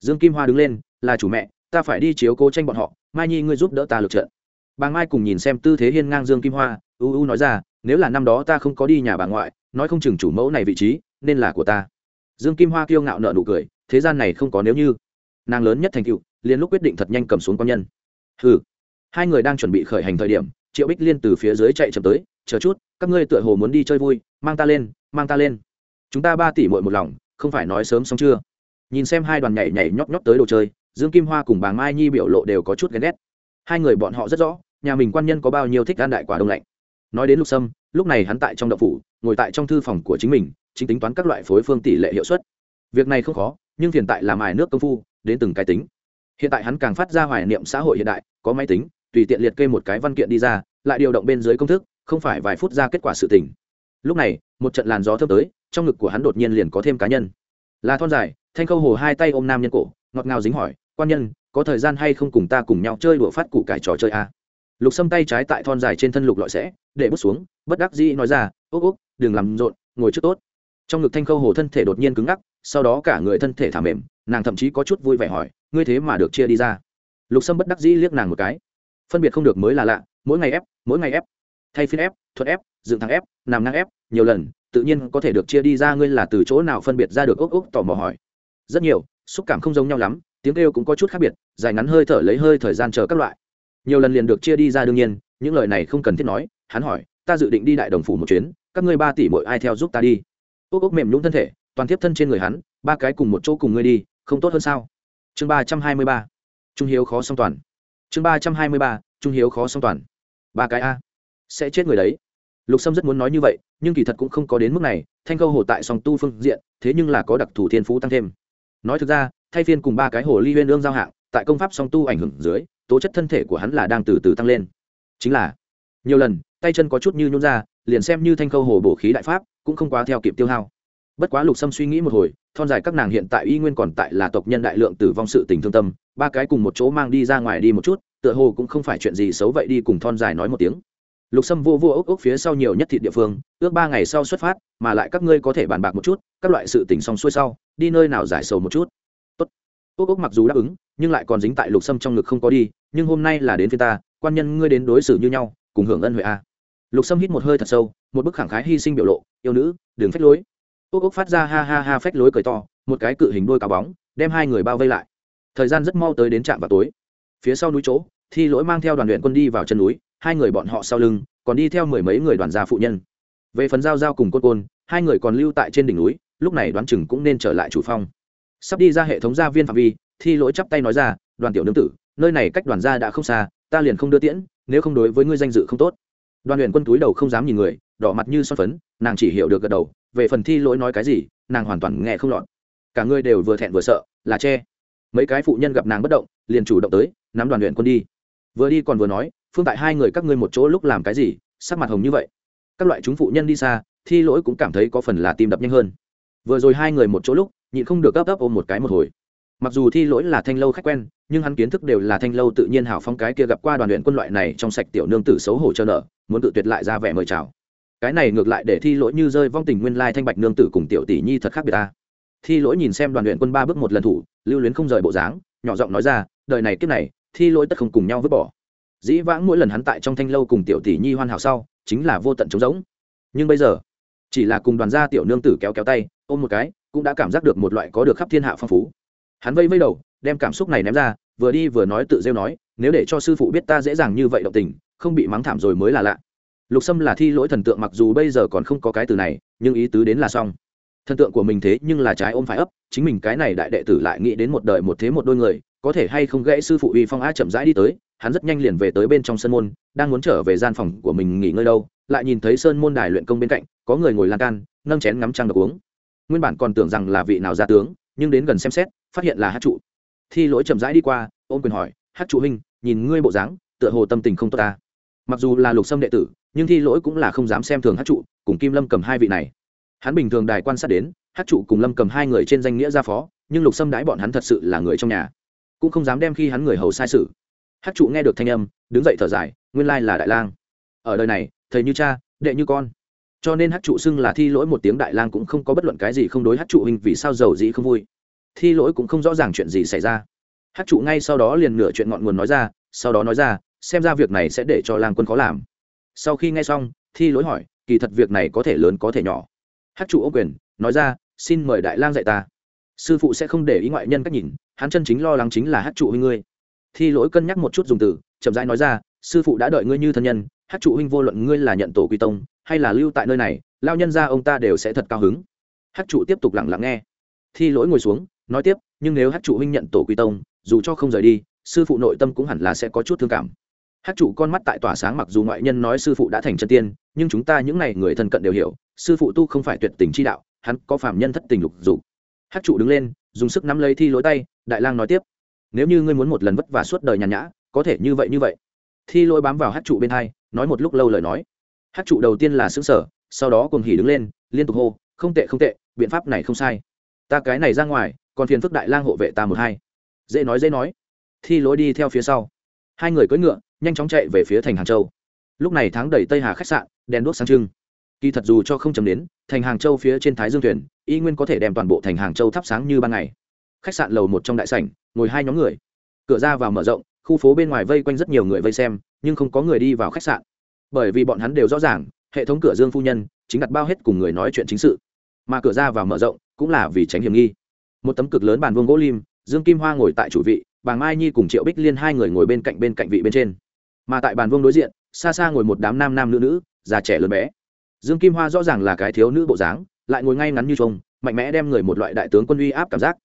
Dương kim hoa đứng lên, là chủ mẹ, ta phải đi chiếu cố tranh bọn họ, mai nhi ngươi giúp đỡ ta lực trận. Bà mai cùng nhìn xem tư thế hiên ngang dương kim hoa, u u nói ra nếu là năm đó ta không có đi nhà bà ngoại, nói không chừng chủ mẫu này vị trí, nên là của ta. Dương kim hoa kiêu ngạo nợ nụ cười, thế gian này không có nếu như. Nàng lớn nhất thành cựu liên lúc quyết định thật nhanh cầm xuống quan nhân. Ừ hai người đang chuẩn bị khởi hành thời điểm, triệu bích liên từ phía dưới chạy chậm tới, chờ chút, các ngươi tựa hồ muốn đi chơi vui, mang ta lên, mang ta lên. Chúng ta ba tỷ mội một lòng, không phải nói sớm xong chưa? Nhìn xem hai đoàn nhảy nhảy nhóp nhóp tới đồ chơi, dương kim hoa cùng bà mai nhi biểu lộ đều có chút ghen ghét. Hai người bọn họ rất rõ, nhà mình quan nhân có bao nhiêu thích gan đại quả đông lạnh nói đến lục sâm, lúc này hắn tại trong đậu phủ, ngồi tại trong thư phòng của chính mình, chính tính toán các loại phối phương tỷ lệ hiệu suất. Việc này không khó, nhưng hiện tại làm ải nước công phu, đến từng cái tính. Hiện tại hắn càng phát ra hoài niệm xã hội hiện đại, có máy tính, tùy tiện liệt kê một cái văn kiện đi ra, lại điều động bên dưới công thức, không phải vài phút ra kết quả sự tình. Lúc này, một trận làn gió thơm tới, trong ngực của hắn đột nhiên liền có thêm cá nhân. Là thon dài, thanh khâu hồ hai tay ôm nam nhân cổ, ngọt ngào dính hỏi, quan nhân, có thời gian hay không cùng ta cùng nhau chơi đùa phát cụ cải trò chơi a à? Lục xâm tay trái tại thon dài trên thân lục lọi sẽ, để bước xuống, bất đắc dĩ nói ra ốc ốc đừng làm rộn, ngồi trước tốt. Trong ngực thanh khâu hồ thân thể đột nhiên cứng ngắc, sau đó cả người thân thể thả mềm, nàng thậm chí có chút vui vẻ hỏi, ngươi thế mà được chia đi ra? Lục sâm bất đắc dĩ liếc nàng một cái. Phân biệt không được mới là lạ, mỗi ngày ép, mỗi ngày ép. Thay phiên ép, thuật ép, dựng thẳng ép, nằm ngang ép, nhiều lần, tự nhiên có thể được chia đi ra, ngươi là từ chỗ nào phân biệt ra được? Ốc ốc tò mò hỏi. Rất nhiều, xúc cảm không giống nhau lắm, tiếng kêu cũng có chút khác biệt, dài ngắn hơi thở lấy hơi thời gian chờ các loại nhiều lần liền được chia đi ra đương nhiên, những lời này không cần thiết nói, hắn hỏi, ta dự định đi đại đồng phủ một chuyến, các ngươi ba tỷ mỗi ai theo giúp ta đi? Ốc ốc mềm nhũng thân thể, toàn tiếp thân trên người hắn, ba cái cùng một chỗ cùng ngươi đi, không tốt hơn sao? Chương ba trăm hai mươi ba, trung hiếu khó song toàn. Chương ba trăm hai mươi ba, trung hiếu khó song toàn. Ba cái a. Sẽ chết người đấy. Lục sâm rất muốn nói như vậy, nhưng kỳ thật cũng không có đến mức này, thanh câu hồ tại song tu phương diện, thế nhưng là có đặc thù thiên phú tăng thêm. Nói thực ra, thay phiên cùng ba cái hồ ly huyên ương giao hạng, tại công pháp song tu ảnh hưởng dưới tố chất thân thể của hắn là đang từ từ tăng lên. Chính là, nhiều lần, tay chân có chút như nhún ra, liền xem như thanh khâu hồ bổ khí đại pháp, cũng không quá theo kịp tiêu hao. Bất quá lục sâm suy nghĩ một hồi, thon dài các nàng hiện tại y nguyên còn tại là tộc nhân đại lượng tử vong sự tình thương tâm, ba cái cùng một chỗ mang đi ra ngoài đi một chút, tựa hồ cũng không phải chuyện gì xấu vậy đi cùng thon dài nói một tiếng. Lục sâm vô vô ốc ốc phía sau nhiều nhất thị địa phương, ước ba ngày sau xuất phát, mà lại các ngươi có thể bàn bạc một chút, các loại sự tình xong xuôi sau, đi nơi nào giải sầu một chút ốc ốc mặc dù đáp ứng, nhưng lại còn dính tại lục sâm trong ngực không có đi, nhưng hôm nay là đến phía ta, quan nhân ngươi đến đối xử như nhau, cùng hưởng ân huệ a. Lục sâm hít một hơi thật sâu, một bức khẳng khái hy sinh biểu lộ, yêu nữ, đừng phách lối. Ốc ốc phát ra ha ha ha phách lối cười to, một cái cự hình đôi cá bóng, đem hai người bao vây lại. Thời gian rất mau tới đến trạm vào tối. Phía sau núi chỗ, thi lỗi mang theo đoàn luyện quân đi vào chân núi, hai người bọn họ sau lưng, còn đi theo mười mấy người đoàn gia phụ nhân. Về phần giao giao cùng côn côn, hai người còn lưu tại trên đỉnh núi, lúc này đoán chừng cũng nên trở lại chủ phong sắp đi ra hệ thống gia viên phạm vi, thi lỗi chắp tay nói ra, đoàn tiểu nương tử, nơi này cách đoàn gia đã không xa, ta liền không đưa tiễn, nếu không đối với ngươi danh dự không tốt. Đoàn luyện quân túi đầu không dám nhìn người, đỏ mặt như son phấn, nàng chỉ hiểu được gật đầu, về phần thi lỗi nói cái gì, nàng hoàn toàn nghe không lọt. Cả người đều vừa thẹn vừa sợ, là che. Mấy cái phụ nhân gặp nàng bất động, liền chủ động tới, nắm đoàn luyện quân đi. Vừa đi còn vừa nói, phương tại hai người các ngươi một chỗ lúc làm cái gì, sắc mặt hồng như vậy. Các loại chúng phụ nhân đi xa, thi lỗi cũng cảm thấy có phần là tim đập nhanh hơn. Vừa rồi hai người một chỗ lúc nhịn không được gấp gấp ôm một cái một hồi. Mặc dù thi lỗi là thanh lâu khách quen, nhưng hắn kiến thức đều là thanh lâu tự nhiên hào phong cái kia gặp qua đoàn luyện quân loại này trong sạch tiểu nương tử xấu hổ cho nợ, muốn tự tuyệt lại ra vẻ mời chào. Cái này ngược lại để thi lỗi như rơi vong tình nguyên lai thanh bạch nương tử cùng tiểu tỷ nhi thật khác biệt ta thi lỗi nhìn xem đoàn luyện quân ba bước một lần thủ, lưu luyến không rời bộ dáng, nhỏ giọng nói ra, đời này kiếp này, thi lỗi tất không cùng nhau vứt bỏ. Dĩ vãng mỗi lần hắn tại trong thanh lâu cùng tiểu tỷ nhi hoàn hảo sau, chính là vô tận trống rỗng. Nhưng bây giờ, chỉ là cùng đoàn gia tiểu nương tử kéo kéo tay, ôm một cái cũng đã cảm giác được một loại có được khắp thiên hạ phong phú. Hắn vây vây đầu, đem cảm xúc này ném ra, vừa đi vừa nói tự rêu nói, nếu để cho sư phụ biết ta dễ dàng như vậy động tình, không bị mắng thảm rồi mới là lạ. Lục sâm là thi lỗi thần tượng mặc dù bây giờ còn không có cái từ này, nhưng ý tứ đến là xong. Thần tượng của mình thế nhưng là trái ôm phải ấp, chính mình cái này đại đệ tử lại nghĩ đến một đời một thế một đôi người, có thể hay không gãy sư phụ uy phong á chậm rãi đi tới, hắn rất nhanh liền về tới bên trong sân môn, đang muốn trở về gian phòng của mình nghỉ ngơi đâu, lại nhìn thấy sơn môn đài luyện công bên cạnh, có người ngồi lan can, nâng chén ngắm trăng được uống nguyên bản còn tưởng rằng là vị nào ra tướng, nhưng đến gần xem xét, phát hiện là hát trụ. Thi lỗi chậm rãi đi qua, ôm quyền hỏi, hát trụ huynh, nhìn ngươi bộ dáng, tựa hồ tâm tình không tốt ta. Mặc dù là lục sâm đệ tử, nhưng thi lỗi cũng là không dám xem thường hát trụ, cùng kim lâm cầm hai vị này. Hắn bình thường đài quan sát đến, hát trụ cùng lâm cầm hai người trên danh nghĩa gia phó, nhưng lục sâm đãi bọn hắn thật sự là người trong nhà, cũng không dám đem khi hắn người hầu sai sự. Hát trụ nghe được thanh âm, đứng dậy thở dài, nguyên lai là đại lang. Ở đời này, thầy như cha, đệ như con cho nên hát trụ xưng là thi lỗi một tiếng đại lang cũng không có bất luận cái gì không đối hát trụ hình vì sao giàu dĩ không vui. Thi lỗi cũng không rõ ràng chuyện gì xảy ra. Hát trụ ngay sau đó liền nửa chuyện ngọn nguồn nói ra, sau đó nói ra, xem ra việc này sẽ để cho lang quân khó làm. Sau khi nghe xong, thi lỗi hỏi, kỳ thật việc này có thể lớn có thể nhỏ. Hát trụ ô quyền, nói ra, xin mời đại lang dạy ta. Sư phụ sẽ không để ý ngoại nhân cách nhìn, hắn chân chính lo lắng chính là hát trụ huynh ngươi. Thi lỗi cân nhắc một chút dùng từ, chậm rãi nói ra, sư phụ đã đợi ngươi như thân nhân, hát trụ huynh vô luận ngươi là nhận tổ quy tông hay là lưu tại nơi này, lao nhân ra ông ta đều sẽ thật cao hứng. Hát trụ tiếp tục lặng lặng nghe. Thi lỗi ngồi xuống, nói tiếp, nhưng nếu hát trụ huynh nhận tổ quy tông, dù cho không rời đi, sư phụ nội tâm cũng hẳn là sẽ có chút thương cảm. Hát trụ con mắt tại tỏa sáng mặc dù ngoại nhân nói sư phụ đã thành chân tiên, nhưng chúng ta những n à y người thân cận đều hiểu, sư phụ tu không phải tuyệt tình chi đạo, hắn có phạm nhân thất tình lục dục. Hát trụ đứng lên, dùng sức nắm lấy thi lối tay, đại lang nói tiếp, nếu như ngươi muốn một lần vất vả suốt đời nhàn nhã, có thể như vậy như vậy. Thi lối bám vào hát trụ bên hai, nói một lúc lâu lời nói hát trụ đầu tiên là xứng sở, sau đó cùng hỉ đứng lên, liên tục hô, không tệ không tệ, biện pháp này không sai. Ta cái này ra ngoài, còn phiền phức đại lang hộ vệ ta một hai. Dễ nói dễ nói. Thi lối đi theo phía sau. Hai người cưỡi ngựa, nhanh chóng chạy về phía thành hàng châu. Lúc này tháng đầy tây hà khách sạn, đèn đuốc sáng trưng. Kỳ thật dù cho không chấm đến, thành hàng châu phía trên thái dương thuyền, y nguyên có thể đem toàn bộ thành hàng châu thắp sáng như ban ngày. Khách sạn lầu một trong đại sảnh, ngồi hai nhóm người. Cửa ra vào mở rộng, khu phố bên ngoài vây quanh rất nhiều người vây xem, nhưng không có người đi vào khách sạn bởi vì bọn hắn đều rõ ràng, hệ thống cửa dương phu nhân chính đặt bao hết cùng người nói chuyện chính sự. Mà cửa ra vào mở rộng cũng là vì tránh hiểm nghi. Một tấm cực lớn bàn vương gỗ lim, dương kim hoa ngồi tại chủ vị, bà mai nhi cùng triệu bích liên hai người ngồi bên cạnh bên cạnh vị bên trên. Mà tại bàn vương đối diện, xa xa ngồi một đám nam nam nữ nữ, già trẻ lớn bé. Dương kim hoa rõ ràng là cái thiếu nữ bộ dáng, lại ngồi ngay ngắn như trông mạnh mẽ đem người một loại đại tướng quân uy áp cảm giác.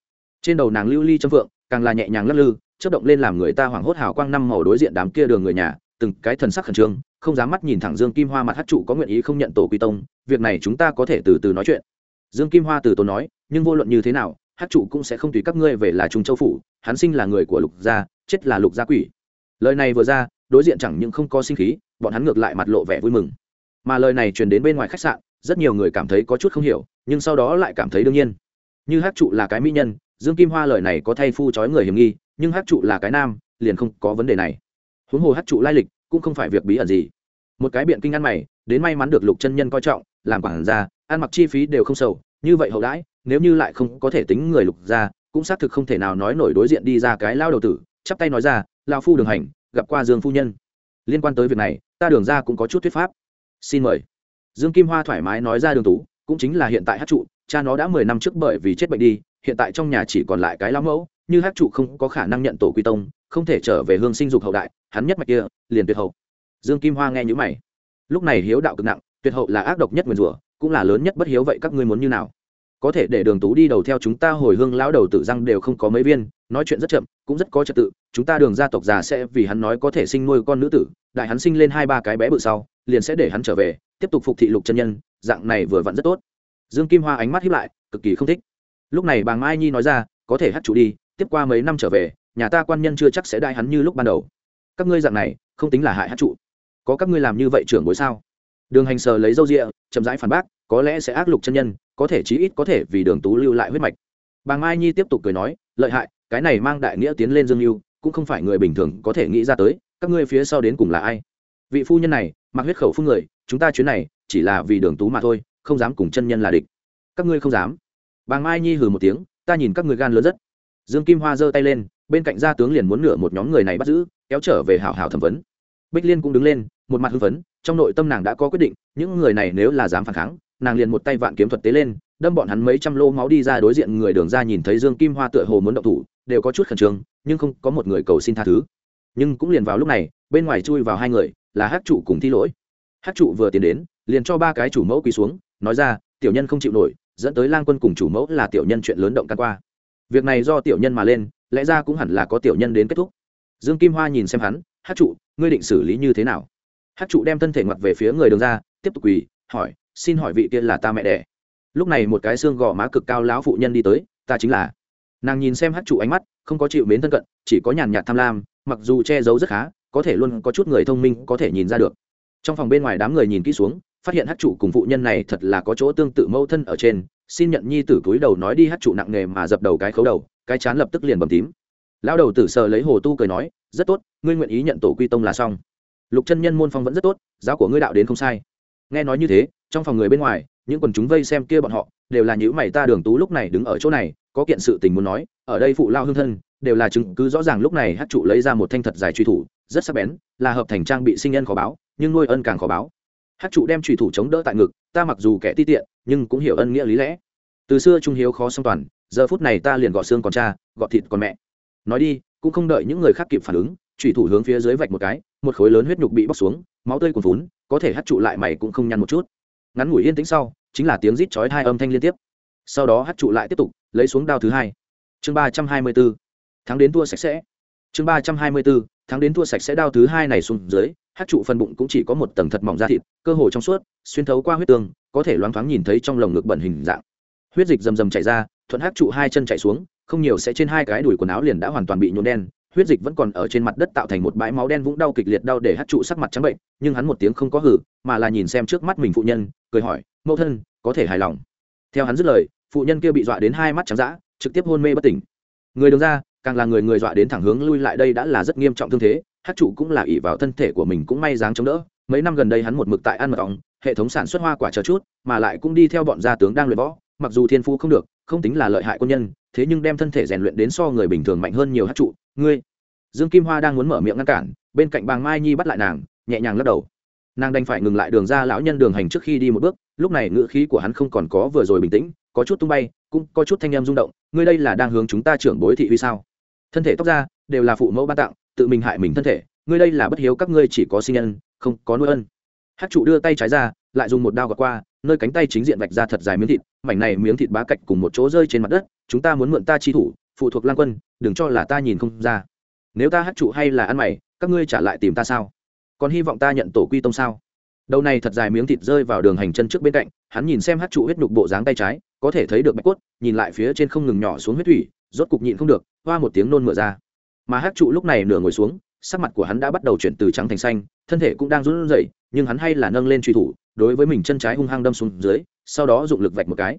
Trên đầu nàng lưu ly châm phượng, càng là nhẹ nhàng lắc lư chất động lên làm người ta hoảng hốt hào quang năm màu đối diện đám kia đường người nhà, từng cái thần sắc khẩn trương không dám mắt nhìn thẳng dương kim hoa mặt hát trụ có nguyện ý không nhận tổ quy tông, việc này chúng ta có thể từ từ nói chuyện. Dương kim hoa từ tốn nói, nhưng vô luận như thế nào, hát trụ cũng sẽ không tùy các ngươi về là trung châu phủ, hắn sinh là người của lục gia, chết là lục gia quỷ. Lời này vừa ra, đối diện chẳng những không có sinh khí, bọn hắn ngược lại mặt lộ vẻ vui mừng. Mà lời này truyền đến bên ngoài khách sạn, rất nhiều người cảm thấy có chút không hiểu, nhưng sau đó lại cảm thấy đương nhiên. Như hát trụ là cái mỹ nhân, dương kim hoa lời này có thay phu trói người hiểm nghi, nhưng hát trụ là cái nam, liền không có vấn đề này. Huống hồ hát trụ lai lịch cũng không phải việc bí ẩn gì. Một cái biện kinh ăn mày, đến may mắn được lục chân nhân coi trọng, làm quản gia, ăn mặc chi phí đều không sầu, như vậy hậu đãi, nếu như lại không có thể tính người lục ra cũng xác thực không thể nào nói nổi đối diện đi ra cái lao đầu tử, chắp tay nói ra lao phu đường hành, gặp qua dương phu nhân. Liên quan tới việc này, ta đường ra cũng có chút thuyết pháp. Xin mời. Dương kim hoa thoải mái nói ra đường tú, cũng chính là hiện tại hát trụ, cha nó đã mười năm trước bởi vì chết bệnh đi, hiện tại trong nhà chỉ còn lại cái lão mẫu, như hát trụ không có khả năng nhận tổ quy tông, không thể trở về hương sinh dục hậu đại hắn nhất mạch kia, liền tuyệt hậu. Dương kim hoa nghe nhữ mày. Lúc này hiếu đạo cực nặng, tuyệt hậu là ác độc nhất nguyền rủa, cũng là lớn nhất bất hiếu vậy các ngươi muốn như nào? Có thể để đường tú đi đầu theo chúng ta hồi hương lão đầu tử răng đều không có mấy viên, nói chuyện rất chậm, cũng rất có trật tự, chúng ta đường gia tộc già sẽ vì hắn nói có thể sinh nuôi con nữ tử, đại hắn sinh lên hai ba cái bé bự sau, liền sẽ để hắn trở về, tiếp tục phục thị lục chân nhân, dạng này vừa vặn rất tốt. Dương kim hoa ánh mắt hiếp lại, cực kỳ không thích. Lúc này bà mai nhi nói ra, có thể hát chủ đi, tiếp qua mấy năm trở về, nhà ta quan nhân chưa chắc sẽ đại hắn như lúc ban đầu các ngươi dạng này, không tính là hại hát trụ. Có các ngươi làm như vậy trưởng bối sao? Đường hành sờ lấy dâu rịa, chậm rãi phản bác, có lẽ sẽ ác lục chân nhân, có thể chí ít có thể vì đường tú lưu lại huyết mạch. Bà mai nhi tiếp tục cười nói, lợi hại, cái này mang đại nghĩa tiến lên dương lưu cũng không phải người bình thường có thể nghĩ ra tới, các ngươi phía sau đến cùng là ai? Vị phu nhân này, mặc huyết khẩu phun người, chúng ta chuyến này, chỉ là vì đường tú mà thôi, không dám cùng chân nhân là địch. Các ngươi không dám. Bà mai nhi hừ một tiếng, ta nhìn các ngươi gan lớn rất. Dương kim hoa giơ tay lên, bên cạnh gia tướng liền muốn nửa một nhóm người này bắt giữ kéo trở về hảo hảo thẩm vấn. Bích liên cũng đứng lên, một mặt hưng phấn, trong nội tâm nàng đã có quyết định, những người này nếu là dám phản kháng, nàng liền một tay vạn kiếm thuật tế lên, đâm bọn hắn mấy trăm lô máu đi ra đối diện người đường ra nhìn thấy dương kim hoa tựa hồ muốn động thủ, đều có chút khẩn trương, nhưng không có một người cầu xin tha thứ. Nhưng cũng liền vào lúc này, bên ngoài chui vào hai người, là hát trụ cùng thi lỗi. Hát trụ vừa tiến đến, liền cho ba cái chủ mẫu quỳ xuống, nói ra, tiểu nhân không chịu nổi, dẫn tới lang quân cùng chủ mẫu là tiểu nhân chuyện lớn động căn qua. Việc này do tiểu nhân mà lên, lẽ ra cũng hẳn là có tiểu nhân đến kết thúc dương kim hoa nhìn xem hắn, hát trụ, ngươi định xử lý như thế nào? Hát trụ đem thân thể ngoặt về phía người đường ra, tiếp tục quỳ, hỏi, xin hỏi vị kia là ta mẹ đẻ? Lúc này một cái xương gò má cực cao lão phụ nhân đi tới, ta chính là. Nàng nhìn xem hát trụ ánh mắt, không có chịu mến thân cận, chỉ có nhàn nhạt tham lam, mặc dù che giấu rất khá, có thể luôn có chút người thông minh có thể nhìn ra được. Trong phòng bên ngoài đám người nhìn kỹ xuống, phát hiện hát trụ cùng phụ nhân này thật là có chỗ tương tự mâu thân ở trên, xin nhận nhi tử túi đầu nói đi hát trụ nặng nghề mà dập đầu cái khấu đầu, cái chán lập tức liền bầm tím lão đầu tử sờ lấy hồ tu cười nói, rất tốt, ngươi nguyện ý nhận tổ quy tông là xong. Lục chân nhân môn phong vẫn rất tốt, giáo của ngươi đạo đến không sai. Nghe nói như thế, trong phòng người bên ngoài, những quần chúng vây xem kia bọn họ, đều là những mày ta đường tú lúc này đứng ở chỗ này, có kiện sự tình muốn nói, ở đây phụ lao hương thân, đều là chứng cứ rõ ràng lúc này hát trụ lấy ra một thanh thật dài truy thủ, rất sắc bén, là hợp thành trang bị sinh nhân khó báo, nhưng nuôi ân càng khó báo. Hát trụ đem truy thủ chống đỡ tại ngực, ta mặc dù kẻ ti tiện, nhưng cũng hiểu ân nghĩa lý lẽ. Từ xưa trung hiếu khó song toàn, giờ phút này ta liền gọt xương còn cha gọt thịt còn mẹ nói đi, cũng không đợi những người khác kịp phản ứng truy thủ hướng phía dưới vạch một cái, một khối lớn huyết nhục bị bóc xuống, máu tươi cuồn vốn có thể hắt trụ lại mày cũng không nhăn một chút. Ngắn ngủi yên tĩnh sau, chính là tiếng rít chói hai âm thanh liên tiếp. Sau đó hắt trụ lại tiếp tục, lấy xuống đao thứ hai. Chương ba trăm hai mươi bốn tháng đến thua sạch sẽ. Chương ba trăm hai mươi bốn tháng đến thua sạch sẽ đao thứ hai này xuống dưới hát trụ phần bụng cũng chỉ có một tầng thật mỏng da thịt, cơ hồ trong suốt, xuyên thấu qua huyết tương có thể loáng thoáng nhìn thấy trong lồng ngực bẩn hình dạng. Huyết dịch rầm rầm chảy ra, thuận hát trụ hai chân chạy xuống không nhiều sẽ trên hai cái đùi quần áo liền đã hoàn toàn bị nhuộm đen, huyết dịch vẫn còn ở trên mặt đất tạo thành một bãi máu đen vũng đau kịch liệt đau để hát trụ sắc mặt trắng bệnh, nhưng hắn một tiếng không có hử, mà là nhìn xem trước mắt mình phụ nhân, cười hỏi, mẫu thân, có thể hài lòng? Theo hắn dứt lời, phụ nhân kia bị dọa đến hai mắt trắng d trực tiếp hôn mê bất tỉnh. Người đứng ra, càng là người người dọa đến thẳng hướng lui lại đây đã là rất nghiêm trọng thương thế, hát trụ cũng là ỷ vào thân thể của mình cũng may dáng chống đỡ. Mấy năm gần đây hắn một mực tại ăn mật ong, hệ thống sản xuất hoa quả chờ chút, mà lại cũng đi theo bọn gia tướng đang luyện võ, mặc dù thiên phú không được, không tính là lợi hại quân nhân thế nhưng đem thân thể rèn luyện đến so người bình thường mạnh hơn nhiều hát trụ. Ngươi, dương kim hoa đang muốn mở miệng ngăn cản, bên cạnh bàng mai nhi bắt lại nàng, nhẹ nhàng lắc đầu. Nàng đành phải ngừng lại đường ra lão nhân đường hành trước khi đi một bước, lúc này ngữ khí của hắn không còn có vừa rồi bình tĩnh, có chút tung bay, cũng có chút thanh em rung động. Ngươi đây là đang hướng chúng ta trưởng bối thị uy sao? Thân thể tóc ra đều là phụ mẫu ban tặng, tự mình hại mình thân thể. Ngươi đây là bất hiếu các ngươi chỉ có sinh nhân, không có nuôi ân. Hát trụ đưa tay trái ra, lại dùng một đao gọt qua nơi cánh tay chính diện vạch ra thật dài miếng thịt, mảnh này miếng thịt bá cạch cùng một chỗ rơi trên mặt đất, chúng ta muốn mượn ta chi thủ, phụ thuộc lan quân, đừng cho là ta nhìn không ra. Nếu ta hát trụ hay là ăn mày, các ngươi trả lại tìm ta sao? Còn hy vọng ta nhận tổ quy tông sao? Đầu này thật dài miếng thịt rơi vào đường hành chân trước bên cạnh, hắn nhìn xem hát trụ huyết nhục bộ dáng tay trái, có thể thấy được bạch cốt, nhìn lại phía trên không ngừng nhỏ xuống huyết thủy, rốt cục nhịn không được, hoa một tiếng nôn mửa ra. Mà hát trụ lúc này nửa ngồi xuống, sắc mặt của hắn đã bắt đầu chuyển từ trắng thành xanh thân thể cũng đang run rẩy, nhưng hắn hay là nâng lên truy thủ, đối với mình chân trái hung hăng đâm xuống dưới, sau đó dụng lực vạch một cái.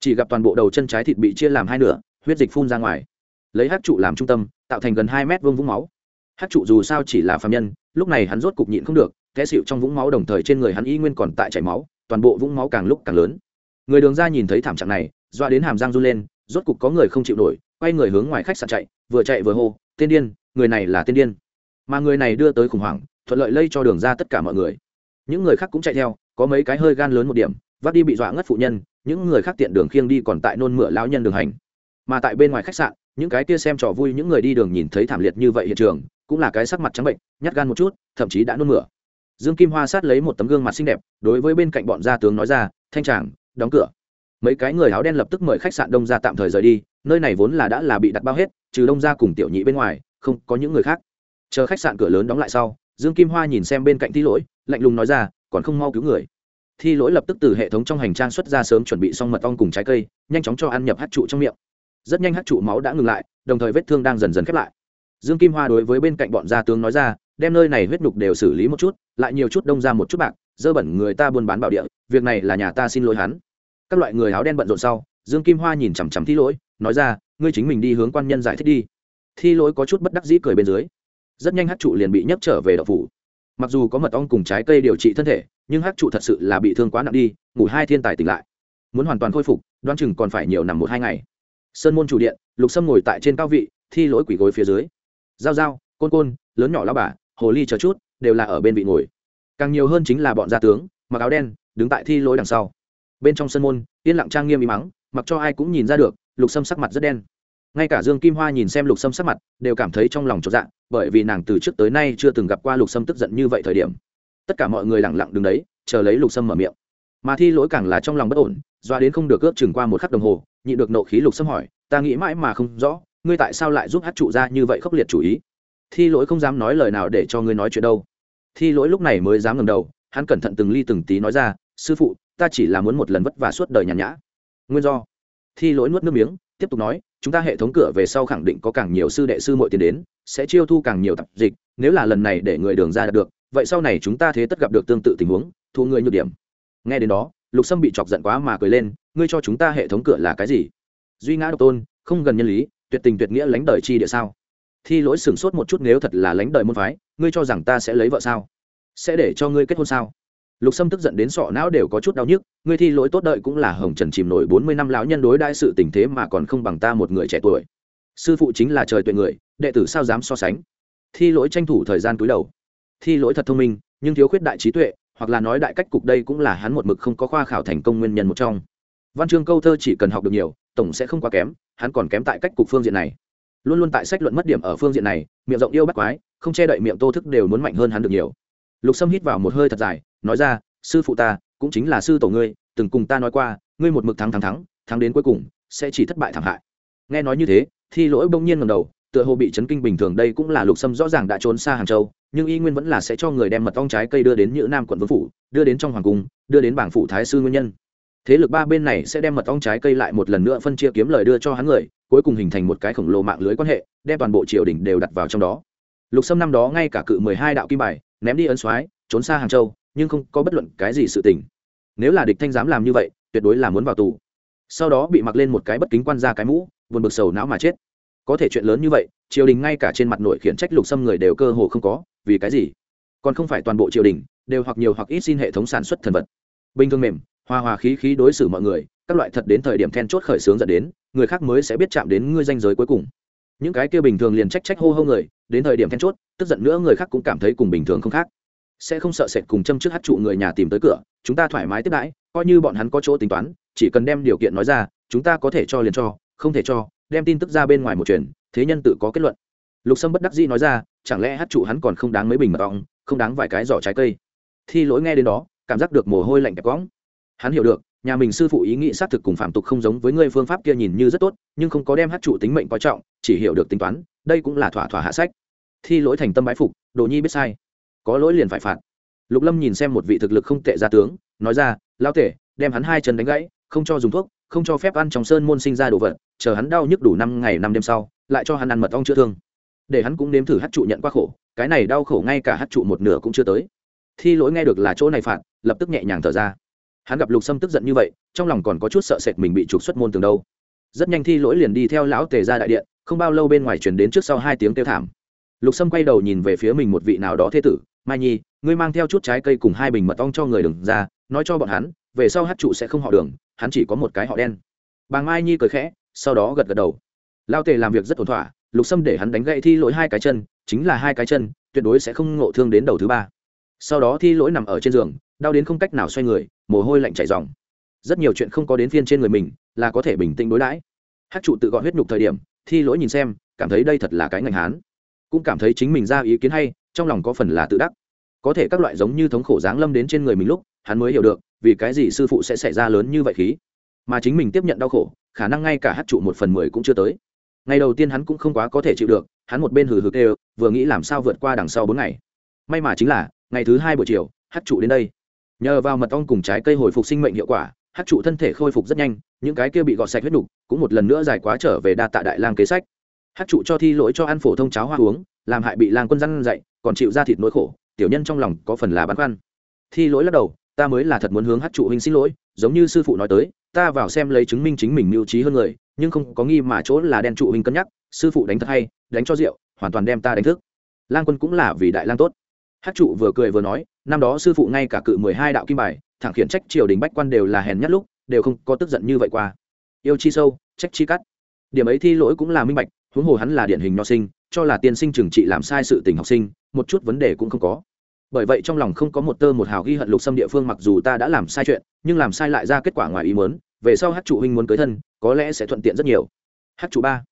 Chỉ gặp toàn bộ đầu chân trái thịt bị chia làm hai nửa, huyết dịch phun ra ngoài. Lấy hát trụ làm trung tâm, tạo thành gần hai mét vương vũng máu. Hát trụ dù sao chỉ là phạm nhân, lúc này hắn rốt cục nhịn không được, té xịu trong vũng máu đồng thời trên người hắn y nguyên còn tại chảy máu, toàn bộ vũng máu càng lúc càng lớn. Người đường ra nhìn thấy thảm trạng này, doa đến hàm răng run lên, rốt cục có người không chịu nổi, quay người hướng ngoài khách sạn chạy, vừa chạy vừa hô tên điên, người này là tên điên. Mà người này đưa tới khủng hoảng thuận lợi lây cho đường ra tất cả mọi người. Những người khác cũng chạy theo, có mấy cái hơi gan lớn một điểm, vắt đi bị dọa ngất phụ nhân, những người khác tiện đường khiêng đi còn tại nôn mửa lão nhân đường hành. Mà tại bên ngoài khách sạn, những cái kia xem trò vui những người đi đường nhìn thấy thảm liệt như vậy hiện trường, cũng là cái sắc mặt trắng bệnh, nhát gan một chút, thậm chí đã nôn mửa. Dương kim hoa sát lấy một tấm gương mặt xinh đẹp, đối với bên cạnh bọn gia tướng nói ra, thanh tràng đóng cửa. Mấy cái người áo đen lập tức mời khách sạn đông ra tạm thời rời đi, nơi này vốn là đã là bị đặt bao hết, trừ đông ra cùng tiểu nhị bên ngoài, không có những người khác. Chờ khách sạn cửa lớn đóng lại sau dương kim hoa nhìn xem bên cạnh thi lỗi, lạnh lùng nói ra, còn không mau cứu người. Thi lỗi lập tức từ hệ thống trong hành trang xuất ra sớm chuẩn bị xong mật ong cùng trái cây, nhanh chóng cho ăn nhập hát trụ trong miệng. Rất nhanh hát trụ máu đã ngừng lại, đồng thời vết thương đang dần dần khép lại. Dương kim hoa đối với bên cạnh bọn gia tướng nói ra, đem nơi này huyết nhục đều xử lý một chút, lại nhiều chút đông ra một chút bạc, dơ bẩn người ta buôn bán bảo địa, việc này là nhà ta xin lỗi hắn. Các loại người áo đen bận rộn sau, dương kim hoa nhìn chằm chằm thi lỗi, nói ra, ngươi chính mình đi hướng quan nhân giải thích đi. Thi lỗi có chút bất đắc dĩ cười bên dưới rất nhanh hát trụ liền bị nhấc trở về đậu phủ. Mặc dù có mật ong cùng trái cây điều trị thân thể, nhưng hát trụ thật sự là bị thương quá nặng đi, ngủ hai thiên tài tỉnh lại. Muốn hoàn toàn khôi phục đoan chừng còn phải nhiều nằm một hai ngày. Sơn môn chủ điện, lục sâm ngồi tại trên cao vị, thi lỗi quỷ gối phía dưới. Dao dao côn côn, lớn nhỏ lao bà, hồ ly chờ chút, đều là ở bên vị ngồi. Càng nhiều hơn chính là bọn gia tướng, mặc áo đen, đứng tại thi lỗi đằng sau. Bên trong sân môn, yên lặng trang nghiêm im mắng, mặc cho ai cũng nhìn ra được, lục sâm sắc mặt rất đen. Ngay cả dương kim hoa nhìn xem lục sâm sắc mặt, đều cảm thấy trong lòng trọn dạng bởi vì nàng từ trước tới nay chưa từng gặp qua lục sâm tức giận như vậy thời điểm. Tất cả mọi người lẳng lặng đứng đấy, chờ lấy lục sâm mở miệng. Mà thi lỗi càng là trong lòng bất ổn, doa đến không được ước chừng qua một khắc đồng hồ nhị được nộ khí lục sâm hỏi, ta nghĩ mãi mà không rõ, ngươi tại sao lại giúp hát trụ ra như vậy khốc liệt chủ ý? Thi lỗi không dám nói lời nào để cho ngươi nói chuyện đâu. Thi lỗi lúc này mới dám ngầm đầu, hắn cẩn thận từng ly từng tí nói ra, sư phụ, ta chỉ là muốn một lần vất vả suốt đời nhàn nhã. Nguyên do. Thi lỗi nuốt nước miếng tiếp tục nói, chúng ta hệ thống cửa về sau khẳng định có càng nhiều sư đệ sư muội tiền đến, sẽ chiêu thu càng nhiều tập dịch, nếu là lần này để người đường ra đạt được, vậy sau này chúng ta thế tất gặp được tương tự tình huống, thu người nhược điểm. Nghe đến đó, lục sâm bị chọc giận quá mà cười lên, ngươi cho chúng ta hệ thống cửa là cái gì? Duy ngã độc tôn, không gần nhân lý, tuyệt tình tuyệt nghĩa lánh đời chi địa sao? Thi lỗi sửng sốt một chút nếu thật là lánh đời môn phái, ngươi cho rằng ta sẽ lấy vợ sao? Sẽ để cho ngươi kết hôn sao? Lục sâm tức giận đến sọ não đều có chút đau nhức, ngươi thi lỗi tốt đợi cũng là hồng trần chìm nổi bốn mươi năm lão nhân đối đại sự tình thế mà còn không bằng ta một người trẻ tuổi. Sư phụ chính là trời tuệ người, đệ tử sao dám so sánh? Thi lỗi tranh thủ thời gian túi đầu. Thi lỗi thật thông minh, nhưng thiếu khuyết đại trí tuệ, hoặc là nói đại cách cục đây cũng là hắn một mực không có khoa khảo thành công nguyên nhân một trong. Văn chương câu thơ chỉ cần học được nhiều, tổng sẽ không quá kém, hắn còn kém tại cách cục phương diện này. Luôn luôn tại sách luận mất điểm ở phương diện này, miệng rộng yêu bắt quái, không che đậy miệng tô thức đều muốn mạnh hơn hắn được nhiều. Lục sâm hít vào một hơi thật dài nói ra, sư phụ ta, cũng chính là sư tổ ngươi, từng cùng ta nói qua, ngươi một mực thắng thắng thắng thắng đến cuối cùng, sẽ chỉ thất bại thảm hại. Nghe nói như thế, thi lỗi bỗng nhiên ngầm đầu, tựa hồ bị chấn kinh bình thường, đây cũng là lục sâm rõ ràng đã trốn xa hàng châu, nhưng y nguyên vẫn là sẽ cho người đem mật ong trái cây đưa đến nhữ nam quận vương phủ, đưa đến trong hoàng cung, đưa đến bảng phủ thái sư nguyên nhân. Thế lực ba bên này sẽ đem mật ong trái cây lại một lần nữa phân chia kiếm lời đưa cho hắn người, cuối cùng hình thành một cái khổng lồ mạng lưới quan hệ, đem toàn bộ triều đình đều đặt vào trong đó. Lục sâm năm đó ngay cả cự mười hai đạo kim bài, ném đi ấn soái, trốn xa hàng châu nhưng không có bất luận cái gì sự tình. Nếu là địch thanh dám làm như vậy, tuyệt đối là muốn vào tù. Sau đó bị mặc lên một cái bất kính quan ra cái mũ, buồn bực sầu não mà chết. Có thể chuyện lớn như vậy, triều đình ngay cả trên mặt nội khiển trách lục xâm người đều cơ hồ không có, vì cái gì? Còn không phải toàn bộ triều đình đều hoặc nhiều hoặc ít xin hệ thống sản xuất thần vật. Bình thường mềm, hòa hòa khí khí đối xử mọi người, các loại thật đến thời điểm then chốt khởi sướng dẫn đến, người khác mới sẽ biết chạm đến ngươi danh giới cuối cùng. Những cái kia bình thường liền trách trách hô hô người, đến thời điểm then chốt, tức giận nữa người khác cũng cảm thấy cùng bình thường không khác sẽ không sợ sệt cùng châm trước hát trụ người nhà tìm tới cửa, chúng ta thoải mái tiếp đãi, coi như bọn hắn có chỗ tính toán, chỉ cần đem điều kiện nói ra, chúng ta có thể cho liền cho, không thể cho, đem tin tức ra bên ngoài một chuyện, thế nhân tự có kết luận. Lục sâm bất đắc dĩ nói ra, chẳng lẽ hát trụ hắn còn không đáng mấy bình mật ong không đáng vài cái giỏ trái cây? Thi lỗi nghe đến đó, cảm giác được mồ hôi lạnh kẹp cõng. Hắn hiểu được, nhà mình sư phụ ý nghĩ xác thực cùng phạm tục không giống với người phương pháp kia nhìn như rất tốt, nhưng không có đem hát trụ tính mệnh coi trọng, chỉ hiểu được tính toán, đây cũng là thỏa thỏa hạ sách. Thi lỗi thành tâm bái phục, đồ nhi biết sai có lỗi liền phải phạt. Lục lâm nhìn xem một vị thực lực không tệ ra tướng, nói ra lao tể, đem hắn hai chân đánh gãy, không cho dùng thuốc, không cho phép ăn trong sơn môn sinh ra đồ vật, chờ hắn đau nhức đủ năm ngày năm đêm sau, lại cho hắn ăn mật ong chữa thương. Để hắn cũng nếm thử hát trụ nhận qua khổ, cái này đau khổ ngay cả hát trụ một nửa cũng chưa tới. Thi lỗi nghe được là chỗ này phạt, lập tức nhẹ nhàng thở ra. Hắn gặp lục sâm tức giận như vậy, trong lòng còn có chút sợ sệt mình bị trục xuất môn tường đâu. Rất nhanh thi lỗi liền đi theo lão tề ra đại điện, không bao lâu bên ngoài chuyển đến trước sau hai tiếng kêu thảm. Lục sâm quay đầu nhìn về phía mình một vị nào đó thế tử mai nhi, ngươi mang theo chút trái cây cùng hai bình mật ong cho người đừng ra, nói cho bọn hắn, về sau hát trụ sẽ không họ đường, hắn chỉ có một cái họ đen. Bà mai nhi cười khẽ, sau đó gật gật đầu. Lao tề làm việc rất ổn thỏa, lục sâm để hắn đánh gậy thi lỗi hai cái chân, chính là hai cái chân, tuyệt đối sẽ không ngộ thương đến đầu thứ ba. Sau đó thi lỗi nằm ở trên giường, đau đến không cách nào xoay người, mồ hôi lạnh chảy dòng rất nhiều chuyện không có đến phiên trên người mình, là có thể bình tĩnh đối đãi. Hát trụ tự gọi huyết nhục thời điểm, thi lỗi nhìn xem, cảm thấy đây thật là cái ngành hán. Cũng cảm thấy chính mình ra ý kiến hay trong lòng có phần là tự đắc. Có thể các loại giống như thống khổ giáng lâm đến trên người mình lúc, hắn mới hiểu được, vì cái gì sư phụ sẽ xảy ra lớn như vậy khí. Mà chính mình tiếp nhận đau khổ, khả năng ngay cả hát trụ một phần mười cũng chưa tới. Ngày đầu tiên hắn cũng không quá có thể chịu được, hắn một bên hừ hừ kêu, vừa nghĩ làm sao vượt qua đằng sau bốn ngày. May mà chính là, ngày thứ hai buổi chiều, hát trụ đến đây. Nhờ vào mật ong cùng trái cây hồi phục sinh mệnh hiệu quả, hát trụ thân thể khôi phục rất nhanh, những cái kia bị gọt sạch huyết đục cũng một lần nữa dài quá trở về đa tạ đại lang kế sách. Hát trụ cho thi lỗi cho ăn phổ thông cháo hoa uống, làm hại bị lang quân răn dậy còn chịu ra thịt nỗi khổ, tiểu nhân trong lòng có phần là băn khoăn. Thi lỗi lắc đầu, ta mới là thật muốn hướng hát trụ huynh xin lỗi, giống như sư phụ nói tới, ta vào xem lấy chứng minh chính mình mưu trí hơn người, nhưng không có nghi mà chỗ là đen trụ huynh cân nhắc, sư phụ đánh thật hay, đánh cho rượu, hoàn toàn đem ta đánh thức. Lang quân cũng là vì đại lang tốt. Hát trụ vừa cười vừa nói, năm đó sư phụ ngay cả cự mười hai đạo kim bài, thẳng khiển trách triều đình bách quan đều là hèn nhất lúc, đều không có tức giận như vậy qua. Yêu chi sâu, trách chi cắt. Điểm ấy thi lỗi cũng là minh bạch, huống hồ hắn là điển hình nho sinh cho là tiên sinh trừng trị làm sai sự tình học sinh, một chút vấn đề cũng không có. Bởi vậy trong lòng không có một tơ một hào ghi hận lục xâm địa phương mặc dù ta đã làm sai chuyện, nhưng làm sai lại ra kết quả ngoài ý muốn, về sau hát trụ huynh muốn cưới thân, có lẽ sẽ thuận tiện rất nhiều. Hát trụ ba.